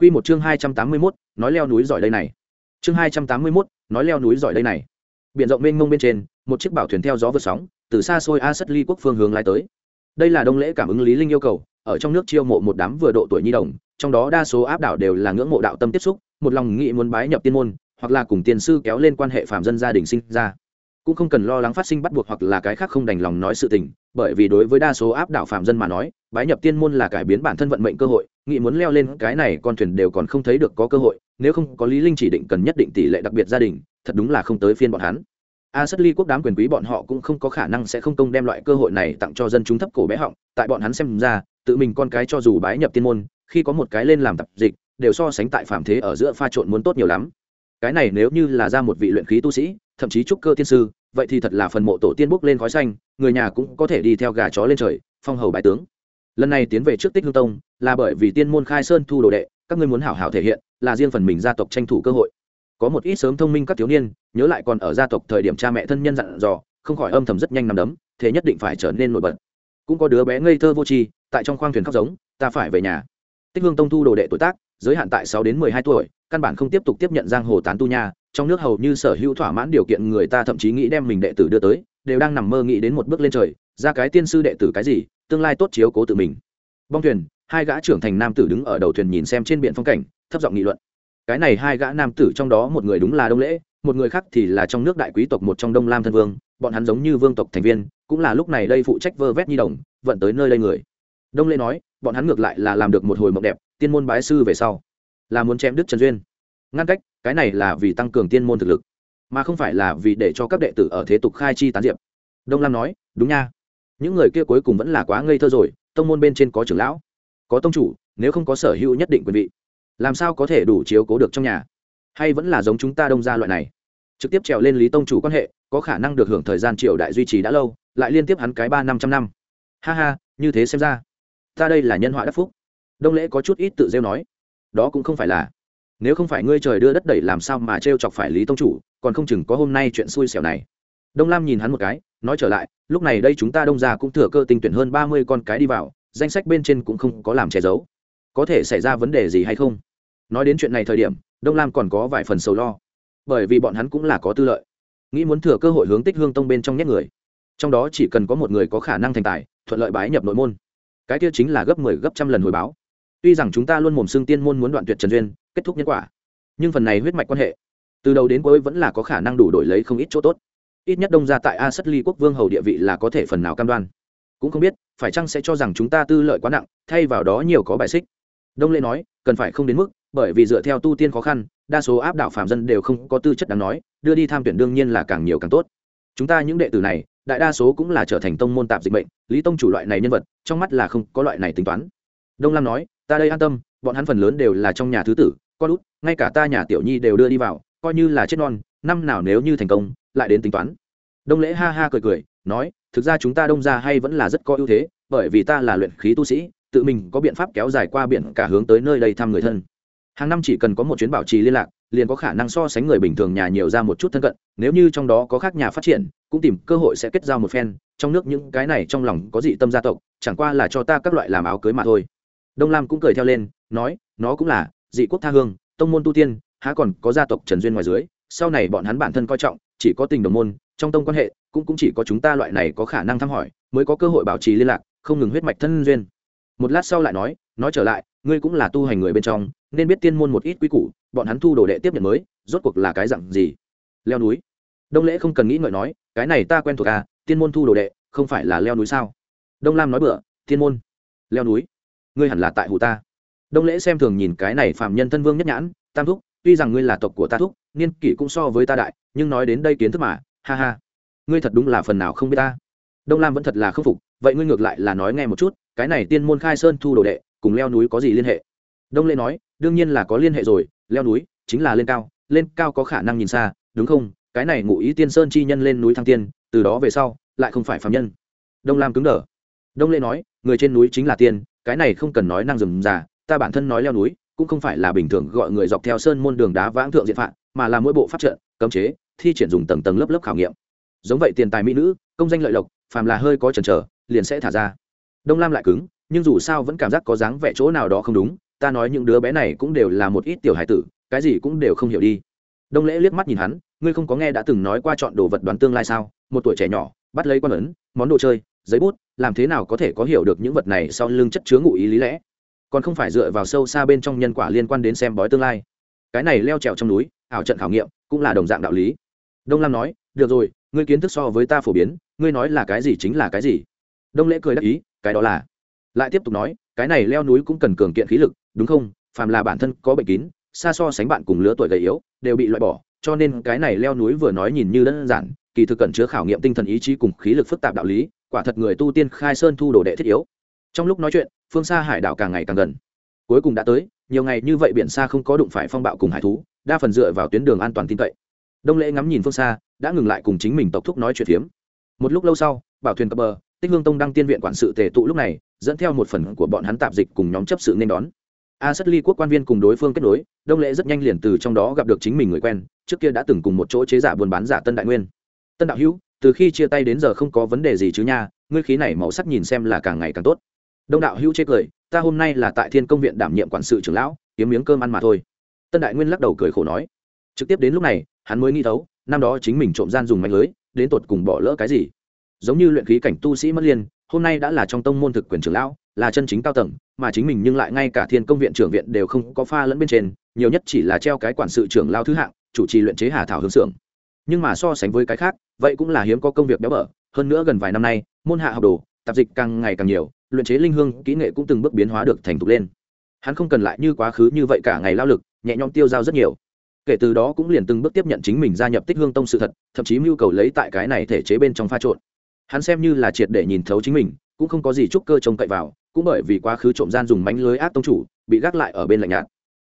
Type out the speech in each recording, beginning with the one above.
Quy một chương 281, nói leo núi giỏi đây này. Chương 281, nói leo núi giỏi đây này. Biển rộng mênh mông bên trên, một chiếc bảo thuyền theo gió vượt sóng, từ xa xôi A Sất Ly quốc phương hướng lái tới. Đây là đông lễ cảm ứng Lý Linh yêu cầu, ở trong nước chiêu mộ một đám vừa độ tuổi nhi đồng, trong đó đa số áp đảo đều là ngưỡng mộ đạo tâm tiếp xúc, một lòng nghị muốn bái nhập tiên môn, hoặc là cùng tiên sư kéo lên quan hệ phàm dân gia đình sinh ra. Cũng không cần lo lắng phát sinh bắt buộc hoặc là cái khác không đành lòng nói sự tình, bởi vì đối với đa số áp đảo phàm dân mà nói, bái nhập tiên môn là cải biến bản thân vận mệnh cơ hội, nghĩ muốn leo lên cái này con thuyền đều còn không thấy được có cơ hội nếu không có lý linh chỉ định cần nhất định tỷ lệ đặc biệt gia đình thật đúng là không tới phiên bọn hắn. A sất ly quốc đám quyền quý bọn họ cũng không có khả năng sẽ không công đem loại cơ hội này tặng cho dân chúng thấp cổ bé họng tại bọn hắn xem ra tự mình con cái cho dù bái nhập tiên môn khi có một cái lên làm tập dịch đều so sánh tại phạm thế ở giữa pha trộn muốn tốt nhiều lắm. Cái này nếu như là ra một vị luyện khí tu sĩ thậm chí trúc cơ tiên sư vậy thì thật là phần mộ tổ tiên bốc lên khói xanh, người nhà cũng có thể đi theo gà chó lên trời, phong hầu bài tướng. Lần này tiến về trước tích hương tông, là bởi vì tiên môn khai sơn thu đồ đệ, các ngươi muốn hảo hảo thể hiện, là riêng phần mình gia tộc tranh thủ cơ hội. Có một ít sớm thông minh các thiếu niên, nhớ lại còn ở gia tộc thời điểm cha mẹ thân nhân dặn dò, không khỏi âm thầm rất nhanh nằm đấm, thế nhất định phải trở nên nổi bật. Cũng có đứa bé ngây thơ vô tri, tại trong khoang thuyền khóc giống, ta phải về nhà. Tích hương tông thu đồ đệ tuổi tác, giới hạn tại sáu đến mười hai tuổi, căn bản không tiếp tục tiếp nhận giang hồ tán tu nha trong nước hầu như sở hữu thỏa mãn điều kiện người ta thậm chí nghĩ đem mình đệ tử đưa tới, đều đang nằm mơ nghĩ đến một bước lên trời, ra cái tiên sư đệ tử cái gì, tương lai tốt chiếu cố tự mình. Bong thuyền, hai gã trưởng thành nam tử đứng ở đầu thuyền nhìn xem trên biển phong cảnh, thấp giọng nghị luận. Cái này hai gã nam tử trong đó một người đúng là đông lễ, một người khác thì là trong nước đại quý tộc một trong đông lam thân vương, bọn hắn giống như vương tộc thành viên, cũng là lúc này đây phụ trách vơ vét nhi đồng, vận tới nơi đây người. Đông lễ nói, bọn hắn ngược lại là làm được một hồi mộng đẹp, tiên môn bái sư về sau, là muốn chém đức trần duyên. Ngăn cách cái này là vì tăng cường tiên môn thực lực, mà không phải là vì để cho các đệ tử ở thế tục khai chi tán diệp. Đông lam nói, đúng nha. Những người kia cuối cùng vẫn là quá ngây thơ rồi, tông môn bên trên có trưởng lão, có tông chủ, nếu không có sở hữu nhất định quyền vị, làm sao có thể đủ chiếu cố được trong nhà? Hay vẫn là giống chúng ta đông ra loại này? Trực tiếp trèo lên lý tông chủ quan hệ, có khả năng được hưởng thời gian triều đại duy trì đã lâu, lại liên tiếp hắn cái ba năm trăm năm. Ha ha, như thế xem ra, ta đây là nhân họa đắc phúc. Đông lễ có chút ít tự rêu nói, đó cũng không phải là nếu không phải ngươi trời đưa đất đẩy làm sao mà t chọc phải lý tông chủ, còn không chừng có hôm nay chuyện xui xẻo này. Đông lam nhìn hắn một cái, nói trở lại, lúc này đây chúng ta đông ra cũng thừa cơ tinh tuyển hơn ba mươi con cái đi vào, danh sách bên trên cũng không có làm che giấu. Có thể xảy ra vấn đề gì hay không? Nói đến chuyện này thời điểm, đông lam còn có vài phần sầu lo, bởi vì bọn hắn cũng là có tư lợi. Nghĩ muốn thừa cơ hội hướng tích hương tông bên trong nhét người. Trong đó chỉ cần có một người có khả năng thành tài, thuận lợi bái nhập nội môn. Cái kia chính là gấp mười 10 gấp trăm lần hồi báo. Tuy rằng chúng ta luôn mồm xưng tiên môn muốn đoạn tuyệt trần duyên kết thúc nhân quả. Nhưng phần này huyết mạch quan hệ, từ đầu đến cuối vẫn là có khả năng đủ đổi lấy không ít chỗ tốt. Ít nhất đông ra tại a sất ly quốc vương hầu địa vị là có thể phần nào cam đoan. Cũng không biết, phải chăng sẽ cho rằng chúng ta tư lợi quá nặng, thay vào đó nhiều có bài xích. Đông lê nói, cần phải không đến mức, bởi vì dựa theo tu tiên khó khăn, đa số áp đảo phạm dân đều không có tư chất đáng nói, đưa đi tham tuyển đương nhiên là càng nhiều càng tốt. Chúng ta những đệ tử này, đại đa số cũng là trở thành tông môn tạp dịch bệnh lý tông chủ loại này nhân vật, trong mắt là không có loại này tính toán. Đông lam nói, ta đây an tâm, bọn hắn phần lớn đều là trong nhà thứ tử con út, ngay cả ta nhà tiểu nhi đều đưa đi vào, coi như là chết non, năm nào nếu như thành công, lại đến tính toán. Đông lễ ha ha cười cười, nói, thực ra chúng ta đông ra hay vẫn là rất có ưu thế, bởi vì ta là luyện khí tu sĩ, tự mình có biện pháp kéo dài qua biển cả hướng tới nơi đây thăm người thân. Hàng năm chỉ cần có một chuyến bảo trì liên lạc, liền có khả năng so sánh người bình thường nhà nhiều ra một chút thân cận, nếu như trong đó có khác nhà phát triển, cũng tìm cơ hội sẽ kết giao một phen, trong nước những cái này trong lòng có dị tâm gia tộc, chẳng qua là cho ta các loại làm áo cưới mà thôi. Đông lam cũng cười theo lên, nói, nó cũng là dị quốc tha hương, tông môn tu tiên, há còn có gia tộc trần duyên ngoài dưới, sau này bọn hắn bản thân coi trọng, chỉ có tình đồng môn, trong tông quan hệ, cũng cũng chỉ có chúng ta loại này có khả năng thăm hỏi, mới có cơ hội bảo trì liên lạc, không ngừng huyết mạch thân duyên. Một lát sau lại nói nói trở lại, ngươi cũng là tu hành người bên trong, nên biết tiên môn một ít quy củ, bọn hắn thu đồ đệ tiếp nhận mới, rốt cuộc là cái dặn gì? Leo núi. Đông lễ không cần nghĩ ngợi nói, cái này ta quen thuộc à tiên môn thu đồ đệ, không phải là leo núi sao? Đông lam nói bựa tiên môn. Leo núi. Ngươi hẳn là tại hủ ta đông lễ xem thường nhìn cái này phạm nhân thân vương nhất nhãn, tam thúc, tuy rằng ngươi là tộc của ta thúc, niên kỷ cũng so với ta đại, nhưng nói đến đây kiến thức mà, ha ha. Ngươi thật đúng là phần nào không biết ta. Đông lam vẫn thật là khâm phục, vậy ngươi ngược lại là nói nghe một chút, cái này tiên môn khai sơn thu đồ đệ, cùng leo núi có gì liên hệ? Đông Lễ nói, đương nhiên là có liên hệ rồi, leo núi chính là lên cao lên cao có khả năng nhìn xa, đúng không? Cái này ngụ ý tiên sơn chi nhân lên núi thăng tiên, từ đó về sau, lại không phải phạm nhân. Đông lam cứng đờ. Đông Lễ nói, người trên núi chính là tiên, cái này không cần nói năng rừng già ta bản thân nói leo núi, cũng không phải là bình thường gọi người dọc theo sơn môn đường đá vãng thượng diện phạm mà là mỗi bộ pháp trận, cấm chế, thi triển dùng tầng tầng lớp lớp khảo nghiệm. Giống vậy tiền tài mỹ nữ, công danh lợi lộc, phàm là hơi có chần chờ, liền sẽ thả ra. Đông lam lại cứng, nhưng dù sao vẫn cảm giác có dáng vẻ chỗ nào đó không đúng, ta nói những đứa bé này cũng đều là một ít tiểu hải tử, cái gì cũng đều không hiểu đi. Đông lễ liếc mắt nhìn hắn, ngươi không có nghe đã từng nói qua chọn đồ vật đoán tương lai sao? Một tuổi trẻ nhỏ, bắt lấy quan ấn, món đồ chơi, giấy bút, làm thế nào có thể có hiểu được những vật này sau lưng chất chứa ngụ ý lý lẽ? Còn không phải dựa vào sâu xa bên trong nhân quả liên quan đến xem bói tương lai. Cái này leo trèo trong núi, ảo trận khảo nghiệm, cũng là đồng dạng đạo lý. Đông lam nói, được rồi, ngươi kiến thức so với ta phổ biến, ngươi nói là cái gì chính là cái gì? Đông lễ cười đắc ý, cái đó là. Lại tiếp tục nói, cái này leo núi cũng cần cường kiện khí lực, đúng không? Phàm là bản thân có bệnh kín, xa so sánh bạn cùng lứa tuổi gầy yếu, đều bị loại bỏ, cho nên cái này leo núi vừa nói nhìn như đơn giản, kỳ thực cần chứa khảo nghiệm tinh thần ý chí cùng khí lực phức tạp đạo lý, quả thật người tu tiên khai sơn thu đồ đệ thiết yếu. Trong lúc nói chuyện phương xa hải đảo càng ngày càng gần. Cuối cùng đã tới, nhiều ngày như vậy biển xa không có đụng phải phong bạo cùng hải thú, đa phần dựa vào tuyến đường an toàn tin cậy. Đông lễ ngắm nhìn phương xa, đã ngừng lại cùng chính mình tộc thúc nói chuyện phiếm. Một lúc lâu sau, bảo thuyền cập bờ, tích hương tông đăng tiên viện quản sự tề tụ lúc này, dẫn theo một phần của bọn hắn tạp dịch cùng nhóm chấp sự nên đón. A sất ly quốc quan viên cùng đối phương kết nối, đông lễ rất nhanh liền từ trong đó gặp được chính mình người quen, trước kia đã từng cùng một chỗ chế giả buôn bán giả tân đại nguyên. Tân đạo hữu, từ khi chia tay đến giờ không có vấn đề gì chứ nha, ngươi khí này màu sắc nhìn xem là càng ngày càng tốt đông đạo hữu chê cười, ta hôm nay là tại thiên công viện đảm nhiệm quản sự trưởng lão, kiếm miếng cơm ăn mà thôi. Tân đại nguyên lắc đầu cười khổ nói. Trực tiếp đến lúc này, hắn mới nghĩ thấu, năm đó chính mình trộm gian dùng mạnh lưới, đến tột cùng bỏ lỡ cái gì. Giống như luyện khí cảnh tu sĩ mất liên, hôm nay đã là trong tông môn thực quyền trưởng lão, là chân chính cao tầng, mà chính mình nhưng lại ngay cả thiên công viện trưởng viện đều không có pha lẫn bên trên, nhiều nhất chỉ là treo cái quản sự trưởng lao thứ hạng, chủ trì luyện chế hà thảo hương xưởng. Nhưng mà so sánh với cái khác, vậy cũng là hiếm có công việc béo bở, hơn nữa gần vài năm nay, môn hạ học đồ, tạp dịch càng ngày càng nhiều luyện chế linh hương kỹ nghệ cũng từng bước biến hóa được thành thục lên. Hắn không cần lại như quá khứ như vậy cả ngày lao lực, nhẹ nhõm tiêu dao rất nhiều. Kể từ đó cũng liền từng bước tiếp nhận chính mình gia nhập tích hương tông sự thật, thậm chí mưu cầu lấy tại cái này thể chế bên trong pha trộn. Hắn xem như là triệt để nhìn thấu chính mình, cũng không có gì chúc cơ trông cậy vào, cũng bởi vì quá khứ trộm gian dùng mánh lưới ác tông chủ, bị gác lại ở bên lạnh nhạt.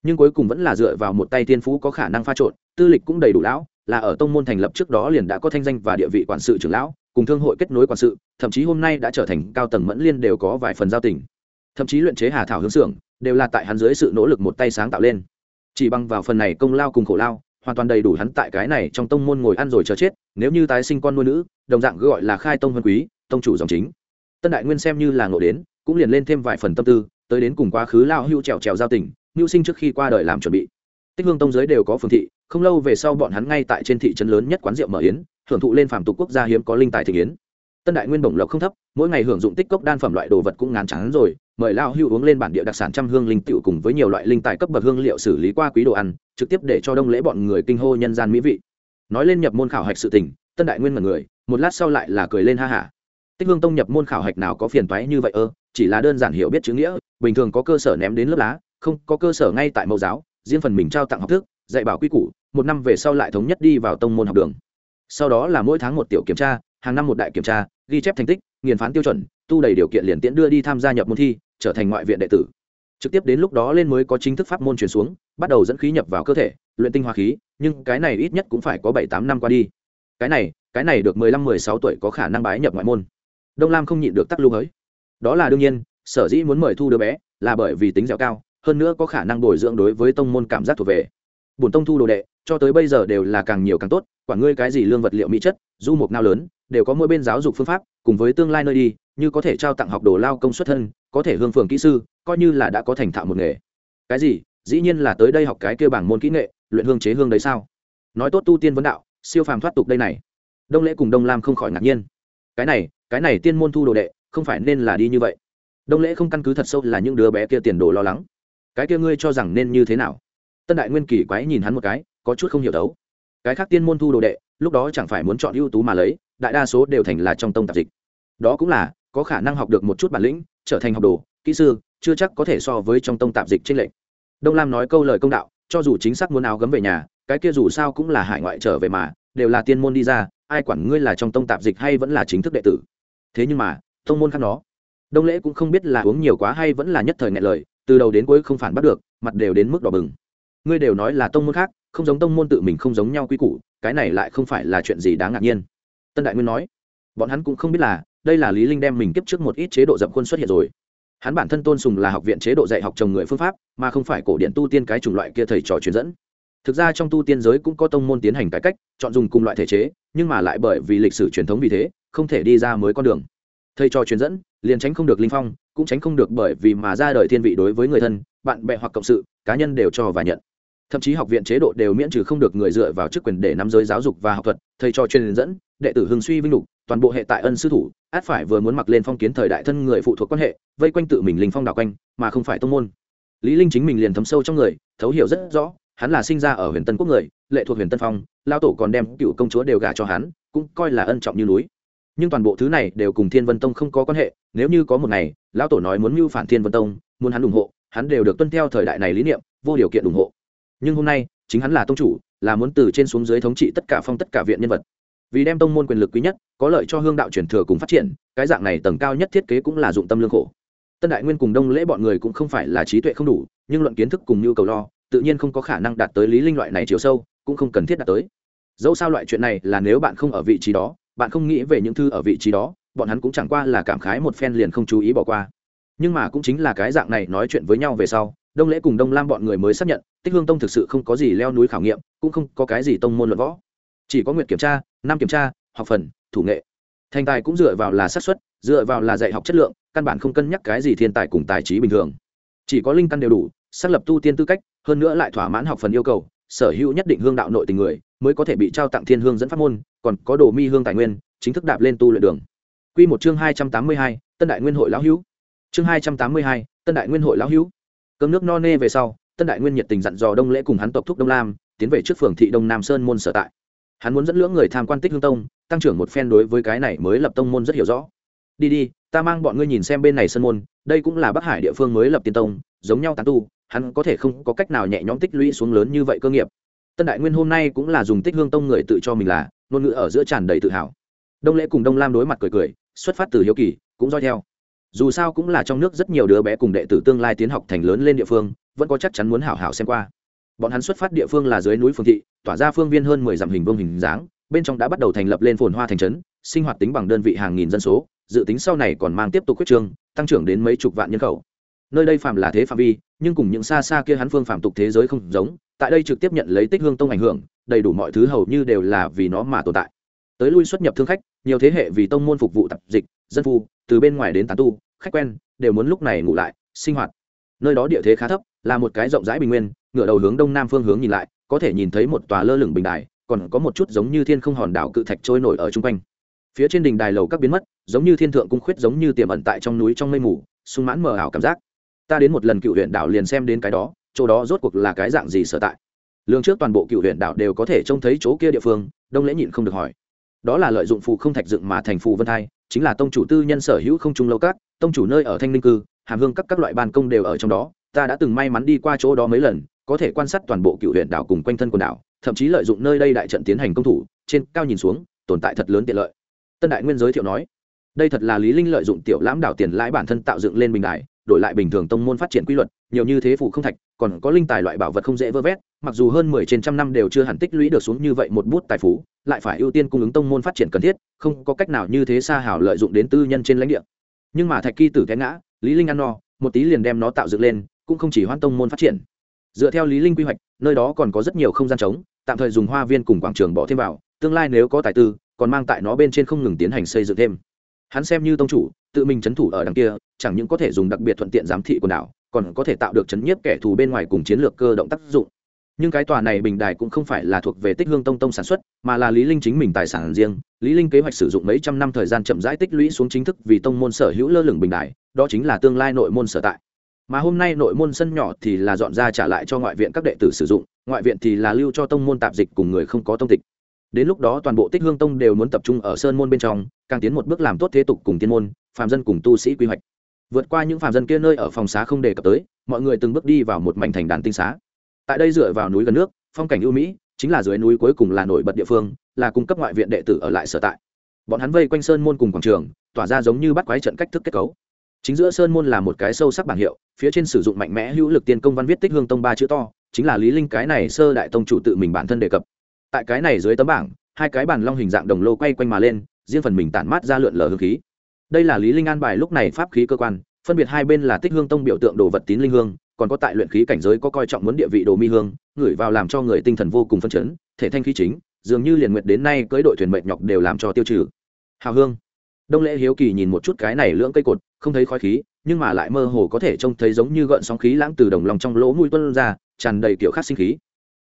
Nhưng cuối cùng vẫn là dựa vào một tay tiên phú có khả năng pha trộn, tư lịch cũng đầy đủ lão là ở tông môn thành lập trước đó liền đã có thanh danh và địa vị quản sự trưởng lão, cùng thương hội kết nối quản sự, thậm chí hôm nay đã trở thành cao tầng mẫn liên đều có vài phần giao tình. Thậm chí luyện chế hà thảo hướng xưởng, đều là tại hắn dưới sự nỗ lực một tay sáng tạo lên. Chỉ bằng vào phần này công lao cùng khổ lao, hoàn toàn đầy đủ hắn tại cái này trong tông môn ngồi ăn rồi chờ chết, nếu như tái sinh con nuôi nữ, đồng dạng gọi là khai tông vân quý, tông chủ dòng chính. Tân đại nguyên xem như là ngộ đến, cũng liền lên thêm vài phần tâm tư, tới đến cùng quá khứ lao hưu trèo trèo giao tình, mưu sinh trước khi qua đời làm chuẩn bị. Tích hương tông giới đều có phường thị không lâu về sau bọn hắn ngay tại trên thị trấn lớn nhất quán rượu mở yến hưởng thụ lên phàm tục quốc gia hiếm có linh tài thị yến. Tân đại nguyên bổng lộc không thấp, mỗi ngày hưởng dụng tích cốc đan phẩm loại đồ vật cũng ngán trắng rồi, mời lao hưu uống lên bản địa đặc sản trăm hương linh tiểu cùng với nhiều loại linh tài cấp bậc hương liệu xử lý qua quý đồ ăn, trực tiếp để cho đông lễ bọn người kinh hô nhân gian mỹ vị. Nói lên nhập môn khảo hạch sự tình, tân đại nguyên mật người, một lát sau lại là cười lên ha hả. Tích hương tông nhập môn khảo hạch nào có phiền toái như vậy ơ, chỉ là đơn giản hiểu biết chữ nghĩa, bình thường có cơ sở ném đến lớp lá, không có cơ sở ngay tại mẫu giáo, riêng phần mình trao tặng học thức, dạy bảo quy củ một năm về sau lại thống nhất đi vào tông môn học đường. Sau đó là mỗi tháng một tiểu kiểm tra, hàng năm một đại kiểm tra, ghi chép thành tích, nghiền phán tiêu chuẩn, tu đầy điều kiện liền tiễn đưa đi tham gia nhập môn thi, trở thành ngoại viện đệ tử. Trực tiếp đến lúc đó lên mới có chính thức pháp môn truyền xuống, bắt đầu dẫn khí nhập vào cơ thể, luyện tinh hoa khí, nhưng cái này ít nhất cũng phải có bảy tám năm qua đi. Cái này cái này được mười lăm, mười sáu tuổi có khả năng bái nhập ngoại môn. Đông lam không nhịn được tắc lưu hới. Đó là đương nhiên, sở dĩ muốn mời thu đứa bé là bởi vì tính dẻo cao, hơn nữa có khả năng bồi dưỡng đối với tông môn cảm giác thuộc về bổn tông thu đồ đệ, cho tới bây giờ đều là càng nhiều càng tốt quản ngươi cái gì lương vật liệu mỹ chất, du mục nào lớn, đều có mỗi bên giáo dục phương pháp, cùng với tương lai nơi đi, như có thể trao tặng học đồ lao công xuất thân, có thể hương phường kỹ sư, coi như là đã có thành thạo một nghề. Cái gì? Dĩ nhiên là tới đây học cái kêu bảng môn kỹ nghệ, luyện hương chế hương đấy sao? Nói tốt tu tiên vấn đạo, siêu phàm thoát tục đây này. Đông lễ cùng đông lam không khỏi ngạc nhiên. Cái này cái này tiên môn thu đồ đệ, không phải nên là đi như vậy. Đông lễ không căn cứ thật sâu là những đứa bé kia tiền đồ lo lắng. Cái kia ngươi cho rằng nên như thế nào? Tân đại nguyên kỳ quái nhìn hắn một cái, có chút không hiểu đấu. Cái khác tiên môn thu đồ đệ, lúc đó chẳng phải muốn chọn ưu tú mà lấy, đại đa số đều thành là trong tông tạp dịch. Đó cũng là, có khả năng học được một chút bản lĩnh, trở thành học đồ, kỹ sư, chưa chắc có thể so với trong tông tạp dịch trên lệnh đông lam nói câu lời công đạo, cho dù chính xác muốn áo gấm về nhà, cái kia dù sao cũng là hải ngoại trở về mà, đều là tiên môn đi ra, ai quản ngươi là trong tông tạp dịch hay vẫn là chính thức đệ tử. Thế nhưng mà, tông môn khác nó. Đông lễ cũng không biết là uống nhiều quá hay vẫn là nhất thời ngại lời, từ đầu đến cuối không phản bắt được, mặt đều đến mức đỏ bừng ngươi đều nói là tông môn khác, không giống tông môn tự mình không giống nhau quy củ, cái này lại không phải là chuyện gì đáng ngạc nhiên. Tân đại nguyên nói. Bọn hắn cũng không biết là, đây là lý linh đem mình kiếp trước một ít chế độ dập khuôn xuất hiện rồi. Hắn bản thân tôn sùng là học viện chế độ dạy học chồng người phương pháp, mà không phải cổ điển tu tiên cái chủng loại kia thầy trò truyền dẫn. Thực ra trong tu tiên giới cũng có tông môn tiến hành cải cách, chọn dùng cùng loại thể chế, nhưng mà lại bởi vì lịch sử truyền thống vì thế, không thể đi ra mới con đường. Thầy trò truyền dẫn, liền tránh không được linh phong, cũng tránh không được bởi vì mà ra đời thiên vị đối với người thân, bạn bè hoặc cộng sự, cá nhân đều cho và nhận thậm chí học viện chế độ đều miễn trừ không được người dựa vào chức quyền để nắm giới giáo dục và học thuật, thầy cho truyền dẫn, đệ tử hưng suy vinh lục, toàn bộ hệ tại ân sư thủ, át phải vừa muốn mặc lên phong kiến thời đại thân người phụ thuộc quan hệ, vây quanh tự mình linh phong đạo quanh, mà không phải tông môn. Lý linh chính mình liền thấm sâu trong người, thấu hiểu rất rõ, hắn là sinh ra ở huyền tân quốc người, lệ thuộc huyền tân phong lao tổ còn đem cựu công chúa đều gả cho hắn, cũng coi là ân trọng như núi. Nhưng toàn bộ thứ này đều cùng thiên vân tông không có quan hệ, nếu như có một ngày, lão tổ nói muốn mưu phản thiên vân tông, muốn hắn ủng hộ, hắn đều được tuân theo thời đại này lý niệm, vô điều kiện ủng hộ nhưng hôm nay, chính hắn là tông chủ, là muốn từ trên xuống dưới thống trị tất cả phong tất cả viện nhân vật. Vì đem tông môn quyền lực quý nhất, có lợi cho hương đạo truyền thừa cùng phát triển, cái dạng này tầng cao nhất thiết kế cũng là dụng tâm lương khổ. Tân đại nguyên cùng đông lễ bọn người cũng không phải là trí tuệ không đủ, nhưng luận kiến thức cùng nhu cầu lo, tự nhiên không có khả năng đạt tới lý linh loại này chiều sâu, cũng không cần thiết đạt tới. Dẫu sao loại chuyện này là nếu bạn không ở vị trí đó, bạn không nghĩ về những thư ở vị trí đó, bọn hắn cũng chẳng qua là cảm khái một phen liền không chú ý bỏ qua. Nhưng mà cũng chính là cái dạng này nói chuyện với nhau về sau đông lễ cùng đông lam bọn người mới xác nhận tích hương tông thực sự không có gì leo núi khảo nghiệm cũng không có cái gì tông môn luận võ chỉ có nguyện kiểm tra năm kiểm tra học phần thủ nghệ thành tài cũng dựa vào là xác suất dựa vào là dạy học chất lượng căn bản không cân nhắc cái gì thiên tài cùng tài trí bình thường chỉ có linh căn đều đủ xác lập tu tiên tư cách hơn nữa lại thỏa mãn học phần yêu cầu sở hữu nhất định hương đạo nội tình người mới có thể bị trao tặng thiên hương dẫn pháp môn còn có đồ mi hương tài nguyên chính thức đạp lên tu luyện đường Quy một chương hai trăm tám mươi hai, Tân Đại Nguyên hội lão hữu. Chương hai trăm tám mươi hai, Tân Đại Nguyên hội lão hữu. Cơm nước no nê về sau, Tân Đại Nguyên nhiệt tình dặn dò Đông Lễ cùng hắn tộc thúc Đông Lam, tiến về trước phường thị Đông Nam Sơn môn sở tại. Hắn muốn dẫn lưỡng người tham quan Tích Hương Tông, tăng trưởng một phen đối với cái này mới lập tông môn rất hiểu rõ. Đi đi, ta mang bọn ngươi nhìn xem bên này sơn môn, đây cũng là Bắc Hải địa phương mới lập tiên tông, giống nhau tán tu, hắn có thể không có cách nào nhẹ nhõm tích lũy xuống lớn như vậy cơ nghiệp tân đại nguyên hôm nay cũng là dùng tích hương tông người tự cho mình là ngôn ngữ ở giữa tràn đầy tự hào đông lễ cùng đông lam đối mặt cười cười xuất phát từ hiếu kỳ cũng do theo dù sao cũng là trong nước rất nhiều đứa bé cùng đệ tử tương lai tiến học thành lớn lên địa phương, vẫn có chắc chắn muốn hảo hảo xem qua. Bọn hắn xuất phát địa phương là dưới núi phương thị, tỏa ra phương viên hơn mười dặm hình vương hình dáng, bên trong đã bắt đầu thành lập lên phồn hoa thành trấn, sinh hoạt tính bằng đơn vị hàng nghìn dân số, dự tính sau này còn mang tiếp tục quyết trương, tăng trưởng đến mấy chục vạn nhân khẩu. Nơi đây phạm là thế phạm vi, nhưng cùng những xa xa kia hắn phương phạm tục thế giới không giống, tại đây trực tiếp nhận lấy tích hương tông ảnh hưởng, đầy đủ mọi thứ hầu như đều là vì nó mà tồn tại tới lui xuất nhập thương khách, nhiều thế hệ vì tông môn phục vụ tập dịch, dân phu, từ bên ngoài đến tán tu, khách quen, đều muốn lúc này ngủ lại, sinh hoạt. Nơi đó địa thế khá thấp, là một cái rộng rãi bình nguyên ngửa đầu hướng đông nam phương hướng nhìn lại, có thể nhìn thấy một tòa lơ lửng bình đài, còn có một chút giống như thiên không hòn đảo cự thạch trôi nổi ở chung quanh. Phía trên đỉnh đài lầu các biến mất, giống như thiên thượng cung khuyết, giống như tiềm ẩn tại trong núi trong mây mù, sung mãn mờ ảo cảm giác. Ta đến một lần cựu huyện đảo liền xem đến cái đó, chỗ đó rốt cuộc là cái dạng gì sở tại. Lương trước toàn bộ cựu huyện đảo đều có thể trông thấy chỗ kia địa phương, đông lễ nhịn không được hỏi đó là lợi dụng phù không thạch dựng mà thành phù vân thai, chính là tông chủ tư nhân sở hữu không trung lâu các tông chủ nơi ở thanh linh cư, hàm hương các các loại ban công đều ở trong đó, ta đã từng may mắn đi qua chỗ đó mấy lần, có thể quan sát toàn bộ cựu huyện đảo cùng quanh thân quần đảo, thậm chí lợi dụng nơi đây đại trận tiến hành công thủ, trên cao nhìn xuống, tồn tại thật lớn tiện lợi. Tân đại nguyên giới thiệu nói, đây thật là lý linh lợi dụng tiểu lãm đảo tiền lãi bản thân tạo dựng lên bình đại đổi lại bình thường tông môn phát triển quy luật, nhiều như thế phụ không thạch, còn có linh tài loại bảo vật không dễ vơ vét, mặc dù hơn mười trên trăm năm đều chưa hẳn tích lũy được xuống như vậy một bút tài phú, lại phải ưu tiên cung ứng tông môn phát triển cần thiết, không có cách nào như thế xa hảo lợi dụng đến tư nhân trên lãnh địa. Nhưng mà thạch kỳ tử té ngã, lý linh ăn no, một tí liền đem nó tạo dựng lên, cũng không chỉ hoan tông môn phát triển. Dựa theo lý linh quy hoạch, nơi đó còn có rất nhiều không gian trống, tạm thời dùng hoa viên cùng quảng trường bỏ thêm vào, tương lai nếu có tài tư, còn mang tại nó bên trên không ngừng tiến hành xây dựng thêm. Hắn xem như tông chủ tự mình chấn thủ ở đằng kia, chẳng những có thể dùng đặc biệt thuận tiện giám thị quần đảo, còn có thể tạo được chấn nhiếp kẻ thù bên ngoài cùng chiến lược cơ động tác dụng. Nhưng cái tòa này bình đài cũng không phải là thuộc về tích hương tông tông sản xuất, mà là lý linh chính mình tài sản riêng. Lý linh kế hoạch sử dụng mấy trăm năm thời gian chậm rãi tích lũy xuống chính thức vì tông môn sở hữu lơ lửng bình đài, đó chính là tương lai nội môn sở tại. Mà hôm nay nội môn sân nhỏ thì là dọn ra trả lại cho ngoại viện các đệ tử sử dụng, ngoại viện thì là lưu cho tông môn tạp dịch cùng người không có tông tịch đến lúc đó toàn bộ tích hương tông đều muốn tập trung ở sơn môn bên trong, càng tiến một bước làm tốt thế tục cùng tiên môn, phàm dân cùng tu sĩ quy hoạch. Vượt qua những phàm dân kia nơi ở phòng xá không đề cập tới, mọi người từng bước đi vào một mảnh thành đàn tinh xá. Tại đây dựa vào núi gần nước, phong cảnh ưu mỹ, chính là dưới núi cuối cùng là nổi bật địa phương, là cung cấp ngoại viện đệ tử ở lại sở tại. Bọn hắn vây quanh sơn môn cùng quảng trường, tỏa ra giống như bắt quái trận cách thức kết cấu. Chính giữa sơn môn là một cái sâu sắc bảng hiệu, phía trên sử dụng mạnh mẽ hữu lực tiên công văn viết tích hương tông ba chữ to, chính là lý linh cái này sơ đại tông chủ tự mình bản thân đề cập tại cái này dưới tấm bảng, hai cái bàn long hình dạng đồng lô quay quanh mà lên, riêng phần mình tản mát ra lượn lờ hương khí. Đây là lý linh an bài lúc này pháp khí cơ quan, phân biệt hai bên là tích hương tông biểu tượng đồ vật tín linh hương, còn có tại luyện khí cảnh giới có coi trọng muốn địa vị đồ mi hương gửi vào làm cho người tinh thần vô cùng phân chấn, thể thanh khí chính, dường như liền nguyệt đến nay cưới đội thuyền mệt nhọc đều làm cho tiêu trừ. Hào hương. Đông lễ hiếu kỳ nhìn một chút cái này lưỡng cây cột, không thấy khói khí, nhưng mà lại mơ hồ có thể trông thấy giống như gợn sóng khí lãng từ đồng lòng trong lỗ mũi tuân ra, tràn đầy kiểu khác sinh khí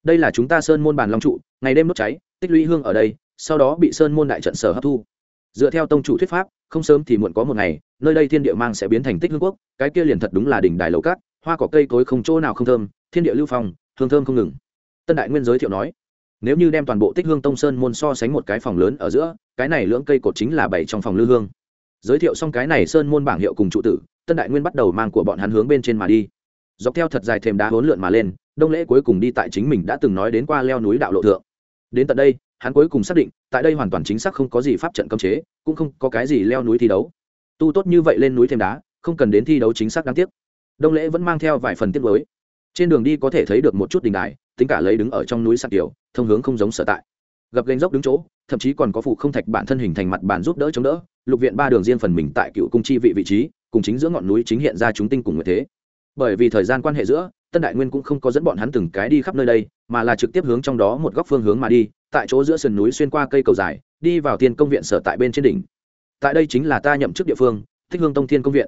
đây là chúng ta sơn môn bàn long trụ, ngày đêm đốt cháy, tích lũy hương ở đây, sau đó bị sơn môn đại trận sở hấp thu. Dựa theo tông chủ thuyết pháp, không sớm thì muộn có một ngày, nơi đây thiên địa mang sẽ biến thành tích hương quốc, cái kia liền thật đúng là đỉnh đài lầu cát, hoa cỏ cây cối không chỗ nào không thơm, thiên địa lưu phong, hương thơm không ngừng. Tân đại nguyên giới thiệu nói, nếu như đem toàn bộ tích hương tông sơn môn so sánh một cái phòng lớn ở giữa, cái này lưỡng cây cột chính là bảy trong phòng lư hương. Giới thiệu xong cái này sơn môn bảng hiệu cùng trụ tử, tân đại nguyên bắt đầu mang của bọn hắn hướng bên trên mà đi. Dọc theo thật dài thềm đá hỗn lượn mà lên đông lễ cuối cùng đi tại chính mình đã từng nói đến qua leo núi đạo lộ thượng. Đến tận đây, hắn cuối cùng xác định, tại đây hoàn toàn chính xác không có gì pháp trận cấm chế, cũng không có cái gì leo núi thi đấu. Tu tốt như vậy lên núi thêm đá, không cần đến thi đấu chính xác đáng tiếc. Đông lễ vẫn mang theo vài phần tiết mới trên đường đi có thể thấy được một chút đình đài, tính cả lấy đứng ở trong núi sạc kiểu, thông hướng không giống sở tại. Gập gành dốc đứng chỗ, thậm chí còn có phụ không thạch bản thân hình thành mặt bàn giúp đỡ chống đỡ, lục viện ba đường riêng phần mình tại cựu cung chi vị vị trí, cùng chính giữa ngọn núi chính hiện ra chúng tinh cùng người thế. Bởi vì thời gian quan hệ giữa tân đại nguyên cũng không có dẫn bọn hắn từng cái đi khắp nơi đây, mà là trực tiếp hướng trong đó một góc phương hướng mà đi, tại chỗ giữa sườn núi xuyên qua cây cầu dài, đi vào thiên công viện sở tại bên trên đỉnh. Tại đây chính là ta nhậm chức địa phương, thích hương tông thiên công viện.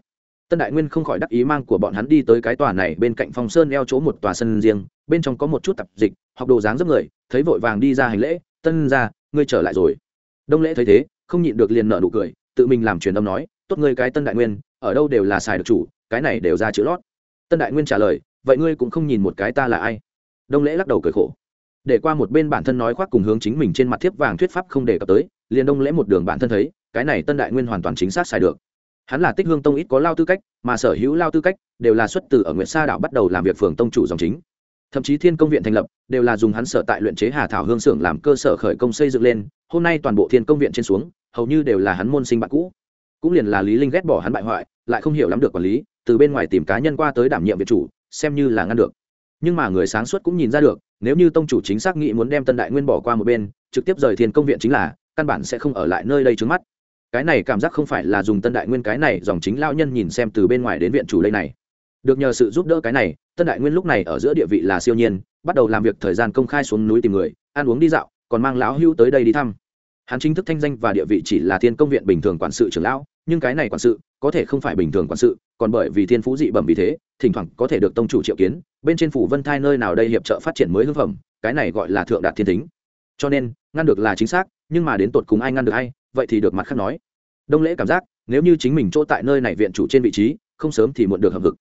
Tân đại nguyên không khỏi đắc ý mang của bọn hắn đi tới cái tòa này bên cạnh phòng sơn eo chỗ một tòa sân riêng, bên trong có một chút tập dịch, học đồ dáng giấc người, thấy vội vàng đi ra hành lễ, tân ra ngươi trở lại rồi. Đông lễ thấy thế, không nhịn được liền nợ nụ cười, tự mình làm truyền âm nói, tốt ngươi cái tân đại nguyên, ở đâu đều là xài được chủ, cái này đều ra chữ lót. Tân đại nguyên trả lời vậy ngươi cũng không nhìn một cái ta là ai? Đông lễ lắc đầu cười khổ. Để qua một bên bản thân nói khoác cùng hướng chính mình trên mặt thiếp vàng thuyết pháp không đề cập tới, liền đông lễ một đường bản thân thấy, cái này tân đại nguyên hoàn toàn chính xác xài được. Hắn là tích hương tông ít có lao tư cách, mà sở hữu lao tư cách đều là xuất từ ở nguyện sa đảo bắt đầu làm việc phường tông chủ dòng chính. Thậm chí thiên công viện thành lập đều là dùng hắn sở tại luyện chế hà thảo hương xưởng làm cơ sở khởi công xây dựng lên, hôm nay toàn bộ thiên công viện trên xuống, hầu như đều là hắn môn sinh bạn cũ. Cũng liền là lý linh ghét bỏ hắn bại hoại, lại không hiểu lắm được quản lý, từ bên ngoài tìm cá nhân qua tới đảm nhiệm viện chủ xem như là ngăn được. Nhưng mà người sáng suốt cũng nhìn ra được, nếu như tông chủ chính xác nghĩ muốn đem tân đại nguyên bỏ qua một bên, trực tiếp rời thiên công viện chính là, căn bản sẽ không ở lại nơi đây trước mắt. Cái này cảm giác không phải là dùng tân đại nguyên cái này dòng chính lao nhân nhìn xem từ bên ngoài đến viện chủ đây này. Được nhờ sự giúp đỡ cái này, tân đại nguyên lúc này ở giữa địa vị là siêu nhiên, bắt đầu làm việc thời gian công khai xuống núi tìm người, ăn uống đi dạo, còn mang lão hưu tới đây đi thăm. Hắn chính thức thanh danh và địa vị chỉ là thiên công viện bình thường quản sự trưởng lão, nhưng cái này quản sự có thể không phải bình thường quản sự còn bởi vì thiên phú dị bẩm vì thế, thỉnh thoảng có thể được tông chủ triệu kiến, bên trên phủ vân thai nơi nào đây hiệp trợ phát triển mới hưng phẩm, cái này gọi là thượng đạt thiên tính cho nên, ngăn được là chính xác, nhưng mà đến tột cùng ai ngăn được hay vậy thì được mặt khác nói. Đông lễ cảm giác, nếu như chính mình chỗ tại nơi này viện chủ trên vị trí, không sớm thì muộn được hợp vực.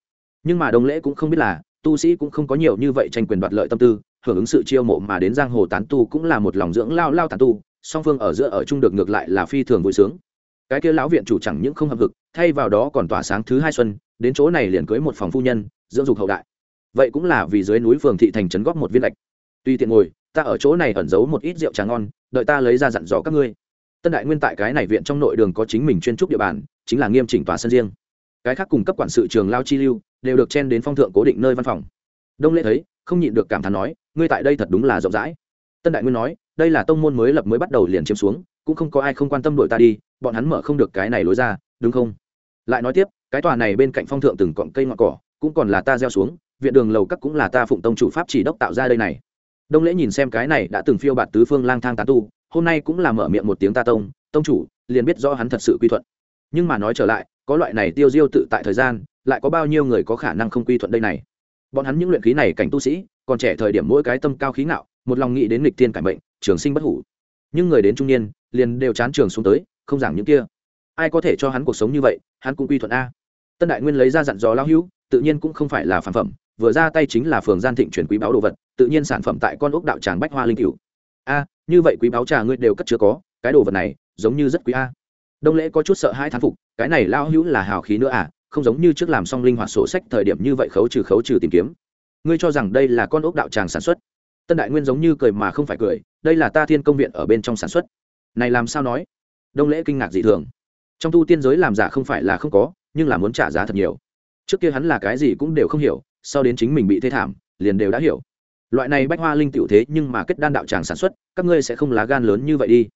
Nhưng mà đông lễ cũng không biết là, tu sĩ cũng không có nhiều như vậy tranh quyền đoạt lợi tâm tư, hưởng ứng sự chiêu mộ mà đến giang hồ tán tu cũng là một lòng dưỡng lao lao tán tu, song phương ở giữa ở chung được ngược lại là phi thường vui sướng cái kia lão viện chủ chẳng những không hợp lực, thay vào đó còn tỏa sáng thứ hai xuân đến chỗ này liền cưới một phòng phu nhân dưỡng dục hậu đại. Vậy cũng là vì dưới núi phường thị thành trấn góp một viên lệch. Tuy tiện ngồi ta ở chỗ này ẩn giấu một ít rượu trà ngon đợi ta lấy ra dặn dò các ngươi. Tân đại nguyên tại cái này viện trong nội đường có chính mình chuyên trúc địa bàn chính là nghiêm chỉnh tòa sân riêng. Cái khác cùng cấp quản sự trường lao chi lưu đều được chen đến phong thượng cố định nơi văn phòng. Đông lễ thấy không nhịn được cảm thán nói ngươi tại đây thật đúng là rộng rãi. Tân đại nguyên nói đây là tông môn mới lập mới bắt đầu liền chiếm xuống cũng không có ai không quan tâm đội ta đi bọn hắn mở không được cái này lối ra, đúng không? Lại nói tiếp, cái tòa này bên cạnh phong thượng từng cọng cây ngọn cỏ, cũng còn là ta gieo xuống, viện đường lầu các cũng là ta phụng tông chủ pháp chỉ đốc tạo ra đây này. Đông lễ nhìn xem cái này đã từng phiêu bạt tứ phương lang thang tán tu, hôm nay cũng là mở miệng một tiếng ta tông tông chủ, liền biết rõ hắn thật sự quy thuận. Nhưng mà nói trở lại, có loại này tiêu diêu tự tại thời gian, lại có bao nhiêu người có khả năng không quy thuận đây này? Bọn hắn những luyện khí này cảnh tu sĩ, còn trẻ thời điểm mỗi cái tâm cao khí ngạo, một lòng nghĩ đến nghịch thiên cải mệnh, trường sinh bất hủ. Nhưng người đến trung niên, liền đều chán trường xuống tới không giảng những kia. Ai có thể cho hắn cuộc sống như vậy, hắn cũng quy thuận a. Tân đại nguyên lấy ra dặn dò lao hữu, tự nhiên cũng không phải là phản phẩm, vừa ra tay chính là phường gian thịnh chuyển quý báo đồ vật, tự nhiên sản phẩm tại con ốc đạo tràng bách hoa linh cửu. A, như vậy quý báo trà ngươi đều cất chứa có, cái đồ vật này, giống như rất quý a. Đông lễ có chút sợ hai thán phục, cái này lao hữu là hào khí nữa à không giống như trước làm xong linh hoạt sổ sách thời điểm như vậy khấu trừ khấu trừ tìm kiếm. Ngươi cho rằng đây là con ốc đạo tràng sản xuất? Tân đại nguyên giống như cười mà không phải cười, đây là ta thiên công viện ở bên trong sản xuất. Này làm sao nói? Đông lễ kinh ngạc dị thường. Trong tu tiên giới làm giả không phải là không có, nhưng là muốn trả giá thật nhiều. Trước kia hắn là cái gì cũng đều không hiểu, sau đến chính mình bị thê thảm, liền đều đã hiểu. Loại này bách hoa linh tiểu thế nhưng mà kết đan đạo tràng sản xuất, các ngươi sẽ không lá gan lớn như vậy đi.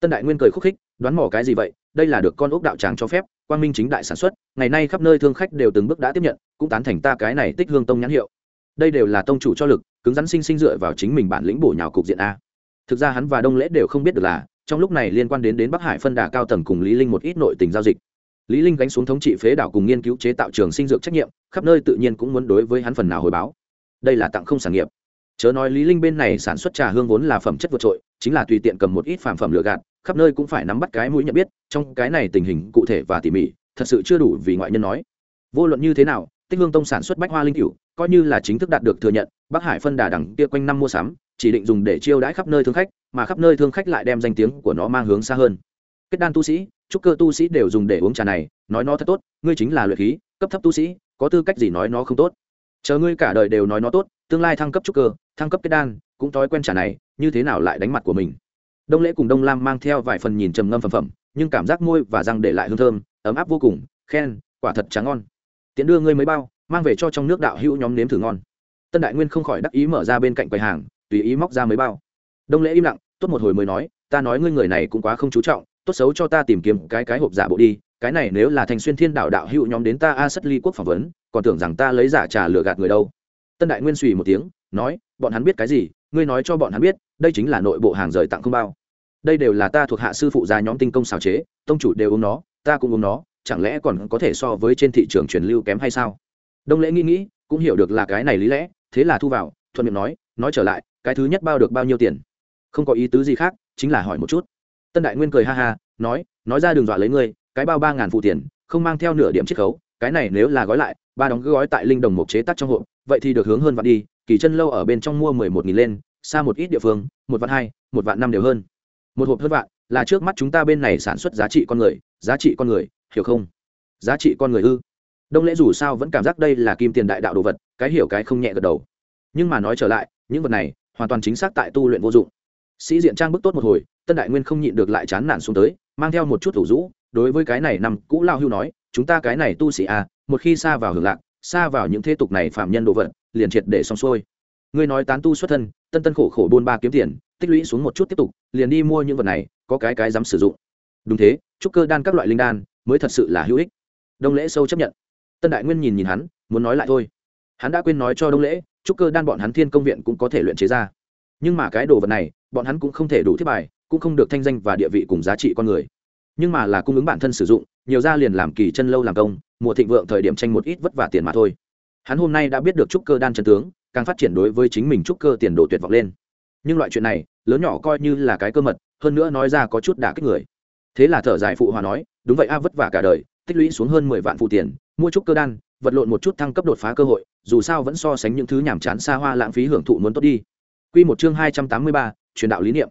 Tân đại nguyên cười khúc khích, đoán mò cái gì vậy, đây là được con ốc đạo tràng cho phép, quang minh chính đại sản xuất, ngày nay khắp nơi thương khách đều từng bước đã tiếp nhận, cũng tán thành ta cái này tích hương tông nhãn hiệu. Đây đều là tông chủ cho lực, cứng rắn sinh sinh dựa vào chính mình bản lĩnh bổ nhào cục diện a. Thực ra hắn và đông lễ đều không biết được là trong lúc này liên quan đến đến bắc hải phân đà cao tầng cùng lý linh một ít nội tình giao dịch. Lý linh gánh xuống thống trị phế đảo cùng nghiên cứu chế tạo trường sinh dược trách nhiệm, khắp nơi tự nhiên cũng muốn đối với hắn phần nào hồi báo. Đây là tặng không sản nghiệp. Chớ nói lý linh bên này sản xuất trà hương vốn là phẩm chất vượt trội, chính là tùy tiện cầm một ít phàm phẩm lựa gạt, khắp nơi cũng phải nắm bắt cái mũi nhận biết, trong cái này tình hình cụ thể và tỉ mỉ, thật sự chưa đủ vì ngoại nhân nói. Vô luận như thế nào, tích hương tông sản xuất bách hoa linh cửu, coi như là chính thức đạt được thừa nhận, bắc hải phân đà đẳng kia quanh năm mua sắm chỉ định dùng để chiêu đãi khắp nơi thương khách, mà khắp nơi thương khách lại đem danh tiếng của nó mang hướng xa hơn. Kết đan tu sĩ, trúc cơ tu sĩ đều dùng để uống trà này, nói nó thật tốt, ngươi chính là luyện khí, cấp thấp tu sĩ, có tư cách gì nói nó không tốt? Chờ ngươi cả đời đều nói nó tốt, tương lai thăng cấp trúc cơ, thăng cấp kết đan, cũng thói quen trà này, như thế nào lại đánh mặt của mình? Đông lễ cùng đông lam mang theo vài phần nhìn trầm ngâm phẩm phẩm, nhưng cảm giác môi và răng để lại hương thơm, ấm áp vô cùng, khen, quả thật trắng ngon. Tiện đưa ngươi mấy bao, mang về cho trong nước đạo hữu nhóm nếm thử ngon. Tân đại nguyên không khỏi đắc ý mở ra bên cạnh quầy hàng tùy ý móc ra mấy bao. Đông lễ im lặng, tốt một hồi mới nói, ta nói ngươi người này cũng quá không chú trọng, tốt xấu cho ta tìm kiếm cái cái hộp giả bộ đi, cái này nếu là thành xuyên thiên đạo đạo hữu nhóm đến ta a sất ly quốc phỏng vấn, còn tưởng rằng ta lấy giả trà lừa gạt người đâu. Tân đại nguyên suy một tiếng, nói, bọn hắn biết cái gì, ngươi nói cho bọn hắn biết, đây chính là nội bộ hàng rời tặng không bao. Đây đều là ta thuộc hạ sư phụ gia nhóm tinh công xào chế, tông chủ đều uống nó, ta cũng uống nó, chẳng lẽ còn có thể so với trên thị trường truyền lưu kém hay sao? Đông lễ nghĩ nghĩ, cũng hiểu được là cái này lý lẽ, thế là thu vào, thuận miệng nói nói trở lại cái thứ nhất bao được bao nhiêu tiền? Không có ý tứ gì khác, chính là hỏi một chút. Tân đại nguyên cười ha ha, nói nói ra đường dọa lấy ngươi, cái bao ba ngàn phụ tiền, không mang theo nửa điểm chiết khấu, cái này nếu là gói lại, ba đóng gói tại linh đồng một chế tác trong hộp, vậy thì được hướng hơn vạn đi, kỳ chân lâu ở bên trong mua mười một nghìn lên, xa một ít địa phương, một vạn hai, một vạn năm đều hơn. Một hộp hơn vạn, là trước mắt chúng ta bên này sản xuất giá trị con người, giá trị con người, hiểu không? Giá trị con người ư? Đông lễ dù sao vẫn cảm giác đây là kim tiền đại đạo đồ vật, cái hiểu cái không nhẹ gật đầu. Nhưng mà nói trở lại, những vật này hoàn toàn chính xác tại tu luyện vô dụng. Sĩ diện trang bức tốt một hồi, tân đại nguyên không nhịn được lại chán nản xuống tới, mang theo một chút thủ rũ, đối với cái này nằm cũ lao hưu nói, chúng ta cái này tu sĩ à một khi xa vào hưởng lạc xa vào những thế tục này phạm nhân đồ vật, liền triệt để xong xuôi. Ngươi nói tán tu xuất thân, tân tân khổ khổ buôn ba kiếm tiền, tích lũy xuống một chút tiếp tục, liền đi mua những vật này, có cái cái dám sử dụng. Đúng thế trúc cơ đan các loại linh đan, mới thật sự là hữu ích. Đông lễ sâu chấp nhận. Tân đại nguyên nhìn nhìn hắn, muốn nói lại thôi. Hắn đã quên nói cho đông lễ trúc cơ đan bọn hắn thiên công viện cũng có thể luyện chế ra. Nhưng mà cái đồ vật này, bọn hắn cũng không thể đủ thiết bài, cũng không được thanh danh và địa vị cùng giá trị con người. Nhưng mà là cung ứng bản thân sử dụng, nhiều ra liền làm kỳ chân lâu làm công, mùa thịnh vượng thời điểm tranh một ít vất vả tiền mà thôi. Hắn hôm nay đã biết được trúc cơ đan chân tướng, càng phát triển đối với chính mình trúc cơ tiền đồ tuyệt vọng lên. Nhưng loại chuyện này, lớn nhỏ coi như là cái cơ mật, hơn nữa nói ra có chút đả kích người. Thế là thở dài phụ hòa nói, đúng vậy a, vất vả cả đời, tích lũy xuống hơn mười vạn phụ tiền, mua trúc cơ đan vật lộn một chút thăng cấp đột phá cơ hội, dù sao vẫn so sánh những thứ nhàm chán xa hoa lãng phí hưởng thụ muốn tốt đi. Quy một chương hai trăm tám mươi ba, truyền đạo lý niệm.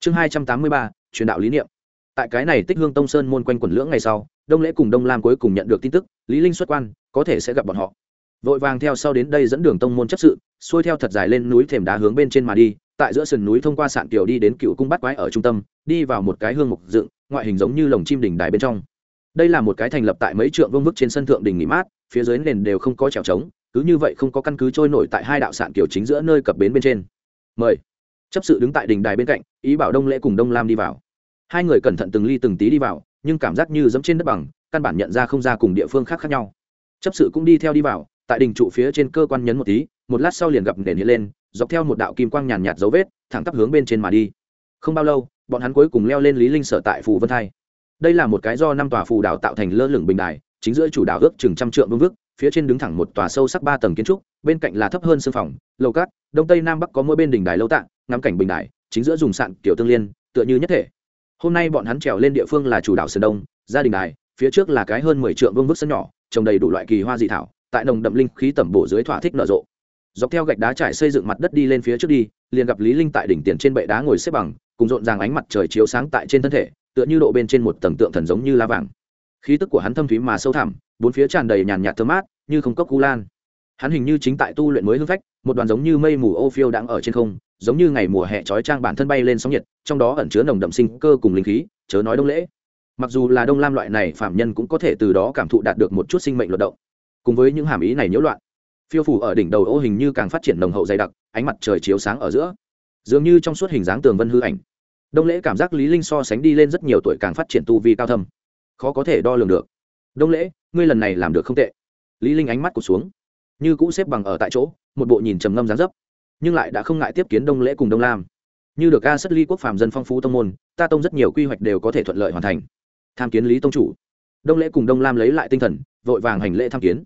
Chương hai trăm tám mươi ba, truyền đạo lý niệm. Tại cái này tích hương tông sơn môn quanh quẩn lưỡng ngày sau, đông lễ cùng đông lam cuối cùng nhận được tin tức, lý linh xuất quan, có thể sẽ gặp bọn họ. Vội vàng theo sau đến đây dẫn đường tông môn chấp sự, xuôi theo thật dài lên núi thềm đá hướng bên trên mà đi, tại giữa sườn núi thông qua sạn kiều đi đến cựu cung bắt quái ở trung tâm, đi vào một cái hương mục dựng, ngoại hình giống như lồng chim đỉnh đài bên trong. Đây là một cái thành lập tại mấy trượng vương vức trên sân thượng đỉnh nghỉ mát phía dưới nền đều không có trèo trống, cứ như vậy không có căn cứ trôi nổi tại hai đạo sạn kiểu chính giữa nơi cập bến bên trên. Mời. Chấp sự đứng tại đình đài bên cạnh, ý bảo đông lễ cùng đông lam đi vào. Hai người cẩn thận từng ly từng tí đi vào, nhưng cảm giác như dẫm trên đất bằng, căn bản nhận ra không ra cùng địa phương khác khác nhau. Chấp sự cũng đi theo đi vào, tại đình trụ phía trên cơ quan nhấn một tí, một lát sau liền gặp nền hiện lên, dọc theo một đạo kim quang nhàn nhạt dấu vết, thẳng tắp hướng bên trên mà đi. Không bao lâu, bọn hắn cuối cùng leo lên lý linh sở tại phù vân thai. Đây là một cái do năm tòa phù đảo tạo thành lơ lửng bình đài chính giữa chủ đảo ước chừng trăm trượng vương vức, phía trên đứng thẳng một tòa sâu sắc ba tầng kiến trúc, bên cạnh là thấp hơn sương phòng, lầu cát, đông tây nam bắc có mỗi bên đỉnh đài lâu tạng, ngắm cảnh bình đài, chính giữa dùng sạn kiểu tương liên, tựa như nhất thể. Hôm nay bọn hắn trèo lên địa phương là chủ đảo sơn đông gia đình đài, phía trước là cái hơn mười trượng vương vức sân nhỏ, trồng đầy đủ loại kỳ hoa dị thảo, tại nồng đậm linh khí tẩm bổ dưới thỏa thích nở rộ. Dọc theo gạch đá trải xây dựng mặt đất đi lên phía trước đi, liền gặp lý linh tại đỉnh tiền trên bệ đá ngồi xếp bằng, cùng rộn ràng ánh mặt trời chiếu sáng tại trên thân thể, tựa như độ bên trên một tầng tượng thần giống như lá vàng khí tức của hắn thâm thúy mà sâu thẳm, bốn phía tràn đầy nhàn nhạt thơm mát, như không cốc cu lan. Hắn hình như chính tại tu luyện mới hương phách, một đoàn giống như mây mù ô phiêu đang ở trên không, giống như ngày mùa hè trói trang bản thân bay lên sóng nhiệt, trong đó ẩn chứa nồng đậm sinh cơ cùng linh khí, chớ nói đông lễ. Mặc dù là đông lam loại này phạm nhân cũng có thể từ đó cảm thụ đạt được một chút sinh mệnh luận động. Cùng với những hàm ý này nhiễu loạn, phiêu phủ ở đỉnh đầu ô hình như càng phát triển nồng hậu dày đặc, ánh mặt trời chiếu sáng ở giữa. Dường như trong suốt hình dáng tường vân hư ảnh. Đông lễ cảm giác lý linh so sánh đi lên rất nhiều tuổi càng phát triển tu vi cao thâm khó có thể đo lường được. Đông lễ, ngươi lần này làm được không tệ. Lý linh ánh mắt cụt xuống. Như cũ xếp bằng ở tại chỗ, một bộ nhìn trầm ngâm dáng dấp, nhưng lại đã không ngại tiếp kiến đông lễ cùng đông lam. Như được ca sất ly quốc phàm dân phong phú tông môn, ta tông rất nhiều quy hoạch đều có thể thuận lợi hoàn thành. Tham kiến lý tông chủ. Đông lễ cùng đông lam lấy lại tinh thần, vội vàng hành lễ tham kiến.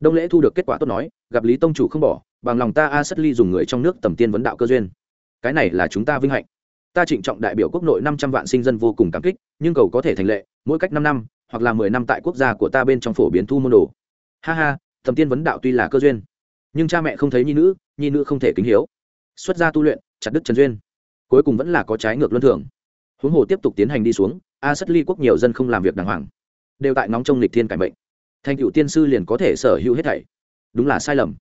Đông lễ thu được kết quả tốt nói, gặp lý tông chủ không bỏ, bằng lòng ta a sất ly dùng người trong nước tầm tiên vấn đạo cơ duyên. Cái này là chúng ta vinh hạnh. Ta trịnh trọng đại biểu quốc nội năm trăm vạn sinh dân vô cùng cảm kích, nhưng cầu có thể thành lệ mỗi cách năm năm, hoặc là mười năm tại quốc gia của ta bên trong phổ biến thu môn đồ. Ha ha thầm tiên vấn đạo tuy là cơ duyên, nhưng cha mẹ không thấy nhi nữ nhi nữ không thể kính hiếu. Xuất gia tu luyện, chặt đức trần duyên, cuối cùng vẫn là có trái ngược luân thường. Huống hồ tiếp tục tiến hành đi xuống, a sất ly quốc nhiều dân không làm việc đàng hoàng, đều tại nóng trong lịch thiên cải mệnh. Thành cựu tiên sư liền có thể sở hữu hết thảy. Đúng là sai lầm.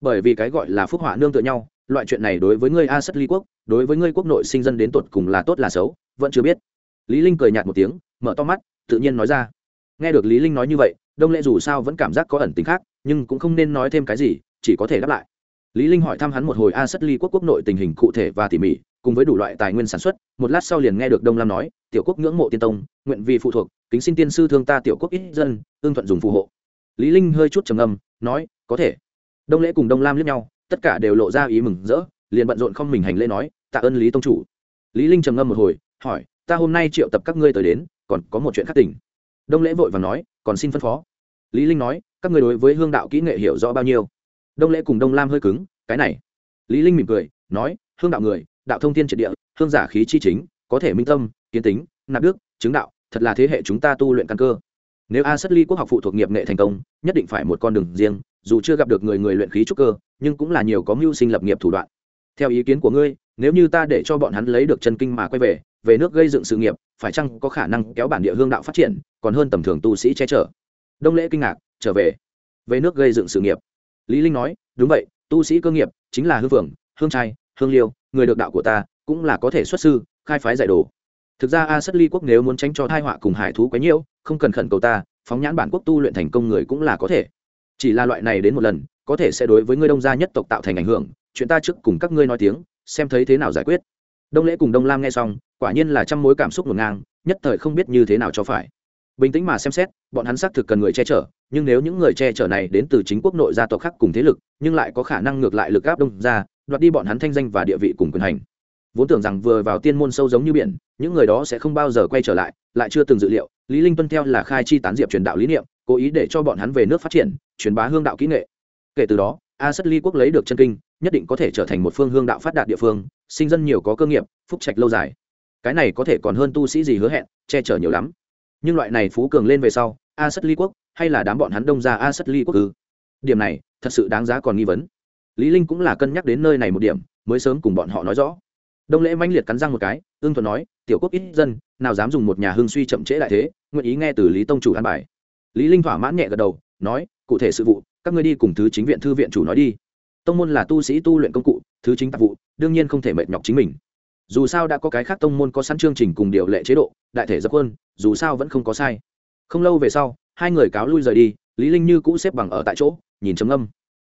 Bởi vì cái gọi là phúc họa nương tựa nhau, loại chuyện này đối với ngươi a sất ly quốc, đối với ngươi quốc nội sinh dân đến tột cùng là tốt là xấu, vẫn chưa biết. Lý linh cười nhạt một tiếng mở to mắt, tự nhiên nói ra. Nghe được lý linh nói như vậy, đông lệ dù sao vẫn cảm giác có ẩn tính khác, nhưng cũng không nên nói thêm cái gì, chỉ có thể đáp lại. Lý linh hỏi thăm hắn một hồi a sất ly quốc quốc nội tình hình cụ thể và tỉ mỉ, cùng với đủ loại tài nguyên sản xuất, một lát sau liền nghe được đông lam nói, tiểu quốc ngưỡng mộ tiên tông, nguyện vì phụ thuộc, kính xin tiên sư thương ta tiểu quốc ít dân tương thuận dùng phù hộ. Lý linh hơi chút trầm ngâm, nói, có thể. Đông lễ cùng đông lam liếc nhau, tất cả đều lộ ra ý mừng rỡ, liền bận rộn không mình hành lễ nói, tạ ơn lý tông chủ. Lý linh trầm ngâm một hồi, hỏi, ta hôm nay triệu tập các ngươi tới đến còn có một chuyện khác tỉnh đông lễ vội và nói, còn xin phân phó. Lý linh nói, các ngươi đối với hương đạo kỹ nghệ hiểu rõ bao nhiêu? Đông lễ cùng đông lam hơi cứng, cái này. Lý linh mỉm cười, nói, hương đạo người, đạo thông thiên triệt địa, hương giả khí chi chính, có thể minh tâm, kiến tính, nạp đức, chứng đạo, thật là thế hệ chúng ta tu luyện căn cơ. Nếu a sất ly quốc học phụ thuộc nghiệp nghệ thành công, nhất định phải một con đường riêng, dù chưa gặp được người người luyện khí trúc cơ, nhưng cũng là nhiều có mưu sinh lập nghiệp thủ đoạn. Theo ý kiến của ngươi, nếu như ta để cho bọn hắn lấy được chân kinh mà quay về về nước gây dựng sự nghiệp, phải chăng có khả năng kéo bản địa hương đạo phát triển, còn hơn tầm thường tu sĩ che chở? Đông lễ kinh ngạc, trở về. Về nước gây dựng sự nghiệp. Lý linh nói, đúng vậy, tu sĩ cơ nghiệp, chính là hương phượng, hương trai, hương liêu, người được đạo của ta, cũng là có thể xuất sư, khai phái giải đồ. Thực ra a sất ly quốc nếu muốn tránh cho thai họa cùng hải thú quấy nhiễu, không cần khẩn cầu ta, phóng nhãn bản quốc tu luyện thành công người cũng là có thể. Chỉ là loại này đến một lần, có thể sẽ đối với ngươi đông gia nhất tộc tạo thành ảnh hưởng, chuyện ta trước cùng các ngươi nói tiếng, xem thấy thế nào giải quyết đông lễ cùng đông lam nghe xong, quả nhiên là trăm mối cảm xúc ngổn ngang, nhất thời không biết như thế nào cho phải. Bình tĩnh mà xem xét, bọn hắn xác thực cần người che chở, nhưng nếu những người che chở này đến từ chính quốc nội gia tộc khác cùng thế lực, nhưng lại có khả năng ngược lại lực gáp đông ra, đoạt đi bọn hắn thanh danh và địa vị cùng quyền hành. Vốn tưởng rằng vừa vào tiên môn sâu giống như biển, những người đó sẽ không bao giờ quay trở lại lại chưa từng dự liệu, lý linh tuân theo là khai chi tán diệp truyền đạo lý niệm, cố ý để cho bọn hắn về nước phát triển, truyền bá hương đạo kỹ nghệ. Kể từ đó, a sất ly quốc lấy được chân kinh, nhất định có thể trở thành một phương hương đạo phát đạt địa phương sinh dân nhiều có cơ nghiệp, phúc trạch lâu dài. Cái này có thể còn hơn tu sĩ gì hứa hẹn, che chở nhiều lắm. Nhưng loại này phú cường lên về sau, a sất ly quốc, hay là đám bọn hắn đông ra a sất ly quốc ư? Điểm này, thật sự đáng giá còn nghi vấn. Lý linh cũng là cân nhắc đến nơi này một điểm, mới sớm cùng bọn họ nói rõ. Đông lễ manh liệt cắn răng một cái ương thuận nói, tiểu quốc ít dân, nào dám dùng một nhà hương suy chậm trễ lại thế, nguyện ý nghe từ lý tông chủ an bài. Lý linh thỏa mãn nhẹ gật đầu, nói, cụ thể sự vụ, các ngươi đi cùng thứ chính viện thư viện chủ nói đi tông môn là tu sĩ tu luyện công cụ thứ chính tạp vụ đương nhiên không thể mệt nhọc chính mình. Dù sao đã có cái khác tông môn có sẵn chương trình cùng điều lệ chế độ đại thể dập hơn, dù sao vẫn không có sai. Không lâu về sau hai người cáo lui rời đi lý linh như cũ xếp bằng ở tại chỗ nhìn chấm âm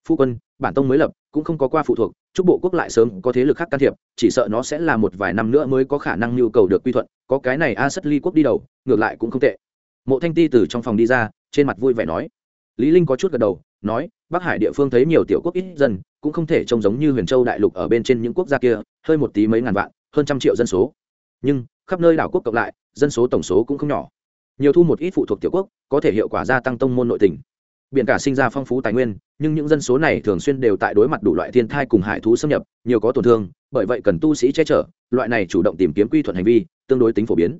phu quân bản tông mới lập cũng không có qua phụ thuộc chúc bộ quốc lại sớm có thế lực khác can thiệp chỉ sợ nó sẽ là một vài năm nữa mới có khả năng nhu cầu được quy thuận có cái này a sất ly quốc đi đầu ngược lại cũng không tệ. Mộ thanh ti từ trong phòng đi ra trên mặt vui vẻ nói. Lý linh có chút gật đầu nói, bắc hải địa phương thấy nhiều tiểu quốc ít dân, cũng không thể trông giống như huyền châu đại lục ở bên trên những quốc gia kia, hơi một tí mấy ngàn vạn, hơn trăm triệu dân số. Nhưng, khắp nơi đảo quốc cộng lại, dân số tổng số cũng không nhỏ. Nhiều thu một ít phụ thuộc tiểu quốc, có thể hiệu quả gia tăng tông môn nội tình. Biển cả sinh ra phong phú tài nguyên, nhưng những dân số này thường xuyên đều tại đối mặt đủ loại thiên thai cùng hải thú xâm nhập, nhiều có tổn thương, bởi vậy cần tu sĩ che chở, loại này chủ động tìm kiếm quy thuận hành vi, tương đối tính phổ biến.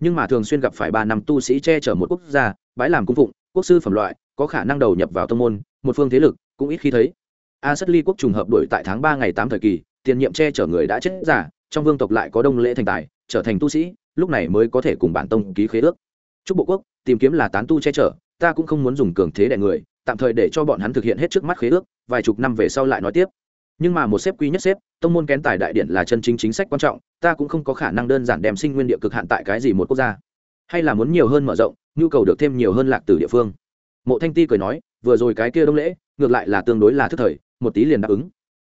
Nhưng mà thường xuyên gặp phải ba năm tu sĩ che chở một quốc gia, bãi làm cung phụng, quốc sư phẩm loại có khả năng đầu nhập vào tông môn, một phương thế lực cũng ít khi thấy. A sất ly quốc trùng hợp đổi tại tháng ba ngày tám thời kỳ, tiền nhiệm che chở người đã chết giả trong vương tộc lại có đông lễ thành tài, trở thành tu sĩ, lúc này mới có thể cùng bản tông ký khế ước. Chúc bộ quốc, tìm kiếm là tán tu che chở, ta cũng không muốn dùng cường thế đẻ người, tạm thời để cho bọn hắn thực hiện hết trước mắt khế ước, vài chục năm về sau lại nói tiếp. Nhưng mà một xếp quý nhất xếp, tông môn kén tài đại điện là chân chính chính sách quan trọng, ta cũng không có khả năng đơn giản đem sinh nguyên địa cực hạn tại cái gì một quốc gia. Hay là muốn nhiều hơn mở rộng, nhu cầu được thêm nhiều hơn lạc từ địa phương mộ thanh ti cười nói, vừa rồi cái kia đông lễ, ngược lại là tương đối là thức thời, một tí liền đáp ứng.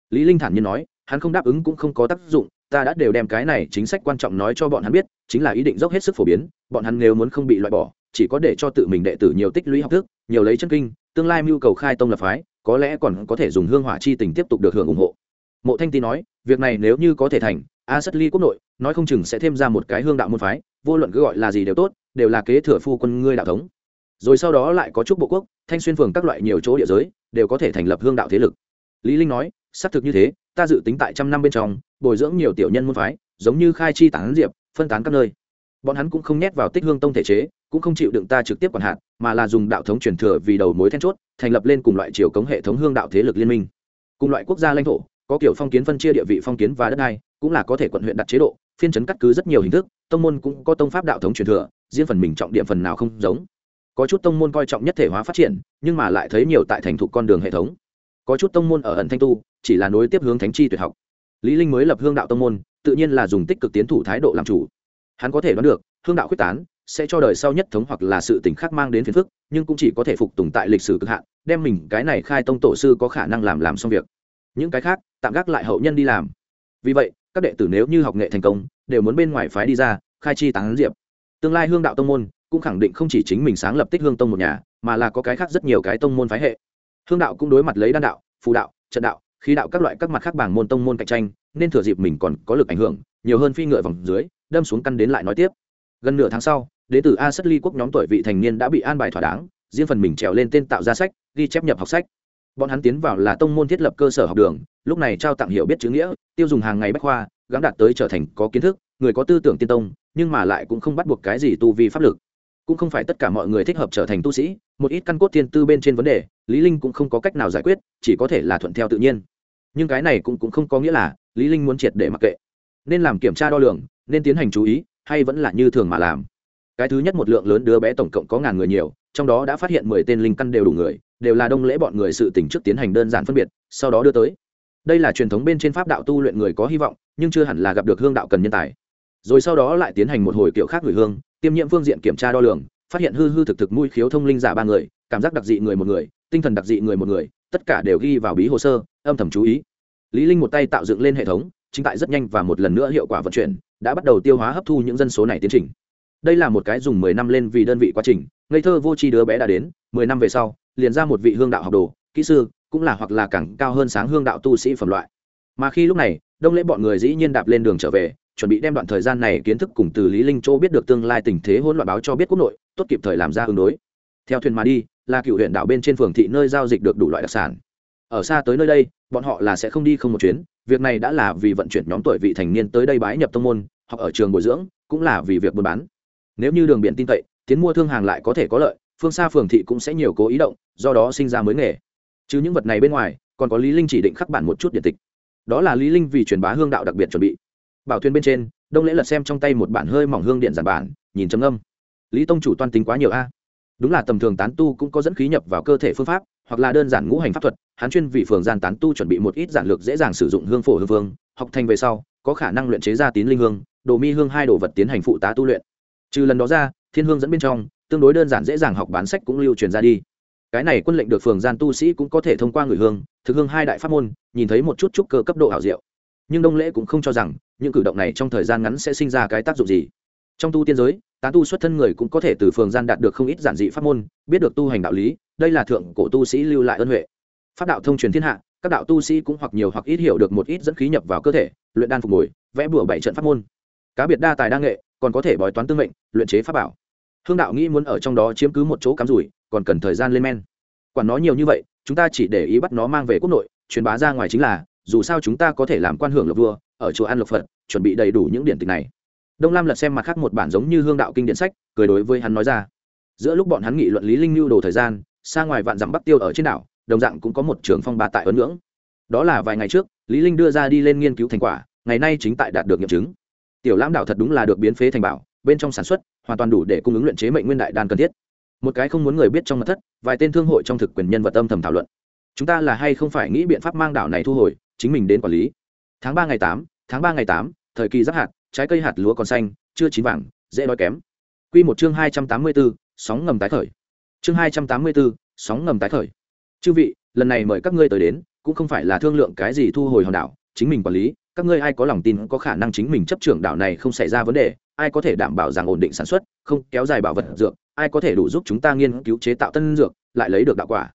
Lý linh thản nhiên nói, hắn không đáp ứng cũng không có tác dụng, ta đã đều đem cái này chính sách quan trọng nói cho bọn hắn biết, chính là ý định dốc hết sức phổ biến, bọn hắn nếu muốn không bị loại bỏ, chỉ có để cho tự mình đệ tử nhiều tích lũy học thức, nhiều lấy chân kinh, tương lai mưu cầu khai tông lập phái, có lẽ còn có thể dùng hương hỏa chi tình tiếp tục được hưởng ủng hộ. Mộ thanh ti nói, việc này nếu như có thể thành, a sất ly quốc nội, nói không chừng sẽ thêm ra một cái hương đạo môn phái, vô luận cứ gọi là gì đều tốt, đều là kế thừa phu quân ngươi đạo thống rồi sau đó lại có chút bộ quốc, thanh xuyên phường các loại nhiều chỗ địa giới, đều có thể thành lập hương đạo thế lực. Lý linh nói, xác thực như thế, ta dự tính tại trăm năm bên trong, bồi dưỡng nhiều tiểu nhân môn phái, giống như khai chi tán diệp, phân tán các nơi. Bọn hắn cũng không nhét vào tích hương tông thể chế, cũng không chịu đựng ta trực tiếp quản hạt, mà là dùng đạo thống truyền thừa vì đầu mối then chốt, thành lập lên cùng loại triều cống hệ thống hương đạo thế lực liên minh. Cùng loại quốc gia lãnh thổ, có kiểu phong kiến phân chia địa vị phong kiến và đất đai, cũng là có thể quận huyện đặt chế độ, phiên chấn cắt cứ rất nhiều hình thức, tông môn cũng có tông pháp đạo thống truyền thừa, riêng phần mình trọng điểm phần nào không giống có chút tông môn coi trọng nhất thể hóa phát triển, nhưng mà lại thấy nhiều tại thành thục con đường hệ thống. Có chút tông môn ở ẩn thanh tu, chỉ là nối tiếp hướng thánh chi tuyệt học. Lý linh mới lập hương đạo tông môn, tự nhiên là dùng tích cực tiến thủ thái độ làm chủ. Hắn có thể đoán được, hương đạo quyết tán sẽ cho đời sau nhất thống hoặc là sự tình khác mang đến phiền phức, nhưng cũng chỉ có thể phục tùng tại lịch sử cực hạn, đem mình, cái này khai tông tổ sư có khả năng làm làm xong việc. Những cái khác, tạm gác lại hậu nhân đi làm. Vì vậy, các đệ tử nếu như học nghệ thành công, đều muốn bên ngoài phái đi ra, khai chi tán diệp. Tương lai hương đạo tông môn cũng khẳng định không chỉ chính mình sáng lập tích hương tông một nhà, mà là có cái khác rất nhiều cái tông môn phái hệ. Hương đạo cũng đối mặt lấy đan đạo, phù đạo, trận đạo, khí đạo các loại các mặt khác bảng môn tông môn cạnh tranh, nên thừa dịp mình còn có lực ảnh hưởng, nhiều hơn phi ngựa vòng dưới, đâm xuống căn đến lại nói tiếp. Gần nửa tháng sau, đế tử a sất ly quốc nhóm tuổi vị thành niên đã bị an bài thỏa đáng, riêng phần mình trèo lên tên tạo ra sách, ghi chép nhập học sách. Bọn hắn tiến vào là tông môn thiết lập cơ sở học đường, lúc này trao tặng hiểu biết chữ nghĩa, tiêu dùng hàng ngày bách khoa gắn đạt tới trở thành có kiến thức, người có tư tưởng tiên tông, nhưng mà lại cũng không bắt buộc cái gì tu vi pháp lực cũng không phải tất cả mọi người thích hợp trở thành tu sĩ, một ít căn cốt tiên tư bên trên vấn đề, lý linh cũng không có cách nào giải quyết, chỉ có thể là thuận theo tự nhiên. Nhưng cái này cũng cũng không có nghĩa là lý linh muốn triệt để mặc kệ. Nên làm kiểm tra đo lường, nên tiến hành chú ý, hay vẫn là như thường mà làm. Cái thứ nhất một lượng lớn đứa bé tổng cộng có ngàn người nhiều, trong đó đã phát hiện mười tên linh căn đều đủ người, đều là đông lễ bọn người sự tỉnh trước tiến hành đơn giản phân biệt, sau đó đưa tới. Đây là truyền thống bên trên pháp đạo tu luyện người có hy vọng, nhưng chưa hẳn là gặp được hương đạo cần nhân tài. Rồi sau đó lại tiến hành một hồi kiểu khác gửi hương tiêm nhiễm phương diện kiểm tra đo lường, phát hiện hư hư thực thực mũi khiếu thông linh giả ba người, cảm giác đặc dị người một người, tinh thần đặc dị người một người, tất cả đều ghi vào bí hồ sơ, âm thầm chú ý. Lý linh một tay tạo dựng lên hệ thống, chính tại rất nhanh và một lần nữa hiệu quả vận chuyển, đã bắt đầu tiêu hóa hấp thu những dân số này tiến trình. Đây là một cái dùng mười năm lên vì đơn vị quá trình, ngây thơ vô tri đứa bé đã đến, mười năm về sau, liền ra một vị hương đạo học đồ, kỹ sư, cũng là hoặc là càng cao hơn sáng hương đạo tu sĩ phẩm loại. Mà khi lúc này, đông lễ bọn người dĩ nhiên đạp lên đường trở về chuẩn bị đem đoạn thời gian này kiến thức cùng từ lý linh châu biết được tương lai tình thế hỗn loạn báo cho biết quốc nội, tốt kịp thời làm ra ứng đối. Theo thuyền mà đi, là cựu huyện đảo bên trên phường thị nơi giao dịch được đủ loại đặc sản. Ở xa tới nơi đây, bọn họ là sẽ không đi không một chuyến, việc này đã là vì vận chuyển nhóm tuổi vị thành niên tới đây bái nhập tông môn hoặc ở trường bồi dưỡng, cũng là vì việc buôn bán. Nếu như đường biển tin cậy, tiến mua thương hàng lại có thể có lợi, phương xa phường thị cũng sẽ nhiều cố ý động, do đó sinh ra mới nghề. Chứ những vật này bên ngoài, còn có lý linh chỉ định khắc bản một chút điện tịch. Đó là lý linh vì truyền bá hương đạo đặc biệt chuẩn bị bảo thuyền bên trên, đông lễ lật xem trong tay một bản hơi mỏng hương điện giản bản, nhìn trầm âm lý tông chủ toan tính quá nhiều a. Đúng là tầm thường tán tu cũng có dẫn khí nhập vào cơ thể phương pháp, hoặc là đơn giản ngũ hành pháp thuật, hắn chuyên vì phường gian tán tu chuẩn bị một ít giản lược dễ dàng sử dụng hương phổ hương vương, học thành về sau, có khả năng luyện chế ra tín linh hương, đồ mi hương hai đồ vật tiến hành phụ tá tu luyện. Trừ lần đó ra, thiên hương dẫn bên trong, tương đối đơn giản dễ dàng học bán sách cũng lưu truyền ra đi. Cái này quân lệnh được phường gian tu sĩ cũng có thể thông qua người hương, thực hương hai đại pháp môn, nhìn thấy một chút chút cơ cấp độ hảo diệu. Nhưng đông lễ cũng không cho rằng những cử động này trong thời gian ngắn sẽ sinh ra cái tác dụng gì? Trong tu tiên giới tán tu xuất thân người cũng có thể từ phường gian đạt được không ít giản dị pháp môn, biết được tu hành đạo lý, đây là thượng cổ tu sĩ lưu lại ân huệ. Pháp đạo thông truyền thiên hạ, các đạo tu sĩ cũng hoặc nhiều hoặc ít hiểu được một ít dẫn khí nhập vào cơ thể, luyện đan phục hồi, vẽ bùa bảy trận pháp môn. Cá biệt đa tài đa nghệ, còn có thể bói toán tương mệnh, luyện chế pháp bảo. Hương đạo nghĩ muốn ở trong đó chiếm cứ một chỗ cắm rủi, còn cần thời gian lên men. Quản nó nhiều như vậy, chúng ta chỉ để ý bắt nó mang về quốc nội, truyền bá ra ngoài chính là dù sao chúng ta có thể làm quan hưởng lộc vua, ở chùa an lộc phật, chuẩn bị đầy đủ những điển tịch này. Đông lam lật xem mặt khác một bản giống như hương đạo kinh điển sách, cười đối với hắn nói ra. Giữa lúc bọn hắn nghị luận lý linh lưu đồ thời gian, xa ngoài vạn dặm bắc tiêu ở trên đảo, đồng dạng cũng có một trường phong ba tại ấn ngưỡng. Đó là vài ngày trước, lý linh đưa ra đi lên nghiên cứu thành quả, ngày nay chính tại đạt được nghiệm chứng. Tiểu lãm đảo thật đúng là được biến phế thành bảo, bên trong sản xuất, hoàn toàn đủ để cung ứng luyện chế mệnh nguyên đại đan cần thiết. Một cái không muốn người biết trong mật thất, vài tên thương hội trong thực quyền nhân vật âm thầm thảo luận. Chúng ta là hay không phải nghĩ biện pháp mang đảo này thu hồi chính mình đến quản lý tháng ba ngày tám tháng ba ngày tám thời kỳ giáp hạt trái cây hạt lúa còn xanh chưa chín vàng dễ nói kém Quy một chương hai trăm tám mươi 284, sóng ngầm tái khởi. Chương hai trăm tám mươi 284, sóng ngầm tái khởi. Chư vị, lần này mời các ngươi tới đến, cũng không phải là thương lượng cái gì thu hồi hòn đảo, chính mình quản lý, các ngươi ai có lòng tin có khả năng chính mình chấp trưởng đảo này không xảy ra vấn đề, ai có thể đảm bảo rằng ổn định sản xuất, không kéo dài bảo vật dược, ai có thể đủ giúp chúng ta nghiên cứu chế tạo tân dược, lại lấy được đạo quả.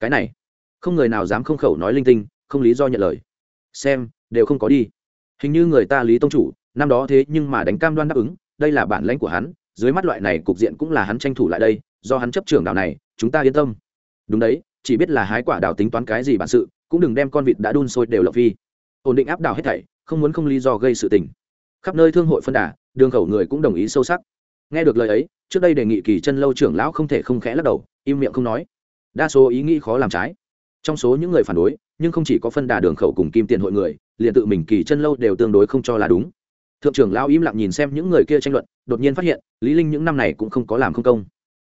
Cái này, không người nào dám không khẩu nói linh tinh, không lý do nhận lời. Xem, đều không có đi. Hình như người ta Lý tông chủ, năm đó thế nhưng mà đánh cam đoan đáp ứng, đây là bản lãnh của hắn, dưới mắt loại này cục diện cũng là hắn tranh thủ lại đây, do hắn chấp trưởng đảo này chúng ta yên tâm. Đúng đấy chỉ biết là hái quả đảo tính toán cái gì bản sự cũng đừng đem con vịt đã đun sôi đều lộc phi. Ổn định áp đảo hết thảy không muốn không lý do gây sự tình. Khắp nơi thương hội phân đà đường khẩu người cũng đồng ý sâu sắc. Nghe được lời ấy trước đây đề nghị kỳ chân lâu trưởng lão không thể không khẽ lắc đầu im miệng không nói. Đa số ý nghĩ khó làm trái. Trong số những người phản đối nhưng không chỉ có phân đà đường khẩu cùng kim tiền hội người, liền tự mình kỳ chân lâu đều tương đối không cho là đúng. Thượng trưởng lão im lặng nhìn xem những người kia tranh luận, đột nhiên phát hiện, lý linh những năm này cũng không có làm không công.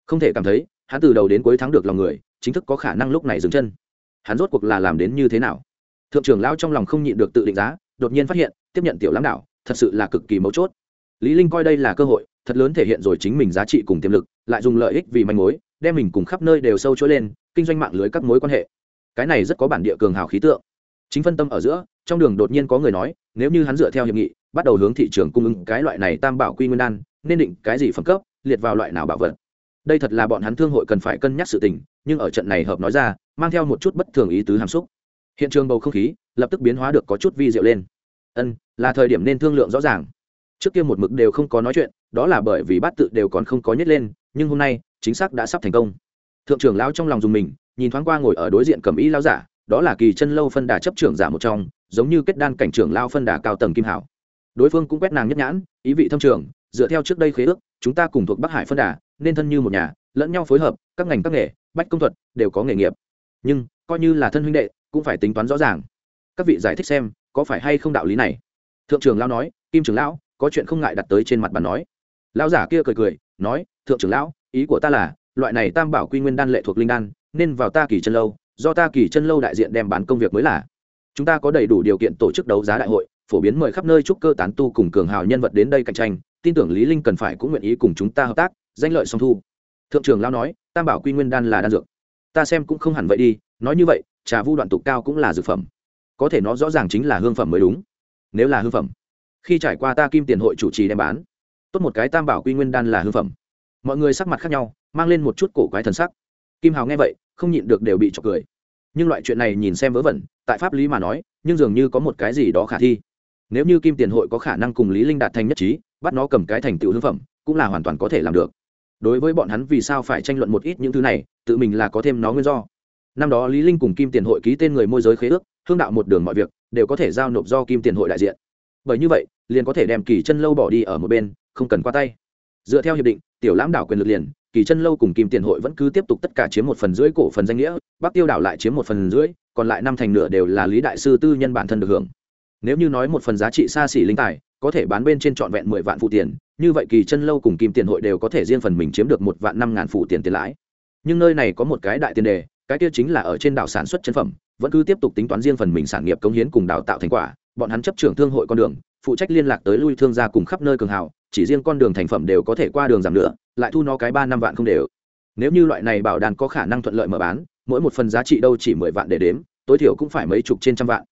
Không thể cảm thấy, hắn từ đầu đến cuối thắng được lòng người, chính thức có khả năng lúc này dừng chân. Hắn rốt cuộc là làm đến như thế nào? Thượng trưởng lão trong lòng không nhịn được tự định giá, đột nhiên phát hiện, tiếp nhận tiểu lãm đảo, thật sự là cực kỳ mấu chốt. Lý linh coi đây là cơ hội, thật lớn thể hiện rồi chính mình giá trị cùng tiềm lực, lại dùng lợi ích vì manh mối, đem mình cùng khắp nơi đều sâu chuỗi lên, kinh doanh mạng lưới các mối quan hệ cái này rất có bản địa cường hào khí tượng. Chính phân tâm ở giữa, trong đường đột nhiên có người nói, nếu như hắn dựa theo hiệp nghị, bắt đầu hướng thị trường cung ứng cái loại này tam bảo quy nguyên đan, nên định cái gì phẩm cấp, liệt vào loại nào bảo vật. Đây thật là bọn hắn thương hội cần phải cân nhắc sự tình, nhưng ở trận này hợp nói ra, mang theo một chút bất thường ý tứ hàm xúc. Hiện trường bầu không khí, lập tức biến hóa được có chút vi diệu lên. Ân, là thời điểm nên thương lượng rõ ràng. Trước kia một mực đều không có nói chuyện, đó là bởi vì bát tự đều còn không có nhét lên, nhưng hôm nay, chính xác đã sắp thành công. Thượng trưởng lão trong lòng dùng mình nhìn thoáng qua ngồi ở đối diện cầm ý lão giả, đó là kỳ chân lâu phân đà chấp trưởng giả một trong, giống như kết đan cảnh trưởng lao phân đà cao tầng kim hảo. Đối phương cũng quét nàng nhất nhãn, ý vị thâm trường, dựa theo trước đây khế ước, chúng ta cùng thuộc bắc hải phân đà, nên thân như một nhà, lẫn nhau phối hợp, các ngành các nghề, bách công thuật, đều có nghề nghiệp. Nhưng, coi như là thân huynh đệ, cũng phải tính toán rõ ràng. Các vị giải thích xem, có phải hay không đạo lý này? Thượng trưởng lao nói, kim trưởng lão, có chuyện không ngại đặt tới trên mặt bàn nói. Lao giả kia cười cười, nói, thượng trưởng lão, ý của ta là, loại này tam bảo quy nguyên đan lệ thuộc linh đan nên vào ta kỳ chân lâu, do ta kỳ chân lâu đại diện đem bán công việc mới là. Chúng ta có đầy đủ điều kiện tổ chức đấu giá đại hội, phổ biến mời khắp nơi chúc cơ tán tu cùng cường hào nhân vật đến đây cạnh tranh, tin tưởng lý linh cần phải cũng nguyện ý cùng chúng ta hợp tác, danh lợi song thu. Thượng trưởng lão nói, tam bảo quy nguyên đan là đan dược. Ta xem cũng không hẳn vậy đi, nói như vậy, trà vu đoạn tục cao cũng là dược phẩm. Có thể nó rõ ràng chính là hương phẩm mới đúng. Nếu là hương phẩm, khi trải qua ta kim tiền hội chủ trì đem bán, tốt một cái tam bảo quy nguyên đan là hương phẩm. Mọi người sắc mặt khác nhau, mang lên một chút cổ quái thần sắc kim hào nghe vậy, không nhịn được đều bị chọc cười. Nhưng loại chuyện này nhìn xem vớ vẩn, tại pháp lý mà nói, nhưng dường như có một cái gì đó khả thi. Nếu như kim tiền hội có khả năng cùng lý linh đạt thành nhất trí, bắt nó cầm cái thành tựu hương phẩm, cũng là hoàn toàn có thể làm được. Đối với bọn hắn vì sao phải tranh luận một ít những thứ này, tự mình là có thêm nó nguyên do. Năm đó lý linh cùng kim tiền hội ký tên người môi giới khế ước, hương đạo một đường mọi việc, đều có thể giao nộp do kim tiền hội đại diện. Bởi như vậy, liền có thể đem kỳ chân lâu bỏ đi ở một bên, không cần qua tay. Dựa theo hiệp định, tiểu lãm đảo quyền lực liền kỳ chân lâu cùng kim tiền hội vẫn cứ tiếp tục tất cả chiếm một phần rưỡi cổ phần danh nghĩa, bắc tiêu đảo lại chiếm một phần rưỡi, còn lại năm thành nửa đều là lý đại sư tư nhân bản thân được hưởng. Nếu như nói một phần giá trị xa xỉ linh tài, có thể bán bên trên trọn vẹn mười vạn phụ tiền, như vậy kỳ chân lâu cùng kim tiền hội đều có thể riêng phần mình chiếm được một vạn năm ngàn phụ tiền tiền lãi. Nhưng nơi này có một cái đại tiền đề, cái kia chính là ở trên đảo sản xuất chân phẩm, vẫn cứ tiếp tục tính toán riêng phần mình sản nghiệp công hiến cùng đào tạo thành quả, bọn hắn chấp trưởng thương hội con đường, phụ trách liên lạc tới lui thương gia cùng khắp nơi cường hào, chỉ riêng con đường thành phẩm đều có thể qua đường giảm nữa lại thu nó cái ba năm vạn không đều. Nếu như loại này bảo đàn có khả năng thuận lợi mở bán, mỗi một phần giá trị đâu chỉ mười vạn để đếm, tối thiểu cũng phải mấy chục trên trăm vạn.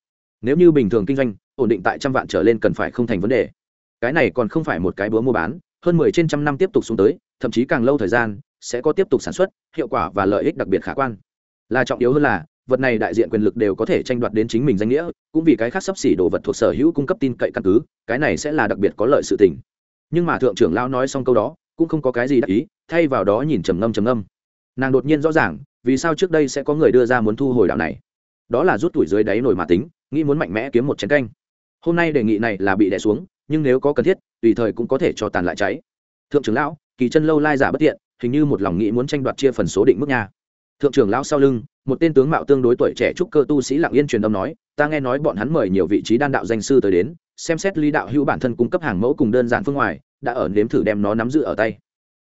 Nếu như bình thường kinh doanh, ổn định tại trăm vạn trở lên cần phải không thành vấn đề. Cái này còn không phải một cái búa mua bán, hơn mười trên trăm năm tiếp tục xuống tới, thậm chí càng lâu thời gian, sẽ có tiếp tục sản xuất, hiệu quả và lợi ích đặc biệt khả quan. Là trọng yếu hơn là, vật này đại diện quyền lực đều có thể tranh đoạt đến chính mình danh nghĩa, cũng vì cái khác sắp xỉ đồ vật thuộc sở hữu cung cấp tin cậy căn cứ, cái này sẽ là đặc biệt có lợi sự tình. Nhưng mà thượng trưởng lao nói xong câu đó cũng không có cái gì đặc ý, thay vào đó nhìn trầm ngâm trầm ngâm. Nàng đột nhiên rõ ràng, vì sao trước đây sẽ có người đưa ra muốn thu hồi đạo này. Đó là rút tuổi dưới đáy nổi mà tính, nghĩ muốn mạnh mẽ kiếm một chén canh. Hôm nay đề nghị này là bị đè xuống, nhưng nếu có cần thiết, tùy thời cũng có thể cho tàn lại cháy. Thượng trưởng lão, kỳ chân lâu lai giả bất tiện, hình như một lòng nghĩ muốn tranh đoạt chia phần số định mức nhà thượng trưởng lão sau lưng, một tên tướng mạo tương đối tuổi trẻ trúc cơ tu sĩ lặng yên truyền âm nói, ta nghe nói bọn hắn mời nhiều vị trí đan đạo danh sư tới đến, xem xét lý đạo hữu bản thân cung cấp hàng mẫu cùng đơn giản phương ngoài đã ở nếm thử đem nó nắm giữ ở tay.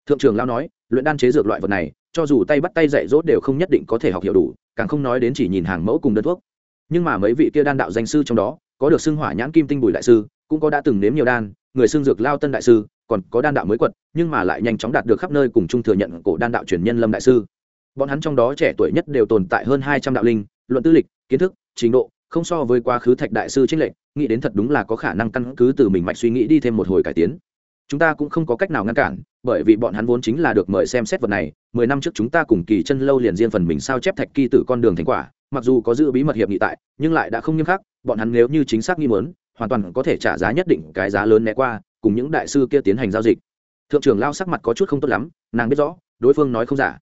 Thượng trưởng lão nói, luyện đan chế dược loại vật này, cho dù tay bắt tay dạy dỗ đều không nhất định có thể học hiểu đủ, càng không nói đến chỉ nhìn hàng mẫu cùng đơn thuốc. Nhưng mà mấy vị kia đan đạo danh sư trong đó, có được xưng hỏa nhãn kim tinh bùi đại sư, cũng có đã từng nếm nhiều đan, người xưng dược lao tân đại sư, còn có đan đạo mới quật, nhưng mà lại nhanh chóng đạt được khắp nơi cùng chung thừa nhận cổ đan đạo truyền nhân lâm đại sư. Bọn hắn trong đó trẻ tuổi nhất đều tồn tại hơn hai trăm đạo linh, luận tư lịch, kiến thức, trình độ, không so với quá khứ thạch đại sư trích lệnh nghĩ đến thật đúng là có khả năng căn cứ từ mình mạch suy nghĩ đi thêm một hồi cải tiến chúng ta cũng không có cách nào ngăn cản, bởi vì bọn hắn vốn chính là được mời xem xét vật này, mười năm trước chúng ta cùng kỳ chân lâu liền riêng phần mình sao chép thạch kỳ tử con đường thành quả, mặc dù có giữ bí mật hiệp nghị tại, nhưng lại đã không nghiêm khắc, bọn hắn nếu như chính xác nghi mớn hoàn toàn có thể trả giá nhất định cái giá lớn né qua, cùng những đại sư kia tiến hành giao dịch. Thượng trưởng lao sắc mặt có chút không tốt lắm, nàng biết rõ, đối phương nói không giả.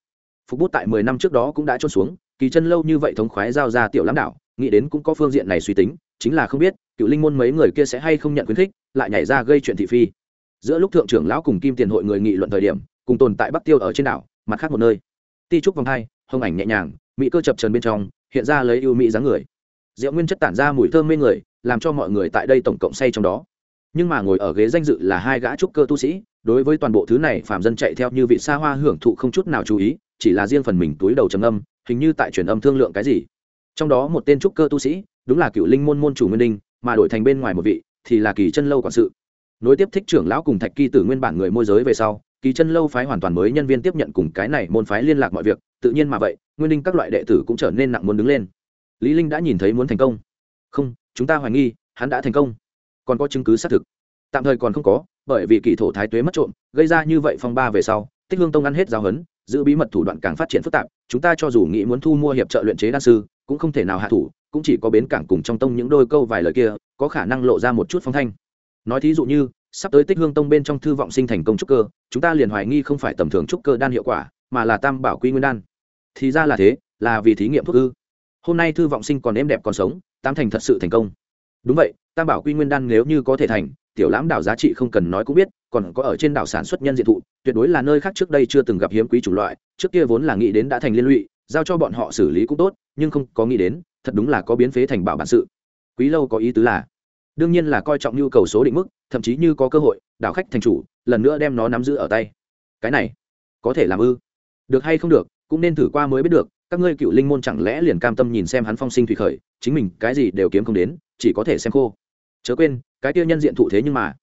Phục bút tại mười năm trước đó cũng đã trôn xuống, kỳ chân lâu như vậy thống khoái giao ra tiểu lãm đảo nghĩ đến cũng có phương diện này suy tính, chính là không biết, cựu linh môn mấy người kia sẽ hay không nhận khuyến khích, lại nhảy ra gây chuyện thị phi giữa lúc thượng trưởng lão cùng kim tiền hội người nghị luận thời điểm, cùng tồn tại bắc tiêu ở trên đảo, mặt khác một nơi. Ti trúc vòng hai, hông ảnh nhẹ nhàng, mỹ cơ chập trần bên trong, hiện ra lấy ưu mỹ dáng người. Rượu nguyên chất tản ra mùi thơm mê người, làm cho mọi người tại đây tổng cộng say trong đó. Nhưng mà ngồi ở ghế danh dự là hai gã trúc cơ tu sĩ, đối với toàn bộ thứ này phạm dân chạy theo như vị xa hoa hưởng thụ không chút nào chú ý, chỉ là riêng phần mình túi đầu trầm âm hình như tại truyền âm thương lượng cái gì. Trong đó một tên trúc cơ tu sĩ, đúng là cựu linh môn môn chủ nguyên đinh, mà đổi thành bên ngoài một vị, thì là kỳ chân lâu quản sự nối tiếp thích trưởng lão cùng thạch kỳ tử nguyên bản người môi giới về sau, kỳ chân lâu phái hoàn toàn mới nhân viên tiếp nhận cùng cái này môn phái liên lạc mọi việc, tự nhiên mà vậy, nguyên linh các loại đệ tử cũng trở nên nặng muốn đứng lên. Lý linh đã nhìn thấy muốn thành công. Không, chúng ta hoài nghi, hắn đã thành công. Còn có chứng cứ xác thực. Tạm thời còn không có, bởi vì kỳ thổ thái tuế mất trộm, gây ra như vậy phong ba về sau, tích hương tông ăn hết giáo hấn giữ bí mật thủ đoạn càng phát triển phức tạp, chúng ta cho dù nghĩ muốn thu mua hiệp trợ luyện chế đan sư, cũng không thể nào hạ thủ, cũng chỉ có bến cảng cùng trong tông những đôi câu vài lời kia, có khả năng lộ ra một chút phong thanh nói thí dụ như, sắp tới tích hương tông bên trong thư vọng sinh thành công trúc cơ, chúng ta liền hoài nghi không phải tầm thường trúc cơ đan hiệu quả, mà là tam bảo quy nguyên đan. Thì ra là thế, là vì thí nghiệm thuốc ư. Hôm nay thư vọng sinh còn êm đẹp còn sống tam thành thật sự thành công. Đúng vậy, tam bảo quy nguyên đan nếu như có thể thành, tiểu lãm đảo giá trị không cần nói cũng biết, còn có ở trên đảo sản xuất nhân diện thụ, tuyệt đối là nơi khác trước đây chưa từng gặp hiếm quý chủng loại, trước kia vốn là nghĩ đến đã thành liên lụy, giao cho bọn họ xử lý cũng tốt, nhưng không có nghĩ đến, thật đúng là có biến phế thành bảo bản sự. Quý lâu có ý tứ là đương nhiên là coi trọng nhu cầu số định mức, thậm chí như có cơ hội, đảo khách thành chủ, lần nữa đem nó nắm giữ ở tay. Cái này, có thể làm ư? Được hay không được, cũng nên thử qua mới biết được, các ngươi cựu linh môn chẳng lẽ liền cam tâm nhìn xem hắn phong sinh thủy khởi, chính mình cái gì đều kiếm không đến, chỉ có thể xem khô. Chớ quên, cái kia nhân diện thụ thế nhưng mà.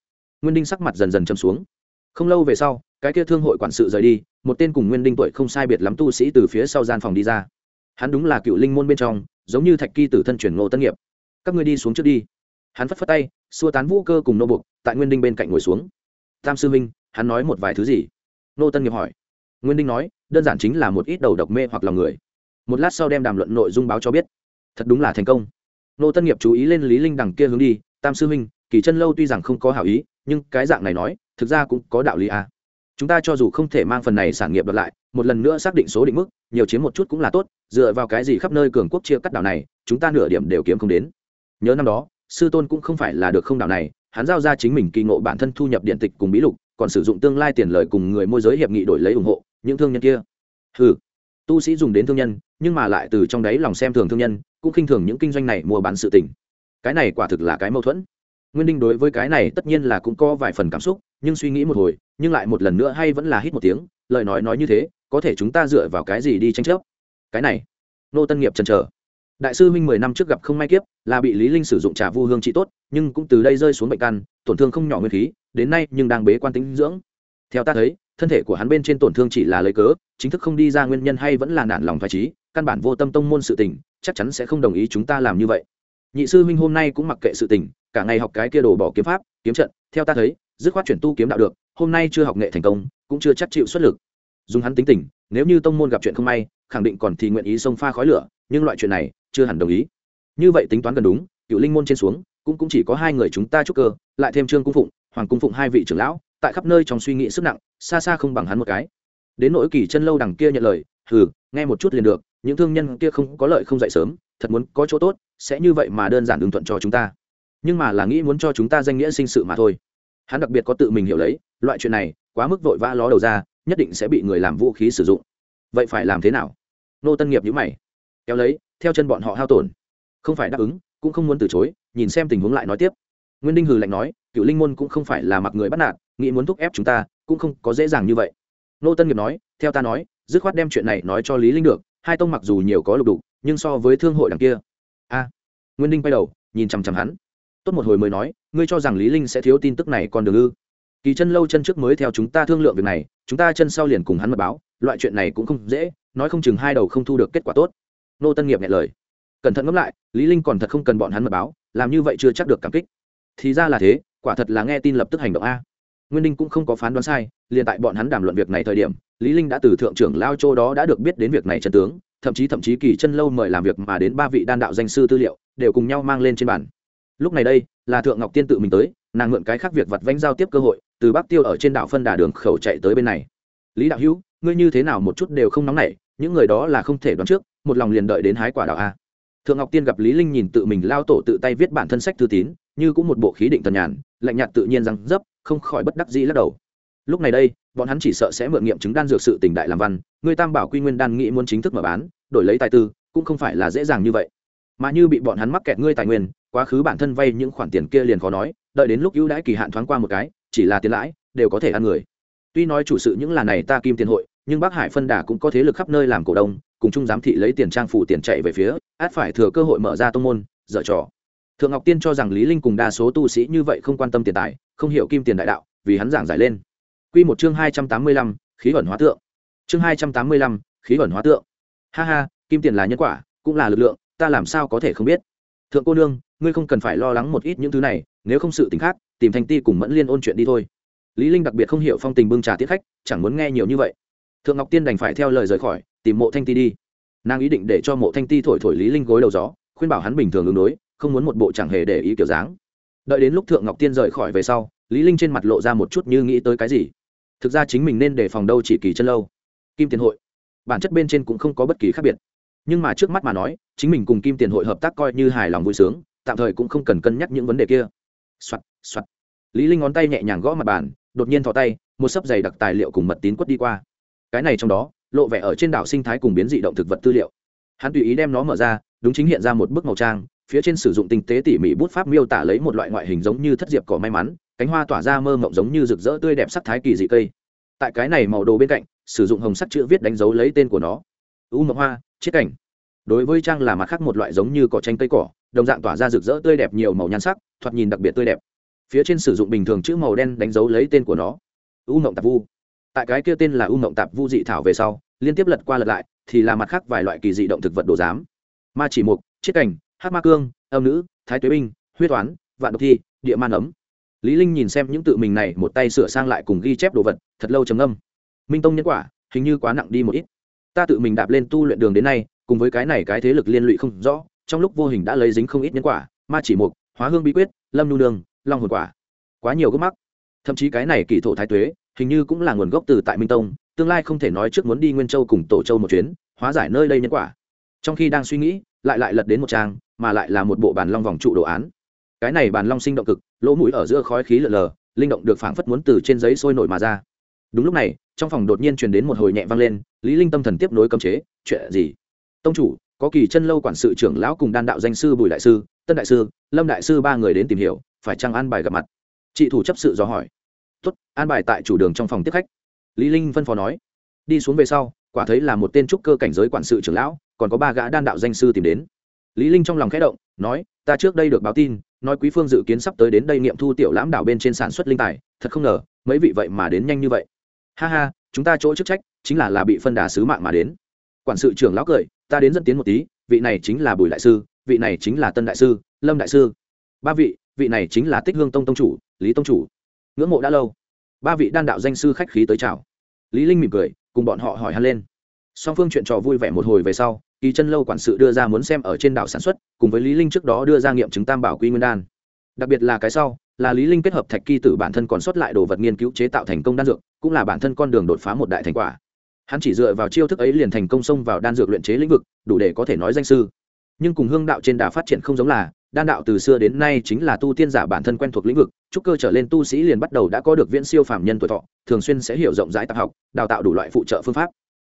Nguyên đinh sắc mặt dần dần châm xuống. Không lâu về sau, cái kia thương hội quản sự rời đi, một tên cùng nguyên đinh tuổi không sai biệt lắm tu sĩ từ phía sau gian phòng đi ra. Hắn đúng là cựu linh môn bên trong, giống như thạch kỳ tử thân chuyển ngô tân nghiệp. Các ngươi đi xuống trước đi hắn phất phất tay, xua tán vũ cơ cùng nô bục tại nguyên đinh bên cạnh ngồi xuống. Tam sư minh hắn nói một vài thứ gì? Nô tân nghiệp hỏi. Nguyên đinh nói, đơn giản chính là một ít đầu độc mê hoặc lòng người. Một lát sau đem đàm luận nội dung báo cho biết. Thật đúng là thành công. Nô tân nghiệp chú ý lên lý linh đằng kia hướng đi, tam sư minh kỳ chân lâu tuy rằng không có hảo ý, nhưng cái dạng này nói, thực ra cũng có đạo lý à. chúng ta cho dù không thể mang phần này sản nghiệp đợt lại, một lần nữa xác định số định mức, nhiều chiếm một chút cũng là tốt, dựa vào cái gì khắp nơi cường quốc chia cắt đảo này, chúng ta nửa điểm đều kiếm không đến. Nhớ năm đó sư tôn cũng không phải là được không đạo này, hắn giao ra chính mình kỳ ngộ bản thân thu nhập điện tịch cùng bí lục, còn sử dụng tương lai tiền lời cùng người môi giới hiệp nghị đổi lấy ủng hộ, những thương nhân kia. Ừ tu sĩ dùng đến thương nhân, nhưng mà lại từ trong đấy lòng xem thường thương nhân, cũng khinh thường những kinh doanh này mua bán sự tình. Cái này quả thực là cái mâu thuẫn. Nguyên đinh đối với cái này tất nhiên là cũng có vài phần cảm xúc, nhưng suy nghĩ một hồi, nhưng lại một lần nữa hay vẫn là hít một tiếng, lời nói nói như thế, có thể chúng ta dựa vào cái gì đi tranh chấp? Cái này, nô tân nghiệp chần chờ đại sư minh mười năm trước gặp không may kiếp, là bị lý linh sử dụng trà vu hương trị tốt, nhưng cũng từ đây rơi xuống bệnh căn, tổn thương không nhỏ nguyên khí, đến nay nhưng đang bế quan tính dưỡng. Theo ta thấy, thân thể của hắn bên trên tổn thương chỉ là lấy cớ, chính thức không đi ra nguyên nhân hay vẫn là nản lòng thoải trí căn bản vô tâm tông môn sự tình, chắc chắn sẽ không đồng ý chúng ta làm như vậy. Nhị sư huynh hôm nay cũng mặc kệ sự tình, cả ngày học cái kia đồ bỏ kiếm pháp, kiếm trận, theo ta thấy, dứt khoát chuyển tu kiếm đạo được, hôm nay chưa học nghệ thành công, cũng chưa chắc chịu xuất lực. Dùng hắn tính tình, nếu như tông môn gặp chuyện không may, khẳng định còn thì nguyện ý xông pha khói lửa, nhưng loại chuyện này chưa hẳn đồng ý. Như vậy tính toán gần đúng, cựu linh môn trên xuống, cũng cũng chỉ có hai người chúng ta chúc cơ, lại thêm trương cung phụng, hoàng cung phụng hai vị trưởng lão, tại khắp nơi trong suy nghĩ sức nặng, xa xa không bằng hắn một cái. Đến nỗi kỳ chân lâu đằng kia nhận lời, hừ, nghe một chút liền được, những thương nhân kia không có lợi không dậy sớm, thật muốn có chỗ tốt, sẽ như vậy mà đơn giản ứng thuận cho chúng ta. Nhưng mà là nghĩ muốn cho chúng ta danh nghĩa sinh sự mà thôi. Hắn đặc biệt có tự mình hiểu lấy, loại chuyện này, quá mức vội vã ló đầu ra, nhất định sẽ bị người làm vũ khí sử dụng. Vậy phải làm thế nào? Nô tân nghiệp nhữ mày. Kéo lấy theo chân bọn họ hao tổn. Không phải đáp ứng, cũng không muốn từ chối, nhìn xem tình huống lại nói tiếp. Nguyên đinh hừ lạnh nói, cựu linh môn cũng không phải là mặc người bắt nạt, nghĩ muốn thúc ép chúng ta, cũng không có dễ dàng như vậy. Nô tân nghiệp nói, theo ta nói, dứt khoát đem chuyện này nói cho lý linh được, hai tông mặc dù nhiều có lục đục, nhưng so với thương hội đằng kia. A. Nguyên đinh quay đầu, nhìn chằm chằm hắn. Tốt một hồi mới nói, ngươi cho rằng lý linh sẽ thiếu tin tức này còn được ư? Kỳ chân lâu chân trước mới theo chúng ta thương lượng việc này, chúng ta chân sau liền cùng hắn mật báo, loại chuyện này cũng không dễ, nói không chừng hai đầu không thu được kết quả tốt nô tân nghiệp nghe lời. Cẩn thận ngẫm lại, lý linh còn thật không cần bọn hắn mật báo, làm như vậy chưa chắc được cảm kích. Thì ra là thế, quả thật là nghe tin lập tức hành động a. Nguyên ninh cũng không có phán đoán sai, liền tại bọn hắn đàm luận việc này thời điểm, lý linh đã từ thượng trưởng lao châu đó đã được biết đến việc này chân tướng, thậm chí thậm chí kỳ chân lâu mời làm việc mà đến ba vị đan đạo danh sư tư liệu, đều cùng nhau mang lên trên bàn. Lúc này đây, là thượng ngọc tiên tự mình tới, nàng mượn cái khác việc vặt vánh giao tiếp cơ hội, từ bắc tiêu ở trên đảo phân đà đường khẩu chạy tới bên này. Lý đạo hữu, ngươi như thế nào một chút đều không nóng nảy, những người đó là không thể đoán trước một lòng liền đợi đến hái quả đào a. Thượng ngọc tiên gặp lý linh nhìn tự mình lao tổ tự tay viết bản thân sách thư tín, như cũng một bộ khí định tần nhàn, lạnh nhạt tự nhiên răng dấp, không khỏi bất đắc dĩ lắc đầu. Lúc này đây, bọn hắn chỉ sợ sẽ mượn nghiệm chứng đan dược sự tình đại làm văn, người tam bảo quy nguyên đan nghĩ muốn chính thức mở bán, đổi lấy tài tư, cũng không phải là dễ dàng như vậy. Mà như bị bọn hắn mắc kẹt ngươi tài nguyên, quá khứ bản thân vay những khoản tiền kia liền khó nói, đợi đến lúc ưu đãi kỳ hạn thoáng qua một cái, chỉ là tiền lãi, đều có thể ăn người. Tuy nói chủ sự những là này ta kim tiền hội nhưng bắc hải phân đà cũng có thế lực khắp nơi làm cổ đông cùng chung giám thị lấy tiền trang phủ tiền chạy về phía át phải thừa cơ hội mở ra tông môn dở trò. Thượng ngọc tiên cho rằng lý linh cùng đa số tu sĩ như vậy không quan tâm tiền tài không hiểu kim tiền đại đạo vì hắn giảng giải lên. Quy một chương hai trăm tám mươi lăm, khí ẩn hóa tượng. Chương hai trăm tám mươi lăm, khí ẩn hóa tượng. Ha ha kim tiền là nhân quả cũng là lực lượng ta làm sao có thể không biết? Thượng cô nương ngươi không cần phải lo lắng một ít những thứ này nếu không sự tình khác tìm thanh ti cùng mẫn liên ôn chuyện đi thôi. Lý linh đặc biệt không hiểu phong tình bưng trà tiết khách chẳng muốn nghe nhiều như vậy thượng ngọc tiên đành phải theo lời rời khỏi, tìm mộ thanh ti đi. Nàng ý định để cho mộ thanh ti thổi thổi lý linh gối đầu gió, khuyên bảo hắn bình thường ứng đối, không muốn một bộ chẳng hề để ý kiểu dáng. Đợi đến lúc thượng ngọc tiên rời khỏi về sau, lý linh trên mặt lộ ra một chút như nghĩ tới cái gì. Thực ra chính mình nên đề phòng đâu chỉ kỳ chân lâu. Kim tiền hội. Bản chất bên trên cũng không có bất kỳ khác biệt. Nhưng mà trước mắt mà nói, chính mình cùng kim tiền hội hợp tác coi như hài lòng vui sướng, tạm thời cũng không cần cân nhắc những vấn đề kia. Soạt soạt. Lý linh ngón tay nhẹ nhàng gõ mặt bàn, đột nhiên thò tay, một sấp giày đặc tài liệu cùng mật tín quất đi qua cái này trong đó, lộ vẻ ở trên đảo sinh thái cùng biến dị động thực vật tư liệu. Hắn tùy ý đem nó mở ra, đúng chính hiện ra một bức màu trang, phía trên sử dụng tinh tế tỉ mỉ bút pháp miêu tả lấy một loại ngoại hình giống như thất diệp cỏ may mắn, cánh hoa tỏa ra mơ mộng giống như rực rỡ tươi đẹp sắc thái kỳ dị cây. Tại cái này màu đồ bên cạnh, sử dụng hồng sắc chữ viết đánh dấu lấy tên của nó. U mộng hoa, chiết cảnh. Đối với trang là mặt khác một loại giống như cỏ tranh cây cỏ, đồng dạng tỏa ra rực rỡ tươi đẹp nhiều màu nhan sắc, thoạt nhìn đặc biệt tươi đẹp. Phía trên sử dụng bình thường chữ màu đen đánh dấu lấy tên của nó. U mộng tạp vu tại cái kia tên là u mộng tạp vu dị thảo về sau, liên tiếp lật qua lật lại, thì là mặt khác vài loại kỳ dị động thực vật đồ giám. Ma chỉ mục, chiết cảnh hát ma cương, âm nữ, thái tuế binh, huyết toán, vạn độc thi, địa man ấm. Lý linh nhìn xem những tự mình này một tay sửa sang lại cùng ghi chép đồ vật, thật lâu trầm ngâm. Minh tông nhân quả, hình như quá nặng đi một ít. Ta tự mình đạp lên tu luyện đường đến nay, cùng với cái này cái thế lực liên lụy không rõ, trong lúc vô hình đã lấy dính không ít nhân quả, ma chỉ mục, hóa hương bí quyết, lâm nhu đường long hồn quả. Quá nhiều gốc mắc. Thậm chí cái này kỳ thổ thái tuế hình như cũng là nguồn gốc từ tại minh tông, tương lai không thể nói trước muốn đi nguyên châu cùng tổ châu một chuyến, hóa giải nơi đây nhân quả. Trong khi đang suy nghĩ, lại lại lật đến một trang, mà lại là một bộ bàn long vòng trụ đồ án. Cái này bàn long sinh động cực, lỗ mũi ở giữa khói khí lờ lờ, linh động được phảng phất muốn từ trên giấy sôi nổi mà ra. Đúng lúc này, trong phòng đột nhiên truyền đến một hồi nhẹ vang lên, lý linh tâm thần tiếp nối cấm chế, chuyện gì? Tông chủ, có kỳ chân lâu quản sự trưởng lão cùng đan đạo danh sư bùi đại sư, tân đại sư, lâm đại sư ba người đến tìm hiểu, phải chăng an bài gặp mặt? Chị thủ chấp sự do hỏi tốt, an bài tại chủ đường trong phòng tiếp khách. Lý linh phân phó nói. Đi xuống về sau, quả thấy là một tên trúc cơ cảnh giới quản sự trưởng lão, còn có ba gã đan đạo danh sư tìm đến. Lý linh trong lòng khẽ động, nói, ta trước đây được báo tin, nói quý phương dự kiến sắp tới đến đây nghiệm thu tiểu lãm đảo bên trên sản xuất linh tài, thật không ngờ, mấy vị vậy mà đến nhanh như vậy. Ha ha, chúng ta chỗ chức trách chính là là bị phân đà sứ mạng mà đến. Quản sự trưởng lão cười, ta đến dẫn tiến một tí, vị này chính là bùi đại sư, vị này chính là tân đại sư, lâm đại sư. Ba vị vị này chính là tích hương tông tông chủ, lý tông chủ ngưỡng mộ đã lâu. Ba vị đan đạo danh sư khách khí tới chào. Lý linh mỉm cười, cùng bọn họ hỏi han lên. Song phương chuyện trò vui vẻ một hồi về sau, kỳ chân lâu quản sự đưa ra muốn xem ở trên đảo sản xuất, cùng với lý linh trước đó đưa ra nghiệm chứng tam bảo quy nguyên đan. Đặc biệt là cái sau, là lý linh kết hợp thạch kỳ tử bản thân còn xuất lại đồ vật nghiên cứu chế tạo thành công đan dược, cũng là bản thân con đường đột phá một đại thành quả. Hắn chỉ dựa vào chiêu thức ấy liền thành công xông vào đan dược luyện chế lĩnh vực, đủ để có thể nói danh sư. Nhưng cùng hương đạo trên đà phát triển không giống là đan đạo từ xưa đến nay chính là tu tiên giả bản thân quen thuộc lĩnh vực trúc cơ trở lên tu sĩ liền bắt đầu đã có được viễn siêu phàm nhân tuổi thọ, thường xuyên sẽ hiểu rộng rãi tạp học, đào tạo đủ loại phụ trợ phương pháp.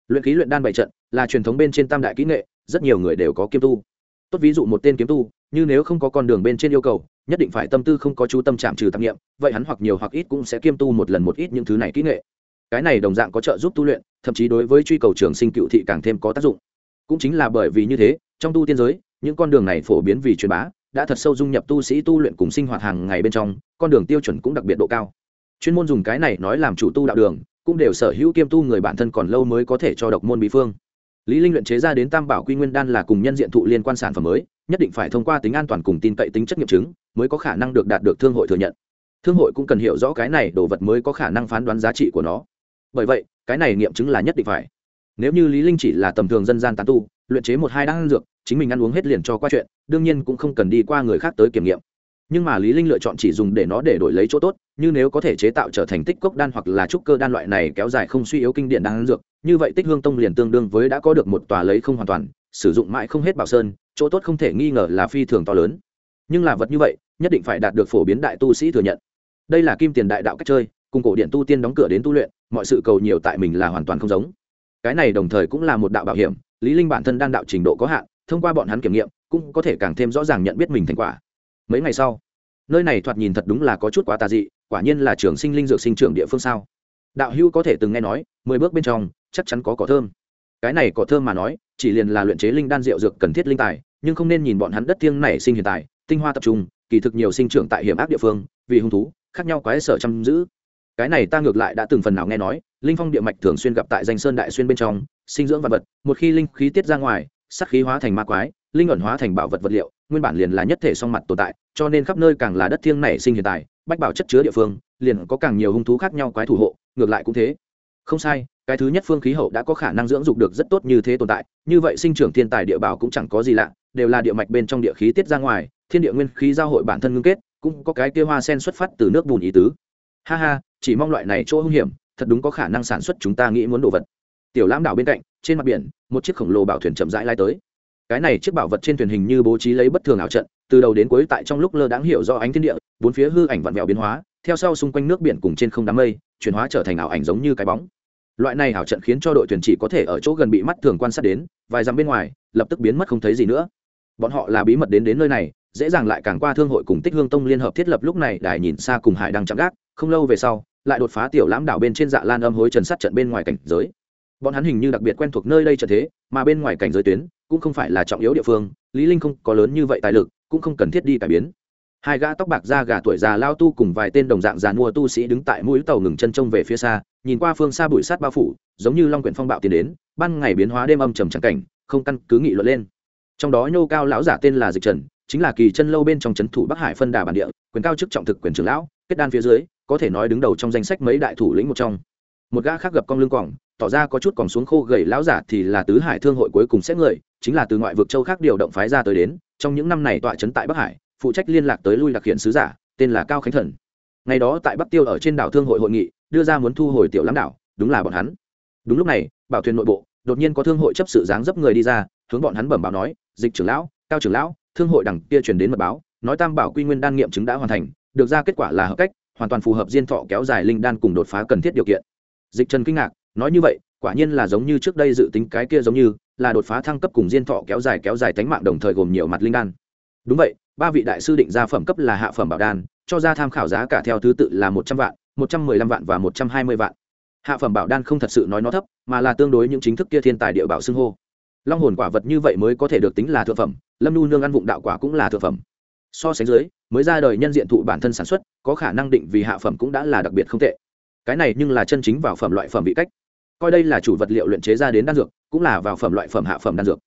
Luyện khí luyện đan bảy trận, là truyền thống bên trên tam đại kỹ nghệ, rất nhiều người đều có kiêm tu. Tốt ví dụ một tên kiếm tu, như nếu không có con đường bên trên yêu cầu, nhất định phải tâm tư không có chú tâm chạm trừ tạp nghiệm vậy hắn hoặc nhiều hoặc ít cũng sẽ kiêm tu một lần một ít những thứ này kỹ nghệ. Cái này đồng dạng có trợ giúp tu luyện, thậm chí đối với truy cầu trường sinh cựu thị càng thêm có tác dụng. Cũng chính là bởi vì như thế, trong tu tiên giới, những con đường này phổ biến vì truyền bá đã thật sâu dung nhập tu sĩ tu luyện cùng sinh hoạt hàng ngày bên trong, con đường tiêu chuẩn cũng đặc biệt độ cao. Chuyên môn dùng cái này nói làm chủ tu đạo đường, cũng đều sở hữu kiêm tu người bản thân còn lâu mới có thể cho độc môn bí phương. Lý linh luyện chế ra đến tam bảo quy nguyên đan là cùng nhân diện thụ liên quan sản phẩm mới, nhất định phải thông qua tính an toàn cùng tin cậy tính chất nghiệm chứng, mới có khả năng được đạt được thương hội thừa nhận. Thương hội cũng cần hiểu rõ cái này đồ vật mới có khả năng phán đoán giá trị của nó. Bởi vậy, cái này nghiệm chứng là nhất định phải. Nếu như lý linh chỉ là tầm thường dân gian tán tu, luyện chế một hai đan dược chính mình ăn uống hết liền cho qua chuyện, đương nhiên cũng không cần đi qua người khác tới kiểm nghiệm. Nhưng mà lý linh lựa chọn chỉ dùng để nó để đổi lấy chỗ tốt, như nếu có thể chế tạo trở thành tích cốc đan hoặc là trúc cơ đan loại này kéo dài không suy yếu kinh điển đan dược, như vậy tích hương tông liền tương đương với đã có được một tòa lấy không hoàn toàn, sử dụng mãi không hết bảo sơn, chỗ tốt không thể nghi ngờ là phi thường to lớn. Nhưng là vật như vậy, nhất định phải đạt được phổ biến đại tu sĩ thừa nhận. Đây là kim tiền đại đạo cách chơi, cùng cổ điện tu tiên đóng cửa đến tu luyện, mọi sự cầu nhiều tại mình là hoàn toàn không giống. Cái này đồng thời cũng là một đạo bảo hiểm, lý linh bản thân đan đạo trình độ có hạn thông qua bọn hắn kiểm nghiệm, cũng có thể càng thêm rõ ràng nhận biết mình thành quả. Mấy ngày sau, nơi này thoạt nhìn thật đúng là có chút quá tà dị, quả nhiên là trường sinh linh dược sinh trưởng địa phương sao. Đạo hữu có thể từng nghe nói, mười bước bên trong, chắc chắn có cỏ thơm. Cái này cỏ thơm mà nói, chỉ liền là luyện chế linh đan rượu dược cần thiết linh tài, nhưng không nên nhìn bọn hắn đất thiêng này sinh hiện tại, tinh hoa tập trung, kỳ thực nhiều sinh trưởng tại hiểm ác địa phương, vì hung thú, khác nhau quái sở chăm giữ. Cái này ta ngược lại đã từng phần nào nghe nói, linh phong địa mạch thường xuyên gặp tại danh sơn đại xuyên bên trong, sinh dưỡng vật vật, một khi linh khí tiết ra ngoài sắc khí hóa thành ma quái, linh ẩn hóa thành bảo vật vật liệu, nguyên bản liền là nhất thể song mặt tồn tại, cho nên khắp nơi càng là đất thiêng nảy sinh hiện tại, bách bảo chất chứa địa phương, liền có càng nhiều hung thú khác nhau quái thủ hộ, ngược lại cũng thế. Không sai, cái thứ nhất phương khí hậu đã có khả năng dưỡng dục được rất tốt như thế tồn tại, như vậy sinh trưởng thiên tài địa bảo cũng chẳng có gì lạ, đều là địa mạch bên trong địa khí tiết ra ngoài, thiên địa nguyên khí giao hội bản thân ngưng kết, cũng có cái kia hoa sen xuất phát từ nước bùn ý tứ. Ha ha, chỉ mong loại này chỗ hung hiểm, thật đúng có khả năng sản xuất chúng ta nghĩ muốn đồ vật. Tiểu lãm đảo bên cạnh trên mặt biển, một chiếc khổng lồ bảo thuyền chậm rãi lai tới. Cái này chiếc bảo vật trên thuyền hình như bố trí lấy bất thường ảo trận, từ đầu đến cuối tại trong lúc lơ đáng hiểu do ánh thiên địa, bốn phía hư ảnh vặn vẹo biến hóa, theo sau xung quanh nước biển cùng trên không đám mây, chuyển hóa trở thành ảo ảnh giống như cái bóng. Loại này ảo trận khiến cho đội thuyền chỉ có thể ở chỗ gần bị mắt thường quan sát đến, vài dặm bên ngoài, lập tức biến mất không thấy gì nữa. Bọn họ là bí mật đến đến nơi này, dễ dàng lại càng qua thương hội cùng tích hương tông liên hợp thiết lập lúc này đài nhìn xa cùng hải đang chạm gác, không lâu về sau, lại đột phá tiểu lãm đảo bên trên dạ lan âm hối trần sát trận bên ngoài cảnh giới bọn hắn hình như đặc biệt quen thuộc nơi đây trở thế, mà bên ngoài cảnh giới tuyến cũng không phải là trọng yếu địa phương, lý linh không có lớn như vậy tài lực, cũng không cần thiết đi cải biến. Hai gã tóc bạc da gà tuổi già lao tu cùng vài tên đồng dạng già mua tu sĩ đứng tại mũi tàu ngừng chân trông về phía xa, nhìn qua phương xa bụi sát bao phủ, giống như long quyển phong bạo tiến đến, ban ngày biến hóa đêm âm trầm trắng cảnh, không căn cứ nghị luận lên. Trong đó nhô cao lão giả tên là dịch trần, chính là kỳ chân lâu bên trong trấn thủ bắc hải phân đà bản địa, quyền cao chức trọng thực quyền trưởng lão, kết đan phía dưới, có thể nói đứng đầu trong danh sách mấy đại thủ lĩnh một trong một gã khác gặp con lưng quỏng tỏ ra có chút còn xuống khô gầy lão giả thì là tứ hải thương hội cuối cùng xét người, chính là từ ngoại vực châu khác điều động phái ra tới đến, trong những năm này tọa trấn tại bắc hải, phụ trách liên lạc tới lui đặc hiện sứ giả, tên là cao khánh thần. Ngày đó tại bắc tiêu ở trên đảo thương hội hội nghị, đưa ra muốn thu hồi tiểu lãm đảo, đúng là bọn hắn. Đúng lúc này, bảo thuyền nội bộ, đột nhiên có thương hội chấp sự dáng dấp người đi ra, hướng bọn hắn bẩm báo nói, dịch trưởng lão, cao trưởng lão, thương hội đằng kia truyền đến mật báo, nói tam bảo quy nguyên đan nghiệm chứng đã hoàn thành, được ra kết quả là hợp cách, hoàn toàn phù hợp diên thọ kéo dài linh đan cùng đột phá cần thiết điều kiện dịch trần kinh ngạc, nói như vậy, quả nhiên là giống như trước đây dự tính cái kia giống như, là đột phá thăng cấp cùng diên thọ kéo dài kéo dài tánh mạng đồng thời gồm nhiều mặt linh đan. Đúng vậy, ba vị đại sư định ra phẩm cấp là hạ phẩm bảo đan, cho ra tham khảo giá cả theo thứ tự là một trăm vạn, một trăm mười lăm vạn và một trăm hai mươi vạn. Hạ phẩm bảo đan không thật sự nói nó thấp, mà là tương đối những chính thức kia thiên tài địa bảo xưng hô. Long hồn quả vật như vậy mới có thể được tính là thượng phẩm, lâm nu nương ăn vụng đạo quả cũng là thượng phẩm. So sánh dưới, mới ra đời nhân diện thụ bản thân sản xuất, có khả năng định vì hạ phẩm cũng đã là đặc biệt không tệ cái này nhưng là chân chính vào phẩm loại phẩm vị cách. Coi đây là chủ vật liệu luyện chế ra đến đan dược, cũng là vào phẩm loại phẩm hạ phẩm đan dược.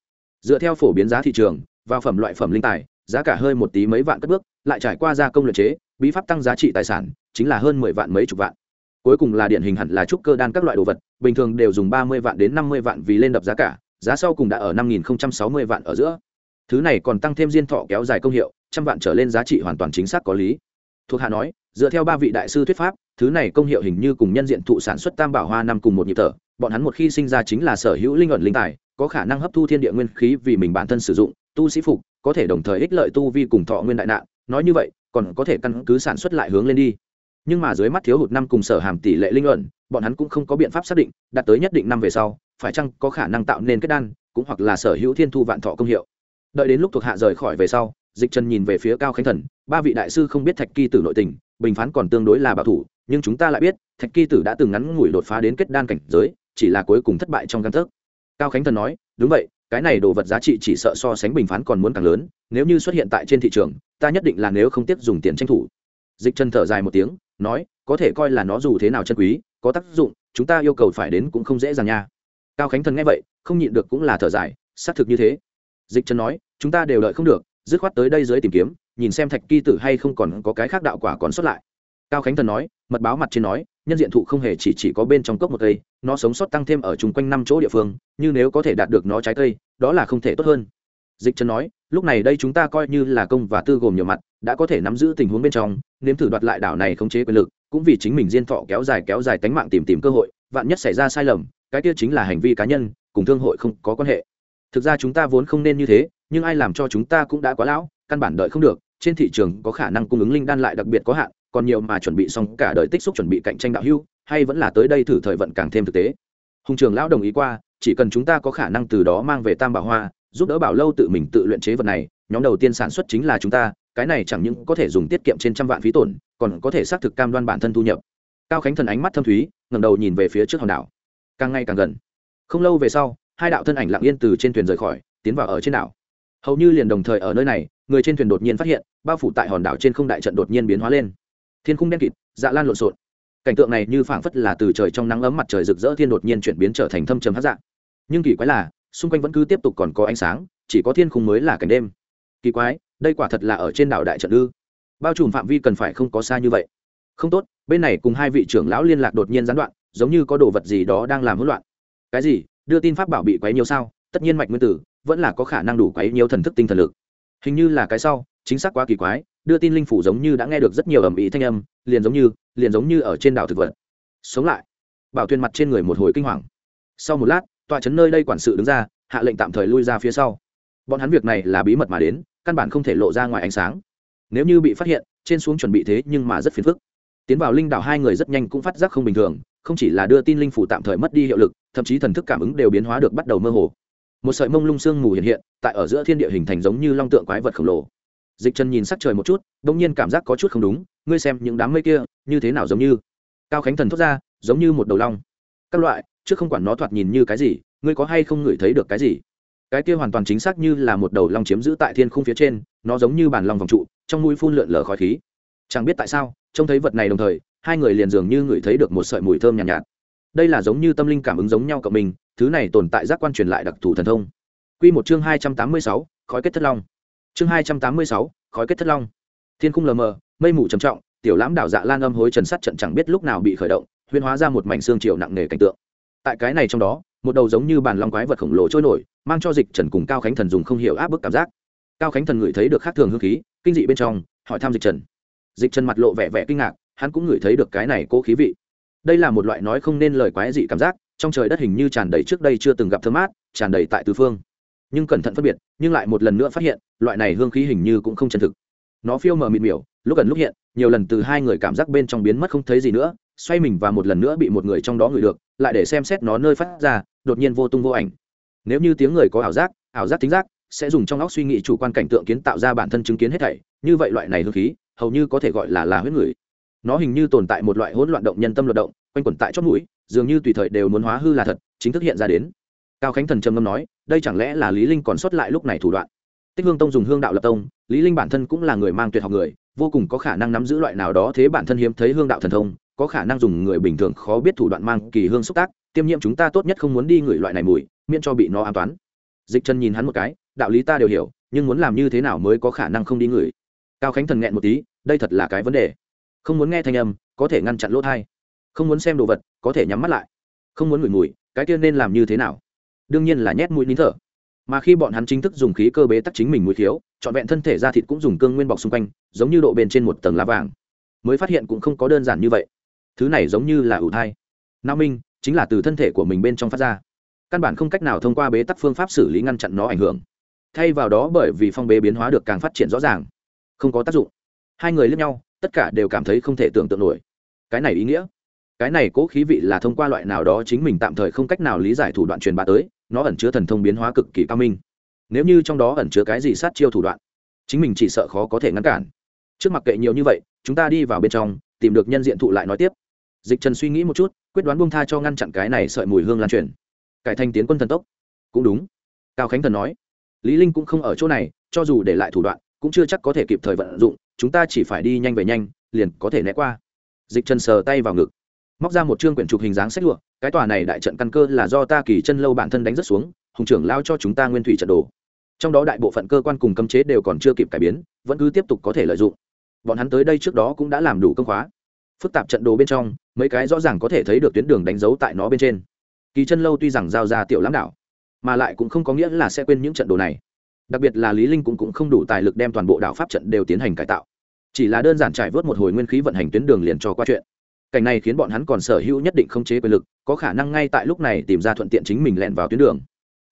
Dựa theo phổ biến giá thị trường, vào phẩm loại phẩm linh tài, giá cả hơi một tí mấy vạn cất bước, lại trải qua gia công luyện chế, bí pháp tăng giá trị tài sản, chính là hơn mười vạn mấy chục vạn. Cuối cùng là điển hình hẳn là trúc cơ đan các loại đồ vật, bình thường đều dùng ba mươi vạn đến năm mươi vạn vì lên đập giá cả, giá sau cùng đã ở năm nghìn sáu mươi vạn ở giữa. Thứ này còn tăng thêm diên thọ kéo dài công hiệu, trăm vạn trở lên giá trị hoàn toàn chính xác có lý. Thuộc hạ nói, dựa theo ba vị đại sư thuyết pháp thứ này công hiệu hình như cùng nhân diện thụ sản xuất tam bảo hoa năm cùng một nhịp thở. Bọn hắn một khi sinh ra chính là sở hữu linh ẩn linh tài, có khả năng hấp thu thiên địa nguyên khí vì mình bản thân sử dụng, tu sĩ phục, có thể đồng thời ích lợi tu vi cùng thọ nguyên đại nạn. Nói như vậy, còn có thể căn cứ sản xuất lại hướng lên đi. Nhưng mà dưới mắt thiếu hụt năm cùng sở hàm tỷ lệ linh ẩn, bọn hắn cũng không có biện pháp xác định, đạt tới nhất định năm về sau, phải chăng có khả năng tạo nên kết đan, cũng hoặc là sở hữu thiên thu vạn thọ công hiệu. Đợi đến lúc thuộc hạ rời khỏi về sau, dịch trần nhìn về phía cao khánh thần, ba vị đại sư không biết thạch kỳ tử nội tình, bình phán còn tương đối là bảo thủ nhưng chúng ta lại biết, thạch kỳ tử đã từng ngắn ngủi đột phá đến kết đan cảnh giới, chỉ là cuối cùng thất bại trong căn thức. Cao khánh thần nói, đúng vậy, cái này đồ vật giá trị chỉ sợ so sánh bình phán còn muốn càng lớn, nếu như xuất hiện tại trên thị trường, ta nhất định là nếu không tiếc dùng tiền tranh thủ. Dịch trần thở dài một tiếng, nói, có thể coi là nó dù thế nào chân quý, có tác dụng, chúng ta yêu cầu phải đến cũng không dễ dàng nha. Cao khánh thần nghe vậy, không nhịn được cũng là thở dài, xác thực như thế. Dịch trần nói, chúng ta đều đợi không được, dứt khoát tới đây dưới tìm kiếm, nhìn xem thạch kỳ tử hay không còn có cái khác đạo quả còn xuất lại cao khánh thần nói, mật báo mặt trên nói, nhân diện thụ không hề chỉ chỉ có bên trong cốc một cây, nó sống sót tăng thêm ở chung quanh năm chỗ địa phương, như nếu có thể đạt được nó trái cây, đó là không thể tốt hơn. Dịch trần nói, lúc này đây chúng ta coi như là công và tư gồm nhiều mặt, đã có thể nắm giữ tình huống bên trong, nếm thử đoạt lại đảo này khống chế quyền lực, cũng vì chính mình diên thọ kéo dài kéo dài tánh mạng tìm tìm cơ hội, vạn nhất xảy ra sai lầm, cái kia chính là hành vi cá nhân, cùng thương hội không có quan hệ. Thực ra chúng ta vốn không nên như thế, nhưng ai làm cho chúng ta cũng đã quá lão, căn bản đợi không được, trên thị trường có khả năng cung ứng linh đan lại đặc biệt có hạn còn nhiều mà chuẩn bị xong cả đời tích xúc chuẩn bị cạnh tranh đạo hưu, hay vẫn là tới đây thử thời vận càng thêm thực tế. Hùng trường lão đồng ý qua, chỉ cần chúng ta có khả năng từ đó mang về tam bảo hoa, giúp đỡ bảo lâu tự mình tự luyện chế vật này, nhóm đầu tiên sản xuất chính là chúng ta, cái này chẳng những có thể dùng tiết kiệm trên trăm vạn phí tổn, còn có thể xác thực cam đoan bản thân thu nhập. Cao khánh thần ánh mắt thâm thúy, ngẩng đầu nhìn về phía trước hòn đảo. Càng ngày càng gần. Không lâu về sau, hai đạo thân ảnh lặng yên từ trên thuyền rời khỏi, tiến vào ở trên đảo. Hầu như liền đồng thời ở nơi này, người trên thuyền đột nhiên phát hiện, bao phủ tại hòn đảo trên không đại trận đột nhiên biến hóa lên thiên khung đen kịt dạ lan lộn xộn. Cảnh tượng này như phảng phất là từ trời trong nắng ấm mặt trời rực rỡ thiên đột nhiên chuyển biến trở thành thâm trầm hát dạng nhưng kỳ quái là, xung quanh vẫn cứ tiếp tục còn có ánh sáng, chỉ có thiên khung mới là cảnh đêm. Kỳ quái, đây quả thật là ở trên đảo đại trận ư. Bao trùm phạm vi cần phải không có xa như vậy. Không tốt, bên này cùng hai vị trưởng lão liên lạc đột nhiên gián đoạn, giống như có đồ vật gì đó đang làm hỗn loạn. Cái gì? Đưa tin pháp bảo bị quấy nhiều sao? Tất nhiên mạch nguyên tử vẫn là có khả năng đủ quấy nhiều thần thức tinh thần lực. Hình như là cái sau chính xác quá kỳ quái, đưa tin linh phủ giống như đã nghe được rất nhiều ầm ĩ thanh âm, liền giống như, liền giống như ở trên đảo thực vật. Sống lại. Bảo tuyên mặt trên người một hồi kinh hoàng. Sau một lát, tòa trấn nơi đây quản sự đứng ra, hạ lệnh tạm thời lui ra phía sau. Bọn hắn việc này là bí mật mà đến, căn bản không thể lộ ra ngoài ánh sáng. Nếu như bị phát hiện, trên xuống chuẩn bị thế nhưng mà rất phiền phức. Tiến vào linh đảo hai người rất nhanh cũng phát giác không bình thường, không chỉ là đưa tin linh phủ tạm thời mất đi hiệu lực, thậm chí thần thức cảm ứng đều biến hóa được bắt đầu mơ hồ. Một sợi mông lung sương mù hiện hiện, tại ở giữa thiên địa hình thành giống như long tượng quái vật khổng lồ dịch Trần nhìn sắc trời một chút đ ỗ n g nhiên cảm giác có chút không đúng ngươi xem những đám mây kia như thế nào giống như? Cao khánh thần thốt ra giống như một đầu long. Các loại trước không quản nó thoạt nhìn như cái gì ngươi có hay không ngửi thấy được cái gì? Cái kia hoàn toàn chính xác như là một đầu long chiếm giữ tại thiên khung phía trên nó giống như bàn long vòng trụ trong mũi phun lượn lờ khói khí. Chẳng biết tại sao trông thấy vật này đồng thời hai người liền dường như ngửi thấy được một sợi mùi thơm nhàn nhạt, nhạt. Đây là giống như tâm linh cảm ứng giống nhau cộng mình thứ này tồn tại giác quan truyền lại đặc thù thần thông. Q một chương hai trăm tám mươi sáu khói kết thất long chương hai trăm tám mươi sáu, khói kết thất long. Thiên khung lờ mờ, mây mù trầm trọng, tiểu lãm đảo dạ lan âm hối trần sắt trận chẳng biết lúc nào bị khởi động, huyên hóa ra một mảnh xương chiều nặng nề cảnh tượng. Tại cái này trong đó, một đầu giống như bàn long quái vật khổng lồ trôi nổi, mang cho dịch trần cùng cao khánh thần dùng không hiểu áp bức cảm giác. Cao khánh thần ngửi thấy được khác thường hương khí, kinh dị bên trong, hỏi thăm dịch trần. Dịch trần mặt lộ vẻ vẻ kinh ngạc, hắn cũng ngửi thấy được cái này cố khí vị. Đây là một loại nói không nên lời quái dị cảm giác, trong trời đất hình như tràn đầy trước đây chưa từng gặp thơm mát, tràn đầy tại tứ phương nhưng cẩn thận phân biệt, nhưng lại một lần nữa phát hiện, loại này hương khí hình như cũng không chân thực. Nó phiêu mờ mịt miểu, lúc gần lúc hiện, nhiều lần từ hai người cảm giác bên trong biến mất không thấy gì nữa, xoay mình và một lần nữa bị một người trong đó ngửi được, lại để xem xét nó nơi phát ra, đột nhiên vô tung vô ảnh. Nếu như tiếng người có ảo giác ảo giác tính giác, sẽ dùng trong óc suy nghĩ chủ quan cảnh tượng kiến tạo ra bản thân chứng kiến hết thảy, như vậy loại này hương khí, hầu như có thể gọi là là huyết người. Nó hình như tồn tại một loại hỗn loạn động nhân tâm luật động, quanh quẩn tại chót mũi, dường như tùy thời đều muốn hóa hư là thật, chính thức hiện ra đến cao khánh thần trầm ngâm nói, đây chẳng lẽ là lý linh còn xuất lại lúc này thủ đoạn? Tích hương tông dùng hương đạo lập tông, lý linh bản thân cũng là người mang tuyệt học người, vô cùng có khả năng nắm giữ loại nào đó thế bản thân hiếm thấy hương đạo thần thông, có khả năng dùng người bình thường khó biết thủ đoạn mang kỳ hương xúc tác, tiêm nhiễm chúng ta tốt nhất không muốn đi người loại này mùi, miễn cho bị nó an toán. Dịch chân nhìn hắn một cái, đạo lý ta đều hiểu, nhưng muốn làm như thế nào mới có khả năng không đi người? cao khánh thần nghẹn một tí, đây thật là cái vấn đề. Không muốn nghe thanh âm, có thể ngăn chặn lỗ thai. Không muốn xem đồ vật, có thể nhắm mắt lại. Không muốn ngửi mùi, cái kia nên làm như thế nào? Đương nhiên là nhét mũi nín thở. Mà khi bọn hắn chính thức dùng khí cơ bế tắc chính mình mũi thiếu, trọn vẹn thân thể da thịt cũng dùng cương nguyên bọc xung quanh giống như độ bền trên một tầng lá vàng. Mới phát hiện cũng không có đơn giản như vậy. Thứ này giống như là ủ thai. Nam minh chính là từ thân thể của mình bên trong phát ra. Căn bản không cách nào thông qua bế tắc phương pháp xử lý ngăn chặn nó ảnh hưởng. Thay vào đó bởi vì phong bế biến hóa được càng phát triển rõ ràng. Không có tác dụng. Hai người lướt nhau tất cả đều cảm thấy không thể tưởng tượng nổi. Cái này ý nghĩa. Cái này cố khí vị là thông qua loại nào đó chính mình tạm thời không cách nào lý giải thủ đoạn truyền bá tới nó ẩn chứa thần thông biến hóa cực kỳ cao minh. Nếu như trong đó ẩn chứa cái gì sát chiêu thủ đoạn, chính mình chỉ sợ khó có thể ngăn cản. Trước mặt kệ nhiều như vậy, chúng ta đi vào bên trong, tìm được nhân diện thụ lại nói tiếp. Dịch trần suy nghĩ một chút, quyết đoán buông tha cho ngăn chặn cái này sợi mùi hương lan truyền. Cải thành tiến quân thần tốc. Cũng đúng. Cao khánh thần nói. Lý linh cũng không ở chỗ này, cho dù để lại thủ đoạn, cũng chưa chắc có thể kịp thời vận dụng, chúng ta chỉ phải đi nhanh về nhanh, liền có thể né qua. Dịch trần sờ tay vào ngực móc ra một chương quyển trục hình dáng sách lụa cái tòa này đại trận căn cơ là do ta kỳ chân lâu bản thân đánh rất xuống hùng trưởng lao cho chúng ta nguyên thủy trận đồ. Trong đó đại bộ phận cơ quan cùng cấm chế đều còn chưa kịp cải biến vẫn cứ tiếp tục có thể lợi dụng. Bọn hắn tới đây trước đó cũng đã làm đủ công khóa. Phức tạp trận đồ bên trong mấy cái rõ ràng có thể thấy được tuyến đường đánh dấu tại nó bên trên. Kỳ chân lâu tuy rằng giao ra tiểu lãm đảo mà lại cũng không có nghĩa là sẽ quên những trận đồ này. Đặc biệt là lý linh cũng, cũng không đủ tài lực đem toàn bộ đảo pháp trận đều tiến hành cải tạo. Chỉ là đơn giản trải vớt một hồi nguyên khí vận hành tuyến đường liền cho qua chuyện cảnh này khiến bọn hắn còn sở hữu nhất định không chế quyền lực, có khả năng ngay tại lúc này tìm ra thuận tiện chính mình lẹn vào tuyến đường.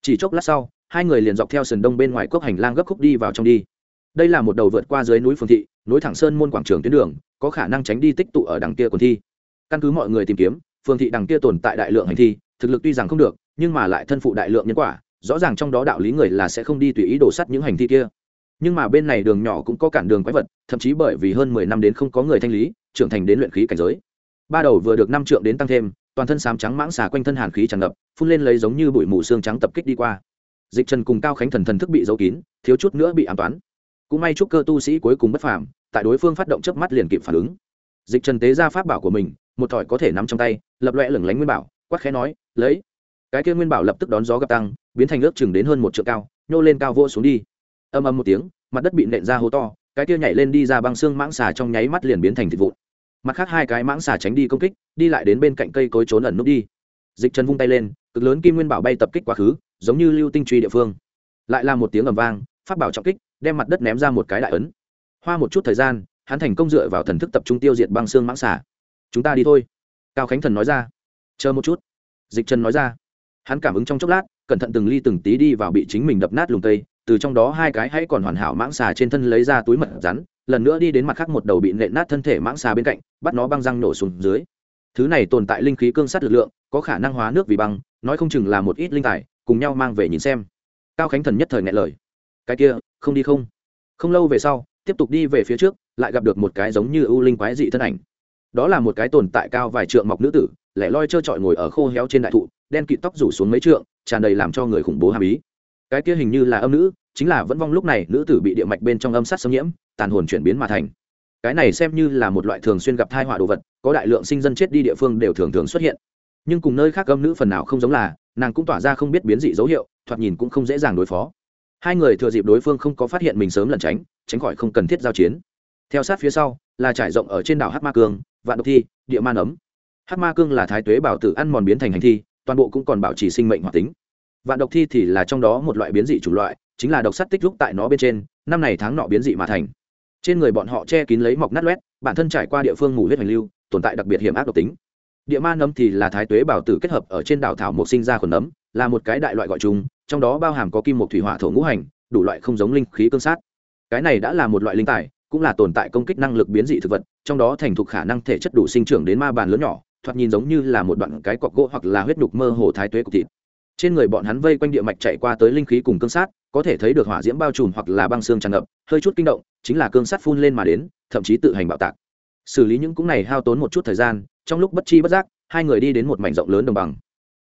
Chỉ chốc lát sau, hai người liền dọc theo sườn đông bên ngoài cốc hành lang gấp khúc đi vào trong đi. Đây là một đầu vượt qua dưới núi phương thị, nối thẳng sơn môn quảng trường tuyến đường, có khả năng tránh đi tích tụ ở đằng kia quần thi. Căn cứ mọi người tìm kiếm, phương thị đằng kia tồn tại đại lượng hành thi, thực lực tuy rằng không được, nhưng mà lại thân phụ đại lượng nhân quả, rõ ràng trong đó đạo lý người là sẽ không đi tùy ý đổ sắt những hành thi kia. Nhưng mà bên này đường nhỏ cũng có cản đường quái vật, thậm chí bởi vì hơn mười năm đến không có người thanh lý, trưởng thành đến luyện khí cảnh giới ba đầu vừa được năm trượng đến tăng thêm, toàn thân sám trắng mãng xà quanh thân hàn khí tràn ngập, phun lên lấy giống như bụi mù xương trắng tập kích đi qua. Dịch trần cùng cao khánh thần thần thức bị giấu kín, thiếu chút nữa bị an toán. Cũng may chúc cơ tu sĩ cuối cùng bất phàm, tại đối phương phát động chớp mắt liền kịp phản ứng. Dịch trần tế ra pháp bảo của mình, một thỏi có thể nắm trong tay, lập loẹ lửng lánh nguyên bảo quắc khẽ nói, lấy. Cái kia nguyên bảo lập tức đón gió gặp tăng, biến thành ước chừng đến hơn một triệu cao, nhô lên cao vô xuống đi. Âm âm một tiếng, mặt đất bị nện ra hố to, cái kia nhảy lên đi ra băng xương mãng xà trong nháy mắt liền biến thành thịt vụn mặt khác hai cái mãng xà tránh đi công kích, đi lại đến bên cạnh cây cối trốn ẩn núp đi. Dịch trần vung tay lên, cực lớn kim nguyên bảo bay tập kích quá khứ, giống như lưu tinh truy địa phương. Lại là một tiếng ầm vang phát bảo trọng kích, đem mặt đất ném ra một cái đại ấn. Hoa một chút thời gian, hắn thành công dựa vào thần thức tập trung tiêu diệt băng xương mãng xả chúng ta đi thôi. Cao khánh thần nói ra. Chờ một chút. Dịch trần nói ra. Hắn cảm ứng trong chốc lát, cẩn thận từng ly từng tí đi vào bị chính mình đập nát lùng cây, từ trong đó hai cái hãy còn hoàn hảo mãng xà trên thân lấy ra túi mật rắn lần nữa đi đến mặt khác một đầu bị nện nát thân thể mãng xà bên cạnh, bắt nó băng răng nổ xuống dưới. Thứ này tồn tại linh khí cương sát lực lượng, có khả năng hóa nước vì băng, nói không chừng là một ít linh tài, cùng nhau mang về nhìn xem. Cao khánh thần nhất thời ngại lời. Cái kia, không đi không. Không lâu về sau, tiếp tục đi về phía trước, lại gặp được một cái giống như ưu linh quái dị thân ảnh. Đó là một cái tồn tại cao vài trượng mọc nữ tử, lẻ loi trơ trọi ngồi ở khô héo trên đại thụ, đen kịt tóc rủ xuống mấy trượng, tràn đầy làm cho người khủng bố hàm ý. Cái kia hình như là âm nữ, chính là vẫn vong lúc này nữ tử bị địa mạch bên trong âm sát xâm nhiễm tàn hồn chuyển biến mà thành. Cái này xem như là một loại thường xuyên gặp thai họa đồ vật, có đại lượng sinh dân chết đi địa phương đều thường thường xuất hiện. Nhưng cùng nơi khác âm nữ phần nào không giống là, nàng cũng tỏa ra không biết biến dị dấu hiệu, thoạt nhìn cũng không dễ dàng đối phó. Hai người thừa dịp đối phương không có phát hiện mình sớm lẩn tránh tránh khỏi không cần thiết giao chiến. Theo sát phía sau, là trải rộng ở trên đảo hát ma cương, vạn độc thi, địa man ấm hát ma cương là thái tuế bảo tử ăn mòn biến thành hành thi, toàn bộ cũng còn bảo trì sinh mệnh hoạt tính. Vạn độc thi thì là trong đó một loại biến dị chủng loại, chính là độc sắt tích lúc tại nó bên trên, năm này tháng nọ biến dị mà thành trên người bọn họ che kín lấy mọc nát loét, bản thân trải qua địa phương mù huyết hành lưu, tồn tại đặc biệt hiểm ác độc tính. Địa ma nấm thì là thái tuế bảo tử kết hợp ở trên đảo thảo mộc sinh ra khuẩn nấm, là một cái đại loại gọi chung, trong đó bao hàm có kim một thủy hỏa thổ ngũ hành, đủ loại không giống linh khí cương sát. Cái này đã là một loại linh tài, cũng là tồn tại công kích năng lực biến dị thực vật, trong đó thành thục khả năng thể chất đủ sinh trưởng đến ma bàn lớn nhỏ, thoạt nhìn giống như là một đoạn cái cọc gỗ hoặc là huyết nhục mơ hồ thái tuế cục thịt. Trên người bọn hắn vây quanh địa mạch chạy qua tới linh khí cùng cương sát có thể thấy được hỏa diễm bao trùm hoặc là băng xương tràn ngập, hơi chút kinh động, chính là cương sát phun lên mà đến, thậm chí tự hành bạo tạc. Xử lý những cũng này hao tốn một chút thời gian, trong lúc bất chi bất giác, hai người đi đến một mảnh rộng lớn đồng bằng.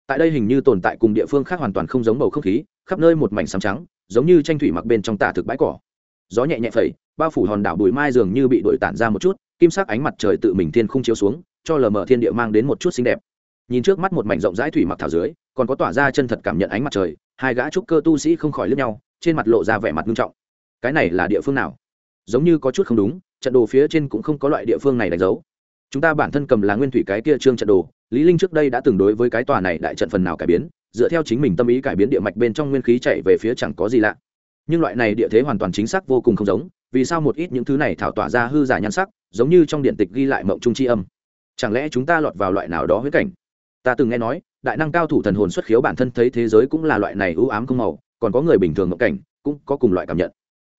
Tại đây hình như tồn tại cùng địa phương khác hoàn toàn không giống bầu không khí, khắp nơi một mảnh xám trắng, giống như tranh thủy mặc bên trong tả thực bãi cỏ. Gió nhẹ nhẹ phẩy, bao phủ hòn đảo bụi mai dường như bị đổi tản ra một chút, kim sắc ánh mặt trời tự mình thiên không chiếu xuống, cho lờ mờ thiên địa mang đến một chút xinh đẹp. Nhìn trước mắt một mảnh rộng rãi thủy mặc thảo dưới, còn có tỏa ra chân thật cảm nhận ánh mặt trời hai gã trúc cơ tu sĩ không khỏi lướt nhau, trên mặt lộ ra vẻ mặt nghiêm trọng. Cái này là địa phương nào? Giống như có chút không đúng, trận đồ phía trên cũng không có loại địa phương này đánh dấu. Chúng ta bản thân cầm là nguyên thủy cái kia trương trận đồ, lý linh trước đây đã từng đối với cái tòa này đại trận phần nào cải biến, dựa theo chính mình tâm ý cải biến địa mạch bên trong nguyên khí chạy về phía chẳng có gì lạ. Nhưng loại này địa thế hoàn toàn chính xác vô cùng không giống, vì sao một ít những thứ này thảo tỏa ra hư giả nhan sắc, giống như trong điện tịch ghi lại mộng trung chi âm? Chẳng lẽ chúng ta lọt vào loại nào đó huyết cảnh? Ta từng nghe nói đại năng cao thủ thần hồn xuất khiếu bản thân thấy thế giới cũng là loại này ưu ám không màu, còn có người bình thường ngộng cảnh cũng có cùng loại cảm nhận.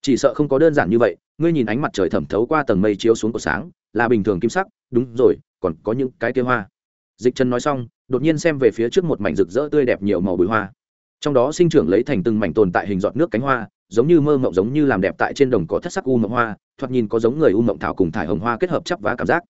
Chỉ sợ không có đơn giản như vậy, ngươi nhìn ánh mặt trời thẩm thấu qua tầng mây chiếu xuống của sáng, là bình thường kim sắc, đúng rồi, còn có những cái kia hoa. Dịch chân nói xong, đột nhiên xem về phía trước một mảnh rực rỡ tươi đẹp nhiều màu bụi hoa. Trong đó sinh trưởng lấy thành từng mảnh tồn tại hình giọt nước cánh hoa, giống như mơ mộng giống như làm đẹp tại trên đồng có thất sắc u mộng hoa, thoạt nhìn có giống người u mộng thảo cùng thải hồng hoa kết hợp chắp vá cảm giác.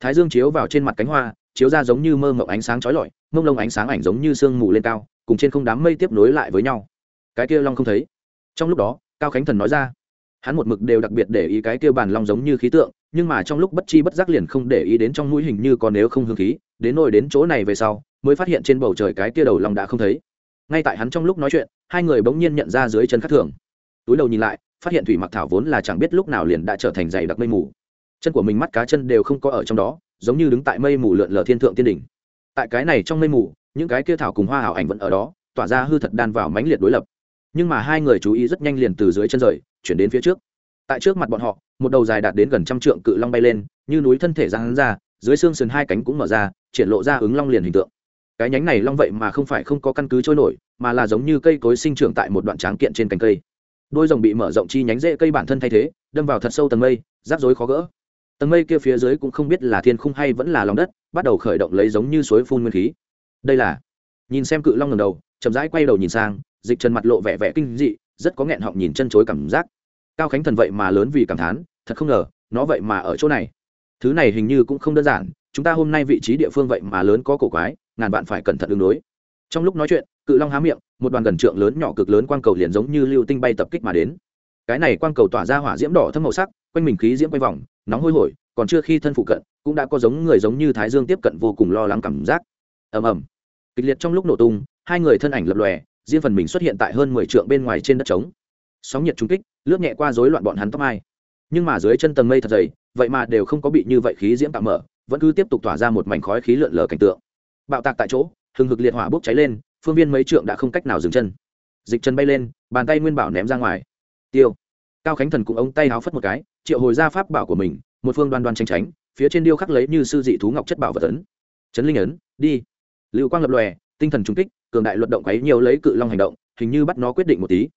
Thái dương chiếu vào trên mặt cánh hoa, chiếu ra giống như mơ mộng ánh sáng chói lọi mông lông ánh sáng ảnh giống như sương mù lên cao, cùng trên không đám mây tiếp nối lại với nhau. Cái kia long không thấy. Trong lúc đó, cao khánh thần nói ra, hắn một mực đều đặc biệt để ý cái kia bàn long giống như khí tượng, nhưng mà trong lúc bất chi bất giác liền không để ý đến trong mũi hình như còn nếu không hương khí, đến nỗi đến chỗ này về sau, mới phát hiện trên bầu trời cái kia đầu long đã không thấy. Ngay tại hắn trong lúc nói chuyện, hai người bỗng nhiên nhận ra dưới chân khắc thường. Túi đầu nhìn lại, phát hiện thủy mặc thảo vốn là chẳng biết lúc nào liền đã trở thành dày đặc mây mù. Chân của mình, mắt, cá chân đều không có ở trong đó, giống như đứng tại mây mù lượn lờ thiên thượng tiên đỉnh tại cái này trong mây mù, những cái kia thảo cùng hoa hảo ảnh vẫn ở đó, tỏa ra hư thật đan vào mãnh liệt đối lập. Nhưng mà hai người chú ý rất nhanh liền từ dưới chân rời, chuyển đến phía trước. Tại trước mặt bọn họ, một đầu dài đạt đến gần trăm trượng cự long bay lên, như núi thân thể ra hắn ra, dưới xương sườn hai cánh cũng mở ra, triển lộ ra ứng long liền hình tượng. Cái nhánh này long vậy mà không phải không có căn cứ trôi nổi, mà là giống như cây cối sinh trưởng tại một đoạn tráng kiện trên cành cây. Đôi rồng bị mở rộng chi nhánh rễ cây bản thân thay thế, đâm vào thật sâu tầng mây, rắc rối khó gỡ tầng mây kia phía dưới cũng không biết là thiên khung hay vẫn là lòng đất, bắt đầu khởi động lấy giống như suối phun nguyên khí. Đây là, nhìn xem cự long ngầm đầu, chậm rãi quay đầu nhìn sang, dịch trần mặt lộ vẻ vẻ kinh dị, rất có nghẹn họng nhìn chân chối cảm giác. Cao khánh thần vậy mà lớn vì cảm thán, thật không ngờ, nó vậy mà ở chỗ này. Thứ này hình như cũng không đơn giản, chúng ta hôm nay vị trí địa phương vậy mà lớn có cổ quái, ngàn bạn phải cẩn thận ứng đối. Trong lúc nói chuyện, cự long há miệng, một đoàn gần trượng lớn nhỏ cực lớn quang cầu liền giống như lưu tinh bay tập kích mà đến. Cái này quang cầu tỏa ra hỏa diễm đỏ thâm màu sắc, quanh mình khí diễm quay vòng nóng hôi hổi, còn chưa khi thân phụ cận, cũng đã có giống người giống như thái dương tiếp cận vô cùng lo lắng cảm giác. Ầm ầm. Kịch liệt trong lúc nổ tung, hai người thân ảnh lập lòe, riêng phần mình xuất hiện tại hơn mười trượng bên ngoài trên đất trống. Sóng nhiệt trung kích, lướt nhẹ qua rối loạn bọn hắn tóc mai. Nhưng mà dưới chân tầng mây thật dày, vậy mà đều không có bị như vậy khí diễm tạo mở, vẫn cứ tiếp tục tỏa ra một mảnh khói khí lượn lờ cảnh tượng. Bạo tạc tại chỗ, hừng hực liệt hỏa bốc cháy lên, phương viên mấy trượng đã không cách nào dừng chân. Dịch chân bay lên, bàn tay nguyên bảo ném ra ngoài. Tiêu. Cao khánh thần cũng ống tay háo phất một cái triệu hồi ra pháp bảo của mình, một phương đoan đoan tranh tránh, phía trên điêu khắc lấy như sư dị thú ngọc chất bảo vật ấn. Trấn linh ấn, đi. Lưu quang lập lòe, tinh thần trung kích, cường đại luận động quấy nhiều lấy cự long hành động, hình như bắt nó quyết định một tí.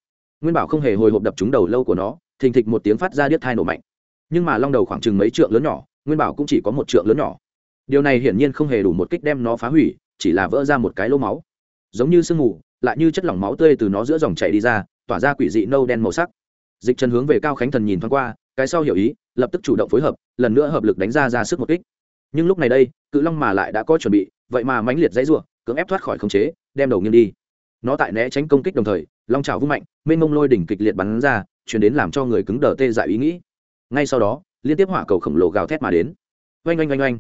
Nguyên bảo không hề hồi hộp đập trúng đầu lâu của nó, thình thịch một tiếng phát ra điếc thai nổ mạnh. Nhưng mà long đầu khoảng chừng mấy trượng lớn nhỏ, nguyên bảo cũng chỉ có một trượng lớn nhỏ. Điều này hiển nhiên không hề đủ một kích đem nó phá hủy, chỉ là vỡ ra một cái lỗ máu. Giống như sương mù, lại như chất lỏng máu tươi từ nó giữa dòng chảy đi ra, tỏa ra quỷ dị nâu đen màu sắc. Dịch trần hướng về cao khánh thần nhìn thoáng qua cái sau hiểu ý, lập tức chủ động phối hợp, lần nữa hợp lực đánh ra ra sức một kích. Nhưng lúc này đây, cự long mà lại đã có chuẩn bị, vậy mà mãnh liệt dãy ruộng cưỡng ép thoát khỏi khống chế, đem đầu nghiêng đi. Nó tại né tránh công kích đồng thời, long trào vung mạnh, mênh mông lôi đỉnh kịch liệt bắn ra, chuyển đến làm cho người cứng đờ tê dại ý nghĩ. Ngay sau đó, liên tiếp hỏa cầu khổng lồ gào thét mà đến. Oanh oanh oanh oanh.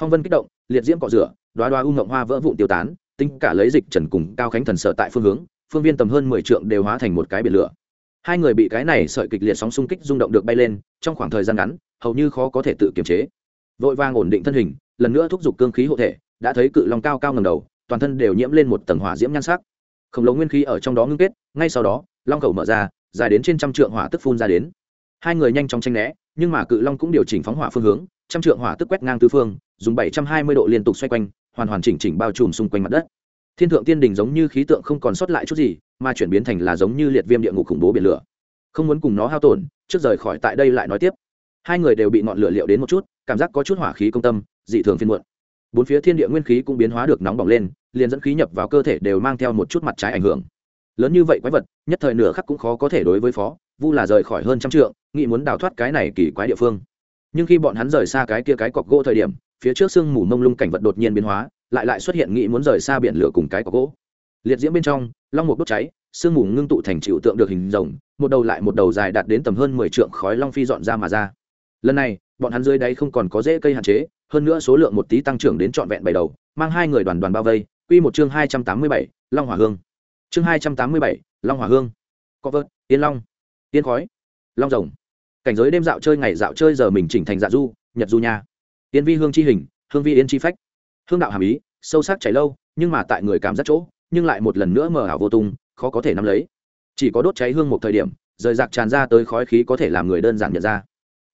Phong vân kích động, liệt diễm cọ rửa đoá đoá u ngộng hoa vỡ vụn tiêu tán, tính cả lấy dịch trần cùng cao khánh thần sở tại phương hướng, phương viên tầm hơn mười trượng đều hóa thành một cái biển lửa hai người bị cái này sợi kịch liệt sóng xung kích rung động được bay lên, trong khoảng thời gian ngắn, hầu như khó có thể tự kiềm chế. Vội vàng ổn định thân hình, lần nữa thúc giục cương khí hộ thể, đã thấy cự long cao cao ngầm đầu, toàn thân đều nhiễm lên một tầng hỏa diễm nhan sắc. Khổng lồ nguyên khí ở trong đó ngưng kết, ngay sau đó, long khẩu mở ra, dài đến trên trăm trượng hỏa tức phun ra đến. Hai người nhanh chóng tranh né, nhưng mà cự long cũng điều chỉnh phóng hỏa phương hướng, trăm trượng hỏa tức quét ngang tư phương, dùng bảy trăm hai mươi độ liên tục xoay quanh, hoàn hoàn chỉnh chỉnh bao trùm xung quanh mặt đất thiên thượng tiên đình giống như khí tượng không còn sót lại chút gì, mà chuyển biến thành là giống như liệt viêm địa ngục khủng bố biển lửa. Không muốn cùng nó hao tổn, trước rời khỏi tại đây lại nói tiếp. Hai người đều bị ngọn lửa liệu đến một chút, cảm giác có chút hỏa khí công tâm, dị thường phiên muộn. Bốn phía thiên địa nguyên khí cũng biến hóa được nóng bỏng lên, liền dẫn khí nhập vào cơ thể đều mang theo một chút mặt trái ảnh hưởng. Lớn như vậy quái vật, nhất thời nửa khắc cũng khó có thể đối với phó, vu là rời khỏi hơn trăm trượng, nghĩ muốn đào thoát cái này kỳ quái địa phương. Nhưng khi bọn hắn rời xa cái kia cái cọc gỗ thời điểm, phía trước sương mù mông lung cảnh vật đột nhiên biến hóa lại lại xuất hiện nghĩ muốn rời xa biển lửa cùng cái có gỗ. Liệt diễm bên trong, long mục đốt cháy, sương mù ngưng tụ thành chịu tượng được hình rồng, một đầu lại một đầu dài đạt đến tầm hơn mười trượng khói long phi dọn ra mà ra. Lần này, bọn hắn dưới đáy không còn có dễ cây hạn chế, hơn nữa số lượng một tí tăng trưởng đến trọn vẹn bảy đầu, mang hai người đoàn đoàn bao vây. Quy một chương hai trăm tám mươi bảy, long hỏa hương. Chương hai trăm tám mươi bảy, long hỏa hương. Có vợt yên long. Yên khói. Long rồng. Cảnh giới đêm dạo chơi ngày dạo chơi giờ mình chỉnh thành dạ du, nhật du nha. Yên vi hương chi hình, hương vi yên chi phách. Hương đạo hàm ý sâu sắc chảy lâu, nhưng mà tại người cảm giác chỗ, nhưng lại một lần nữa mờ ảo vô tung, khó có thể nắm lấy. Chỉ có đốt cháy hương một thời điểm, rời rạc tràn ra tới khói khí có thể làm người đơn giản nhận ra.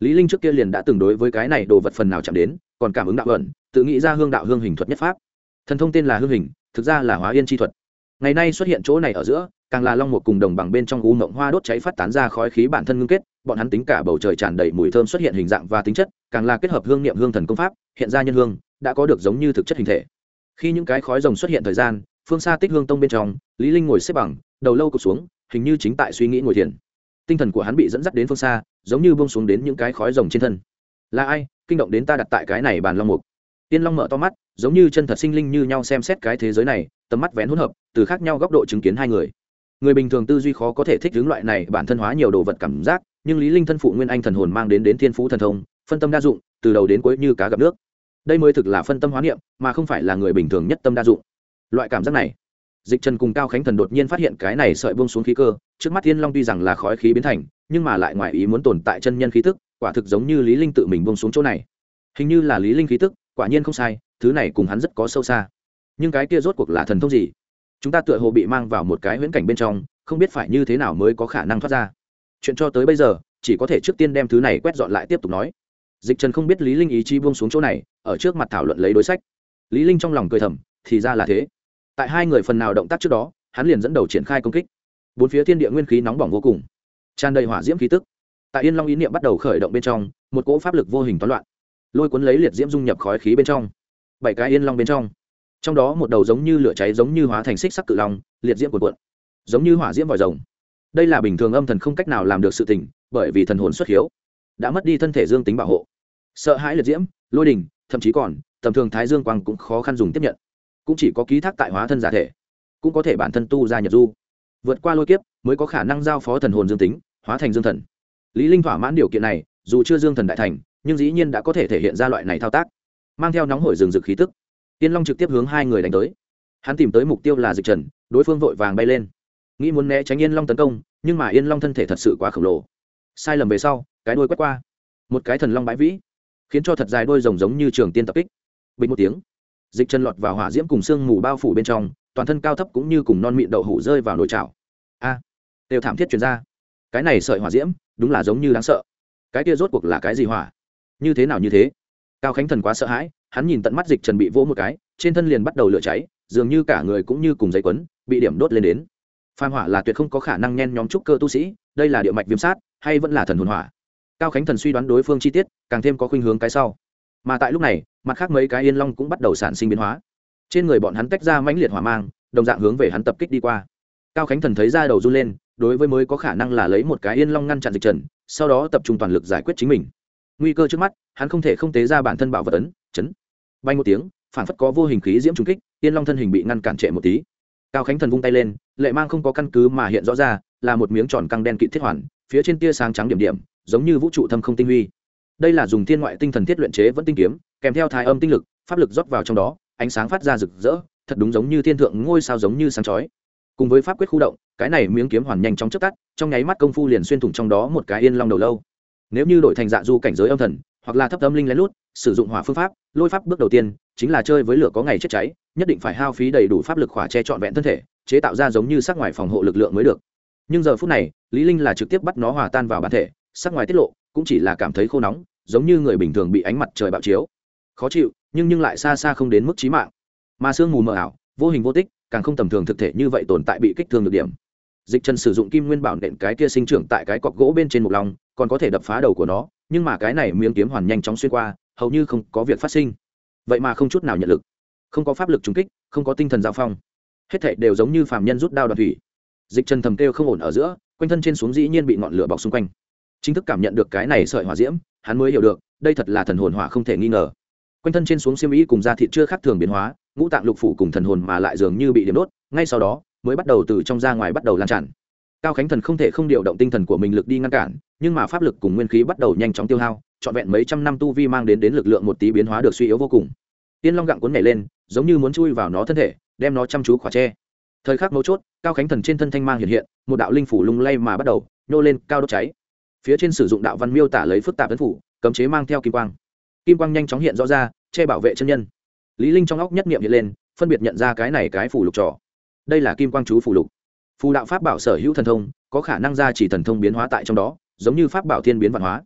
Lý linh trước kia liền đã từng đối với cái này đồ vật phần nào chạm đến, còn cảm ứng đạo ẩn, tự nghĩ ra hương đạo hương hình thuật nhất pháp. Thần thông tên là hương hình, thực ra là hóa yên chi thuật. Ngày nay xuất hiện chỗ này ở giữa, càng là long một cùng đồng bằng bên trong u mộng hoa đốt cháy phát tán ra khói khí bản thân ngưng kết, bọn hắn tính cả bầu trời tràn đầy mùi thơm xuất hiện hình dạng và tính chất, càng là kết hợp hương niệm hương thần công pháp, hiện ra nhân hương, đã có được giống như thực chất hình thể khi những cái khói rồng xuất hiện thời gian, phương xa tích hương tông bên trong, lý linh ngồi xếp bằng, đầu lâu cụp xuống, hình như chính tại suy nghĩ ngồi thiền. Tinh thần của hắn bị dẫn dắt đến phương xa, giống như buông xuống đến những cái khói rồng trên thân. Là ai? Kinh động đến ta đặt tại cái này bàn long mục. Tiên long mở to mắt, giống như chân thật sinh linh như nhau xem xét cái thế giới này, tầm mắt vén hỗn hợp, từ khác nhau góc độ chứng kiến hai người. Người bình thường tư duy khó có thể thích hướng loại này bản thân hóa nhiều đồ vật cảm giác, nhưng lý linh thân phụ nguyên anh thần hồn mang đến đến thiên phú thần thông, phân tâm đa dụng, từ đầu đến cuối như cá gặp nước đây mới thực là phân tâm hóa niệm, mà không phải là người bình thường nhất tâm đa dụng. Loại cảm giác này, dịch trần cùng cao khánh thần đột nhiên phát hiện cái này sợi buông xuống khí cơ, trước mắt thiên long tuy rằng là khói khí biến thành, nhưng mà lại ngoài ý muốn tồn tại chân nhân khí tức, quả thực giống như lý linh tự mình buông xuống chỗ này. Hình như là lý linh khí tức, quả nhiên không sai, thứ này cùng hắn rất có sâu xa. Nhưng cái kia rốt cuộc là thần thông gì? Chúng ta tựa hồ bị mang vào một cái huyễn cảnh bên trong, không biết phải như thế nào mới có khả năng thoát ra. Chuyện cho tới bây giờ, chỉ có thể trước tiên đem thứ này quét dọn lại tiếp tục nói dịch trần không biết lý linh ý chí buông xuống chỗ này, ở trước mặt thảo luận lấy đối sách. Lý linh trong lòng cười thầm, thì ra là thế. Tại hai người phần nào động tác trước đó, hắn liền dẫn đầu triển khai công kích. Bốn phía thiên địa nguyên khí nóng bỏng vô cùng, tràn đầy hỏa diễm khí tức. Tại yên long ý niệm bắt đầu khởi động bên trong, một cỗ pháp lực vô hình toán loạn, lôi cuốn lấy liệt diễm dung nhập khói khí bên trong. Bảy cái yên long bên trong. Trong đó một đầu giống như lửa cháy giống như hóa thành xích sắc cự long, liệt diễm cuộn cuộn, giống như hỏa diễm vòi rồng. Đây là bình thường âm thần không cách nào làm được sự tình, bởi vì thần hồn xuất hiếu đã mất đi thân thể dương tính bảo hộ. Sợ hãi liệt diễm, lôi đình, thậm chí còn, tầm thường thái dương quang cũng khó khăn dùng tiếp nhận. Cũng chỉ có ký thác tại hóa thân giả thể, cũng có thể bản thân tu ra nhật du. Vượt qua lôi kiếp mới có khả năng giao phó thần hồn dương tính, hóa thành dương thần. Lý linh thỏa mãn điều kiện này, dù chưa dương thần đại thành, nhưng dĩ nhiên đã có thể thể hiện ra loại này thao tác, mang theo nóng hổi rừng rực khí tức. Tiên long trực tiếp hướng hai người đánh tới. Hắn tìm tới mục tiêu là dịch trần, đối phương vội vàng bay lên. Nghĩ muốn né tránh yên long tấn công, nhưng mà yên long thân thể thật sự quá khổng lồ sai lầm về sau, cái đuôi quét qua. Một cái thần long bãi vĩ, khiến cho thật dài đôi rồng giống như trường tiên tập kích. Bình một tiếng, dịch chân lọt vào hỏa diễm cùng sương mù bao phủ bên trong, toàn thân cao thấp cũng như cùng non mịn đậu hủ rơi vào nồi chảo. A, đều thảm thiết chuyển ra. Cái này sợi hỏa diễm, đúng là giống như đáng sợ. Cái kia rốt cuộc là cái gì hỏa? Như thế nào như thế? Cao khánh thần quá sợ hãi, hắn nhìn tận mắt dịch trần bị vỗ một cái, trên thân liền bắt đầu lửa cháy, dường như cả người cũng như cùng giấy quấn, bị điểm đốt lên đến. Phan hỏa là tuyệt không có khả năng nhen nhóm trúc cơ tu sĩ, đây là địa mạch viêm sát hay vẫn là thần hồn hỏa? Cao khánh thần suy đoán đối phương chi tiết, càng thêm có khuynh hướng cái sau. Mà tại lúc này, mặt khác mấy cái yên long cũng bắt đầu sản sinh biến hóa. Trên người bọn hắn tách ra mãnh liệt hỏa mang, đồng dạng hướng về hắn tập kích đi qua. Cao khánh thần thấy ra đầu run lên, đối với mới có khả năng là lấy một cái yên long ngăn chặn dịch trần, sau đó tập trung toàn lực giải quyết chính mình. Nguy cơ trước mắt, hắn không thể không tế ra bản thân bảo vật ấn, chấn. Bay một tiếng, phản phất có vô hình khí diễm trùng kích, yên long thân hình bị ngăn cản trệ một tí. Cao khánh thần vung tay lên, lệ mang không có căn cứ mà hiện rõ ra là một miếng tròn căng đen kịt thiết hoàn, phía trên tia sáng trắng điểm điểm, giống như vũ trụ thâm không tinh huy. Đây là dùng thiên ngoại tinh thần thiết luyện chế vẫn tinh kiếm, kèm theo thái âm tinh lực, pháp lực rót vào trong đó, ánh sáng phát ra rực rỡ, thật đúng giống như thiên thượng ngôi sao giống như sáng chói. Cùng với pháp quyết khu động, cái này miếng kiếm hoàn nhanh trong chớp tắt, trong nháy mắt công phu liền xuyên thủng trong đó một cái yên long đầu lâu. Nếu như đổi thành dạ du cảnh giới âm thần, hoặc là thấp âm linh lén lút, sử dụng hỏa phương pháp, lôi pháp bước đầu tiên, chính là chơi với lửa có ngày chết cháy, nhất định phải hao phí đầy đủ pháp lực khỏa che trọn vẹn thân thể, chế tạo ra giống như sắc ngoài phòng hộ lực lượng mới được nhưng giờ phút này, lý linh là trực tiếp bắt nó hòa tan vào bản thể, sắc ngoài tiết lộ, cũng chỉ là cảm thấy khô nóng, giống như người bình thường bị ánh mặt trời bạo chiếu. Khó chịu, nhưng nhưng lại xa xa không đến mức chí mạng. Mà sương mù mờ ảo, vô hình vô tích, càng không tầm thường thực thể như vậy tồn tại bị kích thương được điểm. Dịch trần sử dụng kim nguyên bảo nện cái kia sinh trưởng tại cái cọc gỗ bên trên một lòng còn có thể đập phá đầu của nó, nhưng mà cái này miếng kiếm hoàn nhanh chóng xuyên qua, hầu như không có việc phát sinh. Vậy mà không chút nào nhận lực. Không có pháp lực trúng kích, không có tinh thần giao phong. Hết thảy đều giống như phàm nhân rút đao đoạt thủy dịch trần thầm kêu không ổn ở giữa, quanh thân trên xuống dĩ nhiên bị ngọn lửa bọc xung quanh. Chính thức cảm nhận được cái này sợi hỏa diễm, hắn mới hiểu được, đây thật là thần hồn hỏa không thể nghi ngờ. Quanh thân trên xuống xiêm ý cùng da thịt chưa khác thường biến hóa, ngũ tạng lục phủ cùng thần hồn mà lại dường như bị điểm đốt, ngay sau đó, mới bắt đầu từ trong ra ngoài bắt đầu lan tràn. Cao khánh thần không thể không điều động tinh thần của mình lực đi ngăn cản, nhưng mà pháp lực cùng nguyên khí bắt đầu nhanh chóng tiêu hao, trọn vẹn mấy trăm năm tu vi mang đến đến lực lượng một tí biến hóa được suy yếu vô cùng. Tiên long gặng cuốn nhảy lên, giống như muốn chui vào nó thân thể, đem nó chăm chú khỏa tre thời khắc mấu chốt, cao khánh thần trên thân thanh mang hiện hiện, một đạo linh phủ lung lay mà bắt đầu, nhô lên, cao đốt cháy. Phía trên sử dụng đạo văn miêu tả lấy phức tạp ấn phủ, cấm chế mang theo kim quang. Kim quang nhanh chóng hiện rõ ra, che bảo vệ chân nhân. Lý linh trong óc nhất niệm hiện lên, phân biệt nhận ra cái này cái phủ lục trò. Đây là kim quang chú phủ lục. Phù đạo pháp bảo sở hữu thần thông, có khả năng ra chỉ thần thông biến hóa tại trong đó, giống như pháp bảo thiên biến văn hóa.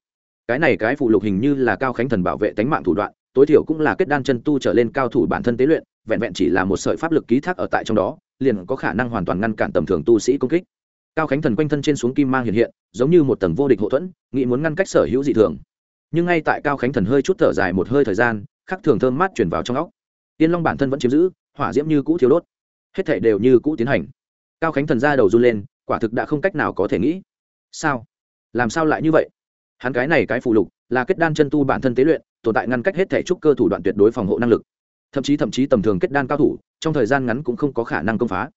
Cái này cái phụ lục hình như là cao khánh thần bảo vệ tánh mạng thủ đoạn, tối thiểu cũng là kết đan chân tu trở lên cao thủ bản thân tế luyện, vẹn vẹn chỉ là một sợi pháp lực ký thác ở tại trong đó liền có khả năng hoàn toàn ngăn cản tầm thường tu sĩ công kích. Cao khánh thần quanh thân trên xuống kim mang hiện hiện, giống như một tầng vô địch hậu thuẫn, nghĩ muốn ngăn cách sở hữu dị thường. Nhưng ngay tại cao khánh thần hơi chút thở dài một hơi thời gian, khắc thường thơm mát chuyển vào trong óc. Tiên long bản thân vẫn chiếm giữ, hỏa diễm như cũ thiếu đốt. Hết thể đều như cũ tiến hành. Cao khánh thần ra đầu run lên, quả thực đã không cách nào có thể nghĩ. Sao? Làm sao lại như vậy? Hắn cái này cái phụ lục, là kết đan chân tu bản thân tế luyện, tồn tại ngăn cách hết thể trúc cơ thủ đoạn tuyệt đối phòng hộ năng lực. Thậm chí thậm chí tầm thường kết đan cao thủ trong thời gian ngắn cũng không có khả năng công phá.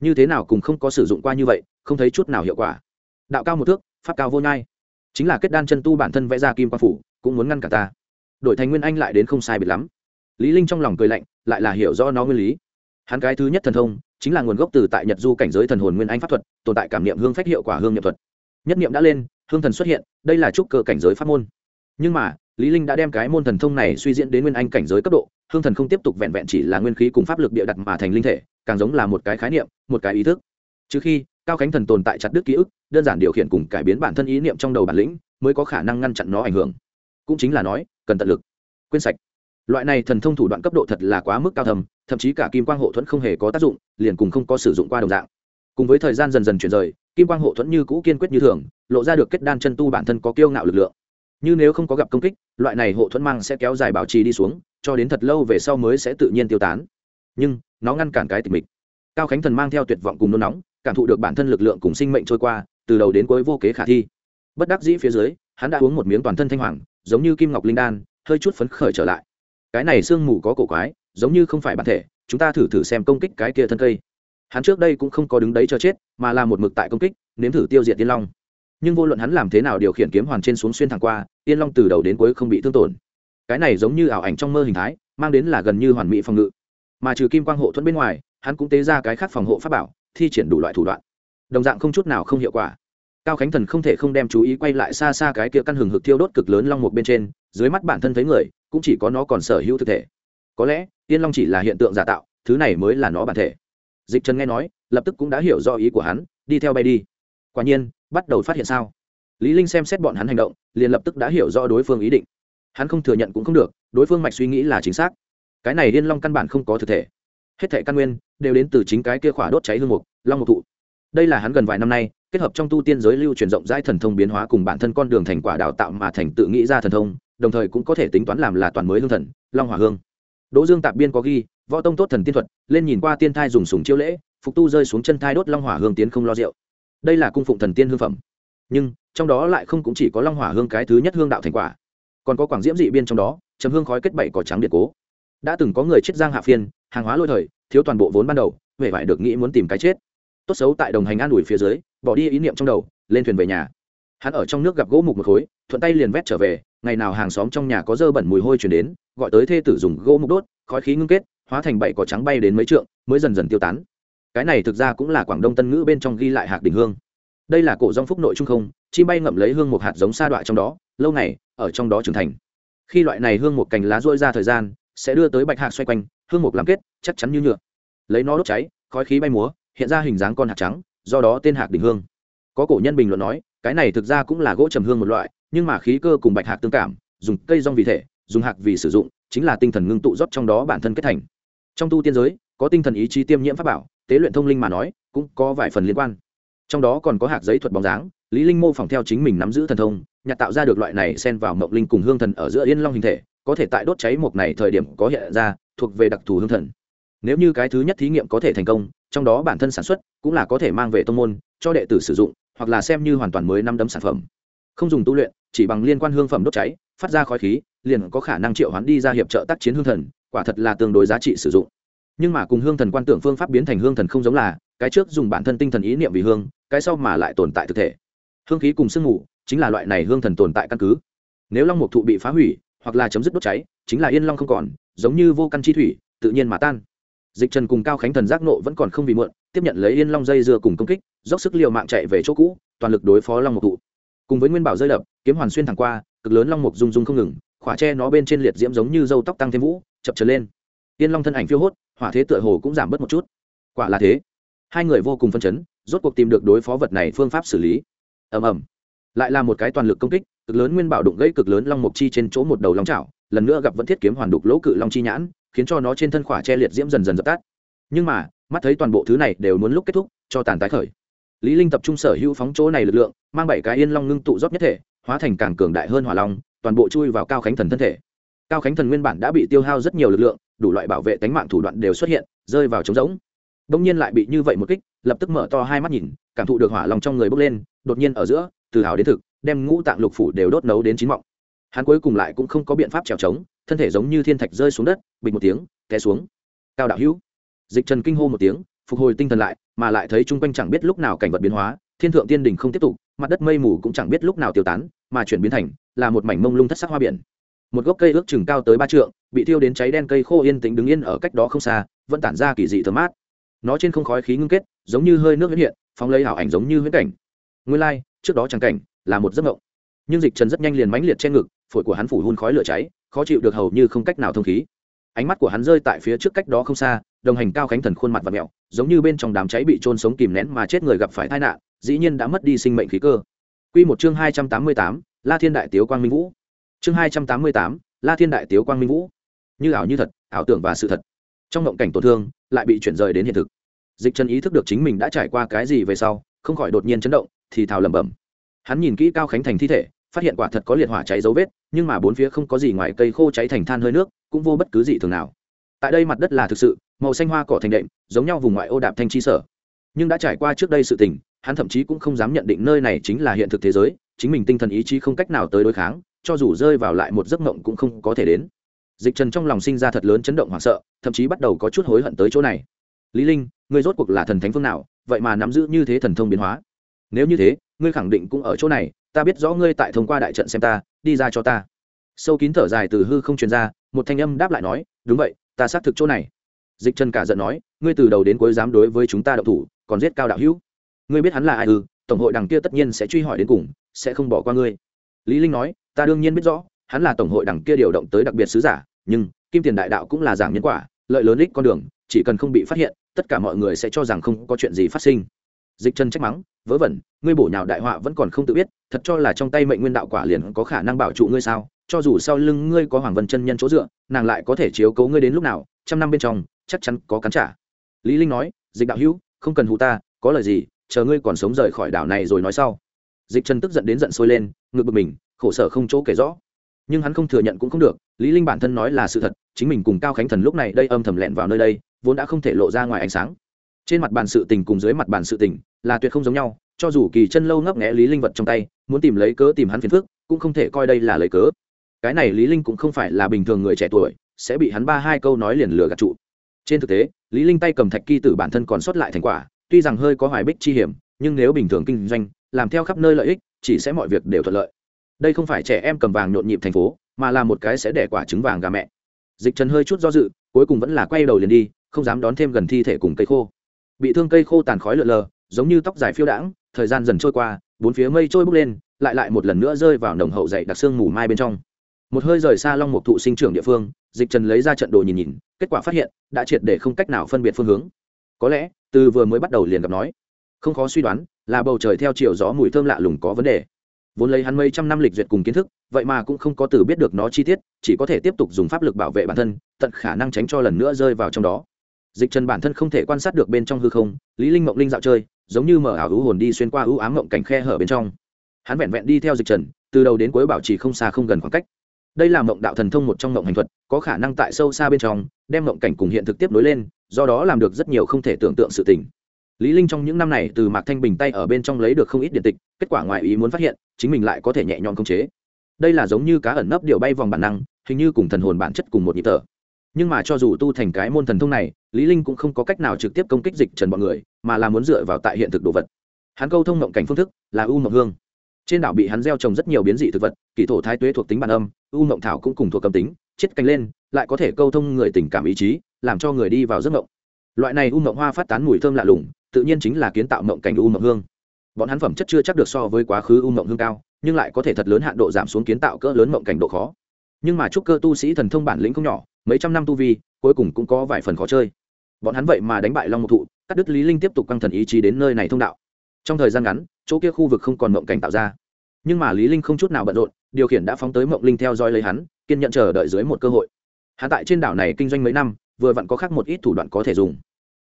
Như thế nào cùng không có sử dụng qua như vậy, không thấy chút nào hiệu quả. Đạo cao một thước, pháp cao vô nhai. Chính là kết đan chân tu bản thân vẽ ra kim quan phủ, cũng muốn ngăn cả ta. Đổi thành nguyên anh lại đến không sai biệt lắm. Lý linh trong lòng cười lạnh, lại là hiểu rõ nó nguyên lý. Hắn cái thứ nhất thần thông, chính là nguồn gốc từ tại nhật du cảnh giới thần hồn nguyên anh pháp thuật, tồn tại cảm niệm hương phách hiệu quả hương nhập thuật. Nhất niệm đã lên, hương thần xuất hiện, đây là trúc cơ cảnh giới pháp môn. Nhưng mà lý linh đã đem cái môn thần thông này suy diễn đến nguyên anh cảnh giới cấp độ, hương thần không tiếp tục vẹn vẹn chỉ là nguyên khí cùng pháp lực địa đặt mà thành linh thể, càng giống là một cái khái niệm, một cái ý thức. Trừ khi, cao khánh thần tồn tại chặt đứt ký ức, đơn giản điều khiển cùng cải biến bản thân ý niệm trong đầu bản lĩnh, mới có khả năng ngăn chặn nó ảnh hưởng. Cũng chính là nói, cần tận lực, quên sạch. Loại này thần thông thủ đoạn cấp độ thật là quá mức cao thầm thậm chí cả kim quang hộ thuẫn không hề có tác dụng, liền cùng không có sử dụng qua đồng dạng. Cùng với thời gian dần dần chuyển rời, kim quang hộ thuẫn như cũ kiên quyết như thường, lộ ra được kết đan chân tu bản thân có kiêu ngạo lực lượng như nếu không có gặp công kích, loại này hộ thuẫn mang sẽ kéo dài bảo trì đi xuống, cho đến thật lâu về sau mới sẽ tự nhiên tiêu tán. Nhưng, nó ngăn cản cái tình mịch. Cao khánh thần mang theo tuyệt vọng cùng nôn nóng, cảm thụ được bản thân lực lượng cùng sinh mệnh trôi qua, từ đầu đến cuối vô kế khả thi. Bất đắc dĩ phía dưới, hắn đã uống một miếng toàn thân thanh hoàng, giống như kim ngọc linh đan, hơi chút phấn khởi trở lại. Cái này sương mù có cổ quái, giống như không phải bản thể, chúng ta thử thử xem công kích cái kia thân cây. Hắn trước đây cũng không có đứng đấy cho chết, mà là một mực tại công kích, nếm thử tiêu diệt tiên long nhưng vô luận hắn làm thế nào điều khiển kiếm hoàn trên xuống xuyên thẳng qua tiên long từ đầu đến cuối không bị thương tổn. Cái này giống như ảo ảnh trong mơ hình thái, mang đến là gần như hoàn mỹ phòng ngự. Mà trừ kim quang hộ thuẫn bên ngoài, hắn cũng tế ra cái khác phòng hộ pháp bảo, thi triển đủ loại thủ đoạn. Đồng dạng không chút nào không hiệu quả. Cao khánh thần không thể không đem chú ý quay lại xa xa cái kia căn hừng hực thiêu đốt cực lớn long một bên trên, dưới mắt bản thân thấy người, cũng chỉ có nó còn sở hữu thực thể. Có lẽ tiên long chỉ là hiện tượng giả tạo, thứ này mới là nó bản thể. Dịch trần nghe nói, lập tức cũng đã hiểu do ý của hắn, đi theo bay đi. Quả nhiên bắt đầu phát hiện sao? Lý linh xem xét bọn hắn hành động, liền lập tức đã hiểu rõ đối phương ý định. Hắn không thừa nhận cũng không được, đối phương mạch suy nghĩ là chính xác. Cái này điên long căn bản không có thực thể. Hết thể căn nguyên đều đến từ chính cái kia khỏa đốt cháy hương mục, long mục thụ. Đây là hắn gần vài năm nay, kết hợp trong tu tiên giới lưu truyền rộng rãi thần thông biến hóa cùng bản thân con đường thành quả đào tạo mà thành tự nghĩ ra thần thông, đồng thời cũng có thể tính toán làm là toàn mới hương thần, long hỏa hương. Đỗ dương tạp biên có ghi, võ tông tốt thần tiên thuật, lên nhìn qua tiên thai dùng sùng chiêu lễ, phục tu rơi xuống chân thai đốt long hỏa hương tiến không lo rượu đây là cung phụng thần tiên hương phẩm. Nhưng, trong đó lại không cũng chỉ có long hỏa hương cái thứ nhất hương đạo thành quả. Còn có quảng diễm dị biên trong đó chấm hương khói kết bảy cỏ trắng điện cố. Đã từng có người chết giang hạ phiên, hàng hóa lôi thời, thiếu toàn bộ vốn ban đầu huệ vải được nghĩ muốn tìm cái chết. Tốt xấu tại đồng hành an ủi phía dưới, bỏ đi ý niệm trong đầu, lên thuyền về nhà. Hắn ở trong nước gặp gỗ mục một khối, thuận tay liền vét trở về, ngày nào hàng xóm trong nhà có dơ bẩn mùi hôi chuyển đến, gọi tới thê tử dùng gỗ mục đốt, khói khí ngưng kết, hóa thành bảy cỏ trắng bay đến mấy trượng, mới dần dần tiêu tán cái này thực ra cũng là quảng đông tân ngữ bên trong ghi lại hạc đỉnh hương đây là cổ rong phúc nội trung không chim bay ngậm lấy hương một hạt giống sa đoạn trong đó lâu ngày ở trong đó trưởng thành khi loại này hương một cành lá rôi ra thời gian sẽ đưa tới bạch hạc xoay quanh hương một làm kết chắc chắn như nhựa lấy nó đốt cháy khói khí bay múa hiện ra hình dáng con hạt trắng do đó tên hạc đỉnh hương có cổ nhân bình luận nói cái này thực ra cũng là gỗ trầm hương một loại nhưng mà khí cơ cùng bạch hạc tương cảm dùng cây rong vì thể dùng hạc vì sử dụng chính là tinh thần ngưng tụ rót trong đó bản thân kết thành trong tu tiên giới có tinh thần ý chí tiêm nhiễm pháp bảo tế luyện thông linh mà nói, cũng có vài phần liên quan. Trong đó còn có hạt giấy thuật bóng dáng, lý linh mô phỏng theo chính mình nắm giữ thần thông, nhặt tạo ra được loại này xen vào mộng linh cùng hương thần ở giữa yên long hình thể, có thể tại đốt cháy một này thời điểm có hiện ra, thuộc về đặc thù hương thần. Nếu như cái thứ nhất thí nghiệm có thể thành công, trong đó bản thân sản xuất cũng là có thể mang về tông môn, cho đệ tử sử dụng, hoặc là xem như hoàn toàn mới năm đấm sản phẩm. Không dùng tu luyện, chỉ bằng liên quan hương phẩm đốt cháy, phát ra khói khí, liền có khả năng triệu hoán đi ra hiệp trợ tác chiến hương thần, quả thật là tương đối giá trị sử dụng nhưng mà cùng hương thần quan tưởng phương pháp biến thành hương thần không giống là, cái trước dùng bản thân tinh thần ý niệm vì hương, cái sau mà lại tồn tại thực thể. Hương khí cùng sương mù chính là loại này hương thần tồn tại căn cứ. Nếu long mục thụ bị phá hủy, hoặc là chấm dứt đốt cháy, chính là yên long không còn, giống như vô căn chi thủy, tự nhiên mà tan. Dịch trần cùng cao khánh thần giác nộ vẫn còn không vì muộn, tiếp nhận lấy yên long dây dưa cùng công kích, dốc sức l i ề u mạng chạy về chỗ cũ, toàn lực đối phó long mục thụ. Cùng với nguyên bảo rơi đập, kiếm hoàn xuyên thẳng qua, cực lớn long mục rung rung không ngừng, khỏa tre nó bên trên liệt diễm giống như dâu tóc tăng thêm vũ, chập trở lên. Yên long thân ảnh phiêu hốt hỏa thế tựa hồ cũng giảm bớt một chút. Quả là thế. Hai người vô cùng phân chấn, rốt cuộc tìm được đối phó vật này phương pháp xử lý. Ầm ầm. Lại là một cái toàn lực công kích, cực lớn nguyên bảo đụng gãy cực lớn long mục chi trên chỗ một đầu long chảo, lần nữa gặp vẫn thiết kiếm hoàn đục lỗ cự long chi nhãn, khiến cho nó trên thân khỏa che liệt diễm dần dần dập tắt. Nhưng mà, mắt thấy toàn bộ thứ này đều muốn lúc kết thúc, cho tàn tái khởi. Lý linh tập trung sở hữu phóng chỗ này lực lượng, mang bảy cái yên long ngưng tụ dốc nhất thể, hóa thành càng cường đại hơn hỏa long, toàn bộ chui vào cao khánh thần thân thể. Cao khánh thần nguyên bản đã bị tiêu hao rất nhiều lực lượng đủ loại bảo vệ tính mạng thủ đoạn đều xuất hiện, rơi vào trống rỗng. Đông nhiên lại bị như vậy một kích, lập tức mở to hai mắt nhìn, cảm thụ được hỏa long trong người bốc lên, đột nhiên ở giữa, từ hào đến thực, đem ngũ tạng lục phủ đều đốt nấu đến chín mọng. Hắn cuối cùng lại cũng không có biện pháp trèo trống, thân thể giống như thiên thạch rơi xuống đất, bình một tiếng, té xuống. Cao đạo hữu. Dịch trần kinh hô một tiếng, phục hồi tinh thần lại, mà lại thấy chung quanh chẳng biết lúc nào cảnh vật biến hóa, thiên thượng tiên đình không tiếp tục, mặt đất mây mù cũng chẳng biết lúc nào tiêu tán, mà chuyển biến thành, là một mảnh mông lung thất sắc hoa biển. Một gốc cây ước chừng cao tới ba trượng bị thiêu đến cháy đen cây khô yên tĩnh đứng yên ở cách đó không xa vẫn tản ra kỳ dị thơm mát. Nó trên không khói khí ngưng kết giống như hơi nước huyết hiện phóng lấy ảo ảnh giống như huyết cảnh. Nguyên lai、like, trước đó chẳng cảnh là một giấc mộng. Nhưng dịch trần rất nhanh liền mãnh liệt trên ngực phổi của hắn phủ hun khói lửa cháy khó chịu được hầu như không cách nào thông khí. Ánh mắt của hắn rơi tại phía trước cách đó không xa đồng hành cao khánh thần khuôn mặt và mẹo giống như bên trong đám cháy bị trôn sống kìm nén mà chết người gặp phải tai nạn dĩ nhiên đã mất đi sinh mệnh khí cơ. Quy một chương hai trăm tám mươi tám la thiên đại tiếu quang minh vũ. Chương hai trăm tám mươi tám la thiên đại tiếu quang minh vũ như ảo như thật, ảo tưởng và sự thật. Trong mộng cảnh tổn thương, lại bị chuyển rời đến hiện thực. Dịch trần ý thức được chính mình đã trải qua cái gì về sau, không khỏi đột nhiên chấn động, thì thào lẩm bẩm. Hắn nhìn kỹ cao khánh thành thi thể, phát hiện quả thật có liệt hỏa cháy dấu vết, nhưng mà bốn phía không có gì ngoài cây khô cháy thành than hơi nước, cũng vô bất cứ gì thường nào. Tại đây mặt đất là thực sự, màu xanh hoa cỏ thành đệm, giống nhau vùng ngoại ô đạp thanh chi sở. Nhưng đã trải qua trước đây sự tình, hắn thậm chí cũng không dám nhận định nơi này chính là hiện thực thế giới, chính mình tinh thần ý chí không cách nào tới đối kháng, cho dù rơi vào lại một giấc mộng cũng không có thể đến dịch trần trong lòng sinh ra thật lớn chấn động hoảng sợ, thậm chí bắt đầu có chút hối hận tới chỗ này. Lý linh, ngươi rốt cuộc là thần thánh phương nào, vậy mà nắm giữ như thế thần thông biến hóa? Nếu như thế, ngươi khẳng định cũng ở chỗ này, ta biết rõ ngươi tại thông qua đại trận xem ta, đi ra cho ta. Sâu kín thở dài từ hư không truyền ra, một thanh âm đáp lại nói, đúng vậy, ta xác thực chỗ này. Dịch trần cả giận nói, ngươi từ đầu đến cuối dám đối với chúng ta động thủ, còn giết cao đạo hữu. Ngươi biết hắn là ai ư, tổng hội đằng kia tất nhiên sẽ truy hỏi đến cùng, sẽ không bỏ qua ngươi. Lý linh nói, ta đương nhiên biết rõ hắn là tổng hội đằng kia điều động tới đặc biệt sứ giả, nhưng kim tiền đại đạo cũng là giảng nhân quả, lợi lớn ích con đường, chỉ cần không bị phát hiện, tất cả mọi người sẽ cho rằng không có chuyện gì phát sinh. Dịch chân trách mắng, vớ vẩn, ngươi bổ nhào đại họa vẫn còn không tự biết, thật cho là trong tay mệnh nguyên đạo quả liền có khả năng bảo trụ ngươi sao? Cho dù sau lưng ngươi có hoàng vân chân nhân chỗ dựa, nàng lại có thể chiếu cố ngươi đến lúc nào? Trăm năm bên trong, chắc chắn có cắn trả. Lý linh nói, dịch đạo hữu, không cần hù ta, có lời gì, chờ ngươi còn sống rời khỏi đảo này rồi nói sau. Dịch trần tức giận đến giận sôi lên, ngực bực mình, khổ sở không chỗ kể rõ nhưng hắn không thừa nhận cũng không được, lý linh bản thân nói là sự thật, chính mình cùng cao khánh thần lúc này đây âm thầm lẹn vào nơi đây, vốn đã không thể lộ ra ngoài ánh sáng. Trên mặt bàn sự tình cùng dưới mặt bàn sự tình là tuyệt không giống nhau, cho dù kỳ chân lâu ngấp nghé lý linh vật trong tay, muốn tìm lấy cớ tìm hắn phiền phức, cũng không thể coi đây là lấy cớ. Cái này lý linh cũng không phải là bình thường người trẻ tuổi, sẽ bị hắn ba hai câu nói liền lừa gạt trụ. Trên thực tế, lý linh tay cầm thạch kỳ tử bản thân còn sót lại thành quả, tuy rằng hơi có hoài bích chi hiểm, nhưng nếu bình thường kinh doanh, làm theo khắp nơi lợi ích, chỉ sẽ mọi việc đều thuận lợi đây không phải trẻ em cầm vàng nhộn nhịp thành phố, mà là một cái sẽ đẻ quả trứng vàng gà mẹ. Dịch trần hơi chút do dự, cuối cùng vẫn là quay đầu liền đi, không dám đón thêm gần thi thể cùng cây khô. Bị thương cây khô tàn khói lợn lờ, giống như tóc dài phiêu đãng, thời gian dần trôi qua, bốn phía mây trôi bốc lên, lại lại một lần nữa rơi vào nồng hậu dậy đặc xương mù mai bên trong. Một hơi rời xa long mục thụ sinh trưởng địa phương, dịch trần lấy ra trận đồ nhìn nhìn, kết quả phát hiện, đã triệt để không cách nào phân biệt phương hướng. Có lẽ, từ vừa mới bắt đầu liền gặp nói. Không khó suy đoán, là bầu trời theo chiều gió mùi thơm lạ lùng có vấn đề vốn lấy hắn mấy trăm năm lịch duyệt cùng kiến thức, vậy mà cũng không có từ biết được nó chi tiết, chỉ có thể tiếp tục dùng pháp lực bảo vệ bản thân, tận khả năng tránh cho lần nữa rơi vào trong đó. Dịch trần bản thân không thể quan sát được bên trong hư không, lý linh mộng linh dạo chơi, giống như mở ảo hữu hồn đi xuyên qua ưu ám mộng cảnh khe hở bên trong. Hắn vẹn vẹn đi theo dịch trần, từ đầu đến cuối bảo trì không xa không gần khoảng cách. Đây là mộng đạo thần thông một trong mộng hành thuật, có khả năng tại sâu xa bên trong, đem mộng cảnh cùng hiện thực tiếp nối lên, do đó làm được rất nhiều không thể tưởng tượng sự tình lý linh trong những năm này từ mạc thanh bình tay ở bên trong lấy được không ít điện tịch, kết quả ngoài ý muốn phát hiện, chính mình lại có thể nhẹ nhõm khống chế. Đây là giống như cá ẩn nấp điều bay vòng bản năng, hình như cùng thần hồn bản chất cùng một nhịp thở. Nhưng mà cho dù tu thành cái môn thần thông này, lý linh cũng không có cách nào trực tiếp công kích dịch trần bọn người, mà là muốn dựa vào tại hiện thực đồ vật. Hắn câu thông mộng cảnh phương thức là u mộng hương. Trên đảo bị hắn gieo trồng rất nhiều biến dị thực vật, kỳ thổ thái tuế thuộc tính bản âm, u mộng thảo cũng cùng thuộc cầm tính, chết cánh lên, lại có thể câu thông người tình cảm ý chí, làm cho người đi vào giấc mộng. Loại này u mộng hoa phát tán mùi thơm lạ lùng tự nhiên chính là kiến tạo mộng cảnh u mộng hương. Bọn hắn phẩm chất chưa chắc được so với quá khứ u mộng hương cao, nhưng lại có thể thật lớn hạn độ giảm xuống kiến tạo cỡ lớn mộng cảnh độ khó. Nhưng mà trúc cơ tu sĩ thần thông bản lĩnh không nhỏ, mấy trăm năm tu vi, cuối cùng cũng có vài phần khó chơi. Bọn hắn vậy mà đánh bại long mục thụ, cắt đứt lý linh tiếp tục căng thần ý chí đến nơi này thông đạo. Trong thời gian ngắn, chỗ kia khu vực không còn mộng cảnh tạo ra. Nhưng mà lý linh không chút nào bận rộn, điều khiển đã phóng tới mộng linh theo dõi lấy hắn, kiên nhận chờ đợi dưới một cơ hội. Hắn tại trên đảo này kinh doanh mấy năm, vừa vặn có khác một ít thủ đoạn có thể dùng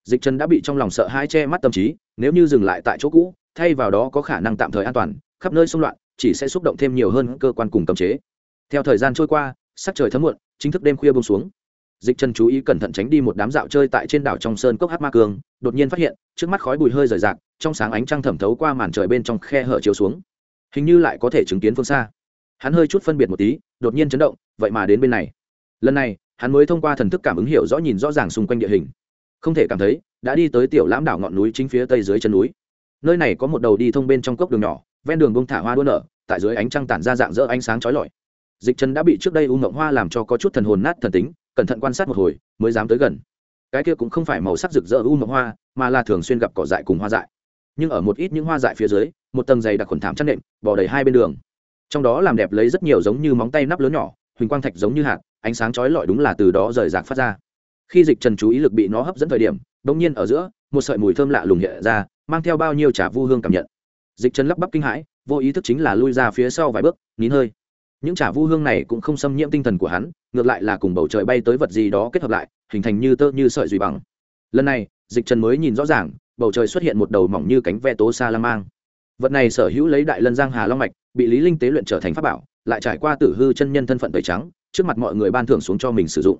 dịch trần đã bị trong lòng sợ hãi che mắt tâm trí nếu như dừng lại tại chỗ cũ thay vào đó có khả năng tạm thời an toàn khắp nơi xung loạn chỉ sẽ xúc động thêm nhiều hơn cơ quan cùng cấm chế. Theo thời gian trôi qua sắc trời thấm muộn chính thức đêm khuya bông xuống. Dịch trần chú ý cẩn thận tránh đi một đám dạo chơi tại trên đảo trong sơn cốc hát ma Cường, đột nhiên phát hiện trước mắt khói bụi hơi rời rạc trong sáng ánh trăng thẩm thấu qua màn trời bên trong khe hở chiếu xuống. Hình như lại có thể chứng kiến phương xa. Hắn hơi chút phân biệt một tí đột nhiên chấn động vậy mà đến bên này. Lần này hắn mới thông qua thần thức cảm ứng hiểu rõ nhìn rõ ràng xung quanh địa hình không thể cảm thấy, đã đi tới tiểu lãm đảo ngọn núi chính phía tây dưới chân núi. Nơi này có một đầu đi thông bên trong cốc đường nhỏ, ven đường bông thả hoa đua nở, tại dưới ánh trăng tản ra dạng dỡ ánh sáng trói lọi. Dịch trần đã bị trước đây u ngộng hoa làm cho có chút thần hồn nát thần tính, cẩn thận quan sát một hồi, mới dám tới gần. Cái kia cũng không phải màu sắc rực rỡ u ngộng hoa, mà là thường xuyên gặp cỏ dại cùng hoa dại. Nhưng ở một ít những hoa dại phía dưới, một tầng dày đặc khuẩn thảm chăn nệm bỏ đầy hai bên đường. Trong đó làm đẹp lấy rất nhiều giống như móng tay nắp lớn nhỏ, huỳnh quang thạch giống như hạt, ánh sáng chói lọi đúng là từ đó rời rạc phát ra khi dịch trần chú ý lực bị nó hấp dẫn thời điểm đ ỗ n g nhiên ở giữa, một sợi mùi thơm lạ lùng hiện ra, mang theo bao nhiêu trà vu hương cảm nhận. Dịch trần lắp bắp kinh hãi, vô ý thức chính là lui ra phía sau vài bước, nín hơi. Những trà vu hương này cũng không xâm nhiễm tinh thần của hắn, ngược lại là cùng bầu trời bay tới vật gì đó kết hợp lại, hình thành như tơ như sợi dùy bằng. Lần này, dịch trần mới nhìn rõ ràng, bầu trời xuất hiện một đầu mỏng như cánh ve tố sa la mang. Vật này sở hữu lấy đại lân giang hà long mạch, bị lý linh tế luyện trở thành pháp bảo, lại trải qua tử hư chân nhân thân phận tẩy trắng, trước mặt mọi người ban thưởng xuống cho mình sử dụng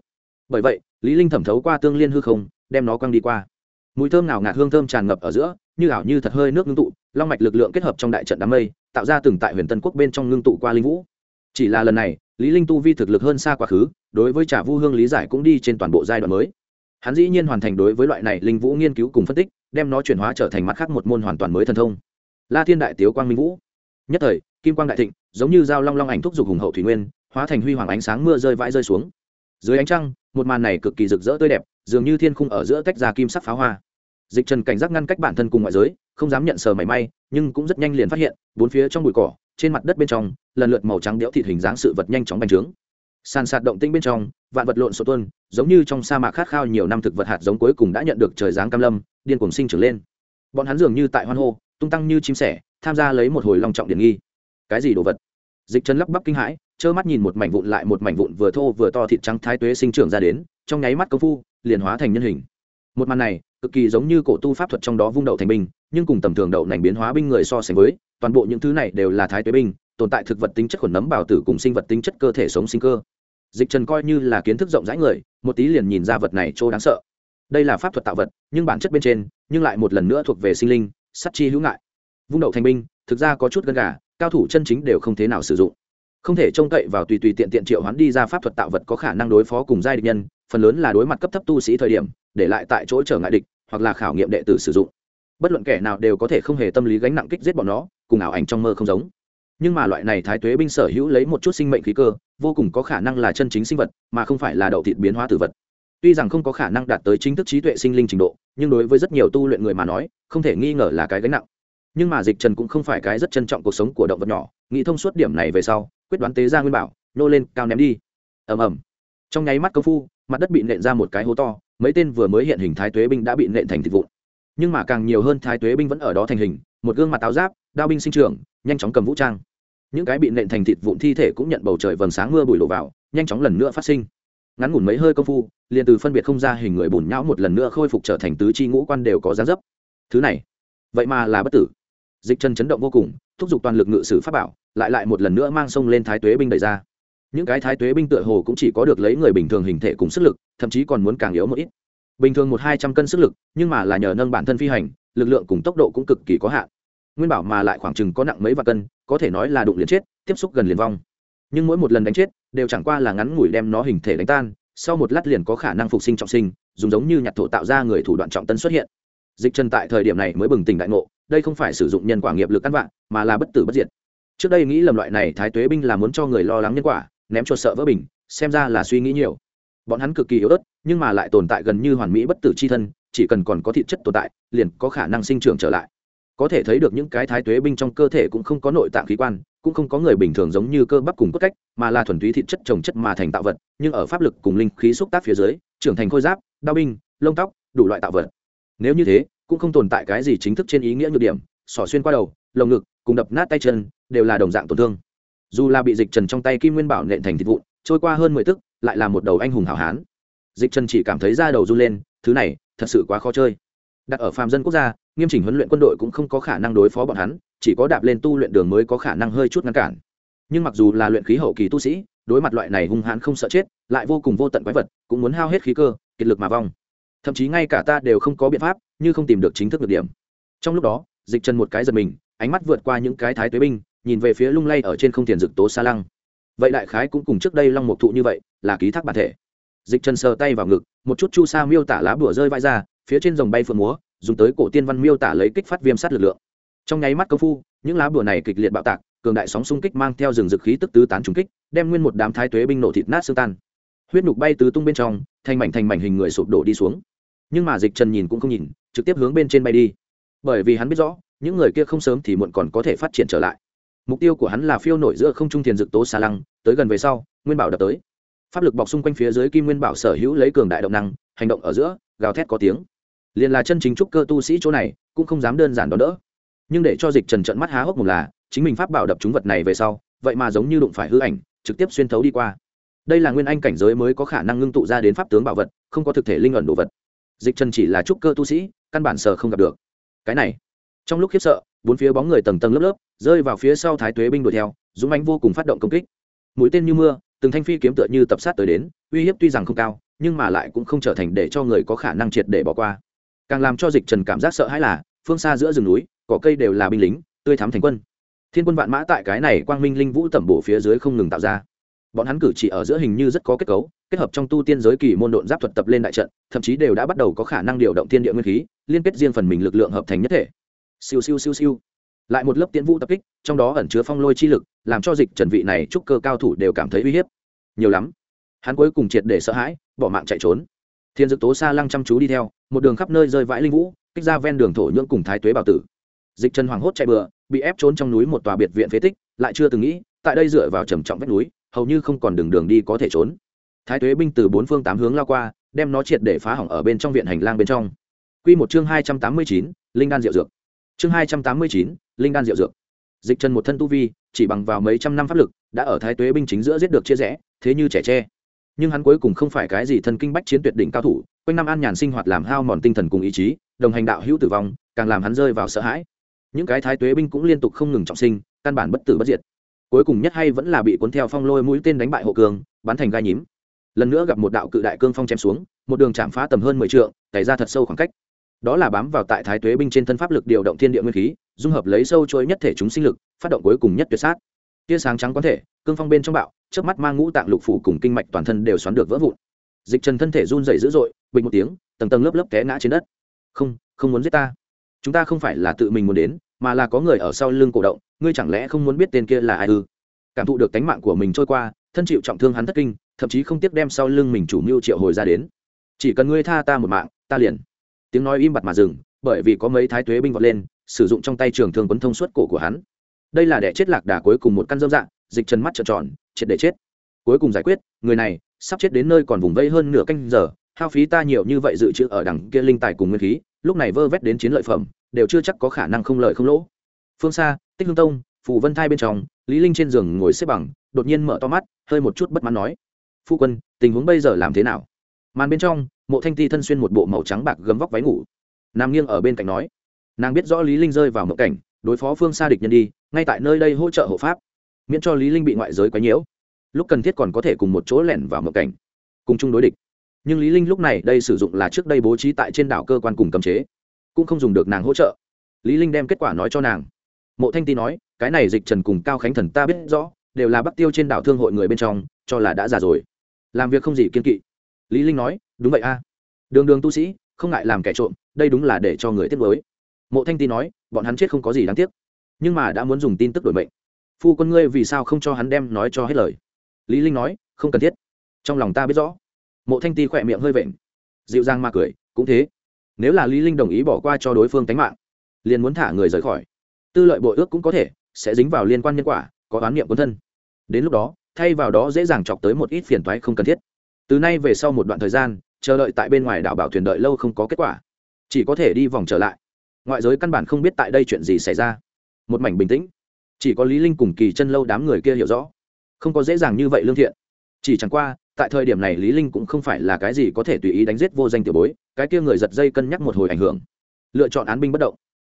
bởi vậy, lý linh thẩm thấu qua tương liên hư không, đem nó quăng đi qua. Mùi thơm nào ngạt hương thơm tràn ngập ở giữa, như ảo như thật hơi nước ngưng tụ, long mạch lực lượng kết hợp trong đại trận đám mây, tạo ra từng tại huyền tân quốc bên trong ngưng tụ qua linh vũ. Chỉ là lần này, lý linh tu vi thực lực hơn xa quá khứ, đối với trà vu hương lý giải cũng đi trên toàn bộ giai đoạn mới. Hắn dĩ nhiên hoàn thành đối với loại này linh vũ nghiên cứu cùng phân tích, đem nó chuyển hóa trở thành mặt khác một môn hoàn toàn mới thần thông. La thiên đại tiếu quang minh vũ. Nhất thời, kim quang đại thịnh, giống như dao long long ảnh thúc giục hùng hậu thủy nguyên, hóa thành huy hoàng ánh sáng mưa rơi vãi rơi xuống dưới ánh trăng, một màn này cực kỳ rực rỡ tươi đẹp, dường như thiên khung ở giữa tách ra kim sắc pháo hoa. Dịch trần cảnh giác ngăn cách bản thân cùng ngoại giới, không dám nhận sờ mảy may, nhưng cũng rất nhanh liền phát hiện, bốn phía trong bụi cỏ, trên mặt đất bên trong, lần lượt màu trắng đẽo thịt hình dáng sự vật nhanh chóng bành trướng. Sàn sạt động tĩnh bên trong, vạn vật lộn xộn tuôn, giống như trong sa mạc khát khao nhiều năm thực vật hạt giống cuối cùng đã nhận được trời giáng cam lâm, điên cuồng sinh trưởng lên. Bọn hắn dường như tại hoan hô, tung tăng như chim sẻ, tham gia lấy một hồi long trọng điển nghi. Cái gì đồ vật? Dịch Trần lắp bắp kinh hãi trơ mắt nhìn một mảnh vụn lại một mảnh vụn vừa thô vừa to thịt trắng thái tuế sinh trưởng ra đến, trong nháy mắt công phu, liền hóa thành nhân hình. Một màn này, cực kỳ giống như cổ tu pháp thuật trong đó vung đậu thành binh, nhưng cùng tầm thường đậu nành biến hóa binh người so sánh với, toàn bộ những thứ này đều là thái tuế binh, tồn tại thực vật tính chất khuẩn nấm bào tử cùng sinh vật tính chất cơ thể sống sinh cơ. Dịch trần coi như là kiến thức rộng rãi người, một tí liền nhìn ra vật này chỗ đáng sợ. Đây là pháp thuật tạo vật, nhưng bản chất bên trên, nhưng lại một lần nữa thuộc về sinh linh sắt chi hữu ngại. Vung đậu thành binh, thực ra có chút gân gà, cao thủ chân chính đều không thế nào sử dụng không thể trông cậy vào tùy tùy tiện tiện triệu hoán đi ra pháp thuật tạo vật có khả năng đối phó cùng giai địch nhân, phần lớn là đối mặt cấp thấp tu sĩ thời điểm, để lại tại chỗ trở ngại địch, hoặc là khảo nghiệm đệ tử sử dụng. Bất luận kẻ nào đều có thể không hề tâm lý gánh nặng kích giết bọn nó, cùng ảo ảnh trong mơ không giống. Nhưng mà loại này thái tuế binh sở hữu lấy một chút sinh mệnh khí cơ, vô cùng có khả năng là chân chính sinh vật, mà không phải là đậu thịt biến hóa tử vật. Tuy rằng không có khả năng đạt tới chính thức trí tuệ sinh linh trình độ, nhưng đối với rất nhiều tu luyện người mà nói, không thể nghi ngờ là cái gánh nặng nhưng mà dịch trần cũng không phải cái rất trân trọng cuộc sống của động vật nhỏ, nghĩ thông suốt điểm này về sau, quyết đoán tế ra nguyên bảo, nô lên, cao ném đi. Ầm ầm. Trong nháy mắt công phu, mặt đất bị nện ra một cái hố to, mấy tên vừa mới hiện hình thái tuế binh đã bị nện thành thịt vụn. Nhưng mà càng nhiều hơn thái tuế binh vẫn ở đó thành hình, một gương mặt táo giáp, đao binh sinh trưởng, nhanh chóng cầm vũ trang. Những cái bị nện thành thịt vụn thi thể cũng nhận bầu trời vầng sáng mưa bụi đổ vào, nhanh chóng lần nữa phát sinh. Ngắn ngủn mấy hơi công phu, liền từ phân biệt không ra hình người bùn nhão một lần nữa khôi phục trở thành tứ chi ngũ quan đều có giá dấp. Thứ này, vậy mà là bất tử dịch chân chấn động vô cùng, thúc giục toàn lực ngự sử pháp bảo, lại lại một lần nữa mang sông lên thái tuế binh đẩy ra. Những cái thái tuế binh tựa hồ cũng chỉ có được lấy người bình thường hình thể cùng sức lực, thậm chí còn muốn càng yếu một ít. Bình thường một hai trăm cân sức lực, nhưng mà là nhờ nâng bản thân phi hành, lực lượng cùng tốc độ cũng cực kỳ có hạn. Nguyên bảo mà lại khoảng chừng có nặng mấy vạn cân, có thể nói là đụng liền chết, tiếp xúc gần liền vong. Nhưng mỗi một lần đánh chết, đều chẳng qua là ngắn ngủi đem nó hình thể đánh tan, sau một lát liền có khả năng phục sinh trọng sinh, dùng giống như nhặt thổ tạo ra người thủ đoạn trọng tân xuất hiện. Dịch chân tại thời điểm này mới bừng tỉnh đại ngộ đây không phải sử dụng nhân quả nghiệp lực căn vạn mà là bất tử bất diệt. Trước đây nghĩ lầm loại này thái tuế binh là muốn cho người lo lắng nhân quả, ném chuột sợ vỡ bình, xem ra là suy nghĩ nhiều. Bọn hắn cực kỳ yếu ớt, nhưng mà lại tồn tại gần như hoàn mỹ bất tử c h i thân, chỉ cần còn có thị chất tồn tại, liền có khả năng sinh trưởng trở lại. Có thể thấy được những cái thái tuế binh trong cơ thể cũng không có nội tạng khí quan, cũng không có người bình thường giống như cơ bắp cùng cốt cách, mà là thuần túy thị chất trồng chất mà thành tạo vật, nhưng ở pháp lực cùng linh khí xúc tác phía dưới, trưởng thành khôi giáp, đao binh, lông tóc, đủ loại tạo vật. Nếu như thế cũng không tồn tại cái gì chính thức trên ý nghĩa nhược điểm xỏ xuyên qua đầu, lồng ngực, cùng đập nát tay chân, đều là đồng dạng tổn thương. Dù là bị dịch trần trong tay kim nguyên bảo nện thành thịt vụn, trôi qua hơn mười tức, lại là một đầu anh hùng hảo hán. Dịch trần chỉ cảm thấy da đầu run lên, thứ này, thật sự quá khó chơi. Đặt ở phàm dân quốc gia, nghiêm chỉnh huấn luyện quân đội cũng không có khả năng đối phó bọn hắn, chỉ có đạp lên tu luyện đường mới có khả năng hơi chút ngăn cản. Nhưng mặc dù là luyện khí hậu kỳ tu sĩ, đối mặt loại này hung hãn không sợ chết, lại vô cùng vô tận quái vật, cũng muốn hao hết khí cơ, kiệt lực mà vong thậm chí ngay cả ta đều không có biện pháp, như không tìm được chính thức được điểm. Trong lúc đó, dịch chân một cái giật mình, ánh mắt vượt qua những cái thái tuế binh, nhìn về phía lung lay ở trên không tiền dực tố xa lăng. Vậy đại khái cũng cùng trước đây long mục thụ như vậy, là ký thác bản thể. Dịch chân sờ tay vào ngực, một chút chu sa miêu tả lá bùa rơi vãi ra, phía trên dòng bay phượng múa, dùng tới cổ tiên văn miêu tả lấy kích phát viêm sát lực lượng. Trong nháy mắt công phu, những lá bùa này kịch liệt bạo tạc, cường đại sóng xung kích mang theo rừng dực khí tức tứ tán trùng kích, đem nguyên một đám thái tuế binh nổ thịt nát xương tan. Huyết nhục bay tứ tung bên trong, thành mảnh thành mảnh hình người sụp đổ đi xuống nhưng mà dịch trần nhìn cũng không nhìn, trực tiếp hướng bên trên bay đi. Bởi vì hắn biết rõ, những người kia không sớm thì muộn còn có thể phát triển trở lại. Mục tiêu của hắn là phiêu nổi giữa không trung thiền dực tố xà lăng, tới gần về sau, nguyên bảo đập tới. Pháp lực bọc xung quanh phía dưới kim nguyên bảo sở hữu lấy cường đại động năng, hành động ở giữa, gào thét có tiếng. Liền là chân chính trúc cơ tu sĩ chỗ này, cũng không dám đơn giản đón đỡ. Nhưng để cho dịch trần trận mắt há hốc một là, chính mình pháp bảo đập chúng vật này về sau, vậy mà giống như đụng phải hư ảnh, trực tiếp xuyên thấu đi qua. Đây là nguyên anh cảnh giới mới có khả năng ngưng tụ ra đến pháp tướng bảo vật, không có thực thể linh ẩn đồ vật dịch trần chỉ là trúc cơ tu sĩ, căn bản sờ không gặp được. Cái này, trong lúc khiếp sợ, bốn phía bóng người tầng tầng lớp lớp, rơi vào phía sau thái tuế binh đuổi theo, dũng anh vô cùng phát động công kích. Mũi tên như mưa, từng thanh phi kiếm tựa như tập sát tới đến, uy hiếp tuy rằng không cao, nhưng mà lại cũng không trở thành để cho người có khả năng triệt để bỏ qua. Càng làm cho dịch trần cảm giác sợ hãi là, phương xa giữa rừng núi, cỏ cây đều là binh lính, tươi thắm thành quân. Thiên quân vạn mã tại cái này quang minh linh vũ tẩm bổ phía dưới không ngừng tạo ra. Bọn hắn cử chỉ ở giữa hình như rất có kết cấu kết hợp trong tu tiên giới kỳ môn độn giáp thuật tập lên đại trận, thậm chí đều đã bắt đầu có khả năng điều động thiên địa nguyên khí, liên kết riêng phần mình lực lượng hợp thành nhất thể. Siêu siêu siêu siêu. Lại một lớp tiến vũ tập kích, trong đó ẩn chứa phong lôi chi lực, làm cho dịch trần vị này trúc cơ cao thủ đều cảm thấy uy hiếp. Nhiều lắm. Hắn cuối cùng triệt để sợ hãi, bỏ mạng chạy trốn. Thiên dực tố xa lăng chăm chú đi theo, một đường khắp nơi rơi vãi linh vũ, kích ra ven đường thổ nhưỡng cùng thái tuế bảo tử. Dịch trần hoảng hốt chạy bừa, bị ép trốn trong núi một tòa biệt viện phế tích, lại chưa từng nghĩ, tại đây dựa vào trầm trọng vách núi, hầu như không còn đường đường đi có thể trốn thái tuế binh từ bốn phương tám hướng lao qua, đem nó triệt để phá hỏng ở bên trong viện hành lang bên trong. Quy một chương hai trăm tám mươi chín, linh đan diệu dược. Chương hai trăm tám mươi chín, linh đan diệu dược. Dịch trần một thân tu vi, chỉ bằng vào mấy trăm năm pháp lực, đã ở thái tuế binh chính giữa giết được chia rẽ, thế như trẻ tre. Nhưng hắn cuối cùng không phải cái gì thân kinh bách chiến tuyệt đỉnh cao thủ, quanh năm an nhàn sinh hoạt làm hao mòn tinh thần cùng ý chí, đồng hành đạo hữu tử vong, càng làm hắn rơi vào sợ hãi. Những cái thái tuế binh cũng liên tục không ngừng trọng sinh, căn bản bất tử bất diệt. Cuối cùng nhất hay vẫn là bị cuốn theo phong lôi mũi tên đánh bại hộ cường, bắn thành gai nhím lần nữa gặp một đạo cự đại cương phong chém xuống, một đường chạm phá tầm hơn mười trượng cày ra thật sâu khoảng cách. Đó là bám vào tại thái tuế binh trên thân pháp lực điều động thiên địa nguyên khí, dung hợp lấy sâu trôi nhất thể chúng sinh lực, phát động cuối cùng nhất tuyệt sát. Tia sáng trắng quán thể, cương phong bên trong bạo trước mắt mang ngũ tạng lục phủ cùng kinh mạch toàn thân đều xoắn được vỡ vụn. Dịch trần thân thể run rẩy dữ dội, bình một tiếng, tầng tầng lớp lớp té ngã trên đất. Không không muốn giết ta. Chúng ta không phải là tự mình muốn đến, mà là có người ở sau lưng cổ động, ngươi chẳng lẽ không muốn biết tên kia là ai ư? Cảm thụ được tánh mạng của mình trôi qua, thân chịu trọng thương hắn thất kinh thậm chí không tiếc đem sau lưng mình chủ mưu triệu hồi ra đến. Chỉ cần ngươi tha ta một mạng, ta liền. Tiếng nói im bặt mà dừng, bởi vì có mấy thái tuế binh vọt lên, sử dụng trong tay trường thương quấn thông suốt cổ của hắn. Đây là đẻ chết lạc đà cuối cùng một căn dâm dạng dịch chân mắt trợn tròn, triệt để chết. Cuối cùng giải quyết, người này sắp chết đến nơi còn vùng vây hơn nửa canh giờ, hao phí ta nhiều như vậy dự trữ ở đằng kia linh tài cùng nguyên khí, lúc này vơ vét đến chiến lợi phẩm, đều chưa chắc có khả năng không lợi không lỗ. Phương xa, tích hương tông, phù vân thai bên trong, lý linh trên giường ngồi xếp bằng, đột nhiên mở to mắt, hơi một chút bất mãn nói phu quân, tình huống bây giờ làm thế nào? Màn bên trong, mộ thanh ti thân xuyên một bộ màu trắng bạc gấm vóc váy ngủ. Nàng nghiêng ở bên cạnh nói, nàng biết rõ lý linh rơi vào mộng cảnh, đối phó phương xa địch nhân đi, ngay tại nơi đây hỗ trợ hộ pháp, miễn cho lý linh bị ngoại giới quấy nhiễu. Lúc cần thiết còn có thể cùng một chỗ lẻn vào mộng cảnh, cùng chung đối địch. Nhưng lý linh lúc này đây sử dụng là trước đây bố trí tại trên đảo cơ quan cùng cấm chế, cũng không dùng được nàng hỗ trợ. Lý linh đem kết quả nói cho nàng. Mộ thanh ti nói, cái này dịch trần cùng cao khánh thần ta biết rõ, đều là bắc tiêu trên đảo thương hội người bên trong, cho là đã già rồi làm việc không gì kiên kỵ. Lý linh nói, đúng vậy a. Đường đường tu sĩ, không ngại làm kẻ trộm, đây đúng là để cho người tiếp với mộ thanh ti nói, bọn hắn chết không có gì đáng tiếc, nhưng mà đã muốn dùng tin tức đổi mệnh. Phu quân ngươi vì sao không cho hắn đem nói cho hết lời? Lý linh nói, không cần thiết. Trong lòng ta biết rõ. Mộ thanh ti khỏe miệng hơi vện. Dịu dàng mà cười, cũng thế. Nếu là lý linh đồng ý bỏ qua cho đối phương tánh mạng, liền muốn thả người rời khỏi. Tư lợi bội ước cũng có thể, sẽ dính vào liên quan nhân quả, có oán niệm quân thân. Đến lúc đó thay vào đó dễ dàng chọc tới một ít phiền toái không cần thiết. Từ nay về sau một đoạn thời gian, chờ đợi tại bên ngoài đảo bảo thuyền đợi lâu không có kết quả. Chỉ có thể đi vòng trở lại. Ngoại giới căn bản không biết tại đây chuyện gì xảy ra. Một mảnh bình tĩnh. Chỉ có lý linh cùng kỳ chân lâu đám người kia hiểu rõ. Không có dễ dàng như vậy lương thiện. Chỉ chẳng qua, tại thời điểm này lý linh cũng không phải là cái gì có thể tùy ý đánh giết vô danh tiểu bối, cái kia người giật dây cân nhắc một hồi ảnh hưởng. Lựa chọn án binh bất động.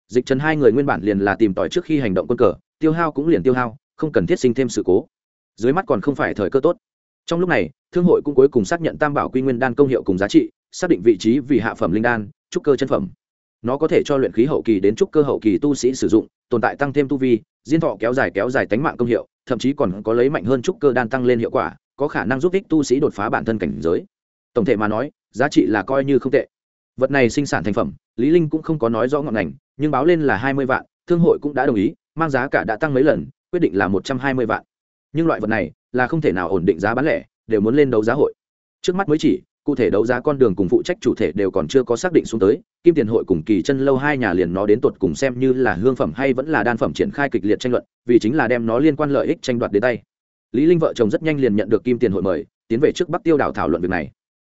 Dịch trần hai người nguyên bản liền là tìm tòi trước khi hành động quân cờ, tiêu hao cũng liền tiêu hao, không cần thiết sinh thêm sự cố dưới mắt còn không phải thời cơ tốt. Trong lúc này, thương hội cũng cuối cùng xác nhận tam bảo quy nguyên đan công hiệu cùng giá trị, xác định vị trí vì hạ phẩm linh đan, trúc cơ chân phẩm. Nó có thể cho luyện khí hậu kỳ đến trúc cơ hậu kỳ tu sĩ sử dụng, tồn tại tăng thêm tu vi, diên thọ kéo dài kéo dài tánh mạng công hiệu, thậm chí còn có lấy mạnh hơn trúc cơ đan tăng lên hiệu quả, có khả năng giúp ích tu sĩ đột phá bản thân cảnh giới. Tổng thể mà nói, giá trị là coi như không tệ. Vật này sinh sản thành phẩm, lý linh cũng không có nói rõ ngọn ngành, nhưng báo lên là hai mươi vạn, thương hội cũng đã đồng ý, mang giá cả đã tăng mấy lần, quyết định là một trăm hai mươi vạn nhưng loại vật này là không thể nào ổn định giá bán lẻ, đều muốn lên đấu giá hội. Trước mắt mới chỉ, cụ thể đấu giá con đường cùng phụ trách chủ thể đều còn chưa có xác định xuống tới, kim tiền hội cùng kỳ chân lâu hai nhà liền nó đến tột cùng xem như là hương phẩm hay vẫn là đan phẩm triển khai kịch liệt tranh luận, vì chính là đem nó liên quan lợi ích tranh đoạt đến tay. Lý linh vợ chồng rất nhanh liền nhận được kim tiền hội mời, tiến về trước bắc tiêu đảo thảo luận việc này.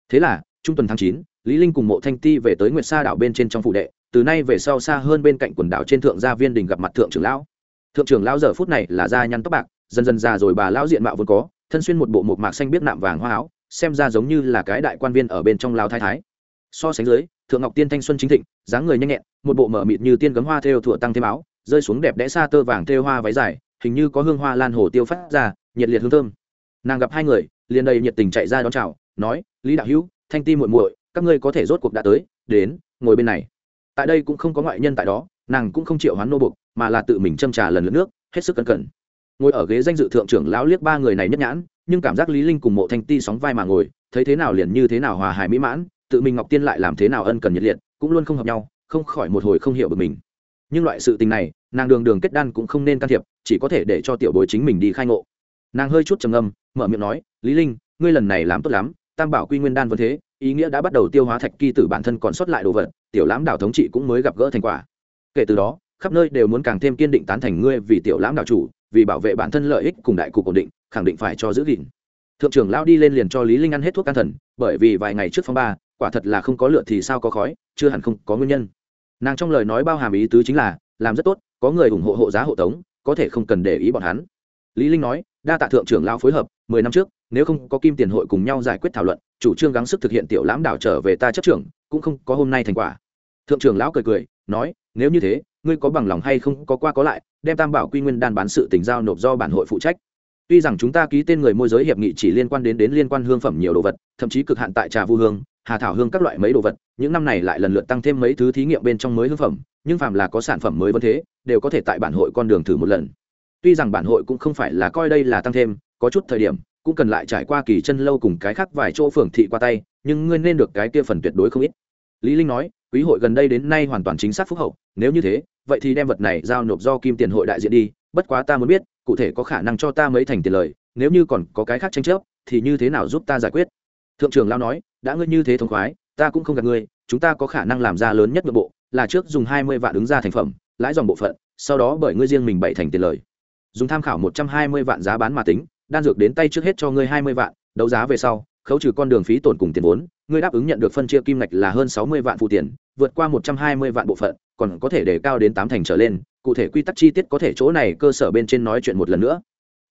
Thế là, trung tuần tháng chín, lý linh cùng mộ thanh ti về tới nguyệt sa đảo bên trên trong phụ đệ, từ nay về sau xa hơn bên cạnh quần đảo trên thượng gia viên đình gặp mặt thượng trưởng lão. Thượng trưởng lão giờ phút này là da nhăn tóc bạc dần dần già rồi bà lão diện mạo vốn có, thân xuyên một bộ một mạc xanh biết nạm vàng hoa áo, xem ra giống như là cái đại quan viên ở bên trong lao thái thái. So sánh dưới, thượng ngọc tiên thanh xuân chính thịnh, dáng người nhanh nhẹn, một bộ mở mịt như tiên cấm hoa theo thủa tăng thêm áo, rơi xuống đẹp đẽ xa tơ vàng thêu hoa váy dài, hình như có hương hoa lan hồ tiêu phát ra, nhiệt liệt hương thơm. Nàng gặp hai người, liền đầy nhiệt tình chạy ra đón chào, nói, lý đạo hữu, thanh ti muội muội, các ngươi có thể rốt cuộc đã tới, đến, ngồi bên này. Tại đây cũng không có ngoại nhân tại đó, nàng cũng không chịu hoán nô bục mà là tự mình châm trà lần lượt nước, hết sức cẩn cẩn ngồi ở ghế danh dự thượng trưởng lão liếc ba người này nhất nhãn, nhưng cảm giác lý linh cùng mộ thanh ti sóng vai mà ngồi, thấy thế nào liền như thế nào hòa hài mỹ mãn, tự mình ngọc tiên lại làm thế nào ân cần nhiệt liệt, cũng luôn không hợp nhau, không khỏi một hồi không hiểu được mình. Nhưng loại sự tình này, nàng đường đường kết đan cũng không nên can thiệp, chỉ có thể để cho tiểu bối chính mình đi khai ngộ. Nàng hơi chút trầm ngâm, mở miệng nói, lý linh, ngươi lần này làm tốt lắm, tam bảo quy nguyên đan vẫn thế, ý nghĩa đã bắt đầu tiêu hóa thạch kỳ tử bản thân còn sót lại đồ vật, tiểu lãm đảo thống trị cũng mới gặp gỡ thành quả. Kể từ đó, khắp nơi đều muốn càng thêm kiên định tán thành ngươi vì tiểu lãm đảo chủ vì bảo vệ bản thân lợi ích cùng đại cục ổn định, khẳng định phải cho giữ gìn. Thượng trưởng lao đi lên liền cho lý linh ăn hết thuốc can thần, bởi vì vài ngày trước phong ba, quả thật là không có lửa thì sao có khói, chưa hẳn không có nguyên nhân. Nàng trong lời nói bao hàm ý tứ chính là, làm rất tốt, có người ủng hộ hộ giá hộ tống, có thể không cần để ý bọn hắn. Lý linh nói, đa tạ thượng trưởng lao phối hợp, mười năm trước, nếu không có kim tiền hội cùng nhau giải quyết thảo luận, chủ trương gắng sức thực hiện tiểu lãm đảo trở về ta chấp trưởng, cũng không có hôm nay thành quả. Thượng trưởng lão cười cười, nói, nếu như thế, ngươi có bằng lòng hay không, có qua có lại đem tam bảo quy nguyên đan bán sự tình giao nộp do bản hội phụ trách. Tuy rằng chúng ta ký tên người môi giới hiệp nghị chỉ liên quan đến đến liên quan hương phẩm nhiều đồ vật, thậm chí cực hạn tại trà vu hương, hà thảo hương các loại mấy đồ vật, những năm này lại lần lượt tăng thêm mấy thứ thí nghiệm bên trong mới hương phẩm, nhưng phàm là có sản phẩm mới vẫn thế, đều có thể tại bản hội con đường thử một lần. Tuy rằng bản hội cũng không phải là coi đây là tăng thêm, có chút thời điểm, cũng cần lại trải qua kỳ chân lâu cùng cái khác vài chỗ phường thị qua tay, nhưng ngươi nên được cái kia phần tuyệt đối không ít lý linh nói, quý hội gần đây đến nay hoàn toàn chính xác phúc hậu, nếu như thế, vậy thì đem vật này giao nộp do kim tiền hội đại diện đi, bất quá ta muốn biết, cụ thể có khả năng cho ta mấy thành tiền lời, nếu như còn có cái khác tranh chấp, thì như thế nào giúp ta giải quyết? Thượng trưởng lao nói, đã ngươi như thế thông khoái, ta cũng không gặp ngươi, chúng ta có khả năng làm ra lớn nhất nội bộ, là trước dùng hai mươi vạn ứng ra thành phẩm, lãi dòng bộ phận, sau đó bởi ngươi riêng mình bảy thành tiền lời. Dùng tham khảo một trăm hai mươi vạn giá bán mà tính, đan dược đến tay trước hết cho ngươi hai mươi vạn, đấu giá về sau khấu trừ con đường phí tổn cùng tiền vốn, ngươi đáp ứng nhận được phân chia kim ngạch là hơn sáu mươi vạn phụ tiền, vượt qua một trăm hai mươi vạn bộ phận, còn có thể để cao đến tám thành trở lên, cụ thể quy tắc chi tiết có thể chỗ này cơ sở bên trên nói chuyện một lần nữa.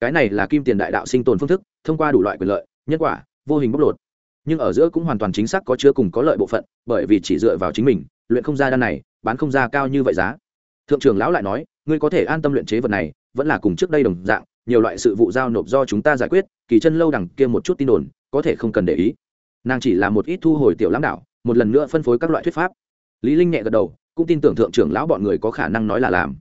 Cái này là kim tiền đại đạo sinh tồn phương thức, thông qua đủ loại quyền lợi, nhân quả, vô hình bóc lột. Nhưng ở giữa cũng hoàn toàn chính xác có chứa cùng có lợi bộ phận, bởi vì chỉ dựa vào chính mình, luyện không ra đan này, bán không ra cao như vậy giá. Thượng trưởng lão lại nói, ngươi có thể an tâm luyện chế vật này, vẫn là cùng trước đây đồng dạng, nhiều loại sự vụ giao nộp do chúng ta giải quyết, kỳ chân lâu đằng kia một chút tin đồn có thể không cần để ý. Nàng chỉ là một ít thu hồi tiểu lãm đạo một lần nữa phân phối các loại thuyết pháp. Lý linh nhẹ gật đầu, cũng tin tưởng thượng trưởng lão bọn người có khả năng nói là làm.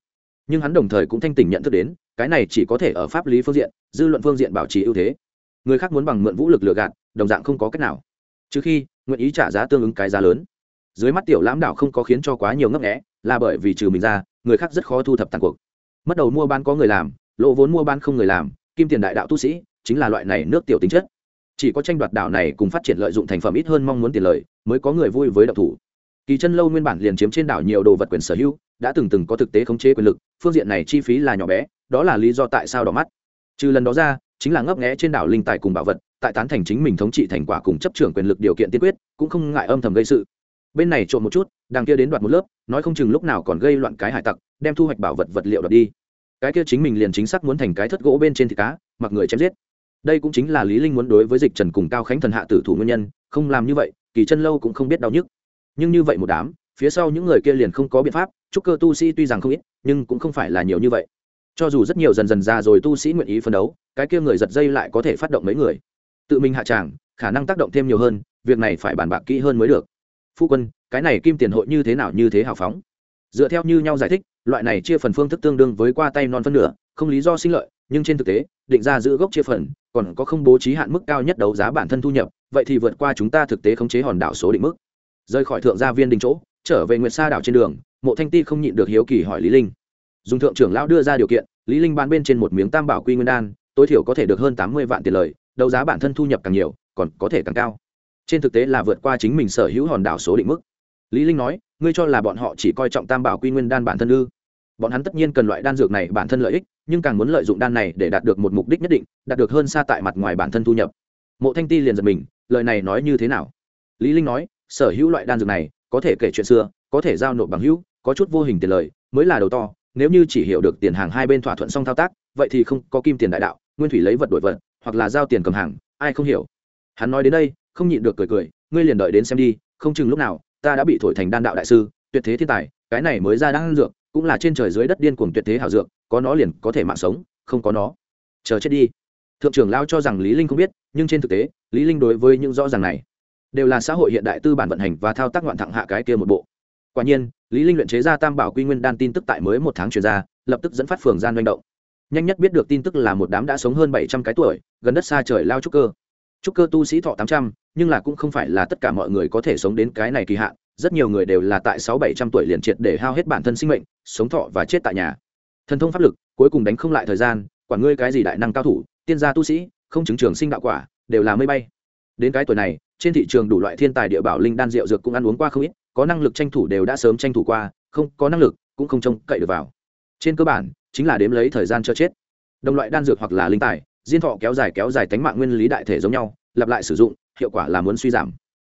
Nhưng hắn đồng thời cũng thanh tỉnh nhận thức đến, cái này chỉ có thể ở pháp lý phương diện, dư luận phương diện bảo trì ưu thế. Người khác muốn bằng mượn vũ lực lừa gạt, đồng dạng không có cách nào. Trừ khi, nguyện ý trả giá tương ứng cái giá lớn. Dưới mắt tiểu lãm đảo không có khiến cho quá nhiều ngấp nghẽ là bởi vì trừ mình ra, người khác rất khó thu thập tàn cuộc. Mất đầu mua bán có người làm, lỗ vốn mua bán không người làm, kim tiền đại đạo tu sĩ, chính là loại này nước tiểu tính chất chỉ có tranh đoạt đảo này cùng phát triển lợi dụng thành phẩm ít hơn mong muốn tiền lợi mới có người vui với độc thủ. Kỳ chân lâu nguyên bản liền chiếm trên đảo nhiều đồ vật quyền sở hữu, đã từng từng có thực tế khống chế quyền lực, phương diện này chi phí là nhỏ bé, đó là lý do tại sao đỏ mắt. Trừ lần đó ra, chính là ngấp nghé trên đảo linh tài cùng bảo vật, tại tán thành chính mình thống trị thành quả cùng chấp trưởng quyền lực điều kiện tiên quyết, cũng không ngại âm thầm gây sự. Bên này trộm một chút, đằng kia đến đoạt một lớp, nói không chừng lúc nào còn gây loạn cái hải tặc, đem thu hoạch bảo vật vật liệu đoạt đi. Cái kia chính mình liền chính xác muốn thành cái thất gỗ bên trên thịt cá, mặc người chém giết đây cũng chính là lý linh muốn đối với dịch trần cùng cao khánh thần hạ tử thủ nguyên nhân, không làm như vậy, kỳ chân lâu cũng không biết đau nhức. Nhưng như vậy một đám, phía sau những người kia liền không có biện pháp trúc cơ tu sĩ tuy rằng không ít, nhưng cũng không phải là nhiều như vậy. Cho dù rất nhiều dần dần ra rồi tu sĩ nguyện ý phấn đấu, cái kia người giật dây lại có thể phát động mấy người. Tự mình hạ tràng, khả năng tác động thêm nhiều hơn, việc này phải bàn bạc kỹ hơn mới được. Phu quân, cái này kim tiền hội như thế nào như thế hào phóng? Dựa theo như nhau giải thích, loại này chia phần phương thức tương đương với qua tay non phân nửa, không lý do sinh lợi, nhưng trên thực tế, định ra giữ gốc chia phần còn có không bố trí hạn mức cao nhất đấu giá bản thân thu nhập, vậy thì vượt qua chúng ta thực tế khống chế hòn đảo số định mức. Rời khỏi thượng gia viên đình chỗ, trở về nguyệt sa đảo trên đường, mộ thanh ti không nhịn được hiếu kỳ hỏi lý linh. Dùng thượng trưởng lão đưa ra điều kiện, lý linh bán bên trên một miếng tam bảo quy nguyên đan, tối thiểu có thể được hơn tám mươi vạn tiền lời, đấu giá bản thân thu nhập càng nhiều, còn có thể càng cao. Trên thực tế là vượt qua chính mình sở hữu hòn đảo số định mức. Lý linh nói, ngươi cho là bọn họ chỉ coi trọng tam bảo quy nguyên đan bản thân ư? Bọn hắn tất nhiên cần loại đan dược này bản thân lợi ích, nhưng càng muốn lợi dụng đan này để đạt được một mục đích nhất định, đạt được hơn xa tại mặt ngoài bản thân thu nhập. Mộ thanh ti liền giật mình, lời này nói như thế nào? Lý linh nói, sở hữu loại đan dược này, có thể kể chuyện xưa, có thể giao nộp bằng hữu, có chút vô hình tiền lời, mới là đầu to, nếu như chỉ hiểu được tiền hàng hai bên thỏa thuận xong thao tác, vậy thì không có kim tiền đại đạo, nguyên thủy lấy vật đổi vật, hoặc là giao tiền cầm hàng, ai không hiểu. Hắn nói đến đây, không nhịn được cười cười, ngươi liền đợi đến xem đi, không chừng lúc nào, ta đã bị thổi thành đan đạo đại sư, tuyệt thế thiên tài, cái này mới ra đang dược cũng là trên trời dưới đất điên cuồng tuyệt thế hảo dược, có nó liền có thể mạng sống, không có nó. Chờ chết đi. Thượng trưởng lao cho rằng lý linh không biết, nhưng trên thực tế, lý linh đối với những rõ ràng này đều là xã hội hiện đại tư bản vận hành và thao tác ngoạn thẳng hạ cái kia một bộ. Quả nhiên, lý linh luyện chế ra tam bảo quy nguyên đan tin tức tại mới một tháng truyền ra, lập tức dẫn phát phường gian manh động. Nhanh nhất biết được tin tức là một đám đã sống hơn bảy trăm cái tuổi, gần đất xa trời lao trúc cơ. Trúc cơ tu sĩ thọ tám trăm, nhưng là cũng không phải là tất cả mọi người có thể sống đến cái này kỳ hạn rất nhiều người đều là tại sáu bảy trăm tuổi liền triệt để hao hết bản thân sinh mệnh, sống thọ và chết tại nhà. Thần thông pháp lực, cuối cùng đánh không lại thời gian, quản ngươi cái gì đại năng cao thủ, tiên gia tu sĩ, không chứng trường sinh đạo quả, đều là mây bay. Đến cái tuổi này, trên thị trường đủ loại thiên tài địa bảo linh đan rượu dược cũng ăn uống qua không ít, có năng lực tranh thủ đều đã sớm tranh thủ qua, không, có năng lực cũng không trông cậy được vào. Trên cơ bản, chính là đếm lấy thời gian cho chết. Đồng loại đan dược hoặc là linh tài, diên thọ kéo dài kéo dài tánh mạng nguyên lý đại thể giống nhau, lặp lại sử dụng, hiệu quả là muốn suy giảm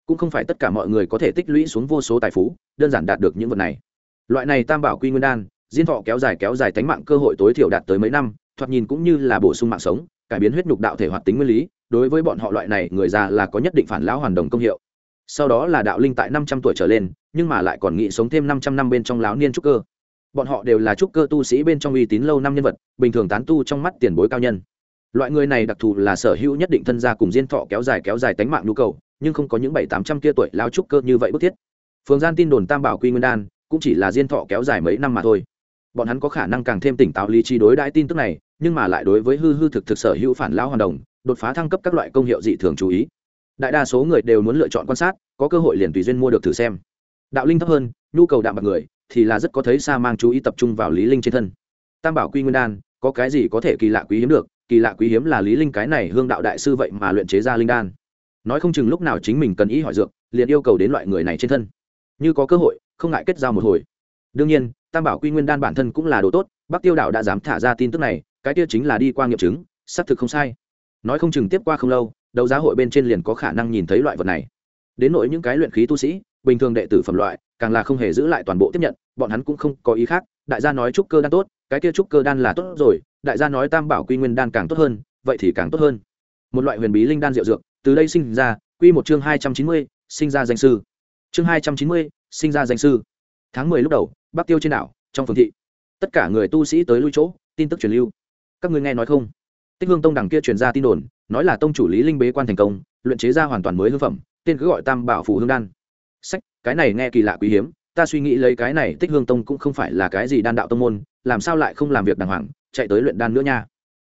cũng không phải tất cả mọi người có thể tích lũy xuống vô số tài phú, đơn giản đạt được những vật này. Loại này tam bảo quy nguyên đan, diên thọ kéo dài kéo dài tánh mạng cơ hội tối thiểu đạt tới mấy năm, thoạt nhìn cũng như là bổ sung mạng sống, cải biến huyết nhục đạo thể hoạt tính nguyên lý, đối với bọn họ loại này, người già là có nhất định phản lão hoàn đồng công hiệu. Sau đó là đạo linh tại năm trăm tuổi trở lên, nhưng mà lại còn nghĩ sống thêm năm trăm năm bên trong lão niên trúc cơ. Bọn họ đều là trúc cơ tu sĩ bên trong uy tín lâu năm nhân vật, bình thường tán tu trong mắt tiền bối cao nhân. Loại người này đặc thù là sở hữu nhất định thân gia cùng diên thọ kéo dài kéo dài tánh mạng nhu cầu nhưng không có những bảy tám trăm kia tuổi lao trúc cơ như vậy bức thiết. Phường gian tin đồn tam bảo quy nguyên đan cũng chỉ là diên thọ kéo dài mấy năm mà thôi. Bọn hắn có khả năng càng thêm tỉnh táo lý trí đối đãi tin tức này, nhưng mà lại đối với hư hư thực thực sở hữu phản lao hoàn đồng, đột phá thăng cấp các loại công hiệu dị thường chú ý. Đại đa số người đều muốn lựa chọn quan sát, có cơ hội liền tùy duyên mua được thử xem. Đạo linh thấp hơn, nhu cầu đạm bạc người, thì là rất có thấy xa mang chú ý tập trung vào lý linh trên thân. Tam bảo quy nguyên đan, có cái gì có thể kỳ lạ quý hiếm được, kỳ lạ quý hiếm là lý linh cái này hương đạo đại sư vậy mà luyện chế ra linh đan nói không chừng lúc nào chính mình cần ý hỏi dược, liền yêu cầu đến loại người này trên thân. Như có cơ hội, không ngại kết giao một hồi. Đương nhiên, tam bảo quy nguyên đan bản thân cũng là đồ tốt, bắc tiêu đạo đã dám thả ra tin tức này, cái kia chính là đi qua nghiệm chứng, xác thực không sai. Nói không chừng tiếp qua không lâu, đấu giá hội bên trên liền có khả năng nhìn thấy loại vật này. Đến nỗi những cái luyện khí tu sĩ, bình thường đệ tử phẩm loại, càng là không hề giữ lại toàn bộ tiếp nhận, bọn hắn cũng không có ý khác, đại gia nói trúc cơ đan tốt, cái kia trúc cơ đan là tốt rồi, đại gia nói tam bảo quy nguyên đan càng tốt hơn, vậy thì càng tốt hơn. Một loại huyền bí linh đan diệu dược từ đây sinh ra, quy một chương hai trăm chín mươi, sinh ra danh sư. Chương hai trăm chín mươi, sinh ra danh sư. Tháng mười lúc đầu, bắc tiêu trên đảo, trong phường thị. Tất cả người tu sĩ tới lui chỗ, tin tức truyền lưu. Các ngươi nghe nói không? Tích hương tông đằng kia truyền ra tin đồn, nói là tông chủ lý linh bế quan thành công, luyện chế ra hoàn toàn mới hương phẩm, tên cứ gọi tam bảo phủ hương đan. Sách, cái này nghe kỳ lạ quý hiếm, ta suy nghĩ lấy cái này tích hương tông cũng không phải là cái gì đan đạo tông môn, làm sao lại không làm việc đàng hoàng, chạy tới luyện đan nữa nha.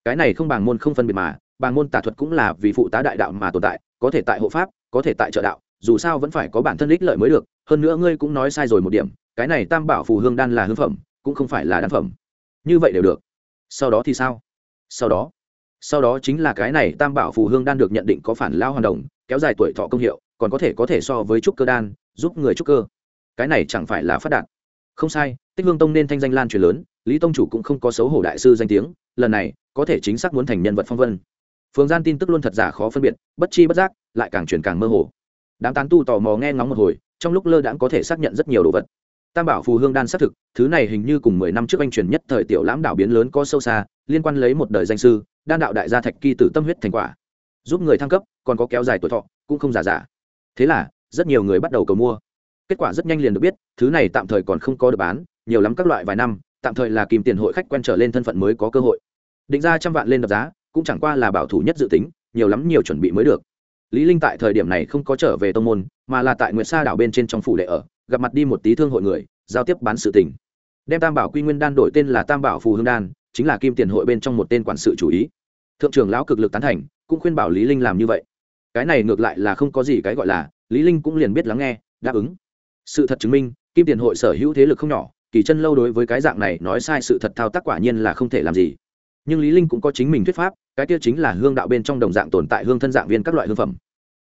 Cái này không bằng môn không phân biệt mà bằng môn tà thuật cũng là vì phụ tá đại đạo mà tồn tại, có thể tại hộ pháp, có thể tại trợ đạo, dù sao vẫn phải có bản thân ích lợi mới được, hơn nữa ngươi cũng nói sai rồi một điểm, cái này tam bảo phù hương đan là hương phẩm, cũng không phải là đan phẩm. Như vậy đều được. Sau đó thì sao? Sau đó? Sau đó chính là cái này tam bảo phù hương đan được nhận định có phản lao hoàn đồng, kéo dài tuổi thọ công hiệu, còn có thể có thể so với trúc cơ đan, giúp người trúc cơ. Cái này chẳng phải là phát đạt. Không sai, tích hương tông nên thanh danh lan truyền lớn, lý tông chủ cũng không có xấu hổ đại sư danh tiếng, lần này có thể chính xác muốn thành nhân vật phong vân phường gian tin tức luôn thật giả khó phân biệt, bất chi bất giác, lại càng truyền càng mơ hồ. Đám tán tu tò mò nghe ngóng một hồi, trong lúc lơ đãng có thể xác nhận rất nhiều đồ vật. Tam bảo phù hương đan xác thực, thứ này hình như cùng mười năm trước anh truyền nhất thời tiểu lãm đảo biến lớn có sâu xa, liên quan lấy một đời danh sư, đan đạo đại gia thạch kỳ tử tâm huyết thành quả. Giúp người thăng cấp, còn có kéo dài tuổi thọ, cũng không giả giả. Thế là, rất nhiều người bắt đầu cầu mua. Kết quả rất nhanh liền được biết, thứ này tạm thời còn không có được bán, nhiều lắm các loại vài năm, tạm thời là kìm tiền hội khách quen trở lên thân phận mới có cơ hội. Định ra trăm vạn lên đập giá cũng chẳng qua là bảo thủ nhất dự tính, nhiều lắm nhiều chuẩn bị mới được. Lý linh tại thời điểm này không có trở về tông môn, mà là tại nguyệt sa đảo bên trên trong phủ đệ ở, gặp mặt đi một tí thương hội người, giao tiếp bán sự tình. Đem tam bảo quy nguyên đan đổi tên là tam bảo phù hương đan, chính là kim tiền hội bên trong một tên quản sự chủ ý. Thượng trưởng lão cực lực tán thành, cũng khuyên bảo lý linh làm như vậy. Cái này ngược lại là không có gì cái gọi là, lý linh cũng liền biết lắng nghe, đáp ứng. Sự thật chứng minh, kim tiền hội sở hữu thế lực không nhỏ, kỳ chân lâu đối với cái dạng này nói sai sự thật thao tác quả nhiên là không thể làm gì. Nhưng lý linh cũng có chính mình thuyết pháp cái kia chính là hương đạo bên trong đồng dạng tồn tại hương thân dạng viên các loại hương phẩm.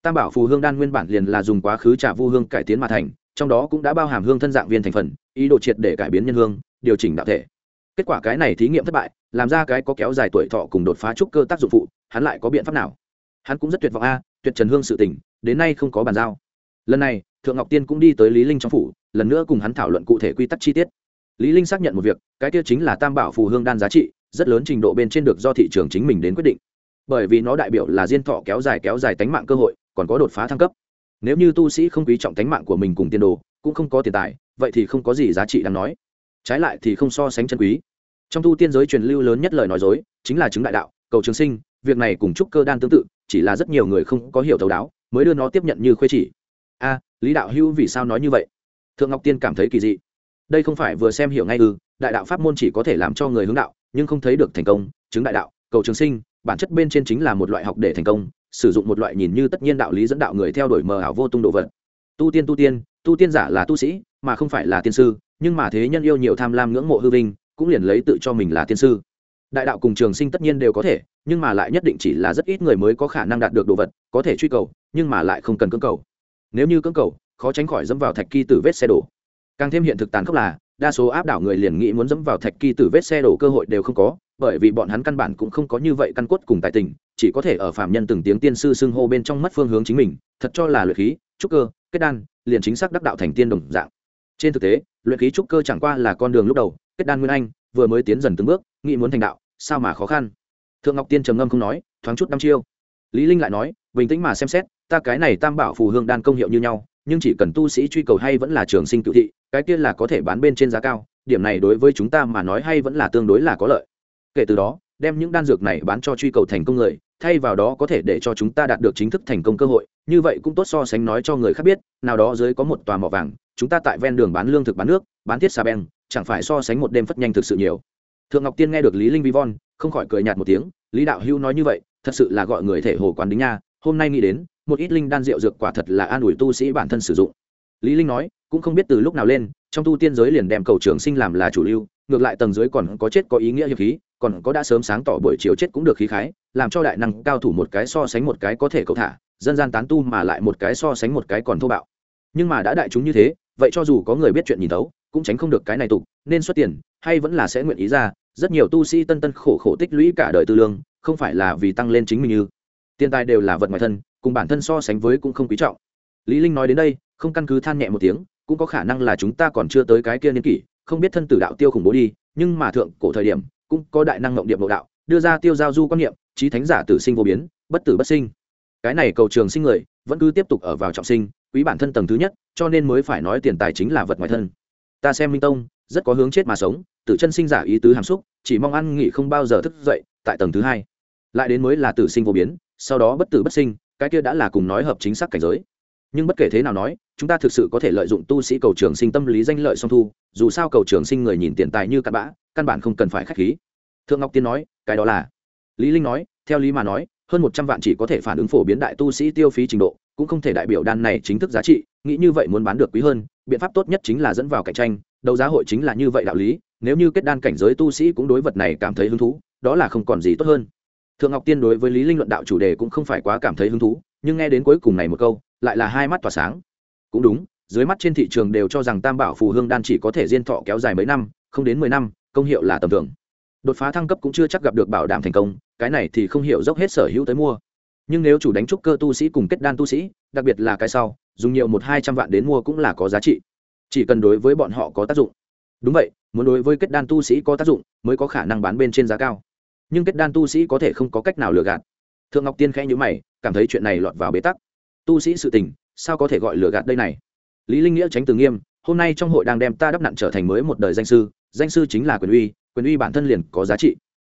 Tam bảo phù hương đan nguyên bản liền là dùng quá khứ trà vu hương cải tiến mà thành trong đó cũng đã bao hàm hương thân dạng viên thành phần ý đồ triệt để cải biến nhân hương điều chỉnh đạo thể. Kết quả cái này thí nghiệm thất bại làm ra cái có kéo dài tuổi thọ cùng đột phá trúc cơ tác dụng phụ hắn lại có biện pháp nào? Hắn cũng rất tuyệt vọng a tuyệt trần hương sự tỉnh, đến nay không có bàn giao. Lần này thượng ngọc tiên cũng đi tới lý linh trong phủ lần nữa cùng hắn thảo luận cụ thể quy tắc chi tiết. Lý linh xác nhận một việc cái kia chính là tam bảo phù hương đan giá trị rất lớn trình độ bên trên được do thị trường chính mình đến quyết định. Bởi vì nó đại biểu là diên thọ kéo dài kéo dài tánh mạng cơ hội, còn có đột phá thăng cấp. Nếu như tu sĩ không quý trọng tánh mạng của mình cùng tiền đồ, cũng không có tiền tài, vậy thì không có gì giá trị đáng nói. Trái lại thì không so sánh chân quý. Trong tu tiên giới truyền lưu lớn nhất lời nói dối, chính là chứng đại đạo, cầu trường sinh, việc này cùng trúc cơ đan tương tự, chỉ là rất nhiều người không có hiểu thấu đáo, mới đưa nó tiếp nhận như khuê chỉ. A, lý đạo hữu vì sao nói như vậy? Thượng ngọc tiên cảm thấy kỳ dị. Đây không phải vừa xem hiểu ngay ư, đại đạo pháp môn chỉ có thể làm cho người hướng đạo nhưng không thấy được thành công, chứng đại đạo, cầu trường sinh, bản chất bên trên chính là một loại học để thành công, sử dụng một loại nhìn như tất nhiên đạo lý dẫn đạo người theo đuổi mờ ảo vô tung độ vật. Tu tiên tu tiên tu tiên giả là tu sĩ, mà không phải là tiên sư, nhưng mà thế nhân yêu nhiều tham lam ngưỡng mộ hư vinh, cũng liền lấy tự cho mình là tiên sư. Đại đạo cùng trường sinh tất nhiên đều có thể, nhưng mà lại nhất định chỉ là rất ít người mới có khả năng đạt được đồ vật, có thể truy cầu, nhưng mà lại không cần cưỡng cầu. Nếu như cưỡng cầu, khó tránh khỏi dẫm vào thạch kỳ tử vết xe đổ. Càng thêm hiện thực tàn khốc là đa số áp đảo người liền nghĩ muốn dẫm vào thạch kỳ tử vết xe đổ cơ hội đều không có, bởi vì bọn hắn căn bản cũng không có như vậy căn cốt cùng tài tình, chỉ có thể ở phạm nhân từng tiếng tiên sư xưng hô bên trong mất phương hướng chính mình, thật cho là luyện khí, trúc cơ, kết đan, liền chính xác đắc đạo thành tiên đồng dạng. Trên thực tế, luyện khí trúc cơ chẳng qua là con đường lúc đầu, kết đan nguyên anh, vừa mới tiến dần từng bước, nghĩ muốn thành đạo, sao mà khó khăn? Thượng ngọc tiên trầm ngâm không nói, thoáng chút năm chiêu. Lý linh lại nói, bình tĩnh mà xem xét, ta cái này tam bảo phù hương đan công hiệu như nhau nhưng chỉ cần tu sĩ truy cầu hay vẫn là trường sinh cựu thị, cái kia là có thể bán bên trên giá cao, điểm này đối với chúng ta mà nói hay vẫn là tương đối là có lợi. Kể từ đó, đem những đan dược này bán cho truy cầu thành công người, thay vào đó có thể để cho chúng ta đạt được chính thức thành công cơ hội, như vậy cũng tốt so sánh nói cho người khác biết, nào đó dưới có một tòa mỏ vàng, chúng ta tại ven đường bán lương thực bán nước, bán thiết xà beng, chẳng phải so sánh một đêm phất nhanh thực sự nhiều. Thượng ngọc tiên nghe được lý linh vi von, không khỏi cười nhạt một tiếng, lý đạo hữu nói như vậy, thật sự là gọi người thể hồ quán đính nha hôm nay nghĩ đến, một ít linh đan rượu dược quả thật là an ủi tu sĩ bản thân sử dụng. Lý linh nói, cũng không biết từ lúc nào lên, trong tu tiên giới liền đem cầu trường sinh làm là chủ lưu, ngược lại tầng dưới còn có chết có ý nghĩa hiệp khí, còn có đã sớm sáng tỏ buổi chiều chết cũng được khí khái, làm cho đại năng cao thủ một cái so sánh một cái có thể cầu thả, dân gian tán tu mà lại một cái so sánh một cái còn thô bạo. Nhưng mà đã đại chúng như thế, vậy cho dù có người biết chuyện nhìn tấu cũng tránh không được cái này tục, nên xuất tiền, hay vẫn là sẽ nguyện ý ra, rất nhiều tu sĩ tân tân khổ khổ tích lũy cả đời tư lương, không phải là vì tăng lên chính mình như tiền tài đều là vật ngoài thân, cùng bản thân so sánh với cũng không quý trọng. Lý linh nói đến đây, không căn cứ than nhẹ một tiếng, cũng có khả năng là chúng ta còn chưa tới cái kia niên kỷ, không biết thân tử đạo tiêu khủng bố đi, nhưng mà thượng cổ thời điểm, cũng có đại năng ngộng điệp nội đạo, đưa ra tiêu giao du quan niệm, trí thánh giả tử sinh vô biến, bất tử bất sinh. Cái này cầu trường sinh người, vẫn cứ tiếp tục ở vào trọng sinh, quý bản thân tầng thứ nhất, cho nên mới phải nói tiền tài chính là vật ngoài thân. Ta xem minh tông, rất có hướng chết mà sống, tử chân sinh giả ý tứ hàm xúc, chỉ mong ăn nghỉ không bao giờ thức dậy, tại tầng thứ hai. Lại đến mới là tử sinh vô biến sau đó bất tử bất sinh, cái kia đã là cùng nói hợp chính xác cảnh giới. Nhưng bất kể thế nào nói, chúng ta thực sự có thể lợi dụng tu sĩ cầu trường sinh tâm lý danh lợi song thu, dù sao cầu trường sinh người nhìn tiền tài như cặn bã, căn bản không cần phải k h á c h khí. Thượng ngọc tiên nói, cái đó là. Lý linh nói, theo lý mà nói, hơn một trăm vạn chỉ có thể phản ứng phổ biến đại tu sĩ tiêu phí trình độ, cũng không thể đại biểu đan này chính thức giá trị, nghĩ như vậy muốn bán được quý hơn, biện pháp tốt nhất chính là dẫn vào cạnh tranh, đấu giá hội chính là như vậy đạo lý, nếu như kết đan cảnh giới tu sĩ cũng đối vật này cảm thấy hứng thú, đó là không còn gì tốt hơn thượng ngọc tiên đối với lý linh luận đạo chủ đề cũng không phải quá cảm thấy hứng thú, nhưng nghe đến cuối cùng này một câu, lại là hai mắt tỏa sáng. Cũng đúng, dưới mắt trên thị trường đều cho rằng tam bảo phù hương đan chỉ có thể diên thọ kéo dài mấy năm, không đến mười năm, công hiệu là tầm thường. Đột phá thăng cấp cũng chưa chắc gặp được bảo đảm thành công, cái này thì không hiểu dốc hết sở hữu tới mua. Nhưng nếu chủ đánh trúc cơ tu sĩ cùng kết đan tu sĩ, đặc biệt là cái sau, dùng nhiều một hai trăm vạn đến mua cũng là có giá trị. Chỉ cần đối với bọn họ có tác dụng. Đúng vậy, muốn đối với kết đan tu sĩ có tác dụng, mới có khả năng bán bên trên giá cao nhưng kết đan tu sĩ có thể không có cách nào lừa gạt. Thượng ngọc tiên khẽ nhữ mày, cảm thấy chuyện này lọt vào bế tắc. Tu sĩ sự tình, sao có thể gọi lừa gạt đây này? Lý linh nghĩa tránh từ nghiêm, hôm nay trong hội đang đem ta đắp nặn trở thành mới một đời danh sư danh sư chính là quyền uy quyền uy bản thân liền có giá trị.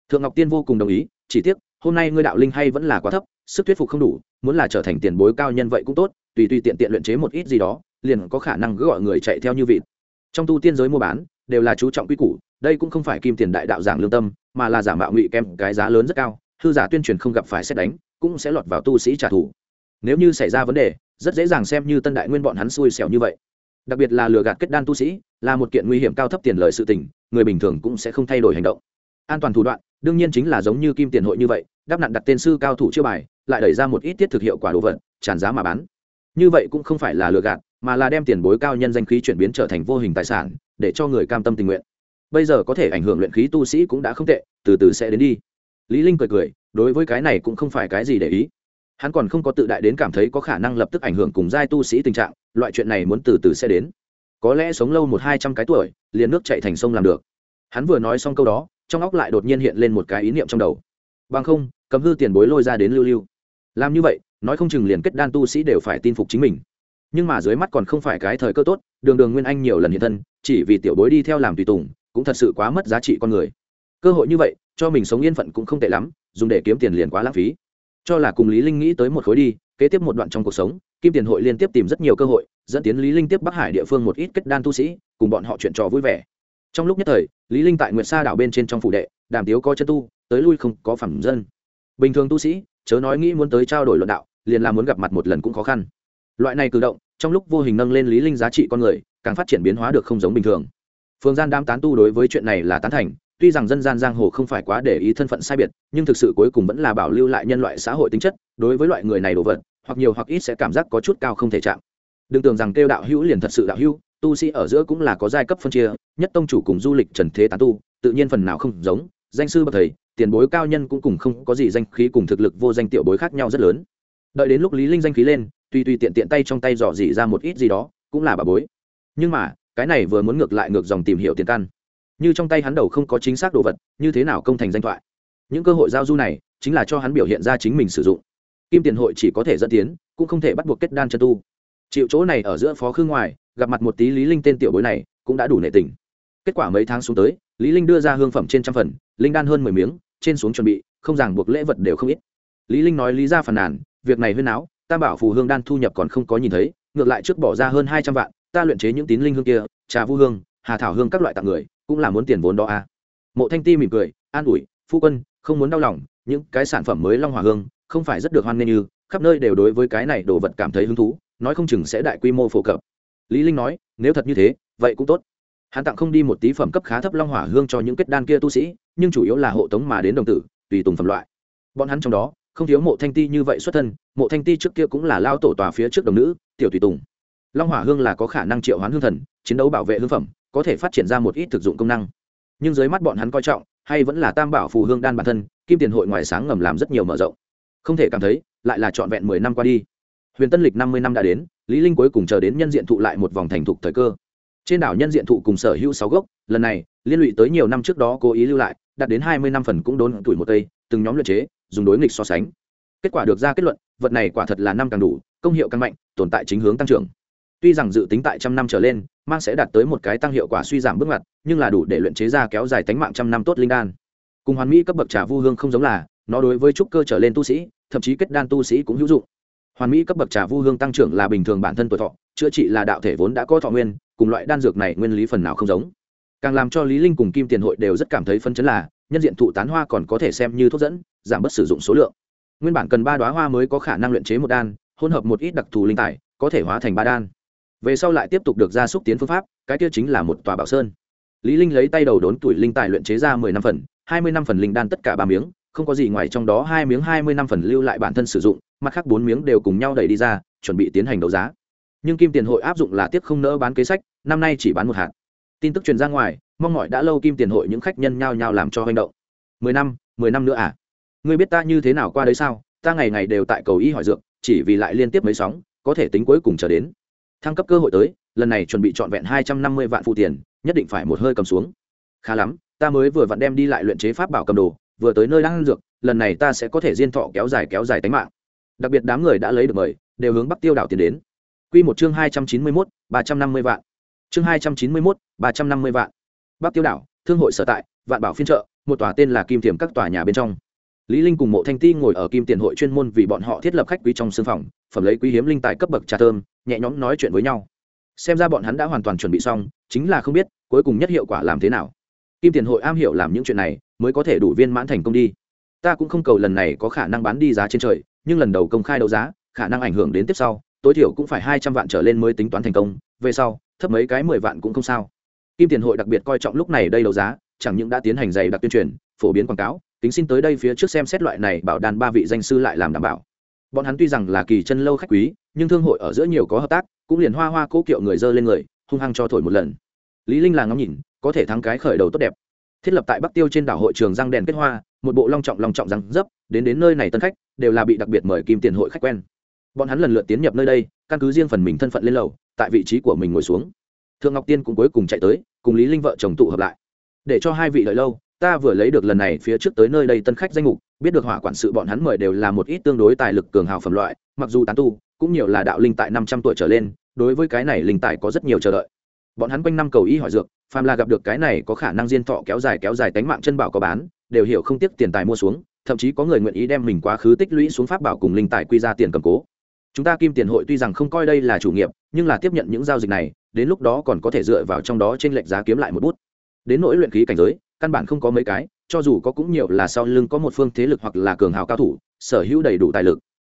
Thượng ngọc tiên vô cùng đồng ý, chỉ tiếc, hôm nay ngươi đạo linh hay vẫn là quá thấp, sức thuyết phục không đủ, muốn là trở thành tiền bối cao nhân vậy cũng tốt, tùy tùy tiện tiện luyện chế một ít gì đó, liền có khả năng cứ gọi người chạy theo như vịt. Trong tu tiên giới mua bán, đều là chú trọng quy củ đây cũng không phải kim tiền đại đạo giảng lương tâm, mà là giả mạo ngụy kem cái giá lớn rất cao, hư giả tuyên truyền không gặp phải xét đánh, cũng sẽ lọt vào tu sĩ trả thù. Nếu như xảy ra vấn đề, rất dễ dàng xem như tân đại nguyên bọn hắn xui xẻo như vậy. Đặc biệt là lừa gạt kết đan tu sĩ, là một kiện nguy hiểm cao thấp tiền lời sự tình, người bình thường cũng sẽ không thay đổi hành động. An toàn thủ đoạn, đương nhiên chính là giống như kim tiền hội như vậy, đáp nạn đặt tên sư cao thủ chưa bài, lại đẩy ra một ít tiết thực hiệu quả đồ vật, tràn giá mà bán. Như vậy cũng không phải là lừa gạt, mà là đem tiền bối cao nhân danh khí chuyển biến trở thành vô hình tài sản, để cho người cam tâm tình nguyện bây giờ có thể ảnh hưởng luyện khí tu sĩ cũng đã không tệ, từ từ sẽ đến đi. Lý linh cười cười, đối với cái này cũng không phải cái gì để ý. Hắn còn không có tự đại đến cảm thấy có khả năng lập tức ảnh hưởng cùng giai tu sĩ tình trạng, loại chuyện này muốn từ từ sẽ đến. Có lẽ sống lâu một hai trăm cái tuổi, liền nước chạy thành sông làm được. Hắn vừa nói xong câu đó, trong óc lại đột nhiên hiện lên một cái ý niệm trong đầu. Bằng không cấm hư tiền bối lôi ra đến lưu lưu. Làm như vậy, nói không chừng liền kết đan tu sĩ đều phải tin phục chính mình. Nhưng mà dưới mắt còn không phải cái thời cơ tốt, đường đường nguyên anh nhiều lần hiện thân, chỉ vì tiểu bối đi theo làm tùy tùng cũng thật sự quá mất giá trị con người. Cơ hội như vậy, cho mình sống yên phận cũng không tệ lắm, dùng để kiếm tiền liền quá lãng phí. Cho là cùng lý linh nghĩ tới một khối đi, kế tiếp một đoạn trong cuộc sống, kim tiền hội liên tiếp tìm rất nhiều cơ hội, dẫn tiến lý linh tiếp bắc hải địa phương một ít kết đan tu sĩ, cùng bọn họ chuyện trò vui vẻ. Trong lúc nhất thời, lý linh tại nguyệt sa đảo bên trên trong phủ đệ, đàm tiếu có chân tu, tới lui không có phẩm dân. Bình thường tu sĩ, chớ nói nghĩ muốn tới trao đổi luận đạo, liền là muốn gặp mặt một lần cũng khó khăn. Loại này cử động, trong lúc vô hình nâng lên lý linh giá trị con người, càng phát triển biến hóa được không giống bình thường phương gian đam tán tu đối với chuyện này là tán thành, tuy rằng dân gian giang hồ không phải quá để ý thân phận sai biệt, nhưng thực sự cuối cùng vẫn là bảo lưu lại nhân loại xã hội tính chất, đối với loại người này đồ vật, hoặc nhiều hoặc ít sẽ cảm giác có chút cao không thể chạm. Đừng tưởng rằng kêu đạo hữu liền thật sự đạo hữu, tu sĩ ở giữa cũng là có giai cấp phân chia, nhất tông chủ cùng du lịch trần thế tán tu, tự nhiên phần nào không giống, danh sư bậc thầy, tiền bối cao nhân cũng cùng không có gì danh khí cùng thực lực vô danh tiểu bối khác nhau rất lớn. Đợi đến lúc lý linh danh khí lên tuy tuy tiện tiện tay trong tay dò dỉ ra một ít gì đó, cũng là bà bối. Nhưng mà cái này vừa muốn ngược lại ngược dòng tìm hiểu tiền căn. Như trong tay hắn đầu không có chính xác đồ vật, như thế nào công thành danh thoại? Những cơ hội giao du này, chính là cho hắn biểu hiện ra chính mình sử dụng. Kim tiền hội chỉ có thể dẫn tiến, cũng không thể bắt buộc kết đan chân tu. Chịu chỗ này ở giữa phó khương ngoài, gặp mặt một tí lý linh tên tiểu bối này, cũng đã đủ nệ tình. Kết quả mấy tháng xuống tới, lý linh đưa ra hương phẩm trên trăm phần, linh đan hơn mười miếng, trên xuống chuẩn bị, không ràng buộc lễ vật đều không ít. Lý linh nói lý ra phần nàn, việc này huyên áo tam bảo phù hương đan thu nhập còn không có nhìn thấy, ngược lại trước bỏ ra hơn hai trăm vạn ta luyện chế những tín linh hương kia, trà vu hương, hà thảo hương các loại tặng người, cũng là muốn tiền vốn đó à. mộ thanh ti mỉm cười, an ủi, phu quân, không muốn đau lòng, những cái sản phẩm mới long hòa hương, không phải rất được hoan nghênh như, khắp nơi đều đối với cái này đồ vật cảm thấy hứng thú, nói không chừng sẽ đại quy mô phổ cập. Lý linh nói, nếu thật như thế, vậy cũng tốt. Hắn tặng không đi một tí phẩm cấp khá thấp long hỏa hương cho những kết đan kia tu sĩ, nhưng chủ yếu là hộ tống mà đến đồng tử, tùy tùng phẩm loại. Bọn hắn trong đó, không thiếu mộ thanh ti như vậy xuất thân, mộ thanh ti trước kia cũng là lao tổ tòa phía trước đồng nữ, tiểu tùy tùng long hỏa hương là có khả năng triệu hoán hương thần, chiến đấu bảo vệ hương phẩm, có thể phát triển ra một ít thực dụng công năng. Nhưng dưới mắt bọn hắn coi trọng, hay vẫn là tam bảo phù hương đan bản thân, kim tiền hội ngoài sáng ngầm làm rất nhiều mở rộng. Không thể cảm thấy, lại là trọn vẹn mười năm qua đi. Huyền tân lịch năm mươi năm đã đến, lý linh cuối cùng chờ đến nhân diện thụ lại một vòng thành thục thời cơ. Trên đảo nhân diện thụ cùng sở hữu sáu gốc, lần này, liên lụy tới nhiều năm trước đó cố ý lưu lại, đạt đến hai mươi năm phần cũng đốn tuổi một cây từng nhóm luyện chế, dùng đối nghịch so sánh. Kết quả được ra kết luận, vật này quả thật là năm càng đủ, công hiệu càng mạnh, tồn tại chính hướng tăng trưởng tuy rằng dự tính tại trăm năm trở lên, mang sẽ đạt tới một cái tăng hiệu quả suy giảm bước ngoặt, nhưng là đủ để luyện chế ra kéo dài tánh mạng trăm năm tốt linh đan. Cùng hoàn mỹ cấp bậc trà vu hương không giống là, nó đối với trúc cơ trở lên tu sĩ, thậm chí kết đan tu sĩ cũng hữu dụng. Hoàn mỹ cấp bậc trà vu hương tăng trưởng là bình thường bản thân tuổi thọ, chữa trị là đạo thể vốn đã có thọ nguyên, cùng loại đan dược này nguyên lý phần nào không giống. Càng làm cho lý linh cùng kim tiền hội đều rất cảm thấy phân chấn là, nhân diện thụ tán hoa còn có thể xem như thuốc dẫn, giảm bớt sử dụng số lượng. Nguyên bản cần ba đóa hoa mới có khả năng luyện chế một đan, hỗn hợp một ít đặc thù linh tài, có thể hóa thành ba đan về sau lại tiếp tục được ra xúc tiến phương pháp, cái kia chính là một tòa bảo sơn. Lý linh lấy tay đầu đốn tuổi linh tài luyện chế ra mười năm phần, hai mươi năm phần linh đan tất cả ba miếng, không có gì ngoài trong đó hai miếng hai mươi năm phần lưu lại bản thân sử dụng, mặt khác bốn miếng đều cùng nhau đẩy đi ra, chuẩn bị tiến hành đấu giá. Nhưng kim tiền hội áp dụng là tiếp không nỡ bán kế sách, năm nay chỉ bán một hạt. Tin tức truyền ra ngoài, mong mỏi đã lâu kim tiền hội những khách nhân nhao nhao làm cho hành động. Mười năm mười năm nữa à? Ngươi biết ta như thế nào qua đấy sao? Ta ngày ngày đều tại cầu y hỏi dược, chỉ vì lại liên tiếp mấy sóng, có thể tính cuối cùng chờ đến thăng cấp cơ hội tới lần này chuẩn bị trọn vẹn hai trăm năm mươi vạn phụ tiền nhất định phải một hơi cầm xuống khá lắm ta mới vừa vặn đem đi lại luyện chế pháp bảo cầm đồ vừa tới nơi đang ăn dược lần này ta sẽ có thể diên thọ kéo dài kéo dài tính mạng đặc biệt đám người đã lấy được mời đều hướng bắc tiêu đảo tiến đến Quy một chương hai trăm chín mươi 291, ba trăm năm mươi vạn. Chương hai trăm chín mươi 291, ba trăm năm mươi vạn. Bắc Tiêu đảo, thương hội sở tại, Vạn Bảo phiên chợ, một tòa tên là Kim Tiềm các tòa nhà bên trong. Lý Linh cùng Mộ Thanh Ti ngồi ở Kim Tiền hội chuyên môn vì bọn họ thiết lập khách quý trong sương phòng, phẩm lấy quý hiếm linh tài cấp bậc trà thơm, nhẹ nhõm nói chuyện với nhau. Xem ra bọn hắn đã hoàn toàn chuẩn bị xong, chính là không biết cuối cùng nhất hiệu quả làm thế nào. Kim Tiền hội am hiểu làm những chuyện này, mới có thể đủ viên mãn thành công đi. Ta cũng không cầu lần này có khả năng bán đi giá trên trời, nhưng lần đầu công khai đấu giá, khả năng ảnh hưởng đến tiếp sau, tối thiểu cũng phải hai trăm vạn trở lên mới tính toán thành công, về sau, thấp mấy cái mười vạn cũng không sao. Kim Tiền hội đặc biệt coi trọng lúc này đây đấu giá, chẳng những đã tiến hành dày đặc tuyên truyền, phổ biến quảng cáo, kính xin tới đây phía trước xem xét loại này bảo đàn ba vị danh sư lại làm đảm bảo bọn hắn tuy rằng là kỳ chân lâu khách quý nhưng thương hội ở giữa nhiều có hợp tác, cũng liền hoa hoa cố kiệu người dơ lên người, hung hăng cho thổi một lần. Lý linh là ngắm nhìn, có thể thắng cái khởi đầu tốt đẹp. Thiết lập tại bắc tiêu trên đảo hội trường răng đèn kết hoa, một bộ long trọng long trọng răng dấp, đến đến nơi này tân khách, đều là bị đặc biệt mời kim tiền hội khách quen. Bọn hắn lần lượt tiến nhập nơi đây, căn cứ riêng phần mình thân phận lên lầu, tại vị trí của mình ngồi xuống. Thượng ngọc tiên cũng cuối cùng chạy tới, cùng lý linh vợ chồng tụ hợp lại. Để cho hai vị đợi lâu, ta vừa lấy được lần này phía trước tới nơi đây tân khách danh mục biết được hỏa quản sự bọn hắn mời đều là một ít tương đối tài lực cường hào phẩm loại, mặc dù tán tu, cũng nhiều là đạo linh tại năm trăm tuổi trở lên, đối với cái này linh tài có rất nhiều chờ đợi. Bọn hắn quanh năm cầu ý hỏi dược, phàm là gặp được cái này có khả năng diên thọ kéo dài kéo dài tánh mạng chân bảo có bán, đều hiểu không tiếc tiền tài mua xuống, thậm chí có người nguyện ý đem mình quá khứ tích lũy xuống pháp bảo cùng linh tài quy ra tiền cầm cố. Chúng ta kim tiền hội tuy rằng không coi đây là chủ nghiệp, nhưng là tiếp nhận những giao dịch này, đến lúc đó còn có thể dựa vào trong đó trên lệch giá kiếm lại một bút. Đến nỗi luyện khí cảnh giới, căn bản không có mấy cái cho dù có cũng nhiều là sau lưng có một phương thế lực hoặc là cường hào cao thủ, sở hữu đầy đủ tài lực.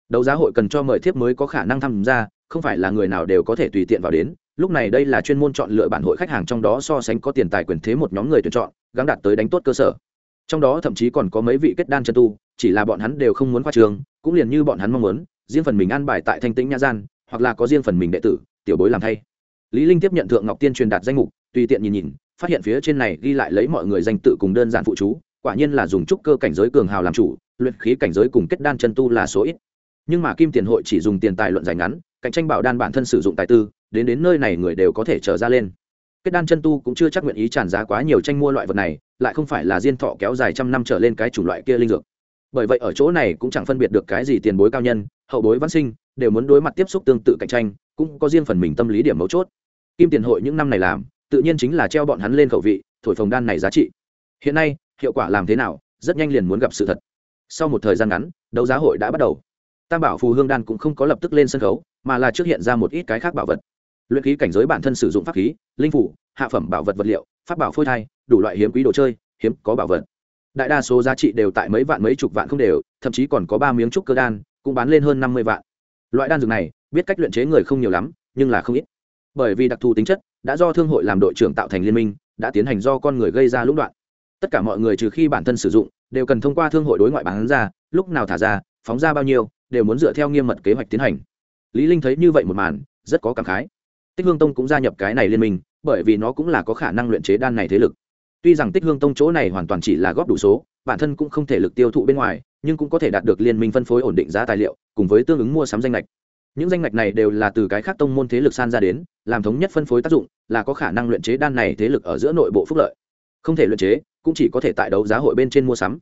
Đấu giá hội cần cho mời thiếp mới có khả năng tham gia, không phải là người nào đều có thể tùy tiện vào đến. Lúc này đây là chuyên môn chọn lựa bản hội khách hàng trong đó so sánh có tiền tài quyền thế một nhóm người tuyển chọn gắn đạt tới đánh tốt cơ sở. Trong đó thậm chí còn có mấy vị kết đan chân tu, chỉ là bọn hắn đều không muốn qua trường, cũng liền như bọn hắn mong muốn, riêng phần mình an bài tại thanh tĩnh nha gian, hoặc là có riêng phần mình đệ tử, tiểu bối làm thay. Lý linh tiếp nhận thượng ngọc tiên truyền đạt danh mục tùy tiện nhìn nhìn, phát hiện phía trên này ghi lại lấy mọi người danh tự cùng đơn giản phụ chú, quả nhiên là dùng trúc cơ cảnh giới cường hào làm chủ, luyện khí cảnh giới cùng kết đan chân tu là số ít. Nhưng mà kim tiền hội chỉ dùng tiền tài luận giải ngắn, cạnh tranh bảo đan bản thân sử dụng tài tư, đến đến nơi này người đều có thể trở ra lên. Kết đan chân tu cũng chưa chắc nguyện ý tràn giá quá nhiều tranh mua loại vật này, lại không phải là diên thọ kéo dài trăm năm trở lên cái chủng loại kia linh dược. Bởi vậy ở chỗ này cũng chẳng phân biệt được cái gì tiền bối cao nhân, hậu bối văn sinh, đều muốn đối mặt tiếp xúc tương tự cạnh tranh, cũng có riêng phần mình tâm lý điểm mấu chốt. Kim tiền hội những năm này làm tự nhiên chính là treo bọn hắn lên khẩu vị, thổi phồng đan này giá trị. Hiện nay, hiệu quả làm thế nào, rất nhanh liền muốn gặp sự thật. Sau một thời gian ngắn, đấu giá hội đã bắt đầu. Tam bảo phù hương đan cũng không có lập tức lên sân khấu, mà là trước hiện ra một ít cái khác bảo vật. Luyện khí cảnh giới bản thân sử dụng pháp khí, linh phủ, hạ phẩm bảo vật vật liệu, pháp bảo phôi thai, đủ loại hiếm quý đồ chơi, hiếm có bảo vật. Đại đa số giá trị đều tại mấy vạn mấy chục vạn không đều, thậm chí còn có ba miếng trúc cơ đan, cũng bán lên hơn năm mươi vạn. Loại đan dược này, biết cách luyện chế người không nhiều lắm, nhưng là không ít bởi vì đặc thù tính chất đã do thương hội làm đội trưởng tạo thành liên minh, đã tiến hành do con người gây ra lũng đoạn. Tất cả mọi người trừ khi bản thân sử dụng, đều cần thông qua thương hội đối ngoại bán ra, lúc nào thả ra, phóng ra bao nhiêu, đều muốn dựa theo nghiêm mật kế hoạch tiến hành. Lý linh thấy như vậy một màn, rất có cảm khái. Tích hương tông cũng gia nhập cái này liên minh, bởi vì nó cũng là có khả năng luyện chế đan này thế lực. Tuy rằng tích hương tông chỗ này hoàn toàn chỉ là góp đủ số, bản thân cũng không thể lực tiêu thụ bên ngoài, nhưng cũng có thể đạt được liên minh phân phối ổn định giá tài liệu, cùng với tương ứng mua sắm danh lệch những danh ngạch này đều là từ cái khác tông môn thế lực san ra đến, làm thống nhất phân phối tác dụng, là có khả năng luyện chế đan này thế lực ở giữa nội bộ phúc lợi. Không thể luyện chế, cũng chỉ có thể tại đấu giá hội bên trên mua sắm.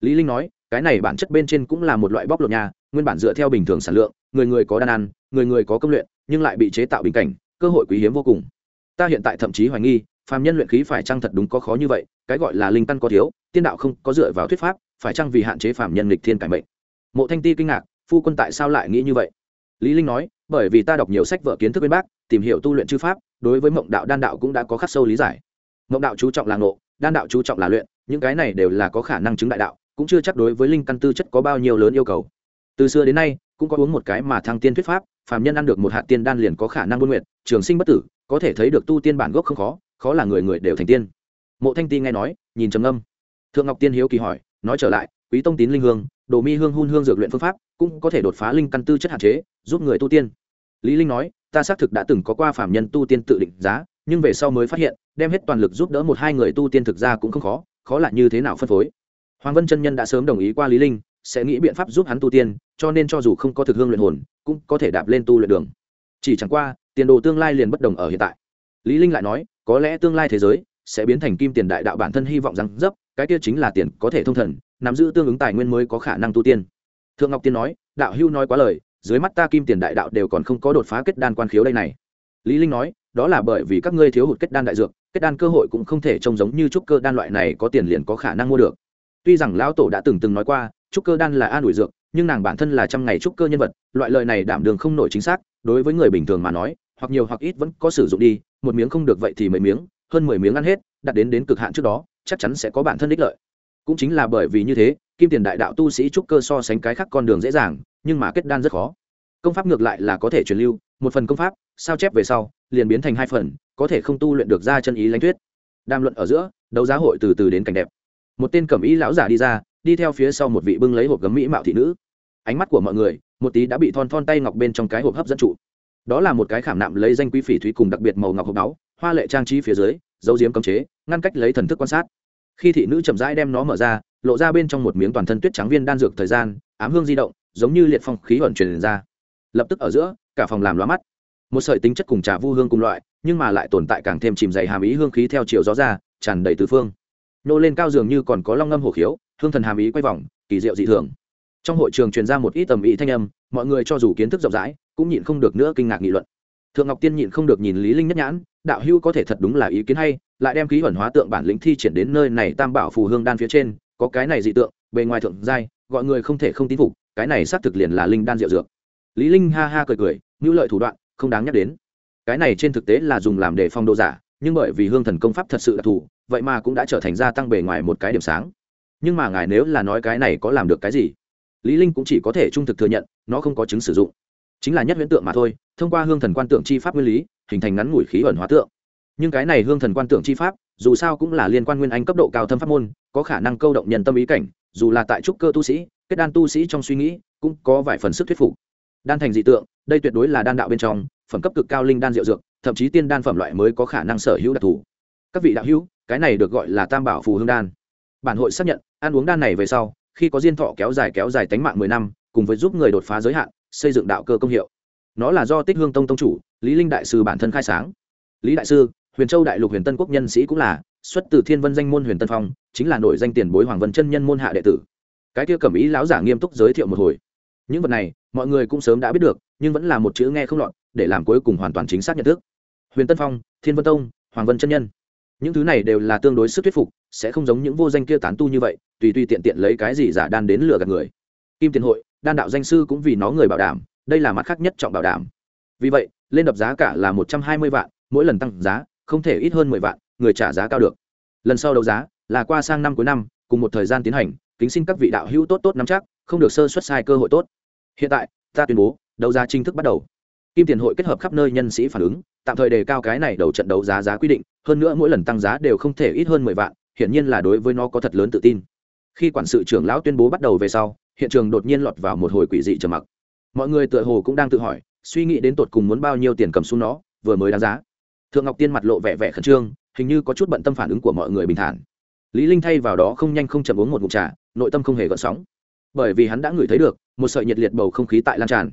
Lý linh nói, cái này bản chất bên trên cũng là một loại bóc lột nhà, nguyên bản dựa theo bình thường sản lượng, người người có đan ăn, người người có công luyện, nhưng lại bị chế tạo bình cảnh, cơ hội quý hiếm vô cùng. Ta hiện tại thậm chí hoài nghi, phàm nhân luyện khí phải chăng thật đúng có khó như vậy, cái gọi là linh căn có thiếu, tiên đạo không có dựa vào thuyết pháp, phải chăng vì hạn chế phàm nhân lịch thiên cải mệnh? Mộ thanh ti kinh ngạc, phu quân tại sao lại nghĩ như vậy? Lý linh nói, bởi vì ta đọc nhiều sách vở kiến thức bên bác, tìm hiểu tu luyện chư pháp, đối với mộng đạo đan đạo cũng đã có khắc sâu lý giải. Mộng đạo chú trọng là ngộ, đan đạo chú trọng là luyện, những cái này đều là có khả năng chứng đại đạo, cũng chưa chắc đối với linh căn tư chất có bao nhiêu lớn yêu cầu. Từ xưa đến nay, cũng có uống một cái mà thăng tiên thuyết pháp, phàm nhân ăn được một hạt tiên đan liền có khả năng buôn nguyện, trường sinh bất tử, có thể thấy được tu tiên bản gốc không khó khó là người người đều thành tiên. Mộ thanh ti nghe nói, nhìn trầm âm thượng ngọc tiên hiếu kỳ hỏi, nói trở lại, quý tông tín linh hương, đồ mi hương hun hương dược luyện phương pháp cũng có thể đột phá linh căn tư chất hạn chế, giúp người tu tiên. Lý linh nói, ta xác thực đã từng có qua phạm nhân tu tiên tự định giá, nhưng về sau mới phát hiện, đem hết toàn lực giúp đỡ một hai người tu tiên thực ra cũng không khó khó là như thế nào phân phối? Hoàng vân chân nhân đã sớm đồng ý qua lý linh, sẽ nghĩ biện pháp giúp hắn tu tiên, cho nên cho dù không có thực hương luyện hồn, cũng có thể đạp lên tu luyện đường. Chỉ chẳng qua, tiền đồ tương lai liền bất đồng ở hiện tại. Lý linh lại nói, có lẽ tương lai thế giới sẽ biến thành kim tiền đại đạo bản thân hy vọng rằng dấp, cái kia chính là tiền có thể thông thần, nắm giữ tương ứng tài nguyên mới có khả năng tu tiên thượng ngọc tiên nói, đạo hưu nói quá lời, dưới mắt ta kim tiền đại đạo đều còn không có đột phá kết đan quan khiếu đây này. Lý linh nói, đó là bởi vì các ngươi thiếu hụt kết đan đại dược, kết đan cơ hội cũng không thể trông giống như trúc cơ đan loại này có tiền liền có khả năng mua được. Tuy rằng lão tổ đã từng từng nói qua, trúc cơ đan là an ủi dược, nhưng nàng bản thân là trăm ngày trúc cơ nhân vật, loại lời này đảm đường không nổi chính xác, đối với người bình thường mà nói, hoặc nhiều hoặc ít vẫn có sử dụng đi, một miếng không được vậy thì mấy miếng, hơn mười miếng ăn hết đặt đến đến cực hạn trước đó, chắc chắn sẽ có bản thân ích lợi. Cũng chính là bởi vì như thế kim tiền đại đạo tu sĩ trúc cơ so sánh cái khác con đường dễ dàng, nhưng mà kết đan rất khó. Công pháp ngược lại là có thể truyền lưu, một phần công pháp, sao chép về sau, liền biến thành hai phần, có thể không tu luyện được ra chân ý lãnh thuyết. Đàm luận ở giữa, đấu giá hội từ từ đến cảnh đẹp. Một tên cẩm ý lão giả đi ra, đi theo phía sau một vị bưng lấy hộp gấm mỹ mạo thị nữ. Ánh mắt của mọi người, một tí đã bị thon thon tay ngọc bên trong cái hộp hấp dẫn trụ. Đó là một cái khảm nạm lấy danh quý phỉ thúy cùng đặc biệt màu ngọc hộp báu, hoa lệ trang trí phía dưới dấu diếm cấm chế, ngăn cách lấy thần thức quan sát. Khi thị nữ chậm rãi đem nó mở ra lộ ra bên trong một miếng toàn thân tuyết trắng viên đan dược thời gian, ám hương di động, giống như liệt phong khí vận truyền ra. Lập tức ở giữa, cả phòng làm loa mắt. Một sợi tính chất cùng trà vu hương cùng loại, nhưng mà lại tồn tại càng thêm chìm dày hàm ý hương khí theo chiều gió ra, tràn đầy tứ phương. Nô lên cao dường như còn có long ngâm hổ khiếu, hương thần hàm ý quay vòng, kỳ diệu dị thường. Trong hội trường truyền ra một ít tầm ý thanh âm, mọi người cho dù kiến thức rộng rãi, cũng nhịn không được nữa kinh ngạc nghị luận. Thượng ngọc tiên nhịn không được nhìn lý linh nhất nhãn, đạo hưu có thể thật đúng là ý kiến hay, lại đem khí hẩn hóa tượng bản lĩnh thi triển đến nơi này tam bảo phù hương đan phía trên có cái này dị tượng, bề ngoài thượng giai, gọi người không thể không tin phục, cái này xác thực liền là linh đan diệu dược. Lý linh ha ha cười cười ngữ lợi thủ đoạn, không đáng nhắc đến. Cái này trên thực tế là dùng làm để phong độ giả, nhưng bởi vì hương thần công pháp thật sự đặc thù, vậy mà cũng đã trở thành gia tăng bề ngoài một cái điểm sáng. Nhưng mà ngài nếu là nói cái này có làm được cái gì? Lý linh cũng chỉ có thể trung thực thừa nhận, nó không có chứng sử dụng. Chính là nhất huyễn tượng mà thôi, thông qua hương thần quan tượng chi pháp nguyên lý, hình thành ngắn ngủi khí ẩn hóa tượng. Nhưng cái này hương thần quan tượng chi pháp, dù sao cũng là liên quan nguyên anh cấp độ cao thâm pháp môn có khả năng câu động nhân tâm ý cảnh, dù là tại trúc cơ tu sĩ, kết đan tu sĩ trong suy nghĩ cũng có vài phần sức thuyết phục. Đan thành dị tượng, đây tuyệt đối là đan đạo bên trong, phẩm cấp cực cao linh đan diệu dược, thậm chí tiên đan phẩm loại mới có khả năng sở hữu đặc thù. Các vị đạo hữu, cái này được gọi là tam bảo phù hương đan. Bản hội xác nhận, ăn uống đan này về sau, khi có diên thọ kéo dài kéo dài tánh mạng mười năm, cùng với giúp người đột phá giới hạn, xây dựng đạo cơ công hiệu. Nó là do tích hương tông tông chủ, lý linh đại sư bản thân khai sáng. Lý đại sư, huyền châu đại lục huyền tân quốc nhân sĩ cũng là xuất từ thiên vân danh môn huyền tân phong, chính là nổi danh tiền bối hoàng vân chân nhân môn hạ đệ tử. Cái kia cẩm ý lão giả nghiêm túc giới thiệu một hồi. Những vật này, mọi người cũng sớm đã biết được, nhưng vẫn là một chữ nghe không lọt, để làm cuối cùng hoàn toàn chính xác nhận thức. Huyền tân phong, thiên vân tông, hoàng vân chân nhân. Những thứ này đều là tương đối sức thuyết phục, sẽ không giống những vô danh kia tán tu như vậy, tùy tùy tiện tiện lấy cái gì giả đan đến lừa gạt người. Kim tiền hội, đan đạo danh sư cũng vì nó người bảo đảm, đây là mặt khác nhất trọng bảo đảm. Vì vậy, lên đập giá cả là một trăm hai mươi vạn, mỗi lần tăng giá, không thể ít hơn mười vạn người trả giá cao được. Lần sau đấu giá là qua sang năm cuối năm, cùng một thời gian tiến hành, kính xin các vị đạo hữu tốt tốt nắm chắc, không được sơ xuất sai cơ hội tốt. Hiện tại, ta tuyên bố, đấu giá chính thức bắt đầu. Kim tiền hội kết hợp khắp nơi nhân sĩ phản ứng, tạm thời đề cao cái này đầu trận đấu giá giá quy định, hơn nữa mỗi lần tăng giá đều không thể ít hơn mười vạn, hiển nhiên là đối với nó có thật lớn tự tin. Khi quản sự trưởng lão tuyên bố bắt đầu về sau, hiện trường đột nhiên lọt vào một hồi quỷ dị trầm mặc. Mọi người tựa hồ cũng đang tự hỏi, suy nghĩ đến tột cùng muốn bao nhiêu tiền cầm xuống nó, vừa mới đáng giá. Thượng ngọc tiên mặt lộ vẻ vẻ khẩn trương hình như có chút bận tâm phản ứng của mọi người bình thản. Lý linh thay vào đó không nhanh không chậm uống một ngụm trà, nội tâm không hề gợn sóng. Bởi vì hắn đã ngửi thấy được, một sợi nhiệt liệt bầu không khí tại lan tràn.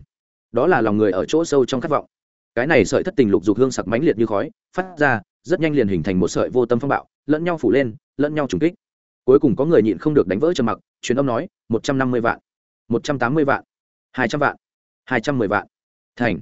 Đó là lòng người ở chỗ sâu trong khát vọng. Cái này sợi thất tình lục dục hương sặc mãnh liệt như khói, phát ra, rất nhanh liền hình thành một sợi vô tâm phong bạo, lẫn nhau phủ lên, lẫn nhau trùng kích. Cuối cùng có người nhịn không được đánh vỡ trầm mặc, truyền âm nói, một trăm năm mươi vạn, một trăm tám mươi vạn, hai trăm vạn, hai trăm mười vạn. Thành.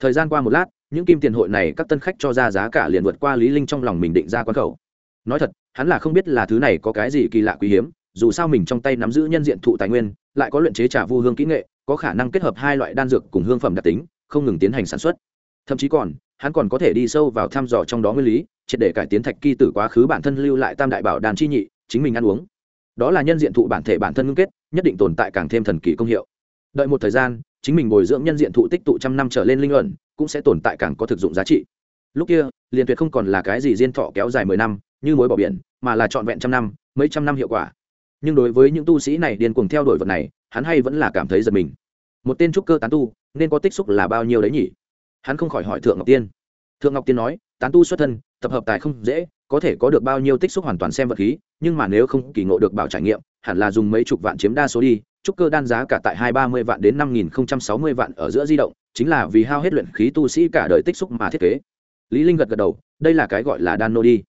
Thời gian qua một lát những kim tiền hội này các tân khách cho ra giá cả liền vượt qua lý linh trong lòng mình định ra quán khẩu. Nói thật, hắn là không biết là thứ này có cái gì kỳ lạ quý hiếm, dù sao mình trong tay nắm giữ nhân diện thụ tài nguyên, lại có luyện chế trà vu hương kỹ nghệ, có khả năng kết hợp hai loại đan dược cùng hương phẩm đặc tính, không ngừng tiến hành sản xuất. Thậm chí còn, hắn còn có thể đi sâu vào thăm dò trong đó nguyên lý, triệt để cải tiến thạch kỳ tử quá khứ bản thân lưu lại tam đại bảo đàn chi nhị, chính mình ăn uống. Đó là nhân diện thụ bản thể bản thân ngưng kết, nhất định tồn tại càng thêm thần kỳ công hiệu. Đợi một thời gian, chính mình bồi dưỡng nhân diện thụ tích tụ trăm năm trở lên linh luận cũng sẽ tồn tại càng có thực dụng giá trị. Lúc kia, liền tuyệt không còn là cái gì diên thọ kéo dài mười năm, như mối bỏ biển, mà là trọn vẹn trăm năm, mấy trăm năm hiệu quả. Nhưng đối với những tu sĩ này điên cuồng theo đuổi vật này, hắn hay vẫn là cảm thấy giật mình. Một tên trúc cơ tán tu, nên có tích xúc là bao nhiêu đấy nhỉ? Hắn không khỏi hỏi thượng ngọc tiên. Thượng ngọc tiên nói, tán tu xuất thân, tập hợp tài không dễ, có thể có được bao nhiêu tích xúc hoàn toàn xem vật khí, nhưng mà nếu không kỳ ngộ được bảo trải nghiệm, hẳn là dùng mấy chục vạn chiếm đa số đi trúc cơ đan giá cả tại hai ba mươi vạn đến năm nghìn không trăm sáu mươi vạn ở giữa di động, chính là vì hao hết luyện khí tu sĩ cả đời tích xúc mà thiết kế. Lý linh gật gật đầu, đây là cái gọi là đan nô đi.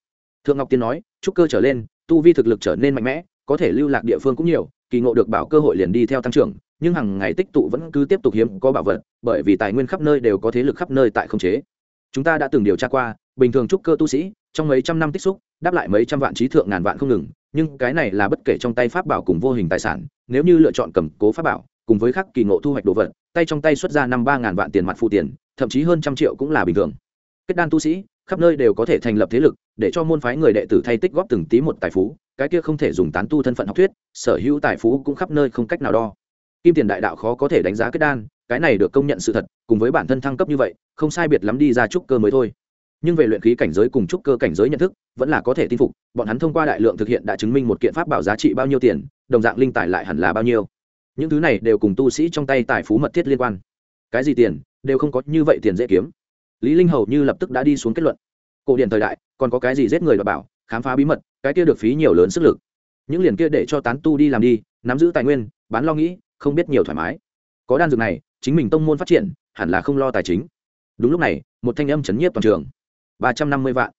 Thượng ngọc tiên nói, trúc cơ trở lên, tu vi thực lực trở nên mạnh mẽ, có thể lưu lạc địa phương cũng nhiều, kỳ ngộ được bảo cơ hội liền đi theo tăng trưởng, nhưng hàng ngày tích tụ vẫn cứ tiếp tục hiếm có bảo vật, bởi vì tài nguyên khắp nơi đều có thế lực khắp nơi tại không chế. Chúng ta đã từng điều tra qua, bình thường trúc cơ tu sĩ, trong mấy trăm năm tích xúc, đáp lại mấy trăm vạn trí thượng ngàn vạn không ngừng, nhưng cái này là bất kể trong tay pháp bảo cùng vô hình tài sản nếu như lựa chọn cầm cố pháp bảo, cùng với khắc kỳ ngộ thu hoạch đồ vật, tay trong tay xuất ra năm ba ngàn vạn tiền mặt phụ tiền, thậm chí hơn trăm triệu cũng là bình thường. Kết đan tu sĩ, khắp nơi đều có thể thành lập thế lực, để cho môn phái người đệ tử thay tích góp từng tí một tài phú, cái kia không thể dùng tán tu thân phận học thuyết, sở hữu tài phú cũng khắp nơi không cách nào đo. Kim tiền đại đạo khó có thể đánh giá kết đan, cái này được công nhận sự thật, cùng với bản thân thăng cấp như vậy, không sai biệt lắm đi ra trúc cơ mới thôi nhưng về luyện khí cảnh giới cùng trúc cơ cảnh giới nhận thức, vẫn là có thể tin phục, bọn hắn thông qua đại lượng thực hiện đã chứng minh một kiện pháp bảo giá trị bao nhiêu tiền, đồng dạng linh tài lại hẳn là bao nhiêu. Những thứ này đều cùng tu sĩ trong tay tài phú mật thiết liên quan. Cái gì tiền, đều không có như vậy tiền dễ kiếm. Lý linh hầu như lập tức đã đi xuống kết luận. Cổ điển thời đại, còn có cái gì giết người và bảo, khám phá bí mật, cái kia được phí nhiều lớn sức lực. Những liền kia để cho tán tu đi làm đi, nắm giữ tài nguyên, bán lo nghĩ, không biết nhiều thoải mái. Có đan dược này, chính mình tông môn phát triển, hẳn là không lo tài chính. Đúng lúc này, một thanh âm chấn nhiếp toàn trường ba trăm năm mươi vạn.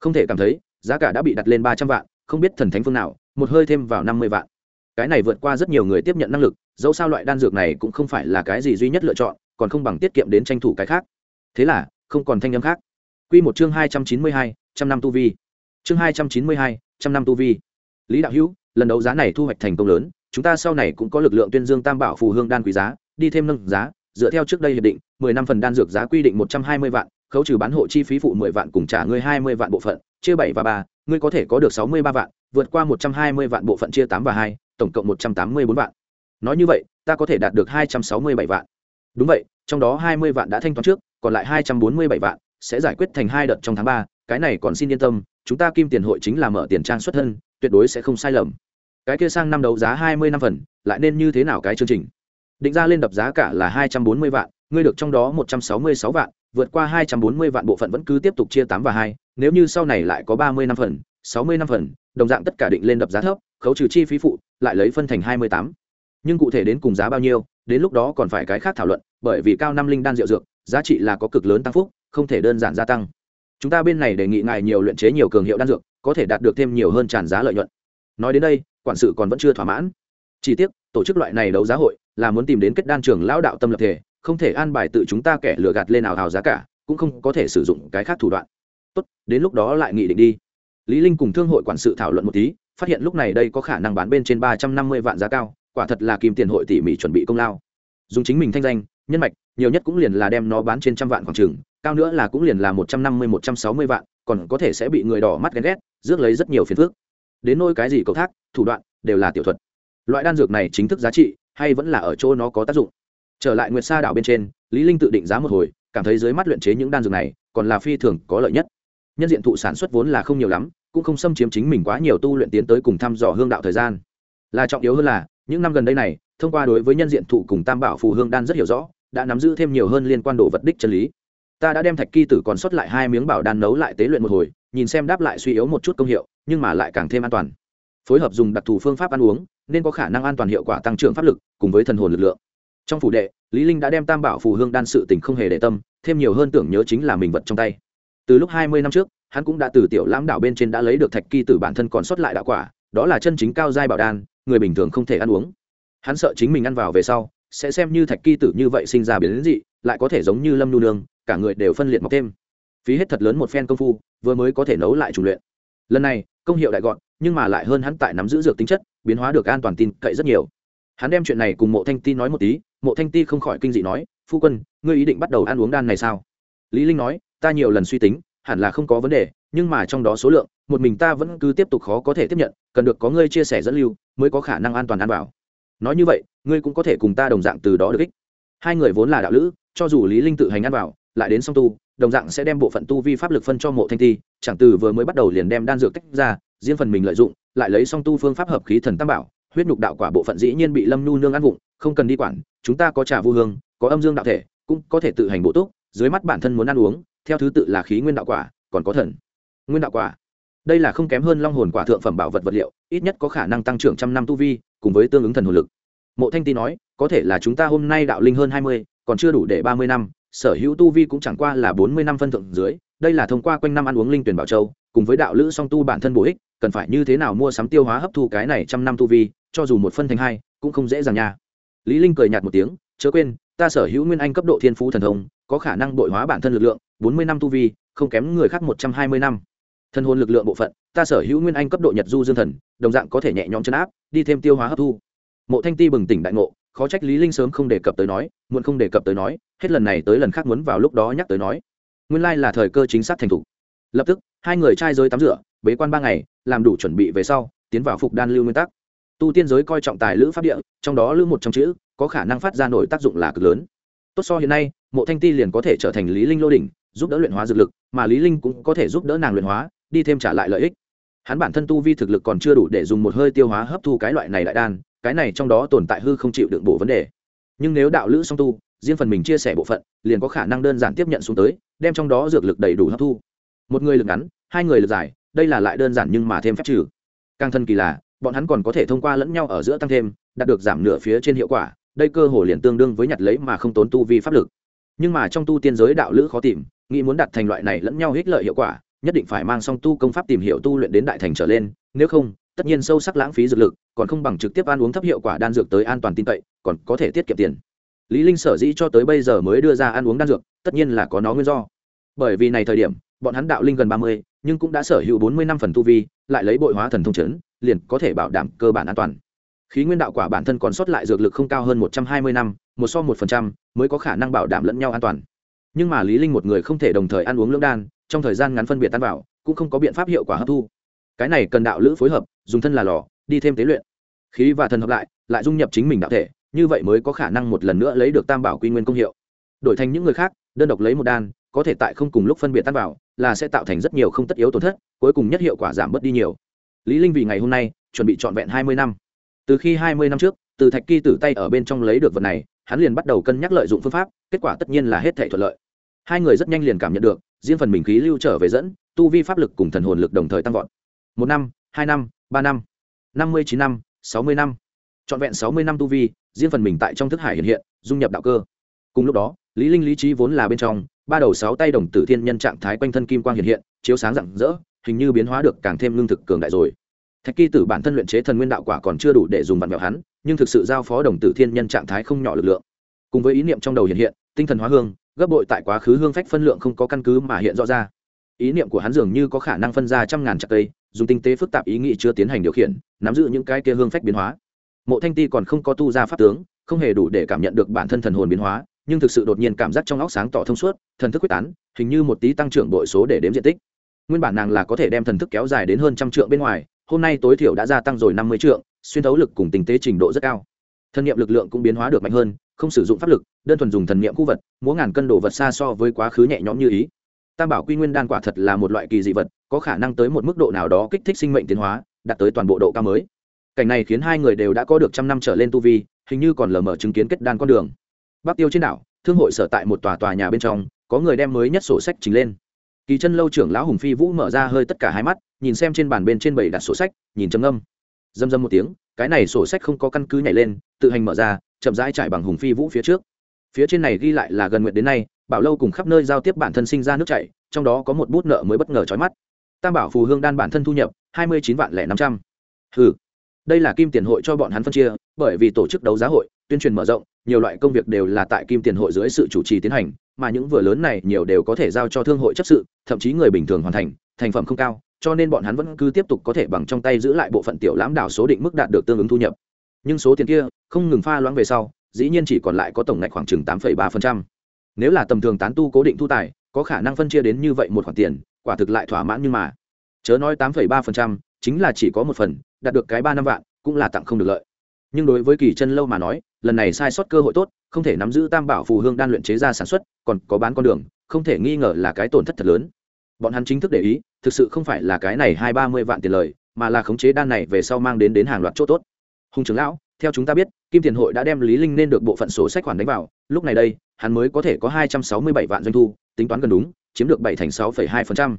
Không thể cảm thấy, giá cả đã bị đặt lên ba trăm vạn, không biết thần thánh phương nào, một hơi thêm vào năm mươi vạn. Cái này vượt qua rất nhiều người tiếp nhận năng lực, dẫu sao loại đan dược này cũng không phải là cái gì duy nhất lựa chọn, còn không bằng tiết kiệm đến tranh thủ cái khác. Thế là, không còn thanh âm khác. Quy một chương hai trăm chín mươi hai, trăm năm tu vi. Chương hai trăm chín mươi hai, trăm năm tu vi. Lý đạo hữu, lần đấu giá này thu hoạch thành công lớn, chúng ta sau này cũng có lực lượng tuyên dương tam bảo phù hương đan quý giá, đi thêm nâng giá, dựa theo trước đây hiệp định, mười năm phần đan dược giá quy định một trăm hai mươi vạn khấu trừ bán hộ chi phí phụ mười vạn cùng trả ngươi hai mươi vạn bộ phận, chia bảy và ba, ngươi có thể có được sáu mươi ba vạn, vượt qua một trăm hai mươi vạn bộ phận chia tám và hai, tổng cộng một trăm tám mươi bốn vạn. Nói như vậy, ta có thể đạt được hai trăm sáu mươi bảy vạn. Đúng vậy, trong đó hai mươi vạn đã thanh toán trước, còn lại hai trăm bốn mươi bảy vạn sẽ giải quyết thành hai đợt trong tháng ba, cái này còn xin yên tâm, chúng ta kim tiền hội chính là mở tiền trang xuất thân, tuyệt đối sẽ không sai lầm. Cái kia sang năm đấu giá hai mươi năm phần, lại nên như thế nào cái chương trình? Định ra lên đập giá cả là hai trăm bốn mươi vạn, ngươi được trong đó một trăm sáu mươi sáu vạn vượt qua hai trăm bốn mươi vạn bộ phận vẫn cứ tiếp tục chia tám và hai, nếu như sau này lại có ba mươi năm phần, sáu mươi năm phần, đồng dạng tất cả định lên đập giá thấp, khấu trừ chi phí phụ, lại lấy phân thành hai mươi tám. Nhưng cụ thể đến cùng giá bao nhiêu, đến lúc đó còn phải cái khác thảo luận, bởi vì cao năm linh đan rượu dược, giá trị là có cực lớn tăng phúc, không thể đơn giản gia tăng. Chúng ta bên này đề nghị ngài nhiều luyện chế nhiều cường hiệu đan dược, có thể đạt được thêm nhiều hơn tràn giá lợi nhuận. Nói đến đây, quản sự còn vẫn chưa thỏa mãn. Chỉ tiếc, tổ chức loại này đấu giá hội là muốn tìm đến kết đan trưởng lão đạo tâm lập thể không thể an bài tự chúng ta kẻ lừa gạt lên nào hào giá cả, cũng không có thể sử dụng cái khác thủ đoạn. Tốt, đến lúc đó lại nghị định đi. Lý linh cùng thương hội quản sự thảo luận một tí, phát hiện lúc này đây có khả năng bán bên trên ba trăm năm mươi vạn giá cao, quả thật là kim tiền hội tỉ mỉ chuẩn bị công lao. Dùng chính mình thanh danh, nhân mạch, nhiều nhất cũng liền là đem nó bán trên trăm vạn khoảng trường, cao nữa là cũng liền là một trăm năm mươi, một trăm sáu mươi vạn, còn có thể sẽ bị người đỏ mắt ghen ghét, rước lấy rất nhiều phiền phức. Đến nôi cái gì cầu thác, thủ đoạn, đều là tiểu thuật. Loại đan dược này chính thức giá trị, hay vẫn là ở chỗ nó có tác dụng? Trở lại nguyệt sa đảo bên trên, lý linh tự định giá một hồi, cảm thấy dưới mắt luyện chế những đan dược này, còn là phi thường có lợi nhất. Nhân diện thụ sản xuất vốn là không nhiều lắm, cũng không xâm chiếm chính mình quá nhiều tu luyện tiến tới cùng thăm dò hương đạo thời gian. Là trọng yếu hơn là, những năm gần đây này, thông qua đối với nhân diện thụ cùng tam bảo phù hương đan rất hiểu rõ, đã nắm giữ thêm nhiều hơn liên quan đồ vật đích chân lý. Ta đã đem thạch kỳ tử còn sót lại hai miếng bảo đan nấu lại tế luyện một hồi, nhìn xem đáp lại suy yếu một chút công hiệu, nhưng mà lại càng thêm an toàn. Phối hợp dùng đặc thù phương pháp ăn uống, nên có khả năng an toàn hiệu quả tăng trưởng pháp lực, cùng với thần hồn lực lượng trong phủ đệ, lý linh đã đem tam bảo phù hương đan sự tình không hề để tâm, thêm nhiều hơn tưởng nhớ chính là mình vật trong tay. Từ lúc hai mươi năm trước, hắn cũng đã từ tiểu lãm đảo bên trên đã lấy được thạch kỳ tử bản thân còn sót lại đạo quả, đó là chân chính cao giai bảo đan, người bình thường không thể ăn uống. Hắn sợ chính mình ăn vào về sau, sẽ xem như thạch kỳ tử như vậy sinh ra biến dị, lại có thể giống như lâm nu nương, cả người đều phân liệt mọc thêm. Phí hết thật lớn một phen công phu, vừa mới có thể nấu lại trùng luyện. Lần này, công hiệu đại gọn, nhưng mà lại hơn hắn tại nắm giữ dược tính chất, biến hóa được an toàn tin cậy rất nhiều. Hắn đem chuyện này cùng mộ thanh ti nói một tí mộ thanh ti không khỏi kinh dị nói, phu quân, ngươi ý định bắt đầu ăn uống đan này sao? Lý linh nói, ta nhiều lần suy tính, hẳn là không có vấn đề, nhưng mà trong đó số lượng, một mình ta vẫn cứ tiếp tục khó có thể tiếp nhận, cần được có ngươi chia sẻ dẫn lưu, mới có khả năng an toàn an bảo nói như vậy, ngươi cũng có thể cùng ta đồng dạng từ đó được ích. Hai người vốn là đạo lữ, cho dù lý linh tự hành ăn bảo lại đến song tu, đồng dạng sẽ đem bộ phận tu vi pháp lực phân cho mộ thanh ti, chẳng từ vừa mới bắt đầu liền đem đan dược tách ra, riêng phần mình lợi dụng, lại lấy song tu phương pháp hợp khí thần tam bảo huyết nhục đạo quả bộ phận dĩ nhiên bị lâm nhu nương ăn vụng, không cần đi quản, chúng ta có trà vu hương, có âm dương đạo thể, cũng có thể tự hành bộ túc, dưới mắt bản thân muốn ăn uống, theo thứ tự là khí nguyên đạo quả, còn có thần, nguyên đạo quả. Đây là không kém hơn long hồn quả thượng phẩm bảo vật vật liệu, ít nhất có khả năng tăng trưởng trăm năm tu vi, cùng với tương ứng thần hồn lực. Mộ thanh ti nói, có thể là chúng ta hôm nay đạo linh hơn hai mươi, còn chưa đủ để ba mươi năm, sở hữu tu vi cũng chẳng qua là bốn mươi năm phân thượng dưới, đây là thông qua quanh năm ăn uống linh tuyển bảo châu, cùng với đạo lữ song tu bản thân bổ ích, cần phải như thế nào mua sắm tiêu hóa hấp thu cái này trăm năm tu vi cho dù một phân thành hai, cũng không dễ dàng nha. Lý linh cười nhạt một tiếng, chớ quên, ta sở hữu nguyên anh cấp độ thiên phú thần thông, có khả năng bội hóa bản thân lực lượng, bốn mươi năm tu vi, không kém người khác một trăm hai mươi năm. Thân hồn lực lượng bộ phận, ta sở hữu nguyên anh cấp độ nhật du dương thần, đồng dạng có thể nhẹ nhõm chấn áp, đi thêm tiêu hóa hấp thu. Mộ thanh ti bừng tỉnh đại ngộ, khó trách lý linh sớm không đề cập tới nói, muộn không đề cập tới nói, hết lần này tới lần khác muốn vào lúc đó nhắc tới nói. Nguyên lai là thời cơ chính xác thành thủ. Lập tức, hai người trai giới tắm rửa, bế quan ba ngày, làm đủ chuẩn bị về sau, tiến vào phục đan lưu nguyên tắc tu tiên giới coi trọng tài lữ pháp địa, trong đó lữ một trong chữ, có khả năng phát ra nổi tác dụng là cực lớn. Tốt so hiện nay, mộ thanh ti liền có thể trở thành lý linh lô đỉnh, giúp đỡ luyện hóa dược lực, mà lý linh cũng có thể giúp đỡ nàng luyện hóa, đi thêm trả lại lợi ích. Hắn bản thân tu vi thực lực còn chưa đủ để dùng một hơi tiêu hóa hấp thu cái loại này đại đan, cái này trong đó tồn tại hư không chịu đựng bổ vấn đề. Nhưng nếu đạo lữ song tu, riêng phần mình chia sẻ bộ phận, liền có khả năng đơn giản tiếp nhận xuống tới, đem trong đó dược lực đầy đủ hấp thu. Một người lực ngắn, hai người lực dài, đây là lại đơn giản nhưng mà thêm phép trừ. Càng thân kỳ là bọn hắn còn có thể thông qua lẫn nhau ở giữa tăng thêm đạt được giảm nửa phía trên hiệu quả đây cơ hồ liền tương đương với nhặt lấy mà không tốn tu vi pháp lực. Nhưng mà trong tu tiên giới đạo lữ khó tìm nghĩ muốn đạt thành loại này lẫn nhau hích lợi hiệu quả nhất định phải mang song tu công pháp tìm hiểu tu luyện đến đại thành trở lên nếu không tất nhiên sâu sắc lãng phí dược lực còn không bằng trực tiếp ăn uống thấp hiệu quả đan dược tới an toàn tin cậy còn có thể tiết kiệm tiền. Lý linh sở dĩ cho tới bây giờ mới đưa ra ăn uống đan dược tất nhiên là có nó nguyên do. Bởi vì này thời điểm bọn hắn đạo linh gần ba mươi, nhưng cũng đã sở hữu bốn mươi năm phần tu vi lại lấy bội hóa thần thông chấn, liền có thể bảo đảm cơ bản an toàn. Khí nguyên đạo quả bản thân còn sót lại dược lực không cao hơn một trăm hai mươi năm, một so một phần trăm, mới có khả năng bảo đảm lẫn nhau an toàn. Nhưng mà lý linh một người không thể đồng thời ăn uống lưỡng đan, trong thời gian ngắn phân biệt tan vào, cũng không có biện pháp hiệu quả hấp thu. Cái này cần đạo lữ phối hợp, dùng thân là lò, đi thêm tế luyện. Khí và thần hợp lại lại dung nhập chính mình đạo thể, như vậy mới có khả năng một lần nữa lấy được tam bảo quy nguyên công hiệu. Đổi thành những người khác, đơn độc lấy một đan có thể tại không cùng lúc phân biệt tan vào, là sẽ tạo thành rất nhiều không tất yếu tổn thất, cuối cùng nhất hiệu quả giảm bớt đi nhiều. Lý linh vì ngày hôm nay, chuẩn bị trọn vẹn hai mươi năm. Từ khi hai mươi năm trước, từ thạch kỳ tử tay ở bên trong lấy được vật này, hắn liền bắt đầu cân nhắc lợi dụng phương pháp, kết quả tất nhiên là hết thảy thuận lợi. Hai người rất nhanh liền cảm nhận được, riêng phần mình khí lưu trở về dẫn, tu vi pháp lực cùng thần hồn lực đồng thời tăng vọt. Một năm, hai năm, ba năm năm mươi chín năm, sáu mươi năm. Trọn vẹn sáu mươi năm tu vi, riêng phần mình tại trong thức hải hiện hiện, dung nhập đạo cơ. Cùng lúc đó, lý linh lý trí vốn là bên trong ba đầu sáu tay đồng tử thiên nhân trạng thái quanh thân kim quang hiện hiện, chiếu sáng rạng rỡ, hình như biến hóa được càng thêm lương thực cường đại rồi. Thạch kỳ tử bản thân luyện chế thần nguyên đạo quả còn chưa đủ để dùng vặn vẹo hắn, nhưng thực sự giao phó đồng tử thiên nhân trạng thái không nhỏ lực lượng. Cùng với ý niệm trong đầu hiện hiện, tinh thần hóa hương, gấp bội tại quá khứ hương phách phân lượng không có căn cứ mà hiện rõ ra. Ý niệm của hắn dường như có khả năng phân ra trăm ngàn chặt cây, dùng tinh tế phức tạp ý nghĩ chưa tiến hành điều khiển, nắm giữ những cái kia hương phách biến hóa. Mộ thanh ti còn không có tu ra pháp tướng, không hề đủ để cảm nhận được bản thân thần hồn biến hóa nhưng thực sự đột nhiên cảm giác trong óc sáng tỏ thông suốt, thần thức quyết tán, hình như một tí tăng trưởng bội số để đếm diện tích. Nguyên bản nàng là có thể đem thần thức kéo dài đến hơn trăm trượng bên ngoài, hôm nay tối thiểu đã gia tăng rồi năm mươi trượng, xuyên thấu lực cùng tình tế trình độ rất cao. Thân nhiệm lực lượng cũng biến hóa được mạnh hơn, không sử dụng pháp lực, đơn thuần dùng thần niệm khu vật, múa ngàn cân đồ vật xa so với quá khứ nhẹ nhõm như ý. Tam bảo quy nguyên đan quả thật là một loại kỳ dị vật, có khả năng tới một mức độ nào đó kích thích sinh mệnh tiến hóa, đạt tới toàn bộ độ cao mới. Cảnh này khiến hai người đều đã có được trăm năm trở lên tu vi, hình như còn lờ mờ chứng kiến kết đan con đường bắc tiêu trên đảo, thương hội sở tại một tòa tòa nhà bên trong, có người đem mới nhất sổ sách trình lên. Kỳ chân lâu trưởng lão hùng phi vũ mở ra hơi tất cả hai mắt, nhìn xem trên bàn bên trên bảy đặt sổ sách, nhìn trầm âm dâm dâm một tiếng, cái này sổ sách không có căn cứ nhảy lên, tự hành mở ra, chậm rãi trải bằng hùng phi vũ phía trước. Phía trên này ghi lại là gần nguyện đến nay, bảo lâu cùng khắp nơi giao tiếp bản thân sinh ra nước chảy, trong đó có một bút nợ mới bất ngờ trói mắt. Tam bảo phù hương đan bản thân thu nhập, hai mươi chín vạn lẻ năm trăm. Ừ đây là kim tiền hội cho bọn hắn phân chia, bởi vì tổ chức đấu giá hội, tuyên truyền mở rộng nhiều loại công việc đều là tại kim tiền hội dưới sự chủ trì tiến hành, mà những vừa lớn này nhiều đều có thể giao cho thương hội chấp sự, thậm chí người bình thường hoàn thành thành phẩm không cao, cho nên bọn hắn vẫn cứ tiếp tục có thể bằng trong tay giữ lại bộ phận tiểu lãm đảo số định mức đạt được tương ứng thu nhập. Nhưng số tiền kia không ngừng pha loãng về sau, dĩ nhiên chỉ còn lại có tổng ngạch khoảng chừng tám ba nếu là tầm thường tán tu cố định thu tài, có khả năng phân chia đến như vậy một khoản tiền, quả thực lại thỏa mãn nhưng mà. Chớ nói tám ba chính là chỉ có một phần, đạt được cái ba năm vạn, cũng là tặng không được lợi. Nhưng đối với kỳ chân lâu mà nói lần này sai sót cơ hội tốt, không thể nắm giữ tam bảo phù hương đan luyện chế ra sản xuất, còn có bán con đường, không thể nghi ngờ là cái tổn thất thật lớn. Bọn hắn chính thức để ý, thực sự không phải là cái này hai ba mươi vạn tiền lời, mà là khống chế đan này về sau mang đến đến hàng loạt chỗ tốt. Hùng trưởng lão, theo chúng ta biết, kim tiền hội đã đem lý linh nên được bộ phận sổ sách khoản đánh vào, lúc này đây, hắn mới có thể có hai trăm sáu mươi bảy vạn doanh thu, tính toán gần đúng, chiếm được bảy thành sáu phẩy hai phần trăm.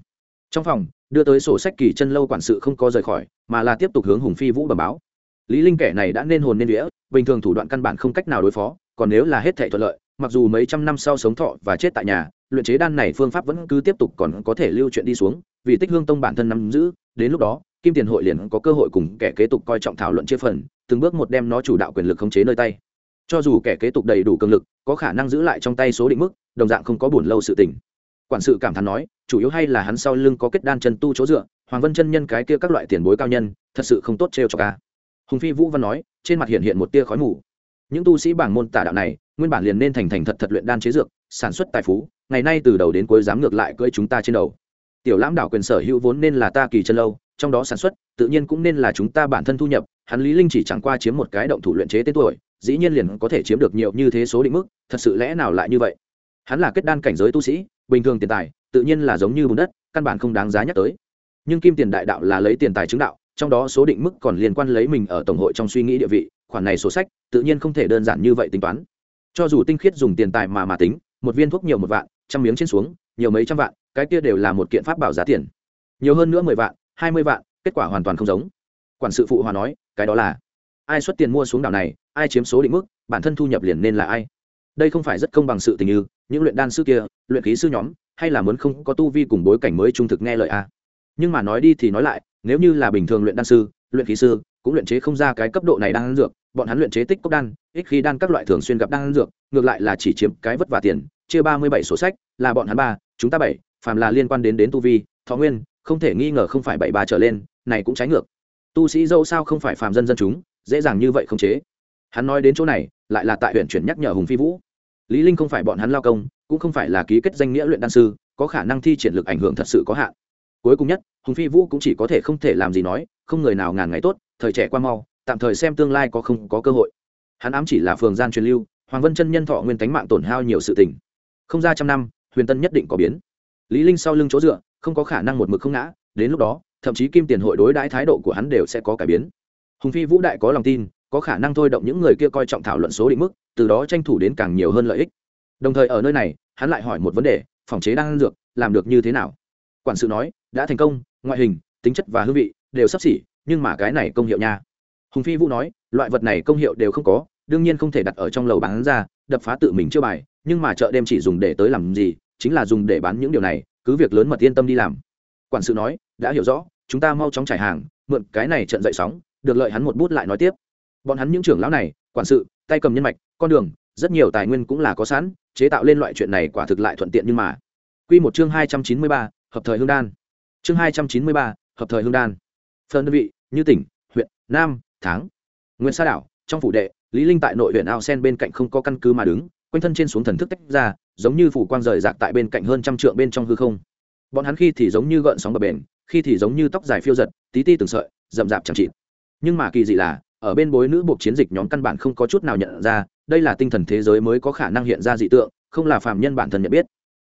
Trong phòng, đưa tới sổ sách kỳ chân lâu quản sự không có rời khỏi, mà là tiếp tục hướng hùng phi vũ bẩm báo lý linh kẻ này đã nên hồn nên vía, bình thường thủ đoạn căn bản không cách nào đối phó, còn nếu là hết thảy thuận lợi, mặc dù mấy trăm năm sau sống thọ và chết tại nhà, luyện chế đan này phương pháp vẫn cứ tiếp tục còn có thể lưu chuyện đi xuống, vì tích hương tông bản thân nắm giữ, đến lúc đó, kim tiền hội liền có cơ hội cùng kẻ kế tục coi trọng thảo luận chia phần, từng bước một đem nó chủ đạo quyền lực khống chế nơi tay. Cho dù kẻ kế tục đầy đủ cường lực, có khả năng giữ lại trong tay số định mức, đồng dạng không có buồn lâu sự tình. Quản sự cảm thán nói, chủ yếu hay là hắn sau lưng có kết đan chân tu chỗ dựa, hoàng vân chân nhân cái kia các loại tiền bối cao nhân, thật sự không tốt trêu cho ca hùng phi vũ văn nói, trên mặt hiện hiện một tia khói mù. Những tu sĩ bảng môn tả đạo này, nguyên bản liền nên thành thành thật thật luyện đan chế dược, sản xuất tài phú, ngày nay từ đầu đến cuối dám ngược lại cưỡi chúng ta trên đầu. Tiểu lãm đảo quyền sở hữu vốn nên là ta kỳ chân lâu, trong đó sản xuất, tự nhiên cũng nên là chúng ta bản thân thu nhập, hắn lý linh chỉ chẳng qua chiếm một cái động thủ luyện chế tên tuổi, dĩ nhiên liền có thể chiếm được nhiều như thế số định mức, thật sự lẽ nào lại như vậy? Hắn là kết đan cảnh giới tu sĩ, bình thường tiền tài, tự nhiên là giống như bùn đất, căn bản không đáng giá nhắc tới. Nhưng kim tiền đại đạo là lấy tiền tài chứng đạo trong đó số định mức còn liên quan lấy mình ở tổng hội trong suy nghĩ địa vị, khoản này sổ sách tự nhiên không thể đơn giản như vậy tính toán. Cho dù tinh khiết dùng tiền tài mà mà tính, một viên thuốc nhiều một vạn, trăm miếng trên xuống, nhiều mấy trăm vạn, cái kia đều là một kiện pháp bảo giá tiền. Nhiều hơn nữa mười vạn, hai mươi vạn, kết quả hoàn toàn không giống. Quản sự phụ hòa nói, cái đó là, ai xuất tiền mua xuống đảo này, ai chiếm số định mức, bản thân thu nhập liền nên là ai? Đây không phải rất công bằng sự tình như những luyện đan sư kia, luyện khí sư nhóm, hay là muốn không có tu vi cùng bối cảnh mới trung thực nghe lời a nhưng mà nói đi thì nói lại nếu như là bình thường luyện đan sư, luyện khí sư, cũng luyện chế không ra cái cấp độ này đan dược, bọn hắn luyện chế tích cốc đan, ít khi đan các loại thường xuyên gặp đan dược, ngược lại là chỉ chiếm cái vất vả tiền, chia ba mươi bảy sổ sách, là bọn hắn ba, chúng ta bảy, phàm là liên quan đến đến tu vi, thọ nguyên, không thể nghi ngờ không phải bảy ba trở lên, này cũng trái ngược. Tu sĩ dâu sao không phải phàm dân dân chúng, dễ dàng như vậy không chế. Hắn nói đến chỗ này, lại là tại huyện chuyển nhắc nhở hùng phi vũ. Lý linh không phải bọn hắn lao công, cũng không phải là ký kết danh nghĩa luyện đan sư, có khả năng thi triển lực ảnh hưởng thật sự có hạn cuối cùng nhất, hùng phi vũ cũng chỉ có thể không thể làm gì nói, không người nào ngàn ngày tốt, thời trẻ qua mau, tạm thời xem tương lai có không có cơ hội. Hắn ám chỉ là phường gian truyền lưu, hoàng vân chân nhân thọ nguyên tánh mạng tổn hao nhiều sự tình. Không ra trăm năm, huyền tân nhất định có biến. Lý linh sau lưng chỗ dựa, không có khả năng một mực không ngã, đến lúc đó, thậm chí kim tiền hội đối đãi thái độ của hắn đều sẽ có cải biến. Hùng phi vũ đại có lòng tin, có khả năng thôi động những người kia coi trọng thảo luận số định mức, từ đó tranh thủ đến càng nhiều hơn lợi ích. Đồng thời ở nơi này, hắn lại hỏi một vấn đề, phòng chế đang dược, làm được như thế nào? Quản sự nói, đã thành công, ngoại hình, tính chất và hương vị đều sắp xỉ, nhưng mà cái này công hiệu nha. Hùng phi vũ nói, loại vật này công hiệu đều không có, đương nhiên không thể đặt ở trong lầu bán ra, đập phá tự mình chưa bài, nhưng mà chợ đêm chỉ dùng để tới làm gì, chính là dùng để bán những điều này, cứ việc lớn mật yên tâm đi làm. Quản sự nói, đã hiểu rõ, chúng ta mau chóng trải hàng, mượn cái này trận dậy sóng, được lợi hắn một bút lại nói tiếp. Bọn hắn những trưởng lão này, quản sự, tay cầm nhân mạch, con đường, rất nhiều tài nguyên cũng là có sẵn, chế tạo lên loại chuyện này quả thực lại thuận tiện nhưng mà. Quy một chương hai trăm chín mươi ba hợp thời hương đan. Chương hai trăm chín mươi ba, hợp thời hương đan. Phân đơn vị, như tỉnh, huyện, nam tháng nguyên sa đảo, trong phủ đệ, lý linh tại nội huyện ao sen bên cạnh không có căn cứ mà đứng, quanh thân trên xuống thần thức tách ra, giống như phủ quang rời rạc tại bên cạnh hơn trăm trượng bên trong hư không. Bọn hắn khi thì giống như gợn sóng bờ bền khi thì giống như tóc dài phiêu giật, tí ti từng sợi, rậm rạp chẳng chịt. Nhưng mà kỳ dị là, ở bên bối nữ buộc chiến dịch nhóm căn bản không có chút nào nhận ra, đây là tinh thần thế giới mới có khả năng hiện ra dị tượng, không là phàm nhân bản thân nhận biết.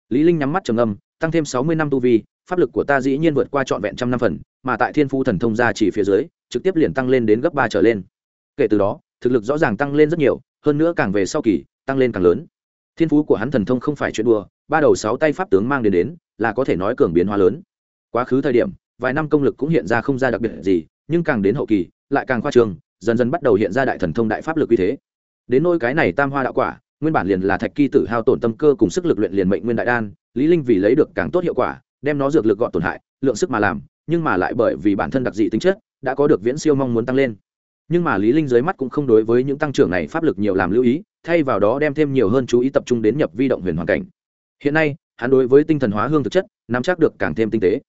Lý linh nhắm mắt trầm ngâm tăng thêm sáu mươi năm tu vi, pháp lực của ta dĩ nhiên vượt qua trọn vẹn trăm năm phần, mà tại thiên phu thần thông gia chỉ phía dưới, trực tiếp liền tăng lên đến gấp ba trở lên. Kể từ đó, thực lực rõ ràng tăng lên rất nhiều, hơn nữa càng về sau kỳ, tăng lên càng lớn. Thiên phú của hắn thần thông không phải chuyện đùa, ba đầu sáu tay pháp tướng mang đến đến, là có thể nói cường biến hóa lớn. Quá khứ thời điểm, vài năm công lực cũng hiện ra không ra đặc biệt gì, nhưng càng đến hậu kỳ, lại càng khoa trương, dần dần bắt đầu hiện ra đại thần thông đại pháp lực uy thế. Đến nôi cái này tam hoa đạo quả nguyên bản liền là thạch kỳ tử hao tổn tâm cơ cùng sức lực luyện liền mệnh nguyên đại đan, lý linh vì lấy được càng tốt hiệu quả, đem nó dược lực gọn tổn hại, lượng sức mà làm, nhưng mà lại bởi vì bản thân đặc dị tính chất, đã có được viễn siêu mong muốn tăng lên. Nhưng mà lý linh dưới mắt cũng không đối với những tăng trưởng này pháp lực nhiều làm lưu ý, thay vào đó đem thêm nhiều hơn chú ý tập trung đến nhập vi động huyền hoàn cảnh. Hiện nay, hắn đối với tinh thần hóa hương thực chất, nắm chắc được càng thêm tinh tế.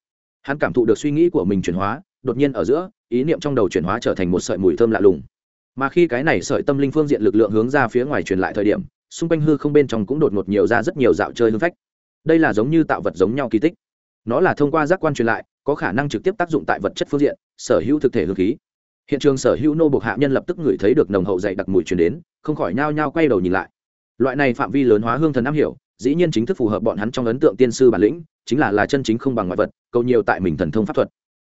Hắn cảm thụ được suy nghĩ của mình chuyển hóa, đột nhiên ở giữa, ý niệm trong đầu chuyển hóa trở thành một sợi mùi thơm lạ lùng. Mà khi cái này sợi tâm linh phương diện lực lượng hướng ra phía ngoài truyền lại thời điểm xung quanh hư không bên trong cũng đột ngột nhiều ra rất nhiều dạo chơi hương phách. Đây là giống như tạo vật giống nhau kỳ tích. Nó là thông qua giác quan truyền lại, có khả năng trực tiếp tác dụng tại vật chất phương diện, sở hữu thực thể hương khí. Hiện trường sở hữu nô buộc hạ nhân lập tức ngửi thấy được nồng hậu dày đặc mùi truyền đến, không khỏi nhao nhao quay đầu nhìn lại. Loại này phạm vi lớn hóa hương thần am hiểu, dĩ nhiên chính thức phù hợp bọn hắn trong ấn tượng tiên sư bản lĩnh, chính là là chân chính không bằng ngoại vật, cầu nhiều tại mình thần thông pháp thuật.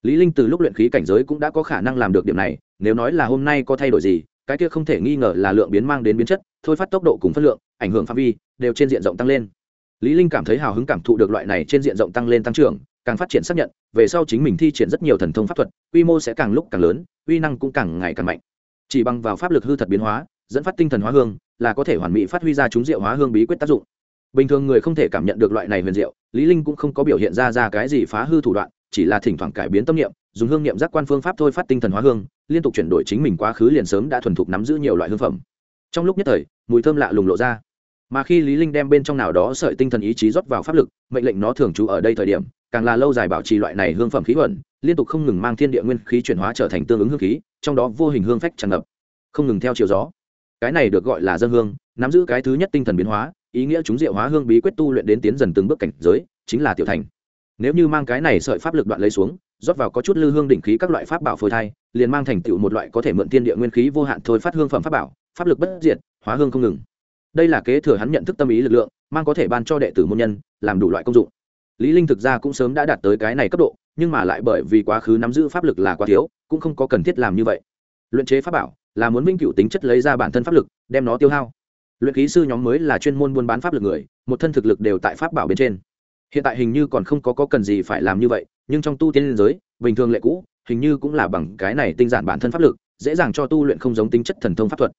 Lý linh từ lúc luyện khí cảnh giới cũng đã có khả năng làm được điểm này, nếu nói là hôm nay có thay đổi gì cái kia không thể nghi ngờ là lượng biến mang đến biến chất, thôi phát tốc độ cùng phân lượng, ảnh hưởng phạm vi, đều trên diện rộng tăng lên. Lý linh cảm thấy hào hứng cảm thụ được loại này trên diện rộng tăng lên tăng trưởng, càng phát triển xác nhận, về sau chính mình thi triển rất nhiều thần thông pháp thuật, quy mô sẽ càng lúc càng lớn, uy năng cũng càng ngày càng mạnh. Chỉ bằng vào pháp lực hư thật biến hóa, dẫn phát tinh thần hóa hương, là có thể hoàn mỹ phát huy ra chúng diệu hóa hương bí quyết tác dụng. Bình thường người không thể cảm nhận được loại này huyền diệu, lý linh cũng không có biểu hiện ra ra cái gì phá hư thủ đoạn, chỉ là thỉnh thoảng cải biến tâm niệm dùng hương niệm giác quan phương pháp thôi phát tinh thần hóa hương, liên tục chuyển đổi chính mình quá khứ liền sớm đã thuần thục nắm giữ nhiều loại hương phẩm. Trong lúc nhất thời, mùi thơm lạ lùng lộ ra. Mà khi lý linh đem bên trong nào đó sợi tinh thần ý chí rót vào pháp lực, mệnh lệnh nó thường trú ở đây thời điểm, càng là lâu dài bảo trì loại này hương phẩm khí huẩn liên tục không ngừng mang thiên địa nguyên khí chuyển hóa trở thành tương ứng hương khí, trong đó vô hình hương phách tràn ngập. Không ngừng theo chiều gió. Cái này được gọi là dân hương, nắm giữ cái thứ nhất tinh thần biến hóa, ý nghĩa chúng diệu hóa hương bí quyết tu luyện đến tiến dần từng bước cảnh giới, chính là tiểu thành. Nếu như mang cái này sợi pháp lực đoạn lấy xuống rót vào có chút lư hương đỉnh khí các loại pháp bảo phôi thai, liền mang thành tựu một loại có thể mượn tiên địa nguyên khí vô hạn thôi phát hương phẩm pháp bảo, pháp lực bất diệt, hóa hương không ngừng. Đây là kế thừa hắn nhận thức tâm ý lực lượng, mang có thể ban cho đệ tử môn nhân, làm đủ loại công dụng. Lý linh thực ra cũng sớm đã đạt tới cái này cấp độ, nhưng mà lại bởi vì quá khứ nắm giữ pháp lực là quá thiếu, cũng không có cần thiết làm như vậy. Luyện chế pháp bảo là muốn minh cửu tính chất lấy ra bản thân pháp lực, đem nó tiêu hao. Luyện khí sư nhóm mới là chuyên môn buôn bán pháp lực người, một thân thực lực đều tại pháp bảo bên trên hiện tại hình như còn không có, có cần gì phải làm như vậy nhưng trong tu tiên liên giới bình thường lệ cũ hình như cũng là bằng cái này tinh giản bản thân pháp lực dễ dàng cho tu luyện không giống tính chất thần thông pháp thuật.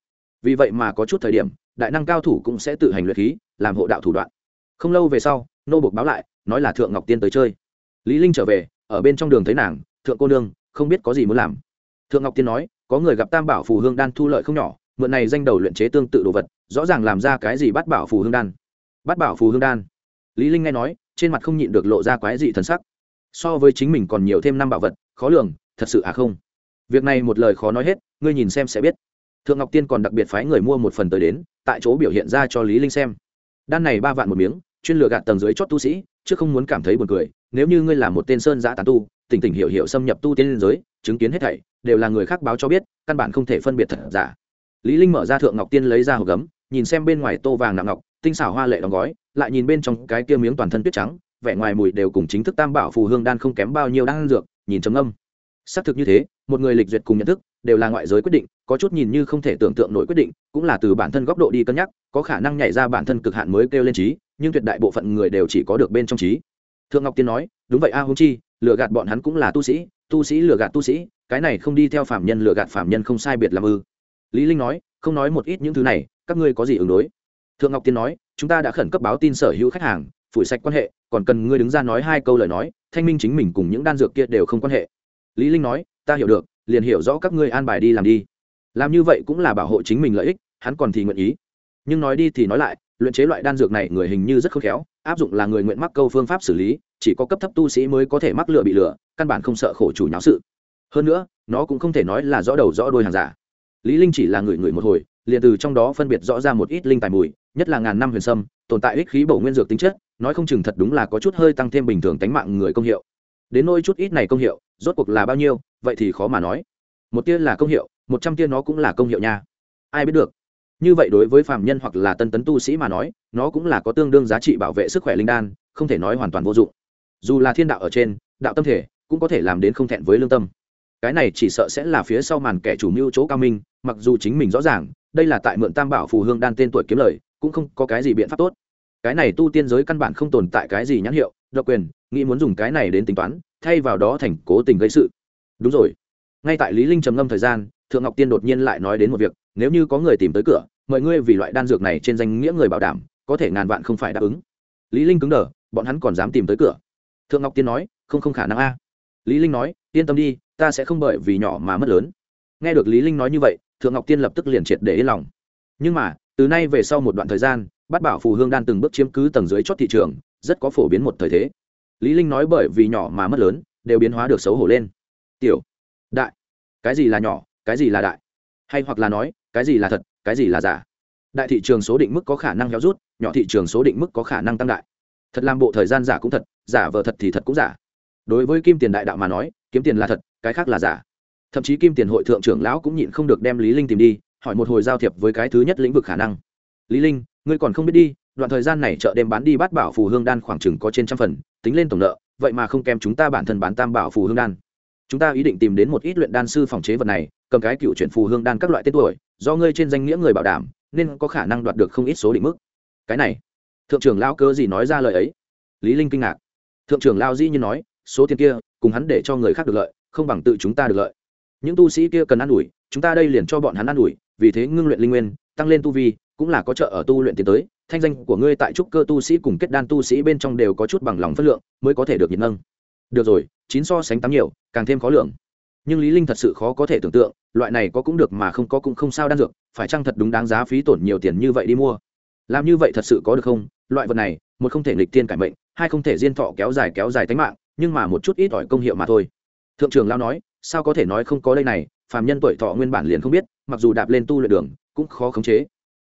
Vì vậy mà có chút thời điểm đại năng cao thủ cũng sẽ tự hành luyện khí làm hộ đạo thủ đoạn. Không lâu về sau nô buộc báo lại nói là thượng ngọc tiên tới chơi. Lý linh trở về ở bên trong đường thấy nàng thượng cô nương không biết có gì muốn làm. Thượng ngọc tiên nói có người gặp tam bảo phù hương đan thu lợi không nhỏ mượn này danh đầu luyện chế tương tự đồ vật rõ ràng làm ra cái gì bắt bảo phù hương đan. Bắt bảo phù hương đan? Lý linh nghe nói trên mặt không nhịn được lộ ra quái dị thần sắc. So với chính mình còn nhiều thêm năm bảo vật, khó lường, thật sự à không? Việc này một lời khó nói hết, ngươi nhìn xem sẽ biết. Thượng ngọc tiên còn đặc biệt phái người mua một phần tới đến, tại chỗ biểu hiện ra cho lý linh xem. Đan này ba vạn một miếng, chuyên lừa gạt tầng dưới chót tu sĩ, chứ không muốn cảm thấy buồn cười, nếu như ngươi là một tên sơn giả tán tu, tỉnh tỉnh hiểu hiểu xâm nhập tu tiên giới, chứng kiến hết thảy, đều là người khác báo cho biết, căn bản không thể phân biệt thật giả. Lý linh mở ra thượng ngọc tiên lấy ra hộp gấm, nhìn xem bên ngoài tô vàng nặng ngọc, tinh xảo hoa lệ đóng gói lại nhìn bên trong cái kia miếng toàn thân tuyết trắng, vẻ ngoài mùi đều cùng chính thức tam bảo phù hương đan không kém bao nhiêu đan dược, nhìn trầm âm xác thực như thế, một người lịch duyệt cùng nhận thức, đều là ngoại giới quyết định, có chút nhìn như không thể tưởng tượng nổi quyết định, cũng là từ bản thân góc độ đi cân nhắc, có khả năng nhảy ra bản thân cực hạn mới kêu lên trí, nhưng tuyệt đại bộ phận người đều chỉ có được bên trong trí. Thượng ngọc tiên nói, đúng vậy a hung chi, lừa gạt bọn hắn cũng là tu sĩ tu sĩ lừa gạt tu sĩ, cái này không đi theo phạm nhân lừa gạt phạm nhân không sai biệt làm ư. Lý linh nói, không nói một ít những thứ này, các ngươi có gì ứng đối? Thượng ngọc tiên nói chúng ta đã khẩn cấp báo tin sở hữu khách hàng, phủi sạch quan hệ, còn cần ngươi đứng ra nói hai câu lời nói, thanh minh chính mình cùng những đan dược kia đều không quan hệ. Lý linh nói, ta hiểu được, liền hiểu rõ các ngươi an bài đi làm đi. Làm như vậy cũng là bảo hộ chính mình lợi ích, hắn còn thì nguyện ý. Nhưng nói đi thì nói lại, luyện chế loại đan dược này người hình như rất khôn khéo, áp dụng là người nguyện mắc câu phương pháp xử lý, chỉ có cấp thấp tu sĩ mới có thể mắc lựa bị lừa căn bản không sợ khổ chủ nháo sự. Hơn nữa, nó cũng không thể nói là rõ đầu rõ đôi hàng giả. Lý linh chỉ là người người một hồi liền từ trong đó phân biệt rõ ra một ít linh tài mùi, nhất là ngàn năm huyền sâm, tồn tại ích khí bổ nguyên dược tính chất, nói không chừng thật đúng là có chút hơi tăng thêm bình thường tánh mạng người công hiệu. Đến nôi chút ít này công hiệu, rốt cuộc là bao nhiêu, vậy thì khó mà nói. Một tia là công hiệu, một trăm tia nó cũng là công hiệu nha. Ai biết được? Như vậy đối với phạm nhân hoặc là tân tấn tu sĩ mà nói, nó cũng là có tương đương giá trị bảo vệ sức khỏe linh đan, không thể nói hoàn toàn vô dụng. Dù là thiên đạo ở trên, đạo tâm thể cũng có thể làm đến không thẹn với lương tâm. Cái này chỉ sợ sẽ là phía sau màn kẻ chủ mưu chỗ cao minh, mặc dù chính mình rõ ràng đây là tại mượn tam bảo phù hương đan tên tuổi kiếm lời, cũng không có cái gì biện pháp tốt. Cái này tu tiên giới căn bản không tồn tại cái gì nhãn hiệu, độc quyền, nghĩ muốn dùng cái này đến tính toán, thay vào đó thành cố tình gây sự. Đúng rồi. Ngay tại lý linh trầm ngâm thời gian, thượng ngọc tiên đột nhiên lại nói đến một việc, nếu như có người tìm tới cửa mọi ngươi vì loại đan dược này trên danh nghĩa người bảo đảm, có thể ngàn vạn không phải đáp ứng. Lý linh cứng đờ, bọn hắn còn dám tìm tới cửa. Thượng ngọc tiên nói, không không khả năng a. Lý linh nói, yên tâm đi, ta sẽ không bởi vì nhỏ mà mất lớn. Nghe được lý linh nói như vậy thượng ngọc tiên lập tức liền triệt để yên lòng. Nhưng mà, từ nay về sau một đoạn thời gian, Bát bảo phù hương đan từng bước chiếm cứ tầng dưới chót thị trường, rất có phổ biến một thời thế. Lý linh nói bởi vì nhỏ mà mất lớn, đều biến hóa được xấu hổ lên. Tiểu, đại, cái gì là nhỏ, cái gì là đại? Hay hoặc là nói, cái gì là thật, cái gì là giả? Đại thị trường số định mức có khả năng héo rút, nhỏ thị trường số định mức có khả năng tăng đại. Thật làm bộ thời gian giả cũng thật, giả vờ thật thì thật cũng giả. Đối với kim tiền đại đạo mà nói, kiếm tiền là thật, cái khác là giả thậm chí kim tiền hội thượng trưởng lão cũng nhịn không được đem lý linh tìm đi, hỏi một hồi giao thiệp với cái thứ nhất lĩnh vực khả năng. Lý linh, ngươi còn không biết đi, đoạn thời gian này chợ đêm bán đi bát bảo phù hương đan khoảng chừng có trên trăm phần, tính lên tổng nợ, vậy mà không kém chúng ta bản thân bán tam bảo phù hương đan. Chúng ta ý định tìm đến một ít luyện đan sư phòng chế vật này, cầm cái cựu chuyển phù hương đan các loại tên tuổi, do ngươi trên danh nghĩa người bảo đảm, nên có khả năng đoạt được không ít số định mức. Cái này, thượng trưởng lão cơ gì nói ra lời ấy? Lý linh kinh ngạc. Thượng trưởng lão dĩ nhiên nói, số tiền kia, cùng hắn để cho người khác được lợi, không bằng tự chúng ta được lợi những tu sĩ kia cần ăn ủi, chúng ta đây liền cho bọn hắn ăn ủi, vì thế ngưng luyện linh nguyên, tăng lên tu vi, cũng là có trợ ở tu luyện tiến tới, thanh danh của ngươi tại trúc cơ tu sĩ cùng kết đan tu sĩ bên trong đều có chút bằng lòng phất lượng, mới có thể được nhiệt nâng. Được rồi, chín so sánh tám nhiều, càng thêm khó lượng. Nhưng lý linh thật sự khó có thể tưởng tượng, loại này có cũng được mà không có cũng không sao đan dược, phải chăng thật đúng đáng giá phí tổn nhiều tiền như vậy đi mua? Làm như vậy thật sự có được không? Loại vật này, một không thể nghịch tiên cải mệnh, hai không thể diên thọ kéo dài kéo dài tính mạng, nhưng mà một chút ít ỏi công hiệu mà thôi. Thượng trưởng lao nói sao có thể nói không có đây này, phàm nhân tuổi thọ nguyên bản liền không biết, mặc dù đạp lên tu luyện đường, cũng khó khống chế.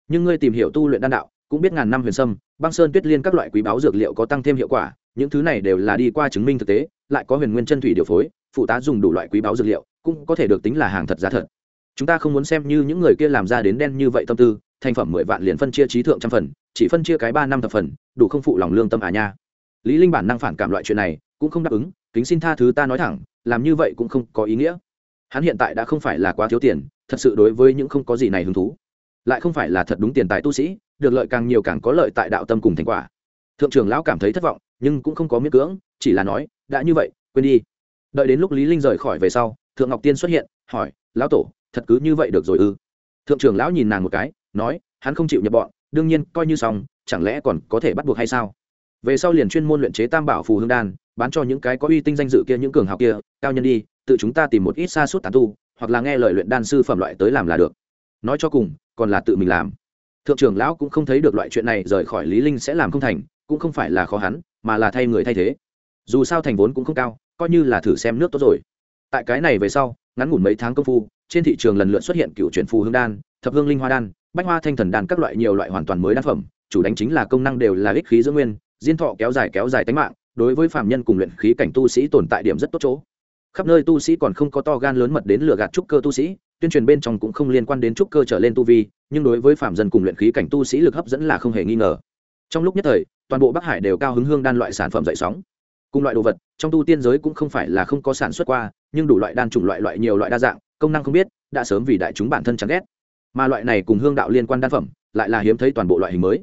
Nhưng ngươi tìm hiểu tu luyện đan đạo, cũng biết ngàn năm huyền sâm, băng sơn tuyết liên các loại quý báo dược liệu có tăng thêm hiệu quả, những thứ này đều là đi qua chứng minh thực tế, lại có huyền nguyên chân thủy điều phối, phụ tá dùng đủ loại quý báo dược liệu, cũng có thể được tính là hàng thật giá thật. Chúng ta không muốn xem như những người kia làm ra đến đen như vậy tâm tư, thành phẩm mười vạn liền phân chia trí thượng trăm phần, chỉ phân chia cái ba năm thập phần, đủ không phụ lòng lương tâm à nha. Lý linh bản năng phản cảm loại chuyện này, cũng không đáp ứng, kính xin tha thứ ta nói thẳng làm như vậy cũng không có ý nghĩa. Hắn hiện tại đã không phải là quá thiếu tiền, thật sự đối với những không có gì này hứng thú. Lại không phải là thật đúng tiền tài tu sĩ, được lợi càng nhiều càng có lợi tại đạo tâm cùng thành quả. Thượng trưởng lão cảm thấy thất vọng, nhưng cũng không có miễn cưỡng, chỉ là nói, đã như vậy, quên đi. Đợi đến lúc lý linh rời khỏi về sau, thượng ngọc tiên xuất hiện, hỏi, lão tổ, thật cứ như vậy được rồi ư? Thượng trưởng lão nhìn nàng một cái, nói, hắn không chịu nhập bọn, đương nhiên coi như xong, chẳng lẽ còn có thể bắt buộc hay sao? Về sau liền chuyên môn luyện chế tam bảo phù hương đan bán cho những cái có uy tinh danh dự kia những cường hào kia, cao nhân đi, tự chúng ta tìm một ít xa suốt tán tu, hoặc là nghe lời luyện đan sư phẩm loại tới làm là được. Nói cho cùng, còn là tự mình làm. Thượng trưởng lão cũng không thấy được loại chuyện này, rời khỏi lý linh sẽ làm không thành, cũng không phải là khó hắn, mà là thay người thay thế. Dù sao thành vốn cũng không cao, coi như là thử xem nước tốt rồi. Tại cái này về sau, ngắn ngủn mấy tháng công phu, trên thị trường lần lượt xuất hiện cựu chuyển phù hương đan, thập hương linh hoa đan, bách hoa thanh thần đan các loại nhiều loại hoàn toàn mới đan phẩm, chủ đánh chính là công năng đều là ích khí dưỡng nguyên, diên thọ kéo dài kéo dài tính mạng đối với phạm nhân cùng luyện khí cảnh tu sĩ tồn tại điểm rất tốt chỗ. Khắp nơi tu sĩ còn không có to gan lớn mật đến lừa gạt trúc cơ tu sĩ, tuyên truyền bên trong cũng không liên quan đến trúc cơ trở lên tu vi, nhưng đối với phạm dân cùng luyện khí cảnh tu sĩ lực hấp dẫn là không hề nghi ngờ. Trong lúc nhất thời, toàn bộ bắc hải đều cao hứng hương đan loại sản phẩm dậy sóng. Cùng loại đồ vật, trong tu tiên giới cũng không phải là không có sản xuất qua, nhưng đủ loại đan chủng loại loại nhiều loại đa dạng, công năng không biết, đã sớm vì đại chúng bản thân chẳng ghét. Mà loại này cùng hương đạo liên quan đan phẩm, lại là hiếm thấy toàn bộ loại hình mới.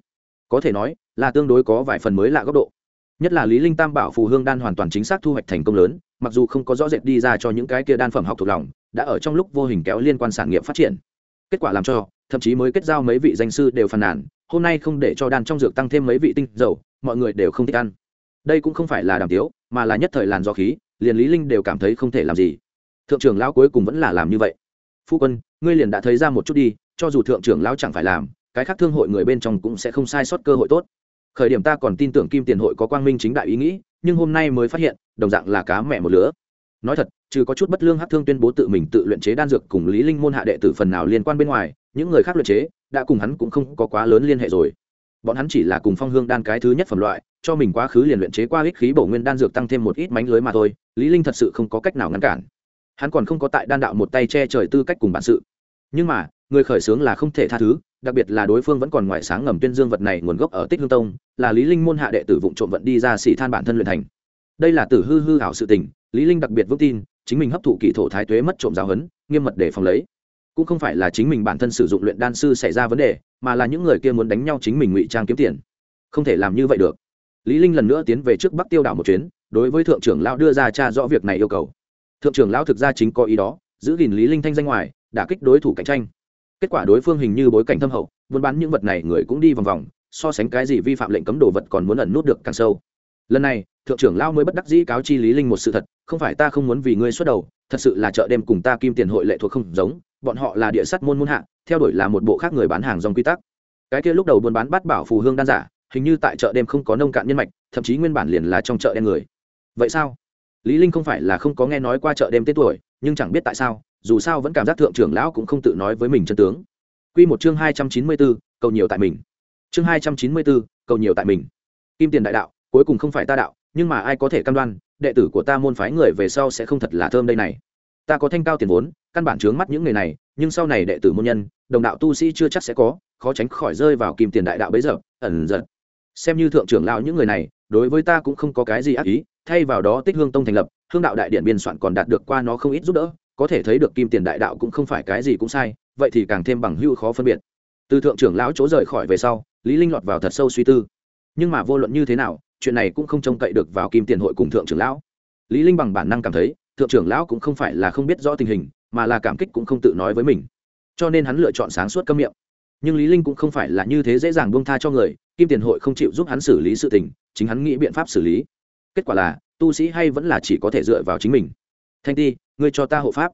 Có thể nói, là tương đối có vài phần mới lạ góc độ nhất là lý linh tam bảo phù hương đan hoàn toàn chính xác thu hoạch thành công lớn, mặc dù không có rõ rệt đi ra cho những cái kia đan phẩm học thuộc lòng, đã ở trong lúc vô hình kéo liên quan sản nghiệp phát triển. Kết quả làm cho, thậm chí mới kết giao mấy vị danh sư đều phàn nàn, hôm nay không để cho đan trong dược tăng thêm mấy vị tinh dầu, mọi người đều không thích ăn. Đây cũng không phải là đàm tiếu, mà là nhất thời làn do khí, liền lý linh đều cảm thấy không thể làm gì. Thượng trưởng lão cuối cùng vẫn là làm như vậy. Phu quân, ngươi liền đã thấy ra một chút đi, cho dù thượng trưởng lão chẳng phải làm, cái khác thương hội người bên trong cũng sẽ không sai sót cơ hội tốt khởi điểm ta còn tin tưởng kim tiền hội có quang minh chính đại ý nghĩ, nhưng hôm nay mới phát hiện, đồng dạng là cá mẹ một lứa. Nói thật, trừ có chút bất lương hát thương tuyên bố tự mình tự luyện chế đan dược cùng lý linh môn hạ đệ tử phần nào liên quan bên ngoài, những người khác luyện chế, đã cùng hắn cũng không có quá lớn liên hệ rồi. Bọn hắn chỉ là cùng phong hương đan cái thứ nhất phẩm loại, cho mình quá khứ liền luyện chế qua ích khí bổ nguyên đan dược tăng thêm một ít mánh lưới mà thôi, lý linh thật sự không có cách nào ngăn cản. Hắn còn không có tại đan đạo một tay che trời tư cách cùng bản sự. Nhưng mà người khởi sướng là không thể tha thứ, đặc biệt là đối phương vẫn còn ngoại sáng ngầm tuyên dương vật này nguồn gốc ở tích hương tông, là lý linh môn hạ đệ tử vụng trộm vận đi ra xỉ than bản thân luyện thành. Đây là tử hư hư ảo sự tình, lý linh đặc biệt vững tin, chính mình hấp thụ kỳ thổ thái tuế mất trộm giáo huấn, nghiêm mật để phòng lấy. Cũng không phải là chính mình bản thân sử dụng luyện đan sư xảy ra vấn đề, mà là những người kia muốn đánh nhau chính mình ngụy trang kiếm tiền. Không thể làm như vậy được. Lý linh lần nữa tiến về trước bắc tiêu đảo một chuyến, đối với thượng trưởng lão đưa ra tra rõ việc này yêu cầu. Thượng trưởng lão thực ra chính có ý đó, giữ gìn lý linh thanh danh ngoài đã kích đối thủ cạnh tranh kết quả đối phương hình như bối cảnh thâm hậu, buôn bán những vật này người cũng đi vòng vòng, so sánh cái gì vi phạm lệnh cấm đồ vật còn muốn ẩn nút được càng sâu. Lần này, thượng trưởng lao mới bất đắc dĩ cáo chi lý linh một sự thật, không phải ta không muốn vì ngươi xuất đầu, thật sự là chợ đêm cùng ta kim tiền hội lệ thuộc không giống, bọn họ là địa sắt môn môn hạ, theo đuổi là một bộ khác người bán hàng dòng quy tắc. Cái kia lúc đầu buôn bán bắt bảo phù hương đan giả, hình như tại chợ đêm không có nông cạn nhân mạch, thậm chí nguyên bản liền là trong chợ đen người. Vậy sao? Lý linh không phải là không có nghe nói qua chợ đêm tết tuổi, nhưng chẳng biết tại sao dù sao vẫn cảm giác thượng trưởng lão cũng không tự nói với mình chân tướng. Quy một chương hai trăm chín mươi 294, cầu nhiều tại mình. Chương hai trăm chín mươi 294, cầu nhiều tại mình. Kim tiền đại đạo cuối cùng không phải ta đạo nhưng mà ai có thể cam đoan đệ tử của ta môn phái người về sau sẽ không thật là thơm đây này. Ta có thanh cao tiền vốn căn bản chướng mắt những người này nhưng sau này đệ tử môn nhân đồng đạo tu sĩ chưa chắc sẽ có khó tránh khỏi rơi vào kim tiền đại đạo bấy giờ ẩn giận. xem như thượng trưởng lão những người này đối với ta cũng không có cái gì ác ý thay vào đó tích hương tông thành lập hương đạo đại điện biên soạn còn đạt được qua nó không ít giúp đỡ có thể thấy được kim tiền đại đạo cũng không phải cái gì cũng sai, vậy thì càng thêm bằng hưu khó phân biệt. Từ thượng trưởng lão chỗ rời khỏi về sau, lý linh lọt vào thật sâu suy tư. Nhưng mà vô luận như thế nào, chuyện này cũng không trông cậy được vào kim tiền hội cùng thượng trưởng lão. Lý linh bằng bản năng cảm thấy, thượng trưởng lão cũng không phải là không biết rõ tình hình, mà là cảm kích cũng không tự nói với mình. Cho nên hắn lựa chọn sáng suốt câm miệng. Nhưng lý linh cũng không phải là như thế dễ dàng buông tha cho người, kim tiền hội không chịu giúp hắn xử lý sự tình, chính hắn nghĩ biện pháp xử lý. Kết quả là, tu sĩ hay vẫn là chỉ có thể dựa vào chính mình thanh ti, ngươi cho ta hộ pháp.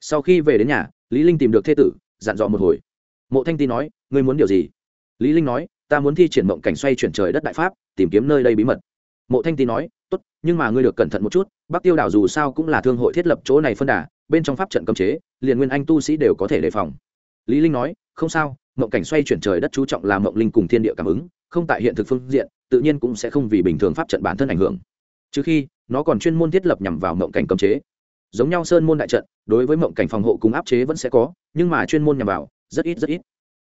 Sau khi về đến nhà, lý linh tìm được thê tử, dặn dò một hồi. Mộ thanh ti nói, ngươi muốn điều gì? Lý linh nói, ta muốn thi triển mộng cảnh xoay chuyển trời đất đại pháp, tìm kiếm nơi đây bí mật. Mộ thanh ti nói, tốt, nhưng mà ngươi được cẩn thận một chút, bắc tiêu đảo dù sao cũng là thương hội thiết lập chỗ này phân đà, bên trong pháp trận cấm chế, liền nguyên anh tu sĩ đều có thể đề phòng. Lý linh nói, không sao, mộng cảnh xoay chuyển trời đất chú trọng là mộng linh cùng thiên địa cảm ứng, không tại hiện thực phương diện, tự nhiên cũng sẽ không vì bình thường pháp trận bản thân ảnh hưởng. Trừ khi, nó còn chuyên môn thiết lập nhằm vào mộng cảnh cấm chế giống nhau sơn môn đại trận, đối với mộng cảnh phòng hộ cùng áp chế vẫn sẽ có, nhưng mà chuyên môn nhằm vào, rất ít rất ít.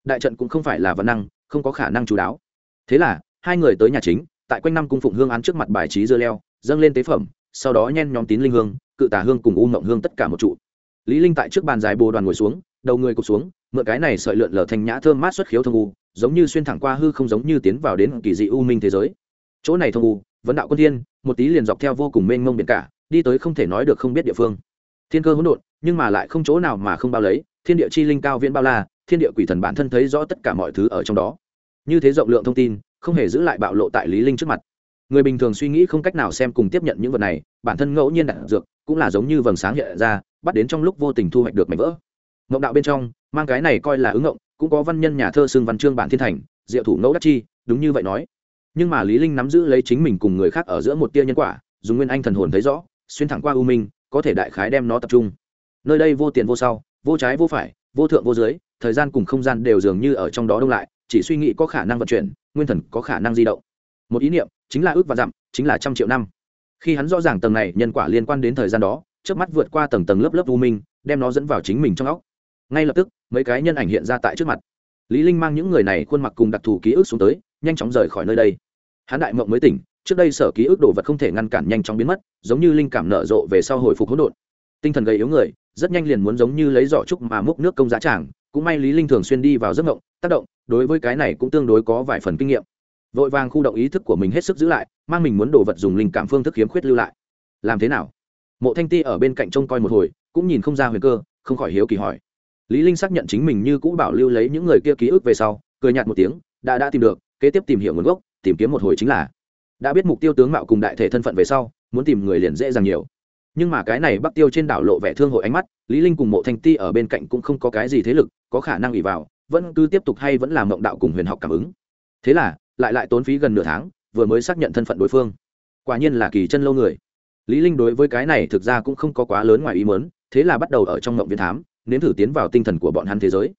Đại trận cũng không phải là văn năng, không có khả năng chú đáo. Thế là, hai người tới nhà chính, tại quanh năm cung phụng hương án trước mặt bài trí dưa leo, dâng lên tế phẩm, sau đó nhen nhóm tín linh hương, cự tả hương cùng u mộng hương tất cả một trụ. Lý linh tại trước bàn dài bồ đoàn ngồi xuống, đầu người cụp xuống, mượn cái này sợi lượn lờ thành nhã thơm mát xuất khiếu thông u, giống như xuyên thẳng qua hư không giống như tiến vào đến kỳ dị u minh thế giới. Chỗ này thông u, vấn đạo quân thiên, một tí liền dọc theo vô cùng mênh mông biển cả đi tới không thể nói được không biết địa phương. Thiên cơ hỗn độn, nhưng mà lại không chỗ nào mà không bao lấy, thiên địa chi linh cao viễn bao la, thiên địa quỷ thần bản thân thấy rõ tất cả mọi thứ ở trong đó. Như thế rộng lượng thông tin, không hề giữ lại bạo lộ tại lý linh trước mặt. Người bình thường suy nghĩ không cách nào xem cùng tiếp nhận những vật này, bản thân ngẫu nhiên đặt dược, cũng là giống như vầng sáng hiện ra, bắt đến trong lúc vô tình thu hoạch được mảnh vỡ. Ngộng đạo bên trong, mang cái này coi là ứng ngộng, cũng có văn nhân nhà thơ xương văn chương bản thiên thành, diệu thủ ngẫu đắc chi, đúng như vậy nói. Nhưng mà lý linh nắm giữ lấy chính mình cùng người khác ở giữa một tia nhân quả, dùng nguyên anh thần hồn thấy rõ xuyên thẳng qua u minh, có thể đại khái đem nó tập trung. Nơi đây vô tiền vô sau, vô trái vô phải, vô thượng vô dưới, thời gian cùng không gian đều dường như ở trong đó đông lại, chỉ suy nghĩ có khả năng vận chuyển, nguyên thần có khả năng di động. Một ý niệm, chính là ước và dặm, chính là trăm triệu năm. Khi hắn rõ ràng tầng này nhân quả liên quan đến thời gian đó trước mắt vượt qua tầng tầng lớp lớp u minh, đem nó dẫn vào chính mình trong óc. Ngay lập tức, mấy cái nhân ảnh hiện ra tại trước mặt. Lý linh mang những người này khuôn mặt cùng đặc thù ký ức xuống tới, nhanh chóng rời khỏi nơi đây. Hắn đại mộng mới tỉnh trước đây sở ký ức đồ vật không thể ngăn cản nhanh chóng biến mất, giống như linh cảm nở rộ về sau hồi phục hỗn độn. Tinh thần gầy yếu người, rất nhanh liền muốn giống như lấy giỏ trúc mà múc nước công giá tràng, cũng may lý linh thường xuyên đi vào giấc ngộng tác động, đối với cái này cũng tương đối có vài phần kinh nghiệm. Vội vàng khu động ý thức của mình hết sức giữ lại, mang mình muốn đồ vật dùng linh cảm phương thức hiếm khuyết lưu lại. Làm thế nào? Mộ thanh ti ở bên cạnh trông coi một hồi, cũng nhìn không ra huyền cơ, không khỏi hiếu kỳ hỏi. Lý linh xác nhận chính mình như cũ bảo lưu lấy những người kia ký ức về sau, cười nhạt một tiếng, đã đã tìm được, kế tiếp tìm hiểu nguồn gốc, tìm kiếm một hồi chính là đã biết mục tiêu tướng mạo cùng đại thể thân phận về sau, muốn tìm người liền dễ dàng nhiều. Nhưng mà cái này bắc tiêu trên đảo lộ vẻ thương hội ánh mắt, lý linh cùng mộ thanh ti ở bên cạnh cũng không có cái gì thế lực, có khả năng ủy vào, vẫn cứ tiếp tục hay vẫn làm mộng đạo cùng huyền học cảm ứng. Thế là, lại lại tốn phí gần nửa tháng, vừa mới xác nhận thân phận đối phương. Quả nhiên là kỳ chân lâu người. Lý linh đối với cái này thực ra cũng không có quá lớn ngoài ý muốn, thế là bắt đầu ở trong mộng viên thám, nếm thử tiến vào tinh thần của bọn hắn thế giới.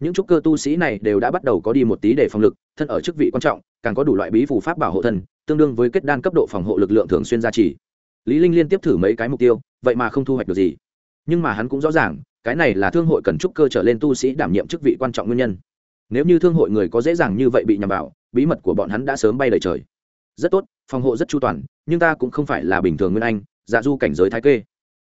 Những trúc cơ tu sĩ này đều đã bắt đầu có đi một tí để phòng lực, thân ở chức vị quan trọng, càng có đủ loại bí phù pháp bảo hộ thân tương đương với kết đan cấp độ phòng hộ lực lượng thường xuyên gia trì. Lý linh liên tiếp thử mấy cái mục tiêu, vậy mà không thu hoạch được gì. Nhưng mà hắn cũng rõ ràng, cái này là thương hội cần trúc cơ trở lên tu sĩ đảm nhiệm chức vị quan trọng nguyên nhân. Nếu như thương hội người có dễ dàng như vậy bị nhầm vào, bí mật của bọn hắn đã sớm bay đầy trời. Rất tốt, phòng hộ rất chu toàn, nhưng ta cũng không phải là bình thường nguyên anh dạ du cảnh giới thái kê.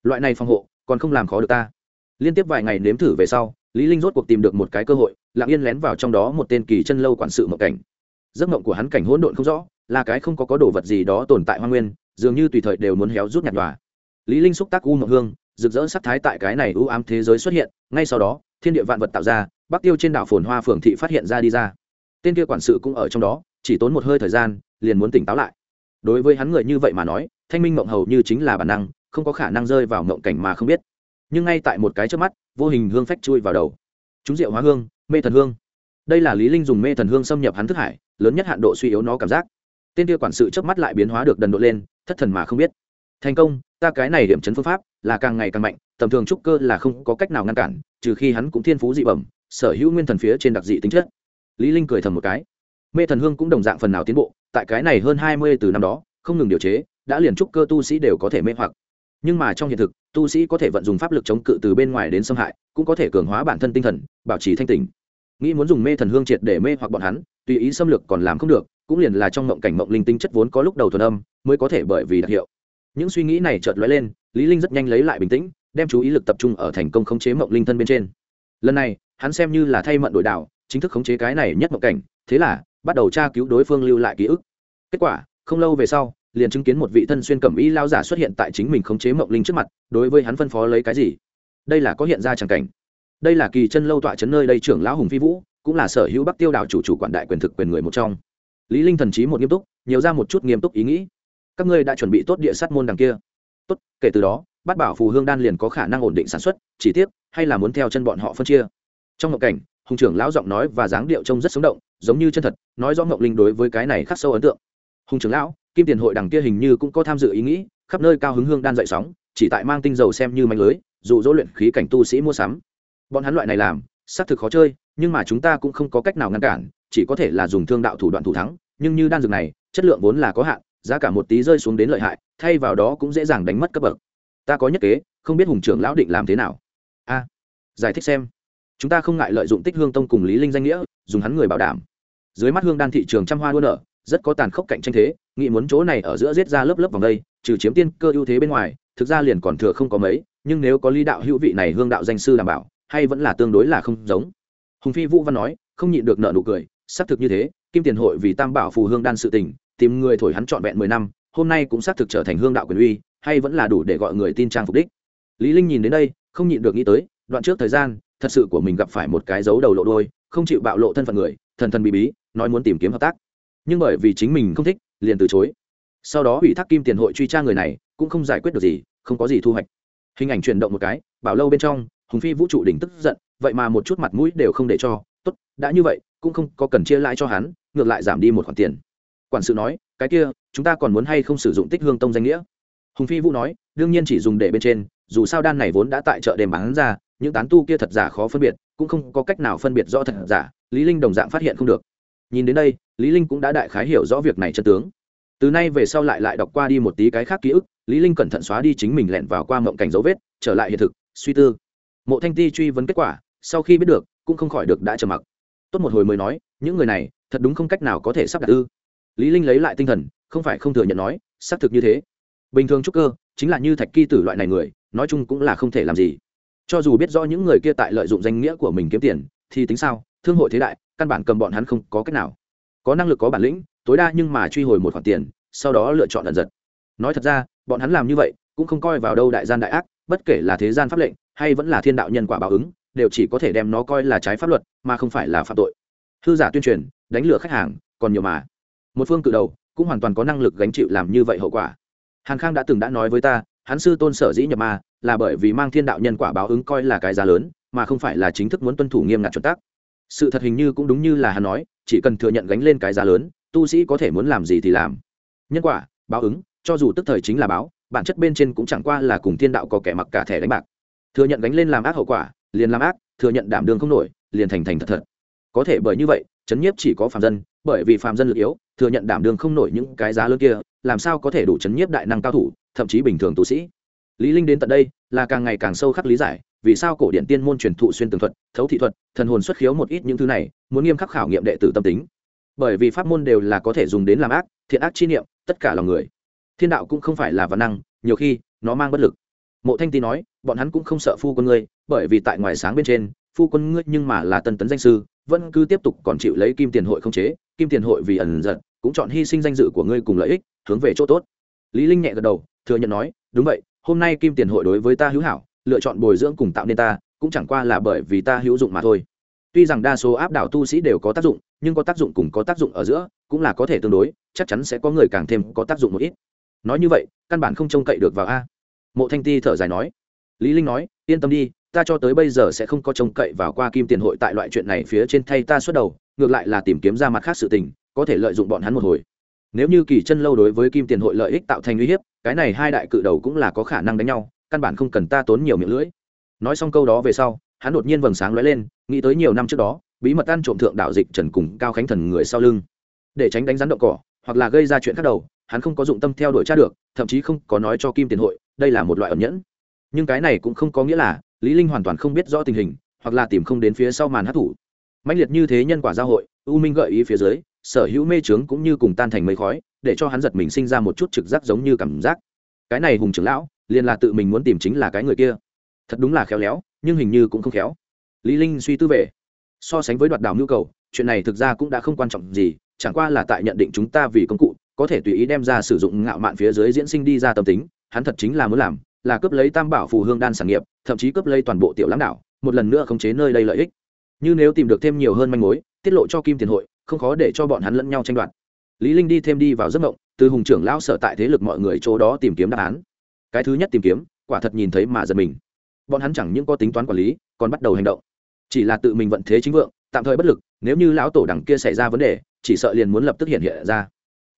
Loại này phòng hộ, còn không làm khó được ta. Liên tiếp vài ngày nếm thử về sau, lý linh rốt cuộc tìm được một cái cơ hội, lặng yên lén vào trong đó một tên kỳ chân lâu quản sự mộng cảnh. Giấc mộng của hắn cảnh hỗn độn không rõ là cái không có có đồ vật gì đó tồn tại hoa nguyên, dường như tùy thời đều muốn héo rút nhạt nhòa. Lý linh xúc tác u mộng hương, rực rỡ sắc thái tại cái này u ám thế giới xuất hiện, ngay sau đó, thiên địa vạn vật tạo ra, bắc tiêu trên đảo phồn hoa phường thị phát hiện ra đi ra. Tên kia quản sự cũng ở trong đó, chỉ tốn một hơi thời gian, liền muốn tỉnh táo lại. Đối với hắn người như vậy mà nói, thanh minh mộng hầu như chính là bản năng, không có khả năng rơi vào mộng cảnh mà không biết. Nhưng ngay tại một cái trước mắt, vô hình hương phách chui vào đầu. Chúng rượu hóa hương, mê thần hương. Đây là lý linh dùng mê thần hương xâm nhập hắn thức hải, lớn nhất hạn độ suy yếu nó cảm giác tên kia quản sự chớp mắt lại biến hóa được đần độ lên, thất thần mà không biết. Thành công, ta cái này điểm chấn phương pháp là càng ngày càng mạnh, tầm thường trúc cơ là không có cách nào ngăn cản, trừ khi hắn cũng thiên phú dị bẩm, sở hữu nguyên thần phía trên đặc dị tính chất. Lý linh cười thầm một cái. Mê thần hương cũng đồng dạng phần nào tiến bộ, tại cái này hơn hai mươi từ năm đó, không ngừng điều chế, đã liền trúc cơ tu sĩ đều có thể mê hoặc. Nhưng mà trong hiện thực, tu sĩ có thể vận dụng pháp lực chống cự từ bên ngoài đến xâm hại, cũng có thể cường hóa bản thân tinh thần, bảo trì thanh tỉnh. Nghĩ muốn dùng mê thần hương triệt để mê hoặc bọn hắn, tùy ý xâm lược còn làm không được cũng liền là trong mộng cảnh mộng linh tinh chất vốn có lúc đầu thuần âm, mới có thể bởi vì đặc hiệu. Những suy nghĩ này chợt lóe lên, lý linh rất nhanh lấy lại bình tĩnh, đem chú ý lực tập trung ở thành công khống chế mộng linh thân bên trên. Lần này, hắn xem như là thay mận đổi đạo, chính thức khống chế cái này nhất mộng cảnh, thế là, bắt đầu tra cứu đối phương lưu lại ký ức. Kết quả, không lâu về sau, liền chứng kiến một vị thân xuyên cẩm y lao giả xuất hiện tại chính mình khống chế mộng linh trước mặt, đối với hắn phân phó lấy cái gì? Đây là có hiện ra chẳng cảnh. Đây là kỳ chân lâu tọa chấn nơi đây trưởng lão hùng phi vũ, cũng là sở hữu bắc tiêu đảo chủ chủ quản đại quyền thực quyền người một trong lý linh thần trí một nghiêm túc, nhiều ra một chút nghiêm túc ý nghĩ. Các ngươi đã chuẩn bị tốt địa sát môn đằng kia. Tốt, kể từ đó, bát bảo phù hương đan liền có khả năng ổn định sản xuất, chỉ tiếc, hay là muốn theo chân bọn họ phân chia. Trong ngộ cảnh, hùng trưởng lão giọng nói và dáng điệu trông rất sống động, giống như chân thật, nói rõ ngọc linh đối với cái này khắc sâu ấn tượng. Hùng trưởng lão, kim tiền hội đằng kia hình như cũng có tham dự ý nghĩ, khắp nơi cao hứng hương đan dậy sóng, chỉ tại mang tinh dầu xem như manh lưới, dụ dỗ luyện khí cảnh tu sĩ mua sắm. Bọn hắn loại này làm, xác thực khó chơi, nhưng mà chúng ta cũng không có cách nào ngăn cản chỉ có thể là dùng thương đạo thủ đoạn thủ thắng, nhưng như đan dược này, chất lượng vốn là có hạn, giá cả một tí rơi xuống đến lợi hại, thay vào đó cũng dễ dàng đánh mất cấp bậc. Ta có nhất kế, không biết hùng trưởng lão định làm thế nào. A, giải thích xem. Chúng ta không ngại lợi dụng tích hương tông cùng lý linh danh nghĩa, dùng hắn người bảo đảm. Dưới mắt hương đan thị trường trăm hoa đua nở, rất có tàn khốc cạnh tranh thế, nghĩ muốn chỗ này ở giữa giết ra lớp lớp vòng đây, trừ chiếm tiên cơ ưu thế bên ngoài, thực ra liền còn thừa không có mấy, nhưng nếu có lý đạo hữu vị này hương đạo danh sư đảm bảo, hay vẫn là tương đối là không giống. Hùng phi vũ văn nói, không nhịn được nợ nụ cười xác thực như thế, kim tiền hội vì tam bảo phù hương đan sự tình, tìm người thổi hắn trọn vẹn mười năm, hôm nay cũng xác thực trở thành hương đạo quyền uy, hay vẫn là đủ để gọi người tin trang phục đích. Lý linh nhìn đến đây, không nhịn được nghĩ tới, đoạn trước thời gian, thật sự của mình gặp phải một cái dấu đầu lộ đôi, không chịu bạo lộ thân phận người, thần thần bí bí, nói muốn tìm kiếm hợp tác. Nhưng bởi vì chính mình không thích, liền từ chối. Sau đó ủy thác kim tiền hội truy tra người này, cũng không giải quyết được gì, không có gì thu hoạch. Hình ảnh chuyển động một cái, bảo lâu bên trong, hùng phi vũ trụ đỉnh tức giận, vậy mà một chút mặt mũi đều không để cho tốt, đã như vậy, cũng không có cần chia lãi cho hắn, ngược lại giảm đi một khoản tiền. Quản sự nói, cái kia, chúng ta còn muốn hay không sử dụng tích hương tông danh nghĩa? Hùng phi vũ nói, đương nhiên chỉ dùng để bên trên, dù sao đan này vốn đã tại chợ đêm bán ra, những tán tu kia thật giả khó phân biệt, cũng không có cách nào phân biệt rõ thật giả, lý linh đồng dạng phát hiện không được. Nhìn đến đây, lý linh cũng đã đại khái hiểu rõ việc này chân tướng. Từ nay về sau lại lại đọc qua đi một tí cái khác ký ức, lý linh cẩn thận xóa đi chính mình lẻn vào qua mộng cảnh dấu vết, trở lại hiện thực, suy tư. Mộ thanh ti truy vấn kết quả, sau khi biết được cũng không khỏi được đã trầm mặc. Tốt một hồi mới nói, những người này, thật đúng không cách nào có thể sắp đặt ư? Lý linh lấy lại tinh thần, không phải không thừa nhận nói, xác thực như thế. Bình thường trúc cơ, chính là như thạch kỳ tử loại này người, nói chung cũng là không thể làm gì. Cho dù biết rõ những người kia tại lợi dụng danh nghĩa của mình kiếm tiền, thì tính sao, thương hội thế đại, căn bản cầm bọn hắn không có cách nào. Có năng lực có bản lĩnh, tối đa nhưng mà truy hồi một khoản tiền, sau đó lựa chọn lần giật. Nói thật ra, bọn hắn làm như vậy, cũng không coi vào đâu đại gian đại ác, bất kể là thế gian pháp lệnh, hay vẫn là thiên đạo nhân quả báo ứng đều chỉ có thể đem nó coi là trái pháp luật, mà không phải là phạm tội. Hư giả tuyên truyền, đánh lừa khách hàng, còn nhiều mà. Một phương cự đầu, cũng hoàn toàn có năng lực gánh chịu làm như vậy hậu quả. Hàn khang đã từng đã nói với ta, hắn sư tôn sở dĩ nhập ma, là bởi vì mang thiên đạo nhân quả báo ứng coi là cái giá lớn, mà không phải là chính thức muốn tuân thủ nghiêm ngặt chuẩn tắc. Sự thật hình như cũng đúng như là hắn nói, chỉ cần thừa nhận gánh lên cái giá lớn, tu sĩ có thể muốn làm gì thì làm. Nhân quả, báo ứng, cho dù tức thời chính là báo, bản chất bên trên cũng chẳng qua là cùng thiên đạo có kẻ mặc cả thẻ đánh bạc. Thừa nhận gánh lên làm ác hậu quả liền làm ác, thừa nhận đảm đường không nổi, liền thành thành thật thật. Có thể bởi như vậy chấn nhiếp chỉ có phạm dân, bởi vì phạm dân lực yếu, thừa nhận đảm đường không nổi những cái giá lớn kia, làm sao có thể đủ chấn nhiếp đại năng cao thủ, thậm chí bình thường tu sĩ. Lý linh đến tận đây, là càng ngày càng sâu khắc lý giải, vì sao cổ điển tiên môn truyền thụ xuyên tường thuật, thấu thị thuật, thần hồn xuất khiếu một ít những thứ này, muốn nghiêm khắc khảo nghiệm đệ tử tâm tính. Bởi vì pháp môn đều là có thể dùng đến làm ác, thiện ác chi niệm, tất cả lòng người. Thiên đạo cũng không phải là văn năng, nhiều khi, nó mang bất lực. Mộ thanh Ti nói, bọn hắn cũng không sợ phu quân ngươi bởi vì tại ngoài sáng bên trên, phu quân ngươi nhưng mà là tân tấn danh sư, vẫn cứ tiếp tục còn chịu lấy kim tiền hội không chế, kim tiền hội vì ẩn giật, cũng chọn hy sinh danh dự của ngươi cùng lợi ích, hướng về chỗ tốt. Lý linh nhẹ gật đầu, thừa nhận nói, đúng vậy, hôm nay kim tiền hội đối với ta hữu hảo, lựa chọn bồi dưỡng cùng tạo nên ta, cũng chẳng qua là bởi vì ta hữu dụng mà thôi. Tuy rằng đa số áp đảo tu sĩ đều có tác dụng, nhưng có tác dụng cùng có tác dụng ở giữa, cũng là có thể tương đối, chắc chắn sẽ có người càng thêm có tác dụng một ít. Nói như vậy, căn bản không trông cậy được vào a. Mộ thanh ti thở dài nói. Lý linh nói, yên tâm đi ta cho tới bây giờ sẽ không có trông cậy vào qua kim tiền hội tại loại chuyện này phía trên thay ta xuất đầu, ngược lại là tìm kiếm ra mặt khác sự tình, có thể lợi dụng bọn hắn một hồi. Nếu như kỳ chân lâu đối với kim tiền hội lợi ích tạo thành uy hiếp, cái này hai đại cự đầu cũng là có khả năng đánh nhau, căn bản không cần ta tốn nhiều miệng lưỡi. Nói xong câu đó về sau, hắn đột nhiên vầng sáng lóe lên, nghĩ tới nhiều năm trước đó, bí mật ăn trộm thượng đạo dịch trần cùng cao khánh thần người sau lưng. Để tránh đánh rắn động cỏ, hoặc là gây ra chuyện khác đầu, hắn không có dụng tâm theo đuổi tra được, thậm chí không có nói cho kim tiền hội, đây là một loại ẩn nhẫn. Nhưng cái này cũng không có nghĩa là lý linh hoàn toàn không biết rõ tình hình, hoặc là tìm không đến phía sau màn hát thủ. Mãnh liệt như thế nhân quả giao hội, u minh gợi ý phía dưới, sở hữu mê trướng cũng như cùng tan thành mây khói, để cho hắn giật mình sinh ra một chút trực giác giống như cảm giác. Cái này hùng trưởng lão, liền là tự mình muốn tìm chính là cái người kia. Thật đúng là khéo léo, nhưng hình như cũng không khéo. Lý linh suy tư về. So sánh với đoạt đảo nhu cầu, chuyện này thực ra cũng đã không quan trọng gì, chẳng qua là tại nhận định chúng ta vì công cụ, có thể tùy ý đem ra sử dụng ngạo mạn phía dưới diễn sinh đi ra tâm tính, hắn thật chính là muốn làm là cướp lấy tam bảo phù hương đan sản nghiệp, thậm chí cướp lấy toàn bộ tiểu lãng đảo, một lần nữa khống chế nơi đây lợi ích. Như nếu tìm được thêm nhiều hơn manh mối, tiết lộ cho kim tiền hội, không khó để cho bọn hắn lẫn nhau tranh đoạt. Lý linh đi thêm đi vào giấc mộng, từ hùng trưởng lão sở tại thế lực mọi người chỗ đó tìm kiếm đáp án. Cái thứ nhất tìm kiếm, quả thật nhìn thấy mà giật mình. Bọn hắn chẳng những có tính toán quản lý, còn bắt đầu hành động. Chỉ là tự mình vận thế chính vượng, tạm thời bất lực, nếu như lão tổ đẳng kia xảy ra vấn đề, chỉ sợ liền muốn lập tức hiện hiện ra.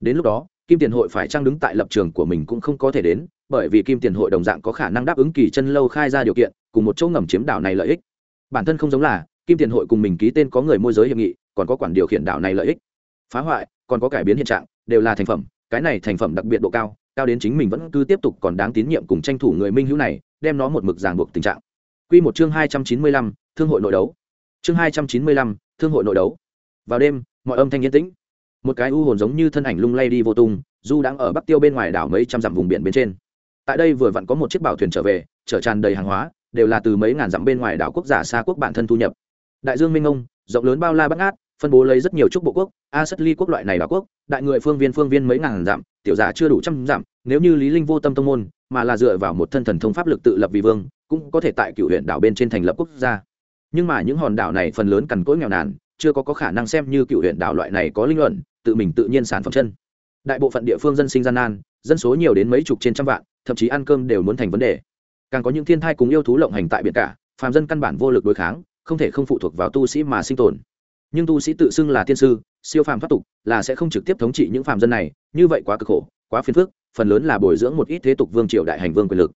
Đến lúc đó, kim tiền hội phải trang đứng tại lập trường của mình cũng không có thể đến bởi vì kim tiền hội đồng dạng có khả năng đáp ứng kỳ chân lâu khai ra điều kiện cùng một chỗ ngầm chiếm đảo này lợi ích bản thân không giống là kim tiền hội cùng mình ký tên có người môi giới hiệp nghị còn có quản điều khiển đảo này lợi ích phá hoại còn có cải biến hiện trạng đều là thành phẩm cái này thành phẩm đặc biệt độ cao cao đến chính mình vẫn cứ tiếp tục còn đáng tín nhiệm cùng tranh thủ người minh hữu này đem nó một mực ràng buộc tình trạng Quy một chương hai trăm chín mươi lăm, thương hội nội đấu. Chương hai trăm chín mươi lăm, thương hội nội đấu. Vào đêm, mọi âm thanh yên tĩnh. Một cái u hồn giống như thân ảnh lung lay đi vô tung, du đang ở Bắc Tiêu bên ngoài đảo mấy trăm dặm vùng biển bên trên. Tại đây vừa vặn có một chiếc bảo thuyền trở về, chở tràn đầy hàng hóa, đều là từ mấy ngàn dặm bên ngoài đảo quốc giả xa quốc bản thân thu nhập. Đại dương minh ông rộng lớn bao la bát ngát, phân bố lấy rất nhiều trúc bộ quốc, a sất ly quốc loại này đảo quốc, đại người phương viên phương viên mấy ngàn dặm, tiểu giả chưa đủ trăm dặm, nếu như Lý Linh vô tâm tông môn, mà là dựa vào một thân thần thông pháp lực tự lập vì vương, cũng có thể tại cựu huyện đảo bên trên thành lập quốc gia nhưng mà những hòn đảo này phần lớn cằn cỗi nghèo nàn chưa có, có khả năng xem như cựu huyện đảo loại này có linh luận tự mình tự nhiên sản phẩm chân đại bộ phận địa phương dân sinh gian nan dân số nhiều đến mấy chục trên trăm vạn, thậm chí ăn cơm đều muốn thành vấn đề. Càng có những thiên thai cùng yêu thú lộng hành tại biển cả, phàm dân căn bản vô lực đối kháng, không thể không phụ thuộc vào tu sĩ mà sinh tồn. Nhưng tu sĩ tự xưng là tiên sư, siêu phàm thoát tục, là sẽ không trực tiếp thống trị những phàm dân này, như vậy quá cực khổ, quá phiền phức, phần lớn là bồi dưỡng một ít thế tục vương triều đại hành vương quyền lực.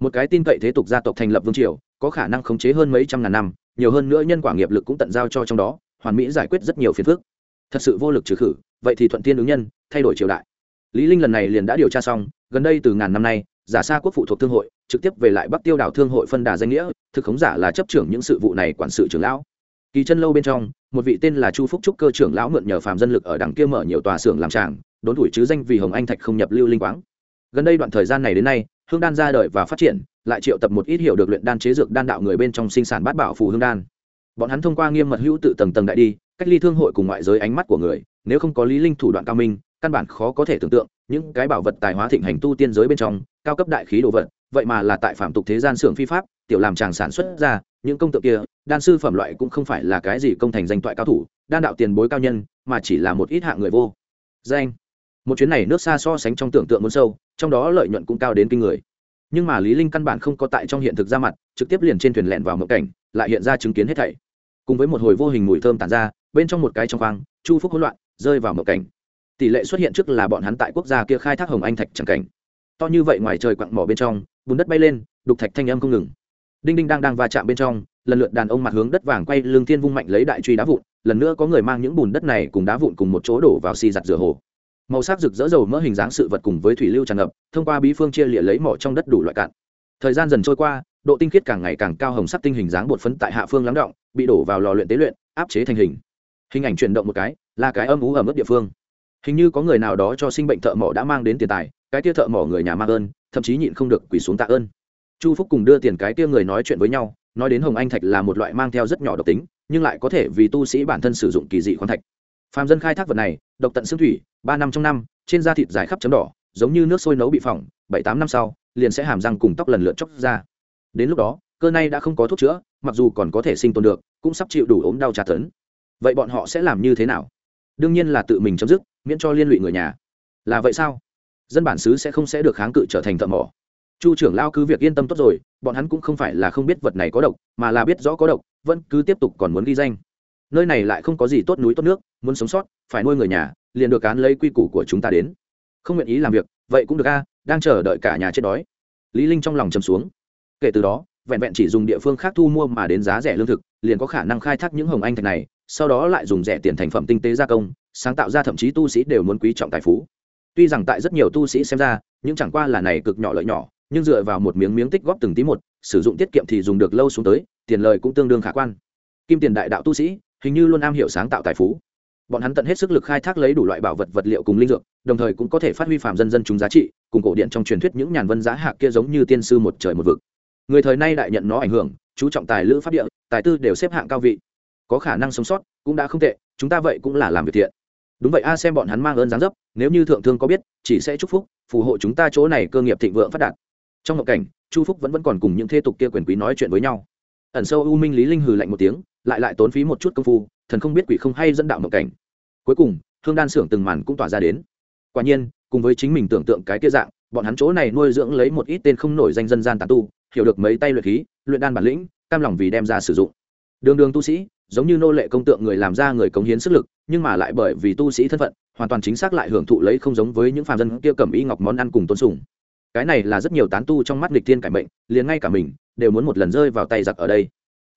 Một cái tin cậy thế tục gia tộc thành lập vương triều, có khả năng khống chế hơn mấy trăm ngàn năm, nhiều hơn nữa nhân quả nghiệp lực cũng tận giao cho trong đó, hoàn mỹ giải quyết rất nhiều phiền phức. Thật sự vô lực trừ khử, vậy thì thuận tiên ứng nhân, thay đổi triều đại lý linh lần này liền đã điều tra xong, gần đây từ ngàn năm nay, giả sa quốc phụ thuộc thương hội, trực tiếp về lại bắc tiêu đảo thương hội phân đà danh nghĩa, thực khống giả là chấp trưởng những sự vụ này quản sự trưởng lão. Kỳ chân lâu bên trong, một vị tên là chu phúc trúc cơ trưởng lão mượn nhờ phàm dân lực ở đằng kia mở nhiều tòa xưởng làm tràng, đốn đuổi chứ danh vì hồng anh thạch không nhập lưu linh quáng. Gần đây đoạn thời gian này đến nay, hương đan ra đời và phát triển, lại triệu tập một ít hiểu được luyện đan chế dược đan đạo người bên trong sinh sản bát bảo phù hương đan. Bọn hắn thông qua nghiêm mật hữu tự tầng tầng đại đi, cách ly thương hội cùng ngoại giới ánh mắt của người, nếu không có lý linh thủ đoạn cao minh căn bản khó có thể tưởng tượng, những cái bảo vật tài hóa thịnh hành tu tiên giới bên trong, cao cấp đại khí đồ vật, vậy mà là tại phạm tục thế gian xưởng phi pháp, tiểu làm chàng sản xuất ra, những công tượng kia, đan sư phẩm loại cũng không phải là cái gì công thành danh toại cao thủ, đan đạo tiền bối cao nhân, mà chỉ là một ít hạng người vô. Danh. Một chuyến này nước xa so sánh trong tưởng tượng muốn sâu, trong đó lợi nhuận cũng cao đến kinh người. Nhưng mà lý linh căn bản không có tại trong hiện thực ra mặt, trực tiếp liền trên thuyền lẹn vào một cảnh, lại hiện ra chứng kiến hết thảy. Cùng với một hồi vô hình mùi thơm tản ra, bên trong một cái trong khoang, chu phúc hỗn loạn, rơi vào một cảnh tỷ lệ xuất hiện trước là bọn hắn tại quốc gia kia khai thác hồng anh thạch chẳng cảnh. To như vậy ngoài trời quặng mỏ bên trong, bùn đất bay lên, đục thạch thanh âm không ngừng. Đinh đinh đang đang va chạm bên trong, lần lượt đàn ông mặt hướng đất vàng quay lương thiên vung mạnh lấy đại truy đá vụn, lần nữa có người mang những bùn đất này cùng đá vụn cùng một chỗ đổ vào xi giặt rửa hồ. Màu sắc rực rỡ dầu mỡ hình dáng sự vật cùng với thủy lưu tràn ngập, thông qua bí phương chia lịa lấy mỏ trong đất đủ loại cạn. Thời gian dần trôi qua, độ tinh khiết càng ngày càng cao hồng sắc tinh hình dáng bột phấn tại hạ phương lắng động, bị đổ vào lò luyện tế luyện, áp chế thành hình. Hình ảnh chuyển động một cái, là cái âm ú ở mức địa phương hình như có người nào đó cho sinh bệnh thợ mỏ đã mang đến tiền tài, cái tia thợ mỏ người nhà mang ơn, thậm chí nhịn không được quỳ xuống tạ ơn. Chu phúc cùng đưa tiền cái tia người nói chuyện với nhau, nói đến hồng anh thạch là một loại mang theo rất nhỏ độc tính, nhưng lại có thể vì tu sĩ bản thân sử dụng kỳ dị khoáng thạch. Phàm dân khai thác vật này, độc tận xương thủy, ba năm trong năm, trên da thịt dài khắp chấm đỏ, giống như nước sôi nấu bị phỏng, bảy tám năm sau, liền sẽ hàm răng cùng tóc lần lượt chóc ra. Đến lúc đó, cơ này đã không có thuốc chữa, mặc dù còn có thể sinh tồn được, cũng sắp chịu đủ ốm đau tra tấn. Vậy bọn họ sẽ làm như thế nào? Đương nhiên là tự mình chấm dứt, miễn cho liên lụy người nhà. Là vậy sao? Dân bản xứ sẽ không sẽ được kháng cự trở thành thợ mỏ. Chu trưởng lao cứ việc yên tâm tốt rồi, bọn hắn cũng không phải là không biết vật này có độc, mà là biết rõ có độc, vẫn cứ tiếp tục còn muốn ghi danh. Nơi này lại không có gì tốt núi tốt nước, muốn sống sót, phải nuôi người nhà, liền được cán lấy quy củ của chúng ta đến. Không nguyện ý làm việc, vậy cũng được a, đang chờ đợi cả nhà chết đói. Lý linh trong lòng trầm xuống. Kể từ đó, vẹn vẹn chỉ dùng địa phương khác thu mua mà đến giá rẻ lương thực, liền có khả năng khai thác những hồng anh thạch này sau đó lại dùng rẻ tiền thành phẩm tinh tế gia công, sáng tạo ra thậm chí tu sĩ đều muốn quý trọng tài phú. Tuy rằng tại rất nhiều tu sĩ xem ra, những chẳng qua là này cực nhỏ lợi nhỏ, nhưng dựa vào một miếng miếng tích góp từng tí một, sử dụng tiết kiệm thì dùng được lâu xuống tới, tiền lời cũng tương đương khả quan. Kim tiền đại đạo tu sĩ, hình như luôn am hiểu sáng tạo tài phú. Bọn hắn tận hết sức lực khai thác lấy đủ loại bảo vật vật liệu cùng linh dược, đồng thời cũng có thể phát huy phạm dân dân chúng giá trị, cùng cổ điện trong truyền thuyết những nhàn vân giá hạc kia giống như tiên sư một trời một vực. Người thời nay đại nhận nó ảnh hưởng, chú trọng tài lữ pháp địa, tài tư đều xếp hạng cao vị có khả năng sống sót, cũng đã không tệ, chúng ta vậy cũng là làm việc thiện. Đúng vậy, a xem bọn hắn mang ơn giáng dấp, nếu như thượng thương có biết, chỉ sẽ chúc phúc, phù hộ chúng ta chỗ này cơ nghiệp thịnh vượng phát đạt. Trong ngộ cảnh, chu phúc vẫn vẫn còn cùng những thế tục kia quyền quý nói chuyện với nhau. Ẩn sâu u minh lý linh hừ lạnh một tiếng, lại lại tốn phí một chút công phu, thần không biết quỷ không hay dẫn đạo ngộ cảnh. Cuối cùng hương đan xưởng từng màn cũng tỏa ra đến. Quả nhiên, cùng với chính mình tưởng tượng cái kia dạng, bọn hắn chỗ này nuôi dưỡng lấy một ít tên không nổi danh dân gian tán tu, hiểu được mấy tay luyện khí, luyện đan bản lĩnh, cam lòng vì đem ra sử dụng. Đường đường tu sĩ giống như nô lệ công tượng người làm ra người cống hiến sức lực, nhưng mà lại bởi vì tu sĩ thân phận, hoàn toàn chính xác lại hưởng thụ lấy không giống với những phàm dân kia cầm y ngọc món ăn cùng tôn sùng. Cái này là rất nhiều tán tu trong mắt nghịch thiên cải mệnh, liền ngay cả mình, đều muốn một lần rơi vào tay giặc ở đây.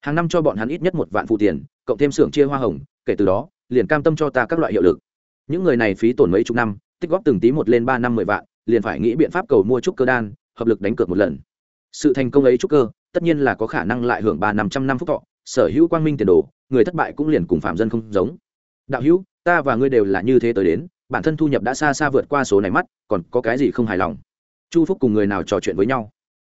Hàng năm cho bọn hắn ít nhất một vạn phụ tiền, cộng thêm xưởng chia hoa hồng, kể từ đó, liền cam tâm cho ta các loại hiệu lực. Những người này phí tổn mấy chục năm, tích góp từng tí một lên ba năm mười vạn, liền phải nghĩ biện pháp cầu mua trúc cơ đan, hợp lực đánh cược một lần. Sự thành công ấy trúc cơ, tất nhiên là có khả năng lại hưởng ba năm trăm năm phúc thọ, sở hữu quang minh tiền đồ người thất bại cũng liền cùng phạm dân không giống. Đạo hữu, ta và ngươi đều là như thế tới đến, bản thân thu nhập đã xa xa vượt qua số này mắt, còn có cái gì không hài lòng? Chu phúc cùng người nào trò chuyện với nhau?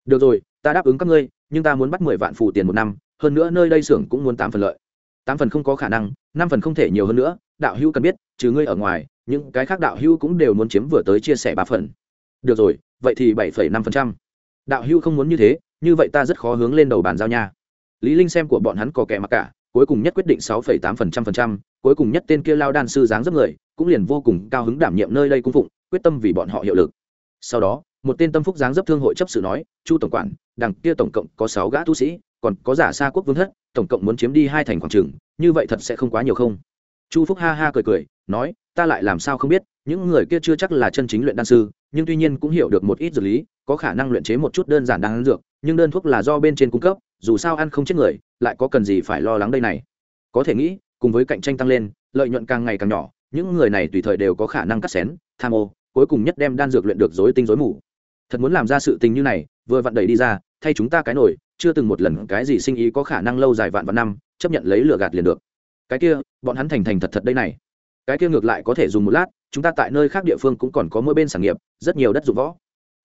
Được rồi, ta đáp ứng các ngươi, nhưng ta muốn bắt mười vạn phù tiền một năm, hơn nữa nơi đây xưởng cũng muốn tám phần lợi. Tám phần không có khả năng, năm phần không thể nhiều hơn nữa, đạo hữu cần biết, trừ ngươi ở ngoài, những cái khác đạo hữu cũng đều muốn chiếm vừa tới chia sẻ ba phần. Được rồi, vậy thì bảy phẩy năm phần trăm. Đạo hữu không muốn như thế, như vậy ta rất khó hướng lên đầu bàn giao nha. Lý linh xem của bọn hắn có kẻ mặc cả cuối cùng nhất quyết định sáu phẩy tám phần trăm phần trăm cuối cùng nhất tên kia lao đan sư dáng dấp người, cũng liền vô cùng cao hứng đảm nhiệm nơi đây cung phụng, quyết tâm vì bọn họ hiệu lực. Sau đó, một tên tâm phúc dáng dấp thương hội chấp sự nói, chu tổng quản, đằng kia tổng cộng có sáu gã tu sĩ, còn có giả xa quốc vương thất, tổng cộng muốn chiếm đi hai thành khoảng trường, như vậy thật sẽ không quá nhiều không? Chu phúc ha ha cười cười, nói, ta lại làm sao không biết, những người kia chưa chắc là chân chính luyện đan sư, nhưng tuy nhiên cũng hiểu được một ít dược lý có khả năng luyện chế một chút đơn giản đan dược, nhưng đơn thuốc là do bên trên cung cấp, dù sao ăn không chết người, lại có cần gì phải lo lắng đây này. Có thể nghĩ, cùng với cạnh tranh tăng lên, lợi nhuận càng ngày càng nhỏ, những người này tùy thời đều có khả năng cắt xén, tham ô, cuối cùng nhất đem đan dược luyện được dối tinh dối mù. Thật muốn làm ra sự tình như này, vừa vặn đẩy đi ra, thay chúng ta cái nổi chưa từng một lần cái gì sinh ý có khả năng lâu dài vạn vạn năm, chấp nhận lấy lửa gạt liền được. Cái kia, bọn hắn thành thành thật thật đây này. Cái kia ngược lại có thể dùng một lát, chúng ta tại nơi khác địa phương cũng còn có mỗi bên sản nghiệp, rất nhiều đất dụng võ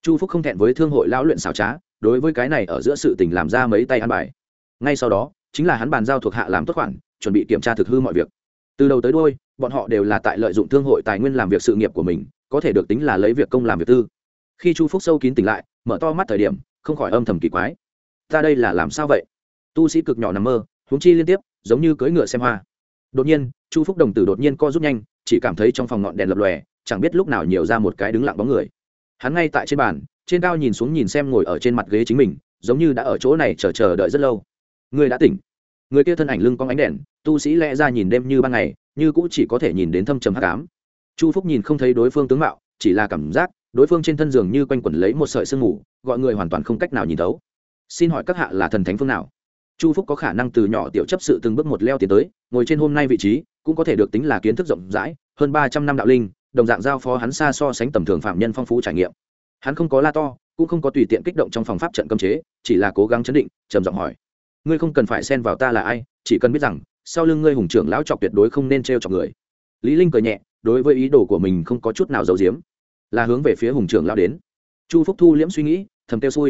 chu phúc không thẹn với thương hội lão luyện xảo trá, đối với cái này ở giữa sự tình làm ra mấy tay ăn bài. Ngay sau đó, chính là hắn bàn giao thuộc hạ làm tốt khoản, chuẩn bị kiểm tra thực hư mọi việc. Từ đầu tới đôi bọn họ đều là tại lợi dụng thương hội tài nguyên làm việc sự nghiệp của mình, có thể được tính là lấy việc công làm việc tư. Khi chu phúc sâu kín tỉnh lại, mở to mắt thời điểm, không khỏi âm thầm kỳ quái. Ta đây là làm sao vậy? Tu sĩ cực nhỏ nằm mơ, huống chi liên tiếp, giống như cưỡi ngựa xem hoa. Đột nhiên, chu phúc đồng tử đột nhiên co rút nhanh, chỉ cảm thấy trong phòng ngọn đèn lập lòe, chẳng biết lúc nào nhiều ra một cái đứng lặng bóng người hắn ngay tại trên bàn, trên cao nhìn xuống nhìn xem ngồi ở trên mặt ghế chính mình, giống như đã ở chỗ này chờ chờ đợi rất lâu. Người đã tỉnh. Người kia thân ảnh lưng cong ánh đèn, tu sĩ lẽ ra nhìn đêm như ban ngày, như cũ chỉ có thể nhìn đến thâm trầm hắc ám. Chu phúc nhìn không thấy đối phương tướng mạo, chỉ là cảm giác, đối phương trên thân giường như quanh quẩn lấy một sợi sương mù, gọi người hoàn toàn không cách nào nhìn thấu. Xin hỏi các hạ là thần thánh phương nào? Chu phúc có khả năng từ nhỏ tiểu chấp sự từng bước một leo tiến tới, ngồi trên hôm nay vị trí, cũng có thể được tính là kiến thức rộng rãi, hơn ba trăm năm đạo linh đồng dạng giao phó hắn xa so sánh tầm thường phạm nhân phong phú trải nghiệm. Hắn không có la to, cũng không có tùy tiện kích động trong phòng pháp trận cấm chế, chỉ là cố gắng chấn định, trầm giọng hỏi. Ngươi không cần phải xen vào ta là ai, chỉ cần biết rằng, sau lưng ngươi hùng trưởng lão chọc tuyệt đối không nên t r e o chọc người. Lý linh cười nhẹ, đối với ý đồ của mình không có chút nào giấu giếm. Là hướng về phía hùng trưởng lão đến. Chu phúc thu liễm suy nghĩ, thầm tiêu xui.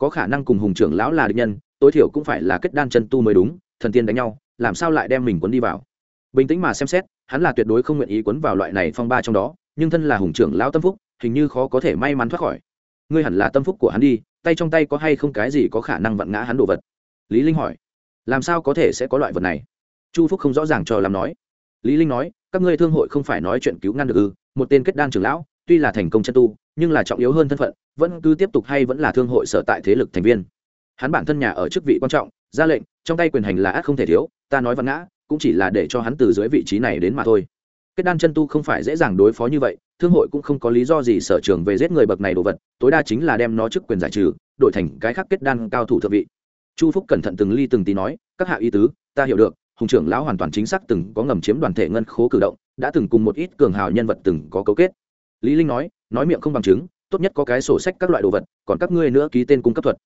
Có khả năng cùng hùng trưởng lão là địch nhân, tối thiểu cũng phải là kết đan chân tu mới đúng, thần tiên đánh nhau, làm sao lại đem mình quấn đi vào? Bình tĩnh mà xem xét hắn là tuyệt đối không nguyện ý quấn vào loại này phong ba trong đó, nhưng thân là hùng trưởng lão tâm phúc, hình như khó có thể may mắn thoát khỏi. Ngươi hẳn là tâm phúc của hắn đi, tay trong tay có hay không cái gì có khả năng vặn ngã hắn đồ vật? Lý linh hỏi. Làm sao có thể sẽ có loại vật này? Chu phúc không rõ ràng cho làm nói. Lý linh nói, các ngươi thương hội không phải nói chuyện cứu ngăn được ư? Một tên kết đan trưởng lão, tuy là thành công chân tu, nhưng là trọng yếu hơn thân phận, vẫn cứ tiếp tục hay vẫn là thương hội sở tại thế lực thành viên. Hắn bản thân nhà ở chức vị quan trọng, ra lệnh, trong tay quyền hành là ác không thể thiếu, ta nói văn ngã cũng chỉ là để cho hắn từ dưới vị trí này đến mà thôi. Kết đan chân tu không phải dễ dàng đối phó như vậy, thương hội cũng không có lý do gì sở trường về giết người bậc này đồ vật, tối đa chính là đem nó chức quyền giải trừ, đổi thành cái khác kết đan cao thủ thượng vị. Chu phúc cẩn thận từng ly từng tí nói, các hạ y tứ, ta hiểu được, hùng trưởng lão hoàn toàn chính xác từng có ngầm chiếm đoàn thể ngân khố cử động, đã từng cùng một ít cường hào nhân vật từng có cấu kết. Lý linh nói nói miệng không bằng chứng, tốt nhất có cái sổ sách các loại đồ vật, còn các ngươi nữa ký tên cung cấp thuật.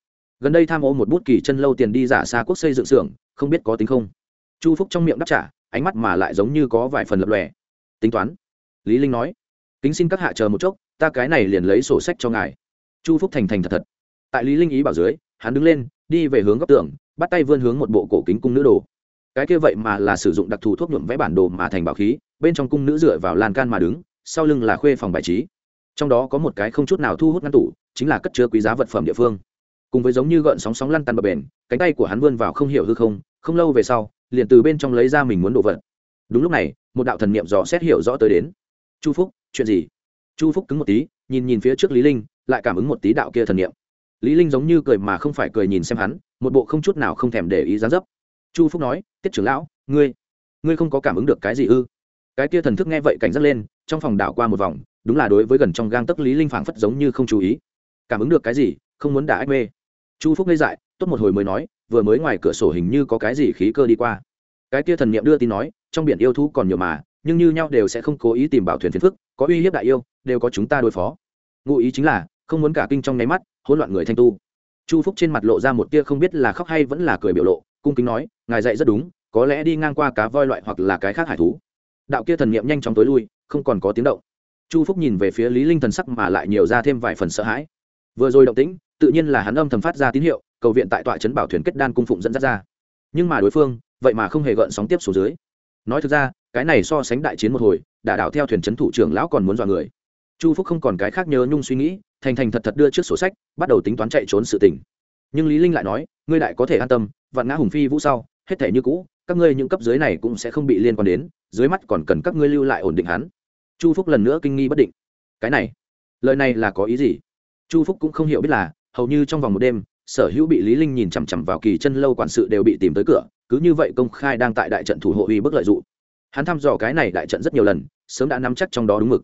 Gần đây tham ô một bút kỳ chân lâu tiền đi giả xa quốc xây dựng xưởng, không biết có tính không? Chu phúc trong miệng đáp trả, ánh mắt mà lại giống như có vài phần lập lòe. Tính toán. Lý linh nói, kính xin các hạ chờ một chốc, ta cái này liền lấy sổ sách cho ngài. Chu phúc thành thành thật thật. Tại lý linh ý bảo dưới, hắn đứng lên, đi về hướng góc tường, bắt tay vươn hướng một bộ cổ kính cung nữ đồ. Cái kia vậy mà là sử dụng đặc thù thuốc nhuộm vẽ bản đồ mà thành bảo khí, bên trong cung nữ dựa vào lan can mà đứng, sau lưng là khuê phòng bài trí. Trong đó có một cái không chút nào thu hút ngăn tủ, chính là cất chứa quý giá vật phẩm địa phương. Cùng với giống như gợn sóng sóng lăn tăn bờ bền, cánh tay của hắn vươn vào không hiểu hư không không lâu về sau liền từ bên trong lấy ra mình muốn đồ vật. Đúng lúc này, một đạo thần niệm dò xét hiểu rõ tới đến. Chu phúc, chuyện gì? Chu phúc cứng một tí, nhìn nhìn phía trước lý linh, lại cảm ứng một tí đạo kia thần niệm. Lý linh giống như cười mà không phải cười nhìn xem hắn, một bộ không chút nào không thèm để ý dáng dấp. Chu phúc nói, tiết trưởng lão, ngươi ngươi không có cảm ứng được cái gì ư? Cái kia thần thức nghe vậy cảnh giác lên, trong phòng đảo qua một vòng, đúng là đối với gần trong gang tấc lý linh phảng phất giống như không chú ý. Cảm ứng được cái gì, không muốn đả ách mê. Chu phúc ngây dại tốt một hồi mới nói, vừa mới ngoài cửa sổ hình như có cái gì khí cơ đi qua. Cái kia thần niệm đưa tin nói, trong biển yêu thú còn nhiều mà, nhưng như nhau đều sẽ không cố ý tìm bảo thuyền phiền phức, có uy hiếp đại yêu, đều có chúng ta đối phó. Ngụ ý chính là, không muốn cả kinh trong nháy mắt, hỗn loạn người thanh tu. Chu phúc trên mặt lộ ra một tia không biết là khóc hay vẫn là cười biểu lộ, cung kính nói, ngài dạy rất đúng, có lẽ đi ngang qua cá voi loại hoặc là cái khác hải thú. Đạo kia thần niệm nhanh chóng tối lui, không còn có tiếng động. Chu phúc nhìn về phía lý linh thần sắc mà lại nhiều ra thêm vài phần sợ hãi. Vừa rồi động tĩnh, tự nhiên là hắn âm thầm phát ra tín hiệu cầu viện tại tọa trấn bảo thuyền kết đan cung phụng dẫn dắt ra. Nhưng mà đối phương, vậy mà không hề gợn sóng tiếp xuống dưới. Nói thực ra, cái này so sánh đại chiến một hồi, đả đảo theo thuyền trấn thủ trưởng lão còn muốn dọa người. Chu phúc không còn cái khác nhớ nhung suy nghĩ, thành thành thật thật đưa trước sổ sách, bắt đầu tính toán chạy trốn sự tình. Nhưng lý linh lại nói, ngươi đại có thể an tâm, vạn ngã hùng phi vũ sau, hết thể như cũ, các ngươi những cấp dưới này cũng sẽ không bị liên quan đến, dưới mắt còn cần các ngươi lưu lại ổn định hắn. Chu phúc lần nữa kinh nghi bất định. Cái này, lời này là có ý gì? Chu phúc cũng không hiểu biết là, hầu như trong vòng một đêm sở hữu bị lý linh nhìn chằm chằm vào kỳ chân lâu quản sự đều bị tìm tới cửa, cứ như vậy công khai đang tại đại trận thủ hộ uy bức lợi dụng. Hắn thăm dò cái này đại trận rất nhiều lần, sớm đã nắm chắc trong đó đúng mực.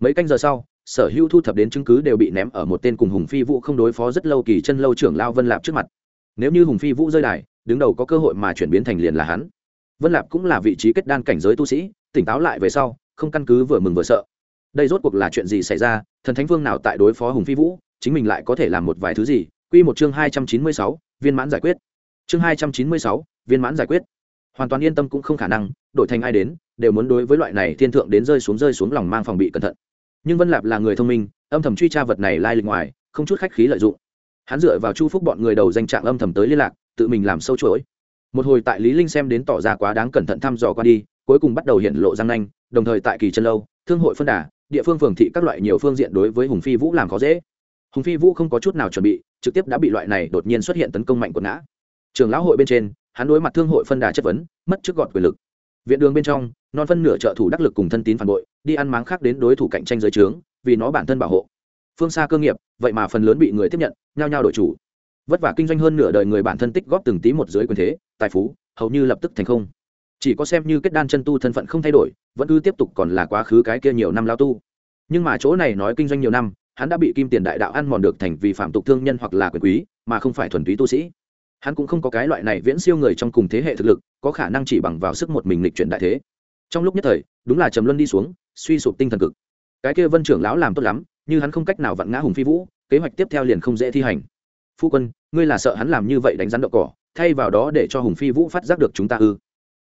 Mấy canh giờ sau, sở hữu thu thập đến chứng cứ đều bị ném ở một tên cùng hùng phi vũ không đối phó rất lâu kỳ chân lâu trưởng lao vân lạp trước mặt. Nếu như hùng phi vũ rơi đài, đứng đầu có cơ hội mà chuyển biến thành liền là hắn. Vân lạp cũng là vị trí kết đan cảnh giới tu sĩ, tỉnh táo lại về sau, không căn cứ vừa mừng vừa sợ. Đây rốt cuộc là chuyện gì xảy ra, thần thánh vương nào tại đối phó hùng phi vũ, chính mình lại có thể làm một vài thứ gì quy một chương hai trăm chín mươi sáu, viên mãn giải quyết. Chương hai trăm chín mươi sáu, viên mãn giải quyết. Hoàn toàn yên tâm cũng không khả năng, đổi thành ai đến, đều muốn đối với loại này thiên thượng đến rơi xuống rơi xuống lòng mang phòng bị cẩn thận. Nhưng vân lạp là người thông minh, âm thầm truy tra vật này lai lịch ngoài, không chút khách khí lợi dụng. Hắn dựa vào chu phúc bọn người đầu danh trạng âm thầm tới liên lạc, tự mình làm sâu chuỗi. Một hồi tại lý linh xem đến tỏ ra quá đáng cẩn thận thăm dò qua đi, cuối cùng bắt đầu hiện lộ răng nanh, đồng thời tại kỳ chân lâu, thương hội phân đà, địa phương phường thị các loại nhiều phương diện đối với hùng phi vũ làm khó dễ hùng phi vũ không có chút nào chuẩn bị, trực tiếp đã bị loại này đột nhiên xuất hiện tấn công mạnh của ngã. Trường lão hội bên trên, hắn đối mặt thương hội phân đà chất vấn, mất trước gọt quyền lực. Viện đường bên trong, non phân nửa trợ thủ đắc lực cùng thân tín phản bội, đi ăn máng khác đến đối thủ cạnh tranh giới trướng, vì nó bản thân bảo hộ. Phương xa cơ nghiệp, vậy mà phần lớn bị người tiếp nhận, nhao nhao đổi chủ. Vất vả kinh doanh hơn nửa đời người bản thân tích góp từng tí một dưới quyền thế, tài phú, hầu như lập tức thành không. Chỉ có xem như kết đan chân tu thân phận không thay đổi, vẫn cứ tiếp tục còn là quá khứ cái kia nhiều năm lao tu. Nhưng mà chỗ này nói kinh doanh nhiều năm hắn đã bị kim tiền đại đạo ăn mòn được thành vì phạm tục thương nhân hoặc là quyền quý, mà không phải thuần túy tu sĩ. Hắn cũng không có cái loại này viễn siêu người trong cùng thế hệ thực lực, có khả năng chỉ bằng vào sức một mình lịch chuyển đại thế. Trong lúc nhất thời, đúng là trầm luân đi xuống, suy sụp tinh thần cực. Cái kia vân trưởng lão làm tốt lắm, như hắn không cách nào vặn ngã hùng phi vũ, kế hoạch tiếp theo liền không dễ thi hành. Phu quân, ngươi là sợ hắn làm như vậy đánh rắn đậu cỏ, thay vào đó để cho hùng phi vũ phát giác được chúng ta ư.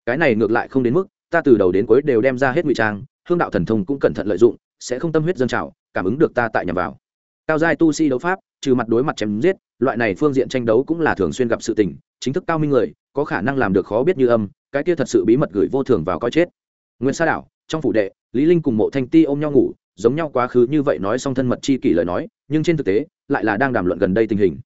Cái này ngược lại không đến mức, ta từ đầu đến cuối đều đem ra hết ngụy trang, hương đạo thần thông cũng cẩn thận lợi dụng, sẽ không tâm huyết dân trào cảm ứng được ta tại nhằm vào. Cao giai tu si đấu pháp, trừ mặt đối mặt chém giết, loại này phương diện tranh đấu cũng là thường xuyên gặp sự tình, chính thức cao minh người, có khả năng làm được khó biết như âm, cái kia thật sự bí mật gửi vô thường vào coi chết. Nguyên sa đảo, trong phủ đệ, lý linh cùng mộ thanh ti ôm nhau ngủ, giống nhau quá khứ như vậy nói xong thân mật chi kỷ lời nói, nhưng trên thực tế, lại là đang đàm luận gần đây tình hình.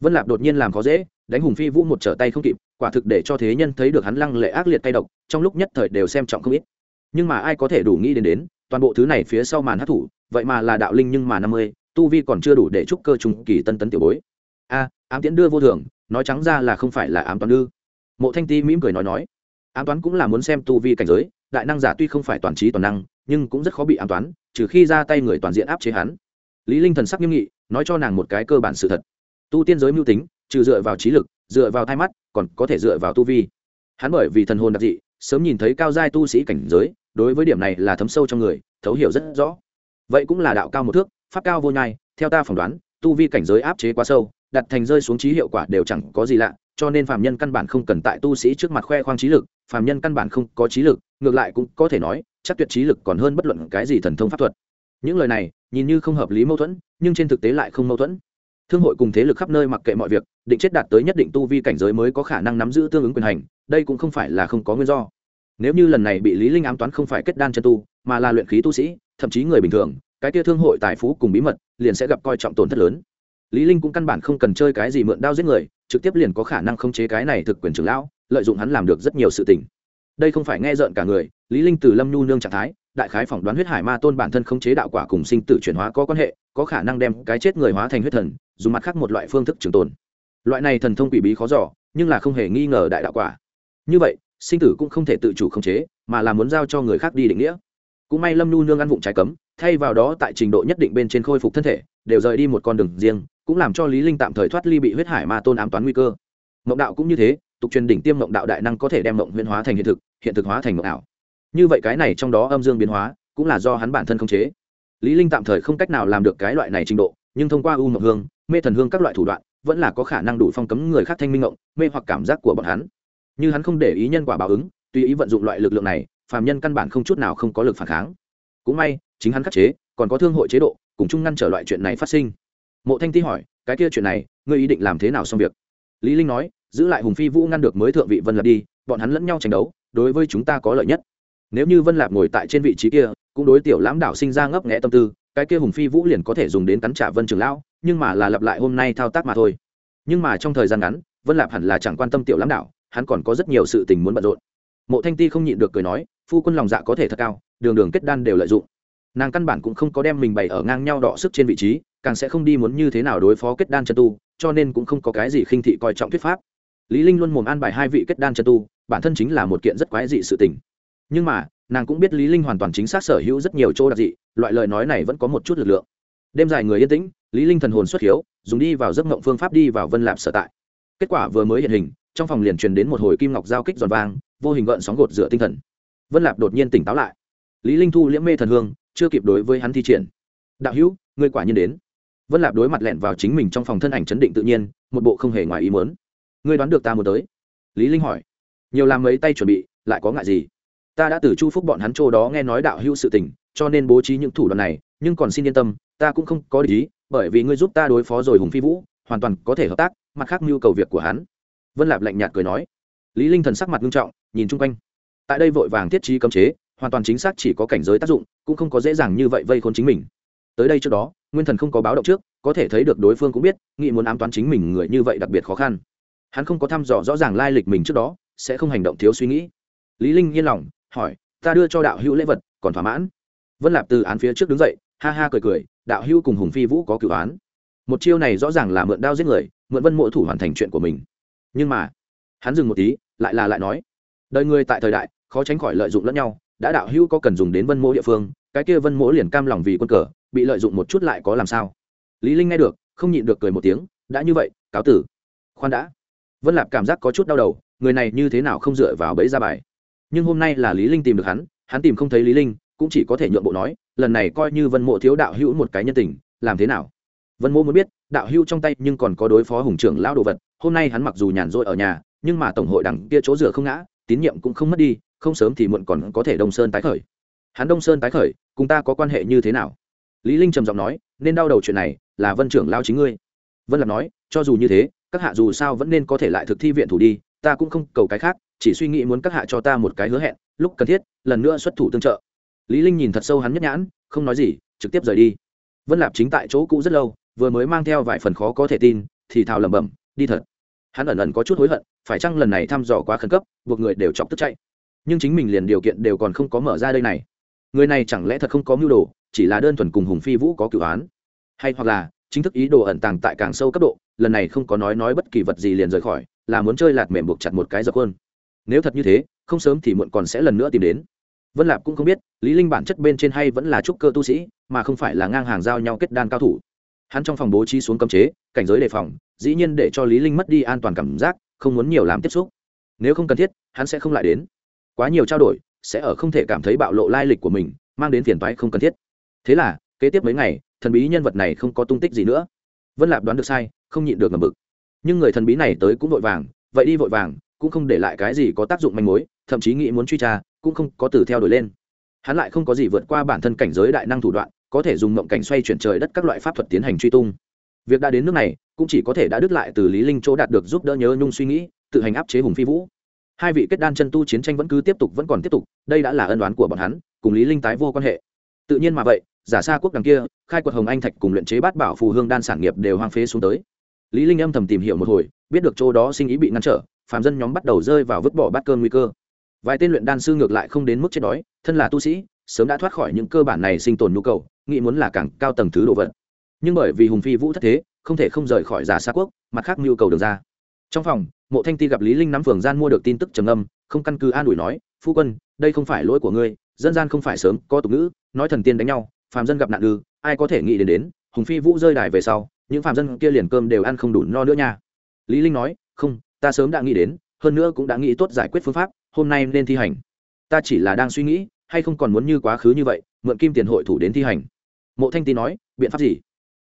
Vân lạp đột nhiên làm khó dễ, đánh hùng phi vũ một trở tay không kịp, quả thực để cho thế nhân thấy được hắn lăng lệ ác liệt tay độc, trong lúc nhất thời đều xem trọng không ít. Nhưng mà ai có thể đủ nghĩ đến đến, toàn bộ thứ này phía sau màn hát thủ vậy mà là đạo linh nhưng mà năm mươi, tu vi còn chưa đủ để chúc cơ trùng kỳ tân tấn tiểu bối. A, ám tiễn đưa vô thường, nói trắng ra là không phải là ám toán ư? Mộ thanh ti mỉm cười nói nói, ám toán cũng là muốn xem tu vi cảnh giới, đại năng giả tuy không phải toàn trí toàn năng, nhưng cũng rất khó bị ám toán, trừ khi ra tay người toàn diện áp chế hắn. Lý linh thần sắc nghiêm nghị, nói cho nàng một cái cơ bản sự thật. Tu tiên giới mưu tính, trừ dựa vào trí lực, dựa vào thai mắt, còn có thể dựa vào tu vi. Hắn bởi vì thần hồn đặc dị, sớm nhìn thấy cao giai tu sĩ cảnh giới, đối với điểm này là thấm sâu trong người, thấu hiểu rất rõ vậy cũng là đạo cao một thước, pháp cao vô nhai, theo ta phỏng đoán, tu vi cảnh giới áp chế quá sâu, đặt thành rơi xuống trí hiệu quả đều chẳng có gì lạ, cho nên phàm nhân căn bản không cần tại tu sĩ trước mặt khoe khoang trí lực, phàm nhân căn bản không có trí lực, ngược lại cũng có thể nói, chắc tuyệt trí lực còn hơn bất luận cái gì thần thông pháp thuật. Những lời này, nhìn như không hợp lý mâu thuẫn, nhưng trên thực tế lại không mâu thuẫn. Thương hội cùng thế lực khắp nơi mặc kệ mọi việc, định chết đạt tới nhất định tu vi cảnh giới mới có khả năng nắm giữ tương ứng quyền hành, đây cũng không phải là không có nguyên do. Nếu như lần này bị lý linh ám toán không phải kết đan chân tu mà là luyện khí tu sĩ, thậm chí người bình thường, cái kia thương hội tài phú cùng bí mật, liền sẽ gặp coi trọng tổn thất lớn. Lý linh cũng căn bản không cần chơi cái gì mượn đao giết người, trực tiếp liền có khả năng khống chế cái này thực quyền trưởng lão, lợi dụng hắn làm được rất nhiều sự tình. Đây không phải nghe rợn cả người, lý linh từ lâm nhu nương trạng thái, đại khái phỏng đoán huyết hải ma tôn bản thân khống chế đạo quả cùng sinh tử chuyển hóa có quan hệ, có khả năng đem cái chết người hóa thành huyết thần, dùng mặt khác một loại phương thức trường tồn. Loại này thần thông quỷ bí khó dò, nhưng là không hề nghi ngờ đại đạo quả. Như vậy, sinh tử cũng không thể tự chủ khống chế, mà là muốn giao cho người khác đi định nghĩa cũng may lâm nhu nương ăn vụng trái cấm, thay vào đó tại trình độ nhất định bên trên khôi phục thân thể, đều rời đi một con đường riêng, cũng làm cho lý linh tạm thời thoát ly bị huyết hải ma tôn ám toán nguy cơ. Mộng đạo cũng như thế, tục truyền đỉnh tiêm mộng đạo đại năng có thể đem mộng huyễn hóa thành hiện thực hiện thực hóa thành mộng ảo. Như vậy cái này trong đó âm dương biến hóa, cũng là do hắn bản thân không chế. Lý linh tạm thời không cách nào làm được cái loại này trình độ, nhưng thông qua u mộng hương, mê thần hương các loại thủ đoạn, vẫn là có khả năng đủ phong cấm người khác thanh minh ngộng mê hoặc cảm giác của bọn hắn. Như hắn không để ý nhân quả báo ứng, tùy ý vận dụng loại lực lượng này phàm nhân căn bản không chút nào không có lực phản kháng. Cũng may, chính hắn khắc chế, còn có thương hội chế độ, cùng chung ngăn trở loại chuyện này phát sinh. Mộ thanh ti hỏi, cái kia chuyện này, ngươi ý định làm thế nào xong việc? Lý linh nói, giữ lại hùng phi vũ ngăn được mới thượng vị vân lạp đi, bọn hắn lẫn nhau tranh đấu, đối với chúng ta có lợi nhất. Nếu như vân lạp ngồi tại trên vị trí kia, cũng đối tiểu lãm đảo sinh ra ngấp nghẽ tâm tư, cái kia hùng phi vũ liền có thể dùng đến cắn trả vân trường lão, nhưng mà là lặp lại hôm nay thao tác mà thôi. Nhưng mà trong thời gian ngắn, vân lạp hẳn là chẳng quan tâm tiểu lãm đảo, hắn còn có rất nhiều sự tình muốn bận rộn. Mộ thanh ti không nhịn được cười nói phu quân lòng dạ có thể thật cao, đường đường kết đan đều lợi dụng. Nàng căn bản cũng không có đem mình bày ở ngang nhau đọ sức trên vị trí, càng sẽ không đi muốn như thế nào đối phó kết đan chân tu, cho nên cũng không có cái gì khinh thị coi trọng thuyết pháp. Lý linh luôn mồm an bài hai vị kết đan chân tu, bản thân chính là một kiện rất quái dị sự tình. Nhưng mà, nàng cũng biết lý linh hoàn toàn chính xác sở hữu rất nhiều chỗ đặc dị, loại lời nói này vẫn có một chút lực lượng. Đêm dài người yên tĩnh, lý linh thần hồn xuất hiếu, dùng đi vào giấc ngộng phương pháp đi vào vân lạp sở tại. Kết quả vừa mới hiện hình, trong phòng liền truyền đến một hồi kim ngọc giao kích giòn vang, vô hình gợn sóng gột rửa tinh thần vân lạp đột nhiên tỉnh táo lại. Lý linh thu liễm mê thần hương, chưa kịp đối với hắn thi triển. Đạo hữu, ngươi quả nhiên đến. Vân lạp đối mặt lẹn vào chính mình trong phòng thân ảnh chấn định tự nhiên, một bộ không hề ngoài ý muốn. Ngươi đoán được ta muốn tới? Lý linh hỏi. Nhiều làm mấy tay chuẩn bị, lại có ngại gì? Ta đã từ chu phúc bọn hắn chỗ đó nghe nói đạo hữu sự tình, cho nên bố trí những thủ đoạn này, nhưng còn xin yên tâm, ta cũng không có ý, bởi vì ngươi giúp ta đối phó rồi hùng phi vũ, hoàn toàn có thể hợp tác, mặt khác nhu cầu việc của hắn. Vân lạp lạnh nhạt cười nói. Lý linh thần sắc mặt nghiêm trọng, nhìn chung quanh tại đây vội vàng thiết trí cấm chế, hoàn toàn chính xác chỉ có cảnh giới tác dụng, cũng không có dễ dàng như vậy vây khốn chính mình. Tới đây trước đó, nguyên thần không có báo động trước, có thể thấy được đối phương cũng biết nghị muốn ám toán chính mình người như vậy đặc biệt khó khăn. Hắn không có thăm dò rõ ràng lai lịch mình trước đó, sẽ không hành động thiếu suy nghĩ. Lý linh yên lòng, hỏi, ta đưa cho đạo hữu lễ vật, còn thỏa mãn? Vân lạp từ án phía trước đứng dậy, ha ha cười cười, đạo hữu cùng hùng phi vũ có cửu án. Một chiêu này rõ ràng là mượn đao giết người, mượn vân mộ thủ hoàn thành chuyện của mình. Nhưng mà, hắn dừng một tí, lại là lại nói, đời người tại thời đại khó tránh khỏi lợi dụng lẫn nhau, đã đạo hữu có cần dùng đến vân mộ địa phương, cái kia vân mộ liền cam lòng vì quân cờ, bị lợi dụng một chút lại có làm sao? Lý linh nghe được, không nhịn được cười một tiếng, đã như vậy, cáo tử. Khoan đã. Vân lạp cảm giác có chút đau đầu, người này như thế nào không dựa vào bẫy ra bài? Nhưng hôm nay là lý linh tìm được hắn hắn tìm không thấy lý linh, cũng chỉ có thể nhượng bộ nói, lần này coi như vân mộ thiếu đạo hữu một cái nhân tình, làm thế nào? Vân mộ muốn biết, đạo hữu trong tay nhưng còn có đối phó hùng trưởng lão đồ vật, hôm nay hắn mặc dù nhàn rỗi ở nhà, nhưng mà tổng hội đẳng kia chỗ rửa không ngã tín nhiệm cũng không mất đi, không sớm thì muộn còn có thể đông sơn tái khởi. Hắn đông sơn tái khởi, cùng ta có quan hệ như thế nào? Lý linh trầm giọng nói, nên đau đầu chuyện này là vân trưởng lao chính ngươi. Vân lạc nói, cho dù như thế, các hạ dù sao vẫn nên có thể lại thực thi viện thủ đi, ta cũng không cầu cái khác, chỉ suy nghĩ muốn các hạ cho ta một cái hứa hẹn, lúc cần thiết, lần nữa xuất thủ tương trợ. Lý linh nhìn thật sâu hắn nhất nhãn, không nói gì, trực tiếp rời đi. Vân lạp chính tại chỗ cũ rất lâu, vừa mới mang theo vài phần khó có thể tin, thì thào lẩm bẩm, đi thật hắn ẩn ẩn có chút hối hận, phải chăng lần này thăm dò quá khẩn cấp, buộc người đều chọc tức chạy. Nhưng chính mình liền điều kiện đều còn không có mở ra đây này. Người này chẳng lẽ thật không có mưu đồ, chỉ là đơn thuần cùng hùng phi vũ có cửu án? Hay hoặc là, chính thức ý đồ ẩn tàng tại càng sâu cấp độ, lần này không có nói nói bất kỳ vật gì liền rời khỏi, là muốn chơi lạt mềm buộc chặt một cái dập hơn nếu thật như thế, không sớm thì muộn còn sẽ lần nữa tìm đến. Vân lạp cũng không biết, lý linh bản chất bên trên hay vẫn là trúc cơ tu sĩ, mà không phải là ngang hàng giao nhau kết đan cao thủ. Hắn trong phòng bố trí xuống cấm chế, cảnh giới đề phòng dĩ nhiên để cho lý linh mất đi an toàn cảm giác, không muốn nhiều làm tiếp xúc. Nếu không cần thiết, hắn sẽ không lại đến. Quá nhiều trao đổi, sẽ ở không thể cảm thấy bạo lộ lai lịch của mình, mang đến phiền toái không cần thiết. Thế là, kế tiếp mấy ngày, thần bí nhân vật này không có tung tích gì nữa. Vân lạp đoán được sai, không nhịn được ngầm bực. Nhưng người thần bí này tới cũng vội vàng, vậy đi vội vàng, cũng không để lại cái gì có tác dụng manh mối, thậm chí nghĩ muốn truy tra, cũng không có từ theo đuổi lên. Hắn lại không có gì vượt qua bản thân cảnh giới đại năng thủ đoạn, có thể dùng mộng cảnh xoay chuyển trời đất các loại pháp thuật tiến hành truy tung. Việc đã đến nước này cũng chỉ có thể đã đứt lại từ lý linh chỗ đạt được giúp đỡ nhớ nhung suy nghĩ, tự hành áp chế hùng phi vũ. Hai vị kết đan chân tu chiến tranh vẫn cứ tiếp tục, vẫn còn tiếp tục, đây đã là ân đoán của bọn hắn, cùng lý linh tái vô quan hệ. Tự nhiên mà vậy, giả xa quốc đằng kia, khai quật hồng anh thạch cùng luyện chế bát bảo phù hương đan sản nghiệp đều hoang phế xuống tới. Lý linh âm thầm tìm hiểu một hồi, biết được chỗ đó sinh ý bị ngăn trở, phàm dân nhóm bắt đầu rơi vào vứt bỏ bát cơn nguy cơ. Vài tên luyện đan sư ngược lại không đến mức chết đói, thân là tu sĩ, sớm đã thoát khỏi những cơ bản này sinh tồn nhu cầu, nghĩ muốn là càng cao tầng thứ đồ vật. Nhưng bởi vì hùng phi vũ thất thế không thể không rời khỏi giả xa quốc, mặt khác nhu cầu được ra. Trong phòng, mộ thanh ti gặp lý linh nắm phường gian mua được tin tức trầm âm không căn cứ an ủi nói, phu quân, đây không phải lỗi của ngươi, dân gian không phải sớm có tục ngữ, nói thần tiên đánh nhau, phàm dân gặp nạn ư, ai có thể nghĩ đến đến, hùng phi vũ rơi đài về sau, những phàm dân kia liền cơm đều ăn không đủ no nữa nha. Lý linh nói, không, ta sớm đã nghĩ đến, hơn nữa cũng đã nghĩ tốt giải quyết phương pháp, hôm nay nên thi hành. Ta chỉ là đang suy nghĩ, hay không còn muốn như quá khứ như vậy, mượn kim tiền hội thủ đến thi hành. Mộ thanh ti nói, biện pháp gì?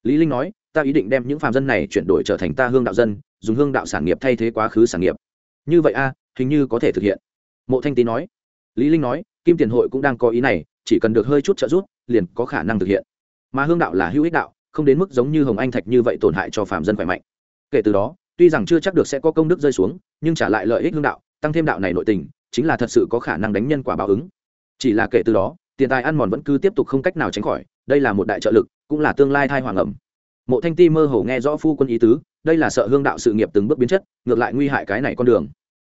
Lý linh nói ta ý định đem những phàm dân này chuyển đổi trở thành ta hương đạo dân, dùng hương đạo sản nghiệp thay thế quá khứ sản nghiệp. Như vậy a, hình như có thể thực hiện. Mộ thanh tý nói. Lý linh nói, kim tiền hội cũng đang có ý này, chỉ cần được hơi chút trợ giúp, liền có khả năng thực hiện. Mà hương đạo là hữu ích đạo, không đến mức giống như hồng anh thạch như vậy tổn hại cho phạm dân khỏe mạnh. Kể từ đó, tuy rằng chưa chắc được sẽ có công đức rơi xuống, nhưng trả lại lợi ích hương đạo, tăng thêm đạo này nội tình, chính là thật sự có khả năng đánh nhân quả báo ứng. Chỉ là kể từ đó, tiền tài ăn mòn vẫn cứ tiếp tục không cách nào tránh khỏi, đây là một đại trợ lực, cũng là tương lai thai hoàng ẩm mộ thanh ti mơ hồ nghe rõ phu quân ý tứ, đây là sợ hương đạo sự nghiệp từng bước biến chất, ngược lại nguy hại cái này con đường.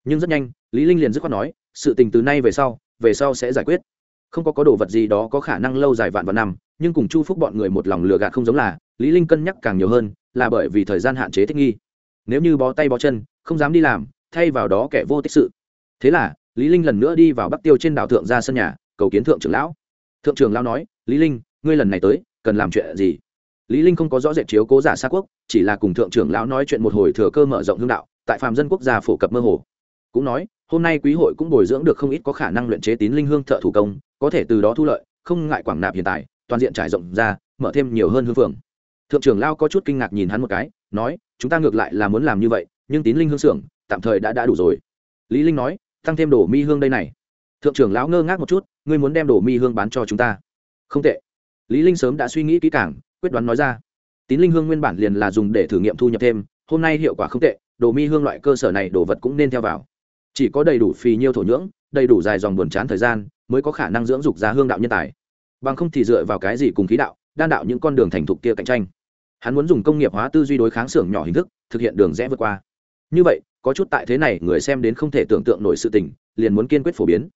Nhưng rất nhanh, lý linh liền dứt khoát nói, sự tình từ nay về sau về sau sẽ giải quyết. Không có có đồ vật gì đó có khả năng lâu dài vạn vạn năm, nhưng cùng chu phúc bọn người một lòng lừa gạt không giống là, lý linh cân nhắc càng nhiều hơn, là bởi vì thời gian hạn chế thích nghi. Nếu như bó tay bó chân, không dám đi làm, thay vào đó kẻ vô tích sự. Thế là, lý linh lần nữa đi vào bắc tiêu trên đảo thượng ra sân nhà, cầu kiến thượng trưởng lão. Thượng trưởng lão nói, lý linh, ngươi lần này tới, cần làm chuyện gì? Lý linh không có rõ rệt chiếu cố giả xa quốc, chỉ là cùng thượng trưởng lão nói chuyện một hồi thừa cơ mở rộng hương đạo, tại phàm dân quốc gia phổ cập mơ hồ. Cũng nói, hôm nay quý hội cũng bồi dưỡng được không ít có khả năng luyện chế tín linh hương thợ thủ công, có thể từ đó thu lợi, không ngại quảng nạp hiện tại, toàn diện trải rộng ra, mở thêm nhiều hơn hương phường. Thượng trưởng lao có chút kinh ngạc nhìn hắn một cái, nói, chúng ta ngược lại là muốn làm như vậy, nhưng tín linh hương xưởng, tạm thời đã đã đủ rồi. Lý linh nói, tăng thêm đổ mi hương đây này. Thượng trưởng lão ngơ ngác một chút, ngươi muốn đem đổ mi hương bán cho chúng ta? Không tệ. Lý linh sớm đã suy nghĩ kỹ càng quyết đoán nói ra. Tín linh hương nguyên bản liền là dùng để thử nghiệm thu nhập thêm, hôm nay hiệu quả không tệ, đồ mi hương loại cơ sở này đồ vật cũng nên theo vào. Chỉ có đầy đủ phì nhiêu thổ nhưỡng, đầy đủ dài dòng buồn chán thời gian, mới có khả năng dưỡng dục ra hương đạo nhân tài. Bằng không thì dựa vào cái gì cùng khí đạo, đan đạo những con đường thành thục kia cạnh tranh. Hắn muốn dùng công nghiệp hóa tư duy đối kháng xưởng nhỏ hình thức, thực hiện đường rẽ vượt qua. Như vậy, có chút tại thế này, người xem đến không thể tưởng tượng nổi sự tình, liền muốn kiên quyết phổ biến.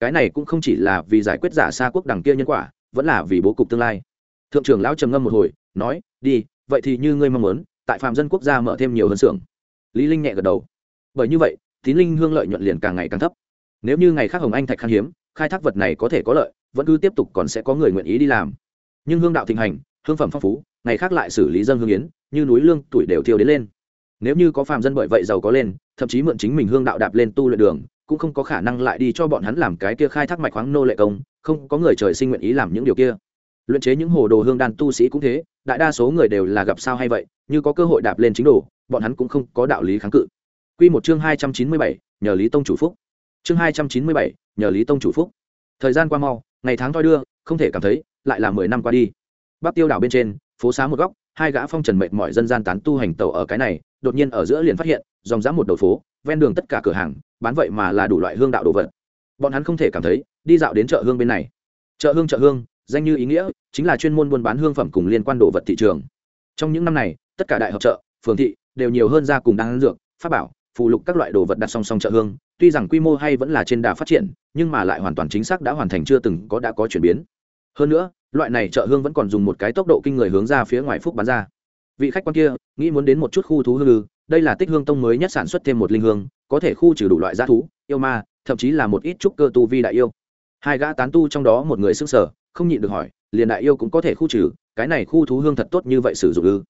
Cái này cũng không chỉ là vì giải quyết giả xa quốc đằng kia nhân quả, vẫn là vì bố cục tương lai thượng trưởng lão trầm ngâm một hồi, nói, đi, vậy thì như ngươi mong muốn, tại phạm dân quốc gia mở thêm nhiều hơn xưởng. Lý linh nhẹ gật đầu. Bởi như vậy, tín linh hương lợi nhuận liền càng ngày càng thấp. Nếu như ngày khác hồng anh thạch khan hiếm, khai thác vật này có thể có lợi, vẫn cứ tiếp tục còn sẽ có người nguyện ý đi làm. Nhưng hương đạo thịnh hành, hương phẩm phong phú, ngày khác lại xử lý dân hương yến, như núi lương tuổi đều thiêu đến lên. Nếu như có phàm dân bởi vậy giàu có lên, thậm chí mượn chính mình hương đạo đạp lên tu luyện đường, cũng không có khả năng lại đi cho bọn hắn làm cái kia khai thác mạch khoáng nô lệ công, không có người trời sinh nguyện ý làm những điều kia luyện chế những hồ đồ hương đan tu sĩ cũng thế đại đa số người đều là gặp sao hay vậy như có cơ hội đạp lên chính đồ bọn hắn cũng không có đạo lý kháng cự Quy một chương hai trăm chín mươi bảy, nhờ Lý Tông chủ phúc. Chương hai trăm chín mươi bảy, nhờ Lý Tông chủ phúc. Thời gian qua mau, ngày tháng thoi đưa, không thể cảm thấy, lại là mười năm qua đi. Bắc Tiêu đảo bên trên, phố xá một góc, hai gã phong trần mệt mỏi dân gian tán tu hành tẩu ở cái này, đột nhiên ở giữa liền phát hiện, dòng dã một đầu phố, ven đường tất cả cửa hàng, bán vậy mà là đủ loại hương đạo đồ vật. Bọn hắn không thể cảm thấy, đi dạo đến chợ hương bên này. Chợ hương chợ hương, danh như ý nghĩa, chính là chuyên môn buôn bán hương phẩm cùng liên quan đồ vật thị trường. Trong những năm này, tất cả đại hợp chợ, phường thị đều nhiều hơn ra cùng đang dược, pháp bảo, phụ lục các loại đồ vật đặt song song chợ hương. Tuy rằng quy mô hay vẫn là trên đà phát triển nhưng mà lại hoàn toàn chính xác đã hoàn thành chưa từng có đã có chuyển biến. Hơn nữa loại này chợ hương vẫn còn dùng một cái tốc độ kinh người hướng ra phía ngoài phúc bán ra. Vị khách quan kia nghĩ muốn đến một chút khu thú hư lư đây là tích hương tông mới nhất sản xuất thêm một linh hương có thể khu trừ đủ loại g thú yêu ma thậm chí là một ít trúc cơ tu vi đại yêu. Hai gã tán tu trong đó một người xưng sở không nhịn được hỏi, liền đại yêu cũng có thể khu trừ, cái này khu thú hương thật tốt như vậy sử dụng ư?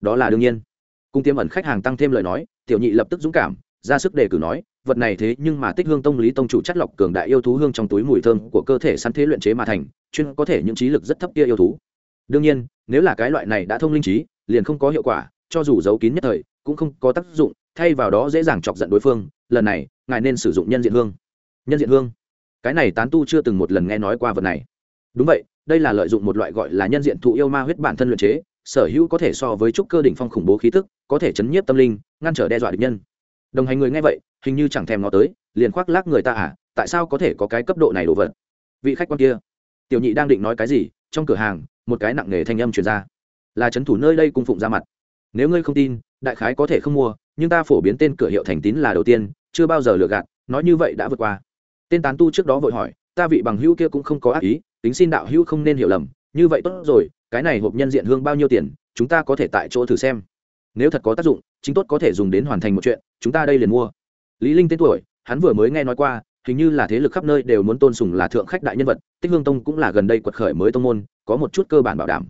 Đó là đương nhiên. Cung tiêm ẩn khách hàng tăng thêm lời nói, tiểu nhị lập tức dũng cảm, ra sức đề cử nói, vật này thế nhưng mà tích hương tông lý tông chủ chất lọc cường đại yêu thú hương trong túi mùi thơm của cơ thể săn thế luyện chế mà thành, chuyên có thể những trí lực rất thấp kia yêu thú. Đương nhiên, nếu là cái loại này đã thông linh trí, liền không có hiệu quả, cho dù giấu kín nhất thời, cũng không có tác dụng, thay vào đó dễ dàng chọc giận đối phương, lần này, ngài nên sử dụng nhân diện hương. Nhân diện hương. Cái này tán tu chưa từng một lần nghe nói qua vật này đúng vậy, đây là lợi dụng một loại gọi là nhân diện thụ yêu ma huyết bản thân luyện chế, sở hữu có thể so với trúc cơ đỉnh phong khủng bố khí tức, có thể chấn nhiếp tâm linh, ngăn trở đe dọa địch nhân. Đồng hành người nghe vậy, hình như chẳng thèm ngó tới, liền khoác lác người ta à tại sao có thể có cái cấp độ này đồ vật? Vị khách quan kia. Tiểu nhị đang định nói cái gì, trong cửa hàng, một cái nặng nghề thanh âm truyền ra. Là trấn thủ nơi đây cung phụng ra mặt. Nếu ngươi không tin, đại khái có thể không mua, nhưng ta phổ biến tên cửa hiệu thành tín là đầu tiên, chưa bao giờ lừa gạt, nói như vậy đã vượt qua. Tên tán tu trước đó vội hỏi, ta vị bằng hữu kia cũng không có ác ý tính xin đạo hữu không nên hiểu lầm, như vậy tốt rồi, cái này hộp nhân diện hương bao nhiêu tiền, chúng ta có thể tại chỗ thử xem. Nếu thật có tác dụng, chính tốt có thể dùng đến hoàn thành một chuyện, chúng ta đây liền mua. Lý linh tên tuổi, hắn vừa mới nghe nói qua, hình như là thế lực khắp nơi đều muốn tôn sùng là thượng khách đại nhân vật, tích hương tông cũng là gần đây quật khởi mới tông môn, có một chút cơ bản bảo đảm.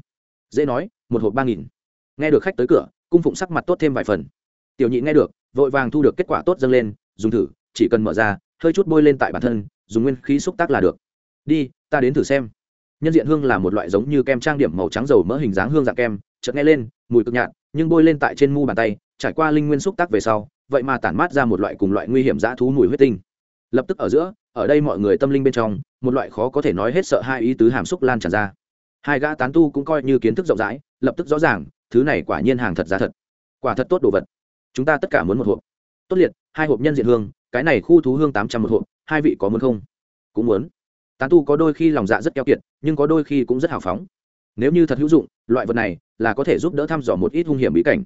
Dễ nói, một hộp ba nghìn. Nghe được khách tới cửa, cung phụng sắc mặt tốt thêm vài phần. Tiểu nhị nghe được, vội vàng thu được kết quả tốt dâng lên, dùng thử, chỉ cần mở ra, hơi chút bôi lên tại bản thân, dùng nguyên khí xúc tác là được đi, ta đến thử xem. Nhân diện hương là một loại giống như kem trang điểm màu trắng dầu mỡ hình dáng hương dạng kem, chợt nghe lên, mùi cực nhạt, nhưng bôi lên tại trên mu bàn tay, trải qua linh nguyên xúc tác về sau, vậy mà tản mát ra một loại cùng loại nguy hiểm dã thú mùi huyết tinh. Lập tức ở giữa, ở đây mọi người tâm linh bên trong, một loại khó có thể nói hết sợ hai ý tứ hàm xúc lan tràn ra. Hai gã tán tu cũng coi như kiến thức rộng rãi, lập tức rõ ràng, thứ này quả nhiên hàng thật giá thật. Quả thật tốt đồ vật. Chúng ta tất cả muốn một hộp. Tốt liệt, hai hộp nhân diện hương, cái này khu thú hương tám trăm một hộp, hai vị có muốn không? Cũng muốn tán tu có đôi khi lòng dạ rất keo kiệt, nhưng có đôi khi cũng rất hào phóng. Nếu như thật hữu dụng, loại vật này là có thể giúp đỡ thăm dò một ít hung hiểm bí cảnh.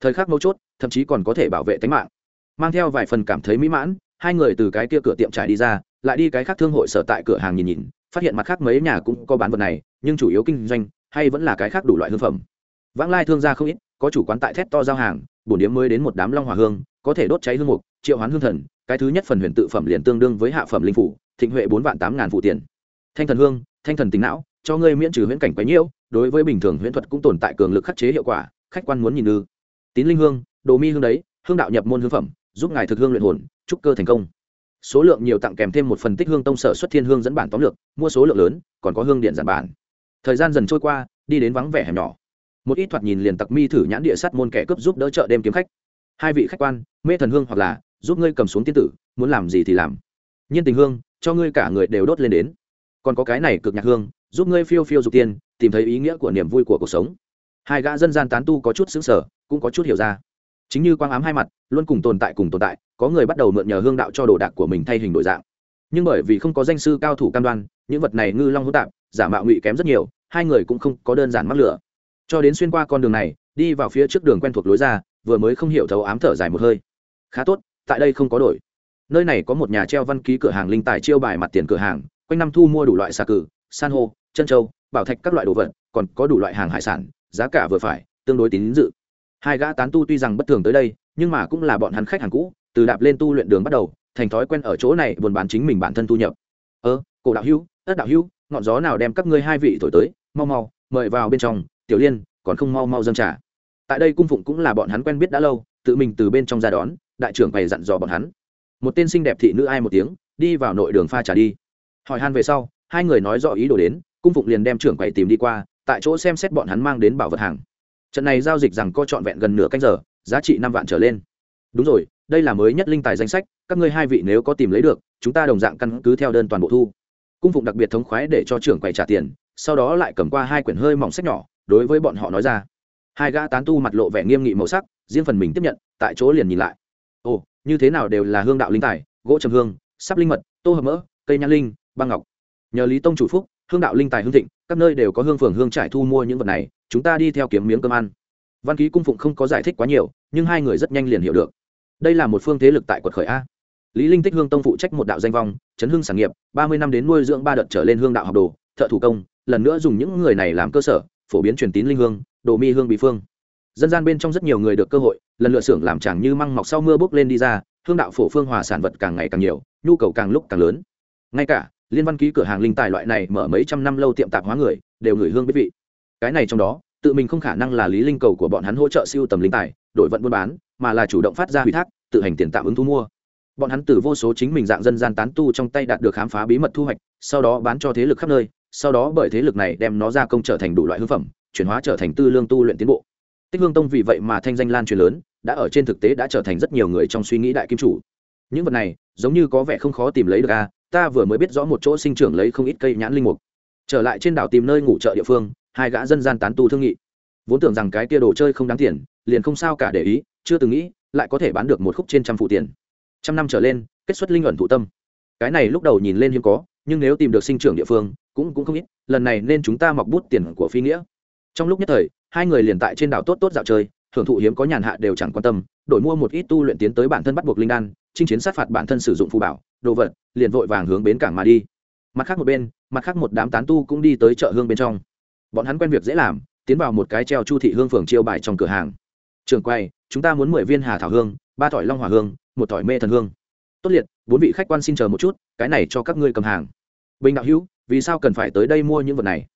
Thời khắc mấu chốt, thậm chí còn có thể bảo vệ tính mạng. Mang theo vài phần cảm thấy mỹ mãn, hai người từ cái kia cửa tiệm trải đi ra, lại đi cái khác thương hội sở tại cửa hàng nhìn nhìn, phát hiện mặt khác mấy nhà cũng có bán vật này, nhưng chủ yếu kinh doanh hay vẫn là cái khác đủ loại hương phẩm. Vãng lai thương gia không ít, có chủ quán tại thét to giao hàng bổn điếm mới đến một đám long hòa hương, có thể đốt cháy hương mục, triệu hoán hương thần cái thứ nhất phần huyền tự phẩm liền tương đương với hạ phẩm linh phủ, thịnh huệ bốn vạn tám ngàn phụ tiền. Thanh thần hương, thanh thần tính não, cho ngươi miễn trừ huyễn cảnh quấy nhiễu, đối với bình thường huyễn thuật cũng tồn tại cường lực khắc chế hiệu quả, khách quan muốn nhìn ư. Tín linh hương, đồ mi hương đấy, hương đạo nhập môn hương phẩm, giúp ngài thực hương luyện hồn, trúc cơ thành công. Số lượng nhiều tặng kèm thêm một phần tích hương tông sở xuất thiên hương dẫn bản tóm lược, mua số lượng lớn, còn có hương điện giản bản. Thời gian dần trôi qua, đi đến vắng vẻ hẻm nhỏ. Một ít thoạt nhìn liền tặc mi thử nhãn địa sắt môn kẻ cướp giúp đỡ chợ đêm kiếm khách. Hai vị khách quan, mê thần hương hoặc là giúp ngươi cầm xuống tiên tử, muốn làm gì thì làm. Nhiên tình hương, cho ngươi cả người đều đốt lên đến. Còn có cái này cực nhạc hương, giúp ngươi phiêu phiêu dục tiên, tìm thấy ý nghĩa của niềm vui của cuộc sống. Hai gã dân gian tán tu có chút xứng sở cũng có chút hiểu ra. Chính như quang ám hai mặt, luôn cùng tồn tại cùng tồn tại, có người bắt đầu mượn nhờ hương đạo cho đồ đạc của mình thay hình đổi dạng. Nhưng bởi vì không có danh sư cao thủ cam đoan, những vật này ngư long hữu tạp, giả mạo ngụy kém rất nhiều, hai người cũng không có đơn giản mắc lửa. Cho đến xuyên qua con đường này, đi vào phía trước đường quen thuộc lối ra, vừa mới không hiểu thấu ám thở dài một hơi. Khá tốt tại đây không có đổi. Nơi này có một nhà treo văn ký cửa hàng linh tài chiêu bài mặt tiền cửa hàng, quanh năm thu mua đủ loại xà cừ san hô, chân trâu bảo thạch các loại đồ vật, còn có đủ loại hàng hải sản, giá cả vừa phải, tương đối tín dự. Hai gã tán tu tuy rằng bất thường tới đây, nhưng mà cũng là bọn hắn khách hàng cũ, từ đạp lên tu luyện đường bắt đầu, thành thói quen ở chỗ này buôn bán chính mình bản thân thu nhập. Ơ, cổ đạo hữu, ất đạo hữu, ngọn gió nào đem các ngươi hai vị thổi tới, mau mau, mời vào bên trong, tiểu liên, còn không mau mau dâng trả tại đây cung phụng cũng là bọn hắn quen biết đã lâu, tự mình từ bên trong ra đón đại trưởng bày dặn dò bọn hắn. Một tên xinh đẹp thị nữ ai một tiếng, đi vào nội đường pha trà đi. Hỏi han về sau, hai người nói rõ ý đồ đến, cung phụng liền đem trưởng quầy tìm đi qua, tại chỗ xem xét bọn hắn mang đến bảo vật hàng. Trận này giao dịch rằng có trọn vẹn gần nửa canh giờ, giá trị năm vạn trở lên. Đúng rồi, đây là mới nhất linh tài danh sách, các ngươi hai vị nếu có tìm lấy được, chúng ta đồng dạng căn cứ theo đơn toàn bộ thu. Cung phụng đặc biệt thống khoái để cho trưởng quầy trả tiền, sau đó lại cầm qua hai quyển hơi mỏng sách nhỏ, đối với bọn họ nói ra. Hai gã tán tu mặt lộ vẻ nghiêm nghị màu sắc, riêng phần mình tiếp nhận, tại chỗ liền nhìn lại ồ, như thế nào đều là hương đạo linh tài, gỗ trầm hương, sắp linh mật, tô hợp mỡ, cây nhãn linh, băng ngọc. Nhờ lý tông chủ phúc, hương đạo linh tài hương thịnh, các nơi đều có hương phường hương trải thu mua những vật này, chúng ta đi theo kiếm miếng cơm ăn. Văn ký cung phụng không có giải thích quá nhiều, nhưng hai người rất nhanh liền hiểu được. Đây là một phương thế lực tại quật khởi a. Lý linh tích hương tông phụ trách một đạo danh vong, chấn hương sản nghiệp, ba mươi năm đến nuôi dưỡng ba đợt trở lên hương đạo học đồ, thợ thủ công, lần nữa dùng những người này làm cơ sở, phổ biến truyền tín linh hương, đồ mi hương bị phương dân gian bên trong rất nhiều người được cơ hội, lần lựa xưởng làm chẳng như măng mọc sau mưa bốc lên đi ra, hương đạo phổ phương hòa sản vật càng ngày càng nhiều, nhu cầu càng lúc càng lớn. Ngay cả, liên văn ký cửa hàng linh tài loại này mở mấy trăm năm lâu tiệm tạp hóa người, đều ngửi hương biết vị. Cái này trong đó, tự mình không khả năng là lý linh cầu của bọn hắn hỗ trợ siêu tầm linh tài, đổi vận buôn bán, mà là chủ động phát ra ủy thác, tự hành tiền tạm ứng thu mua. Bọn hắn từ vô số chính mình dạng dân gian tán tu trong tay đạt được khám phá bí mật thu hoạch, sau đó bán cho thế lực khắp nơi, sau đó bởi thế lực này đem nó ra công trở thành đủ loại hư phẩm, chuyển hóa trở thành tư lương tu luyện tiến bộ tích hương tông vì vậy mà thanh danh lan truyền lớn, đã ở trên thực tế đã trở thành rất nhiều người trong suy nghĩ đại kim chủ. Những vật này, giống như có vẻ không khó tìm lấy được a ta vừa mới biết rõ một chỗ sinh trưởng lấy không ít cây nhãn linh mục. Trở lại trên đảo tìm nơi ngủ chợ địa phương, hai gã dân gian tán tu thương nghị. Vốn tưởng rằng cái tia đồ chơi không đáng tiền, liền không sao cả để ý, chưa từng nghĩ, lại có thể bán được một khúc trên trăm phụ tiền. Trăm năm trở lên, kết xuất linh ẩn thụ tâm. Cái này lúc đầu nhìn lên hiếm có, nhưng nếu tìm được sinh trưởng địa phương, cũng cũng không ít, lần này nên chúng ta mọc bút tiền của phi nghĩa. Trong lúc nhất thời hai người liền tại trên đảo tốt tốt dạo chơi hưởng thụ hiếm có nhàn hạ đều chẳng quan tâm, đổi mua một ít tu luyện tiến tới bản thân bắt buộc linh đan, chinh chiến sát phạt bản thân sử dụng phù bảo, đồ vật, liền vội vàng hướng bến cảng mà đi. Mặt khác một bên, mặt khác một đám tán tu cũng đi tới chợ hương bên trong. Bọn hắn quen việc dễ làm, tiến vào một cái treo chu thị hương phường chiêu bài trong cửa hàng. Trường quay, chúng ta muốn mười viên hà thảo hương, ba thỏi long hỏa hương, một thỏi mê thần hương. Tốt liệt, bốn vị khách quan xin chờ một chút, cái này cho các ngươi cầm hàng. Bình đạo hữu, vì sao cần phải tới đây mua những vật này?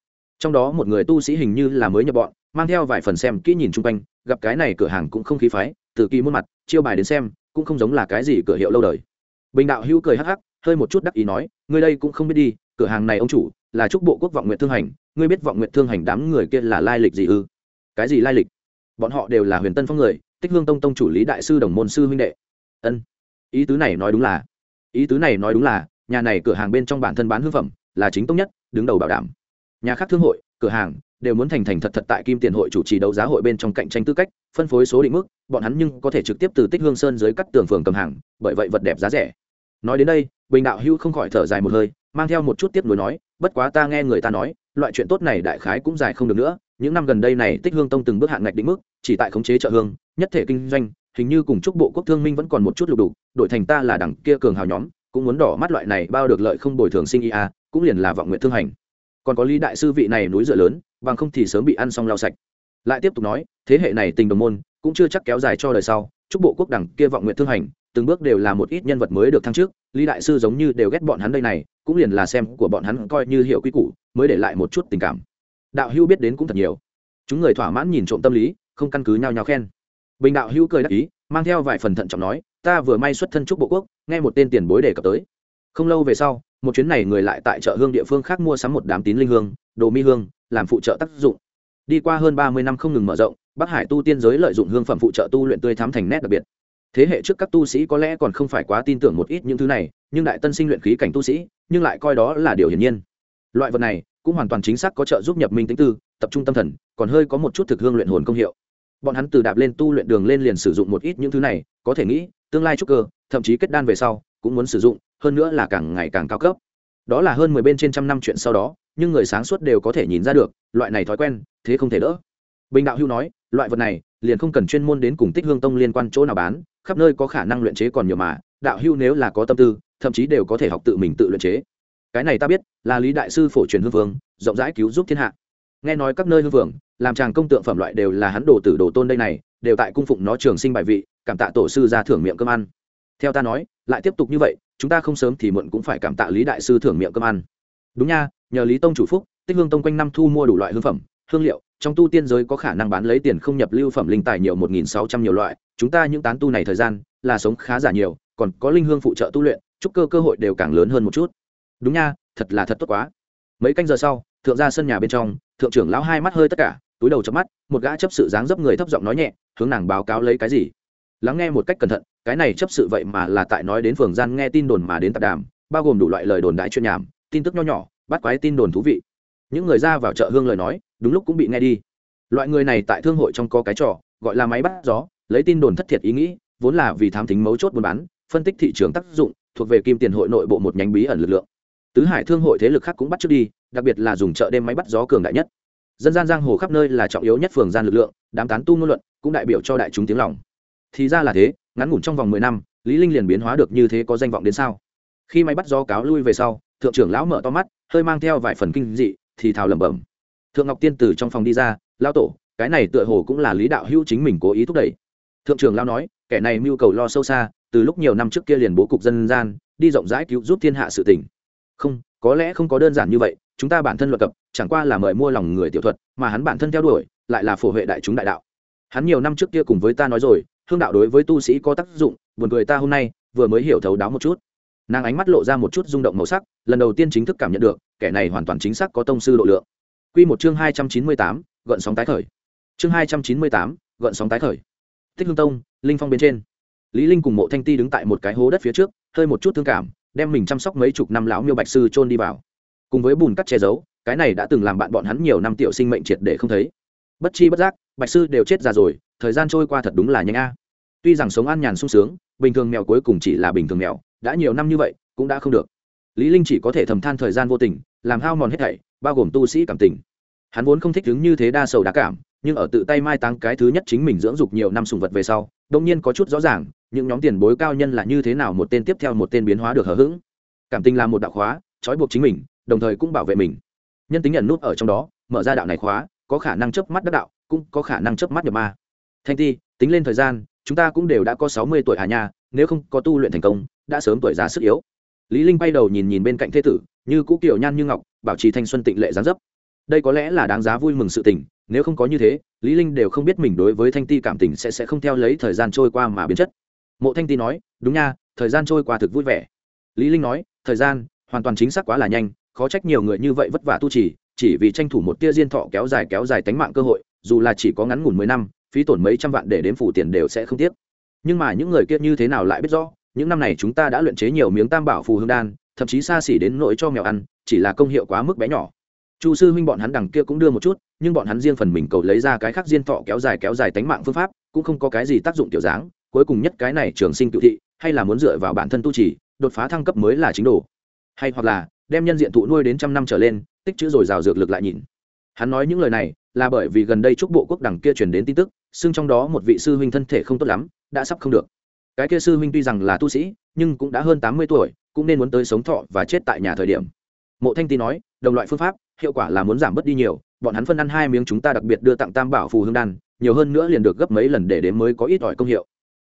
Trong đó một người tu sĩ hình như là mới nhập bọn, mang theo vài phần xem kỹ nhìn chung quanh, gặp cái này cửa hàng cũng không khí phái, từ kỳ muôn mặt, chiêu bài đến xem, cũng không giống là cái gì cửa hiệu lâu đời. Bình đạo hữu cười hắc hắc, hơi một chút đắc ý nói, ngươi đây cũng không biết đi, cửa hàng này ông chủ là trúc bộ quốc vọng nguyện thương hành, ngươi biết vọng nguyện thương hành đám người kia là lai lịch gì ư? Cái gì lai lịch? Bọn họ đều là huyền tân phong người, tích hương tông tông chủ lý đại sư đồng môn sư huynh đệ. Ân, ý tứ này nói đúng là, ý tứ này nói đúng là, nhà này cửa hàng bên trong bản thân bán hương phẩm là chính tông nhất, đứng đầu bảo đảm nhà khác thương hội, cửa hàng, đều muốn thành thành thật thật tại kim tiền hội chủ trì đấu giá hội bên trong cạnh tranh tư cách, phân phối số định mức, bọn hắn nhưng có thể trực tiếp từ tích hương sơn dưới cắt tường phường cầm hàng, bởi vậy vật đẹp giá rẻ. Nói đến đây, bình đạo hưu không khỏi thở dài một hơi, mang theo một chút tiếp nối nói, bất quá ta nghe người ta nói, loại chuyện tốt này đại khái cũng dài không được nữa, những năm gần đây này tích hương tông từng bước hạn ngạch định mức, chỉ tại khống chế chợ hương, nhất thể kinh doanh, hình như cùng chúc bộ quốc thương minh vẫn còn một chút lục đủ đổi thành ta là đẳng kia cường hào nhóm, cũng muốn đỏ mắt loại này, bao được lợi không bồi thường sinh ý à cũng liền là vọng nguyện thương hành còn có lý đại sư vị này núi dựa lớn, bằng không thì sớm bị ăn xong lau sạch. Lại tiếp tục nói, thế hệ này tình đồng môn, cũng chưa chắc kéo dài cho đời sau, chúc bộ quốc đẳng kia vọng nguyện thương hành, từng bước đều là một ít nhân vật mới được thăng trước lý đại sư giống như đều ghét bọn hắn đây này, cũng liền là xem của bọn hắn coi như hiệu quy củ, mới để lại một chút tình cảm. Đạo hữu biết đến cũng thật nhiều. Chúng người thỏa mãn nhìn trộm tâm lý, không căn cứ nhau nhau khen. Bình đạo hữu cười đắc ý, mang theo vài phần thận trọng nói, ta vừa may xuất thân trúc bộ quốc, nghe một tên tiền bối đề cập tới. Không lâu về sau một chuyến này người lại tại chợ hương địa phương khác mua sắm một đám tín linh hương, đồ mi hương, làm phụ trợ tác dụng. Đi qua hơn ba mươi năm không ngừng mở rộng, bắc hải tu tiên giới lợi dụng hương phẩm phụ trợ tu luyện tươi thắm thành nét đặc biệt. Thế hệ trước các tu sĩ có lẽ còn không phải quá tin tưởng một ít những thứ này, nhưng đại tân sinh luyện khí cảnh tu sĩ, nhưng lại coi đó là điều hiển nhiên. Loại vật này cũng hoàn toàn chính xác có trợ giúp nhập minh tính tư, tập trung tâm thần, còn hơi có một chút thực hương luyện hồn công hiệu. Bọn hắn từ đạp lên tu luyện đường lên liền sử dụng một ít những thứ này, có thể nghĩ, tương lai trúc cơ, thậm chí kết đan về sau, cũng muốn sử dụng hơn nữa là càng ngày càng cao cấp. Đó là hơn mười bên trên trăm năm chuyện sau đó, nhưng người sáng suốt đều có thể nhìn ra được, loại này thói quen, thế không thể đỡ. Bình đạo hưu nói, loại vật này, liền không cần chuyên môn đến cùng tích hương tông liên quan chỗ nào bán, khắp nơi có khả năng luyện chế còn nhiều mà, đạo hưu nếu là có tâm tư, thậm chí đều có thể học tự mình tự luyện chế. Cái này ta biết, là lý đại sư phổ truyền hương vương, rộng rãi cứu giúp thiên hạ. Nghe nói các nơi hương vương, làm chàng công tượng phẩm loại đều là hắn đồ tử đồ tôn đây này, đều tại cung phụng nó trường sinh bài vị, cảm tạ tổ sư ra thưởng miệng cơm ăn. Theo ta nói, lại tiếp tục như vậy chúng ta không sớm thì muộn cũng phải cảm tạ lý đại sư thưởng miệng cơm ăn. Đúng nha, nhờ lý tông chủ phúc, tích hương tông quanh năm thu mua đủ loại hương phẩm, hương liệu, trong tu tiên giới có khả năng bán lấy tiền không nhập lưu phẩm linh tài nhiều một nghìn sáu trăm nhiều loại. Chúng ta những tán tu này thời gian là sống khá giả nhiều, còn có linh hương phụ trợ tu luyện, chúc cơ cơ hội đều càng lớn hơn một chút. Đúng nha, thật là thật tốt quá. Mấy canh giờ sau, thượng ra sân nhà bên trong, thượng trưởng lão hai mắt hơi tất cả, túi đầu chớp mắt, một gã chấp sự dáng dấp người thấp giọng nói nhẹ, hướng nàng báo cáo lấy cái gì? Lắng nghe một cách cẩn thận cái này chấp sự vậy mà là tại nói đến phường gian nghe tin đồn mà đến tạp đàm, bao gồm đủ loại lời đồn đại chuyện nhảm, tin tức nho nhỏ, bắt quái tin đồn thú vị. Những người ra vào chợ hương lời nói, đúng lúc cũng bị nghe đi. Loại người này tại thương hội trong có cái trò, gọi là máy bắt gió, lấy tin đồn thất thiệt ý nghĩ, vốn là vì thám tính mấu chốt buôn bán, phân tích thị trường tác dụng, thuộc về kim tiền hội nội bộ một nhánh bí ẩn lực lượng. Tứ hải thương hội thế lực khác cũng bắt trước đi, đặc biệt là dùng chợ đêm máy bắt gió cường đại nhất. Dân gian giang hồ khắp nơi là trọng yếu nhất phường gian lực lượng, đám tán tu ngôn luận cũng đại biểu cho đại chúng tiếng lòng. Thì ra là thế ngắn ngủn trong vòng mười năm, lý linh liền biến hóa được như thế có danh vọng đến sao? Khi máy bắt gió cáo lui về sau, thượng trưởng lão mở to mắt, hơi mang theo vài phần kinh dị, thì thào lẩm bẩm. Thượng ngọc tiên từ trong phòng đi ra, lão tổ, cái này tựa hồ cũng là lý đạo hữu chính mình cố ý thúc đẩy. Thượng trưởng lão nói, kẻ này mưu cầu lo sâu xa, từ lúc nhiều năm trước kia liền bố cục dân gian, đi rộng rãi cứu giúp thiên hạ sự tình. Không, có lẽ không có đơn giản như vậy, chúng ta bản thân luật cập, chẳng qua là mời mua lòng người tiểu thuật, mà hắn bản thân theo đuổi, lại là phổ huệ đại chúng đại đạo. Hắn nhiều năm trước kia cùng với ta nói rồi hương đạo đối với tu sĩ có tác dụng, buồn cười ta hôm nay, vừa mới hiểu thấu đáo một chút. Nàng ánh mắt lộ ra một chút rung động màu sắc, lần đầu tiên chính thức cảm nhận được, kẻ này hoàn toàn chính xác có tông sư độ lượng. Q một chương hai trăm chín mươi tám, gợn sóng tái khởi. Chương hai trăm chín mươi tám, gợn sóng tái khởi. Thích hương tông, linh phong bên trên. Lý linh cùng mộ thanh ti đứng tại một cái hố đất phía trước, hơi một chút thương cảm, đem mình chăm sóc mấy chục năm lão miêu bạch sư chôn đi vào. Cùng với bùn cắt che giấu, cái này đã từng làm bạn bọn hắn nhiều năm tiểu sinh mệnh triệt để không thấy. Bất chi bất giác, bạch sư đều chết già rồi, thời gian trôi qua thật đúng là nhanh a tuy rằng sống an nhàn sung sướng, bình thường mèo cuối cùng chỉ là bình thường mèo, đã nhiều năm như vậy, cũng đã không được. Lý linh chỉ có thể thầm than thời gian vô tình, làm hao mòn hết thảy, bao gồm tu sĩ cảm tình. Hắn vốn không thích đứng như thế đa sầu đa cảm, nhưng ở tự tay mai táng cái thứ nhất chính mình dưỡng dục nhiều năm sùng vật về sau đông nhiên có chút rõ ràng, những nhóm tiền bối cao nhân là như thế nào một tên tiếp theo một tên biến hóa được hở hững. Cảm tình là một đạo khóa, trói buộc chính mình, đồng thời cũng bảo vệ mình. Nhân tính nhận nút ở trong đó, mở ra đạo này khóa, có khả năng chớp mắt đắc đạo, cũng có khả năng chớp mắt nhập ma. Thanh ti, tính lên thời gian chúng ta cũng đều đã có sáu mươi tuổi hà nha, nếu không có tu luyện thành công, đã sớm tuổi già sức yếu. Lý linh bay đầu nhìn nhìn bên cạnh thế tử, như cũ kiểu nhan như ngọc, bảo trì thanh xuân tịnh lệ dáng dấp. Đây có lẽ là đáng giá vui mừng sự tình, nếu không có như thế, lý linh đều không biết mình đối với thanh ti cảm tình sẽ sẽ không theo lấy thời gian trôi qua mà biến chất. Mộ thanh ti nói, đúng nha, thời gian trôi qua thực vui vẻ. Lý linh nói, thời gian, hoàn toàn chính xác quá là nhanh, khó trách nhiều người như vậy vất vả tu trì, chỉ vì tranh thủ một tia diên thọ kéo dài kéo dài tánh mạng cơ hội, dù là chỉ có ngắn ngủn mười năm phí tổn mấy trăm vạn để đếm phủ tiền đều sẽ không tiếc. Nhưng mà những người kia như thế nào lại biết rõ, những năm này chúng ta đã luyện chế nhiều miếng tam bảo phù hương đan, thậm chí xa xỉ đến nỗi cho mèo ăn, chỉ là công hiệu quá mức bé nhỏ. Chu sư huynh bọn hắn đằng kia cũng đưa một chút, nhưng bọn hắn riêng phần mình cầu lấy ra cái khác diên thọ kéo dài kéo dài tánh mạng phương pháp, cũng không có cái gì tác dụng tiểu dáng, cuối cùng nhất cái này trường sinh cựu thị, hay là muốn dựa vào bản thân tu trì, đột phá thăng cấp mới là chính đồ. Hay hoặc là, đem nhân diện thụ nuôi đến trăm năm trở lên, tích chữ rồi rào dược lực lại nhìn. Hắn nói những lời này là bởi vì gần đây trúc bộ quốc đằng kia truyền đến tin tức xưng trong đó một vị sư huynh thân thể không tốt lắm, đã sắp không được. Cái kia sư huynh tuy rằng là tu sĩ, nhưng cũng đã hơn tám mươi tuổi, cũng nên muốn tới sống thọ và chết tại nhà thời điểm. Mộ thanh tý nói, đồng loại phương pháp, hiệu quả là muốn giảm bớt đi nhiều, bọn hắn phân ăn hai miếng chúng ta đặc biệt đưa tặng tam bảo phù hương đan, nhiều hơn nữa liền được gấp mấy lần để đến mới có ít ỏi công hiệu.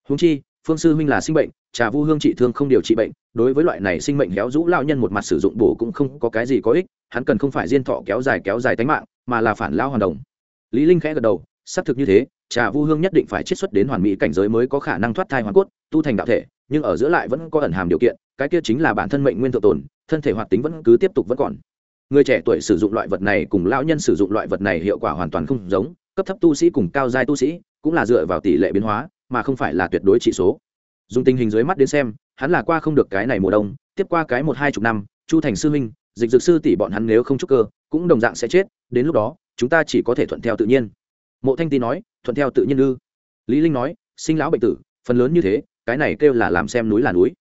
Húng chi, phương sư huynh là sinh bệnh, trà vu hương trị thương không điều trị bệnh, đối với loại này sinh mệnh héo rũ lao nhân một mặt sử dụng bổ cũng không có cái gì có ích, hắn cần không phải diên thọ kéo dài kéo dài tánh mạng, mà là phản lao hoàn đồng. Lý linh khẽ gật đầu, xác thực như thế trà vu hương nhất định phải chiết xuất đến hoàn mỹ cảnh giới mới có khả năng thoát thai hoàn cốt tu thành đạo thể nhưng ở giữa lại vẫn có ẩn hàm điều kiện cái kia chính là bản thân mệnh nguyên thượng tồn thân thể hoạt tính vẫn cứ tiếp tục vẫn còn. Người trẻ tuổi sử dụng loại vật này cùng lão nhân sử dụng loại vật này hiệu quả hoàn toàn không giống cấp thấp tu sĩ cùng cao giai tu sĩ cũng là dựa vào tỷ lệ biến hóa mà không phải là tuyệt đối trị số. Dùng tình hình dưới mắt đến xem hắn là qua không được cái này mùa đông tiếp qua cái một hai chục năm chu thành sư minh, dịch dược sư tỷ bọn hắn nếu không trúc cơ cũng đồng dạng sẽ chết đến lúc đó chúng ta chỉ có thể thuận theo tự nhiên mộ thanh ti nói, thuận theo tự nhiên ư. Lý linh nói, sinh lão bệnh tử, phần lớn như thế, cái này kêu là làm xem núi là núi.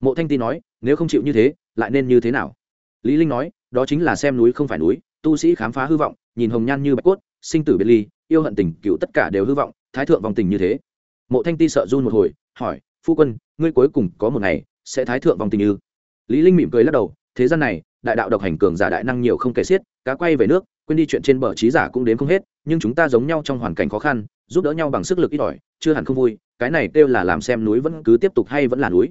Mộ thanh ti nói, nếu không chịu như thế, lại nên như thế nào? Lý linh nói, đó chính là xem núi không phải núi, tu sĩ khám phá hư vọng, nhìn hồng nhan như bạch cốt, sinh tử biệt ly, yêu hận tình, cựu tất cả đều hư vọng, thái thượng vòng tình như thế. Mộ thanh ti sợ run một hồi, hỏi, phu quân, ngươi cuối cùng có một ngày, sẽ thái thượng vòng tình như lý linh mỉm cười lắc đầu thế gian này, đại đạo độc hành cường giả đại năng nhiều không kể xiết, cá quay về nước, quên đi chuyện trên bờ trí giả cũng đến không hết, nhưng chúng ta giống nhau trong hoàn cảnh khó khăn, giúp đỡ nhau bằng sức lực ít ỏi, chưa hẳn không vui, cái này kêu là làm xem núi vẫn cứ tiếp tục hay vẫn là núi.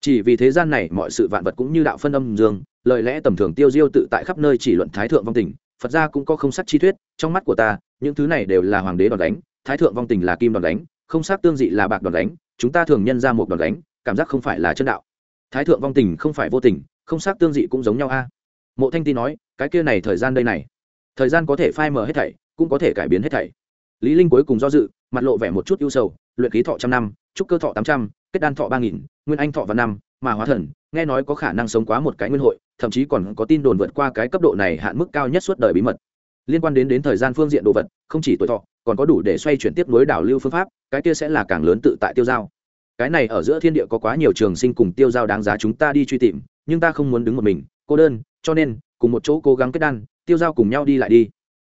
Chỉ vì thế gian này mọi sự vạn vật cũng như đạo phân âm dương, lời lẽ tầm thường tiêu diêu tự tại khắp nơi chỉ luận thái thượng vong tình, phật gia cũng có không sắc chi thuyết, trong mắt của ta, những thứ này đều là hoàng đế đòn đánh, thái thượng vong tình là kim đòn đánh, không sắc tương dị là bạc đòn đánh, chúng ta thường nhân ra một đòn đánh, cảm giác không phải là chân đạo. Thái thượng vong tình không phải vô tình không sắc tương dị cũng giống nhau a. Mộ thanh ti nói, cái kia này thời gian đây này, thời gian có thể phai mờ hết thảy, cũng có thể cải biến hết thảy. Lý linh cuối cùng do dự, mặt lộ vẻ một chút ưu sầu, luyện khí thọ trăm năm, trúc cơ thọ tám trăm, kết đan thọ ba nghìn, nguyên anh thọ và năm, mà hóa thần, nghe nói có khả năng sống quá một cái nguyên hội, thậm chí còn có tin đồn vượt qua cái cấp độ này hạn mức cao nhất suốt đời bí mật. Liên quan đến đến thời gian phương diện đồ vật, không chỉ tuổi thọ, còn có đủ để xoay chuyển tiếp nối đảo lưu phương pháp, cái kia sẽ là càng lớn tự tại tiêu giao cái này ở giữa thiên địa có quá nhiều trường sinh cùng tiêu giao đáng giá chúng ta đi truy tìm nhưng ta không muốn đứng một mình, cô đơn, cho nên, cùng một chỗ cố gắng kết đan, tiêu giao cùng nhau đi lại đi.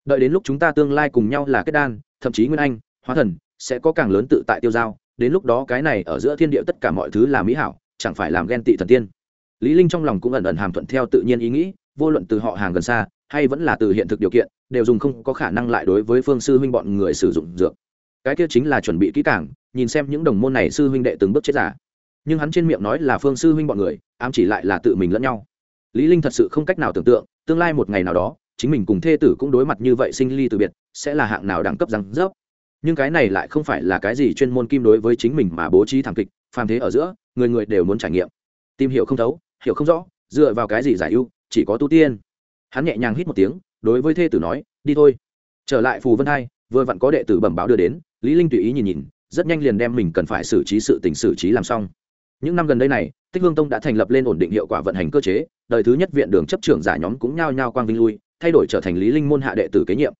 Đợi đến lúc chúng ta tương lai cùng nhau là kết đan, thậm chí nguyên anh, hóa thần sẽ có càng lớn tự tại tiêu giao. Đến lúc đó cái này ở giữa thiên địa tất cả mọi thứ là mỹ hảo, chẳng phải làm ghen tị thần tiên. Lý linh trong lòng cũng ẩn ẩn hàm thuận theo tự nhiên ý nghĩ, vô luận từ họ hàng gần xa, hay vẫn là từ hiện thực điều kiện, đều dùng không có khả năng lại đối với phương sư huynh bọn người sử dụng dược. Cái kia chính là chuẩn bị kỹ càng, nhìn xem những đồng môn này sư huynh đệ từng bước chết giả nhưng hắn trên miệng nói là phương sư huynh bọn người, ám chỉ lại là tự mình lẫn nhau. Lý linh thật sự không cách nào tưởng tượng, tương lai một ngày nào đó, chính mình cùng thê tử cũng đối mặt như vậy sinh ly từ biệt, sẽ là hạng nào đẳng cấp răng rớp. Nhưng cái này lại không phải là cái gì chuyên môn kim đối với chính mình mà bố trí thảm kịch, phàm thế ở giữa, người người đều muốn trải nghiệm. Tìm hiểu không thấu, hiểu không rõ, dựa vào cái gì giải ưu, chỉ có tu tiên. Hắn nhẹ nhàng hít một tiếng, đối với thê tử nói, đi thôi. Trở lại phù vân hai, vừa vặn có đệ tử bẩm báo đưa đến, lý linh tùy ý nhìn nhìn, rất nhanh liền đem mình cần phải xử trí sự tình xử trí làm xong những năm gần đây này, tích hương tông đã thành lập lên ổn định hiệu quả vận hành cơ chế, đời thứ nhất viện đường chấp trưởng giả nhóm cũng nhao nhao quang vinh lui, thay đổi trở thành lý linh môn hạ đệ tử kế nhiệm.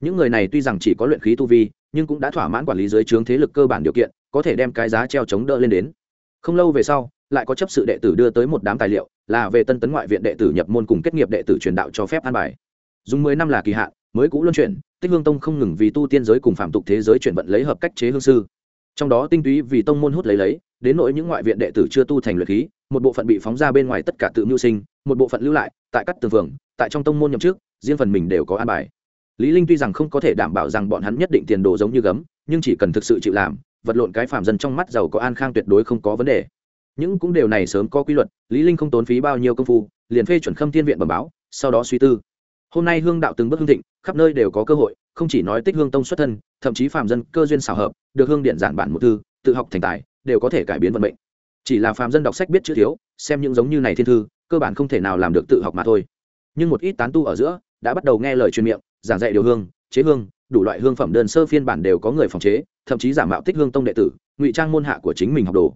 Những người này tuy rằng chỉ có luyện khí tu vi, nhưng cũng đã thỏa mãn quản lý dưới trướng thế lực cơ bản điều kiện, có thể đem cái giá treo chống đỡ lên đến. Không lâu về sau, lại có chấp sự đệ tử đưa tới một đám tài liệu, là về tân tấn ngoại viện đệ tử nhập môn cùng kết nghiệp đệ tử truyền đạo cho phép an bài. Dùng mười năm là kỳ hạn, mới cũ luân chuyển, tích hương tông không ngừng vì tu tiên giới cùng phạm tục thế giới chuyển vận lấy hợp cách chế hương sư. Trong đó tinh túy vì tông môn hút lấy lấy đến nỗi những ngoại viện đệ tử chưa tu thành luyện khí, một bộ phận bị phóng ra bên ngoài tất cả tự mưu sinh, một bộ phận lưu lại, tại các tường phường tại trong tông môn nhậm trước riêng phần mình đều có an bài. Lý linh tuy rằng không có thể đảm bảo rằng bọn hắn nhất định tiền đồ giống như gấm, nhưng chỉ cần thực sự chịu làm, vật lộn cái phàm dân trong mắt giàu có an khang tuyệt đối không có vấn đề. Những cũng đều này sớm có quy luật, lý linh không tốn phí bao nhiêu công phu, liền phê chuẩn khâm thiên viện bẩm báo, sau đó suy tư. Hôm nay hương đạo từng bước hương thịnh, khắp nơi đều có cơ hội, không chỉ nói tích hương tông xuất thân, thậm chí phàm dân cơ duyên xảo hợp, được hương điện giản bản một thư, tự học thành tài đều có thể cải biến vận mệnh. Chỉ là phàm dân đọc sách biết chữ thiếu, xem những giống như này thiên thư, cơ bản không thể nào làm được tự học mà thôi. Nhưng một ít tán tu ở giữa, đã bắt đầu nghe lời truyền miệng, giảng dạy điều hương, chế hương, đủ loại hương phẩm đơn sơ phiên bản đều có người phòng chế, thậm chí giả mạo tích hương tông đệ tử, ngụy trang môn hạ của chính mình học đồ.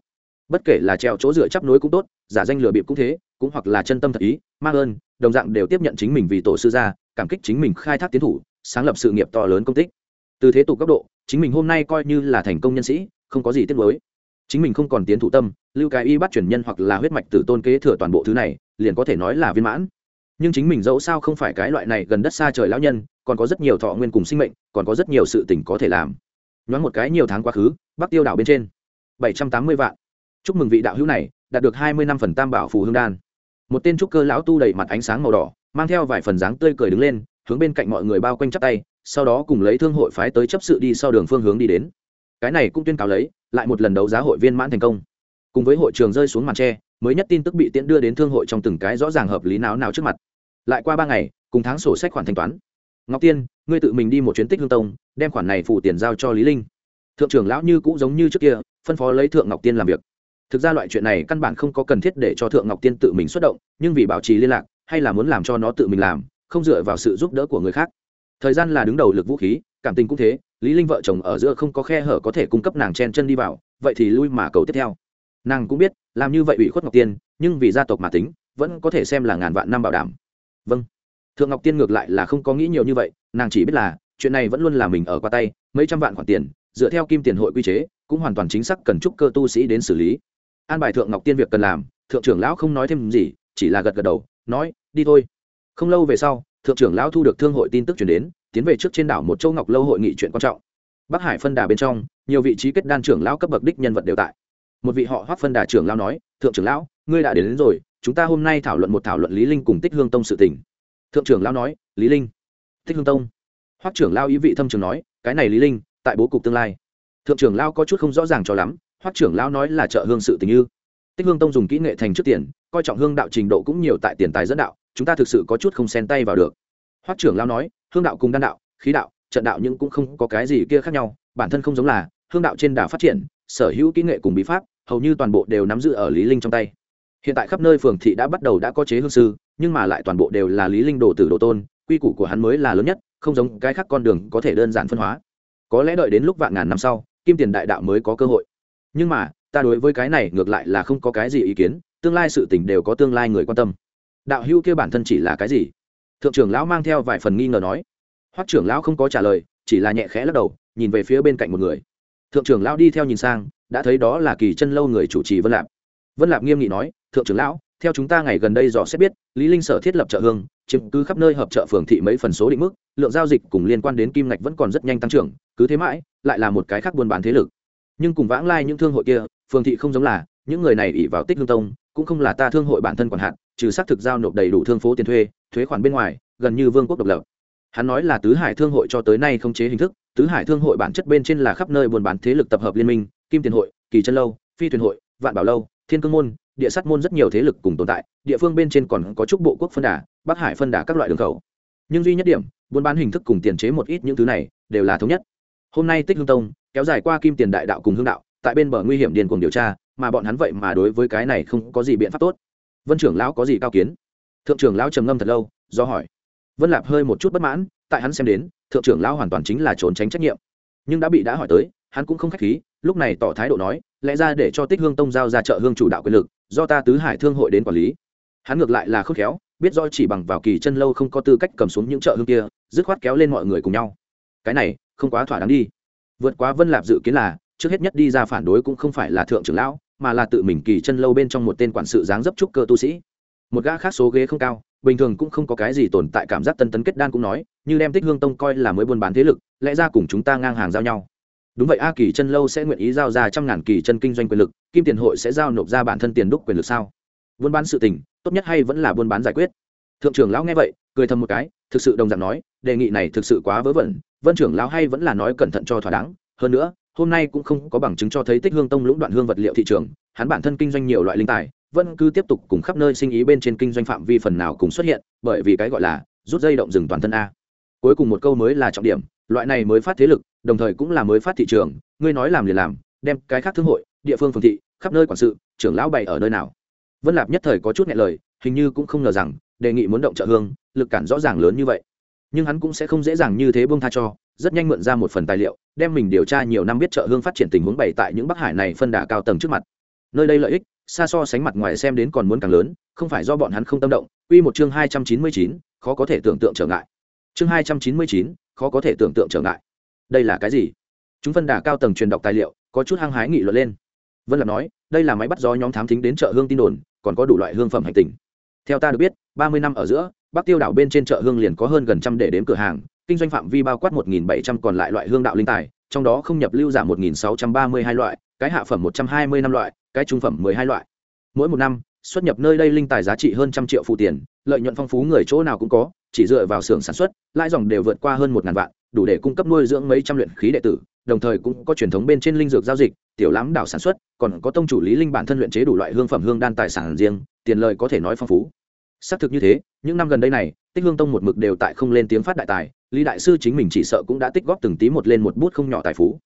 Bất kể là treo chỗ dựa chấp nối cũng tốt, giả danh lừa bịp cũng thế, cũng hoặc là chân tâm thật ý, mang ơn, đồng dạng đều tiếp nhận chính mình vì tổ sư gia, cảm kích chính mình khai thác tiến thủ, sáng lập sự nghiệp to lớn công tích. Từ thế tục góc độ, chính mình hôm nay coi như là thành công nhân sĩ, không có gì tiếc nuối chính mình không còn tiến thủ tâm, lưu cái y bắt chuyển nhân hoặc là huyết mạch tử tôn kế thừa toàn bộ thứ này, liền có thể nói là viên mãn. Nhưng chính mình dẫu sao không phải cái loại này gần đất xa trời lão nhân, còn có rất nhiều thọ nguyên cùng sinh mệnh, còn có rất nhiều sự tình có thể làm. Nhoáng một cái nhiều tháng quá khứ, bắc tiêu đảo bên trên, bảy trăm tám mươi vạn. Chúc mừng vị đạo hữu này, đạt được hai mươi năm phần tam bảo phù hương đan. Một tên trúc cơ lão tu đầy mặt ánh sáng màu đỏ, mang theo vài phần dáng tươi cười đứng lên, hướng bên cạnh mọi người bao quanh chắp tay, sau đó cùng lấy thương hội phái tới chấp sự đi sau đường phương hướng đi đến cái này cũng tuyên cáo lấy, lại một lần đấu giá hội viên mãn thành công. Cùng với hội trường rơi xuống màn tre, mới nhất tin tức bị tiễn đưa đến thương hội trong từng cái rõ ràng hợp lý nào nào trước mặt. Lại qua ba ngày, cùng tháng sổ sách khoản thanh toán. Ngọc tiên, ngươi tự mình đi một chuyến tích hương tông, đem khoản này phụ tiền giao cho lý linh. Thượng trưởng lão như cũ giống như trước kia, phân phó lấy thượng ngọc tiên làm việc. Thực ra loại chuyện này căn bản không có cần thiết để cho thượng ngọc tiên tự mình xuất động, nhưng vì bảo trì liên lạc, hay là muốn làm cho nó tự mình làm, không dựa vào sự giúp đỡ của người khác. Thời gian là đứng đầu lực vũ khí, cảm tình cũng thế lý linh vợ chồng ở giữa không có khe hở có thể cung cấp nàng chen chân đi vào, vậy thì lui mà cầu tiếp theo. Nàng cũng biết, làm như vậy ủy khuất ngọc tiên, nhưng vì gia tộc mà tính, vẫn có thể xem là ngàn vạn năm bảo đảm. Vâng. Thượng ngọc tiên ngược lại là không có nghĩ nhiều như vậy, nàng chỉ biết là, chuyện này vẫn luôn là mình ở qua tay, mấy trăm vạn khoản tiền, dựa theo kim tiền hội quy chế, cũng hoàn toàn chính xác cần chúc cơ tu sĩ đến xử lý. An bài thượng ngọc tiên việc cần làm, thượng trưởng lão không nói thêm gì, chỉ là gật gật đầu, nói, đi thôi. Không lâu về sau, thượng trưởng lão thu được thương hội tin tức chuyển đến tiến về trước trên đảo một châu ngọc lâu hội nghị chuyện quan trọng. Bắc hải phân đà bên trong nhiều vị trí kết đan trưởng lão cấp bậc đích nhân vật đều tại. Một vị họ hoác phân đà trưởng lão nói thượng trưởng lão ngươi đã đến, đến rồi chúng ta hôm nay thảo luận một thảo luận lý linh cùng tích hương tông sự tình. Thượng trưởng lão nói lý linh tích hương tông? Hoác trưởng lão ý vị thâm trường nói cái này lý linh tại bố cục tương lai. Thượng trưởng lão có chút không rõ ràng cho lắm hoác trưởng lão nói là trợ hương sự tình như tích hương tông dùng kỹ nghệ thành trước tiền coi trọng hương đạo trình độ cũng nhiều tại tiền tài dẫn đạo chúng ta thực sự có chút không xen tay vào được. Hoác trưởng lão nói hương đạo cùng đan đạo, khí đạo, trận đạo nhưng cũng không có cái gì kia khác nhau, bản thân không giống là, hương đạo trên đà phát triển, sở hữu kỹ nghệ cùng bí pháp, hầu như toàn bộ đều nắm giữ ở lý linh trong tay. Hiện tại khắp nơi phường thị đã bắt đầu đã có chế hương sư, nhưng mà lại toàn bộ đều là lý linh đồ tử đồ tôn, quy củ của hắn mới là lớn nhất, không giống cái khác con đường có thể đơn giản phân hóa. Có lẽ đợi đến lúc vạn ngàn năm sau, kim tiền đại đạo mới có cơ hội. Nhưng mà, ta đối với cái này ngược lại là không có cái gì ý kiến, tương lai sự tình đều có tương lai người quan tâm. Đạo hữu kia bản thân chỉ là cái gì? Thượng trưởng lão mang theo vài phần nghi ngờ nói. Hoắc trưởng lão không có trả lời, chỉ là nhẹ khẽ lắc đầu, nhìn về phía bên cạnh một người. Thượng trưởng lão đi theo nhìn sang, đã thấy đó là kỳ chân lâu người chủ trì vân lạp. Vân lạp nghiêm nghị nói, thượng trưởng lão, theo chúng ta ngày gần đây dò xét biết, lý linh sở thiết lập chợ hương, chiếm cứ khắp nơi hợp chợ phường thị mấy phần số định mức, lượng giao dịch cùng liên quan đến kim ngạch vẫn còn rất nhanh tăng trưởng, cứ thế mãi, lại là một cái khác buôn bán thế lực. Nhưng cùng vãng lai những thương hội kia, phường thị không giống là, những người này ỉ vào tích lương tông, cũng không là ta thương hội bản thân quản hạn trừ xác thực giao nộp đầy đủ thương phố tiền thuê thuế khoản bên ngoài, gần như vương quốc độc lập. Hắn nói là tứ hải thương hội cho tới nay không chế hình thức, tứ hải thương hội bản chất bên trên là khắp nơi buôn bán thế lực tập hợp liên minh, kim tiền hội, kỳ chân lâu, phi thuyền hội, vạn bảo lâu, thiên cương môn, địa sát môn rất nhiều thế lực cùng tồn tại, địa phương bên trên còn có trúc bộ quốc phân đà, bắc hải phân đà các loại đường khẩu. Nhưng duy nhất điểm, buôn bán hình thức cùng tiền chế một ít những thứ này, đều là thống nhất. Hôm nay tích hương tông kéo dài qua kim tiền đại đạo cùng hương đạo, tại bên bờ nguy hiểm điền cùng điều tra, mà bọn hắn vậy mà đối với cái này không có gì biện pháp tốt. Vân trưởng lão có gì cao kiến? Thượng trưởng lão trầm ngâm thật lâu, do hỏi. Vân lạp hơi một chút bất mãn, tại hắn xem đến, thượng trưởng lão hoàn toàn chính là trốn tránh trách nhiệm. Nhưng đã bị đã hỏi tới, hắn cũng không khách khí, lúc này tỏ thái độ nói, lẽ ra để cho tích hương tông giao ra chợ hương chủ đạo quyền lực, do ta tứ hải thương hội đến quản lý. Hắn ngược lại là khớp khéo, biết do chỉ bằng vào kỳ chân lâu không có tư cách cầm xuống những chợ hương kia, dứt khoát kéo lên mọi người cùng nhau. Cái này, không quá thỏa đáng đi. Vượt quá vân lạp dự kiến là, trước hết nhất đi ra phản đối cũng không phải là thượng trưởng lão, mà là tự mình kỳ chân lâu bên trong một tên quản sự dáng dấp trúc cơ tu sĩ một gã khác số ghế không cao, bình thường cũng không có cái gì tồn tại cảm giác tân tấn kết đan cũng nói, như đem tích hương tông coi là mới buôn bán thế lực, lẽ ra cùng chúng ta ngang hàng giao nhau. Đúng vậy a kỳ chân lâu sẽ nguyện ý giao ra trăm ngàn kỳ chân kinh doanh quyền lực, kim tiền hội sẽ giao nộp ra bản thân tiền đúc quyền lực sao? Buôn bán sự tình, tốt nhất hay vẫn là buôn bán giải quyết. Thượng trưởng lão nghe vậy, cười thầm một cái, thực sự đồng dạng nói, đề nghị này thực sự quá vớ vẩn, vân trưởng lão hay vẫn là nói cẩn thận cho thỏa đáng. Hơn nữa, hôm nay cũng không có bằng chứng cho thấy tích hương tông lũng đoạn hương vật liệu thị trường, hắn bản thân kinh doanh nhiều loại linh tài vẫn cứ tiếp tục cùng khắp nơi sinh ý bên trên kinh doanh phạm vi phần nào cùng xuất hiện, bởi vì cái gọi là rút dây động rừng toàn thân a. Cuối cùng một câu mới là trọng điểm, loại này mới phát thế lực, đồng thời cũng là mới phát thị trường, ngươi nói làm liền làm, đem cái khác thương hội, địa phương phương thị, khắp nơi quản sự, trưởng lão bày ở nơi nào. Vân lạp nhất thời có chút nhẹ lời, hình như cũng không ngờ rằng, đề nghị muốn động trợ hương, lực cản rõ ràng lớn như vậy. Nhưng hắn cũng sẽ không dễ dàng như thế buông tha cho, rất nhanh mượn ra một phần tài liệu, đem mình điều tra nhiều năm biết trợ hương phát triển tình huống bày tại những bắc hải này phân đà cao tầng trước mặt. Nơi đây lợi ích xa so sánh mặt ngoài xem đến còn muốn càng lớn, không phải do bọn hắn không tâm động, Quy một chương hai trăm chín mươi chín, khó có thể tưởng tượng trở ngại. Chương hai trăm chín mươi chín, khó có thể tưởng tượng trở ngại. Đây là cái gì? Chúng phân đà cao tầng truyền đọc tài liệu, có chút hăng hái nghị luận lên. Vân lạc nói, đây là máy bắt gió nhóm thám thính đến chợ hương tin đồn, còn có đủ loại hương phẩm hành tình theo ta được biết, ba mươi năm ở giữa, bắc tiêu đảo bên trên chợ hương liền có hơn gần trăm để đếm cửa hàng, kinh doanh phạm vi bao quát một nghìn bảy trăm còn lại loại hương đạo linh tài, trong đó không nhập lưu giảm một nghìn sáu trăm ba mươi hai loại, cái hạ phẩm một trăm hai mươi năm loại cái trung phẩm mười hai loại. Mỗi một năm, xuất nhập nơi đây linh tài giá trị hơn trăm triệu phụ tiền, lợi nhuận phong phú người chỗ nào cũng có, chỉ dựa vào xưởng sản xuất, lãi dòng đều vượt qua hơn một ngàn vạn, đủ để cung cấp nuôi dưỡng mấy trăm luyện khí đệ tử, đồng thời cũng có truyền thống bên trên linh dược giao dịch, tiểu lãm đảo sản xuất, còn có tông chủ lý linh bản thân luyện chế đủ loại hương phẩm hương đan tài sản riêng, tiền lợi có thể nói phong phú. Xác thực như thế, những năm gần đây này, tích hương tông một mực đều tại không lên tiếng phát đại tài, lý đại sư chính mình chỉ sợ cũng đã tích góp từng tí một lên một bút không nhỏ tài phú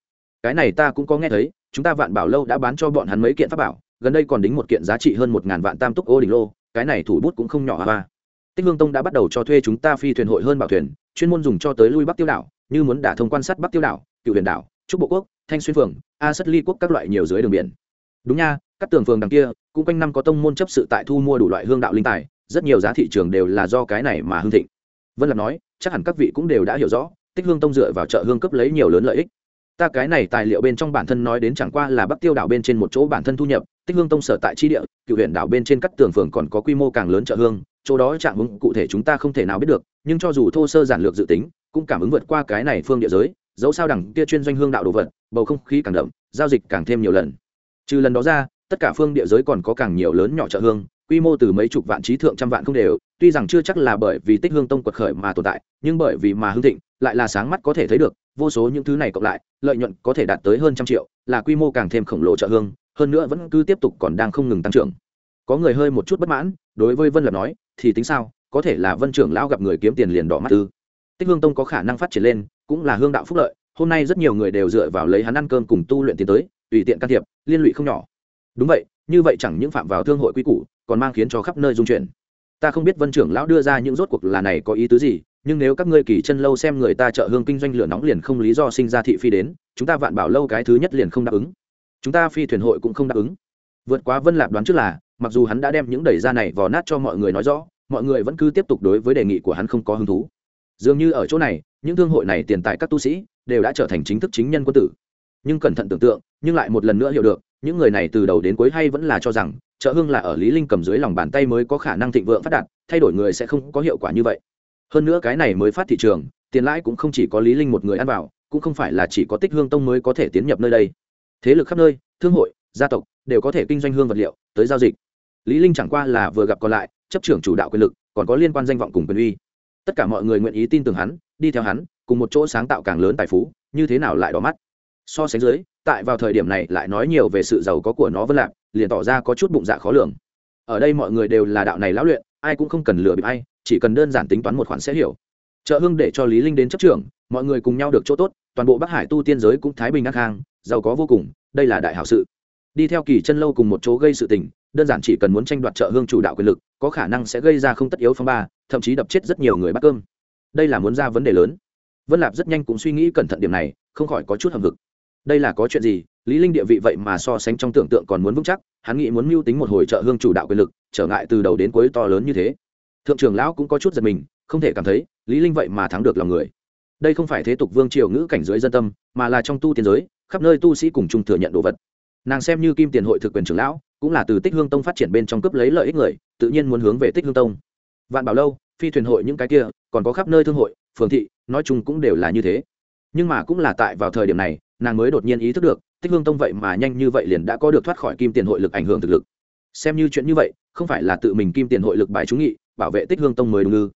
cái này ta cũng có nghe thấy, chúng ta vạn bảo lâu đã bán cho bọn hắn mấy kiện pháp bảo, gần đây còn đính một kiện giá trị hơn một ngàn vạn tam túc ô đình lô, cái này thủ bút cũng không nhỏ à hoa. tích hương tông đã bắt đầu cho thuê chúng ta phi thuyền hội hơn bảo thuyền, chuyên môn dùng cho tới lui bắc tiêu đảo, như muốn đả thông quan sát bắc tiêu đảo, cựu huyền đảo, trúc bộ quốc, thanh xuyên phường, a sất ly quốc các loại nhiều dưới đường biển. Đúng nha, các tường phường đằng kia, cũng quanh năm có tông môn chấp sự tại thu mua đủ loại hương đạo linh tài, rất nhiều giá thị trường đều là do cái này mà hưng thịnh. Vân lạc nói, chắc hẳn các vị cũng đều đã hiểu rõ, tích hương tông dựa vào chợ hương cấp lấy nhiều lớn lợi ích ta cái này tài liệu bên trong bản thân nói đến chẳng qua là bắc tiêu đảo bên trên một chỗ bản thân thu nhập, tích hương tông sở tại chi địa cựu huyện đảo bên trên các tường phường còn có quy mô càng lớn chợ hương, chỗ đó chạm ứng cụ thể chúng ta không thể nào biết được, nhưng cho dù thô sơ giản lược dự tính, cũng cảm ứng vượt qua cái này phương địa giới, dẫu sao đẳng kia chuyên doanh hương đạo đồ vật, bầu không khí càng đậm, giao dịch càng thêm nhiều lần. Trừ lần đó ra, tất cả phương địa giới còn có càng nhiều lớn nhỏ chợ hương, quy mô từ mấy chục vạn trí thượng trăm vạn không đều, tuy rằng chưa chắc là bởi vì tích hương tông quật khởi mà tồn tại, nhưng bởi vì mà hương thịnh, lại là sáng mắt có thể thấy được vô số những thứ này cộng lại, lợi nhuận có thể đạt tới hơn trăm triệu, là quy mô càng thêm khổng lồ chợ hương, hơn nữa vẫn cứ tiếp tục còn đang không ngừng tăng trưởng. Có người hơi một chút bất mãn, đối với vân lập nói, thì tính sao, có thể là vân trưởng lão gặp người kiếm tiền liền đỏ mắt tư tích hương tông có khả năng phát triển lên, cũng là hương đạo phúc lợi, hôm nay rất nhiều người đều dựa vào lấy hắn ăn cơm cùng tu luyện tiến tới, tùy tiện can thiệp, liên lụy không nhỏ. Đúng vậy, như vậy chẳng những phạm vào thương hội quy củ, còn mang khiến cho khắp nơi dung chuyển. Ta không biết vân trưởng lão đưa ra những rốt cuộc là này có ý tứ gì nhưng nếu các ngươi kỳ chân lâu xem người ta chợ hương kinh doanh lửa nóng liền không lý do sinh ra thị phi đến, chúng ta vạn bảo lâu cái thứ nhất liền không đáp ứng. Chúng ta phi thuyền hội cũng không đáp ứng. Vượt quá vân lạp đoán trước là, mặc dù hắn đã đem những đẩy ra này vò nát cho mọi người nói rõ, mọi người vẫn cứ tiếp tục đối với đề nghị của hắn không có hứng thú. Dường như ở chỗ này, những thương hội này tiền tại các tu sĩ đều đã trở thành chính thức chính nhân quân tử. Nhưng cẩn thận tưởng tượng, nhưng lại một lần nữa hiểu được, những người này từ đầu đến cuối hay vẫn là cho rằng, chợ hương là ở lý linh cầm dưới lòng bàn tay mới có khả năng thịnh vượng phát đạt, thay đổi người sẽ không có hiệu quả như vậy hơn nữa cái này mới phát thị trường, tiền lãi cũng không chỉ có lý linh một người ăn vào, cũng không phải là chỉ có tích hương tông mới có thể tiến nhập nơi đây. Thế lực khắp nơi, thương hội, gia tộc, đều có thể kinh doanh hương vật liệu, tới giao dịch. Lý linh chẳng qua là vừa gặp còn lại, chấp trưởng chủ đạo quyền lực, còn có liên quan danh vọng cùng quyền uy. Tất cả mọi người nguyện ý tin tưởng hắn, đi theo hắn, cùng một chỗ sáng tạo càng lớn tài phú, như thế nào lại đỏ mắt. So sánh dưới, tại vào thời điểm này lại nói nhiều về sự giàu có của nó vân lạc, liền tỏ ra có chút bụng dạ khó lường. Ở đây mọi người đều là đạo này lão luyện, ai cũng không cần lừa bịp ai chỉ cần đơn giản tính toán một khoản sẽ hiểu. Trợ hưng để cho lý linh đến chấp trưởng, mọi người cùng nhau được chỗ tốt, toàn bộ bắc hải tu tiên giới cũng thái bình ngang hàng giàu có vô cùng, đây là đại hảo sự. Đi theo kỳ chân lâu cùng một chỗ gây sự tình, đơn giản chỉ cần muốn tranh đoạt trợ hương chủ đạo quyền lực, có khả năng sẽ gây ra không tất yếu phong ba, thậm chí đập chết rất nhiều người bắt cơm. Đây là muốn ra vấn đề lớn. Vân lạp rất nhanh cũng suy nghĩ cẩn thận điểm này, không khỏi có chút hầm hực. Đây là có chuyện gì? Lý linh địa vị vậy mà so sánh trong tưởng tượng còn muốn vững chắc, hắn nghĩ muốn mưu tính một hồi trợ hương chủ đạo quyền lực, trở ngại từ đầu đến cuối to lớn như thế thượng trưởng lão cũng có chút giật mình, không thể cảm thấy lý linh vậy mà thắng được lòng người. Đây không phải thế tục vương triều ngữ cảnh dưới dân tâm, mà là trong tu tiên giới, khắp nơi tu sĩ cùng chung thừa nhận đồ vật. Nàng xem như kim tiền hội thực quyền trưởng lão, cũng là từ tích hương tông phát triển bên trong cướp lấy lợi ích người, tự nhiên muốn hướng về tích hương tông. Vạn bảo lâu, phi thuyền hội những cái kia, còn có khắp nơi thương hội, phường thị, nói chung cũng đều là như thế. Nhưng mà cũng là tại vào thời điểm này, nàng mới đột nhiên ý thức được, tích hương tông vậy mà nhanh như vậy liền đã có được thoát khỏi kim tiền hội lực ảnh hưởng thực lực. Xem như chuyện như vậy, không phải là tự mình kim tiền hội lực bài trúng nghị bảo vệ tích hương tông mới đúng ư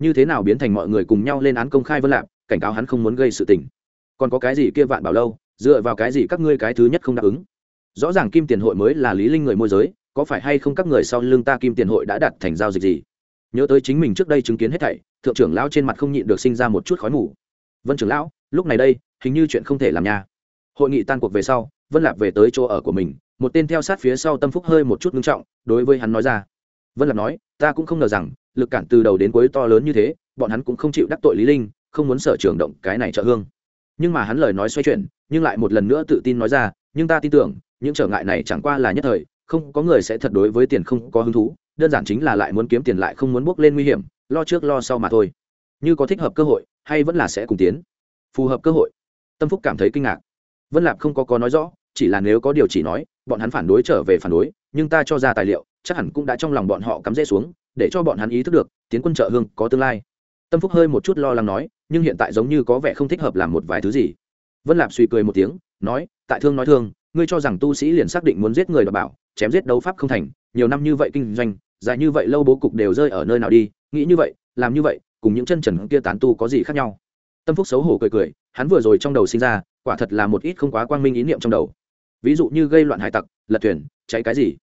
như thế nào biến thành mọi người cùng nhau lên án công khai vân lạc, cảnh cáo hắn không muốn gây sự tình. Còn có cái gì kia vạn bảo lâu, dựa vào cái gì các ngươi cái thứ nhất không đáp ứng? Rõ ràng kim tiền hội mới là lý linh người môi giới, có phải hay không các người sau lưng ta kim tiền hội đã đặt thành giao dịch gì? Nhớ tới chính mình trước đây chứng kiến hết thảy, thượng trưởng lão trên mặt không nhịn được sinh ra một chút khói mù. Vân trưởng lão, lúc này đây, hình như chuyện không thể làm nha. Hội nghị tan cuộc về sau, vân lạp về tới chỗ ở của mình, một tên theo sát phía sau tâm phúc hơi một chút ngưng trọng, đối với hắn nói ra vân lạc nói, ta cũng không ngờ rằng, lực cản từ đầu đến cuối to lớn như thế, bọn hắn cũng không chịu đắc tội lý linh, không muốn sở trường động cái này trợ hương. Nhưng mà hắn lời nói xoay chuyển, nhưng lại một lần nữa tự tin nói ra, nhưng ta tin tưởng, những trở ngại này chẳng qua là nhất thời, không có người sẽ thật đối với tiền không có hứng thú, đơn giản chính là lại muốn kiếm tiền lại không muốn bước lên nguy hiểm, lo trước lo sau mà thôi. Như có thích hợp cơ hội, hay vẫn là sẽ cùng tiến. Phù hợp cơ hội. Tâm phúc cảm thấy kinh ngạc. Vân lạp không có có nói rõ, chỉ là nếu có điều chỉ nói, bọn hắn phản đối trở về phản đối, nhưng ta cho ra tài liệu chắc hẳn cũng đã trong lòng bọn họ cắm rễ xuống, để cho bọn hắn ý thức được, tiến quân trợ hương có tương lai. Tâm phúc hơi một chút lo lắng nói, nhưng hiện tại giống như có vẻ không thích hợp làm một vài thứ gì. Vân lạp suy cười một tiếng, nói, tại thương nói thương, ngươi cho rằng tu sĩ liền xác định muốn giết người đoạt bảo, chém giết đấu pháp không thành, nhiều năm như vậy kinh doanh, dài như vậy lâu bố cục đều rơi ở nơi nào đi, nghĩ như vậy, làm như vậy, cùng những chân trần kia tán tu có gì khác nhau? Tâm phúc xấu hổ cười cười, hắn vừa rồi trong đầu sinh ra, quả thật là một ít không quá quang minh ý niệm trong đầu. Ví dụ như gây loạn hải tặc, lật thuyền, cháy cái gì?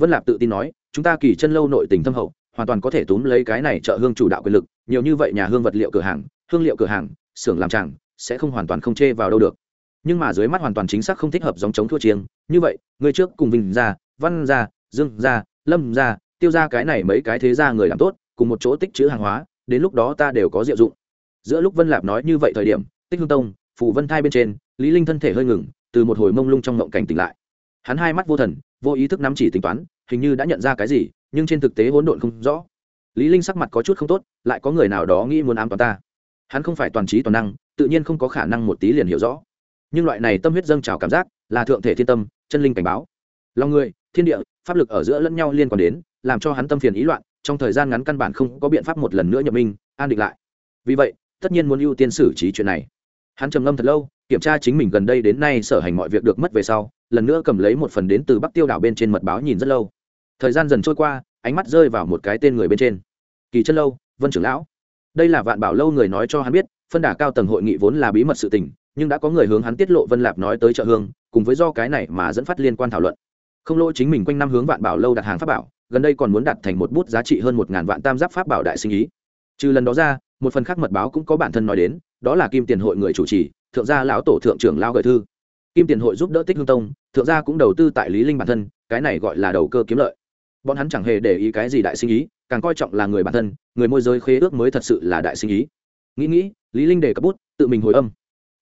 Vân lạp tự tin nói, chúng ta kỳ chân lâu nội tình thâm hậu, hoàn toàn có thể túm lấy cái này trợ hương chủ đạo quyền lực, nhiều như vậy nhà hương vật liệu cửa hàng, hương liệu cửa hàng, xưởng làm tràng, sẽ không hoàn toàn không chê vào đâu được. Nhưng mà dưới mắt hoàn toàn chính xác không thích hợp giống chống thua chiêng. Như vậy, người trước cùng vinh ra văn ra dương ra lâm ra tiêu ra cái này mấy cái thế ra người làm tốt, cùng một chỗ tích chữ hàng hóa, đến lúc đó ta đều có diệu dụng. Giữa lúc vân lạp nói như vậy thời điểm, tích hương tông phủ vân thai bên trên, lý linh thân thể hơi ngừng, từ một hồi mông lung trong ngộng cảnh tỉnh lại hắn hai mắt vô thần, vô ý thức nắm chỉ tính toán, hình như đã nhận ra cái gì, nhưng trên thực tế hỗn độn không rõ. Lý linh sắc mặt có chút không tốt, lại có người nào đó nghĩ muốn ám toán ta. Hắn không phải toàn trí toàn năng, tự nhiên không có khả năng một tí liền hiểu rõ. Nhưng loại này tâm huyết dâng trào cảm giác, là thượng thể thiên tâm, chân linh cảnh báo. Lòng người, thiên địa, pháp lực ở giữa lẫn nhau liên quan đến, làm cho hắn tâm phiền ý loạn, trong thời gian ngắn căn bản không có biện pháp một lần nữa nhập minh, an định lại. Vì vậy, tất nhiên muốn ưu tiên xử trí chuyện này hắn trầm ngâm thật lâu, kiểm tra chính mình gần đây đến nay sở hành mọi việc được mất về sau, lần nữa cầm lấy một phần đến từ bắc tiêu đảo bên trên mật báo nhìn rất lâu. Thời gian dần trôi qua, ánh mắt rơi vào một cái tên người bên trên. Kỳ chân lâu, vân trưởng lão. Đây là vạn bảo lâu người nói cho hắn biết, phân đả cao tầng hội nghị vốn là bí mật sự tình, nhưng đã có người hướng hắn tiết lộ vân lạp nói tới chợ hương, cùng với do cái này mà dẫn phát liên quan thảo luận. Không lỗi chính mình quanh năm hướng vạn bảo lâu đặt hàng pháp bảo, gần đây còn muốn đặt thành một bút giá trị hơn một ngàn vạn tam giáp pháp bảo đại sinh ý. Trừ lần đó ra, một phần khác mật báo cũng có bản thân nói đến đó là kim tiền hội người chủ trì, thượng gia lão tổ thượng trưởng lao gợi thư. Kim tiền hội giúp đỡ tích hương tông, thượng gia cũng đầu tư tại lý linh bản thân, cái này gọi là đầu cơ kiếm lợi. Bọn hắn chẳng hề để ý cái gì đại sinh ý, càng coi trọng là người bản thân, người môi giới khế ước mới thật sự là đại sinh ý. Nghĩ nghĩ, lý linh đề cập bút, tự mình hồi âm.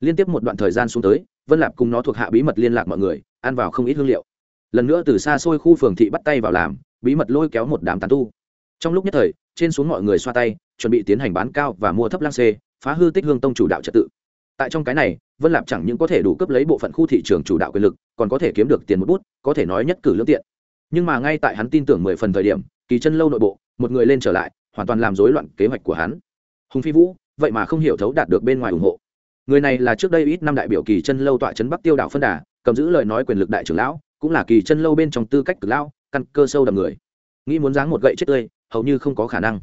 Liên tiếp một đoạn thời gian xuống tới, vân lạp cùng nó thuộc hạ bí mật liên lạc mọi người, ăn vào không ít hương liệu. Lần nữa từ xa xôi khu phường thị bắt tay vào làm, bí mật lôi kéo một đám tán tu. Trong lúc nhất thời, trên xuống mọi người xoa tay, chuẩn bị tiến hành bán cao và mua thấp lang xê phá hư tích hương tông chủ đạo trật tự. Tại trong cái này, vân lạp chẳng những có thể đủ cấp lấy bộ phận khu thị trường chủ đạo quyền lực, còn có thể kiếm được tiền một bút, có thể nói nhất cử lương tiện. Nhưng mà ngay tại hắn tin tưởng mười phần thời điểm, kỳ chân lâu nội bộ, một người lên trở lại, hoàn toàn làm rối loạn kế hoạch của hắn. Hùng phi vũ, vậy mà không hiểu thấu đạt được bên ngoài ủng hộ. Người này là trước đây ít năm đại biểu kỳ chân lâu tọa trấn bắc tiêu đạo phân đà, cầm giữ lời nói quyền lực đại trưởng lão, cũng là kỳ chân lâu bên trong tư cách cực lão, căn cơ sâu đầm người. Nghĩ muốn dáng một gậy chết tươi, hầu như không có khả năng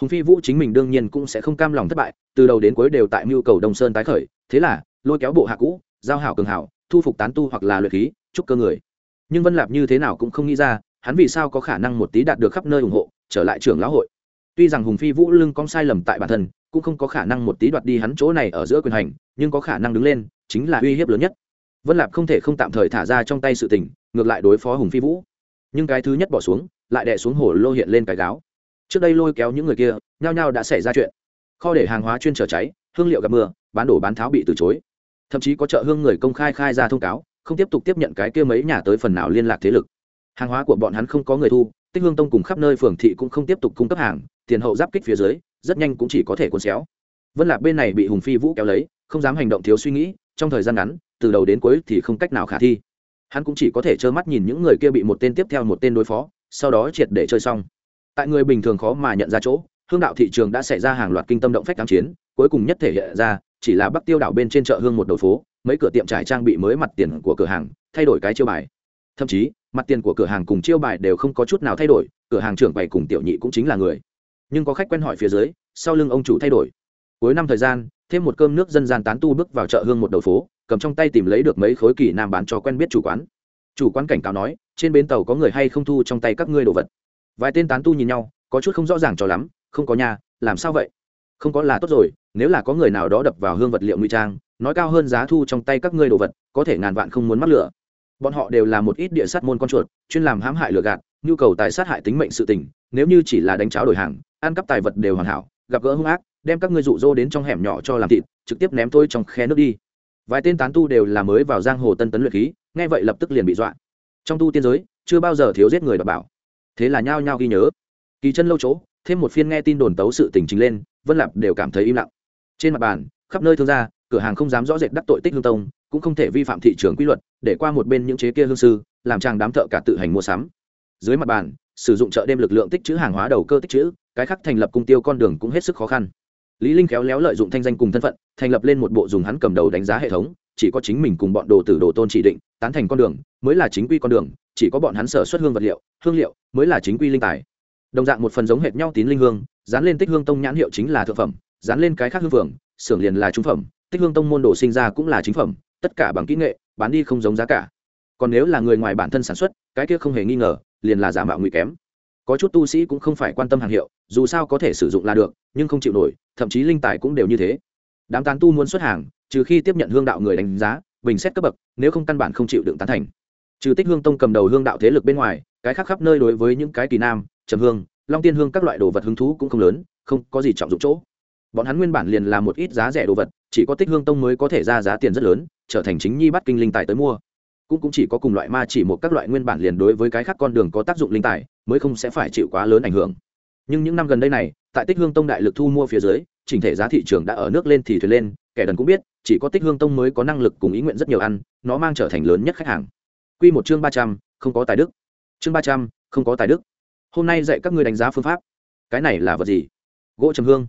hùng phi vũ chính mình đương nhiên cũng sẽ không cam lòng thất bại, từ đầu đến cuối đều tại mưu cầu đông sơn tái khởi, thế là, lôi kéo bộ hạ cũ, giao hảo cường hảo, thu phục tán tu hoặc là luyện khí trúc cơ người. Nhưng vân lạp như thế nào cũng không nghĩ ra, hắn vì sao có khả năng một tí đạt được khắp nơi ủng hộ, trở lại trưởng lão hội. Tuy rằng hùng phi vũ lưng cong sai lầm tại bản thân, cũng không có khả năng một tí đoạt đi hắn chỗ này ở giữa quyền hành, nhưng có khả năng đứng lên, chính là uy hiếp lớn nhất. Vân lạp không thể không tạm thời thả ra trong tay sự tình, ngược lại đối phó hùng phi vũ. Nhưng cái thứ nhất bỏ xuống, lại đè xuống hồ lô hiện lên cái gáo trước đây lôi kéo những người kia, nhao nhao đã xảy ra chuyện. Kho để hàng hóa chuyên trở cháy, hương liệu gặp mưa, bán đổ bán tháo bị từ chối. Thậm chí có chợ hương người công khai khai ra thông cáo, không tiếp tục tiếp nhận cái kia mấy nhà tới phần nào liên lạc thế lực. Hàng hóa của bọn hắn không có người thu, tích hương tông cùng khắp nơi phường thị cũng không tiếp tục cung cấp hàng, tiền hậu giáp kích phía dưới, rất nhanh cũng chỉ có thể cuốn xéo. Vân lạc bên này bị hùng phi vũ kéo lấy, không dám hành động thiếu suy nghĩ, trong thời gian ngắn, từ đầu đến cuối thì không cách nào khả thi. Hắn cũng chỉ có thể trơ mắt nhìn những người kia bị một tên tiếp theo một tên đối phó, sau đó triệt để chơi xong tại người bình thường khó mà nhận ra chỗ, hương đạo thị trường đã xảy ra hàng loạt kinh tâm động phách kháng chiến, cuối cùng nhất thể hiện ra, chỉ là bắc tiêu đảo bên trên chợ hương một đầu phố, mấy cửa tiệm trải trang bị mới mặt tiền của cửa hàng, thay đổi cái chiêu bài. Thậm chí, mặt tiền của cửa hàng cùng chiêu bài đều không có chút nào thay đổi, cửa hàng trưởng bày cùng tiểu nhị cũng chính là người. Nhưng có khách quen hỏi phía dưới, sau lưng ông chủ thay đổi. Cuối năm thời gian, thêm một cơm nước dân gian tán tu bước vào chợ hương một đầu phố, cầm trong tay tìm lấy được mấy khối kỳ nam bán cho quen biết chủ quán. Chủ quán cảnh cáo nói, trên bến tàu có người hay không thu trong tay các ngươi đồ vật? Vài tên tán tu nhìn nhau, có chút không rõ ràng cho lắm, không có nhà, làm sao vậy? Không có là tốt rồi, nếu là có người nào đó đập vào hương vật liệu nguy trang, nói cao hơn giá thu trong tay các ngươi đồ vật, có thể ngàn vạn không muốn mắc lửa. Bọn họ đều là một ít địa sát môn con chuột, chuyên làm hãm hại lừa gạt, nhu cầu tài sát hại tính mệnh sự tình, nếu như chỉ là đánh cháo đổi hàng, ăn cắp tài vật đều hoàn hảo, gặp gỡ hung ác, đem các ngươi rụ rỗ đến trong hẻm nhỏ cho làm thịt, trực tiếp ném tôi trong khe nước đi. Vài tên tán tu đều là mới vào giang hồ tân tấn luyện khí, nghe vậy lập tức liền bị dọa. Trong tu tiên giới, chưa bao giờ thiếu giết người đảm bảo thế là nhao nhao ghi nhớ. Kỳ chân lâu chỗ, thêm một phiên nghe tin đồn tấu sự tình trình lên, vân lạp đều cảm thấy im lặng. Trên mặt bàn, khắp nơi thương gia, cửa hàng không dám rõ rệt đắc tội tích hương tông, cũng không thể vi phạm thị trường quy luật, để qua một bên những chế kia hương sư, làm chàng đám thợ cả tự hành mua sắm. Dưới mặt bàn, sử dụng chợ đêm lực lượng tích chữ hàng hóa đầu cơ tích chữ, cái khác thành lập cung tiêu con đường cũng hết sức khó khăn. Lý linh khéo léo lợi dụng thanh danh cùng thân phận, thành lập lên một bộ dùng hắn cầm đầu đánh giá hệ thống chỉ có chính mình cùng bọn đồ tử đồ tôn chỉ định, tán thành con đường, mới là chính quy con đường, chỉ có bọn hắn sở xuất hương vật liệu, hương liệu, mới là chính quy linh tài. Đồng dạng một phần giống hệt nhau tín linh hương, dán lên tích hương tông nhãn hiệu chính là thượng phẩm, dán lên cái khác hương phường xưởng liền là trung phẩm, tích hương tông môn đồ sinh ra cũng là chính phẩm, tất cả bằng kỹ nghệ, bán đi không giống giá cả. Còn nếu là người ngoài bản thân sản xuất, cái kia không hề nghi ngờ, liền là giả mạo nguy kém. Có chút tu sĩ cũng không phải quan tâm hàng hiệu, dù sao có thể sử dụng là được, nhưng không chịu nổi, thậm chí linh tài cũng đều như thế. Đám tán tu muốn xuất hàng trừ khi tiếp nhận hương đạo người đánh giá, bình xét cấp bậc, nếu không căn bản không chịu đựng tán thành. Trừ tích hương tông cầm đầu hương đạo thế lực bên ngoài, cái khác khắp nơi đối với những cái kỳ nam, trầm hương, long tiên hương các loại đồ vật hứng thú cũng không lớn, không có gì trọng dụng chỗ. Bọn hắn nguyên bản liền là một ít giá rẻ đồ vật, chỉ có tích hương tông mới có thể ra giá tiền rất lớn, trở thành chính nhi bắt kinh linh tài tới mua. Cũng cũng chỉ có cùng loại ma chỉ một các loại nguyên bản liền đối với cái khác con đường có tác dụng linh tài, mới không sẽ phải chịu quá lớn ảnh hưởng. Nhưng những năm gần đây này, tại tích hương tông đại lực thu mua phía dưới, chỉnh thể giá thị trường đã ở nước lên thì thuyền lên, kẻ đần cũng biết chỉ có tích hương tông mới có năng lực cùng ý nguyện rất nhiều ăn, nó mang trở thành lớn nhất khách hàng. Quy một chương ba trăm, không có tài đức. Chương ba trăm, không có tài đức. Hôm nay dạy các ngươi đánh giá phương pháp. Cái này là vật gì? Gỗ trầm hương.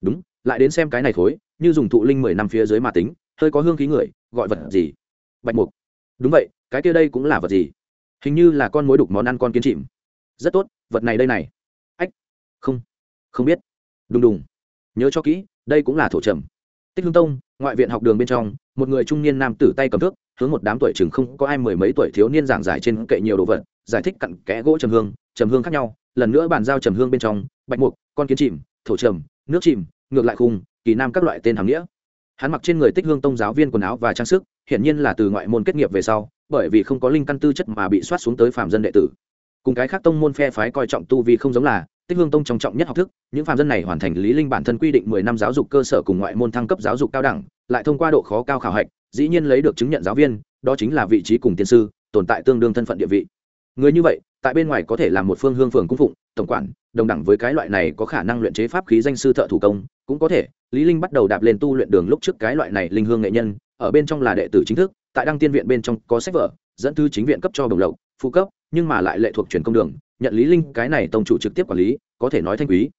Đúng, lại đến xem cái này thối, như dùng thụ linh mười năm phía dưới mà tính, hơi có hương khí người, gọi vật gì? Bạch mục. Đúng vậy, cái kia đây cũng là vật gì? Hình như là con mối đục món ăn con kiến chìm. Rất tốt, vật này đây này. Ách, không không biết. Đùng đùng. Nhớ cho kỹ, đây cũng là thổ trầm tích hương tông, ngoại viện học đường bên trong, một người trung niên nam tử tay cầm thước, hướng một đám tuổi chừng không có ai mười mấy tuổi thiếu niên giảng giải trên kệ nhiều đồ vật, giải thích cặn kẽ gỗ trầm hương trầm hương khác nhau, lần nữa bàn giao trầm hương bên trong, bạch mục, con kiến chìm, thổ trầm, nước chìm, ngược lại khung, kỳ nam các loại tên hàng nghĩa. Hắn mặc trên người tích hương tông giáo viên quần áo và trang sức, hiển nhiên là từ ngoại môn kết nghiệp về sau, bởi vì không có linh căn tư chất mà bị soát xuống tới phạm dân đệ tử. Cùng cái khác tông môn phe phái coi trọng tu vì không giống là tích hương tông trọng trọng nhất học thức, những phạm dân này hoàn thành lý linh bản thân quy định mười năm giáo dục cơ sở cùng ngoại môn thăng cấp giáo dục cao đẳng, lại thông qua độ khó cao khảo hạch, dĩ nhiên lấy được chứng nhận giáo viên, đó chính là vị trí cùng tiên sư, tồn tại tương đương thân phận địa vị. Người như vậy, tại bên ngoài có thể làm một phương hương phường cung phụng, tổng quản, đồng đẳng với cái loại này có khả năng luyện chế pháp khí danh sư thợ thủ công, cũng có thể. Lý linh bắt đầu đạp lên tu luyện đường lúc trước cái loại này linh hương nghệ nhân, ở bên trong là đệ tử chính thức, tại đăng tiên viện bên trong có sách vở, dẫn thư chính viện cấp cho đồng lộc, phụ cấp, nhưng mà lại lệ thuộc truyền công đường nhận lý linh, cái này tông chủ trực tiếp quản lý, có thể nói thanh quý.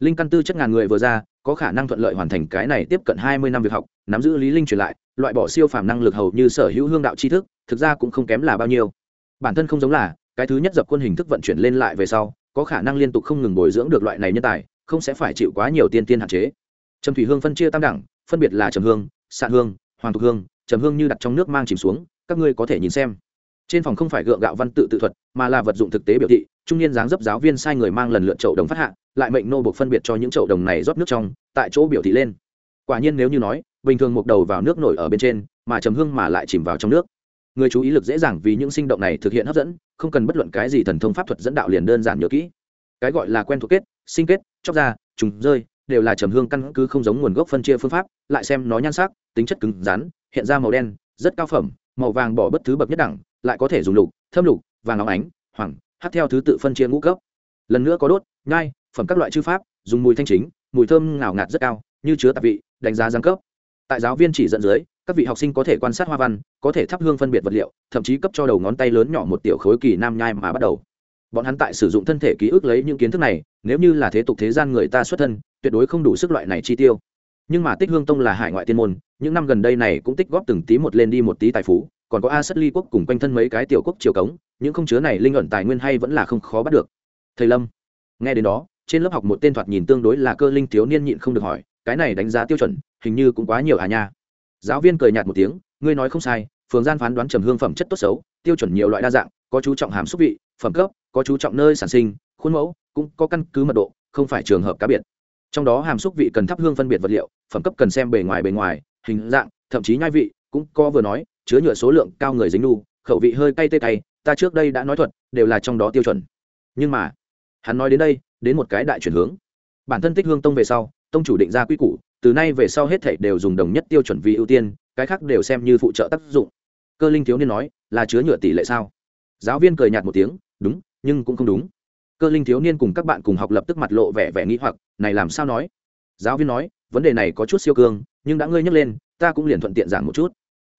Linh căn tư chất ngàn người vừa ra, có khả năng thuận lợi hoàn thành cái này tiếp cận hai mươi năm việc học, nắm giữ lý linh truyền lại, loại bỏ siêu phàm năng lực hầu như sở hữu hương đạo tri thức, thực ra cũng không kém là bao nhiêu. Bản thân không giống là, cái thứ nhất dập quân hình thức vận chuyển lên lại về sau, có khả năng liên tục không ngừng bồi dưỡng được loại này nhân tài, không sẽ phải chịu quá nhiều tiên tiên hạn chế. Trầm thủy hương phân chia tam đẳng, phân biệt là trầm hương, sạn hương, hoàng thục hương, trầm hương như đặt trong nước mang chìm xuống, các ngươi có thể nhìn xem trên phòng không phải gượng gạo văn tự tự thuật, mà là vật dụng thực tế biểu thị, trung niên dáng dấp giáo viên sai người mang lần lượt chậu đồng phát hạ, lại mệnh nô buộc phân biệt cho những chậu đồng này rót nước trong, tại chỗ biểu thị lên. Quả nhiên nếu như nói, bình thường một đầu vào nước nổi ở bên trên, mà trầm hương mà lại chìm vào trong nước. Người chú ý lực dễ dàng vì những sinh động này thực hiện hấp dẫn, không cần bất luận cái gì thần thông pháp thuật dẫn đạo liền đơn giản nhớ kỹ. Cái gọi là quen thuộc kết, sinh kết, chóc ra, trùng, rơi, đều là trầm hương căn cứ không giống nguồn gốc phân chia phương pháp, lại xem nó nhan sắc, tính chất cứng rắn, hiện ra màu đen, rất cao phẩm, màu vàng bỏ bất thứ bậc nhất đẳng lại có thể dùng lục thâm lục, vàng óng ánh, hoàng, hát theo thứ tự phân chia ngũ cấp. Lần nữa có đốt, nhai, phẩm các loại chư pháp, dùng mùi thanh chính, mùi thơm ngào ngạt rất cao, như chứa tạp vị, đánh giá giáng cấp. Tại giáo viên chỉ dẫn dưới, các vị học sinh có thể quan sát hoa văn, có thể thắp hương phân biệt vật liệu, thậm chí cấp cho đầu ngón tay lớn nhỏ một tiểu khối kỳ nam nhai mà bắt đầu. Bọn hắn tại sử dụng thân thể ký ức lấy những kiến thức này, nếu như là thế tục thế gian người ta xuất thân, tuyệt đối không đủ sức loại này chi tiêu. Nhưng mà tích hương tông là hải ngoại tiên môn, những năm gần đây này cũng tích góp từng tí một lên đi một tí tài phú còn có a sất ly quốc cùng quanh thân mấy cái tiểu quốc triều cống, những không chứa này linh ẩn tài nguyên hay vẫn là không khó bắt được. Thầy lâm, nghe đến đó, trên lớp học một tên thoạt nhìn tương đối là cơ linh thiếu niên nhịn không được hỏi, cái này đánh giá tiêu chuẩn, hình như cũng quá nhiều à nha. Giáo viên cười nhạt một tiếng, ngươi nói không sai, phường gian phán đoán trầm hương phẩm chất tốt xấu, tiêu chuẩn nhiều loại đa dạng, có chú trọng hàm xúc vị, phẩm cấp, có chú trọng nơi sản sinh, khuôn mẫu, cũng có căn cứ mật độ, không phải trường hợp cá biệt. Trong đó hàm xúc vị cần thắp hương phân biệt vật liệu, phẩm cấp cần xem bề ngoài bề ngoài, hình dạng, thậm chí nhai vị, cũng có vừa nói chứa nhựa số lượng cao người dính nu, khẩu vị hơi cay tê cay, ta trước đây đã nói thuật, đều là trong đó tiêu chuẩn. Nhưng mà, hắn nói đến đây, đến một cái đại chuyển hướng. Bản thân tích hương tông về sau, tông chủ định ra quy củ, từ nay về sau hết thảy đều dùng đồng nhất tiêu chuẩn vì ưu tiên, cái khác đều xem như phụ trợ tác dụng. Cơ linh thiếu niên nói, là chứa nhựa tỷ lệ sao? Giáo viên cười nhạt một tiếng, đúng, nhưng cũng không đúng. Cơ linh thiếu niên cùng các bạn cùng học lập tức mặt lộ vẻ vẻ nghĩ hoặc, này làm sao nói? Giáo viên nói, vấn đề này có chút siêu cương, nhưng đã ngươi nhắc lên, ta cũng liền thuận tiện giảng một chút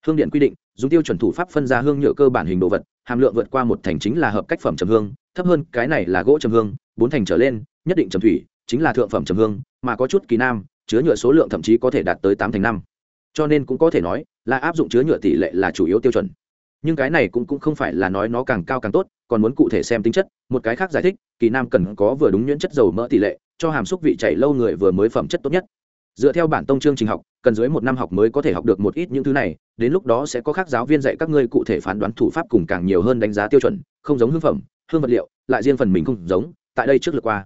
hương điện quy định dùng tiêu chuẩn thủ pháp phân ra hương nhựa cơ bản hình đồ vật hàm lượng vượt qua một thành chính là hợp cách phẩm trầm hương thấp hơn cái này là gỗ trầm hương bốn thành trở lên nhất định trầm thủy chính là thượng phẩm trầm hương mà có chút kỳ nam chứa nhựa số lượng thậm chí có thể đạt tới tám thành năm. Cho nên cũng có thể nói là áp dụng chứa nhựa tỷ lệ là chủ yếu tiêu chuẩn. Nhưng cái này cũng, cũng không phải là nói nó càng cao càng tốt còn muốn cụ thể xem tính chất một cái khác giải thích kỳ nam cần có vừa đúng nhuyễn chất dầu mỡ tỷ lệ cho hàm xúc vị chảy lâu người vừa mới phẩm chất tốt nhất dựa theo bản tông chương trình học, cần dưới một năm học mới có thể học được một ít những thứ này, đến lúc đó sẽ có các giáo viên dạy các ngươi cụ thể phán đoán thủ pháp cùng càng nhiều hơn đánh giá tiêu chuẩn, không giống hương phẩm, hương vật liệu, lại riêng phần mình không giống, tại đây trước lượt qua.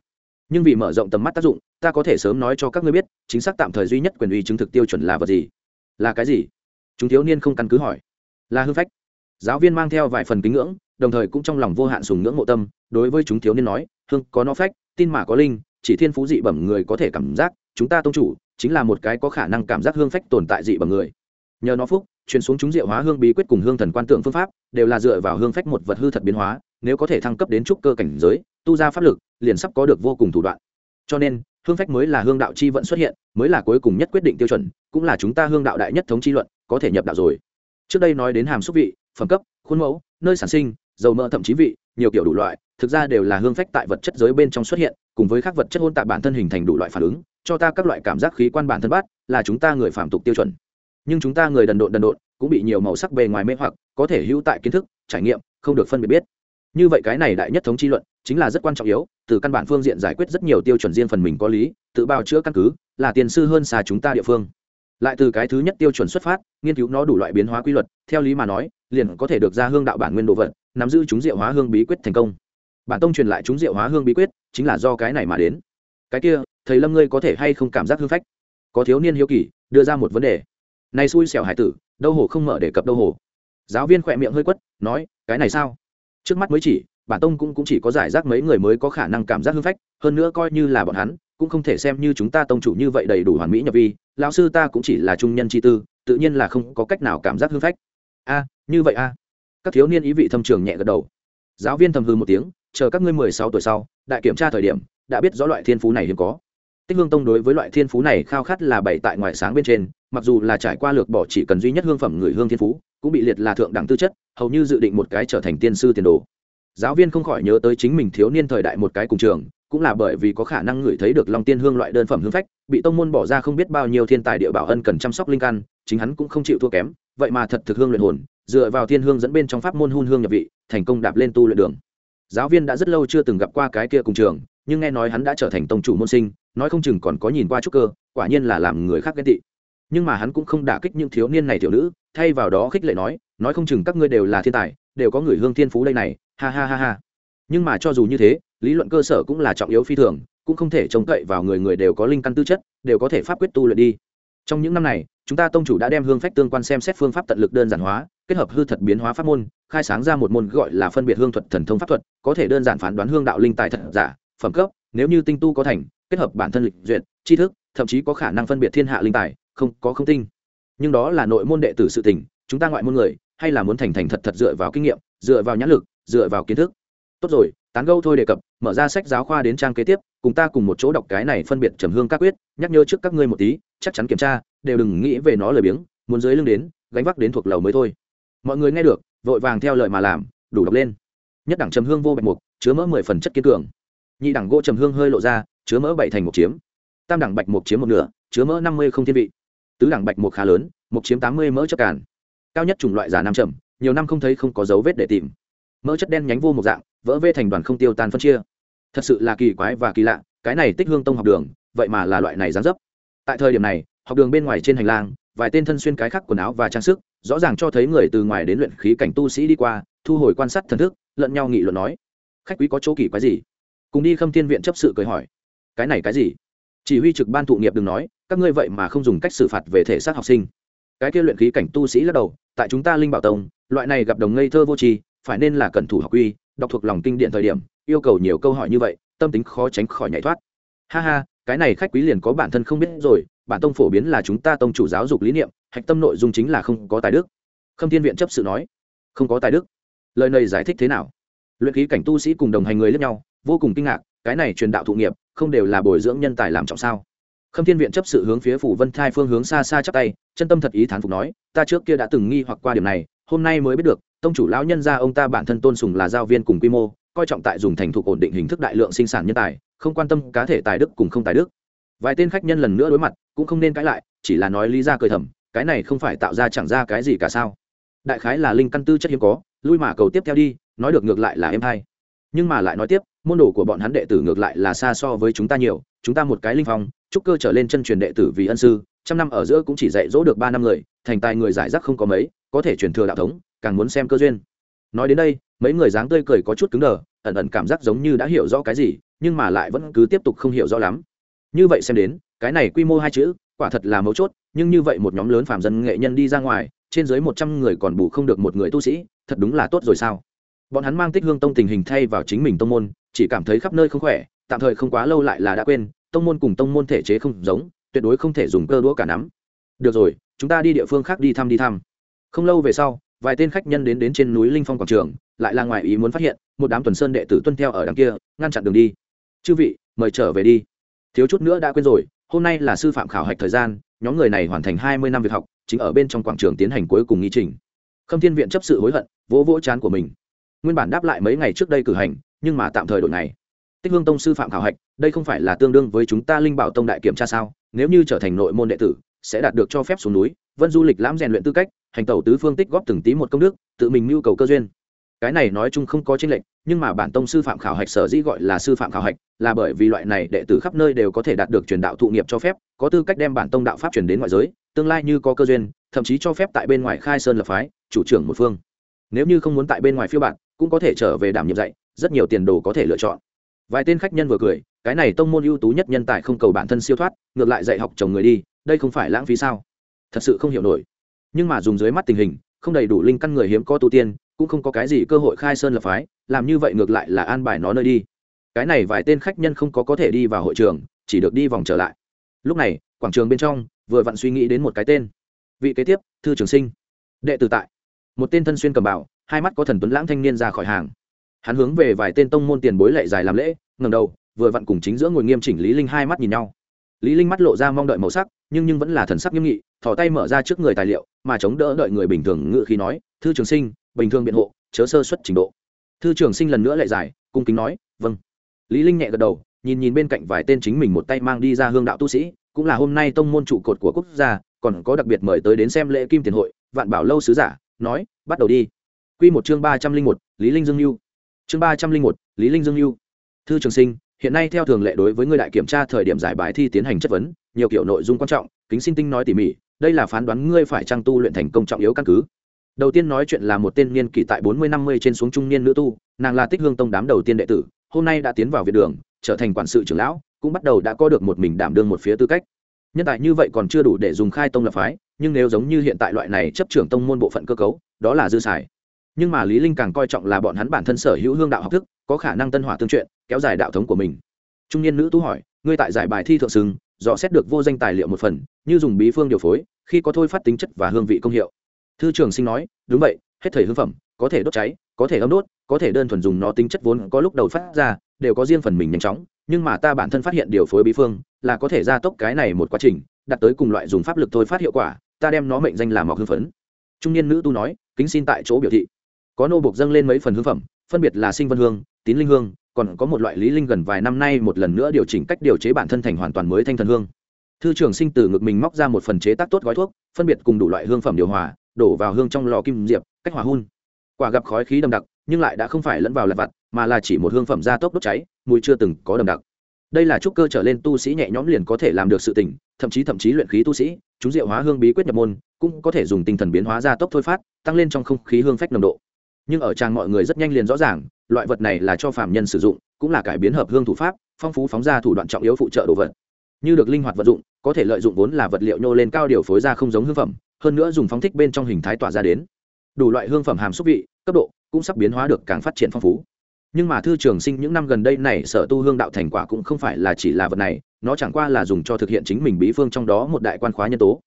Nhưng vì mở rộng tầm mắt tác dụng, ta có thể sớm nói cho các ngươi biết, chính xác tạm thời duy nhất quyền uy chứng thực tiêu chuẩn là vật gì? Là cái gì? Chúng thiếu niên không căn cứ hỏi. Là hương phách. Giáo viên mang theo vài phần kính ngưỡng, đồng thời cũng trong lòng vô hạn sùng ngưỡng mộ tâm, đối với chúng thiếu niên nói, hương, có nó phách, tin mà có linh, chỉ thiên phú dị bẩm người có thể cảm giác, chúng ta tông chủ chính là một cái có khả năng cảm giác hương phách tồn tại dị bằng người. Nhờ nó phúc, truyền xuống chúng diệu hóa hương bí quyết cùng hương thần quan tượng phương pháp, đều là dựa vào hương phách một vật hư thật biến hóa, nếu có thể thăng cấp đến trúc cơ cảnh giới, tu ra pháp lực, liền sắp có được vô cùng thủ đoạn. Cho nên, hương phách mới là hương đạo chi vận xuất hiện, mới là cuối cùng nhất quyết định tiêu chuẩn, cũng là chúng ta hương đạo đại nhất thống chi luận, có thể nhập đạo rồi. Trước đây nói đến hàm xúc vị, phẩm cấp, khuôn mẫu, nơi sản sinh, dầu mỡ thậm chí vị, nhiều kiểu đủ loại, thực ra đều là hương phách tại vật chất giới bên trong xuất hiện, cùng với các vật chất hôn tại bản thân hình thành đủ loại phản ứng cho ta các loại cảm giác khí quan bản thân bắt là chúng ta người phạm tục tiêu chuẩn. Nhưng chúng ta người đần độn đần độn, cũng bị nhiều màu sắc bề ngoài mê hoặc, có thể hữu tại kiến thức, trải nghiệm, không được phân biệt biết. Như vậy cái này đại nhất thống chi luận, chính là rất quan trọng yếu, từ căn bản phương diện giải quyết rất nhiều tiêu chuẩn riêng phần mình có lý, tự bào chữa căn cứ, là tiền sư hơn xa chúng ta địa phương. Lại từ cái thứ nhất tiêu chuẩn xuất phát, nghiên cứu nó đủ loại biến hóa quy luật, theo lý mà nói, liền có thể được ra hương đạo bản nguyên đồ vật, nắm giữ chúng diệu hóa hương bí quyết thành công. Bản tông truyền lại chúng diệu hóa hương bí quyết, chính là do cái này mà đến. Cái kia thầy lâm ngươi có thể hay không cảm giác hương phách? Có thiếu niên hiếu kỳ đưa ra một vấn đề. Này xui xẻo hải tử đâu hồ không mở đề cập đâu hồ. Giáo viên khỏe miệng hơi quất nói cái này sao? Trước mắt mới chỉ bản tông cũng, cũng chỉ có giải rác mấy người mới có khả năng cảm giác hương phách hơn nữa coi như là bọn hắn cũng không thể xem như chúng ta tông chủ như vậy đầy đủ hoàn mỹ nhập vi lão sư ta cũng chỉ là trung nhân chi tư tự nhiên là không có cách nào cảm giác hương phách. A như vậy a. Các thiếu niên ý vị thâm trường nhẹ gật đầu. Giáo viên thầm hư một tiếng chờ các ngươi mười sáu tuổi sau đại kiểm tra thời điểm đã biết rõ loại thiên phú này hiếm có tích hương tông đối với loại thiên phú này khao khát là bảy tại ngoài sáng bên trên, mặc dù là trải qua lược bỏ chỉ cần duy nhất hương phẩm người hương thiên phú, cũng bị liệt là thượng đẳng tư chất, hầu như dự định một cái trở thành tiên sư tiền đồ. Giáo viên không khỏi nhớ tới chính mình thiếu niên thời đại một cái cùng trường, cũng là bởi vì có khả năng ngửi thấy được long tiên hương loại đơn phẩm hương phách, bị tông môn bỏ ra không biết bao nhiêu thiên tài địa bảo ân cần chăm sóc linh căn, chính hắn cũng không chịu thua kém, vậy mà thật thực hương luyện hồn, dựa vào thiên hương dẫn bên trong pháp môn hun hương nhập vị, thành công đạp lên tu luyện đường. Giáo viên đã rất lâu chưa từng gặp qua cái kia cùng trường nhưng nghe nói hắn đã trở thành tông chủ môn sinh, nói không chừng còn có nhìn qua chút cơ, quả nhiên là làm người khác ghen tị. Nhưng mà hắn cũng không đả kích những thiếu niên này tiểu nữ, thay vào đó khích lệ nói nói không chừng các ngươi đều là thiên tài, đều có người hương thiên phú đây này, ha ha ha ha. Nhưng mà cho dù như thế, lý luận cơ sở cũng là trọng yếu phi thường, cũng không thể trông cậy vào người người đều có linh căn tư chất, đều có thể pháp quyết tu luyện đi. Trong những năm này, chúng ta tông chủ đã đem hương phách tương quan xem xét phương pháp tận lực đơn giản hóa, kết hợp hư thật biến hóa pháp môn, khai sáng ra một môn gọi là phân biệt hương thuật thần thông pháp thuật, có thể đơn giản phán đoán hương đạo linh tài thật giả phẩm cấp, nếu như tinh tu có thành, kết hợp bản thân lịch duyệt, tri thức, thậm chí có khả năng phân biệt thiên hạ linh tài, không, có không tinh. Nhưng đó là nội môn đệ tử sự tình, chúng ta ngoại môn người, hay là muốn thành thành thật thật dựa vào kinh nghiệm, dựa vào nhãn lực, dựa vào kiến thức. Tốt rồi, tán gâu thôi đề cập, mở ra sách giáo khoa đến trang kế tiếp, cùng ta cùng một chỗ đọc cái này phân biệt trầm hương các quyết, nhắc nhớ trước các ngươi một tí, chắc chắn kiểm tra, đều đừng nghĩ về nó lời biếng, muốn dưới lưng đến, gánh vác đến thuộc lầu mới thôi. Mọi người nghe được, vội vàng theo lời mà làm, đủ đọc lên. Nhất đẳng trầm hương vô bạch mục, chứa mỡ mười phần chất kiên cường nhị đẳng gỗ trầm hương hơi lộ ra, chứa mỡ bảy thành một chiếm. Tam đẳng bạch một chiếm một nửa, chứa mỡ năm mươi không thiên vị. Tứ đẳng bạch một khá lớn, một chiếm tám mươi mỡ chất càn. Cao nhất chủng loại giả nam trầm, nhiều năm không thấy không có dấu vết để tìm. Mỡ chất đen nhánh vô một dạng, vỡ vê thành đoàn không tiêu tan phân chia. Thật sự là kỳ quái và kỳ lạ, cái này tích hương tông học đường, vậy mà là loại này gián dấp. Tại thời điểm này, học đường bên ngoài trên hành lang, vài tên thân xuyên cái khắc quần áo và trang sức, rõ ràng cho thấy người từ ngoài đến luyện khí cảnh tu sĩ đi qua, thu hồi quan sát thần thức, lẫn nhau nghị luận nói, khách quý có chỗ kỳ quái gì? Cùng đi khâm thiên viện chấp sự cười hỏi, cái này cái gì? Chỉ huy trực ban thụ nghiệp đừng nói, các ngươi vậy mà không dùng cách xử phạt về thể xác học sinh. Cái kia luyện khí cảnh tu sĩ lắc đầu, tại chúng ta linh bảo tông, loại này gặp đồng ngây thơ vô tri, phải nên là cẩn thủ học quy, đọc thuộc lòng kinh điện thời điểm, yêu cầu nhiều câu hỏi như vậy, tâm tính khó tránh khỏi nhảy thoát. Ha ha, cái này khách quý liền có bản thân không biết rồi, bản tông phổ biến là chúng ta tông chủ giáo dục lý niệm, hạch tâm nội dung chính là không có tài đức. Khâm thiên viện chấp sự nói, không có tài đức. Lời này giải thích thế nào? Luyện khí cảnh tu sĩ cùng đồng hành người lẫn nhau vô cùng kinh ngạc, cái này truyền đạo thụ nghiệp, không đều là bồi dưỡng nhân tài làm trọng sao? Khâm thiên viện chấp sự hướng phía phủ vân thai phương hướng xa xa chắp tay, chân tâm thật ý thán phục nói, ta trước kia đã từng nghi hoặc qua điểm này, hôm nay mới biết được, tông chủ lão nhân gia ông ta bản thân tôn sùng là giáo viên cùng quy mô, coi trọng tại dùng thành thục ổn định hình thức đại lượng sinh sản nhân tài, không quan tâm cá thể tài đức cùng không tài đức. Vài tên khách nhân lần nữa đối mặt, cũng không nên cãi lại, chỉ là nói lý ra cười thầm, cái này không phải tạo ra chẳng ra cái gì cả sao? Đại khái là linh căn tư chất hiếm có, lui mà cầu tiếp theo đi, nói được ngược lại là em hay. Nhưng mà lại nói tiếp môn đồ của bọn hắn đệ tử ngược lại là xa so với chúng ta nhiều, chúng ta một cái linh phong, trúc cơ trở lên chân truyền đệ tử vì ân sư, trăm năm ở giữa cũng chỉ dạy dỗ được ba năm người, thành tài người giải rác không có mấy, có thể truyền thừa đạo thống, càng muốn xem cơ duyên. Nói đến đây, mấy người dáng tươi cười có chút cứng đờ, ẩn ẩn cảm giác giống như đã hiểu rõ cái gì, nhưng mà lại vẫn cứ tiếp tục không hiểu rõ lắm. Như vậy xem đến, cái này quy mô hai chữ, quả thật là mấu chốt, nhưng như vậy một nhóm lớn phạm dân nghệ nhân đi ra ngoài, trên dưới một trăm người còn bù không được một người tu sĩ, thật đúng là tốt rồi sao? Bọn hắn mang tích hương tông tình hình thay vào chính mình tông môn chỉ cảm thấy khắp nơi không khỏe, tạm thời không quá lâu lại là đã quên, tông môn cùng tông môn thể chế không giống, tuyệt đối không thể dùng cơ đũa cả nắm. Được rồi, chúng ta đi địa phương khác đi thăm đi thăm. Không lâu về sau, vài tên khách nhân đến đến trên núi linh phong quảng trường, lại là ngoài ý muốn phát hiện, một đám tuần sơn đệ tử tuân theo ở đằng kia, ngăn chặn đường đi. Chư vị, mời trở về đi. Thiếu chút nữa đã quên rồi, hôm nay là sư phạm khảo hạch thời gian, nhóm người này hoàn thành hai mươi năm việc học, chính ở bên trong quảng trường tiến hành cuối cùng nghi trình. Khâm thiên viện chấp sự hối hận, vỗ vỗ chán của mình. Nguyên bản đáp lại mấy ngày trước đây cử hành nhưng mà tạm thời đổi ngày. Tích hương tông sư phạm khảo hạch, đây không phải là tương đương với chúng ta linh bảo tông đại kiểm tra sao? Nếu như trở thành nội môn đệ tử, sẽ đạt được cho phép xuống núi, vân du lịch lãm rèn luyện tư cách, hành tẩu tứ phương tích góp từng tí một công đức, tự mình mưu cầu cơ duyên. Cái này nói chung không có tranh lệch, nhưng mà bản tông sư phạm khảo hạch sở dĩ gọi là sư phạm khảo hạch, là bởi vì loại này đệ tử khắp nơi đều có thể đạt được truyền đạo thụ nghiệp cho phép, có tư cách đem bản tông đạo pháp truyền đến ngoại giới, tương lai như có cơ duyên, thậm chí cho phép tại bên ngoài khai sơn lập phái, chủ trưởng một phương. Nếu như không muốn tại bên ngoài phiêu bạn cũng có thể trở về đảm nhiệm dạy rất nhiều tiền đồ có thể lựa chọn. Vài tên khách nhân vừa cười, cái này tông môn ưu tú nhất nhân tài không cầu bản thân siêu thoát, ngược lại dạy học chồng người đi, đây không phải lãng phí sao? Thật sự không hiểu nổi. Nhưng mà dùng dưới mắt tình hình, không đầy đủ linh căn người hiếm có tu tiên, cũng không có cái gì cơ hội khai sơn lập phái, làm như vậy ngược lại là an bài nó nơi đi. Cái này vài tên khách nhân không có có thể đi vào hội trường, chỉ được đi vòng trở lại. Lúc này, quảng trường bên trong, vừa vặn suy nghĩ đến một cái tên. Vị kế tiếp, thư trường sinh. Đệ tử tại. Một tên thân xuyên cầm bảo hai mắt có thần tuấn lãng thanh niên ra khỏi hàng hắn hướng về vài tên tông môn tiền bối lệ dài làm lễ ngầm đầu, vừa vặn cùng chính giữa ngồi nghiêm chỉnh lý linh hai mắt nhìn nhau. Lý linh mắt lộ ra mong đợi màu sắc, nhưng nhưng vẫn là thần sắc nghiêm nghị, thò tay mở ra trước người tài liệu, mà chống đỡ đợi người bình thường ngự khi nói, thư trường sinh, bình thường biện hộ, chớ sơ xuất trình độ. Thư trường sinh lần nữa lệ giải cung kính nói vâng. Lý linh nhẹ gật đầu, nhìn nhìn bên cạnh vài tên chính mình một tay mang đi ra hương đạo tu sĩ, cũng là hôm nay tông môn trụ cột của quốc gia, còn có đặc biệt mời tới đến xem lễ kim tiền hội, vạn bảo lâu sứ giả, nói, bắt đầu đi. Quy một chương ba trăm linh một, lý linh dương lưu chương ba trăm linh một, lý linh dương lưu thư trường sinh, hiện nay theo thường lệ đối với người đại kiểm tra thời điểm giải bài thi tiến hành chất vấn, nhiều kiểu nội dung quan trọng, kính xin tinh nói tỉ mỉ, đây là phán đoán ngươi phải trang tu luyện thành công trọng yếu căn cứ. Đầu tiên nói chuyện là một tên niên kỷ tại bốn mươi năm mươi trên xuống trung niên nữ tu, nàng là tích hương tông đám đầu tiên đệ tử, hôm nay đã tiến vào việt đường, trở thành quản sự trưởng lão, cũng bắt đầu đã có được một mình đảm đương một phía tư cách. Nhân tài như vậy còn chưa đủ để dùng khai tông lập phái, nhưng nếu giống như hiện tại loại này chấp trưởng tông môn bộ phận cơ cấu, đó là dư xài nhưng mà lý linh càng coi trọng là bọn hắn bản thân sở hữu hương đạo học thức, có khả năng tân hỏa tương truyện kéo dài đạo thống của mình. Trung niên nữ tu hỏi, ngươi tại giải bài thi thượng sừng dò xét được vô danh tài liệu một phần, như dùng bí phương điều phối, khi có thôi phát tính chất và hương vị công hiệu. Thư trường sinh nói, đúng vậy, hết thời hương phẩm, có thể đốt cháy, có thể ấm đốt, có thể đơn thuần dùng nó tính chất vốn có lúc đầu phát ra, đều có riêng phần mình nhanh chóng, nhưng mà ta bản thân phát hiện điều phối bí phương, là có thể gia tốc cái này một quá trình đặt tới cùng loại dùng pháp lực thôi phát hiệu quả, ta đem nó mệnh danh là mọc hương phấn. Trung niên nữ tu nói, kính xin tại chỗ biểu thị có nô buộc dâng lên mấy phần hương phẩm, phân biệt là sinh vân hương, tín linh hương, còn có một loại lý linh gần vài năm nay một lần nữa điều chỉnh cách điều chế bản thân thành hoàn toàn mới thanh thần hương. Thư trưởng sinh từ ngực mình móc ra một phần chế tác tốt gói thuốc, phân biệt cùng đủ loại hương phẩm điều hòa, đổ vào hương trong lò kim diệp, cách hòa hun. Quả gặp khói khí đậm đặc, nhưng lại đã không phải lẫn vào lặt vặt, mà là chỉ một hương phẩm gia tốc đốt cháy, mùi chưa từng có đậm đặc. Đây là trúc cơ trở lên tu sĩ nhẹ nhõm liền có thể làm được sự tỉnh thậm chí thậm chí luyện khí tu sĩ, chúng diệu hóa hương bí quyết nhập môn, cũng có thể dùng tinh thần biến hóa gia tốc thôi phát, tăng lên trong không khí hương phách nồng độ nhưng ở trang mọi người rất nhanh liền rõ ràng, loại vật này là cho phạm nhân sử dụng, cũng là cải biến hợp hương thủ pháp, phong phú phóng ra thủ đoạn trọng yếu phụ trợ đồ vật. Như được linh hoạt vận dụng, có thể lợi dụng vốn là vật liệu nhô lên cao điều phối ra không giống hương phẩm, hơn nữa dùng phóng thích bên trong hình thái tỏa ra đến. Đủ loại hương phẩm hàm xúc vị, cấp độ cũng sắp biến hóa được càng phát triển phong phú. Nhưng mà thư trường sinh những năm gần đây này sở tu hương đạo thành quả cũng không phải là chỉ là vật này, nó chẳng qua là dùng cho thực hiện chính mình bí phương trong đó một đại quan khóa nhân tố.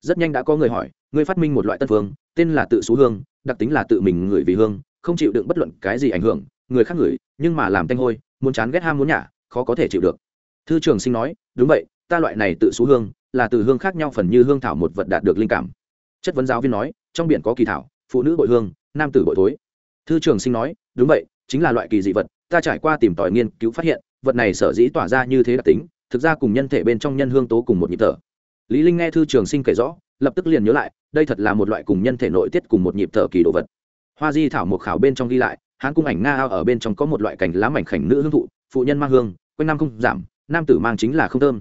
Rất nhanh đã có người hỏi ngươi phát minh một loại tân phương, tên là tự xú hương, đặc tính là tự mình ngửi vì hương, không chịu đựng bất luận cái gì ảnh hưởng, người khác ngửi nhưng mà làm tanh hôi, muốn chán ghét ham muốn nhả, khó có thể chịu được. Thư trường sinh nói, đúng vậy, ta loại này tự xú hương, là từ hương khác nhau phần như hương thảo một vật đạt được linh cảm. Chất vấn giáo viên nói, trong biển có kỳ thảo, phụ nữ bội hương, nam tử bội thối. Thư trường sinh nói, đúng vậy, chính là loại kỳ dị vật, ta trải qua tìm tòi nghiên cứu phát hiện, vật này sở dĩ tỏa ra như thế đặc tính, thực ra cùng nhân thể bên trong nhân hương tố cùng một nhịp thở. Lý linh nghe thư trường sinh kể rõ lập tức liền nhớ lại, đây thật là một loại cùng nhân thể nội tiết cùng một nhịp thở kỳ đồ vật. Hoa di thảo một khảo bên trong ghi lại, hán cung ảnh nga ao ở bên trong có một loại cảnh lá mảnh khảnh nữ hương thụ, phụ nhân mang hương, quanh năm không giảm, nam tử mang chính là không thơm.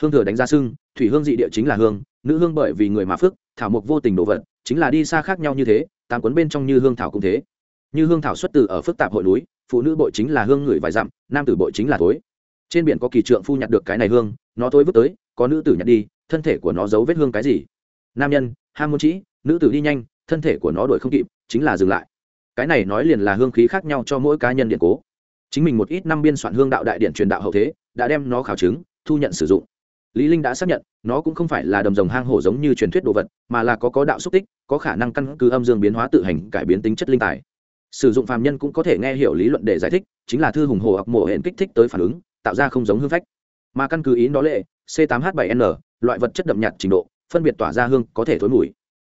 Hương thừa đánh ra sưng, thủy hương dị địa chính là hương, nữ hương bởi vì người mà phước, thảo mộc vô tình đồ vật, chính là đi xa khác nhau như thế, tám cuốn bên trong như hương thảo cũng thế. Như hương thảo xuất từ ở phức tạp hội núi, phụ nữ bội chính là hương người vài dặm, nam tử bội chính là tối trên biển có kỳ trượng phu nhặt được cái này hương, nó tối vứt tới, có nữ tử nhặt đi, thân thể của nó giấu vết hương cái gì? Nam nhân, ham muốn trĩ nữ tử đi nhanh, thân thể của nó đuổi không kịp, chính là dừng lại. Cái này nói liền là hương khí khác nhau cho mỗi cá nhân điện cố. Chính mình một ít năm biên soạn hương đạo đại điện truyền đạo hậu thế, đã đem nó khảo chứng, thu nhận sử dụng. Lý linh đã xác nhận, nó cũng không phải là đầm rồng hang hổ giống như truyền thuyết đồ vật, mà là có có đạo xúc tích, có khả năng căn cứ âm dương biến hóa tự hành cải biến tính chất linh tài. Sử dụng phàm nhân cũng có thể nghe hiểu lý luận để giải thích, chính là thư hùng hồ hoặc mổ hẹn kích thích tới phản ứng, tạo ra không giống hương phách. Mà căn cứ ý đó lệ, c 8 h 7 n, loại vật chất đậm nhạt trình độ phân biệt tỏa ra hương có thể thối mùi.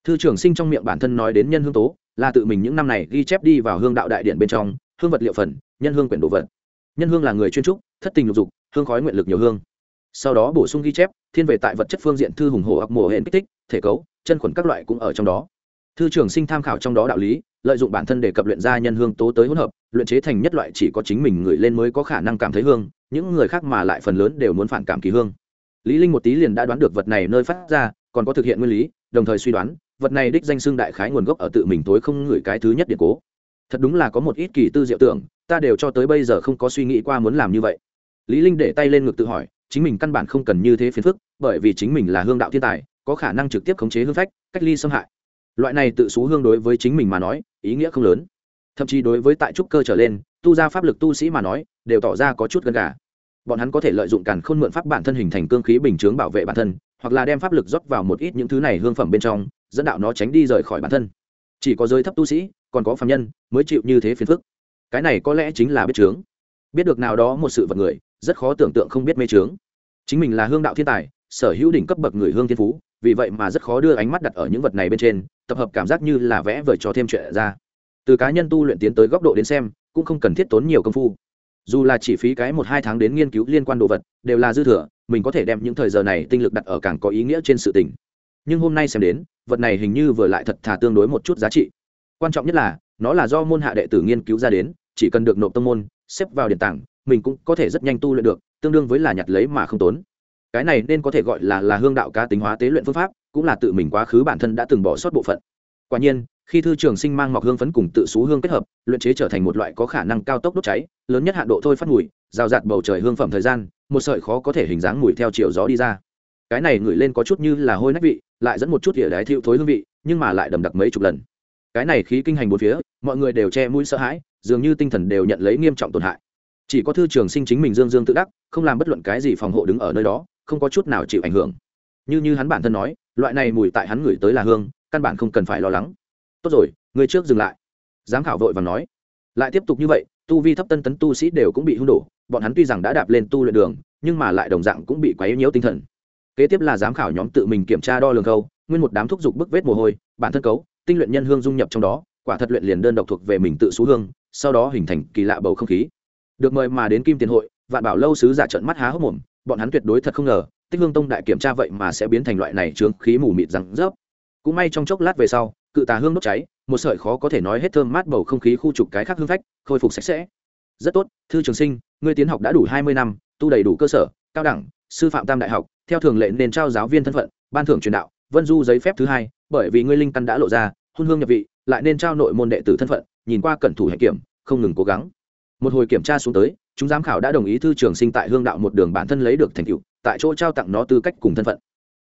Thư trưởng sinh trong miệng bản thân nói đến nhân hương tố, là tự mình những năm này ghi chép đi vào hương đạo đại điện bên trong, hương vật liệu phần, nhân hương quyển đồ vật. Nhân hương là người chuyên trúc, thất tình lục dục, hương khói nguyện lực nhiều hương. Sau đó bổ sung ghi chép, thiên về tại vật chất phương diện thư hùng hồ ọc mùa hệ kích thích, thể cấu, chân khuẩn các loại cũng ở trong đó. Thư trưởng sinh tham khảo trong đó đạo lý, lợi dụng bản thân để cập luyện ra nhân hương tố tới hỗn hợp, luyện chế thành nhất loại chỉ có chính mình người lên mới có khả năng cảm thấy hương, những người khác mà lại phần lớn đều muốn phản cảm kỳ hương lý linh một tí liền đã đoán được vật này nơi phát ra, còn có thực hiện nguyên lý, đồng thời suy đoán, vật này đích danh xưng đại khái nguồn gốc ở tự mình tối không ngửi cái thứ nhất điện cố. Thật đúng là có một ít kỳ tư diệu tưởng, ta đều cho tới bây giờ không có suy nghĩ qua muốn làm như vậy. Lý linh để tay lên ngực tự hỏi, chính mình căn bản không cần như thế phiền phức, bởi vì chính mình là hương đạo thiên tài, có khả năng trực tiếp khống chế hương phách, cách ly xâm hại. Loại này tự xú hương đối với chính mình mà nói, ý nghĩa không lớn. Thậm chí đối với tại trúc cơ trở lên, tu ra pháp lực tu sĩ mà nói, đều tỏ ra có chút gần cả bọn hắn có thể lợi dụng càn khôn mượn pháp bản thân hình thành cương khí bình chướng bảo vệ bản thân, hoặc là đem pháp lực rót vào một ít những thứ này hương phẩm bên trong, dẫn đạo nó tránh đi rời khỏi bản thân. Chỉ có giới thấp tu sĩ, còn có phạm nhân mới chịu như thế phiền phức. Cái này có lẽ chính là biết chướng. Biết được nào đó một sự vật người, rất khó tưởng tượng không biết mê chướng. Chính mình là hương đạo thiên tài, sở hữu đỉnh cấp bậc người hương thiên phú, vì vậy mà rất khó đưa ánh mắt đặt ở những vật này bên trên, tập hợp cảm giác như là vẽ vời cho thêm chuyện ra. Từ cá nhân tu luyện tiến tới góc độ đến xem, cũng không cần thiết tốn nhiều công phu dù là chỉ phí cái một hai tháng đến nghiên cứu liên quan đồ vật, đều là dư thừa, mình có thể đem những thời giờ này tinh lực đặt ở càng có ý nghĩa trên sự tình. Nhưng hôm nay xem đến, vật này hình như vừa lại thật thà tương đối một chút giá trị. Quan trọng nhất là, nó là do môn hạ đệ tử nghiên cứu ra đến, chỉ cần được nộp tâm môn, xếp vào điện tảng, mình cũng có thể rất nhanh tu luyện được, tương đương với là nhặt lấy mà không tốn. Cái này nên có thể gọi là là hương đạo cá tính hóa tế luyện phương pháp, cũng là tự mình quá khứ bản thân đã từng bỏ sót bộ phận. Quả nhiên khi thư trường sinh mang mọc hương phấn cùng tự xú hương kết hợp, luyện chế trở thành một loại có khả năng cao tốc đốt cháy, lớn nhất hạn độ thôi phát mùi, rào rạt bầu trời hương phẩm thời gian, một sợi khó có thể hình dáng mùi theo chiều gió đi ra. Cái này ngửi lên có chút như là hôi nách vị, lại dẫn một chút địa đái thiệu thối hương vị, nhưng mà lại đầm đặc mấy chục lần. Cái này khí kinh hành bốn phía, mọi người đều che mũi sợ hãi, dường như tinh thần đều nhận lấy nghiêm trọng tổn hại. Chỉ có thư trường sinh chính mình dương dương tự đắc, không làm bất luận cái gì phòng hộ đứng ở nơi đó, không có chút nào chịu ảnh hưởng. Như như hắn bản thân nói, loại này mùi tại hắn ngửi tới là hương, căn bản không cần phải lo lắng tốt rồi, người trước dừng lại. Giám khảo vội và nói. Lại tiếp tục như vậy, tu vi thấp tân tấn tu sĩ đều cũng bị hung đổ. Bọn hắn tuy rằng đã đạp lên tu luyện đường, nhưng mà lại đồng dạng cũng bị quấy nhiễu tinh thần. Kế tiếp là giám khảo nhóm tự mình kiểm tra đo lường câu nguyên một đám thúc giục bức vết mồ hôi, bản thân cấu, tinh luyện nhân hương dung nhập trong đó, quả thật luyện liền đơn độc thuộc về mình tự xú hương, sau đó hình thành kỳ lạ bầu không khí. Được mời mà đến kim tiền hội, vạn bảo lâu sứ giả trận mắt há hốc mồm, bọn hắn tuyệt đối thật không ngờ, tích hương tông đại kiểm tra vậy mà sẽ biến thành loại này trướng khí mù mịt răng rớp. Cũng may trong chốc lát về sau cự tà hương đốt cháy, một sợi khó có thể nói hết thơm mát bầu không khí khu trục cái khác hương phách, khôi phục sạch sẽ. Rất tốt, thư trường sinh, ngươi tiến học đã đủ hai mươi năm, tu đầy đủ cơ sở, cao đẳng, sư phạm tam đại học, theo thường lệ nên trao giáo viên thân phận, ban thưởng truyền đạo, vân du giấy phép thứ hai, bởi vì ngươi linh căn đã lộ ra, hôn hương nhập vị, lại nên trao nội môn đệ tử thân phận, nhìn qua cẩn thủ hạnh kiểm, không ngừng cố gắng. Một hồi kiểm tra xuống tới, chúng giám khảo đã đồng ý thư trường sinh tại hương đạo một đường bản thân lấy được thành tựu, tại chỗ trao tặng nó tư cách cùng thân phận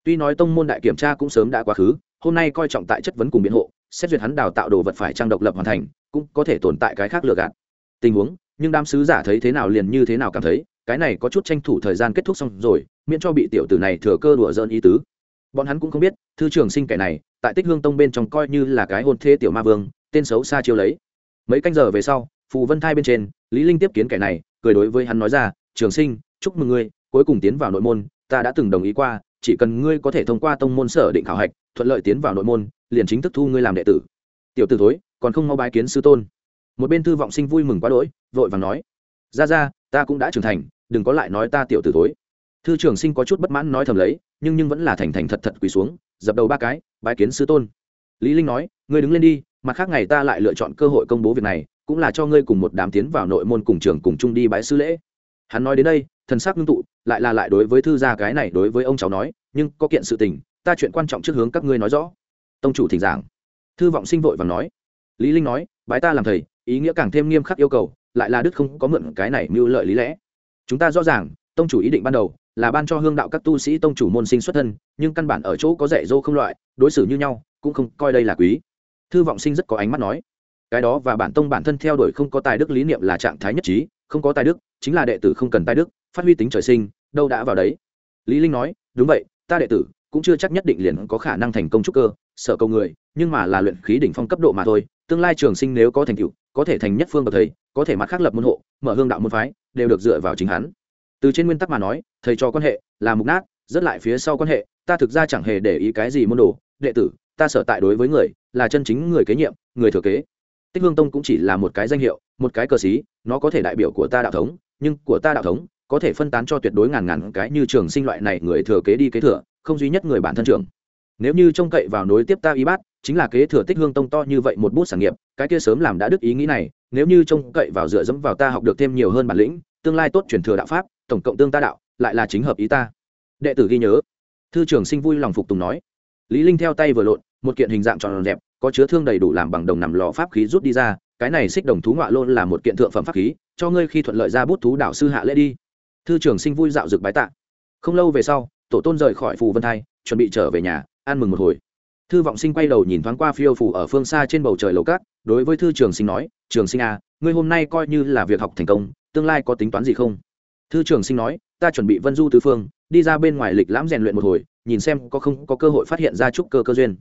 tuy nói tông môn đại kiểm tra cũng sớm đã quá khứ, hôm nay coi trọng tại chất vấn cùng biện hộ, xét duyệt hắn đào tạo đồ vật phải trang độc lập hoàn thành, cũng có thể tồn tại cái khác lừa gạt. Tình huống, nhưng đám sứ giả thấy thế nào liền như thế nào cảm thấy, cái này có chút tranh thủ thời gian kết thúc xong rồi, miễn cho bị tiểu tử này thừa cơ đùa dơn ý tứ. Bọn hắn cũng không biết, thư trường sinh kẻ này, tại tích hương tông bên trong coi như là cái hôn thế tiểu ma vương, tên xấu xa chiêu lấy. Mấy canh giờ về sau, phù vân thai bên trên, lý linh tiếp kiến kẻ này, cười đối với hắn nói ra, trường sinh, chúc mừng ngươi, cuối cùng tiến vào nội môn, ta đã từng đồng ý qua chỉ cần ngươi có thể thông qua tông môn sở định khảo hạch, thuận lợi tiến vào nội môn, liền chính thức thu ngươi làm đệ tử. Tiểu tử thối, còn không mau bái kiến sư tôn. Một bên thư vọng sinh vui mừng quá đỗi, vội vàng nói, ra ra, ta cũng đã trưởng thành, đừng có lại nói ta tiểu tử thối. Thư trưởng sinh có chút bất mãn nói thầm lấy, nhưng nhưng vẫn là thành thành thật thật quỳ xuống, dập đầu ba cái, bái kiến sư tôn. Lý linh nói, ngươi đứng lên đi, mặt khác ngày ta lại lựa chọn cơ hội công bố việc này, cũng là cho ngươi cùng một đám tiến vào nội môn cùng trường cùng chung đi bái sư lễ. Hắn nói đến đây, thần sắc ngưng tụ lại là lại đối với thư gia cái này đối với ông cháu nói, nhưng có kiện sự tình, ta chuyện quan trọng trước hướng các ngươi nói rõ. Tông chủ thỉnh giảng. Thư vọng sinh vội và nói. Lý linh nói, bái ta làm thầy, ý nghĩa càng thêm nghiêm khắc yêu cầu, lại là đức không có mượn cái này mưu lợi lý lẽ. Chúng ta rõ ràng, tông chủ ý định ban đầu, là ban cho hương đạo các tu sĩ tông chủ môn sinh xuất thân, nhưng căn bản ở chỗ có dạy dỗ không loại, đối xử như nhau, cũng không coi đây là quý. Thư vọng sinh rất có ánh mắt nói. Cái đó và bản tông bản thân theo đuổi không có tài đức lý niệm là trạng thái nhất trí, không có tài đức, chính là đệ tử không cần tài đức phát huy tính trời sinh, đâu đã vào đấy. Lý linh nói, đúng vậy, ta đệ tử cũng chưa chắc nhất định liền có khả năng thành công trúc cơ sợ câu người, nhưng mà là luyện khí đỉnh phong cấp độ mà thôi, tương lai trường sinh nếu có thành tựu, có thể thành nhất phương bậc thầy, có thể mặt khác lập môn hộ, mở hương đạo môn phái, đều được dựa vào chính hắn. Từ trên nguyên tắc mà nói, thầy cho quan hệ là mục nát, rất lại phía sau quan hệ, ta thực ra chẳng hề để ý cái gì môn đồ, đệ tử, ta sở tại đối với người, là chân chính người kế nhiệm, người thừa kế. Tích hương tông cũng chỉ là một cái danh hiệu, một cái cờ xí, nó có thể đại biểu của ta đạo thống, nhưng của ta đạo thống có thể phân tán cho tuyệt đối ngàn ngàn cái như trường sinh loại này người thừa kế đi kế thừa, không duy nhất người bản thân trưởng. Nếu như trông cậy vào nối tiếp ta y bát, chính là kế thừa tích hương tông to như vậy một bút sản nghiệp, cái kia sớm làm đã đức ý nghĩ này, nếu như trông cậy vào dựa dẫm vào ta học được thêm nhiều hơn bản lĩnh, tương lai tốt truyền thừa đạo pháp, tổng cộng tương ta đạo, lại là chính hợp ý ta. Đệ tử ghi nhớ. Thư trưởng sinh vui lòng phục tùng nói. Lý linh theo tay vừa lộn, một kiện hình dạng tròn đẹp có chứa thương đầy đủ làm bằng đồng nằm lò pháp khí rút đi ra, cái này xích đồng thú ngọa lôn là một kiện thượng phẩm pháp khí, cho ngươi khi thuận lợi ra bút thú đạo sư hạ lễ đi thư trưởng sinh vui dạo dực bái tạ. Không lâu về sau, tổ tôn rời khỏi phù vân thai, chuẩn bị trở về nhà, ăn mừng một hồi. Thư vọng sinh quay đầu nhìn thoáng qua phiêu phù ở phương xa trên bầu trời lầu cát, đối với thư trường sinh nói, trường sinh à ngươi hôm nay coi như là việc học thành công, tương lai có tính toán gì không? Thư trường sinh nói, ta chuẩn bị vân du tứ phương, đi ra bên ngoài lịch lãm rèn luyện một hồi, nhìn xem có không có cơ hội phát hiện ra chút cơ cơ duyên.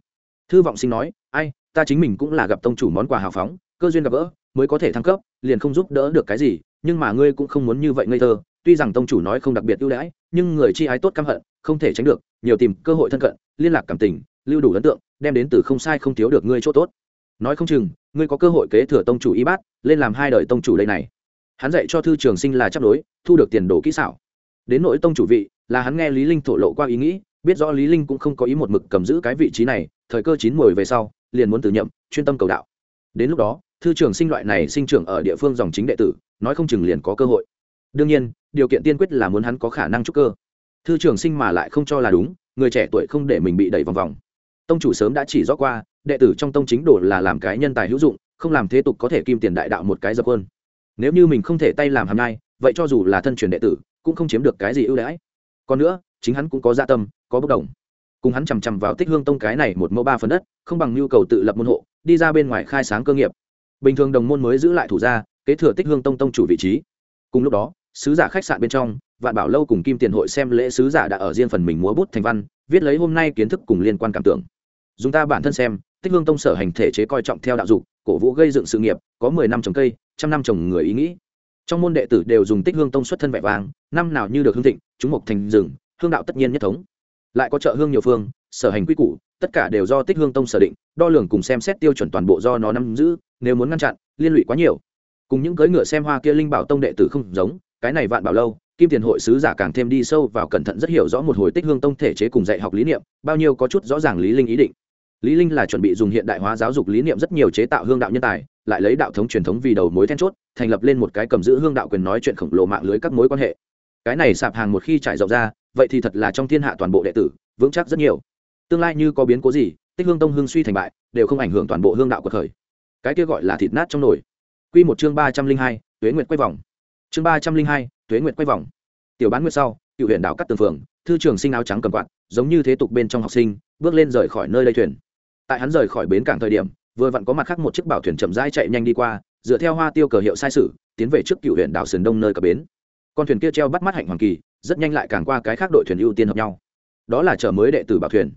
Thư vọng sinh nói, ai, ta chính mình cũng là gặp tông chủ món quà hào phóng, cơ duyên gặp gỡ, mới có thể thăng cấp, liền không giúp đỡ được cái gì, nhưng mà ngươi cũng không muốn như vậy ngây thơ tuy rằng tông chủ nói không đặc biệt ưu đãi, nhưng người chi ái tốt căm hận, không thể tránh được, nhiều tìm cơ hội thân cận, liên lạc cảm tình, lưu đủ ấn tượng, đem đến từ không sai không thiếu được ngươi chỗ tốt. Nói không chừng, ngươi có cơ hội kế thừa tông chủ y bát, lên làm hai đời tông chủ đây này. Hắn dạy cho thư trường sinh là chấp đối thu được tiền đồ kỹ xảo. Đến nội tông chủ vị, là hắn nghe lý linh thổ lộ qua ý nghĩ, biết rõ lý linh cũng không có ý một mực cầm giữ cái vị trí này, thời cơ chín muồi về sau, liền muốn từ nhậm, chuyên tâm cầu đạo. Đến lúc đó, thư trường sinh loại này sinh trưởng ở địa phương dòng chính đệ tử, nói không chừng liền có cơ hội đương nhiên điều kiện tiên quyết là muốn hắn có khả năng trúc cơ. Thư trường sinh mà lại không cho là đúng người trẻ tuổi không để mình bị đẩy vòng vòng. Tông chủ sớm đã chỉ rõ qua đệ tử trong tông chính đồ là làm cái nhân tài hữu dụng không làm thế tục có thể kim tiền đại đạo một cái dập hơn nếu như mình không thể tay làm hàm nay, vậy cho dù là thân truyền đệ tử cũng không chiếm được cái gì ưu đãi. Còn nữa chính hắn cũng có dạ tâm có bốc đồng. Cùng hắn chằm chằm vào tích hương tông cái này một mẫu ba phần đất không bằng nhu cầu tự lập môn hộ đi ra bên ngoài khai sáng cơ nghiệp. Bình thường đồng môn mới giữ lại thủ gia kế thừa tích hương tông tông chủ vị trí. Cùng lúc đó sứ giả khách sạn bên trong, vạn bảo lâu cùng kim tiền hội xem lễ sứ giả đã ở riêng phần mình múa bút thành văn, viết lấy hôm nay kiến thức cùng liên quan cảm tưởng. Dùng ta bản thân xem, tích hương tông sở hành thể chế coi trọng theo đạo dục, cổ vũ gây dựng sự nghiệp, có mười năm trồng cây, trăm năm trồng người ý nghĩ. Trong môn đệ tử đều dùng tích hương tông xuất thân vẻ vàng năm nào như được hương thịnh, chúng mộc thành rừng, hương đạo tất nhiên nhất thống. Lại có chợ hương nhiều phương, sở hành quy củ, tất cả đều do tích hương tông sở định, đo lường cùng xem xét tiêu chuẩn toàn bộ do nó nắm giữ, nếu muốn ngăn chặn, liên lụy quá nhiều. Cùng những cưỡi ngựa xem hoa kia linh bảo tông đệ tử không giống cái này vạn bảo lâu, kim tiền hội sứ giả càng thêm đi sâu vào cẩn thận rất hiểu rõ một hồi tích hương tông thể chế cùng dạy học lý niệm, bao nhiêu có chút rõ ràng lý linh ý định. Lý linh là chuẩn bị dùng hiện đại hóa giáo dục lý niệm rất nhiều chế tạo hương đạo nhân tài, lại lấy đạo thống truyền thống vì đầu mối then chốt, thành lập lên một cái cầm giữ hương đạo quyền nói chuyện khổng lồ mạng lưới các mối quan hệ. Cái này sạp hàng một khi trải rộng ra, vậy thì thật là trong thiên hạ toàn bộ đệ tử, vững chắc rất nhiều. Tương lai như có biến cố gì, tích hương tông hương suy thành bại, đều không ảnh hưởng toàn bộ hương đạo của thời. Cái kia gọi là thịt nát trong nồi. Quy một chương ba trăm linh hai, tuế nguyệt quay vòng chương ba trăm linh hai, tuế nguyệt quay vòng. Tiểu bán nguyệt sau, cựu huyện đảo cắt tường phường, thư trường sinh áo trắng cầm quạt, giống như thế tục bên trong học sinh, bước lên rời khỏi nơi lây thuyền. Tại hắn rời khỏi bến cảng thời điểm, vừa vặn có mặt khác một chiếc bảo thuyền chậm rãi chạy nhanh đi qua, dựa theo hoa tiêu cờ hiệu sai sử, tiến về trước cựu huyện đảo sườn đông nơi cập bến. Con thuyền kia treo bắt mắt hạnh hoàng kỳ, rất nhanh lại càng qua cái khác đội thuyền ưu tiên hợp nhau. Đó là chở mới đệ tử bảo thuyền.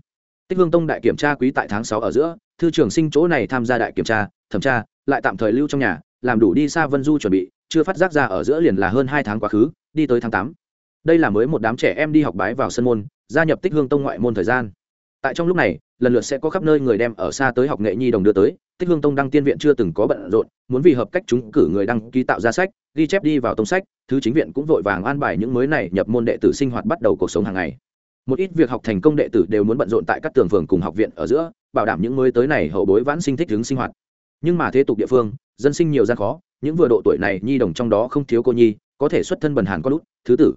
Tích hương tông đại kiểm tra quý tại tháng sáu ở giữa, thư trường sinh chỗ này tham gia đại kiểm tra, thẩm tra, lại tạm thời lưu trong nhà, làm đủ đi xa vân du chuẩn bị chưa phát giác ra ở giữa liền là hơn hai tháng quá khứ, đi tới tháng tám. Đây là mới một đám trẻ em đi học bái vào sân môn, gia nhập tích hương tông ngoại môn thời gian. Tại trong lúc này, lần lượt sẽ có khắp nơi người đem ở xa tới học nghệ nhi đồng đưa tới, tích hương tông đăng tiên viện chưa từng có bận rộn, muốn vì hợp cách chúng cử người đăng ký tạo ra sách, ghi chép đi vào tông sách, thứ chính viện cũng vội vàng an bài những mới này nhập môn đệ tử sinh hoạt bắt đầu cuộc sống hàng ngày. Một ít việc học thành công đệ tử đều muốn bận rộn tại các tường phường cùng học viện ở giữa, bảo đảm những mới tới này hậu bối vãn sinh thích hướng sinh hoạt nhưng mà thế tục địa phương, dân sinh nhiều gian khó, những vừa độ tuổi này nhi đồng trong đó không thiếu cô nhi, có thể xuất thân bần hàn con út, thứ tử.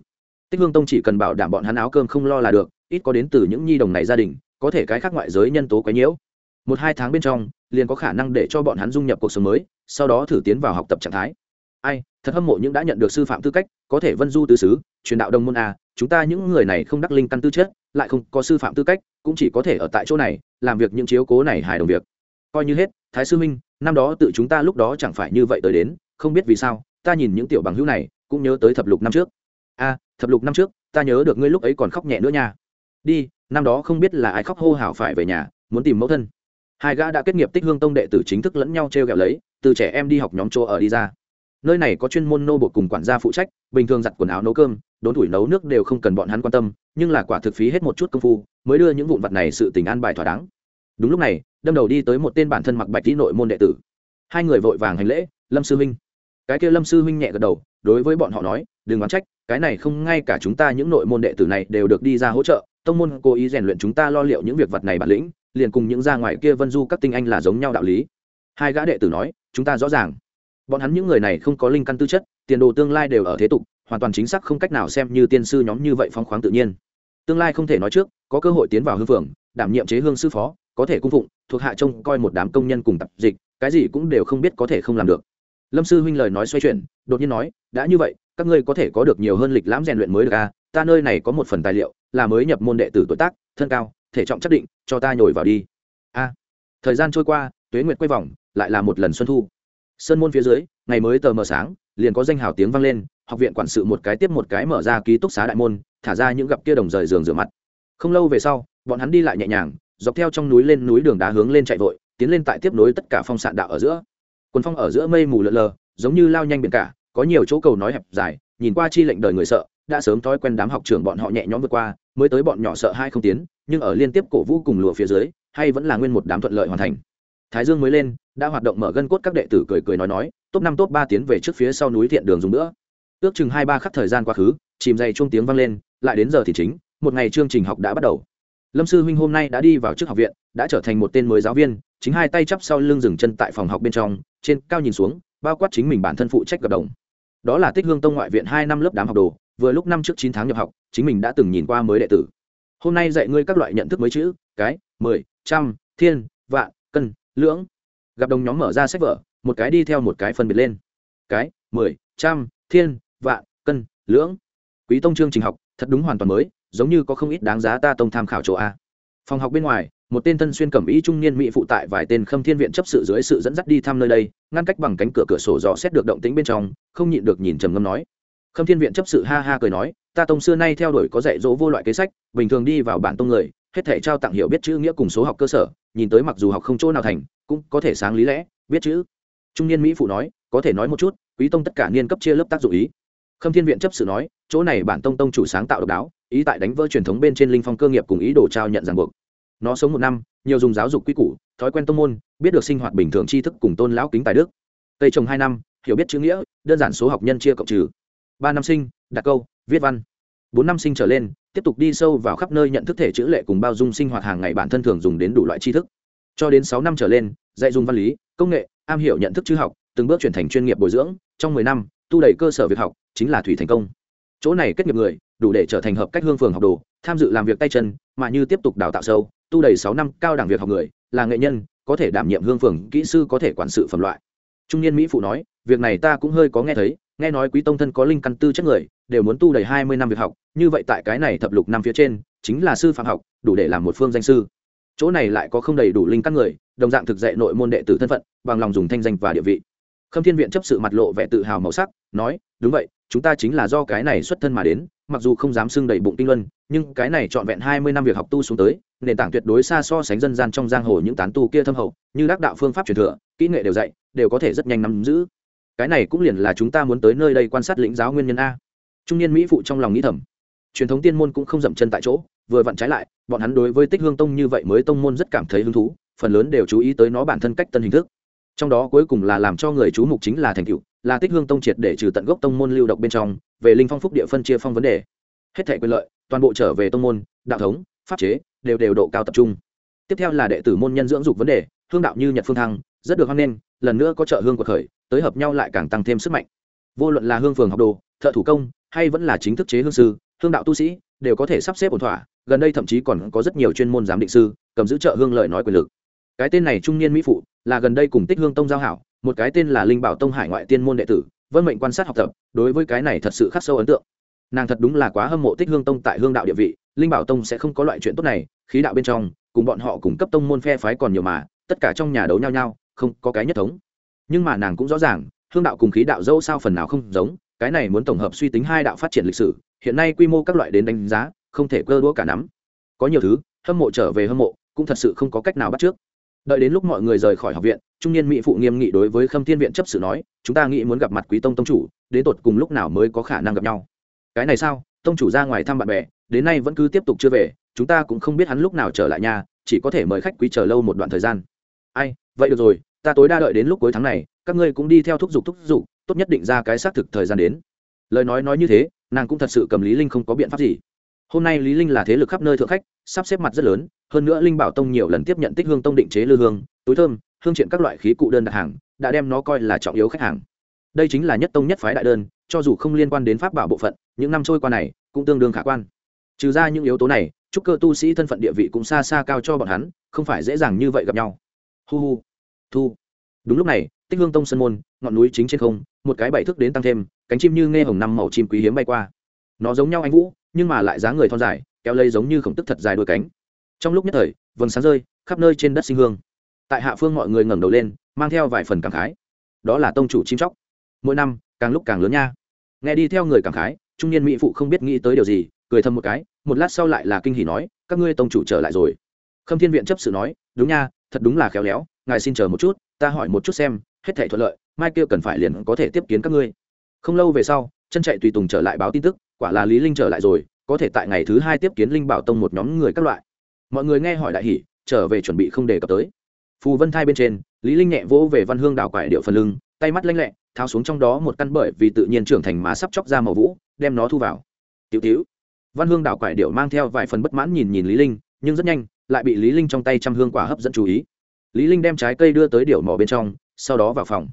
Tích hương tông chỉ cần bảo đảm bọn hắn áo cơm không lo là được, ít có đến từ những nhi đồng này gia đình, có thể cái khác ngoại giới nhân tố quấy nhiễu. Một hai tháng bên trong, liền có khả năng để cho bọn hắn dung nhập cuộc sống mới, sau đó thử tiến vào học tập trạng thái. Ai, thật hâm mộ những đã nhận được sư phạm tư cách, có thể vân du tứ xứ, truyền đạo đồng môn a, chúng ta những người này không đắc linh căn tư chất, lại không có sư phạm tư cách, cũng chỉ có thể ở tại chỗ này, làm việc những chiếu cố này hài đồng việc. Coi như hết thái sư minh năm đó tự chúng ta lúc đó chẳng phải như vậy tới đến, không biết vì sao, ta nhìn những tiểu bằng hữu này, cũng nhớ tới thập lục năm trước. A, thập lục năm trước, ta nhớ được ngươi lúc ấy còn khóc nhẹ nữa nha. Đi, năm đó không biết là ai khóc hô hào phải về nhà, muốn tìm mẫu thân. Hai gã đã kết nghiệp tích hương tông đệ tử chính thức lẫn nhau t r e o g ẹ o lấy, từ trẻ em đi học nhóm chỗ ở đi ra. Nơi này có chuyên môn nô bột cùng quản gia phụ trách, bình thường giặt quần áo nấu cơm, đốn thủi nấu nước đều không cần bọn hắn quan tâm, nhưng là quả thực phí hết một chút công phu, mới đưa những vụn vặt này sự tình an bài thỏa đáng. Đúng lúc này đâm đầu đi tới một tên bản thân mặc bạch tí nội môn đệ tử. Hai người vội vàng hành lễ, lâm sư huynh. Cái kia lâm sư huynh nhẹ gật đầu, đối với bọn họ nói, đừng oán trách, cái này không ngay cả chúng ta những nội môn đệ tử này đều được đi ra hỗ trợ. Tông môn cố ý rèn luyện chúng ta lo liệu những việc vật này bản lĩnh, liền cùng những ra ngoài kia vân du các tinh anh là giống nhau đạo lý. Hai gã đệ tử nói, chúng ta rõ ràng. Bọn hắn những người này không có linh căn tư chất, tiền đồ tương lai đều ở thế tục, hoàn toàn chính xác không cách nào xem như tiên sư nhóm như vậy phong khoáng tự nhiên. Tương lai không thể nói trước, có cơ hội tiến vào hương phường đảm nhiệm chế hương sư phó, có thể cung phụng thuộc hạ trông coi một đám công nhân cùng tập dịch, cái gì cũng đều không biết có thể không làm được. Lâm sư huynh lời nói xoay chuyển, đột nhiên nói, đã như vậy, các ngươi có thể có được nhiều hơn lịch lãm rèn luyện mới được à? Ta nơi này có một phần tài liệu, là mới nhập môn đệ tử tuổi tác, thân cao, thể trọng chắc định, cho ta nhồi vào đi. A. Thời gian trôi qua, tuế nguyệt quay vòng, lại là một lần xuân thu. Sơn môn phía dưới, ngày mới tờ mờ sáng, liền có danh hào tiếng vang lên, học viện quản sự một cái tiếp một cái mở ra ký túc xá đại môn, thả ra những gặp kia đồng rời giường rửa mặt. Không lâu về sau, bọn hắn đi lại nhẹ nhàng dọc theo trong núi lên núi đường đá hướng lên chạy vội, tiến lên tại tiếp nối tất cả phong sạn đạo ở giữa. Quần phong ở giữa mây mù lợn lờ, giống như lao nhanh biển cả, có nhiều chỗ cầu nói hẹp dài, nhìn qua chi lệnh đời người sợ, đã sớm thói quen đám học trưởng bọn họ nhẹ nhõm vượt qua, mới tới bọn nhỏ sợ hai không tiến, nhưng ở liên tiếp cổ vũ cùng lùa phía dưới, hay vẫn là nguyên một đám thuận lợi hoàn thành. Thái dương mới lên, đã hoạt động mở gân cốt các đệ tử cười cười nói nói, top năm, top ba tiến về trước phía sau núi thiện đường dùng nữa. Ước chừng hai ba khắc thời gian quá khứ, chìm dày chuông tiếng vang lên, lại đến giờ thì chính, một ngày chương trình học đã bắt đầu lâm sư huynh hôm nay đã đi vào trước học viện, đã trở thành một tên mới giáo viên, chính hai tay chắp sau lưng dừng chân tại phòng học bên trong, trên cao nhìn xuống, bao quát chính mình bản thân phụ trách gặp đồng. Đó là tích hương tông ngoại viện hai năm lớp đám học đồ, vừa lúc năm trước chín tháng nhập học, chính mình đã từng nhìn qua mới đệ tử. Hôm nay dạy ngươi các loại nhận thức mới chữ, cái, mười, trăm, thiên, vạn, cân, lưỡng. Gặp đồng nhóm mở ra sách vở, một cái đi theo một cái phân biệt lên. Cái, mười, trăm, thiên, vạn, cân, lưỡng. Quý tông chương trình học, thật đúng hoàn toàn mới giống như có không ít đáng giá ta tông tham khảo chỗ a. Phòng học bên ngoài, một tên thân xuyên cẩm ý trung niên mỹ phụ tại vài tên khâm thiên viện chấp sự dưới sự dẫn dắt đi thăm nơi đây, ngăn cách bằng cánh cửa cửa sổ dò xét được động tĩnh bên trong, không nhịn được nhìn trầm ngâm nói. Khâm thiên viện chấp sự ha ha cười nói, ta tông xưa nay theo đuổi có dạy dỗ vô loại kế sách, bình thường đi vào bản tông người, hết thể trao tặng hiểu biết chữ nghĩa cùng số học cơ sở, nhìn tới mặc dù học không chỗ nào thành, cũng có thể sáng lý lẽ, biết chữ. Trung niên mỹ phụ nói, có thể nói một chút, quý tông tất cả niên cấp chia lớp tác dụng ý. Khâm thiên viện chấp sự nói, chỗ này bản tông tông chủ sáng tạo độc đáo ý tại đánh vỡ truyền thống bên trên linh phong cơ nghiệp cùng ý đồ trao nhận ràng buộc. Nó sống một năm, nhiều dùng giáo dục quy củ, thói quen tông môn, biết được sinh hoạt bình thường tri thức cùng tôn lão kính tài đức. Cây trồng hai năm, hiểu biết chữ nghĩa, đơn giản số học nhân chia cộng trừ. Ba năm sinh, đặt câu, viết văn. Bốn năm sinh trở lên, tiếp tục đi sâu vào khắp nơi nhận thức thể chữ lệ cùng bao dung sinh hoạt hàng ngày bản thân thường dùng đến đủ loại tri thức. Cho đến sáu năm trở lên, dạy dùng văn lý, công nghệ, am hiểu nhận thức chữ học, từng bước chuyển thành chuyên nghiệp bồi dưỡng. Trong mười năm, tu đầy cơ sở việc học, chính là thủy thành công. Chỗ này kết nghiệp người đủ để trở thành hợp cách hương phường học đồ, tham dự làm việc tay chân, mà như tiếp tục đào tạo sâu, tu đầy sáu năm cao đẳng việc học người, là nghệ nhân, có thể đảm nhiệm hương phường, kỹ sư có thể quản sự phẩm loại. Trung niên mỹ phụ nói, việc này ta cũng hơi có nghe thấy, nghe nói quý tông thân có linh căn tư chất người, đều muốn tu đầy hai mươi năm việc học, như vậy tại cái này thập lục năm phía trên, chính là sư phạm học, đủ để làm một phương danh sư. Chỗ này lại có không đầy đủ linh căn người, đồng dạng thực dạy nội môn đệ tử thân phận, bằng lòng dùng thanh danh và địa vị. Khâm thiên viện chấp sự mặt lộ vẻ tự hào màu sắc, nói, đúng vậy, chúng ta chính là do cái này xuất thân mà đến mặc dù không dám xưng đầy bụng tinh luân, nhưng cái này trọn vẹn hai mươi năm việc học tu xuống tới, nền tảng tuyệt đối xa so sánh dân gian trong giang hồ những tán tu kia thâm hậu, như đắc đạo phương pháp truyền thừa, kỹ nghệ đều dạy, đều có thể rất nhanh nắm giữ. Cái này cũng liền là chúng ta muốn tới nơi đây quan sát lĩnh giáo nguyên nhân a. Trung niên mỹ phụ trong lòng nghĩ thầm. Truyền thống tiên môn cũng không dậm chân tại chỗ, vừa vặn trái lại, bọn hắn đối với tích hương tông như vậy mới tông môn rất cảm thấy hứng thú, phần lớn đều chú ý tới nó bản thân cách tân hình thức. Trong đó cuối cùng là làm cho người chú mục chính là thành tựu, là tích hương tông triệt để trừ tận gốc tông môn lưu độc bên trong về linh phong phúc địa phân chia phong vấn đề. Hết thể quyền lợi, toàn bộ trở về tông môn, đạo thống, pháp chế, đều đều độ cao tập trung. Tiếp theo là đệ tử môn nhân dưỡng dục vấn đề, hương đạo như nhật phương thăng, rất được hoan nghênh, lần nữa có trợ hương của khởi, tới hợp nhau lại càng tăng thêm sức mạnh. Vô luận là hương phường học đồ, thợ thủ công, hay vẫn là chính thức chế hương sư, hương đạo tu sĩ, đều có thể sắp xếp ổn thỏa, gần đây thậm chí còn có rất nhiều chuyên môn giám định sư, cầm giữ trợ hương lợi nói quyền lực. Cái tên này trung niên mỹ phụ, là gần đây cùng tích hương tông giao hảo, một cái tên là linh bảo tông hải ngoại tiên môn đệ tử vân mệnh quan sát học tập, đối với cái này thật sự khắc sâu ấn tượng. Nàng thật đúng là quá hâm mộ tích hương tông tại hương đạo địa vị, linh bảo tông sẽ không có loại chuyện tốt này, khí đạo bên trong, cùng bọn họ cùng cấp tông môn phe phái còn nhiều mà, tất cả trong nhà đấu nhau nhau, không có cái nhất thống. Nhưng mà nàng cũng rõ ràng, hương đạo cùng khí đạo dâu sao phần nào không giống, cái này muốn tổng hợp suy tính hai đạo phát triển lịch sử, hiện nay quy mô các loại đến đánh giá, không thể cơ đũa cả nắm. Có nhiều thứ, hâm mộ trở về hâm mộ, cũng thật sự không có cách nào bắt trước đợi đến lúc mọi người rời khỏi học viện, trung niên mỹ phụ nghiêm nghị đối với khâm thiên viện chấp sự nói, chúng ta nghĩ muốn gặp mặt quý tông tông chủ, đến tột cùng lúc nào mới có khả năng gặp nhau? Cái này sao? Tông chủ ra ngoài thăm bạn bè, đến nay vẫn cứ tiếp tục chưa về, chúng ta cũng không biết hắn lúc nào trở lại nhà, chỉ có thể mời khách quý chờ lâu một đoạn thời gian. Ai, vậy được rồi, ta tối đa đợi đến lúc cuối tháng này, các ngươi cũng đi theo thúc giục thúc giục, tốt nhất định ra cái xác thực thời gian đến. Lời nói nói như thế, nàng cũng thật sự cầm lý linh không có biện pháp gì. Hôm nay lý linh là thế lực khắp nơi thượng khách sắp xếp mặt rất lớn, hơn nữa linh bảo tông nhiều lần tiếp nhận tích hương tông định chế lư hương, túi thơm, hương triện các loại khí cụ đơn đặt hàng, đã đem nó coi là trọng yếu khách hàng. Đây chính là nhất tông nhất phái đại đơn, cho dù không liên quan đến pháp bảo bộ phận, những năm trôi qua này cũng tương đương khả quan. Trừ ra những yếu tố này, chúc cơ tu sĩ thân phận địa vị cũng xa xa cao cho bọn hắn, không phải dễ dàng như vậy gặp nhau. Hu hu, thu. Đúng lúc này, tích hương tông sân môn, ngọn núi chính trên không, một cái bảy thức đến tăng thêm, cánh chim như nghe hồng năm màu chim quý hiếm bay qua. Nó giống nhau anh vũ, nhưng mà lại dáng người thon dài kéo lây giống như khổng tức thật dài đôi cánh. Trong lúc nhất thời, vầng sáng rơi khắp nơi trên đất sinh hương. Tại hạ phương mọi người ngẩng đầu lên, mang theo vài phần cảm khái. Đó là tông chủ chim chóc. Mỗi năm, càng lúc càng lớn nha. Nghe đi theo người cảm khái, trung niên mỹ phụ không biết nghĩ tới điều gì, cười thầm một cái, một lát sau lại là kinh hỉ nói, các ngươi tông chủ trở lại rồi. Khâm thiên viện chấp sự nói, đúng nha, thật đúng là khéo léo, ngài xin chờ một chút, ta hỏi một chút xem, hết thể thuận lợi, mai kia cần phải liền có thể tiếp kiến các ngươi. Không lâu về sau, chân chạy tùy tùng trở lại báo tin tức, quả là lý linh trở lại rồi có thể tại ngày thứ hai tiếp kiến linh bảo tông một nhóm người các loại. Mọi người nghe hỏi đại hỉ, trở về chuẩn bị không đề cập tới. Phù vân thai bên trên, lý linh nhẹ vỗ về văn hương đảo quải điệu phần lưng, tay mắt lanh lẹ, tháo xuống trong đó một căn bởi vì tự nhiên trưởng thành má sắp chóc ra màu vũ, đem nó thu vào. Tiểu tiểu. Văn hương đảo quải điệu mang theo vài phần bất mãn nhìn nhìn lý linh, nhưng rất nhanh, lại bị lý linh trong tay trăm hương quả hấp dẫn chú ý. Lý linh đem trái cây đưa tới điệu mỏ bên trong, sau đó vào phòng.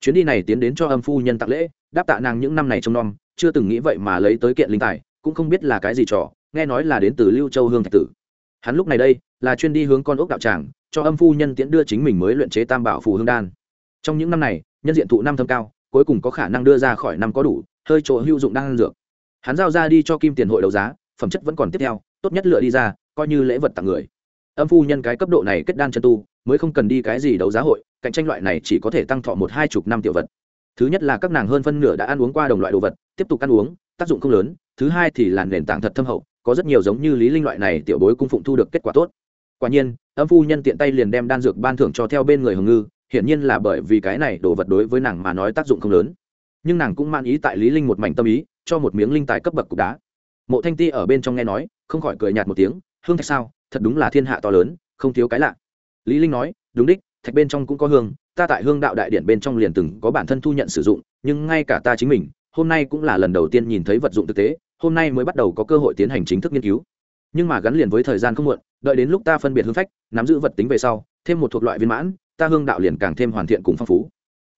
Chuyến đi này tiến đến cho âm phu nhân tặng lễ, đáp tạ nàng những năm này trông nom, chưa từng nghĩ vậy mà lấy tới kiện linh tài cũng không biết là cái gì trò, nghe nói là đến từ lưu châu hương thạch tử. Hắn lúc này đây là chuyên đi hướng con ốc đạo tràng, cho âm phu nhân tiễn đưa chính mình mới luyện chế tam bảo phù hương đan. Trong những năm này, nhân diện thụ năm thâm cao, cuối cùng có khả năng đưa ra khỏi năm có đủ, hơi chỗ hữu dụng đan dược. Hắn giao ra đi cho kim tiền hội đấu giá, phẩm chất vẫn còn tiếp theo, tốt nhất lựa đi ra, coi như lễ vật tặng người. Âm phu nhân cái cấp độ này kết đan chân tu, mới không cần đi cái gì đấu giá hội, cạnh tranh loại này chỉ có thể tăng thọ một hai chục năm tiểu vật thứ nhất là các nàng hơn phân nửa đã ăn uống qua đồng loại đồ vật, tiếp tục ăn uống, tác dụng không lớn. Thứ hai thì là nền tảng thật thâm hậu, có rất nhiều giống như lý linh loại này tiểu bối cung phụng thu được kết quả tốt. Quả nhiên, âm phu nhân tiện tay liền đem đan dược ban thưởng cho theo bên người hồng ngư, hiển nhiên là bởi vì cái này đồ vật đối với nàng mà nói tác dụng không lớn. Nhưng nàng cũng man ý tại lý linh một mảnh tâm ý, cho một miếng linh tài cấp bậc cục đá. Mộ thanh ti ở bên trong nghe nói, không khỏi cười nhạt một tiếng, hương thạch sao? Thật đúng là thiên hạ to lớn, không thiếu cái lạ. Lý linh nói, đúng đích thạch bên trong cũng có hương, ta tại hương đạo đại điện bên trong liền từng có bản thân thu nhận sử dụng, nhưng ngay cả ta chính mình, hôm nay cũng là lần đầu tiên nhìn thấy vật dụng thực tế, hôm nay mới bắt đầu có cơ hội tiến hành chính thức nghiên cứu. Nhưng mà gắn liền với thời gian không muộn, đợi đến lúc ta phân biệt hương phách, nắm giữ vật tính về sau, thêm một thuộc loại viên mãn, ta hương đạo liền càng thêm hoàn thiện cùng phong phú.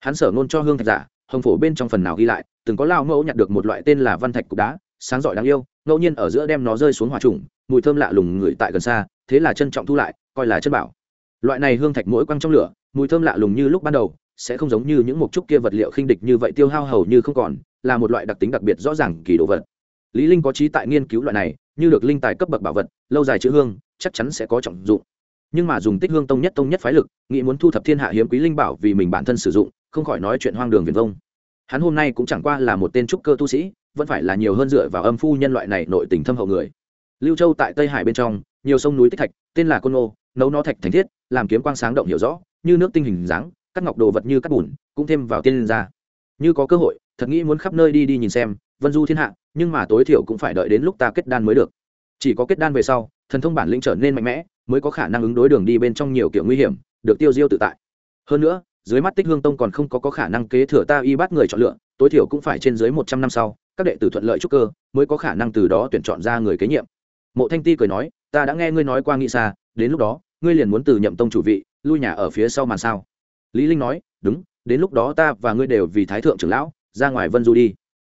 Hắn sở ngôn cho hương thạch giả, hồng phổ bên trong phần nào ghi lại, từng có lao mẫu nhặt được một loại tên là văn thạch cục đá, sáng giỏi đáng yêu, ngẫu nhiên ở giữa đem nó rơi xuống hòa trùng, mùi thơm lạ lùng ngửi tại gần xa, thế là trân trọng thu lại, coi là chân bảo loại này hương thạch mỗi quăng trong lửa, mùi thơm lạ lùng như lúc ban đầu, sẽ không giống như những mục trúc kia vật liệu khinh địch như vậy tiêu hao hầu như không còn, là một loại đặc tính đặc biệt rõ ràng kỳ đồ vật. Lý linh có trí tại nghiên cứu loại này, như được linh tài cấp bậc bảo vật, lâu dài chữ hương, chắc chắn sẽ có trọng dụng. Nhưng mà dùng tích hương tông nhất tông nhất phái lực, nghĩ muốn thu thập thiên hạ hiếm quý linh bảo vì mình bản thân sử dụng, không khỏi nói chuyện hoang đường viền vông. Hắn hôm nay cũng chẳng qua là một tên trúc cơ tu sĩ, vẫn phải là nhiều hơn dựa vào âm phu nhân loại này nội tình thâm hậu người. Lưu châu tại tây hải bên trong, nhiều sông núi tích thạch, tên là côn ô nấu nó thạch thành thiết làm kiếm quang sáng động hiểu rõ như nước tinh hình dáng cắt ngọc đồ vật như cắt bùn cũng thêm vào tiên ra như có cơ hội thật nghĩ muốn khắp nơi đi đi nhìn xem vân du thiên hạ nhưng mà tối thiểu cũng phải đợi đến lúc ta kết đan mới được. Chỉ có kết đan về sau thần thông bản lĩnh trở nên mạnh mẽ mới có khả năng ứng đối đường đi bên trong nhiều kiểu nguy hiểm được tiêu diêu tự tại. Hơn nữa dưới mắt tích hương tông còn không có, có khả năng kế thừa ta y bắt người chọn lựa tối thiểu cũng phải trên dưới một trăm năm sau các đệ tử thuận lợi trúc cơ mới có khả năng từ đó tuyển chọn ra người kế nhiệm. Mộ thanh ti cười nói ta đã nghe ngươi nói qua nghĩ xa đến lúc đó ngươi liền muốn từ nhậm tông chủ vị, lui nhà ở phía sau màn sao? Lý linh nói, đúng, đến lúc đó ta và ngươi đều vì thái thượng trưởng lão, ra ngoài vân du đi.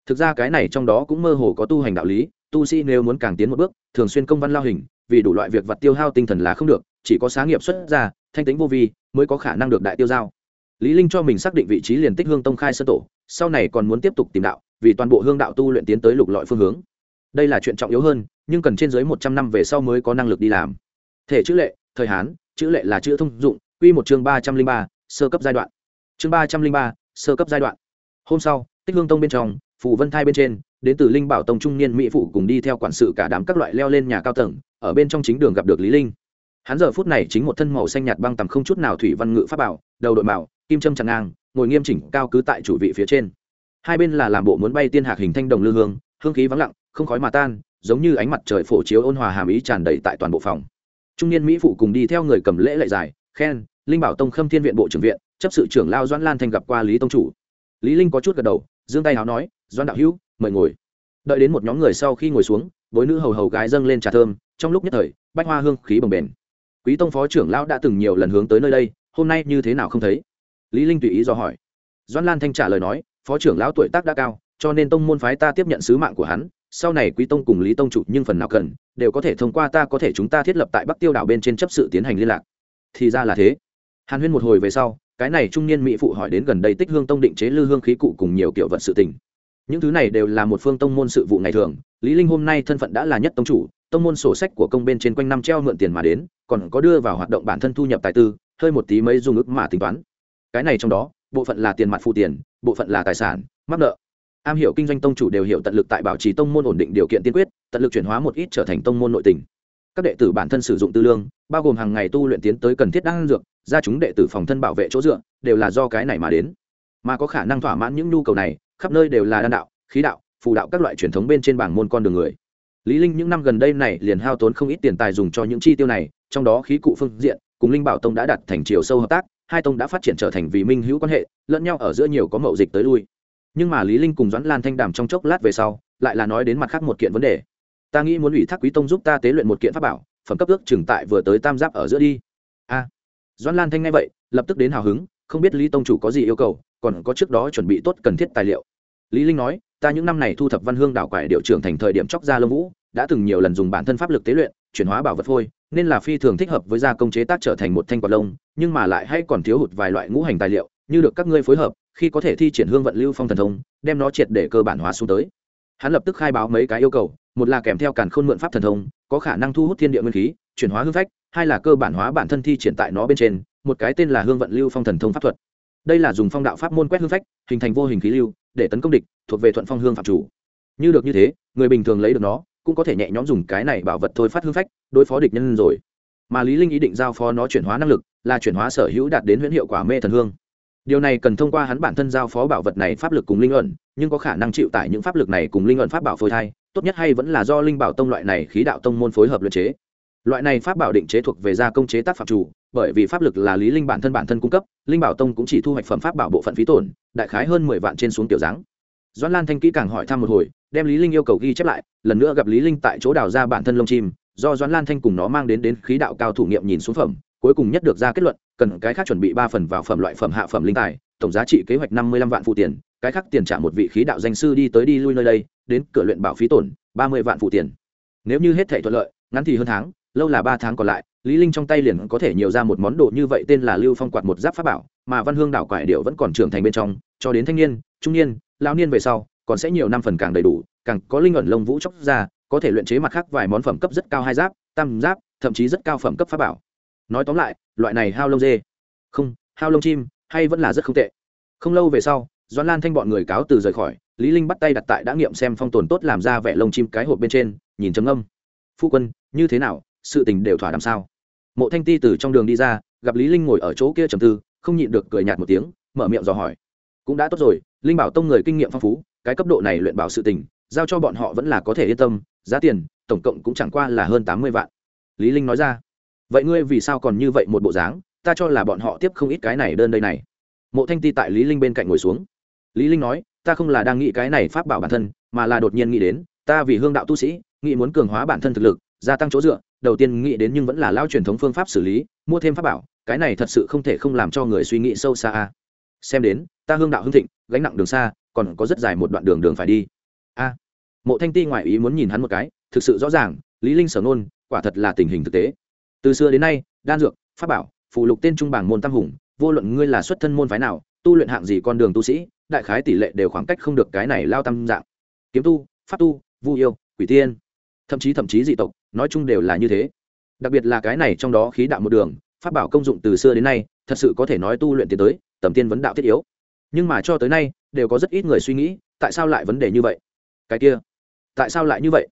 Thực ra cái này trong đó cũng mơ hồ có tu hành đạo lý, tu sĩ nếu muốn càng tiến một bước, thường xuyên công văn lao hình, vì đủ loại việc vật tiêu hao tinh thần là không được, chỉ có sáng nghiệp xuất ra thanh tính vô vi, mới có khả năng được đại tiêu giao. Lý linh cho mình xác định vị trí liền tích hương tông khai sơ tổ, sau này còn muốn tiếp tục tìm đạo, vì toàn bộ hương đạo tu luyện tiến tới lục lọi phương hướng. Đây là chuyện trọng yếu hơn, nhưng cần trên dưới một trăm năm về sau mới có năng lực đi làm. Thể chữ lệ thời hán, chữ lệ là chữ thông dụng, quy một chương ba trăm linh ba, sơ cấp giai đoạn. Chương ba trăm linh ba, sơ cấp giai đoạn. Hôm sau, tích hương tông bên trong, phù vân thai bên trên, đến từ linh bảo tông trung niên mỹ phụ cùng đi theo quản sự cả đám các loại leo lên nhà cao tầng, ở bên trong chính đường gặp được lý linh. Hắn giờ phút này chính một thân màu xanh nhạt băng tầm không chút nào thủy văn ngự pháp bảo, đầu đội bảo kim trâm chặn ngang, ngồi nghiêm chỉnh cao cứ tại chủ vị phía trên. Hai bên là làm bộ muốn bay tiên hạc hình thanh đồng lư hương hương khí vắng lặng, không khói mà tan, giống như ánh mặt trời phổ chiếu ôn hòa hàm ý tràn đầy tại toàn bộ phòng trung niên mỹ phụ cùng đi theo người cầm lễ lệ giải, khen, linh bảo tông khâm thiên viện bộ trưởng viện, chấp sự trưởng lao doãn lan thanh gặp qua lý tông chủ. Lý linh có chút gật đầu, giương tay áo nói, doãn đạo hữu, mời ngồi. Đợi đến một nhóm người sau khi ngồi xuống với nữ hầu hầu gái dâng lên trà thơm, trong lúc nhất thời, bách hoa hương khí bồng bềnh. Quý tông phó trưởng lão đã từng nhiều lần hướng tới nơi đây, hôm nay như thế nào không thấy? Lý linh tùy ý do hỏi. Doãn lan thanh trả lời nói, phó trưởng lão tuổi tác đã cao, cho nên tông môn phái ta tiếp nhận sứ mạng của hắn sau này quý tông cùng lý tông chủ nhưng phần nào cần, đều có thể thông qua ta có thể chúng ta thiết lập tại bắc tiêu đảo bên trên chấp sự tiến hành liên lạc. Thì ra là thế. Hàn huyên một hồi về sau, cái này trung niên mỹ phụ hỏi đến gần đây tích hương tông định chế lư hương khí cụ cùng nhiều kiểu vật sự tình. Những thứ này đều là một phương tông môn sự vụ ngày thường, lý linh hôm nay thân phận đã là nhất tông chủ, tông môn sổ sách của công bên trên quanh năm treo mượn tiền mà đến, còn có đưa vào hoạt động bản thân thu nhập tài tư, hơi một tí mấy dùng ức mà tính toán. Cái này trong đó, bộ phận là tiền mặt phụ tiền, bộ phận là tài sản, mắc nợ am hiểu kinh doanh tông chủ đều hiểu tận lực tại bảo trì tông môn ổn định điều kiện tiên quyết, tận lực chuyển hóa một ít trở thành tông môn nội tình. Các đệ tử bản thân sử dụng tư lương, bao gồm hàng ngày tu luyện tiến tới cần thiết đan dược ra chúng đệ tử phòng thân bảo vệ chỗ dựa, đều là do cái này mà đến. Mà có khả năng thỏa mãn những nhu cầu này, khắp nơi đều là đan đạo, khí đạo, phù đạo các loại truyền thống bên trên bảng môn con đường người. Lý linh những năm gần đây này liền hao tốn không ít tiền tài dùng cho những chi tiêu này, trong đó khí cụ phương diện, cùng linh bảo tông đã đặt thành chiều sâu hợp tác, hai tông đã phát triển trở thành vì minh hữu quan hệ, lẫn nhau ở giữa nhiều có mậu dịch tới lui nhưng mà lý linh cùng doãn lan thanh đàm trong chốc lát về sau, lại là nói đến mặt khác một kiện vấn đề. Ta nghĩ muốn ủy thác quý tông giúp ta tế luyện một kiện pháp bảo, phẩm cấp ước chừng tại vừa tới tam giáp ở giữa đi. A. Doãn lan thanh nghe vậy, lập tức đến hào hứng, không biết lý tông chủ có gì yêu cầu, còn có trước đó chuẩn bị tốt cần thiết tài liệu. Lý linh nói, ta những năm này thu thập văn hương đảo quải điệu trưởng thành thời điểm chóc ra lông vũ, đã từng nhiều lần dùng bản thân pháp lực tế luyện, chuyển hóa bảo vật phôi, nên là phi thường thích hợp với gia công chế tác trở thành một thanh quạt lông, nhưng mà lại hay còn thiếu hụt vài loại ngũ hành tài liệu như được các ngươi phối hợp, khi có thể thi triển hương vận lưu phong thần thông, đem nó triệt để cơ bản hóa xuống tới. Hắn lập tức khai báo mấy cái yêu cầu, một là kèm theo càn khôn mượn pháp thần thông, có khả năng thu hút thiên địa nguyên khí, chuyển hóa hương phách, hai là cơ bản hóa bản thân thi triển tại nó bên trên, một cái tên là hương vận lưu phong thần thông pháp thuật. Đây là dùng phong đạo pháp môn quét hương phách, hình thành vô hình khí lưu, để tấn công địch, thuộc về thuận phong hương phạm chủ. Như được như thế, người bình thường lấy được nó, cũng có thể nhẹ nhõm dùng cái này bảo vật thôi phát hương phách, đối phó địch nhân rồi. Mà lý linh ý định giao phó nó chuyển hóa năng lực, là chuyển hóa sở hữu đạt đến huyễn hiệu quả mê thần hương điều này cần thông qua hắn bản thân giao phó bảo vật này pháp lực cùng linh luận nhưng có khả năng chịu tải những pháp lực này cùng linh luận pháp bảo phôi thai, tốt nhất hay vẫn là do linh bảo tông loại này khí đạo tông môn phối hợp luyện chế. Loại này pháp bảo định chế thuộc về gia công chế tác phạm chủ, bởi vì pháp lực là lý linh bản thân bản thân cung cấp, linh bảo tông cũng chỉ thu hoạch phẩm pháp bảo bộ phận phí tổn, đại khái hơn mười vạn trên xuống tiểu dáng. Doãn lan thanh kỹ càng hỏi thăm một hồi, đem lý linh yêu cầu ghi chép lại, lần nữa gặp lý linh tại chỗ đào ra bản thân lông chim, do doãn lan thanh cùng nó mang đến đến khí đạo cao thủ nghiệm nhìn xuống phẩm, cuối cùng nhất được ra kết luận cần cái khác chuẩn bị ba phần vào phẩm loại phẩm hạ phẩm linh tài, tổng giá trị kế hoạch năm mươi lăm vạn phụ tiền, cái khác tiền trả một vị khí đạo danh sư đi tới đi lui nơi đây, đến cửa luyện bảo phí tổn, ba mươi vạn phụ tiền. Nếu như hết thể thuận lợi, ngắn thì hơn tháng, lâu là ba tháng còn lại, lý linh trong tay liền có thể nhiều ra một món đồ như vậy tên là lưu phong quạt một giáp pháp bảo, mà văn hương đảo quải điệu vẫn còn trưởng thành bên trong, cho đến thanh niên, trung niên, lão niên về sau, còn sẽ nhiều năm phần càng đầy đủ, càng có linh ẩn lông vũ chóc ra, có thể luyện chế mặt khác vài món phẩm cấp rất cao hai giáp, tam giáp, thậm chí rất cao phẩm cấp pháp bảo nói tóm lại, loại này hao lông dê. Không, hao lông chim, hay vẫn là rất không tệ. Không lâu về sau, doãn lan thanh bọn người cáo từ rời khỏi, lý linh bắt tay đặt tại đã nghiệm xem phong tồn tốt làm ra vẻ lông chim cái hộp bên trên, nhìn trầm âm phu quân, như thế nào, sự tình đều thỏa đàm sao? Mộ thanh ti từ trong đường đi ra, gặp lý linh ngồi ở chỗ kia trầm tư, không nhịn được cười nhạt một tiếng, mở miệng dò hỏi. Cũng đã tốt rồi, linh bảo tông người kinh nghiệm phong phú, cái cấp độ này luyện bảo sự tình, giao cho bọn họ vẫn là có thể yên tâm, giá tiền tổng cộng cũng chẳng qua là hơn tám mươi vạn. Lý linh nói ra vậy ngươi vì sao còn như vậy một bộ dáng? Ta cho là bọn họ tiếp không ít cái này đơn đây này. Mộ thanh ti tại lý linh bên cạnh ngồi xuống. Lý linh nói, ta không là đang nghĩ cái này pháp bảo bản thân, mà là đột nhiên nghĩ đến, ta vì hương đạo tu sĩ, nghĩ muốn cường hóa bản thân thực lực, gia tăng chỗ dựa, đầu tiên nghĩ đến nhưng vẫn là lao truyền thống phương pháp xử lý, mua thêm pháp bảo, cái này thật sự không thể không làm cho người suy nghĩ sâu xa xem đến, ta hương đạo hưng thịnh, gánh nặng đường xa, còn có rất dài một đoạn đường đường phải đi. A. Mộ thanh ti ngoại ý muốn nhìn hắn một cái, thực sự rõ ràng, lý linh sở ngôn, quả thật là tình hình thực tế từ xưa đến nay, đan dược, pháp bảo phụ lục tên trung bảng môn tam hùng, vô luận ngươi là xuất thân môn phái nào, tu luyện hạng gì con đường tu sĩ, đại khái tỷ lệ đều khoảng cách không được cái này lao tam dạng. Kiếm tu, pháp tu, vu yêu, quỷ tiên. Thậm chí thậm chí dị tộc, nói chung đều là như thế. Đặc biệt là cái này trong đó khí đạo một đường, pháp bảo công dụng từ xưa đến nay, thật sự có thể nói tu luyện tiến tới, tầm tiên vấn đạo thiết yếu. Nhưng mà cho tới nay, đều có rất ít người suy nghĩ, tại sao lại vấn đề như vậy? Cái kia, tại sao lại như vậy?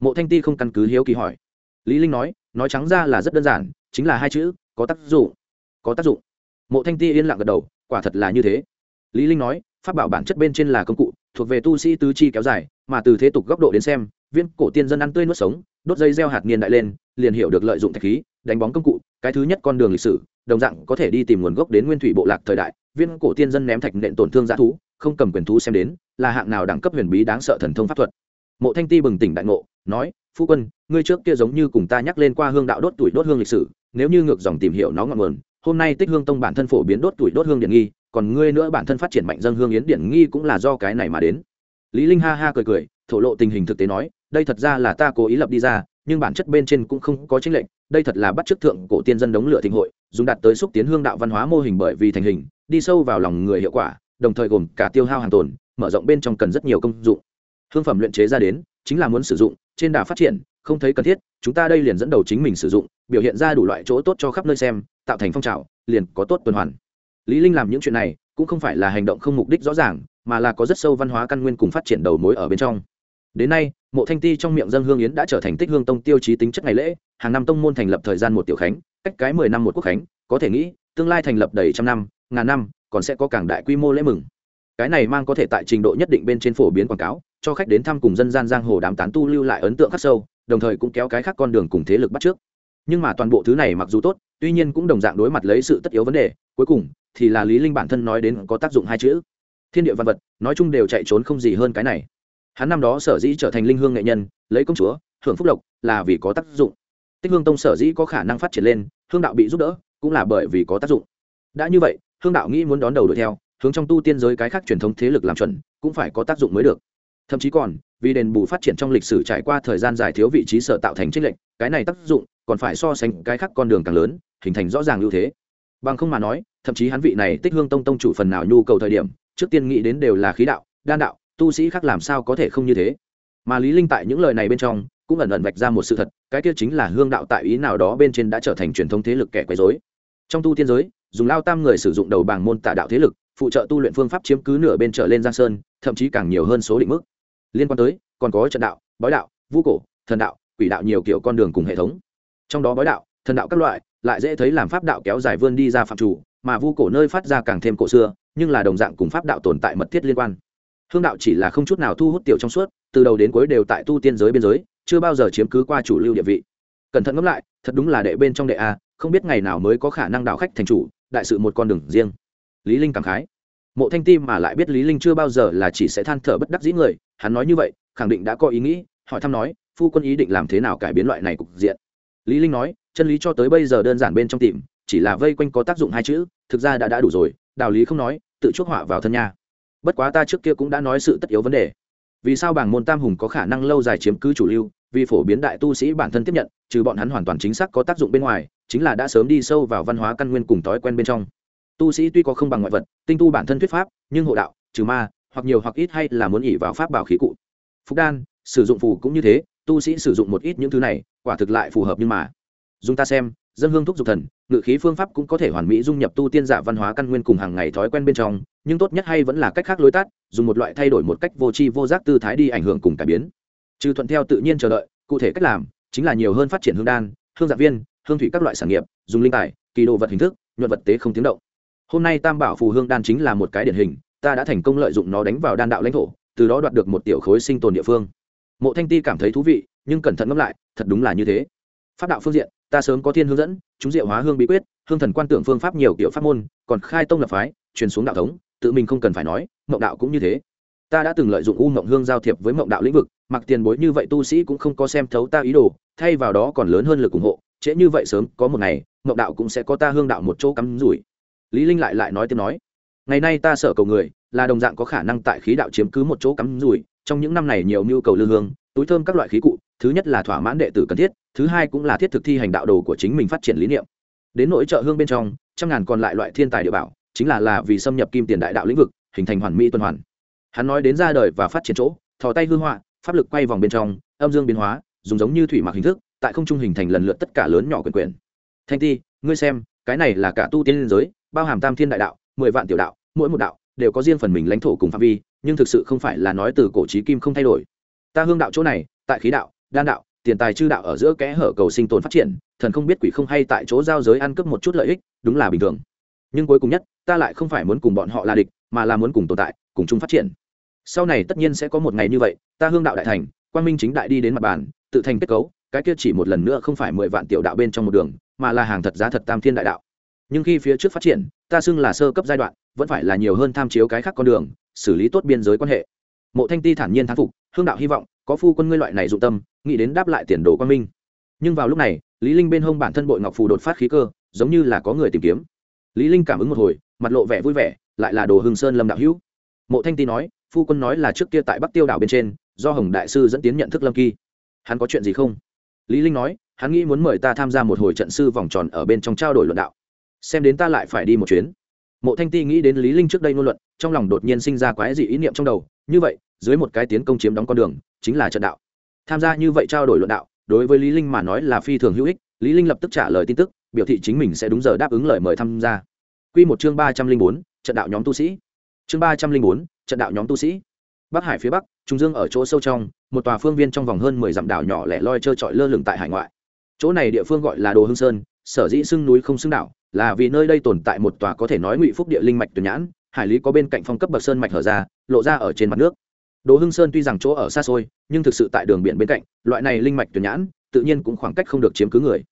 Mộ thanh ti không căn cứ hiếu kỳ hỏi. Lý linh nói nói trắng ra là rất đơn giản, chính là hai chữ, có tác dụng. Có tác dụng. Mộ thanh ti yên lặng gật đầu, quả thật là như thế. Lý linh nói, pháp bảo bản chất bên trên là công cụ, thuộc về tu sĩ tứ chi kéo dài, mà từ thế tục góc độ đến xem, viên cổ tiên dân ăn tươi nuốt sống, đốt dây gieo hạt niên đại lên, liền hiểu được lợi dụng thạch khí, đánh bóng công cụ, cái thứ nhất con đường lịch sử, đồng dạng có thể đi tìm nguồn gốc đến nguyên thủy bộ lạc thời đại, viên cổ tiên dân ném thạch nện tổn thương g thú, không cầm quyền thú xem đến, là hạng nào đẳng cấp huyền bí đáng sợ thần thông pháp thuật. Mộ thanh ti bừng tỉnh đại ngộ, nói, phu quân ngươi trước kia giống như cùng ta nhắc lên qua hương đạo đốt tuổi đốt hương lịch sử, nếu như ngược dòng tìm hiểu nó ngọn nguồn, hôm nay tích hương tông bản thân phổ biến đốt tuổi đốt hương điển nghi, còn ngươi nữa bản thân phát triển mạnh dân hương yến điển nghi cũng là do cái này mà đến. Lý linh ha ha cười cười, thổ lộ tình hình thực tế nói, đây thật ra là ta cố ý lập đi ra, nhưng bản chất bên trên cũng không có chính lệnh đây thật là bắt chước thượng cổ tiên dân đống lửa thịnh hội, dùng đạt tới xúc tiến hương đạo văn hóa mô hình bởi vì thành hình, đi sâu vào lòng người hiệu quả, đồng thời gồm cả tiêu hao hàng tồn, mở rộng bên trong cần rất nhiều công dụng. Hương phẩm luyện chế ra đến, chính là muốn sử dụng, trên đà phát triển không thấy cần thiết, chúng ta đây liền dẫn đầu chính mình sử dụng, biểu hiện ra đủ loại chỗ tốt cho khắp nơi xem, tạo thành phong trào, liền có tốt tuần hoàn. Lý linh làm những chuyện này, cũng không phải là hành động không mục đích rõ ràng, mà là có rất sâu văn hóa căn nguyên cùng phát triển đầu mối ở bên trong. Đến nay, mộ thanh ti trong miệng dân hương yến đã trở thành tích hương tông tiêu chí tính chất ngày lễ, hàng năm tông môn thành lập thời gian một tiểu khánh, cách cái mười năm một quốc khánh, có thể nghĩ, tương lai thành lập đầy trăm năm, ngàn năm, còn sẽ có càng đại quy mô lễ mừng. Cái này mang có thể tại trình độ nhất định bên trên phổ biến quảng cáo, cho khách đến thăm cùng dân gian giang hồ đám tán tu lưu lại ấn tượng khắc sâu đồng thời cũng kéo cái khác con đường cùng thế lực bắt trước. Nhưng mà toàn bộ thứ này mặc dù tốt, tuy nhiên cũng đồng dạng đối mặt lấy sự tất yếu vấn đề, cuối cùng thì là lý linh bản thân nói đến có tác dụng hai chữ. Thiên địa văn vật, nói chung đều chạy trốn không gì hơn cái này. Hắn năm đó sở dĩ trở thành linh hương nghệ nhân, lấy công chúa, hưởng phúc lộc là vì có tác dụng. Tích hương tông sở dĩ có khả năng phát triển lên, hương đạo bị giúp đỡ cũng là bởi vì có tác dụng. Đã như vậy, hương đạo nghĩ muốn đón đầu đuổi theo, hướng trong tu tiên giới cái khác truyền thống thế lực làm chuẩn, cũng phải có tác dụng mới được thậm chí còn, vì đền bù phát triển trong lịch sử trải qua thời gian dài thiếu vị trí sở tạo thành trích lệnh cái này tác dụng còn phải so sánh cái khác con đường càng lớn, hình thành rõ ràng ưu thế. Bằng không mà nói, thậm chí hắn vị này tích hương tông tông chủ phần nào nhu cầu thời điểm, trước tiên nghĩ đến đều là khí đạo, đan đạo, tu sĩ khác làm sao có thể không như thế. Mà lý linh tại những lời này bên trong, cũng ẩn ẩn vạch ra một sự thật, cái kia chính là hương đạo tại ý nào đó bên trên đã trở thành truyền thống thế lực kẻ quấy rối. Trong tu tiên giới, dùng lao tam người sử dụng đầu bảng môn tà đạo thế lực, phụ trợ tu luyện phương pháp chiếm cứ nửa bên trở lên giang sơn, thậm chí càng nhiều hơn số định mức liên quan tới, còn có trận đạo, bói đạo vũ cổ, thần đạo, quỷ đạo nhiều kiểu con đường cùng hệ thống. Trong đó bói đạo, thần đạo các loại, lại dễ thấy làm pháp đạo kéo dài vươn đi ra phạm chủ, mà vu cổ nơi phát ra càng thêm cổ xưa, nhưng là đồng dạng cùng pháp đạo tồn tại mật thiết liên quan. Hương đạo chỉ là không chút nào thu hút tiểu trong suốt, từ đầu đến cuối đều tại tu tiên giới biên giới, chưa bao giờ chiếm cứ qua chủ lưu địa vị. Cẩn thận ngẫm lại, thật đúng là đệ bên trong đệ a, không biết ngày nào mới có khả năng đạo khách thành chủ, đại sự một con đường riêng. Lý linh cảm khái mộ thanh ti mà lại biết lý linh chưa bao giờ là chỉ sẽ than thở bất đắc dĩ người, hắn nói như vậy, khẳng định đã có ý nghĩ, hỏi thăm nói, phu quân ý định làm thế nào cải biến loại này cục diện? Lý linh nói, chân lý cho tới bây giờ đơn giản bên trong tìm, chỉ là vây quanh có tác dụng hai chữ, thực ra đã đã đủ rồi. Đạo lý không nói, tự chuốc họa vào thân nha. Bất quá ta trước kia cũng đã nói sự tất yếu vấn đề. Vì sao bảng môn tam hùng có khả năng lâu dài chiếm cứ chủ lưu, vì phổ biến đại tu sĩ bản thân tiếp nhận, trừ bọn hắn hoàn toàn chính xác có tác dụng bên ngoài, chính là đã sớm đi sâu vào văn hóa căn nguyên cùng thói quen bên trong tu sĩ tuy có không bằng ngoại vật, tinh tu bản thân thuyết pháp, nhưng hộ đạo, trừ ma, hoặc nhiều hoặc ít hay là muốn ỉ vào pháp bảo khí cụ. Phúc đan, sử dụng phù cũng như thế, tu sĩ sử dụng một ít những thứ này, quả thực lại phù hợp nhưng mà. Dùng ta xem, dân hương thúc dục thần, ngự khí phương pháp cũng có thể hoàn mỹ dung nhập tu tiên giả văn hóa căn nguyên cùng hàng ngày thói quen bên trong, nhưng tốt nhất hay vẫn là cách khác lối tắt, dùng một loại thay đổi một cách vô tri vô giác tư thái đi ảnh hưởng cùng cải biến. Trừ thuận theo tự nhiên chờ đợi, cụ thể cách làm, chính là nhiều hơn phát triển hương đan, hương dạng viên, hương thủy các loại sản nghiệp, dùng linh tài, kỳ đồ vật hình thức, nhuận vật tế không tiếng động hôm nay tam bảo phù hương đan chính là một cái điển hình, ta đã thành công lợi dụng nó đánh vào đan đạo lãnh thổ, từ đó đoạt được một tiểu khối sinh tồn địa phương. Mộ thanh ti cảm thấy thú vị, nhưng cẩn thận ngẫm lại, thật đúng là như thế. Pháp đạo phương diện, ta sớm có thiên hướng dẫn, chúng diệu hóa hương bí quyết, hương thần quan tưởng phương pháp nhiều kiểu pháp môn, còn khai tông lập phái, truyền xuống đạo thống, tự mình không cần phải nói, mộng đạo cũng như thế. Ta đã từng lợi dụng u mộng hương giao thiệp với mộng đạo lĩnh vực, mặc tiền bối như vậy tu sĩ cũng không có xem thấu ta ý đồ, thay vào đó còn lớn hơn lực ủng hộ, trễ như vậy sớm, có một ngày, mộng đạo cũng sẽ có ta hương đạo một chỗ cắm rủi lý linh lại lại nói tiếp nói, ngày nay ta sợ cầu người là đồng dạng có khả năng tại khí đạo chiếm cứ một chỗ cắm rủi, trong những năm này nhiều nhu cầu lương hương, túi thơm các loại khí cụ, thứ nhất là thỏa mãn đệ tử cần thiết, thứ hai cũng là thiết thực thi hành đạo đồ của chính mình phát triển lý niệm. Đến nỗi trợ hương bên trong, trăm ngàn còn lại loại thiên tài địa bảo, chính là là vì xâm nhập kim tiền đại đạo lĩnh vực, hình thành hoàn mỹ tuần hoàn. Hắn nói đến ra đời và phát triển chỗ, thò tay hư họa, pháp lực quay vòng bên trong, âm dương biến hóa, dùng giống như thủy mặc hình thức, tại không trung hình thành lần lượt tất cả lớn nhỏ quyền quyền. Thanh ti, ngươi xem, cái này là cả tu tiên liên giới bao hàm tam thiên đại đạo, mười vạn tiểu đạo, mỗi một đạo đều có riêng phần mình lãnh thổ cùng phạm vi, nhưng thực sự không phải là nói từ cổ trí kim không thay đổi. Ta hương đạo chỗ này, tại khí đạo, đan đạo, tiền tài chư đạo ở giữa kẽ hở cầu sinh tồn phát triển, thần không biết quỷ không hay tại chỗ giao giới ăn cướp một chút lợi ích, đúng là bình thường. Nhưng cuối cùng nhất, ta lại không phải muốn cùng bọn họ là địch, mà là muốn cùng tồn tại, cùng chung phát triển. Sau này tất nhiên sẽ có một ngày như vậy, ta hương đạo đại thành, quang minh chính đại đi đến mặt bàn, tự thành kết cấu, cái kia chỉ một lần nữa không phải mười vạn tiểu đạo bên trong một đường, mà là hàng thật giá thật tam thiên đại đạo nhưng khi phía trước phát triển, ta xưng là sơ cấp giai đoạn, vẫn phải là nhiều hơn tham chiếu cái khác con đường, xử lý tốt biên giới quan hệ. Mộ thanh ti thản nhiên thán phục, hương đạo hy vọng, có phu quân ngươi loại này dụng tâm, nghĩ đến đáp lại tiền đồ quang minh. Nhưng vào lúc này, lý linh bên hông bản thân bội ngọc phù đột phát khí cơ, giống như là có người tìm kiếm. Lý linh cảm ứng một hồi, mặt lộ vẻ vui vẻ, lại là đồ hưng sơn lâm đạo hữu. Mộ thanh ti nói, phu quân nói là trước kia tại bắc tiêu đảo bên trên, do hồng đại sư dẫn tiến nhận thức lâm kỳ. Hắn có chuyện gì không? Lý linh nói, hắn nghĩ muốn mời ta tham gia một hồi trận sư vòng tròn ở bên trong trao đổi luận đạo xem đến ta lại phải đi một chuyến. Mộ thanh ti nghĩ đến lý linh trước đây ngôn luận, trong lòng đột nhiên sinh ra quái dị ý niệm trong đầu, như vậy, dưới một cái tiến công chiếm đóng con đường, chính là trận đạo. Tham gia như vậy trao đổi luận đạo, đối với lý linh mà nói là phi thường hữu ích, lý linh lập tức trả lời tin tức, biểu thị chính mình sẽ đúng giờ đáp ứng lời mời tham gia. Quy một chương ba trăm linh bốn, trận đạo nhóm tu sĩ. Chương ba trăm linh bốn, trận đạo nhóm tu sĩ. Bắc hải phía bắc, trung dương ở chỗ sâu trong, một tòa phương viên trong vòng hơn mười dặm đảo nhỏ lẻ loi trơ trọi lơ lửng tại hải ngoại. Chỗ này địa phương gọi là đồ hương sơn sở dĩ xưng núi không xưng đảo, là vì nơi đây tồn tại một tòa có thể nói ngụy phúc địa linh mạch tuyển nhãn, hải lý có bên cạnh phong cấp bậc sơn mạch hở ra, lộ ra ở trên mặt nước. Đồ hưng sơn tuy rằng chỗ ở xa xôi, nhưng thực sự tại đường biển bên cạnh, loại này linh mạch tuyển nhãn, tự nhiên cũng khoảng cách không được chiếm cứ người.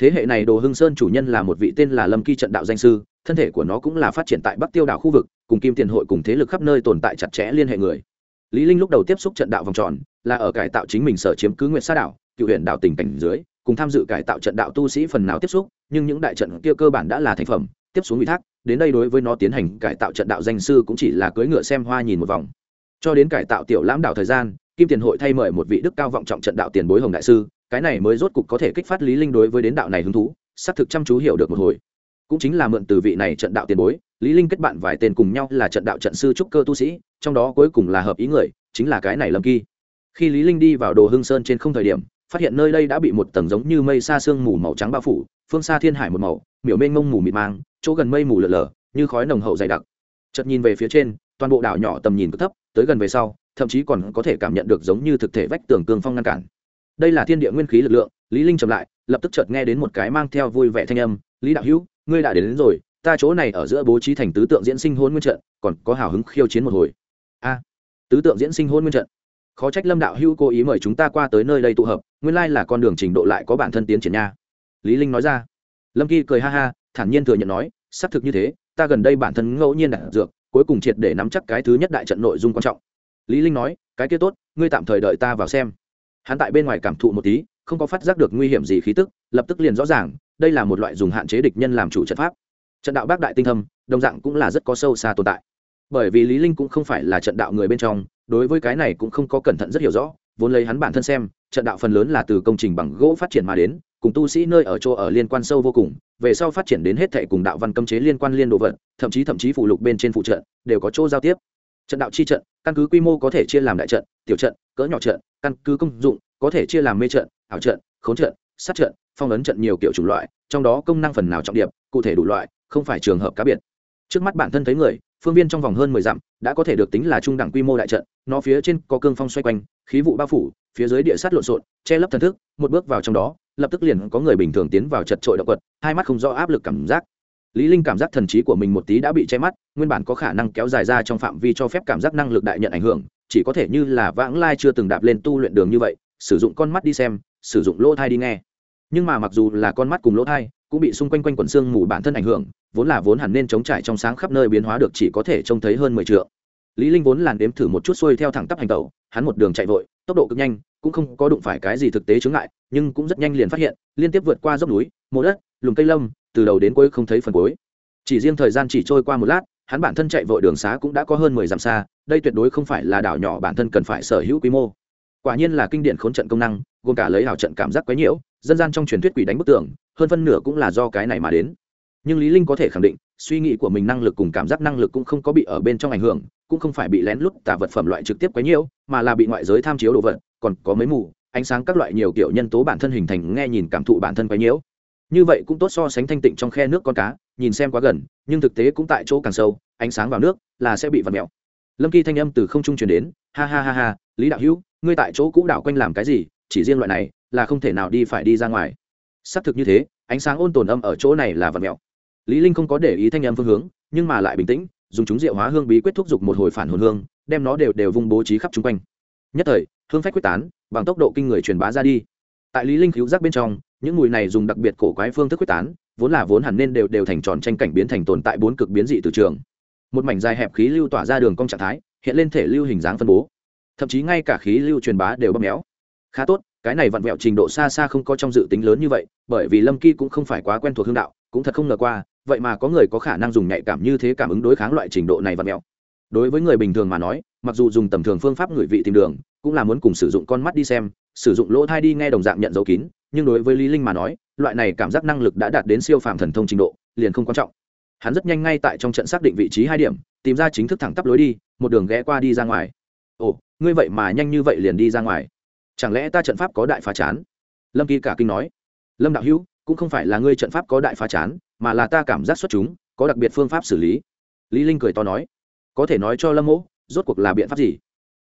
Thế hệ này đồ hưng sơn chủ nhân là một vị tên là lâm kỳ trận đạo danh sư, thân thể của nó cũng là phát triển tại bắc tiêu đảo khu vực, cùng kim tiền hội cùng thế lực khắp nơi tồn tại chặt chẽ liên hệ người. Lý linh lúc đầu tiếp xúc trận đạo vòng tròn, là ở cải tạo chính mình sở chiếm cứ nguyện sa đảo, cựu huyện đảo tỉnh cảnh dưới cùng tham dự cải tạo trận đạo tu sĩ phần nào tiếp xúc, nhưng những đại trận kia cơ bản đã là thành phẩm, tiếp xuống ủy thác, đến đây đối với nó tiến hành cải tạo trận đạo danh sư cũng chỉ là cưỡi ngựa xem hoa nhìn một vòng. Cho đến cải tạo tiểu lãm đạo thời gian, kim tiền hội thay mời một vị đức cao vọng trọng trận đạo tiền bối hồng đại sư, cái này mới rốt cục có thể kích phát lý linh đối với đến đạo này hứng thú, xác thực chăm chú hiểu được một hồi. Cũng chính là mượn từ vị này trận đạo tiền bối, lý linh kết bạn vài tên cùng nhau là trận đạo trận sư trúc cơ tu sĩ, trong đó cuối cùng là hợp ý người, chính là cái này lâm kỳ. Khi lý linh đi vào đồ hương sơn trên không thời điểm phát hiện nơi đây đã bị một tầng giống như mây xa sương mù màu trắng bao phủ phương xa thiên hải một màu miểu mênh mông mù mịt mang chỗ gần mây mù lở lở như khói nồng hậu dày đặc. Chợt nhìn về phía trên toàn bộ đảo nhỏ tầm nhìn cực thấp tới gần về sau thậm chí còn có thể cảm nhận được giống như thực thể vách tường cương phong ngăn cản. Đây là thiên địa nguyên khí lực lượng lý linh chậm lại lập tức chợt nghe đến một cái mang theo vui vẻ thanh âm lý đạo hữu ngươi đã đến, đến rồi ta chỗ này ở giữa bố trí thành tứ tượng diễn sinh hôn nguyên trận còn có hào hứng khiêu chiến một hồi. A tứ tượng diễn sinh hôn nguyên trận? Khó trách lâm đạo hữu cố ý mời chúng ta qua tới nơi đây tụ hợp nguyên lai là con đường trình độ lại có bản thân tiến triển nha. Lý linh nói ra. Lâm kỳ cười ha ha, thản nhiên thừa nhận nói, xác thực như thế, ta gần đây bản thân ngẫu nhiên đạt dược, cuối cùng triệt để nắm chắc cái thứ nhất đại trận nội dung quan trọng. Lý linh nói, cái kia tốt, ngươi tạm thời đợi ta vào xem. Hắn tại bên ngoài cảm thụ một tí, không có phát giác được nguy hiểm gì khí tức, lập tức liền rõ ràng, đây là một loại dùng hạn chế địch nhân làm chủ trận pháp. Trận đạo bác đại tinh thâm, đồng dạng cũng là rất có sâu xa tồn tại. Bởi vì lý linh cũng không phải là trận đạo người bên trong, đối với cái này cũng không có cẩn thận rất hiểu rõ vốn lấy hắn bản thân xem, trận đạo phần lớn là từ công trình bằng gỗ phát triển mà đến, cùng tu sĩ nơi ở chỗ ở liên quan sâu vô cùng, về sau phát triển đến hết thệ cùng đạo văn cấm chế liên quan liên đồ vật, thậm chí thậm chí phụ lục bên trên phụ trận, đều có chỗ giao tiếp. Trận đạo chi trận, căn cứ quy mô có thể chia làm đại trận, tiểu trận, cỡ nhỏ trận, căn cứ công dụng, có thể chia làm mê trận, ảo trận, khốn trận, sát trận, phong ấn trận nhiều kiểu chủng loại, trong đó công năng phần nào trọng điểm, cụ thể đủ loại, không phải trường hợp cá biệt. Trước mắt bản thân thấy người phương viên trong vòng hơn mười dặm, đã có thể được tính là trung đẳng quy mô đại trận, nó phía trên có cương phong xoay quanh, khí vụ bao phủ, phía dưới địa sát lộn xộn, che lấp thần thức, một bước vào trong đó, lập tức liền có người bình thường tiến vào chật trội động quật hai mắt không rõ áp lực cảm giác. Lý linh cảm giác thần trí của mình một tí đã bị che mắt, nguyên bản có khả năng kéo dài ra trong phạm vi cho phép cảm giác năng lực đại nhận ảnh hưởng, chỉ có thể như là vãng lai chưa từng đạp lên tu luyện đường như vậy, sử dụng con mắt đi xem, sử dụng lỗ thai đi nghe. Nhưng mà mặc dù là con mắt cùng lỗ thai cũng bị xung quanh quanh quần xương mù bản thân ảnh hưởng, vốn là vốn hẳn nên chống trải trong sáng khắp nơi biến hóa được chỉ có thể trông thấy hơn mười trượng. Lý linh vốn làn đếm thử một chút xuôi theo thẳng tắp hành tẩu, hắn một đường chạy vội, tốc độ cực nhanh, cũng không có đụng phải cái gì thực tế chướng ngại, nhưng cũng rất nhanh liền phát hiện, liên tiếp vượt qua dốc núi, mộ đất, lùm cây lâm, từ đầu đến cuối không thấy phần cuối. Chỉ riêng thời gian chỉ trôi qua một lát, hắn bản thân chạy vội đường xá cũng đã có hơn mười dặm xa, đây tuyệt đối không phải là đảo nhỏ bản thân cần phải sở hữu quy mô. Quả nhiên là kinh điển khốn trận công năng, gồm cả lấy hảo trận cảm giác quấy nhiễu dân gian trong truyền thuyết quỷ đánh bức tường, hơn phân nửa cũng là do cái này mà đến. Nhưng lý linh có thể khẳng định, suy nghĩ của mình năng lực cùng cảm giác năng lực cũng không có bị ở bên trong ảnh hưởng, cũng không phải bị lén lút tà vật phẩm loại trực tiếp quấy nhiễu, mà là bị ngoại giới tham chiếu đồ vật, còn có mấy mù, ánh sáng các loại nhiều kiểu nhân tố bản thân hình thành nghe nhìn cảm thụ bản thân quấy nhiễu. Như vậy cũng tốt so sánh thanh tịnh trong khe nước con cá, nhìn xem quá gần, nhưng thực tế cũng tại chỗ càng sâu, ánh sáng vào nước là sẽ bị vặn mẹo lâm kỳ thanh âm từ không trung truyền đến, ha ha ha ha, lý đạo hữu, ngươi tại chỗ cũ đảo quanh làm cái gì, chỉ riêng loại này là không thể nào đi phải đi ra ngoài. Xác thực như thế, ánh sáng ôn tồn âm ở chỗ này là vật mẹo. Lý linh không có để ý thanh âm phương hướng, nhưng mà lại bình tĩnh, dùng chúng diệu hóa hương bí quyết thúc giục một hồi phản hồn hương, đem nó đều đều vung bố trí khắp chung quanh. Nhất thời, hương phách quyết tán, bằng tốc độ kinh người truyền bá ra đi. Tại lý linh cứu giác bên trong, những mùi này dùng đặc biệt cổ quái phương thức quyết tán, vốn là vốn hẳn nên đều đều thành tròn tranh cảnh biến thành tồn tại bốn cực biến dị từ trường. Một mảnh dài hẹp khí lưu tỏa ra đường cong trạng thái, hiện lên thể lưu hình dáng phân bố. Thậm chí ngay cả khí lưu truyền bá đều bóp méo. Khá tốt cái này vặn vẹo trình độ xa xa không có trong dự tính lớn như vậy, bởi vì lâm kỳ cũng không phải quá quen thuộc hương đạo, cũng thật không ngờ qua, vậy mà có người có khả năng dùng nhạy cảm như thế cảm ứng đối kháng loại trình độ này vặn vẹo. Đối với người bình thường mà nói, mặc dù dùng tầm thường phương pháp ngửi vị tìm đường, cũng là muốn cùng sử dụng con mắt đi xem, sử dụng lỗ thai đi nghe đồng dạng nhận dấu kín, nhưng đối với lý linh mà nói, loại này cảm giác năng lực đã đạt đến siêu phàm thần thông trình độ, liền không quan trọng. Hắn rất nhanh ngay tại trong trận xác định vị trí hai điểm, tìm ra chính thức thẳng tắp lối đi, một đường ghé qua đi ra ngoài. Ồ, ngươi vậy mà nhanh như vậy liền đi ra ngoài? Chẳng lẽ ta trận pháp có đại phá chán? Lâm kỳ cả kinh nói. Lâm đạo hữu, cũng không phải là ngươi trận pháp có đại phá chán, mà là ta cảm giác xuất chúng, có đặc biệt phương pháp xử lý. Lý linh cười to nói. Có thể nói cho lâm mỗ, rốt cuộc là biện pháp gì?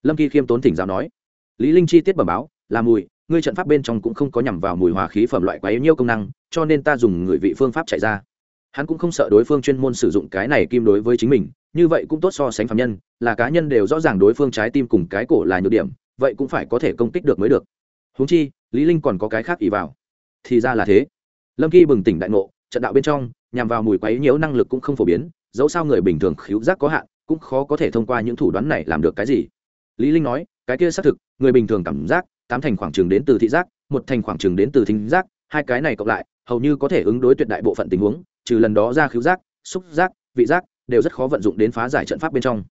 Lâm kỳ khiêm tốn thỉnh giáo nói. Lý linh chi tiết bẩm báo, là mùi, ngươi trận pháp bên trong cũng không có nhằm vào mùi hòa khí phẩm loại quá yếu nhiêu công năng, cho nên ta dùng người vị phương pháp chạy ra. Hắn cũng không sợ đối phương chuyên môn sử dụng cái này kim đối với chính mình, như vậy cũng tốt so sánh phạm nhân, là cá nhân đều rõ ràng đối phương trái tim cùng cái cổ là nhược điểm vậy cũng phải có thể công kích được mới được. Húng chi, lý linh còn có cái khác ý vào. Thì ra là thế. Lâm kỳ bừng tỉnh đại ngộ, trận đạo bên trong, nhằm vào mùi quấy nhiễu năng lực cũng không phổ biến, dẫu sao người bình thường khiếu giác có hạn, cũng khó có thể thông qua những thủ đoán này làm được cái gì. Lý linh nói, cái kia xác thực, người bình thường cảm giác, tám thành khoảng trường đến từ thị giác, một thành khoảng trường đến từ thính giác, hai cái này cộng lại, hầu như có thể ứng đối tuyệt đại bộ phận tình huống, trừ lần đó ra khiếu giác, xúc giác, vị giác, đều rất khó vận dụng đến phá giải trận pháp bên trong.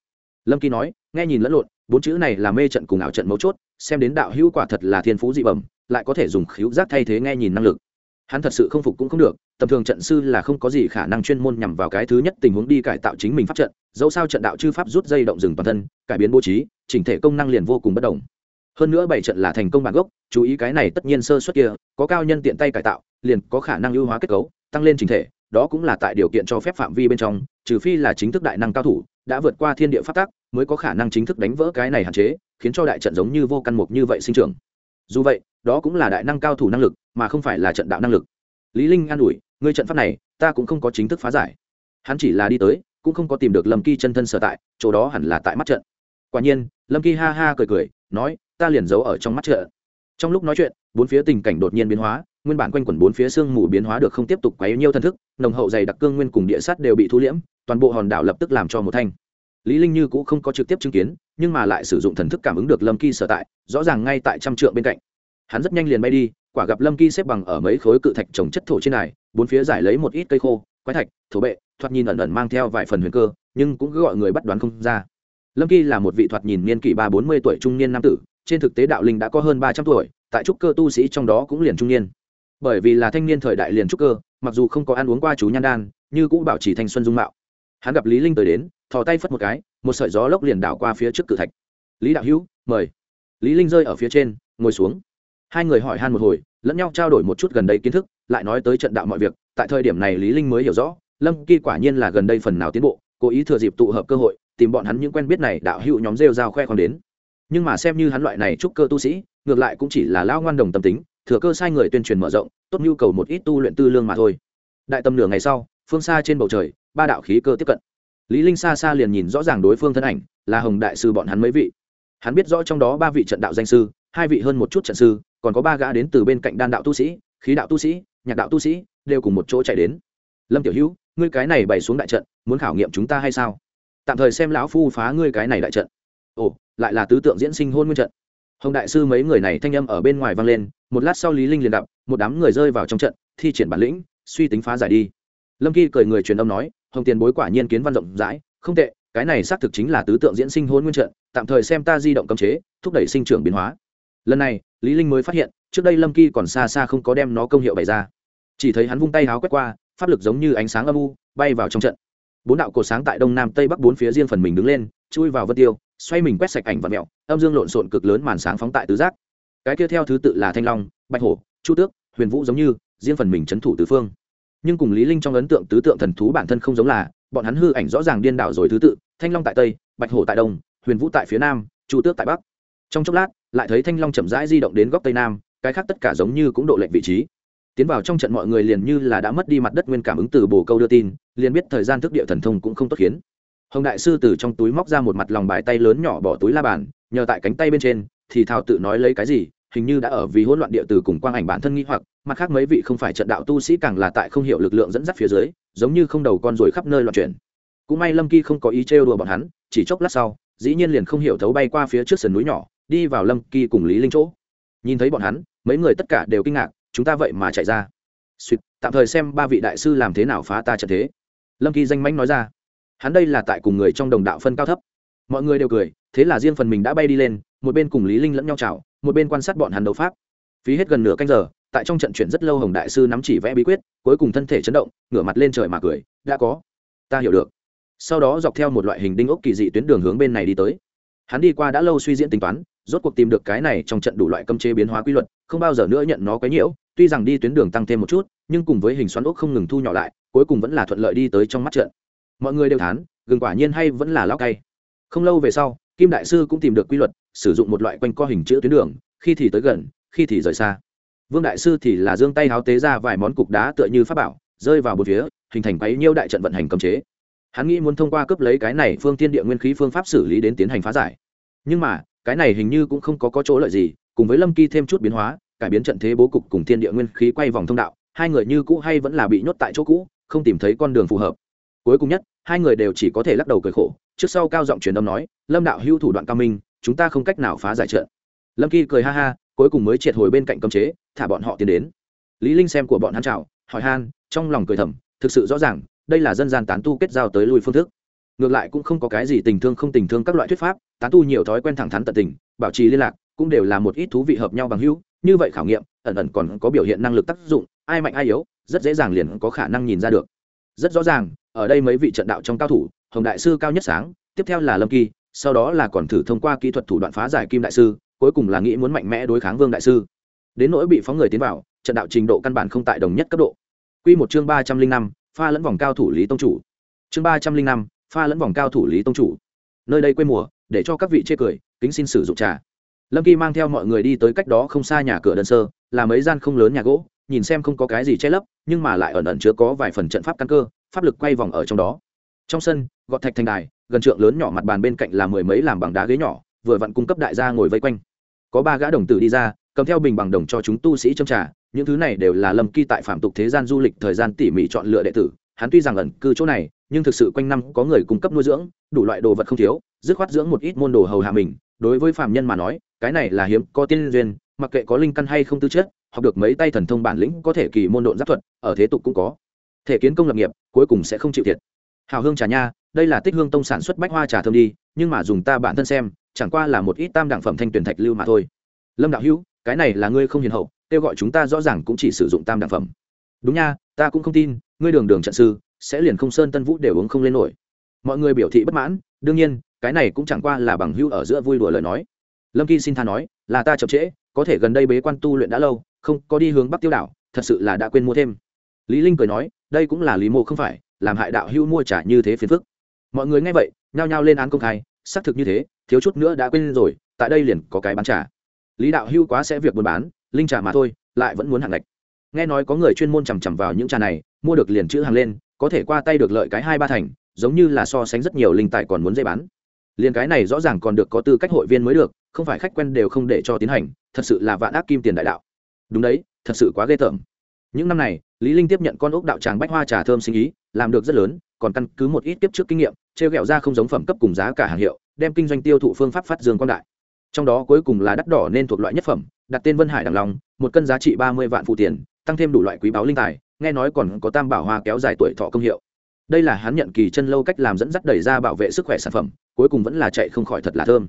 Lâm kỳ nói, nghe nhìn lẫn lộn bốn chữ này là mê trận cùng ảo trận mấu chốt, xem đến đạo hữu quả thật là thiên phú dị bẩm, lại có thể dùng khiếu giác thay thế nghe nhìn năng lực. Hắn thật sự không phục cũng không được, tầm thường trận sư là không có gì khả năng chuyên môn nhằm vào cái thứ nhất tình huống đi cải tạo chính mình pháp trận, dẫu sao trận đạo chư pháp rút dây động rừng toàn thân, cải biến bố trí, chỉnh thể công năng liền vô cùng bất đồng. Hơn nữa bảy trận là thành công bản gốc, chú ý cái này tất nhiên sơ suất kia, có cao nhân tiện tay cải tạo, liền có khả năng ưu hóa kết cấu, tăng lên trình thể, đó cũng là tại điều kiện cho phép phạm vi bên trong, trừ phi là chính thức đại năng cao thủ đã vượt qua thiên địa phát tác mới có khả năng chính thức đánh vỡ cái này hạn chế, khiến cho đại trận giống như vô căn mục như vậy sinh trưởng. Dù vậy, đó cũng là đại năng cao thủ năng lực, mà không phải là trận đạo năng lực. Lý linh an ủi, ngươi trận pháp này, ta cũng không có chính thức phá giải. Hắn chỉ là đi tới, cũng không có tìm được lâm kỳ chân thân sở tại, chỗ đó hẳn là tại mắt trận. Quả nhiên, lâm kỳ ha ha cười cười, nói, ta liền giấu ở trong mắt trận. Trong lúc nói chuyện, bốn phía tình cảnh đột nhiên biến hóa, nguyên bản quanh quẩn bốn phía xương mù biến hóa được không tiếp tục quấy nhiêu thân thức, nồng hậu dày đặc cương nguyên cùng địa sắt đều bị thu liễm toàn bộ hòn đảo lập tức làm cho một thanh. Lý linh như cũng không có trực tiếp chứng kiến, nhưng mà lại sử dụng thần thức cảm ứng được lâm kỳ sở tại, rõ ràng ngay tại trăm trượng bên cạnh. Hắn rất nhanh liền bay đi, quả gặp lâm kỳ xếp bằng ở mấy khối cự thạch trồng chất thổ trên này, bốn phía giải lấy một ít cây khô, quái thạch, thổ bệ, thoạt nhìn ẩn ẩn mang theo vài phần huyền cơ, nhưng cũng cứ gọi người bắt đoán không ra. Lâm kỳ là một vị thoạt nhìn niên kỷ ba bốn mươi tuổi trung niên nam tử, trên thực tế đạo linh đã có hơn ba trăm tuổi, tại trúc cơ tu sĩ trong đó cũng liền trung niên. Bởi vì là thanh niên thời đại liền trúc cơ, mặc dù không có ăn uống qua chú nhan đan, như cũng bảo trì thanh xuân dung mạo hắn gặp lý linh tới đến, thò tay phất một cái, một sợi gió lốc liền đảo qua phía trước cự thạch. Lý đạo hữu, mời. Lý linh rơi ở phía trên, ngồi xuống. Hai người hỏi han một hồi, lẫn nhau trao đổi một chút gần đây kiến thức, lại nói tới trận đạo mọi việc. Tại thời điểm này, lý linh mới hiểu rõ, lâm kỳ quả nhiên là gần đây phần nào tiến bộ, cố ý thừa dịp tụ hợp cơ hội, tìm bọn hắn những quen biết này đạo hữu nhóm rêu rao khoe khoang đến. Nhưng mà xem như hắn loại này trúc cơ tu sĩ, ngược lại cũng chỉ là lao ngoan đồng tâm tính, thừa cơ sai người tuyên truyền mở rộng, tốt nhu cầu một ít tu luyện tư lương mà thôi. Đại tâm nửa ngày sau, phương xa trên bầu trời ba đạo khí cơ tiếp cận. Lý linh xa xa liền nhìn rõ ràng đối phương thân ảnh, là hồng đại sư bọn hắn mấy vị. Hắn biết rõ trong đó ba vị trận đạo danh sư, hai vị hơn một chút trận sư, còn có ba gã đến từ bên cạnh đan đạo tu sĩ, khí đạo tu sĩ, nhạc đạo tu sĩ, đều cùng một chỗ chạy đến. Lâm tiểu hữu, ngươi cái này bày xuống đại trận, muốn khảo nghiệm chúng ta hay sao? Tạm thời xem lão phu phá ngươi cái này đại trận. Ồ, lại là tứ tượng diễn sinh hôn nguyên trận. Hồng đại sư mấy người này thanh âm ở bên ngoài vang lên, một lát sau lý linh liền đập một đám người rơi vào trong trận, thi triển bản lĩnh, suy tính phá giải đi. Lâm kỳ cười người truyền âm nói hồng tiền bối quả nhiên kiến văn rộng rãi, không tệ, cái này xác thực chính là tứ tượng diễn sinh hôn nguyên trận, tạm thời xem ta di động cấm chế, thúc đẩy sinh trưởng biến hóa. Lần này, lý linh mới phát hiện, trước đây lâm kỳ còn xa xa không có đem nó công hiệu bày ra. Chỉ thấy hắn vung tay háo quét qua, pháp lực giống như ánh sáng âm u, bay vào trong trận. Bốn đạo cột sáng tại đông nam tây bắc bốn phía riêng phần mình đứng lên, chui vào vân tiêu, xoay mình quét sạch ảnh và mẹo, âm dương lộn xộn cực lớn màn sáng phóng tại tứ giác. Cái kia theo thứ tự là thanh long, bạch hổ, chu tước, huyền vũ giống như, riêng phần mình chấn thủ tứ phương nhưng cùng lý linh trong ấn tượng tứ tượng thần thú bản thân không giống là, bọn hắn hư ảnh rõ ràng điên đảo rồi thứ tự, thanh long tại tây, bạch hổ tại đông, huyền vũ tại phía nam, chu tước tại bắc. Trong chốc lát, lại thấy thanh long chậm rãi di động đến góc tây nam, cái khác tất cả giống như cũng độ lệnh vị trí. Tiến vào trong trận mọi người liền như là đã mất đi mặt đất nguyên cảm ứng từ bồ câu đưa tin, liền biết thời gian thức địa thần thông cũng không tốt khiến. Hồng đại sư từ trong túi móc ra một mặt lòng bài tay lớn nhỏ bỏ túi la bàn, nhờ tại cánh tay bên trên, thì thao tự nói lấy cái gì hình như đã ở vì hỗn loạn địa từ cùng quang ảnh bản thân nghĩ hoặc, mặt khác mấy vị không phải trận đạo tu sĩ càng là tại không hiểu lực lượng dẫn dắt phía dưới, giống như không đầu con rồi khắp nơi loạn chuyển. Cũng may lâm kỳ không có ý trêu đùa bọn hắn, chỉ chốc lát sau, dĩ nhiên liền không hiểu thấu bay qua phía trước sườn núi nhỏ, đi vào lâm kỳ cùng lý linh chỗ. Nhìn thấy bọn hắn, mấy người tất cả đều kinh ngạc, chúng ta vậy mà chạy ra. Suýt, tạm thời xem ba vị đại sư làm thế nào phá ta trận thế. Lâm kỳ danh mãnh nói ra. Hắn đây là tại cùng người trong đồng đạo phân cao thấp. Mọi người đều cười, thế là riêng phần mình đã bay đi lên, một bên cùng lý linh lẫn nhau chào một bên quan sát bọn hắn đấu pháp. Phí hết gần nửa canh giờ, tại trong trận chuyển rất lâu hồng đại sư nắm chỉ vẽ bí quyết, cuối cùng thân thể chấn động, ngửa mặt lên trời mà cười, đã có. Ta hiểu được. Sau đó dọc theo một loại hình đinh ốc kỳ dị tuyến đường hướng bên này đi tới. Hắn đi qua đã lâu suy diễn tính toán, rốt cuộc tìm được cái này trong trận đủ loại cấm chế biến hóa quy luật, không bao giờ nữa nhận nó quấy nhiễu, tuy rằng đi tuyến đường tăng thêm một chút, nhưng cùng với hình xoắn ốc không ngừng thu nhỏ lại, cuối cùng vẫn là thuận lợi đi tới trong mắt trận. Mọi người đều thán, gừng quả nhiên hay vẫn là lao cay. Không lâu về sau kim đại sư cũng tìm được quy luật sử dụng một loại quanh co hình chữ tuyến đường khi thì tới gần khi thì rời xa. Vương đại sư thì là giương tay háo tế ra vài món cục đá tựa như pháp bảo rơi vào một phía hình thành quấy nhiêu đại trận vận hành cấm chế. Hắn nghĩ muốn thông qua cướp lấy cái này phương tiên địa nguyên khí phương pháp xử lý đến tiến hành phá giải. Nhưng mà cái này hình như cũng không có, có chỗ lợi gì cùng với lâm kỳ thêm chút biến hóa cải biến trận thế bố cục cùng thiên địa nguyên khí quay vòng thông đạo hai người như cũ hay vẫn là bị nhốt tại chỗ cũ không tìm thấy con đường phù hợp. Cuối cùng nhất hai người đều chỉ có thể lắc đầu cười khổ trước sau cao giọng truyền âm nói, lâm đạo hưu thủ đoạn cao minh, chúng ta không cách nào phá giải trận. Lâm kỳ cười ha ha, cuối cùng mới triệt hồi bên cạnh cấm chế, thả bọn họ tiến đến. Lý linh xem của bọn hắn chào, hỏi han, trong lòng cười thầm, thực sự rõ ràng, đây là dân gian tán tu kết giao tới lui phương thức. Ngược lại cũng không có cái gì tình thương không tình thương các loại thuyết pháp, tán tu nhiều thói quen thẳng thắn tận tình, bảo trì liên lạc, cũng đều là một ít thú vị hợp nhau bằng hữu, như vậy khảo nghiệm, ẩn ẩn còn có biểu hiện năng lực tác dụng, ai mạnh ai yếu, rất dễ dàng liền có khả năng nhìn ra được. Rất rõ ràng, ở đây mấy vị trận đạo trong cao thủ hồng đại sư cao nhất sáng, tiếp theo là lâm kỳ, sau đó là còn thử thông qua kỹ thuật thủ đoạn phá giải kim đại sư, cuối cùng là nghĩ muốn mạnh mẽ đối kháng vương đại sư. Đến nỗi bị phóng người tiến vào, trận đạo trình độ căn bản không tại đồng nhất cấp độ. Q một chương ba trăm linh năm, pha lẫn vòng cao thủ lý tông chủ. Chương ba trăm linh năm, pha lẫn vòng cao thủ lý tông chủ. Nơi đây quê mùa, để cho các vị chê cười, kính xin sử dụng trà. Lâm kỳ mang theo mọi người đi tới cách đó không xa nhà cửa đơn sơ, là mấy gian không lớn nhà gỗ, nhìn xem không có cái gì che lấp, nhưng mà lại ẩn ẩn chứa có vài phần trận pháp căn cơ, pháp lực quay vòng ở trong đó trong sân, gọt thạch thành đài, gần trượng lớn nhỏ mặt bàn bên cạnh là mười mấy làm bằng đá ghế nhỏ, vừa vặn cung cấp đại gia ngồi vây quanh. Có ba gã đồng tử đi ra, cầm theo bình bằng đồng cho chúng tu sĩ châm trà, những thứ này đều là lâm kỳ tại phạm tục thế gian du lịch thời gian tỉ mỉ chọn lựa đệ tử. Hắn tuy rằng ẩn cư chỗ này, nhưng thực sự quanh năm có người cung cấp nuôi dưỡng, đủ loại đồ vật không thiếu, dứt khoát dưỡng một ít môn đồ hầu hạ mình. Đối với phạm nhân mà nói, cái này là hiếm, có tiên duyên, mặc kệ có linh căn hay không tư chất, học được mấy tay thần thông bản lĩnh có thể kỳ môn độn giáp thuật, ở thế tục cũng có. Thể kiến công lập nghiệp, cuối cùng sẽ không chịu thiệt hào hương trà nha, đây là tích hương tông sản xuất bách hoa trà thơm đi, nhưng mà dùng ta bản thân xem, chẳng qua là một ít tam đẳng phẩm thanh tuyển thạch lưu mà thôi. Lâm đạo hữu, cái này là ngươi không hiền hậu, kêu gọi chúng ta rõ ràng cũng chỉ sử dụng tam đẳng phẩm. Đúng nha, ta cũng không tin, ngươi đường đường trận sư, sẽ liền không sơn tân vũ đều uống không lên nổi. Mọi người biểu thị bất mãn, đương nhiên, cái này cũng chẳng qua là bằng hữu ở giữa vui đùa lời nói. Lâm kỳ xin tha nói, là ta chậm trễ, có thể gần đây bế quan tu luyện đã lâu, không có đi hướng bắc tiêu đảo, thật sự là đã quên mua thêm. Lý linh cười nói, đây cũng là lý mộ không phải làm hại đạo hưu mua trả như thế phiền phức. Mọi người nghe vậy, nhao nhao lên án công khai, xác thực như thế, thiếu chút nữa đã quên rồi, tại đây liền có cái bán trả lý đạo hưu quá sẽ việc buôn bán, linh trà mà thôi, lại vẫn muốn hạng lệch nghe nói có người chuyên môn chằm chằm vào những trà này, mua được liền chữ hàng lên, có thể qua tay được lợi cái hai ba thành, giống như là so sánh rất nhiều linh tài còn muốn dễ bán. Liền cái này rõ ràng còn được có tư cách hội viên mới được, không phải khách quen đều không để cho tiến hành, thật sự là vạn ác kim tiền đại đạo. Đúng đấy, thật sự quá ghê tởm. Những năm này lý linh tiếp nhận con ốc đạo tràng bách hoa trà thơm sinh ý, làm được rất lớn, còn căn cứ một ít tiếp trước kinh nghiệm, treo gẹo ra không giống phẩm cấp cùng giá cả hàng hiệu, đem kinh doanh tiêu thụ phương pháp phát dương quan đại. Trong đó cuối cùng là đắt đỏ nên thuộc loại nhất phẩm, đặt tên vân hải đằng long, một cân giá trị ba mươi vạn phụ tiền, tăng thêm đủ loại quý báo linh tài, nghe nói còn có tam bảo hoa kéo dài tuổi thọ công hiệu. Đây là hắn nhận kỳ chân lâu cách làm dẫn dắt đẩy ra bảo vệ sức khỏe sản phẩm, cuối cùng vẫn là chạy không khỏi thật là thơm.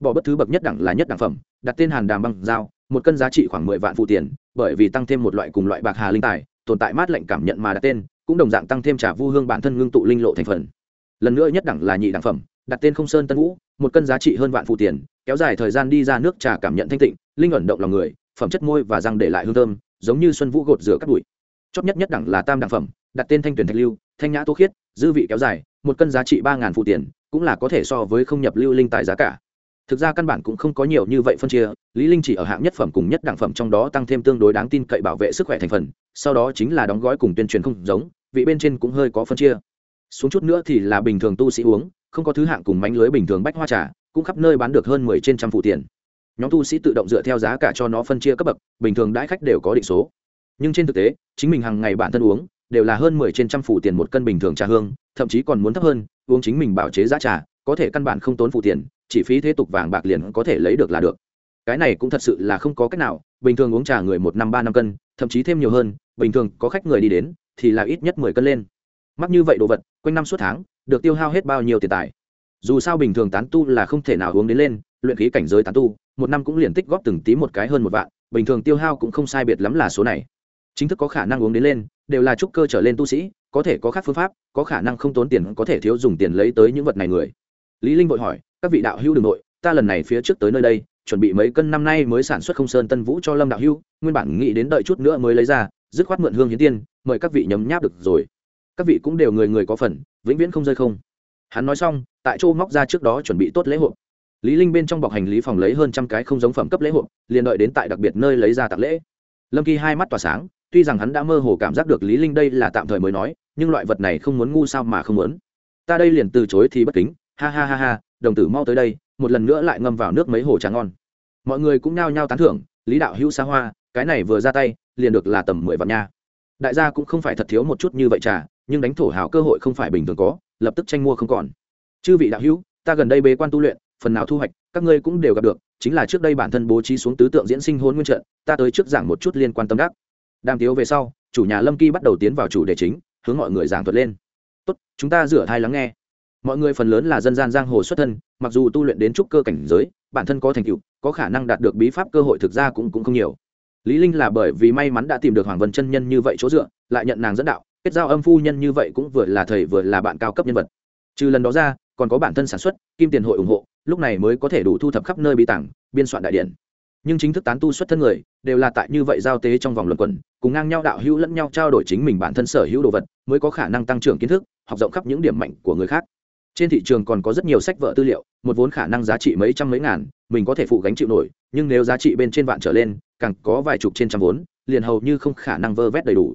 Bỏ bất thứ bậc nhất đẳng là nhất đẳng phẩm, đặt tên hàn đàm băng dao một cân giá trị khoảng mười vạn phụ tiền, bởi vì tăng thêm một loại cùng loại bạc hà linh tài tồn tại mát lạnh cảm nhận mà đặt tên, cũng đồng dạng tăng thêm trà vu hương bản thân ngưng tụ linh lộ thành phần. Lần nữa nhất đẳng là nhị đẳng phẩm, đặt tên không sơn tân vũ, một cân giá trị hơn vạn phụ tiền, kéo dài thời gian đi ra nước trà cảm nhận thanh tịnh, linh ẩn động lòng người, phẩm chất môi và răng để lại hương thơm, giống như xuân vũ gột rửa các bụi. Chót nhất nhất đẳng là tam đẳng phẩm, đặt tên thanh tuyển thạch lưu, thanh nhã tô khiết, dư vị kéo dài, một cân giá trị ba ngàn phụ tiền, cũng là có thể so với không nhập lưu linh tài giá cả thực ra căn bản cũng không có nhiều như vậy phân chia, lý linh chỉ ở hạng nhất phẩm cùng nhất đẳng phẩm trong đó tăng thêm tương đối đáng tin cậy bảo vệ sức khỏe thành phần, sau đó chính là đóng gói cùng tuyên truyền không giống, vị bên trên cũng hơi có phân chia. Xuống chút nữa thì là bình thường tu sĩ uống, không có thứ hạng cùng mánh lưới bình thường bách hoa trà, cũng khắp nơi bán được hơn mười trên trăm phụ tiền. Nhóm tu sĩ tự động dựa theo giá cả cho nó phân chia cấp bậc, bình thường đãi khách đều có định số. Nhưng trên thực tế, chính mình hàng ngày bản thân uống đều là hơn mười trên trăm phụ tiền một cân bình thường trà hương, thậm chí còn muốn thấp hơn, uống chính mình bảo chế giá trà, có thể căn bản không tốn phụ tiền, chỉ phí thế tục vàng bạc liền có thể lấy được là được. Cái này cũng thật sự là không có cách nào, bình thường uống trà người một năm ba năm cân, thậm chí thêm nhiều hơn, bình thường có khách người đi đến, thì là ít nhất mười cân lên. Mắc như vậy đồ vật, quanh năm suốt tháng, được tiêu hao hết bao nhiêu tiền tài? Dù sao bình thường tán tu là không thể nào uống đến lên, luyện khí cảnh giới tán tu, một năm cũng liền tích góp từng tí một cái hơn một vạn, bình thường tiêu hao cũng không sai biệt lắm là số này. Chính thức có khả năng uống đến lên đều là trúc cơ trở lên tu sĩ, có thể có khác phương pháp, có khả năng không tốn tiền có thể thiếu dùng tiền lấy tới những vật này người. Lý linh vội hỏi, các vị đạo hữu đường nội, ta lần này phía trước tới nơi đây, chuẩn bị mấy cân năm nay mới sản xuất không sơn tân vũ cho lâm đạo hữu, nguyên bản nghĩ đến đợi chút nữa mới lấy ra, dứt khoát mượn hương hiến tiên, mời các vị nhấm nháp được rồi. Các vị cũng đều người người có phần, vĩnh viễn không rơi không. Hắn nói xong, tại chỗ móc ra trước đó chuẩn bị tốt lễ hội. Lý linh bên trong bọc hành lý phòng lấy hơn trăm cái không giống phẩm cấp lễ hội, liền đợi đến tại đặc biệt nơi lấy ra tặng lễ. Lâm kỳ hai mắt tỏa sáng tuy rằng hắn đã mơ hồ cảm giác được lý linh đây là tạm thời mới nói, nhưng loại vật này không muốn ngu sao mà không muốn. Ta đây liền từ chối thì bất kính, ha ha ha ha, đồng tử mau tới đây, một lần nữa lại ngâm vào nước mấy hồ trà ngon. Mọi người cũng nhao nhao tán thưởng, lý đạo hữu xa hoa, cái này vừa ra tay, liền được là tầm mười vạn nha. Đại gia cũng không phải thật thiếu một chút như vậy trà, nhưng đánh thổ hào cơ hội không phải bình thường có, lập tức tranh mua không còn. Chư vị đạo hữu, ta gần đây bế quan tu luyện, phần nào thu hoạch, các ngươi cũng đều gặp được, chính là trước đây bản thân bố trí xuống tứ tượng diễn sinh hôn nguyên trận, ta tới trước giảng một chút liên quan tâm đắc đàm tiếu về sau, chủ nhà lâm kỳ bắt đầu tiến vào chủ đề chính, hướng mọi người giảng thuật lên. Tốt, chúng ta rửa thai lắng nghe. Mọi người phần lớn là dân gian giang hồ xuất thân, mặc dù tu luyện đến trúc cơ cảnh giới, bản thân có thành tựu, có khả năng đạt được bí pháp cơ hội thực ra cũng cũng không nhiều. Lý linh là bởi vì may mắn đã tìm được hoàng vân chân nhân như vậy chỗ dựa, lại nhận nàng dẫn đạo, kết giao âm phu nhân như vậy cũng vừa là thầy vừa là bạn cao cấp nhân vật. Trừ lần đó ra, còn có bản thân sản xuất, kim tiền hội ủng hộ, lúc này mới có thể đủ thu thập khắp nơi bí tảng biên soạn đại điển nhưng chính thức tán tu xuất thân người, đều là tại như vậy giao tế trong vòng luận quẩn, cùng ngang nhau đạo hữu lẫn nhau trao đổi chính mình bản thân sở hữu đồ vật, mới có khả năng tăng trưởng kiến thức, học rộng khắp những điểm mạnh của người khác. Trên thị trường còn có rất nhiều sách vở tư liệu, một vốn khả năng giá trị mấy trăm mấy ngàn, mình có thể phụ gánh chịu nổi, nhưng nếu giá trị bên trên vạn trở lên, càng có vài chục trên trăm vốn, liền hầu như không khả năng vơ vét đầy đủ.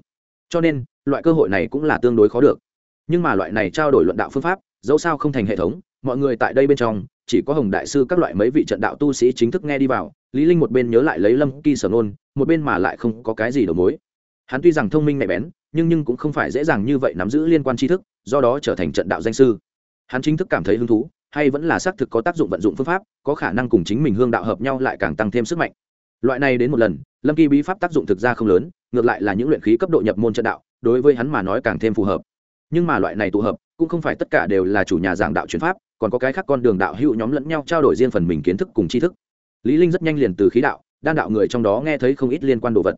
Cho nên, loại cơ hội này cũng là tương đối khó được. Nhưng mà loại này trao đổi luận đạo phương pháp, dẫu sao không thành hệ thống, mọi người tại đây bên trong, chỉ có hồng đại sư các loại mấy vị trận đạo tu sĩ chính thức nghe đi vào lý linh một bên nhớ lại lấy lâm kỳ sở nôn một bên mà lại không có cái gì đầu mối. Hắn tuy rằng thông minh nhạy bén, nhưng nhưng cũng không phải dễ dàng như vậy nắm giữ liên quan tri thức, do đó trở thành trận đạo danh sư. Hắn chính thức cảm thấy hứng thú, hay vẫn là xác thực có tác dụng vận dụng phương pháp, có khả năng cùng chính mình hương đạo hợp nhau lại càng tăng thêm sức mạnh. Loại này đến một lần, lâm kỳ bí pháp tác dụng thực ra không lớn, ngược lại là những luyện khí cấp độ nhập môn trận đạo, đối với hắn mà nói càng thêm phù hợp. Nhưng mà loại này tụ hợp, cũng không phải tất cả đều là chủ nhà giảng đạo chuyển pháp, còn có cái khác con đường đạo hữu nhóm lẫn nhau trao đổi riêng phần mình kiến thức cùng tri thức lý linh rất nhanh liền từ khí đạo, đan đạo người trong đó nghe thấy không ít liên quan đồ vật.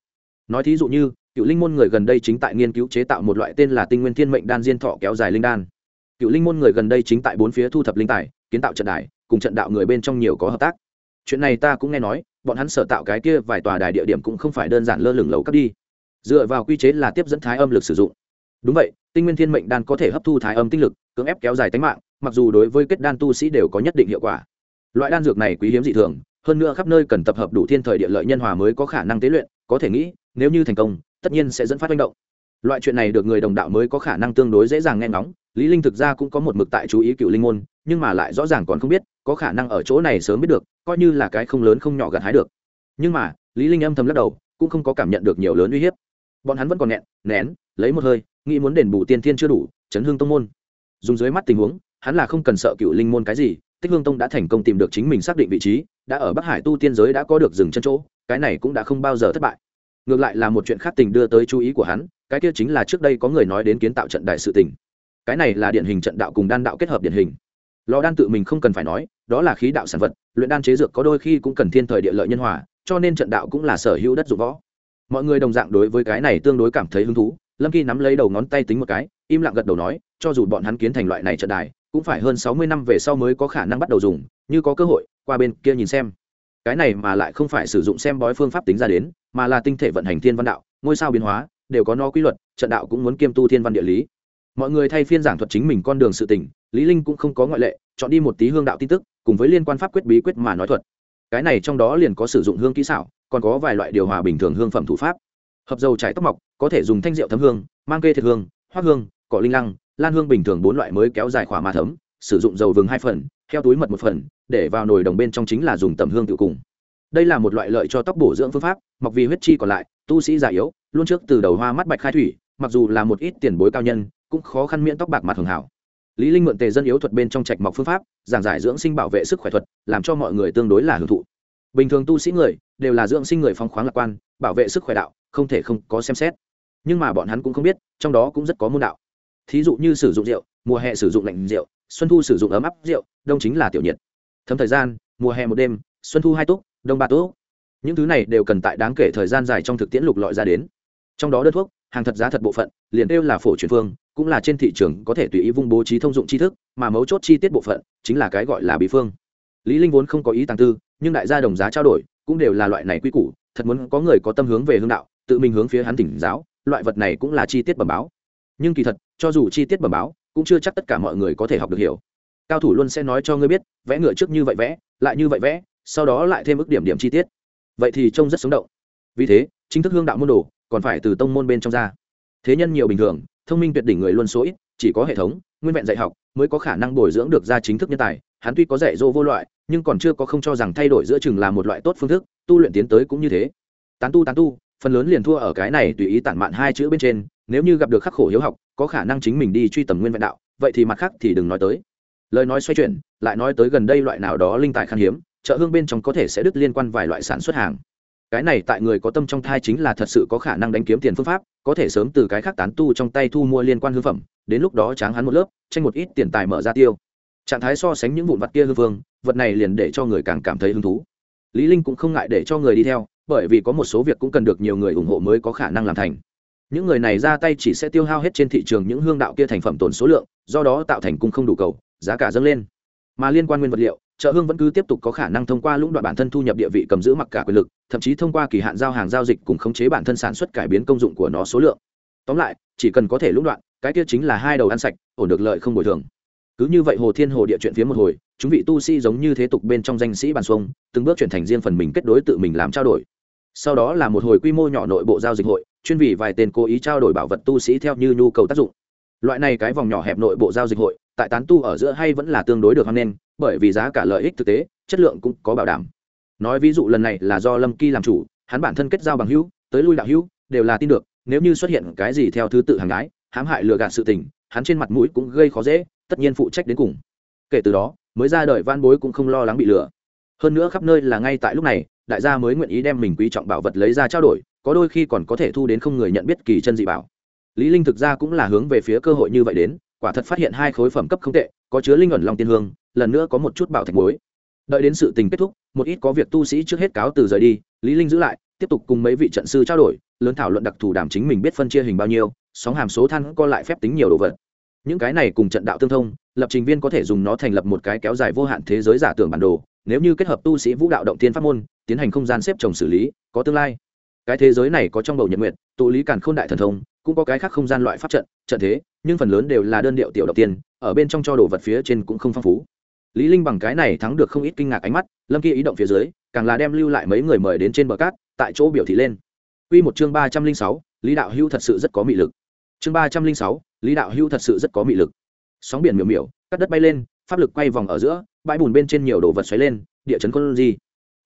Nói thí dụ như, cựu linh môn người gần đây chính tại nghiên cứu chế tạo một loại tên là tinh nguyên thiên mệnh đan diên thọ kéo dài linh đan. Cựu linh môn người gần đây chính tại bốn phía thu thập linh tài, kiến tạo trận đài, cùng trận đạo người bên trong nhiều có hợp tác. Chuyện này ta cũng nghe nói, bọn hắn sở tạo cái kia vài tòa đài địa điểm cũng không phải đơn giản lơ lửng lầu cấp đi. Dựa vào quy chế là tiếp dẫn thái âm lực sử dụng. Đúng vậy, tinh nguyên thiên mệnh đan có thể hấp thu thái âm tinh lực, cưỡng ép kéo dài tính mạng, mặc dù đối với kết đan tu sĩ đều có nhất định hiệu quả. Loại đan dược này quý hiếm dị thường hơn nữa khắp nơi cần tập hợp đủ thiên thời địa lợi nhân hòa mới có khả năng tế luyện, có thể nghĩ, nếu như thành công, tất nhiên sẽ dẫn phát manh động. Loại chuyện này được người đồng đạo mới có khả năng tương đối dễ dàng nghe ngóng, lý linh thực ra cũng có một mực tại chú ý cựu linh môn, nhưng mà lại rõ ràng còn không biết, có khả năng ở chỗ này sớm biết được, coi như là cái không lớn không nhỏ gặt hái được. Nhưng mà, lý linh âm thầm lắc đầu, cũng không có cảm nhận được nhiều lớn uy hiếp. Bọn hắn vẫn còn nghẹn, nén, lấy một hơi, nghĩ muốn đền bù tiên thiên chưa đủ, chấn hương tông môn. Dùng dưới mắt tình huống, hắn là không cần sợ cựu linh môn cái gì tích hương tông đã thành công tìm được chính mình xác định vị trí, đã ở bắc hải tu tiên giới đã có được dừng chân chỗ, cái này cũng đã không bao giờ thất bại. Ngược lại là một chuyện khác tình đưa tới chú ý của hắn, cái kia chính là trước đây có người nói đến kiến tạo trận đại sự tình. Cái này là điển hình trận đạo cùng đan đạo kết hợp điển hình. Lò đan tự mình không cần phải nói, đó là khí đạo sản vật, luyện đan chế dược có đôi khi cũng cần thiên thời địa lợi nhân hòa, cho nên trận đạo cũng là sở hữu đất dụng võ. Mọi người đồng dạng đối với cái này tương đối cảm thấy hứng thú, lâm kỳ nắm lấy đầu ngón tay tính một cái, im lặng gật đầu nói, cho dù bọn hắn kiến thành loại này trận đài cũng phải hơn sáu mươi năm về sau mới có khả năng bắt đầu dùng, như có cơ hội, qua bên kia nhìn xem. Cái này mà lại không phải sử dụng xem bói phương pháp tính ra đến, mà là tinh thể vận hành thiên văn đạo, ngôi sao biến hóa, đều có nó quy luật, trận đạo cũng muốn kiêm tu thiên văn địa lý. Mọi người thay phiên giảng thuật chính mình con đường sự tình, lý linh cũng không có ngoại lệ, chọn đi một tí hương đạo tin tức, cùng với liên quan pháp quyết bí quyết mà nói thuật. Cái này trong đó liền có sử dụng hương kỹ xảo, còn có vài loại điều hòa bình thường hương phẩm thủ pháp. Hợp dầu trải tóc mọc, có thể dùng thanh rượu thấm hương, mang kê thiệt hương hoa hương, cỏ linh lăng lan hương bình thường bốn loại mới kéo dài khỏa mà thấm, sử dụng dầu vừng hai phần theo túi mật một phần, để vào nồi đồng bên trong chính là dùng tầm hương tự cùng. Đây là một loại lợi cho tóc bổ dưỡng phương pháp Mặc vì huyết chi còn lại, tu sĩ già yếu, luôn trước từ đầu hoa mắt bạch khai thủy, mặc dù là một ít tiền bối cao nhân, cũng khó khăn miễn tóc bạc mặt hường hảo. Lý linh mượn tề dân yếu thuật bên trong trạch mọc phương pháp, giảng giải dưỡng sinh bảo vệ sức khỏe thuật, làm cho mọi người tương đối là hưởng thụ. Bình thường tu sĩ người, đều là dưỡng sinh người phong khoáng lạc quan, bảo vệ sức khỏe đạo, không thể không có xem xét. Nhưng mà bọn hắn cũng không biết, trong đó cũng rất có môn đạo thí dụ như sử dụng rượu, mùa hè sử dụng lạnh rượu, xuân thu sử dụng ấm áp rượu, đông chính là tiểu nhiệt. Thấm thời gian, mùa hè một đêm, xuân thu hai túc, đông ba túc. Những thứ này đều cần tại đáng kể thời gian dài trong thực tiễn lục lọi ra đến. Trong đó đơn thuốc, hàng thật giá thật bộ phận, liền đều là phổ truyền phương, cũng là trên thị trường có thể tùy ý vung bố trí thông dụng tri thức, mà mấu chốt chi tiết bộ phận, chính là cái gọi là bí phương. Lý linh vốn không có ý tăng tư, nhưng đại gia đồng giá trao đổi, cũng đều là loại này quy củ, thật muốn có người có tâm hướng về hướng đạo, tự mình hướng phía hắn tỉnh giáo, loại vật này cũng là chi tiết bẩm báo nhưng kỳ thật, cho dù chi tiết bẩm báo, cũng chưa chắc tất cả mọi người có thể học được hiểu. Cao thủ luôn sẽ nói cho ngươi biết, vẽ ngựa trước như vậy vẽ, lại như vậy vẽ, sau đó lại thêm ức điểm điểm chi tiết. Vậy thì trông rất sống động. Vì thế, chính thức hương đạo môn đồ còn phải từ tông môn bên trong ra. Thế nhân nhiều bình thường, thông minh tuyệt đỉnh người luôn số ít, chỉ có hệ thống, nguyên vẹn dạy học mới có khả năng bồi dưỡng được ra chính thức nhân tài. Hắn tuy có dạy dỗ vô loại, nhưng còn chưa có không cho rằng thay đổi giữa chừng là một loại tốt phương thức, tu luyện tiến tới cũng như thế. Tán tu tán tu phần lớn liền thua ở cái này tùy ý tản mạn hai chữ bên trên nếu như gặp được khắc khổ hiếu học có khả năng chính mình đi truy tầm nguyên vẹn đạo vậy thì mặt khác thì đừng nói tới. Lời nói xoay chuyển lại nói tới gần đây loại nào đó linh tài khan hiếm chợ hương bên trong có thể sẽ đứt liên quan vài loại sản xuất hàng. Cái này tại người có tâm trong thai chính là thật sự có khả năng đánh kiếm tiền phương pháp có thể sớm từ cái khác tán tu trong tay thu mua liên quan hương phẩm đến lúc đó tráng hắn một lớp tranh một ít tiền tài mở ra tiêu. Trạng thái so sánh những vụn vật kia hư vương, vật này liền để cho người càng cảm thấy hứng thú. Lý linh cũng không ngại để cho người đi theo bởi vì có một số việc cũng cần được nhiều người ủng hộ mới có khả năng làm thành. Những người này ra tay chỉ sẽ tiêu hao hết trên thị trường những hương đạo kia thành phẩm tồn số lượng, do đó tạo thành cung không đủ cầu, giá cả dâng lên. Mà liên quan nguyên vật liệu, chợ hương vẫn cứ tiếp tục có khả năng thông qua lũng đoạn bản thân thu nhập địa vị cầm giữ mặc cả quyền lực, thậm chí thông qua kỳ hạn giao hàng giao dịch cùng khống chế bản thân sản xuất cải biến công dụng của nó số lượng. Tóm lại, chỉ cần có thể lũng đoạn, cái kia chính là hai đầu ăn sạch, ổn được lợi không bồi thường. Cứ như vậy hồ thiên hồ địa chuyện phía một hồi, chúng vị tu sĩ giống như thế tục bên trong danh sĩ bàn xuông, từng bước chuyển thành riêng phần mình kết đối tự mình làm trao đổi sau đó là một hồi quy mô nhỏ nội bộ giao dịch hội, chuyên vì vài tên cố ý trao đổi bảo vật tu sĩ theo như nhu cầu tác dụng. Loại này cái vòng nhỏ hẹp nội bộ giao dịch hội, tại tán tu ở giữa hay vẫn là tương đối được hoan nghênh, bởi vì giá cả lợi ích thực tế, chất lượng cũng có bảo đảm. Nói ví dụ lần này là do lâm kỳ làm chủ, hắn bản thân kết giao bằng hữu, tới lui đạo hữu, đều là tin được, nếu như xuất hiện cái gì theo thứ tự hàng gái, hãm hại lừa gạt sự tình, hắn trên mặt mũi cũng gây khó dễ, tất nhiên phụ trách đến cùng. Kể từ đó, mới ra đời van bối cũng không lo lắng bị lừa. Hơn nữa khắp nơi là ngay tại lúc này đại gia mới nguyện ý đem mình quý trọng bảo vật lấy ra trao đổi, có đôi khi còn có thể thu đến không người nhận biết kỳ chân dị bảo. Lý linh thực ra cũng là hướng về phía cơ hội như vậy đến, quả thật phát hiện hai khối phẩm cấp không tệ, có chứa linh ẩn long tiên hương, lần nữa có một chút bảo thạch muối. Đợi đến sự tình kết thúc, một ít có việc tu sĩ trước hết cáo từ rời đi, lý linh giữ lại, tiếp tục cùng mấy vị trận sư trao đổi, lớn thảo luận đặc thù đảm chính mình biết phân chia hình bao nhiêu, sóng hàm số than co lại phép tính nhiều đồ vật. Những cái này cùng trận đạo tương thông, lập trình viên có thể dùng nó thành lập một cái kéo dài vô hạn thế giới giả tưởng bản đồ nếu như kết hợp tu sĩ vũ đạo động tiên pháp môn tiến hành không gian xếp trồng xử lý có tương lai. Cái thế giới này có trong bầu nhật nguyện tụ lý càn khôn đại thần thông cũng có cái khác không gian loại pháp trận trận thế nhưng phần lớn đều là đơn điệu tiểu động tiên ở bên trong cho đồ vật phía trên cũng không phong phú. Lý linh bằng cái này thắng được không ít kinh ngạc ánh mắt lâm kia ý động phía dưới càng là đem lưu lại mấy người mời đến trên bờ cát tại chỗ biểu thị lên. Quy một chương ba trăm linh sáu, lý đạo hưu thật sự rất có mị lực. Chương ba trăm linh sáu, lý đạo hưu thật sự rất có mị lực. Sóng biển miểu miểu cắt đất bay lên pháp lực quay vòng ở giữa bãi bùn bên trên nhiều đồ vật xoáy lên, địa chấn con gì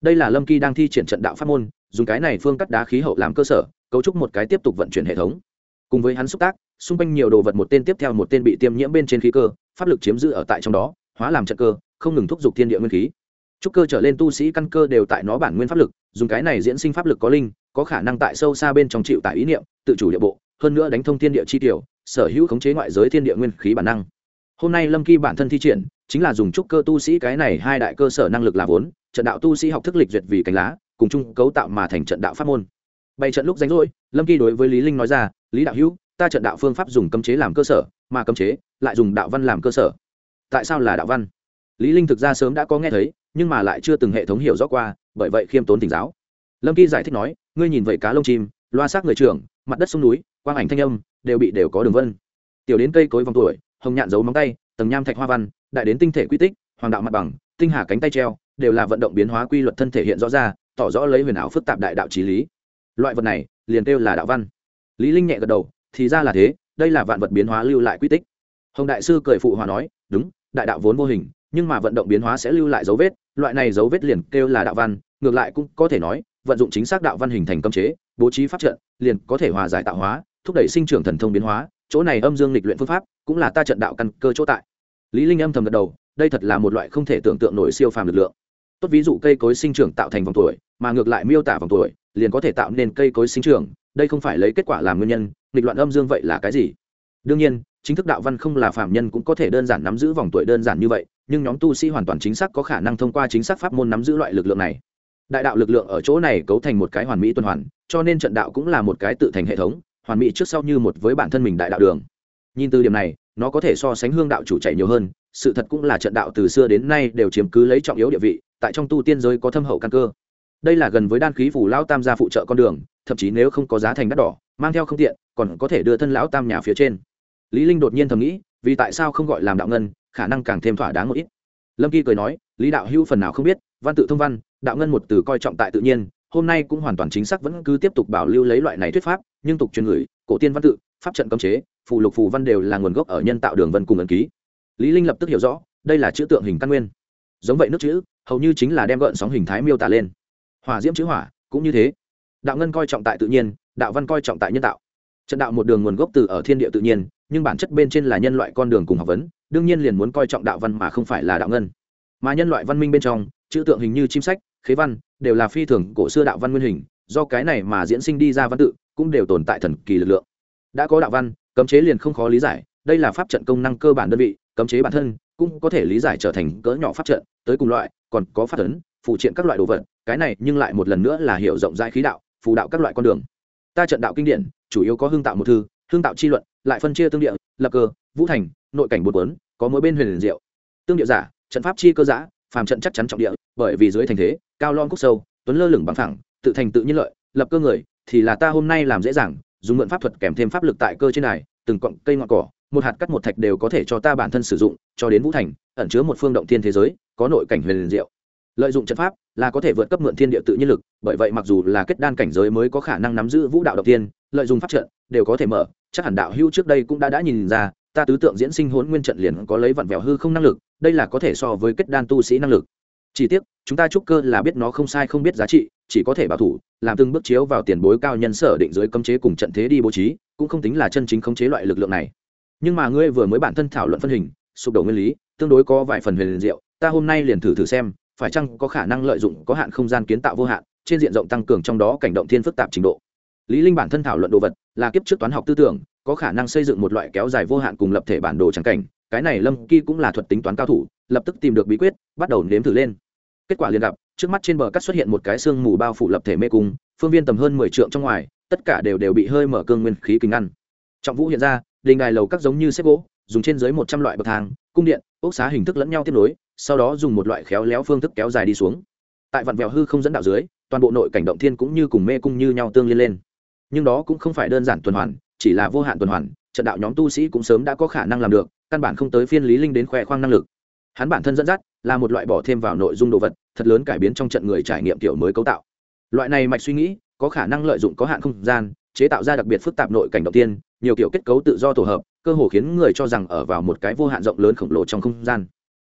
đây là lâm kỳ đang thi triển trận đạo pháp môn, dùng cái này phương cắt đá khí hậu làm cơ sở, cấu trúc một cái tiếp tục vận chuyển hệ thống. Cùng với hắn xúc tác, xung quanh nhiều đồ vật một tên tiếp theo một tên bị tiêm nhiễm bên trên khí cơ, pháp lực chiếm giữ ở tại trong đó, hóa làm trận cơ, không ngừng thúc giục thiên địa nguyên khí. Trúc cơ trở lên tu sĩ căn cơ đều tại nó bản nguyên pháp lực, dùng cái này diễn sinh pháp lực có linh, có khả năng tại sâu xa bên trong chịu tại ý niệm, tự chủ địa bộ, hơn nữa đánh thông thiên địa chi tiểu, sở hữu khống chế ngoại giới thiên địa nguyên khí bản năng. Hôm nay lâm kỳ bản thân thi triển chính là dùng trúc cơ tu sĩ cái này hai đại cơ sở năng lực là vốn, trận đạo tu sĩ học thức lịch duyệt vì cánh lá, cùng chung cấu tạo mà thành trận đạo pháp môn. Bày trận lúc rảnh rỗi, lâm kỳ đối với lý linh nói ra, lý đạo hữu, ta trận đạo phương pháp dùng cấm chế làm cơ sở, mà cấm chế lại dùng đạo văn làm cơ sở. Tại sao là đạo văn? Lý linh thực ra sớm đã có nghe thấy, nhưng mà lại chưa từng hệ thống hiểu rõ qua, bởi vậy khiêm tốn tỉnh giáo. Lâm kỳ giải thích nói, ngươi nhìn vậy cá lông chim, loa xác người trưởng, mặt đất sông núi, quang ảnh thanh âm, đều bị đều có đường vân. Tiểu đến cây cối vòng tuổi, hồng nhạn dấu móng tay, tầng nham thạch hoa văn đại đến tinh thể quy tích, hoàng đạo mặt bằng, tinh hà cánh tay treo, đều là vận động biến hóa quy luật thân thể hiện rõ ra, tỏ rõ lấy huyền ảo phức tạp đại đạo trí lý. Loại vật này, liền kêu là đạo văn. Lý linh nhẹ gật đầu, thì ra là thế, đây là vạn vật biến hóa lưu lại quy tích. Hồng đại sư cười phụ hòa nói, đúng, đại đạo vốn vô hình, nhưng mà vận động biến hóa sẽ lưu lại dấu vết, loại này dấu vết liền kêu là đạo văn, ngược lại cũng có thể nói, vận dụng chính xác đạo văn hình thành cấm chế, bố trí pháp trận, liền có thể hòa giải tạo hóa, thúc đẩy sinh trưởng thần thông biến hóa, chỗ này âm dương lịch luyện phương pháp, cũng là ta trận đạo căn cơ chỗ tại lý linh âm thầm gật đầu, đây thật là một loại không thể tưởng tượng nổi siêu phàm lực lượng. Tốt ví dụ cây cối sinh trưởng tạo thành vòng tuổi, mà ngược lại miêu tả vòng tuổi, liền có thể tạo nên cây cối sinh trưởng, đây không phải lấy kết quả làm nguyên nhân, nghịch loạn âm dương vậy là cái gì? Đương nhiên, chính thức đạo văn không là phạm nhân cũng có thể đơn giản nắm giữ vòng tuổi đơn giản như vậy, nhưng nhóm tu sĩ hoàn toàn chính xác có khả năng thông qua chính xác pháp môn nắm giữ loại lực lượng này. Đại đạo lực lượng ở chỗ này cấu thành một cái hoàn mỹ tuần hoàn, cho nên trận đạo cũng là một cái tự thành hệ thống, hoàn mỹ trước sau như một với bản thân mình đại đạo đường. Nhìn từ điểm này nó có thể so sánh hương đạo chủ chạy nhiều hơn, sự thật cũng là trận đạo từ xưa đến nay đều chiếm cứ lấy trọng yếu địa vị, tại trong tu tiên giới có thâm hậu căn cơ. Đây là gần với đan khí phủ lão tam gia phụ trợ con đường, thậm chí nếu không có giá thành đắt đỏ, mang theo không tiện, còn có thể đưa thân lão tam nhà phía trên. Lý linh đột nhiên thầm nghĩ, vì tại sao không gọi làm đạo ngân, khả năng càng thêm thỏa đáng một ít. Lâm kỳ cười nói, lý đạo hưu phần nào không biết, văn tự thông văn, đạo ngân một từ coi trọng tại tự nhiên, hôm nay cũng hoàn toàn chính xác vẫn cứ tiếp tục bảo lưu lấy loại này thuyết pháp, nhưng tục truyền gửi cổ tiên văn tự, pháp trận cấm chế phụ lục phù văn đều là nguồn gốc ở nhân tạo đường vân cùng ấn ký. Lý linh lập tức hiểu rõ, đây là chữ tượng hình căn nguyên. Giống vậy nước chữ, hầu như chính là đem gợn sóng hình thái miêu tả lên. Hỏa diễm chữ hỏa, cũng như thế. Đạo ngân coi trọng tại tự nhiên, đạo văn coi trọng tại nhân tạo. Trận đạo một đường nguồn gốc từ ở thiên địa tự nhiên, nhưng bản chất bên trên là nhân loại con đường cùng học vấn, đương nhiên liền muốn coi trọng đạo văn mà không phải là đạo ngân. Mà nhân loại văn minh bên trong, chữ tượng hình như chim sách, khế văn, đều là phi thường cổ xưa đạo văn nguyên hình, do cái này mà diễn sinh đi ra văn tự, cũng đều tồn tại thần kỳ lực lượng. Đã có đạo văn cấm chế liền không khó lý giải, đây là pháp trận công năng cơ bản đơn vị, cấm chế bản thân cũng có thể lý giải trở thành cỡ nhỏ pháp trận, tới cùng loại, còn có pháp tấn phụ triện các loại đồ vật, cái này nhưng lại một lần nữa là hiểu rộng rãi khí đạo, phù đạo các loại con đường. Ta trận đạo kinh điển, chủ yếu có hương tạo một thư, hương tạo chi luận, lại phân chia tương địa, lập cơ, vũ thành, nội cảnh bốn quấn có mỗi bên huyền liền diệu. Tương địa giả, trận pháp chi cơ giả phàm trận chắc chắn trọng địa, bởi vì dưới thành thế, cao lon cúc sâu, tuấn lơ lửng bằng phẳng, tự thành tự nhiên lợi, lập cơ người, thì là ta hôm nay làm dễ dàng dùng mượn pháp thuật kèm thêm pháp lực tại cơ trên này từng cọng cây ngọn cỏ, một hạt cắt một thạch đều có thể cho ta bản thân sử dụng, cho đến vũ thành, ẩn chứa một phương động thiên thế giới, có nội cảnh huyền diệu. Lợi dụng trận pháp là có thể vượt cấp mượn thiên địa tự nhiên lực, bởi vậy mặc dù là kết đan cảnh giới mới có khả năng nắm giữ vũ đạo đầu tiên lợi dụng pháp trận đều có thể mở, chắc hẳn đạo hưu trước đây cũng đã đã nhìn ra, ta tứ tượng diễn sinh hỗn nguyên trận liền có lấy vặn vẹo hư không năng lực, đây là có thể so với kết đan tu sĩ năng lực. Chỉ tiếc, chúng ta trúc cơ là biết nó không sai không biết giá trị chỉ có thể bảo thủ, làm từng bước chiếu vào tiền bối cao nhân sở định dưới cấm chế cùng trận thế đi bố trí, cũng không tính là chân chính khống chế loại lực lượng này. Nhưng mà ngươi vừa mới bản thân thảo luận phân hình, sụp đổ nguyên lý, tương đối có vài phần huyền diệu, ta hôm nay liền thử thử xem, phải chăng có khả năng lợi dụng có hạn không gian kiến tạo vô hạn, trên diện rộng tăng cường trong đó cảnh động thiên phức tạp trình độ. Lý linh bản thân thảo luận đồ vật, là kiếp trước toán học tư tưởng, có khả năng xây dựng một loại kéo dài vô hạn cùng lập thể bản đồ trắng cảnh, cái này lâm kỳ cũng là thuật tính toán cao thủ, lập tức tìm được bí quyết, bắt đầu nếm thử lên. Kết quả liền gặp trước mắt trên bờ cắt xuất hiện một cái xương mù bao phủ lập thể mê cung, phương viên tầm hơn mười trượng trong ngoài, tất cả đều đều bị hơi mở cương nguyên khí kính ngăn. Trọng vũ hiện ra, đình đài lầu các giống như xếp gỗ, dùng trên dưới một trăm loại bậc thang, cung điện, ốc xá hình thức lẫn nhau tiếp nối, sau đó dùng một loại khéo léo phương thức kéo dài đi xuống. Tại vạn vẹo hư không dẫn đạo dưới, toàn bộ nội cảnh động thiên cũng như cùng mê cung như nhau tương liên lên. Nhưng đó cũng không phải đơn giản tuần hoàn, chỉ là vô hạn tuần hoàn, trận đạo nhóm tu sĩ cũng sớm đã có khả năng làm được, căn bản không tới phiên lý linh đến khoe khoang năng lực. Hắn bản thân dẫn dắt là một loại bỏ thêm vào nội dung đồ vật, thật lớn cải biến trong trận người trải nghiệm tiểu mới cấu tạo. Loại này mạch suy nghĩ, có khả năng lợi dụng có hạn không gian, chế tạo ra đặc biệt phức tạp nội cảnh đầu tiên, nhiều kiểu kết cấu tự do tổ hợp, cơ hồ khiến người cho rằng ở vào một cái vô hạn rộng lớn khổng lồ trong không gian.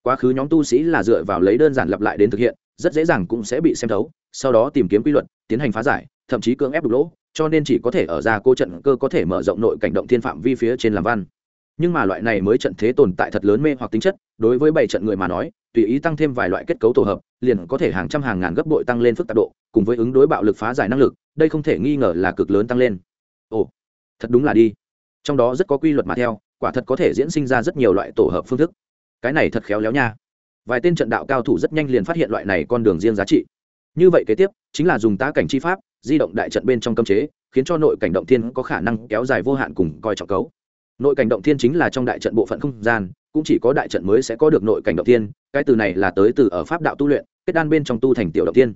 Quá khứ nhóm tu sĩ là dựa vào lấy đơn giản lặp lại đến thực hiện, rất dễ dàng cũng sẽ bị xem thấu, sau đó tìm kiếm quy luật, tiến hành phá giải, thậm chí cưỡng ép đục lỗ, cho nên chỉ có thể ở ra cô trận cơ có thể mở rộng nội cảnh động thiên phạm vi phía trên làm văn nhưng mà loại này mới trận thế tồn tại thật lớn mê hoặc tính chất, đối với bảy trận người mà nói, tùy ý tăng thêm vài loại kết cấu tổ hợp, liền có thể hàng trăm hàng ngàn gấp bội tăng lên phức tạp độ, cùng với ứng đối bạo lực phá giải năng lực, đây không thể nghi ngờ là cực lớn tăng lên. Ồ, thật đúng là đi. Trong đó rất có quy luật mà theo, quả thật có thể diễn sinh ra rất nhiều loại tổ hợp phương thức. Cái này thật khéo léo nha. Vài tên trận đạo cao thủ rất nhanh liền phát hiện loại này con đường riêng giá trị. Như vậy kế tiếp, chính là dùng tá cảnh chi pháp, di động đại trận bên trong cấm chế, khiến cho nội cảnh động thiên có khả năng kéo dài vô hạn cùng coi trọng cấu nội cảnh động thiên chính là trong đại trận bộ phận không gian, cũng chỉ có đại trận mới sẽ có được nội cảnh động thiên, cái từ này là tới từ ở pháp đạo tu luyện, kết đan bên trong tu thành tiểu động thiên.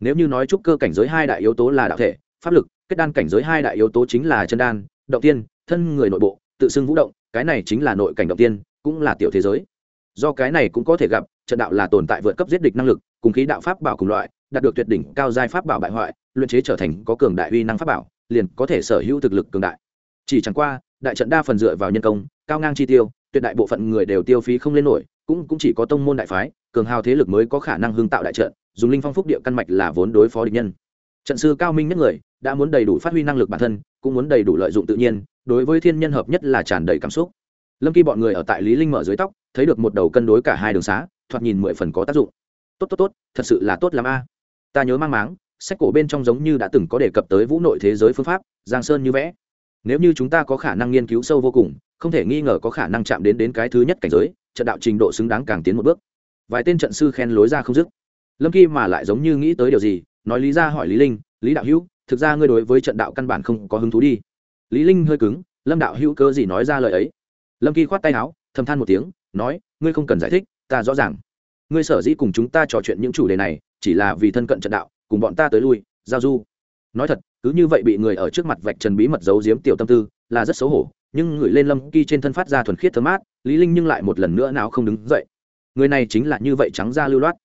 Nếu như nói trúc cơ cảnh giới hai đại yếu tố là đạo thể, pháp lực, kết đan cảnh giới hai đại yếu tố chính là chân đan, động tiên thân người nội bộ, tự xưng vũ động, cái này chính là nội cảnh động tiên cũng là tiểu thế giới. Do cái này cũng có thể gặp, trận đạo là tồn tại vượt cấp giết địch năng lực, cùng khí đạo pháp bảo cùng loại, đạt được tuyệt đỉnh cao giai pháp bảo bại hoại, luyện chế trở thành có cường đại uy năng pháp bảo, liền có thể sở hữu thực lực cường đại. Chỉ chẳng qua đại trận đa phần dựa vào nhân công, cao ngang chi tiêu, tuyệt đại bộ phận người đều tiêu phí không lên nổi, cũng cũng chỉ có tông môn đại phái, cường hào thế lực mới có khả năng hưng tạo đại trận, dùng linh phong phúc địa căn mạch là vốn đối phó địch nhân. Trận sư cao minh nhất người, đã muốn đầy đủ phát huy năng lực bản thân, cũng muốn đầy đủ lợi dụng tự nhiên, đối với thiên nhân hợp nhất là tràn đầy cảm xúc. Lâm kỳ bọn người ở tại lý linh mở dưới tóc, thấy được một đầu cân đối cả hai đường xá, thoạt nhìn mười phần có tác dụng. Tốt tốt tốt, thật sự là tốt lắm a. Ta nhớ mang máng, sách cổ bên trong giống như đã từng có đề cập tới vũ nội thế giới phương pháp, giang sơn như vẽ nếu như chúng ta có khả năng nghiên cứu sâu vô cùng, không thể nghi ngờ có khả năng chạm đến đến cái thứ nhất cảnh giới, trận đạo trình độ xứng đáng càng tiến một bước. Vài tên trận sư khen lối ra không dứt. Lâm kỳ mà lại giống như nghĩ tới điều gì, nói lý ra hỏi lý linh, lý đạo hữu, thực ra ngươi đối với trận đạo căn bản không có hứng thú đi. Lý linh hơi cứng, lâm đạo hữu cơ gì nói ra lời ấy? Lâm kỳ khoát tay áo, thầm than một tiếng, nói, ngươi không cần giải thích, ta rõ ràng. Ngươi sở dĩ cùng chúng ta trò chuyện những chủ đề này, chỉ là vì thân cận trận đạo, cùng bọn ta tới lui, giao du. Nói thật cứ như vậy bị người ở trước mặt vạch trần bí mật giấu giếm tiểu tâm tư, là rất xấu hổ, nhưng người lên lâm kỳ trên thân phát ra thuần khiết thơm mát, lý linh nhưng lại một lần nữa nào không đứng dậy. Người này chính là như vậy trắng ra lưu loát.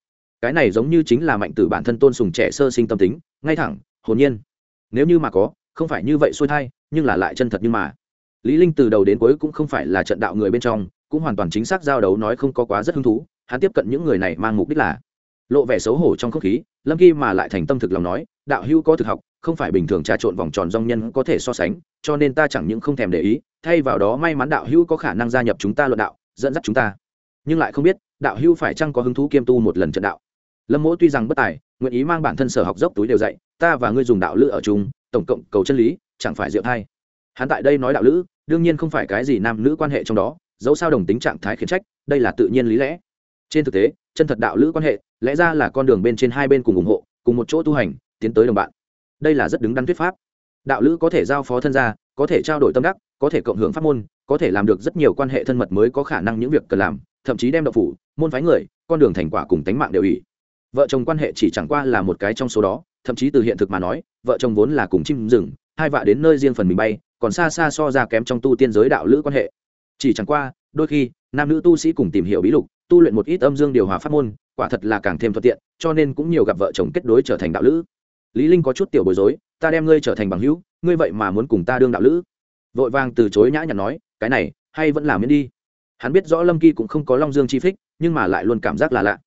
Cái này giống như chính là mạnh tử bản thân tôn sùng trẻ sơ sinh tâm tính, ngay thẳng, hồn nhiên. Nếu như mà có, không phải như vậy xuôi thai, nhưng là lại chân thật như mà. Lý linh từ đầu đến cuối cũng không phải là trận đạo người bên trong, cũng hoàn toàn chính xác giao đấu nói không có quá rất hứng thú, hắn tiếp cận những người này mang mục đích là lộ vẻ xấu hổ trong không khí, lâm kỳ mà lại thành tâm thực lòng nói đạo hữu có thực học, không phải bình thường trà trộn vòng tròn dòng nhân có thể so sánh, cho nên ta chẳng những không thèm để ý, thay vào đó may mắn đạo hữu có khả năng gia nhập chúng ta luận đạo, dẫn dắt chúng ta. Nhưng lại không biết, đạo hữu phải chăng có hứng thú kiêm tu một lần trận đạo? Lâm mỗ tuy rằng bất tài, nguyện ý mang bản thân sở học dốc túi đều dạy, ta và ngươi dùng đạo lữ ở chung, tổng cộng cầu chân lý, chẳng phải diệu thay hắn tại đây nói đạo lữ, đương nhiên không phải cái gì nam nữ quan hệ trong đó, dẫu sao đồng tính trạng thái khiển trách, đây là tự nhiên lý lẽ. Trên thực tế, chân thật đạo lữ quan hệ, lẽ ra là con đường bên trên hai bên cùng ủng hộ, cùng một chỗ tu hành tiến tới đồng bạn. Đây là rất đứng đắn thuyết pháp. Đạo lữ có thể giao phó thân gia, có thể trao đổi tâm đắc, có thể cộng hưởng pháp môn, có thể làm được rất nhiều quan hệ thân mật mới có khả năng những việc cần làm, thậm chí đem đậu phủ, môn phái người, con đường thành quả cùng tánh mạng đều ủy. Vợ chồng quan hệ chỉ chẳng qua là một cái trong số đó, thậm chí từ hiện thực mà nói, vợ chồng vốn là cùng chim rừng, hai vạ đến nơi riêng phần mình bay, còn xa xa so ra kém trong tu tiên giới đạo lữ quan hệ. Chỉ chẳng qua, đôi khi, nam nữ tu sĩ cùng tìm hiểu bí lục, tu luyện một ít âm dương điều hòa pháp môn, quả thật là càng thêm thuận tiện, cho nên cũng nhiều gặp vợ chồng kết đối trở thành đạo lữ lý linh có chút tiểu bối rối, ta đem ngươi trở thành bằng hữu, ngươi vậy mà muốn cùng ta đương đạo lữ. Vội vàng từ chối nhã nhặn nói, cái này, hay vẫn làm miễn đi. Hắn biết rõ lâm kỳ cũng không có long dương chi phích, nhưng mà lại luôn cảm giác là lạ.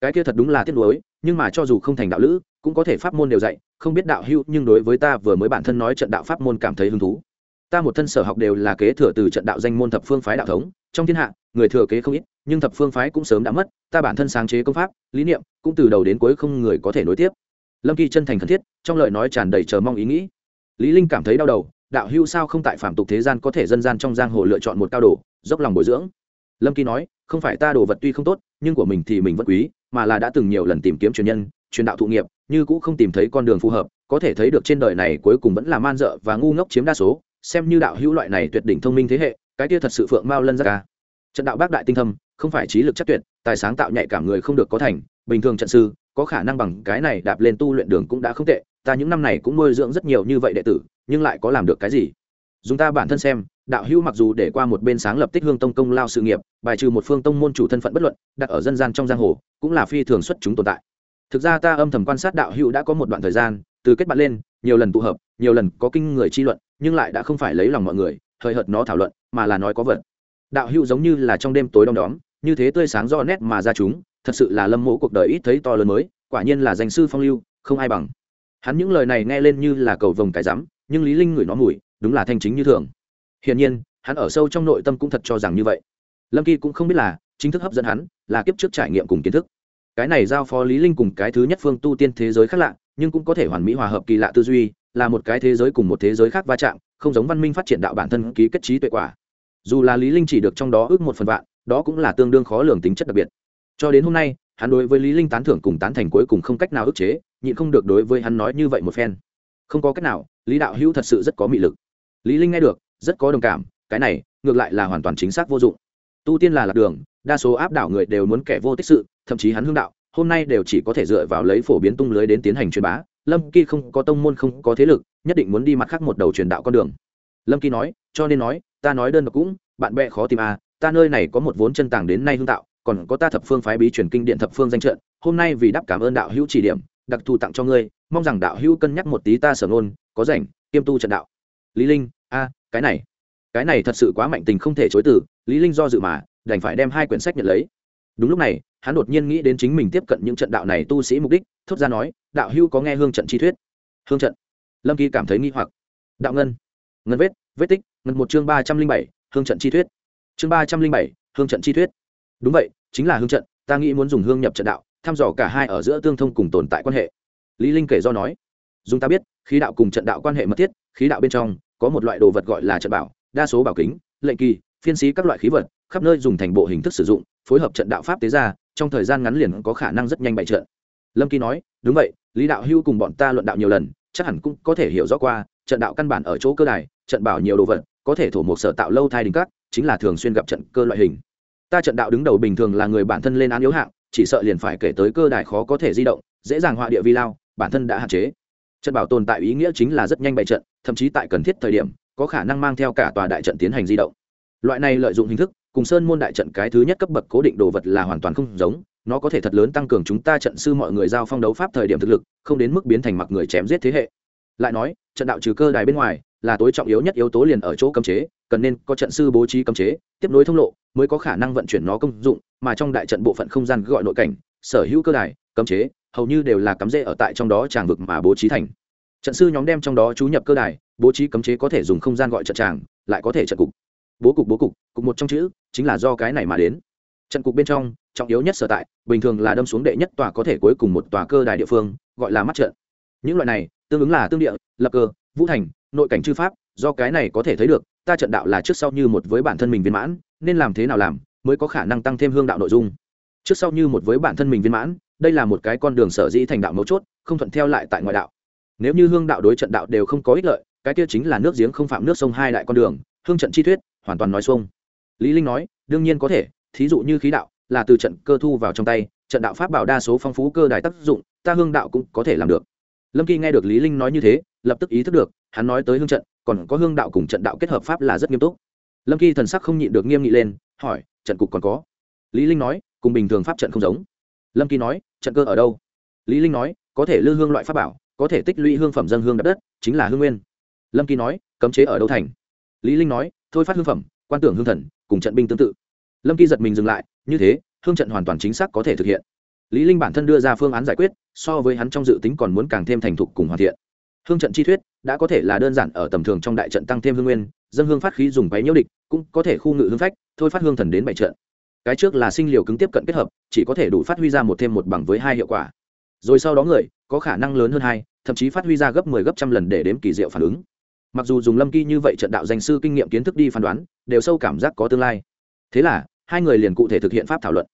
Cái kia thật đúng là tiếc nuối, nhưng mà cho dù không thành đạo lữ, cũng có thể pháp môn đều dạy, không biết đạo hữu, nhưng đối với ta vừa mới bản thân nói trận đạo pháp môn cảm thấy hứng thú. Ta một thân sở học đều là kế thừa từ trận đạo danh môn thập phương phái đạo thống, trong thiên hạ, người thừa kế không ít, nhưng thập phương phái cũng sớm đã mất, ta bản thân sáng chế công pháp, lý niệm, cũng từ đầu đến cuối không người có thể nối tiếp lâm kỳ chân thành khẩn thiết, trong lời nói tràn đầy chờ mong ý nghĩ. Lý linh cảm thấy đau đầu, đạo hưu sao không tại phạm tục thế gian có thể dân gian trong giang hồ lựa chọn một cao đồ, dốc lòng bồi dưỡng. Lâm kỳ nói, không phải ta đồ vật tuy không tốt, nhưng của mình thì mình vẫn quý, mà là đã từng nhiều lần tìm kiếm truyền nhân, truyền đạo thụ nghiệp, như cũng không tìm thấy con đường phù hợp, có thể thấy được trên đời này cuối cùng vẫn là man dợ và ngu ngốc chiếm đa số, xem như đạo hữu loại này tuyệt đỉnh thông minh thế hệ, cái kia thật sự phượng mao lân ra. Ca trận đạo bác đại tinh thâm, không phải trí lực chắc tuyệt, tài sáng tạo nhạy cảm người không được có thành, bình thường trận sư có khả năng bằng cái này đạp lên tu luyện đường cũng đã không tệ, ta những năm này cũng nuôi dưỡng rất nhiều như vậy đệ tử, nhưng lại có làm được cái gì? Dùng ta bản thân xem, đạo hữu mặc dù để qua một bên sáng lập tích hương tông công lao sự nghiệp, bài trừ một phương tông môn chủ thân phận bất luận, đặt ở dân gian trong giang hồ, cũng là phi thường xuất chúng tồn tại. Thực ra ta âm thầm quan sát đạo hữu đã có một đoạn thời gian, từ kết bạn lên, nhiều lần tụ hợp, nhiều lần có kinh người chi luận, nhưng lại đã không phải lấy lòng mọi người, hời hợt nó thảo luận, mà là nói có vật. Đạo hữu giống như là trong đêm tối đom đóm, như thế tươi sáng do nét mà ra chúng thật sự là lâm mộ cuộc đời ít thấy to lớn mới, quả nhiên là danh sư phong lưu, không ai bằng. Hắn những lời này nghe lên như là cầu vồng cái rắm, nhưng lý linh ngửi nó mùi, đúng là thanh chính như thường. Hiển nhiên, hắn ở sâu trong nội tâm cũng thật cho rằng như vậy. Lâm kỳ cũng không biết là, chính thức hấp dẫn hắn, là kiếp trước trải nghiệm cùng kiến thức. Cái này giao phó lý linh cùng cái thứ nhất phương tu tiên thế giới khác lạ, nhưng cũng có thể hoàn mỹ hòa hợp kỳ lạ tư duy, là một cái thế giới cùng một thế giới khác va chạm, không giống văn minh phát triển đạo bản thân ký kết trí tuệ quả. Dù là lý linh chỉ được trong đó ước một phần vạn, đó cũng là tương đương khó lường tính chất đặc biệt cho đến hôm nay, hắn đối với lý linh tán thưởng cùng tán thành cuối cùng không cách nào ức chế, nhịn không được đối với hắn nói như vậy một phen. Không có cách nào, lý đạo hữu thật sự rất có mị lực. Lý linh nghe được, rất có đồng cảm, cái này, ngược lại là hoàn toàn chính xác vô dụng. Tu tiên là lạc đường, đa số áp đảo người đều muốn kẻ vô tích sự, thậm chí hắn hương đạo, hôm nay đều chỉ có thể dựa vào lấy phổ biến tung lưới đến tiến hành truyền bá. Lâm kỳ không có tông môn, không có thế lực, nhất định muốn đi mặt khác một đầu truyền đạo con đường. Lâm kỳ nói, cho nên nói, ta nói đơn độc cũng, bạn bè khó tìm à ta nơi này có một vốn chân tàng đến nay hương tạo còn có ta thập phương phái bí truyền kinh điện thập phương danh trận, hôm nay vì đáp cảm ơn đạo hữu chỉ điểm, đặc thù tặng cho ngươi, mong rằng đạo hữu cân nhắc một tí ta sở ngôn, có rảnh, kiêm tu trận đạo. Lý linh, a, cái này cái này thật sự quá mạnh tình không thể chối từ, lý linh do dự mà, đành phải đem hai quyển sách nhận lấy. Đúng lúc này, hắn đột nhiên nghĩ đến chính mình tiếp cận những trận đạo này tu sĩ mục đích, thốt ra nói, đạo hữu có nghe hương trận chi thuyết? Hương trận. Lâm kỳ cảm thấy nghi hoặc. Đạo ngân. Ngân vết vết tích, ngân một chương ba trăm linh bảy, hương trận chi thuyết. Chương ba trăm linh bảy, hương trận chi thuyết. Đúng vậy chính là hương trận, ta nghĩ muốn dùng hương nhập trận đạo, thăm dò cả hai ở giữa tương thông cùng tồn tại quan hệ. Lý linh kể do nói. Dùng ta biết, khí đạo cùng trận đạo quan hệ mật thiết, khí đạo bên trong có một loại đồ vật gọi là trận bảo, đa số bảo kính, lệnh kỳ, phiên sĩ các loại khí vật, khắp nơi dùng thành bộ hình thức sử dụng, phối hợp trận đạo pháp tế ra, trong thời gian ngắn liền có khả năng rất nhanh bại trận. Lâm kỳ nói, đúng vậy, lý đạo hưu cùng bọn ta luận đạo nhiều lần, chắc hẳn cũng có thể hiểu rõ qua, trận đạo căn bản ở chỗ cơ đài, trận bảo nhiều đồ vật, có thể thổ một sở tạo lâu thai đình cát chính là thường xuyên gặp trận cơ loại hình ta trận đạo đứng đầu bình thường là người bản thân lên án yếu hạng, chỉ sợ liền phải kể tới cơ đài khó có thể di động, dễ dàng họa địa vi lao, bản thân đã hạn chế. Trận bảo tồn tại ý nghĩa chính là rất nhanh bày trận, thậm chí tại cần thiết thời điểm, có khả năng mang theo cả tòa đại trận tiến hành di động. Loại này lợi dụng hình thức, cùng sơn môn đại trận cái thứ nhất cấp bậc cố định đồ vật là hoàn toàn không giống, nó có thể thật lớn tăng cường chúng ta trận sư mọi người giao phong đấu pháp thời điểm thực lực, không đến mức biến thành mặc người chém giết thế hệ. Lại nói, trận đạo trừ cơ đài bên ngoài, là tối trọng yếu nhất yếu tố liền ở chỗ cấm chế cần nên có trận sư bố trí cấm chế, tiếp nối thông lộ, mới có khả năng vận chuyển nó công dụng, mà trong đại trận bộ phận không gian gọi nội cảnh, sở hữu cơ đài, cấm chế, hầu như đều là cắm rễ ở tại trong đó tràng vực mà bố trí thành. Trận sư nhóm đem trong đó chú nhập cơ đài, bố trí cấm chế có thể dùng không gian gọi trận tràng lại có thể trận cục. Bố cục bố cục cục một trong chữ, chính là do cái này mà đến. Trận cục bên trong, trọng yếu nhất sở tại, bình thường là đâm xuống đệ nhất tòa có thể cuối cùng một tòa cơ đài địa phương, gọi là mắt trận. Những loại này, tương ứng là tương địa, lập cơ, vũ thành, nội cảnh chư pháp, do cái này có thể thấy được ta trận đạo là trước sau như một với bản thân mình viên mãn, nên làm thế nào làm mới có khả năng tăng thêm hương đạo nội dung. Trước sau như một với bản thân mình viên mãn, đây là một cái con đường sở dĩ thành đạo mấu chốt, không thuận theo lại tại ngoại đạo. Nếu như hương đạo đối trận đạo đều không có ích lợi, cái kia chính là nước giếng không phạm nước sông hai đại con đường, hương trận chi thuyết, hoàn toàn nói xuông. Lý linh nói, đương nhiên có thể, thí dụ như khí đạo, là từ trận cơ thu vào trong tay, trận đạo pháp bảo đa số phong phú cơ đài tác dụng, ta hương đạo cũng có thể làm được. Lâm kỳ nghe được lý linh nói như thế, lập tức ý thức được, hắn nói tới hương trận còn có hương đạo cùng trận đạo kết hợp pháp là rất nghiêm túc. Lâm kỳ thần sắc không nhịn được nghiêm nghị lên, hỏi, trận cục còn có? Lý linh nói, cùng bình thường pháp trận không giống. Lâm kỳ nói, trận cơ ở đâu? Lý linh nói, có thể lư hương loại pháp bảo, có thể tích lũy hương phẩm dân hương đất đất, chính là hương nguyên. Lâm kỳ nói, cấm chế ở đâu thành? Lý linh nói, thôi phát hương phẩm, quan tưởng hương thần, cùng trận binh tương tự. Lâm kỳ giật mình dừng lại, như thế, hương trận hoàn toàn chính xác có thể thực hiện. Lý linh bản thân đưa ra phương án giải quyết, so với hắn trong dự tính còn muốn càng thêm thành thục cùng hoàn thiện. Hương trận chi thuyết đã có thể là đơn giản ở tầm thường trong đại trận tăng thêm hương nguyên dân hương phát khí dùng váy nhiễu địch, cũng có thể khu ngự hương phách, thôi phát hương thần đến bảy trận. Cái trước là sinh liều cứng tiếp cận kết hợp, chỉ có thể đủ phát huy ra một thêm một bằng với hai hiệu quả. Rồi sau đó người, có khả năng lớn hơn hai, thậm chí phát huy ra gấp 10 gấp trăm lần để đếm kỳ diệu phản ứng. Mặc dù dùng lâm kỳ như vậy trận đạo danh sư kinh nghiệm kiến thức đi phán đoán, đều sâu cảm giác có tương lai. Thế là, hai người liền cụ thể thực hiện pháp thảo luận.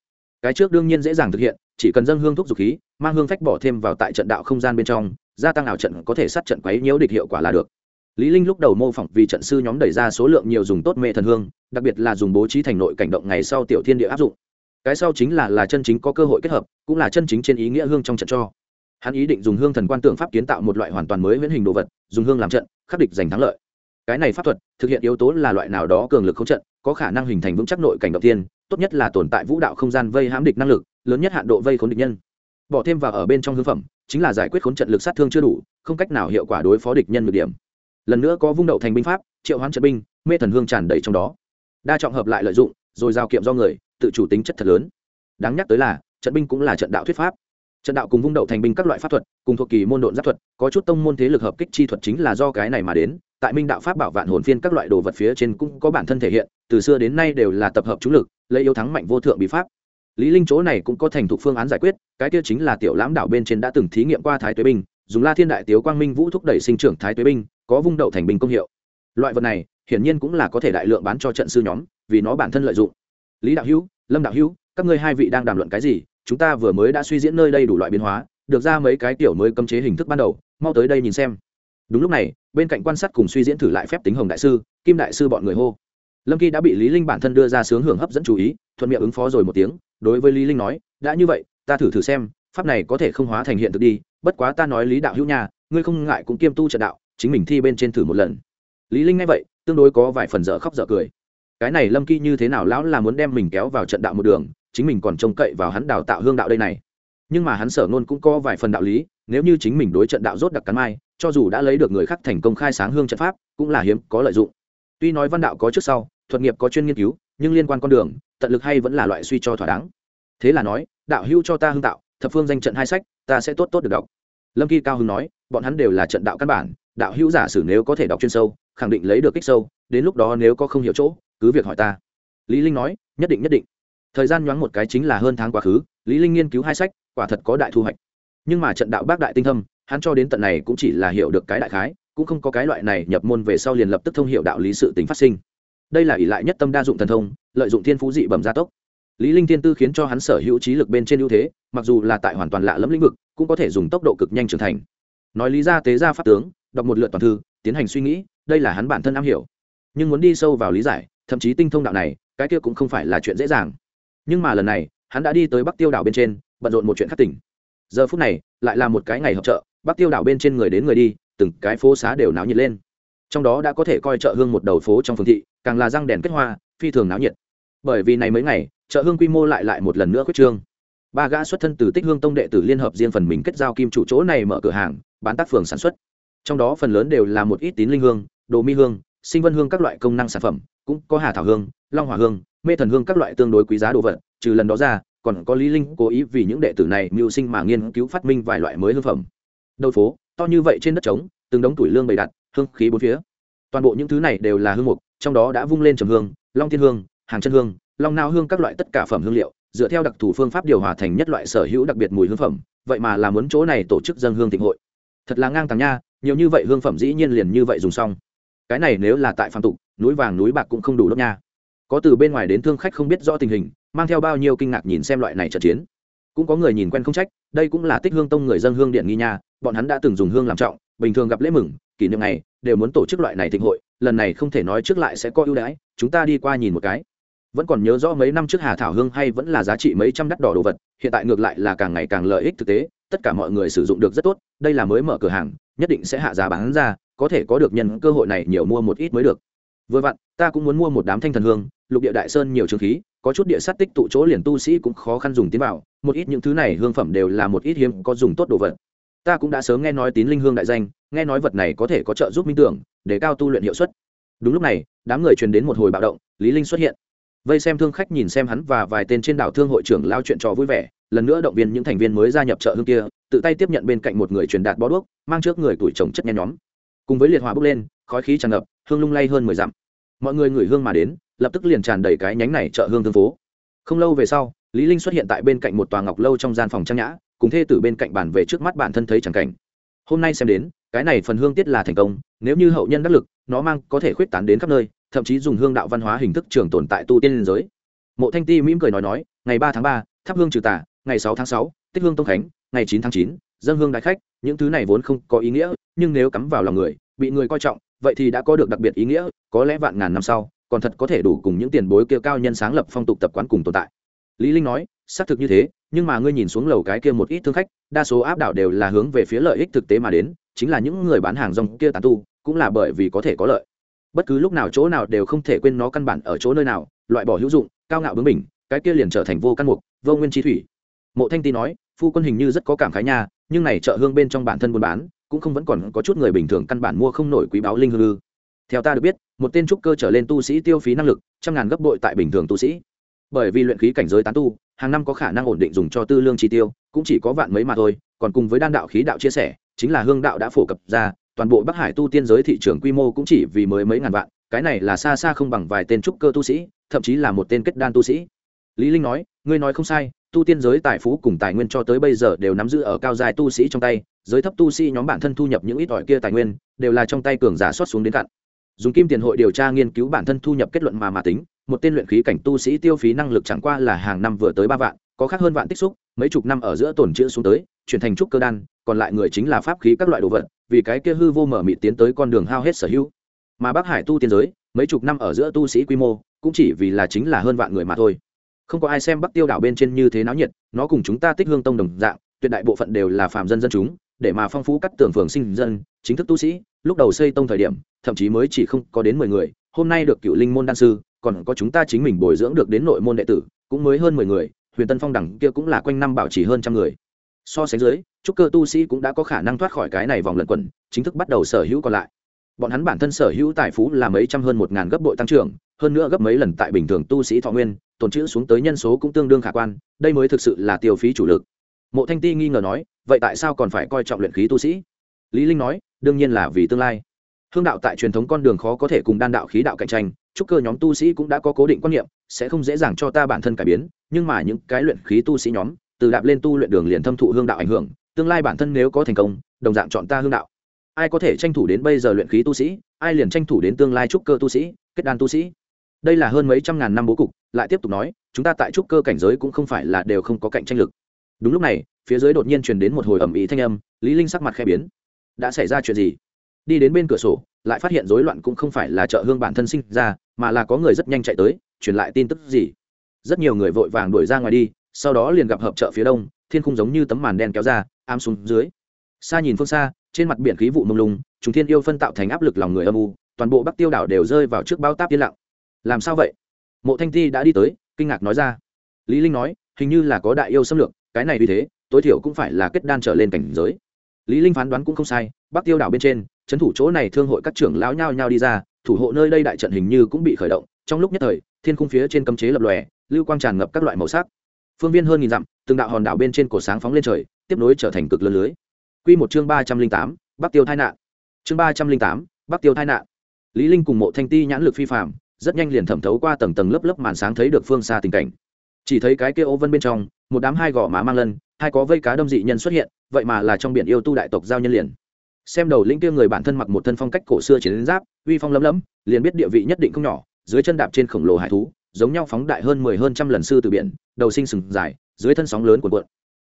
Cái trước đương nhiên dễ dàng thực hiện, chỉ cần dâng hương thuốc dục khí, mang hương phách bỏ thêm vào tại trận đạo không gian bên trong gia tăng ảo trận có thể sát trận quấy nhiễu địch hiệu quả là được. Lý linh lúc đầu mô phỏng vì trận sư nhóm đẩy ra số lượng nhiều dùng tốt mê thần hương, đặc biệt là dùng bố trí thành nội cảnh động ngày sau tiểu thiên địa áp dụng. Cái sau chính là là chân chính có cơ hội kết hợp, cũng là chân chính trên ý nghĩa hương trong trận cho. Hắn ý định dùng hương thần quan tượng pháp kiến tạo một loại hoàn toàn mới huyễn hình đồ vật, dùng hương làm trận, khắc địch giành thắng lợi. Cái này pháp thuật, thực hiện yếu tố là loại nào đó cường lực không trận, có khả năng hình thành vững chắc nội cảnh động tiên tốt nhất là tồn tại vũ đạo không gian vây hãm địch năng lực, lớn nhất hạn độ vây khốn địch nhân. Bỏ thêm vào ở bên trong hương phẩm chính là giải quyết khốn trận lực sát thương chưa đủ, không cách nào hiệu quả đối phó địch nhân được điểm. Lần nữa có vung đậu thành binh pháp, triệu hoán trận binh, mê thần hương tràn đầy trong đó. Đa trọng hợp lại lợi dụng, rồi giao kiệm do người, tự chủ tính chất thật lớn. Đáng nhắc tới là, trận binh cũng là trận đạo thuyết pháp. Trận đạo cùng vung đậu thành binh các loại pháp thuật, cùng thuộc kỳ môn độn giáp thuật, có chút tông môn thế lực hợp kích chi thuật chính là do cái này mà đến. Tại minh đạo pháp bảo vạn hồn phiên các loại đồ vật phía trên cũng có bản thân thể hiện, từ xưa đến nay đều là tập hợp chúng lực, lấy yếu thắng mạnh vô thượng bí pháp lý linh chỗ này cũng có thành thục phương án giải quyết, cái kia chính là tiểu lãm đảo bên trên đã từng thí nghiệm qua thái tuế binh, dùng la thiên đại tiếu quang minh vũ thúc đẩy sinh trưởng thái tuế binh, có vung đậu thành binh công hiệu. Loại vật này, hiển nhiên cũng là có thể đại lượng bán cho trận sư nhóm, vì nó bản thân lợi dụng. Lý đạo hữu, lâm đạo hữu, các ngươi hai vị đang đàm luận cái gì? Chúng ta vừa mới đã suy diễn nơi đây đủ loại biến hóa, được ra mấy cái tiểu mới cấm chế hình thức ban đầu, mau tới đây nhìn xem. Đúng lúc này, bên cạnh quan sát cùng suy diễn thử lại phép tính hồng đại sư, kim đại sư bọn người hô lâm kỳ đã bị lý linh bản thân đưa ra sướng hưởng hấp dẫn chú ý, thuận miệng ứng phó rồi một tiếng, đối với lý linh nói, đã như vậy, ta thử thử xem, pháp này có thể không hóa thành hiện thực đi, bất quá ta nói lý đạo hữu nhà ngươi không ngại cũng kiêm tu trận đạo, chính mình thi bên trên thử một lần. Lý linh nghe vậy, tương đối có vài phần dở khóc dở cười. Cái này lâm kỳ như thế nào lão là muốn đem mình kéo vào trận đạo một đường, chính mình còn trông cậy vào hắn đào tạo hương đạo đây này. Nhưng mà hắn sở ngôn cũng có vài phần đạo lý, nếu như chính mình đối trận đạo rốt đặc cắn mai, cho dù đã lấy được người khác thành công khai sáng hương trận pháp, cũng là hiếm có lợi dụng. Tuy nói văn đạo có trước sau thuật nghiệp có chuyên nghiên cứu, nhưng liên quan con đường, tận lực hay vẫn là loại suy cho thỏa đáng. Thế là nói, đạo hữu cho ta hưng tạo, thập phương danh trận hai sách, ta sẽ tốt tốt được đọc. Lâm kỳ cao hưng nói, bọn hắn đều là trận đạo căn bản, đạo hữu giả sử nếu có thể đọc chuyên sâu, khẳng định lấy được kích sâu, đến lúc đó nếu có không hiểu chỗ, cứ việc hỏi ta. Lý linh nói, nhất định nhất định. Thời gian nhoáng một cái chính là hơn tháng quá khứ, lý linh nghiên cứu hai sách, quả thật có đại thu hoạch. Nhưng mà trận đạo bác đại tinh thâm, hắn cho đến tận này cũng chỉ là hiểu được cái đại khái, cũng không có cái loại này nhập môn về sau liền lập tức thông hiểu đạo lý sự tính phát sinh đây là ỷ lại nhất tâm đa dụng thần thông, lợi dụng thiên phú dị bẩm gia tốc. Lý linh thiên tư khiến cho hắn sở hữu trí lực bên trên ưu thế, mặc dù là tại hoàn toàn lạ lẫm lĩnh vực, cũng có thể dùng tốc độ cực nhanh trưởng thành. Nói lý ra tế gia pháp tướng, đọc một lượt toàn thư, tiến hành suy nghĩ, đây là hắn bản thân am hiểu. Nhưng muốn đi sâu vào lý giải, thậm chí tinh thông đạo này, cái kia cũng không phải là chuyện dễ dàng. Nhưng mà lần này, hắn đã đi tới bắc tiêu đảo bên trên, bận rộn một chuyện khắc tỉnh. Giờ phút này, lại là một cái ngày hợp chợ, bắc tiêu đảo bên trên người đến người đi, từng cái phố xá đều náo nhiệt lên trong đó đã có thể coi chợ hương một đầu phố trong phường thị, càng là răng đèn kết hoa, phi thường náo nhiệt. Bởi vì này mấy ngày, chợ hương quy mô lại lại một lần nữa quyết trương. Ba gã xuất thân từ tích hương tông đệ tử liên hợp riêng phần mình kết giao kim chủ chỗ này mở cửa hàng, bán tác phường sản xuất. Trong đó phần lớn đều là một ít tín linh hương, đồ mi hương, sinh vân hương các loại công năng sản phẩm, cũng có hà thảo hương, long hỏa hương, mê thần hương các loại tương đối quý giá đồ vật, trừ lần đó ra, còn có lý linh cố ý vì những đệ tử này mưu sinh mà nghiên cứu phát minh vài loại mới hương phẩm. Đầu phố, to như vậy trên đất trống, từng đống tuổi lương bày đặt hương khí bốn phía. Toàn bộ những thứ này đều là hương mục, trong đó đã vung lên trầm hương, long thiên hương, hàng chân hương, long nao hương các loại tất cả phẩm hương liệu, dựa theo đặc thù phương pháp điều hòa thành nhất loại sở hữu đặc biệt mùi hương phẩm, vậy mà là muốn chỗ này tổ chức dân hương tịnh hội. Thật là ngang tàng nha, nhiều như vậy hương phẩm dĩ nhiên liền như vậy dùng xong. Cái này nếu là tại phạm tục, núi vàng núi bạc cũng không đủ đốt nha. Có từ bên ngoài đến thương khách không biết rõ tình hình, mang theo bao nhiêu kinh ngạc nhìn xem loại này trận chiến. Cũng có người nhìn quen không trách, đây cũng là tích hương tông người dân hương điện nghi nha, bọn hắn đã từng dùng hương làm trọng, bình thường gặp lễ mừng kỷ niệm này, đều muốn tổ chức loại này thịnh hội, lần này không thể nói trước lại sẽ có ưu đãi, chúng ta đi qua nhìn một cái. Vẫn còn nhớ rõ mấy năm trước hà thảo hương hay vẫn là giá trị mấy trăm đắt đỏ đồ vật, hiện tại ngược lại là càng ngày càng lợi ích thực tế, tất cả mọi người sử dụng được rất tốt, đây là mới mở cửa hàng, nhất định sẽ hạ giá bán ra, có thể có được nhân cơ hội này nhiều mua một ít mới được. Vừa vặn, ta cũng muốn mua một đám thanh thần hương, lục địa đại sơn nhiều trường khí, có chút địa sát tích tụ chỗ liền tu sĩ cũng khó khăn dùng tiến vào, một ít những thứ này hương phẩm đều là một ít hiếm có dùng tốt đồ vật ta cũng đã sớm nghe nói tín linh hương đại danh, nghe nói vật này có thể có trợ giúp minh tưởng, để cao tu luyện hiệu suất. Đúng lúc này, đám người truyền đến một hồi bạo động, lý linh xuất hiện. Vây xem thương khách nhìn xem hắn và vài tên trên đảo thương hội trưởng lao chuyện trò vui vẻ, lần nữa động viên những thành viên mới gia nhập chợ hương kia, tự tay tiếp nhận bên cạnh một người truyền đạt bó đuốc, mang trước người tuổi chồng chất nhen nhóm. Cùng với liệt hỏa bốc lên, khói khí tràn ngập, hương lung lay hơn mười dặm. Mọi người ngửi hương mà đến, lập tức liền tràn đầy cái nhánh này chợ hương thương phố. Không lâu về sau, lý linh xuất hiện tại bên cạnh một tòa ngọc lâu trong gian phòng trang nhã cùng thê tử bên cạnh bàn về trước mắt bản thân thấy chẳng cảnh. Hôm nay xem đến, cái này phần hương tiết là thành công, nếu như hậu nhân đắc lực, nó mang có thể khuyết tán đến khắp nơi, thậm chí dùng hương đạo văn hóa hình thức trường tồn tại tu tiên liên giới. Mộ thanh ti mỉm cười nói nói, ngày ba tháng ba, thắp hương trừ tà, ngày sáu tháng sáu, tích hương tông khánh, ngày chín tháng chín dân hương đại khách, những thứ này vốn không có ý nghĩa, nhưng nếu cắm vào lòng người, bị người coi trọng, vậy thì đã có được đặc biệt ý nghĩa, có lẽ vạn ngàn năm sau, còn thật có thể đủ cùng những tiền bối kia cao nhân sáng lập phong tục tập quán cùng tồn tại. Lý linh nói xác thực như thế, nhưng mà ngươi nhìn xuống lầu cái kia một ít thương khách, đa số áp đảo đều là hướng về phía lợi ích thực tế mà đến, chính là những người bán hàng rong kia tán tu, cũng là bởi vì có thể có lợi. Bất cứ lúc nào chỗ nào đều không thể quên nó căn bản ở chỗ nơi nào, loại bỏ hữu dụng, cao ngạo bướng bỉnh, cái kia liền trở thành vô căn mục, vô nguyên chi thủy. Mộ thanh ti nói, phu quân hình như rất có cảm khái nha, nhưng này chợ hương bên trong bản thân buôn bán, cũng không vẫn còn có chút người bình thường căn bản mua không nổi quý báo linh hư. Theo ta được biết, một tên trúc cơ trở lên tu sĩ tiêu phí năng lực, trăm ngàn gấp bội tại bình thường tu sĩ. Bởi vì luyện khí cảnh giới tán tu hàng năm có khả năng ổn định dùng cho tư lương chi tiêu, cũng chỉ có vạn mấy mà thôi, còn cùng với đan đạo khí đạo chia sẻ, chính là hương đạo đã phổ cập ra, toàn bộ bắc hải tu tiên giới thị trường quy mô cũng chỉ vì mới mấy ngàn vạn, cái này là xa xa không bằng vài tên trúc cơ tu sĩ, thậm chí là một tên kết đan tu sĩ. Lý linh nói, ngươi nói không sai, tu tiên giới tài phú cùng tài nguyên cho tới bây giờ đều nắm giữ ở cao dài tu sĩ trong tay, giới thấp tu sĩ nhóm bản thân thu nhập những ít ỏi kia tài nguyên, đều là trong tay cường giả xuất xuống đến cạn. Dùng kim tiền hội điều tra nghiên cứu bản thân thu nhập kết luận mà mà tính một tên luyện khí cảnh tu sĩ tiêu phí năng lực chẳng qua là hàng năm vừa tới ba vạn, có khác hơn vạn tích xúc, mấy chục năm ở giữa tổn chữ xuống tới, chuyển thành trúc cơ đan, còn lại người chính là pháp khí các loại đồ vật, vì cái kia hư vô mở mịt tiến tới con đường hao hết sở hữu. Mà bắc hải tu tiên giới, mấy chục năm ở giữa tu sĩ quy mô, cũng chỉ vì là chính là hơn vạn người mà thôi. Không có ai xem bắc tiêu đảo bên trên như thế náo nhiệt, nó cùng chúng ta tích hương tông đồng dạng, tuyệt đại bộ phận đều là phạm dân dân chúng, để mà phong phú cắt tưởng phường sinh dân, chính thức tu sĩ, lúc đầu xây tông thời điểm, thậm chí mới chỉ không có đến mười người, hôm nay được cựu linh môn đan sư còn có chúng ta chính mình bồi dưỡng được đến nội môn đệ tử, cũng mới hơn mười người, huyền tân phong đẳng kia cũng là quanh năm bảo trì hơn trăm người. So sánh dưới trúc cơ tu sĩ cũng đã có khả năng thoát khỏi cái này vòng lẩn quẩn, chính thức bắt đầu sở hữu còn lại. Bọn hắn bản thân sở hữu tài phú là mấy trăm hơn một ngàn gấp bội tăng trưởng, hơn nữa gấp mấy lần tại bình thường tu sĩ thọ nguyên, tồn chữ xuống tới nhân số cũng tương đương khả quan, đây mới thực sự là tiêu phí chủ lực. Mộ thanh ti nghi ngờ nói, vậy tại sao còn phải coi trọng luyện khí tu sĩ? Lý linh nói, đương nhiên là vì tương lai. Hương đạo tại truyền thống con đường khó có thể cùng đan đạo khí đạo cạnh tranh trúc cơ nhóm tu sĩ cũng đã có cố định quan niệm, sẽ không dễ dàng cho ta bản thân cải biến, nhưng mà những cái luyện khí tu sĩ nhóm, từ đạp lên tu luyện đường liền thâm thụ hương đạo ảnh hưởng, tương lai bản thân nếu có thành công, đồng dạng chọn ta hương đạo. Ai có thể tranh thủ đến bây giờ luyện khí tu sĩ, ai liền tranh thủ đến tương lai trúc cơ tu sĩ, kết đan tu sĩ. Đây là hơn mấy trăm ngàn năm bố cục, lại tiếp tục nói, chúng ta tại trúc cơ cảnh giới cũng không phải là đều không có cạnh tranh lực. Đúng lúc này, phía dưới đột nhiên truyền đến một hồi ẩm ý thanh âm, lý linh sắc mặt khẽ biến. Đã xảy ra chuyện gì? Đi đến bên cửa sổ lại phát hiện rối loạn cũng không phải là chợ hương bản thân sinh ra, mà là có người rất nhanh chạy tới, truyền lại tin tức gì. Rất nhiều người vội vàng đuổi ra ngoài đi, sau đó liền gặp hợp chợ phía đông, thiên khung giống như tấm màn đen kéo ra am xuống dưới. Xa nhìn phương xa, trên mặt biển khí vụ mông lung chúng thiên yêu phân tạo thành áp lực lòng người âm u, toàn bộ bắc tiêu đảo đều rơi vào trước bao táp yên lặng. Làm sao vậy? Mộ thanh ti đã đi tới, kinh ngạc nói ra. Lý linh nói, hình như là có đại yêu xâm lược, cái này vì thế, tối thiểu cũng phải là kết đan trở lên cảnh giới. Lý linh phán đoán cũng không sai, bắc tiêu đảo bên trên trấn thủ chỗ này thương hội các trưởng lão nhao nhao đi ra, thủ hộ nơi đây đại trận hình như cũng bị khởi động, trong lúc nhất thời, thiên khung phía trên cấm chế lập lòe, lưu quang tràn ngập các loại màu sắc. Phương viên hơn nghìn dặm, từng đạo hòn đảo bên trên cổ sáng phóng lên trời, tiếp nối trở thành cực lớn lưới. Quy một chương ba trăm linh tám, bắc tiêu tai nạn. Chương ba trăm linh tám, bắc tiêu tai nạn. Lý linh cùng mộ thanh ti nhãn lực phi phàm, rất nhanh liền thẩm thấu qua tầng tầng lớp lớp màn sáng thấy được phương xa tình cảnh. Chỉ thấy cái kia ô vân bên trong, một đám hai gò má mang lân, hai có vây cá đâm dị nhân xuất hiện, vậy mà là trong biển yêu tu đại tộc giao nhân liền xem đầu lĩnh kia người bản thân mặc một thân phong cách cổ xưa chiến giáp, uy phong lấm lấm, liền biết địa vị nhất định không nhỏ, dưới chân đạp trên khổng lồ hải thú, giống nhau phóng đại hơn mười hơn trăm lần sư từ biển, đầu sinh sừng dài, dưới thân sóng lớn cuộn cuộn.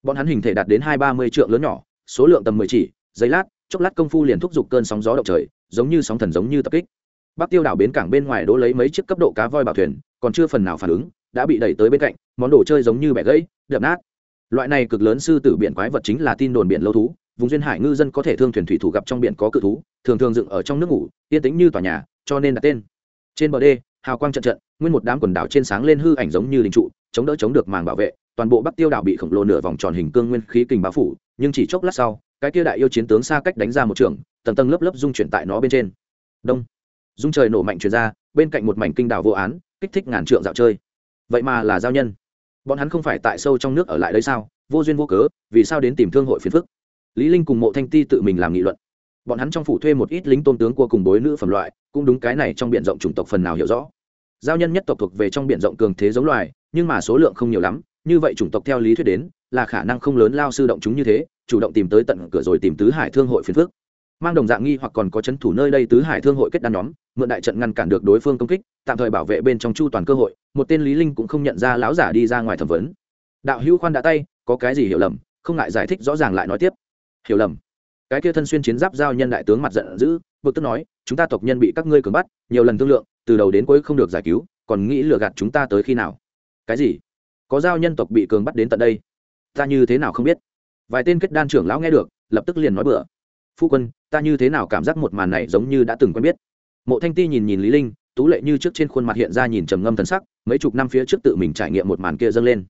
Bọn hắn hình thể đạt đến hai ba mươi trượng lớn nhỏ, số lượng tầm mười chỉ giấy lát, chốc lát công phu liền thúc giục cơn sóng gió động trời, giống như sóng thần giống như tập kích. Bắc tiêu đảo bến cảng bên ngoài đỗ lấy mấy chiếc cấp độ cá voi bảo thuyền, còn chưa phần nào phản ứng, đã bị đẩy tới bên cạnh, món đồ chơi giống như bẻ gãy, đập nát. Loại này cực lớn sư tử biển quái vật chính là tin đồn biển lâu thú vùng duyên hải ngư dân có thể thương thuyền thủy thủ gặp trong biển có cự thú, thường thường dựng ở trong nước ngủ, yên tĩnh như tòa nhà, cho nên đặt tên. Trên bờ đê, hào quang trận trận, nguyên một đám quần đảo trên sáng lên hư ảnh giống như đình trụ, chống đỡ chống được màng bảo vệ, toàn bộ bắc tiêu đảo bị khổng lồ nửa vòng tròn hình cương nguyên khí kình bao phủ, nhưng chỉ chốc lát sau, cái kia đại yêu chiến tướng xa cách đánh ra một trường, tầng tầng lớp lớp dung chuyển tại nó bên trên. Đông. Dung trời nổ mạnh chuyển ra, bên cạnh một mảnh kinh đảo vô án, kích thích ngàn trượng dạo chơi. Vậy mà là giao nhân. Bọn hắn không phải tại sâu trong nước ở lại đây sao? Vô duyên vô cớ, vì sao đến tìm thương hội phiền phức? Lý linh cùng mộ thanh ti tự mình làm nghị luận. Bọn hắn trong phủ thuê một ít lính tôn tướng của cùng bối nữ phẩm loại, cũng đúng cái này trong biển rộng chủng tộc phần nào hiểu rõ. Giao nhân nhất tộc thuộc về trong biển rộng cường thế giống loài, nhưng mà số lượng không nhiều lắm, như vậy chủng tộc theo lý thuyết đến, là khả năng không lớn lao sư động chúng như thế, chủ động tìm tới tận cửa rồi tìm tứ hải thương hội phiền phức. Mang đồng dạng nghi hoặc còn có chấn thủ nơi đây tứ hải thương hội kết đan nhóm, mượn đại trận ngăn cản được đối phương công kích, tạm thời bảo vệ bên trong chu toàn cơ hội, một tên lý linh cũng không nhận ra lão giả đi ra ngoài thẩm vấn. Đạo hữu khoan đã tay, có cái gì hiểu lầm, không ngại giải thích rõ ràng lại nói tiếp hiểu lầm. Cái kia thân xuyên chiến giáp giao nhân đại tướng mặt giận dữ, bực tức nói, chúng ta tộc nhân bị các ngươi cưỡng bắt, nhiều lần thương lượng, từ đầu đến cuối không được giải cứu, còn nghĩ lừa gạt chúng ta tới khi nào? Cái gì? Có giao nhân tộc bị cường bắt đến tận đây? Ta như thế nào không biết? Vài tên kết đan trưởng lão nghe được, lập tức liền nói bừa. Phu quân, ta như thế nào cảm giác một màn này giống như đã từng quen biết? Mộ thanh ti nhìn nhìn lý linh, tú lệ như trước trên khuôn mặt hiện ra nhìn trầm ngâm thần sắc, mấy chục năm phía trước tự mình trải nghiệm một màn kia dâng lên.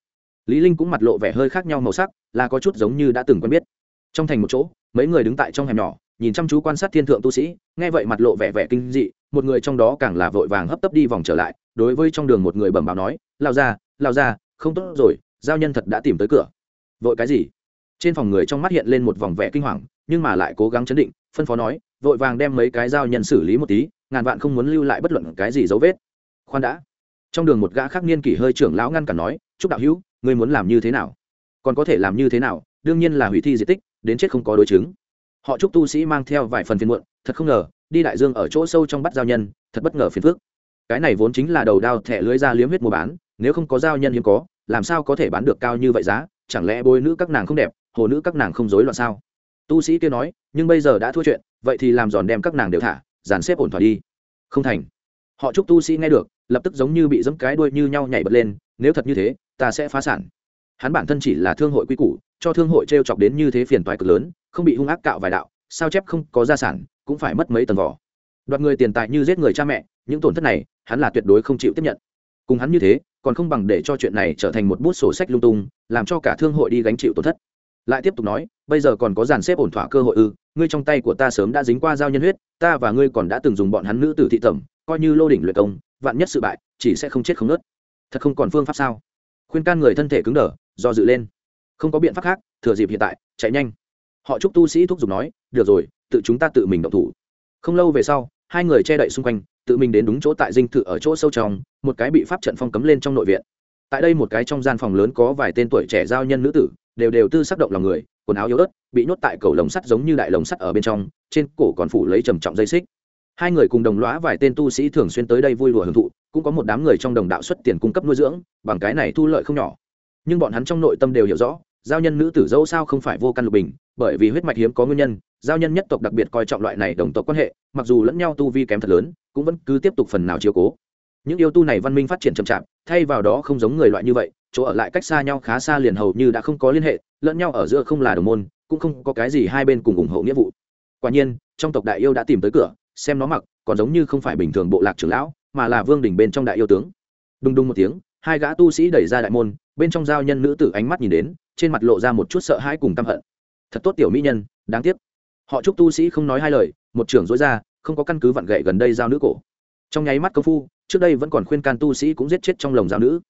Lý linh cũng mặt lộ vẻ hơi khác nhau màu sắc, là có chút giống như đã từng quen biết trong thành một chỗ, mấy người đứng tại trong hẻm nhỏ, nhìn chăm chú quan sát thiên thượng tu sĩ, nghe vậy mặt lộ vẻ vẻ kinh dị, một người trong đó càng là vội vàng hấp tấp đi vòng trở lại, đối với trong đường một người bẩm báo nói lao ra lao ra không tốt rồi, giao nhân thật đã tìm tới cửa. Vội cái gì? Trên phòng người trong mắt hiện lên một vòng vẻ kinh hoàng, nhưng mà lại cố gắng chấn định, phân phó nói, vội vàng đem mấy cái giao nhân xử lý một tí, ngàn vạn không muốn lưu lại bất luận cái gì dấu vết. Khoan đã. Trong đường một gã khác niên kỷ hơi trưởng lão ngăn cản nói chúc đạo hữu, ngươi muốn làm như thế nào? Còn có thể làm như thế nào, đương nhiên là hủy thi di tích đến chết không có đối chứng. Họ chúc tu sĩ mang theo vài phần phiên muộn, thật không ngờ, đi đại dương ở chỗ sâu trong bắt giao nhân, thật bất ngờ phiền phức. Cái này vốn chính là đầu đao thẻ lưới ra liếm huyết mua bán, nếu không có giao nhân hiếm có, làm sao có thể bán được cao như vậy giá? Chẳng lẽ bôi nữ các nàng không đẹp, hồ nữ các nàng không dối loạn sao? Tu sĩ kia nói, nhưng bây giờ đã thua chuyện, vậy thì làm giòn đem các nàng đều thả, dàn xếp ổn thỏa đi. Không thành. Họ chúc tu sĩ nghe được, lập tức giống như bị dẫm cái đuôi như nhau nhảy bật lên, nếu thật như thế, ta sẽ phá sản. Hắn bản thân chỉ là thương hội quy củ cho thương hội t r e o chọc đến như thế phiền toái cực lớn, không bị hung ác cạo vài đạo, sao chép không có gia sản, cũng phải mất mấy tầng vỏ. Đoạt người tiền tài như giết người cha mẹ, những tổn thất này, hắn là tuyệt đối không chịu tiếp nhận. Cùng hắn như thế, còn không bằng để cho chuyện này trở thành một bút sổ sách lung tung, làm cho cả thương hội đi gánh chịu tổn thất. Lại tiếp tục nói, bây giờ còn có dàn xếp ổn thỏa cơ hội ư, ngươi trong tay của ta sớm đã dính qua giao nhân huyết, ta và ngươi còn đã từng dùng bọn hắn nữ tử thị tẩm, coi như lô đỉnh luyện công, vạn nhất sự bại, chỉ sẽ không chết không nớt. Thật không còn phương pháp sao? Khuyên can người thân thể cứng đờ, do dự lên không có biện pháp khác, thừa dịp hiện tại, chạy nhanh. Họ chúc tu sĩ thúc giục nói, được rồi, tự chúng ta tự mình động thủ. Không lâu về sau, hai người che đậy xung quanh, tự mình đến đúng chỗ tại dinh thự ở chỗ sâu trong, một cái bị pháp trận phong cấm lên trong nội viện. Tại đây một cái trong gian phòng lớn có vài tên tuổi trẻ giao nhân nữ tử, đều đều tư sắc động lòng người, quần áo yếu ớt, bị nhốt tại cầu lồng sắt giống như đại lồng sắt ở bên trong, trên cổ còn phủ lấy trầm trọng dây xích. Hai người cùng đồng lõa vài tên tu sĩ thường xuyên tới đây vui lùa hưởng thụ, cũng có một đám người trong đồng đạo xuất tiền cung cấp nuôi dưỡng, bằng cái này thu lợi không nhỏ. Nhưng bọn hắn trong nội tâm đều hiểu rõ giao nhân nữ tử dẫu sao không phải vô căn lục bình, bởi vì huyết mạch hiếm có nguyên nhân, giao nhân nhất tộc đặc biệt coi trọng loại này đồng tộc quan hệ, mặc dù lẫn nhau tu vi kém thật lớn, cũng vẫn cứ tiếp tục phần nào chiều cố. Những yêu tu này văn minh phát triển chậm chạp, thay vào đó không giống người loại như vậy, chỗ ở lại cách xa nhau khá xa liền hầu như đã không có liên hệ, lẫn nhau ở giữa không là đồng môn, cũng không có cái gì hai bên cùng ủng hộ nghĩa vụ. Quả nhiên, trong tộc đại yêu đã tìm tới cửa, xem nó mặc, còn giống như không phải bình thường bộ lạc trưởng lão, mà là vương đỉnh bên trong đại yêu tướng. Đùng đùng một tiếng hai gã tu sĩ đẩy ra đại môn, bên trong giao nhân nữ tử ánh mắt nhìn đến, trên mặt lộ ra một chút sợ hãi cùng căm hận. Thật tốt tiểu mỹ nhân, đáng tiếc. Họ chúc tu sĩ không nói hai lời, một trưởng dối ra, không có căn cứ vặn gậy gần đây giao nữ cổ. Trong nháy mắt công phu, trước đây vẫn còn khuyên can tu sĩ cũng giết chết trong lồng giao nữ.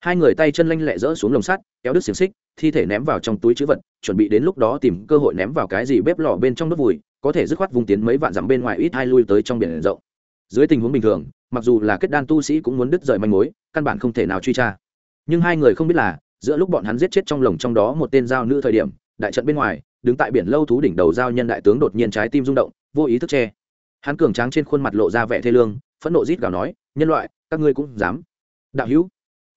Hai người tay chân lanh lẹ rỡ xuống lồng sắt, kéo đứt xiềng xích, thi thể ném vào trong túi chữ vật, chuẩn bị đến lúc đó tìm cơ hội ném vào cái gì bếp lò bên trong nước vùi, có thể dứt khoát vùng tiến mấy vạn dặm bên ngoài ít hai lui tới trong biển rộng. Dưới tình huống bình thường mặc dù là kết đan tu sĩ cũng muốn đứt rời manh mối, căn bản không thể nào truy tra. Nhưng hai người không biết là, giữa lúc bọn hắn giết chết trong lồng trong đó một tên giao nữ thời điểm, đại trận bên ngoài, đứng tại biển lâu thú đỉnh đầu giao nhân đại tướng đột nhiên trái tim rung động, vô ý thức che. Hắn cường tráng trên khuôn mặt lộ ra vẻ thê lương, phẫn nộ rít gào nói, nhân loại, các ngươi cũng dám. Đạo hữu.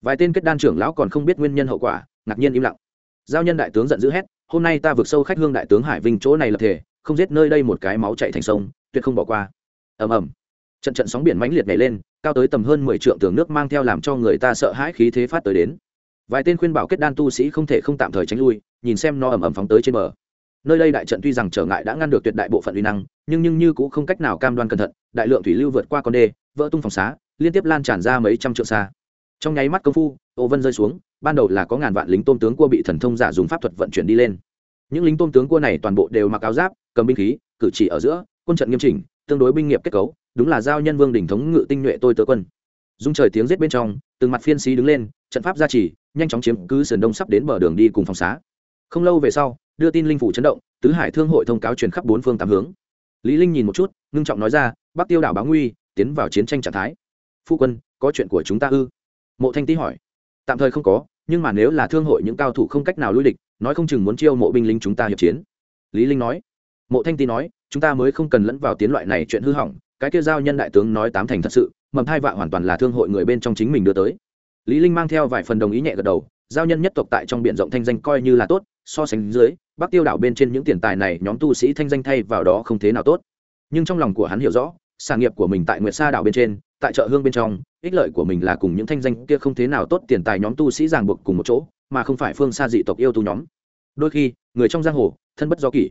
Vài tên kết đan trưởng lão còn không biết nguyên nhân hậu quả, ngạc nhiên im lặng. Giao nhân đại tướng giận dữ hét, hôm nay ta vượt sâu khách hương đại tướng hải vinh chỗ này lập thể, không giết nơi đây một cái máu chạy thành sông, tuyệt không bỏ qua. Ầm ầm trận trận sóng biển mãnh liệt nhảy lên, cao tới tầm hơn mười trượng tường nước mang theo làm cho người ta sợ hãi khí thế phát tới đến. Vài tên khuyên bảo kết đan tu sĩ không thể không tạm thời tránh lui, nhìn xem nó ầm ầm phóng tới trên bờ. Nơi đây đại trận tuy rằng trở ngại đã ngăn được tuyệt đại bộ phận uy năng, nhưng nhưng như cũng không cách nào cam đoan cẩn thận, đại lượng thủy lưu vượt qua con đê, vỡ tung phòng xá, liên tiếp lan tràn ra mấy trăm trượng xa. Trong nháy mắt công phu, ô vân rơi xuống, ban đầu là có ngàn vạn lính tôm tướng cua bị thần thông giả dùng pháp thuật vận chuyển đi lên. Những lính tôm tướng cua này toàn bộ đều mặc áo giáp, cầm binh khí, cử chỉ ở giữa, quân trận nghiêm chỉnh, tương đối binh nghiệp kết cấu đúng là giao nhân vương đỉnh thống ngự tinh nhuệ tôi tớ quân. Dung trời tiếng giết bên trong, từng mặt phiên sĩ đứng lên, trận pháp gia trì, nhanh chóng chiếm cứ sườn đông sắp đến bờ đường đi cùng phòng xá. Không lâu về sau, đưa tin linh phủ chấn động, tứ hải thương hội thông cáo truyền khắp bốn phương tám hướng. Lý linh nhìn một chút, ngưng trọng nói ra, bắc tiêu đảo báo nguy, tiến vào chiến tranh trạng thái. Phu quân, có chuyện của chúng ta ư? Mộ thanh tý hỏi. Tạm thời không có, nhưng mà nếu là thương hội những cao thủ không cách nào lui địch, nói không chừng muốn chiêu mộ binh lính chúng ta hiệp chiến. Lý linh nói. Mộ thanh tý nói, chúng ta mới không cần lẫn vào tiến loại này chuyện hư hỏng cái kia giao nhân đại tướng nói tám thành thật sự, mầm hai vạ hoàn toàn là thương hội người bên trong chính mình đưa tới. Lý linh mang theo vài phần đồng ý nhẹ gật đầu, giao nhân nhất tộc tại trong biển rộng thanh danh coi như là tốt, so sánh dưới, bắc tiêu đảo bên trên những tiền tài này nhóm tu sĩ thanh danh thay vào đó không thế nào tốt. Nhưng trong lòng của hắn hiểu rõ, sản nghiệp của mình tại nguyệt sa đảo bên trên, tại chợ hương bên trong, ích lợi của mình là cùng những thanh danh kia không thế nào tốt tiền tài nhóm tu sĩ ràng buộc cùng một chỗ, mà không phải phương xa dị tộc yêu tu nhóm. Đôi khi, người trong giang hồ, thân bất do kỷ.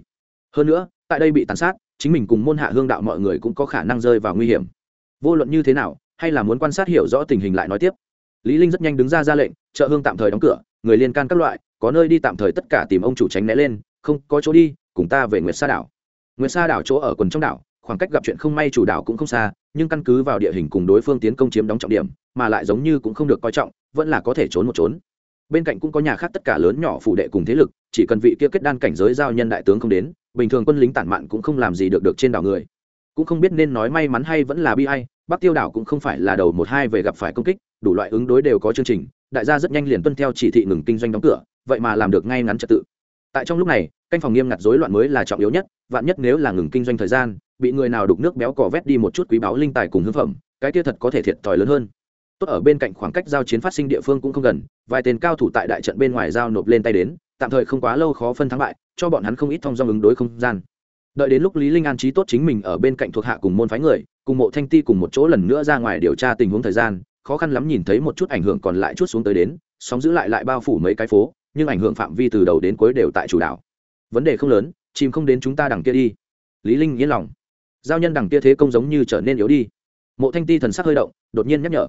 Hơn nữa, tại đây bị tàn sát chính mình cùng môn hạ hương đạo mọi người cũng có khả năng rơi vào nguy hiểm. Vô luận như thế nào, hay là muốn quan sát hiểu rõ tình hình lại nói tiếp. Lý linh rất nhanh đứng ra ra lệnh, chợ hương tạm thời đóng cửa, người liên can các loại, có nơi đi tạm thời tất cả tìm ông chủ tránh né lên, không, có chỗ đi, cùng ta về nguyệt sa đảo. Nguyệt sa đảo chỗ ở quần trong đảo, khoảng cách gặp chuyện không may chủ đảo cũng không xa, nhưng căn cứ vào địa hình cùng đối phương tiến công chiếm đóng trọng điểm, mà lại giống như cũng không được coi trọng, vẫn là có thể trốn một trốn. Bên cạnh cũng có nhà khác tất cả lớn nhỏ phủ đệ cùng thế lực, chỉ cần vị kia kết đan cảnh giới giao nhân đại tướng không đến bình thường quân lính tản mạn cũng không làm gì được được trên đảo người. Cũng không biết nên nói may mắn hay vẫn là bi hay bắc tiêu đảo cũng không phải là đầu một hai về gặp phải công kích, đủ loại ứng đối đều có chương trình, đại gia rất nhanh liền tuân theo chỉ thị ngừng kinh doanh đóng cửa, vậy mà làm được ngay ngắn trật tự. Tại trong lúc này, canh phòng nghiêm ngặt rối loạn mới là trọng yếu nhất, vạn nhất nếu là ngừng kinh doanh thời gian, bị người nào đục nước béo cò vét đi một chút quý báu linh tài cùng hương phẩm, cái kia thật có thể thiệt thòi lớn hơn. Tốt ở bên cạnh khoảng cách giao chiến phát sinh địa phương cũng không gần, vài tên cao thủ tại đại trận bên ngoài giao nộp lên tay đến tạm thời không quá lâu khó phân thắng bại, cho bọn hắn không ít thông do ứng đối không gian. Đợi đến lúc lý linh an trí tốt chính mình ở bên cạnh thuộc hạ cùng môn phái người, cùng mộ thanh ti cùng một chỗ lần nữa ra ngoài điều tra tình huống thời gian, khó khăn lắm nhìn thấy một chút ảnh hưởng còn lại chút xuống tới đến, sóng giữ lại lại bao phủ mấy cái phố, nhưng ảnh hưởng phạm vi từ đầu đến cuối đều tại chủ đảo vấn đề không lớn chìm không đến chúng ta đằng kia đi. Lý linh yên lòng. Giao nhân đằng kia thế công giống như trở nên yếu đi. Mộ thanh ti thần sắc hơi động, đột nhiên nhắc nhở.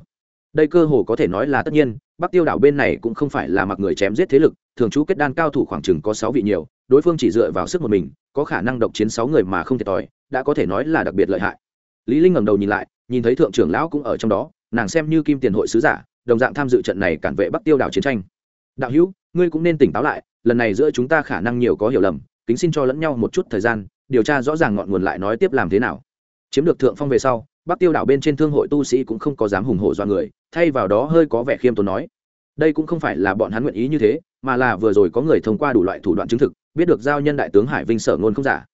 Đây cơ hồ có thể nói là tất nhiên bắc tiêu đảo bên này cũng không phải là mặc người chém giết thế lực, thường trú kết đan cao thủ khoảng chừng có sáu vị nhiều, đối phương chỉ dựa vào sức một mình, có khả năng độc chiến sáu người mà không thiệt thòi, đã có thể nói là đặc biệt lợi hại. Lý linh ngẩng đầu nhìn lại, nhìn thấy thượng trưởng lão cũng ở trong đó, nàng xem như kim tiền hội sứ giả, đồng dạng tham dự trận này cản vệ bắc tiêu đảo chiến tranh. Đạo hữu, ngươi cũng nên tỉnh táo lại, lần này giữa chúng ta khả năng nhiều có hiểu lầm, kính xin cho lẫn nhau một chút thời gian, điều tra rõ ràng ngọn nguồn lại nói tiếp làm thế nào. Chiếm được thượng phong về sau bắc tiêu đảo bên trên thương hội tu sĩ cũng không có dám hùng hổ do người, thay vào đó hơi có vẻ khiêm tốn nói. Đây cũng không phải là bọn hắn nguyện ý như thế, mà là vừa rồi có người thông qua đủ loại thủ đoạn chứng thực, biết được giao nhân đại tướng hải vinh sở ngôn không giả.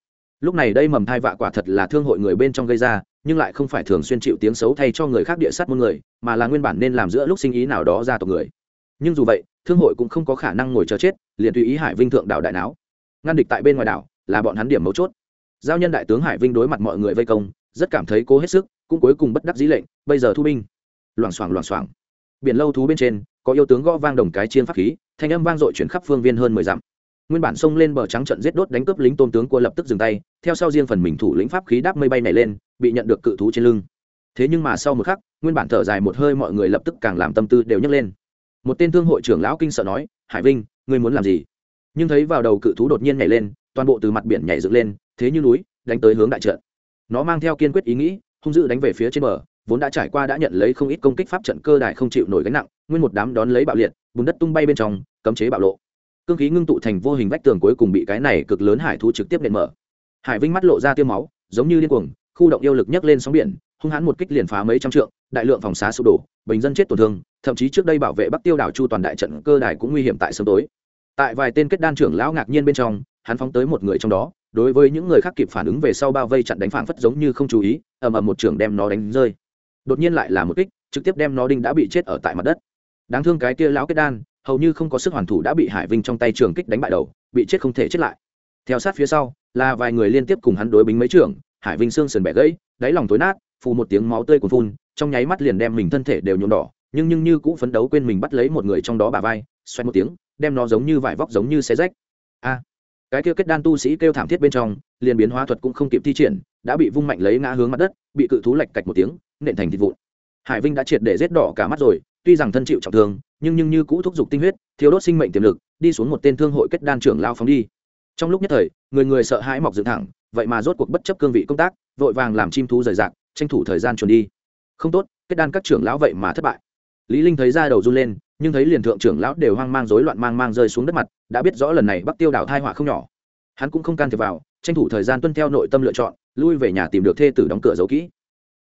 Lúc này đây mầm thai vạ quả thật là thương hội người bên trong gây ra, nhưng lại không phải thường xuyên chịu tiếng xấu thay cho người khác địa sát muôn người, mà là nguyên bản nên làm giữa lúc sinh ý nào đó ra tộc người. Nhưng dù vậy, thương hội cũng không có khả năng ngồi chờ chết, liền tùy ý hải vinh thượng đảo đại não ngăn địch tại bên ngoài đảo, là bọn hắn điểm mấu chốt. Giao nhân đại tướng hải vinh đối mặt mọi người vây công, rất cảm thấy cố hết sức cũng cuối cùng bất đắc dĩ lệnh, bây giờ thu binh. Loảng xoảng loảng xoảng. Biển lâu thú bên trên, có yêu tướng gõ vang đồng cái chiên pháp khí, thanh âm vang dội chuyển khắp phương viên hơn mười dặm. Nguyên bản xông lên bờ trắng trận giết đốt đánh cướp lính tôn tướng của lập tức dừng tay, theo sau riêng phần mình thủ lĩnh pháp khí đáp mây bay này lên, bị nhận được cự thú trên lưng. Thế nhưng mà sau một khắc, nguyên bản thở dài một hơi mọi người lập tức càng làm tâm tư đều nhấc lên. Một tên thương hội trưởng lão kinh sợ nói, hải vinh, ngươi muốn làm gì? Nhưng thấy vào đầu cự thú đột nhiên nhảy lên, toàn bộ từ mặt biển nhảy dựng lên, thế như núi, đánh tới hướng đại trận. Nó mang theo kiên quyết ý nghĩ hung dữ đánh về phía trên bờ, vốn đã trải qua đã nhận lấy không ít công kích pháp trận cơ đài không chịu nổi gánh nặng, nguyên một đám đón lấy bạo liệt, bùn đất tung bay bên trong, cấm chế bạo lộ. Cương khí ngưng tụ thành vô hình vách tường cuối cùng bị cái này cực lớn hải thú trực tiếp nện mở. Hải vinh mắt lộ ra tiêu máu, giống như điên cuồng, khu động yêu lực nhấc lên sóng biển, hung hãn một kích liền phá mấy trăm trượng, đại lượng phòng xá sụp đổ, bình dân chết tổn thương, thậm chí trước đây bảo vệ bắc tiêu đảo chu toàn đại trận cơ đài cũng nguy hiểm tại sớm tối. Tại vài tên kết đan trưởng lão ngạc nhiên bên trong, hắn phóng tới một người trong đó đối với những người khác kịp phản ứng về sau bao vây chặn đánh phảng phất giống như không chú ý, ầm ầm một trưởng đem nó đánh rơi. Đột nhiên lại là một kích, trực tiếp đem nó đinh đã bị chết ở tại mặt đất. Đáng thương cái kia lão kết đan, hầu như không có sức hoàn thủ đã bị hải vinh trong tay trường kích đánh bại đầu, bị chết không thể chết lại. Theo sát phía sau, là vài người liên tiếp cùng hắn đối bính mấy trưởng hải vinh xương sườn bẻ gãy, đáy lòng tối nát, phù một tiếng máu tươi cuồn phun, trong nháy mắt liền đem mình thân thể đều nhuộm đỏ, nhưng nhưng như cũng phấn đấu quên mình bắt lấy một người trong đó bà vai xoay một tiếng, đem nó giống như vải vóc giống như xé rách. A! Cái kia kết đan tu sĩ kêu thảm thiết bên trong, liền biến hóa thuật cũng không kịp thi triển, đã bị vung mạnh lấy ngã hướng mặt đất, bị cự thú lạch cạch một tiếng, nện thành thịt vụn. Hải vinh đã triệt để rết đỏ cả mắt rồi, tuy rằng thân chịu trọng thương, nhưng nhưng như cũ thúc giục tinh huyết thiếu đốt sinh mệnh tiềm lực, đi xuống một tên thương hội kết đan trưởng lao phóng đi. Trong lúc nhất thời, người người sợ hãi mọc dựng thẳng, vậy mà rốt cuộc bất chấp cương vị công tác, vội vàng làm chim thú rời rạc, tranh thủ thời gian chuồn đi. Không tốt, kết đan các trưởng lão vậy mà thất bại. Lý linh thấy ra đầu run lên nhưng thấy liền thượng trưởng lão đều hoang mang rối loạn mang mang rơi xuống đất mặt, đã biết rõ lần này bắc tiêu đảo thai họa không nhỏ. Hắn cũng không can thiệp vào, tranh thủ thời gian tuân theo nội tâm lựa chọn, lui về nhà tìm được thê tử đóng cửa giấu kỹ.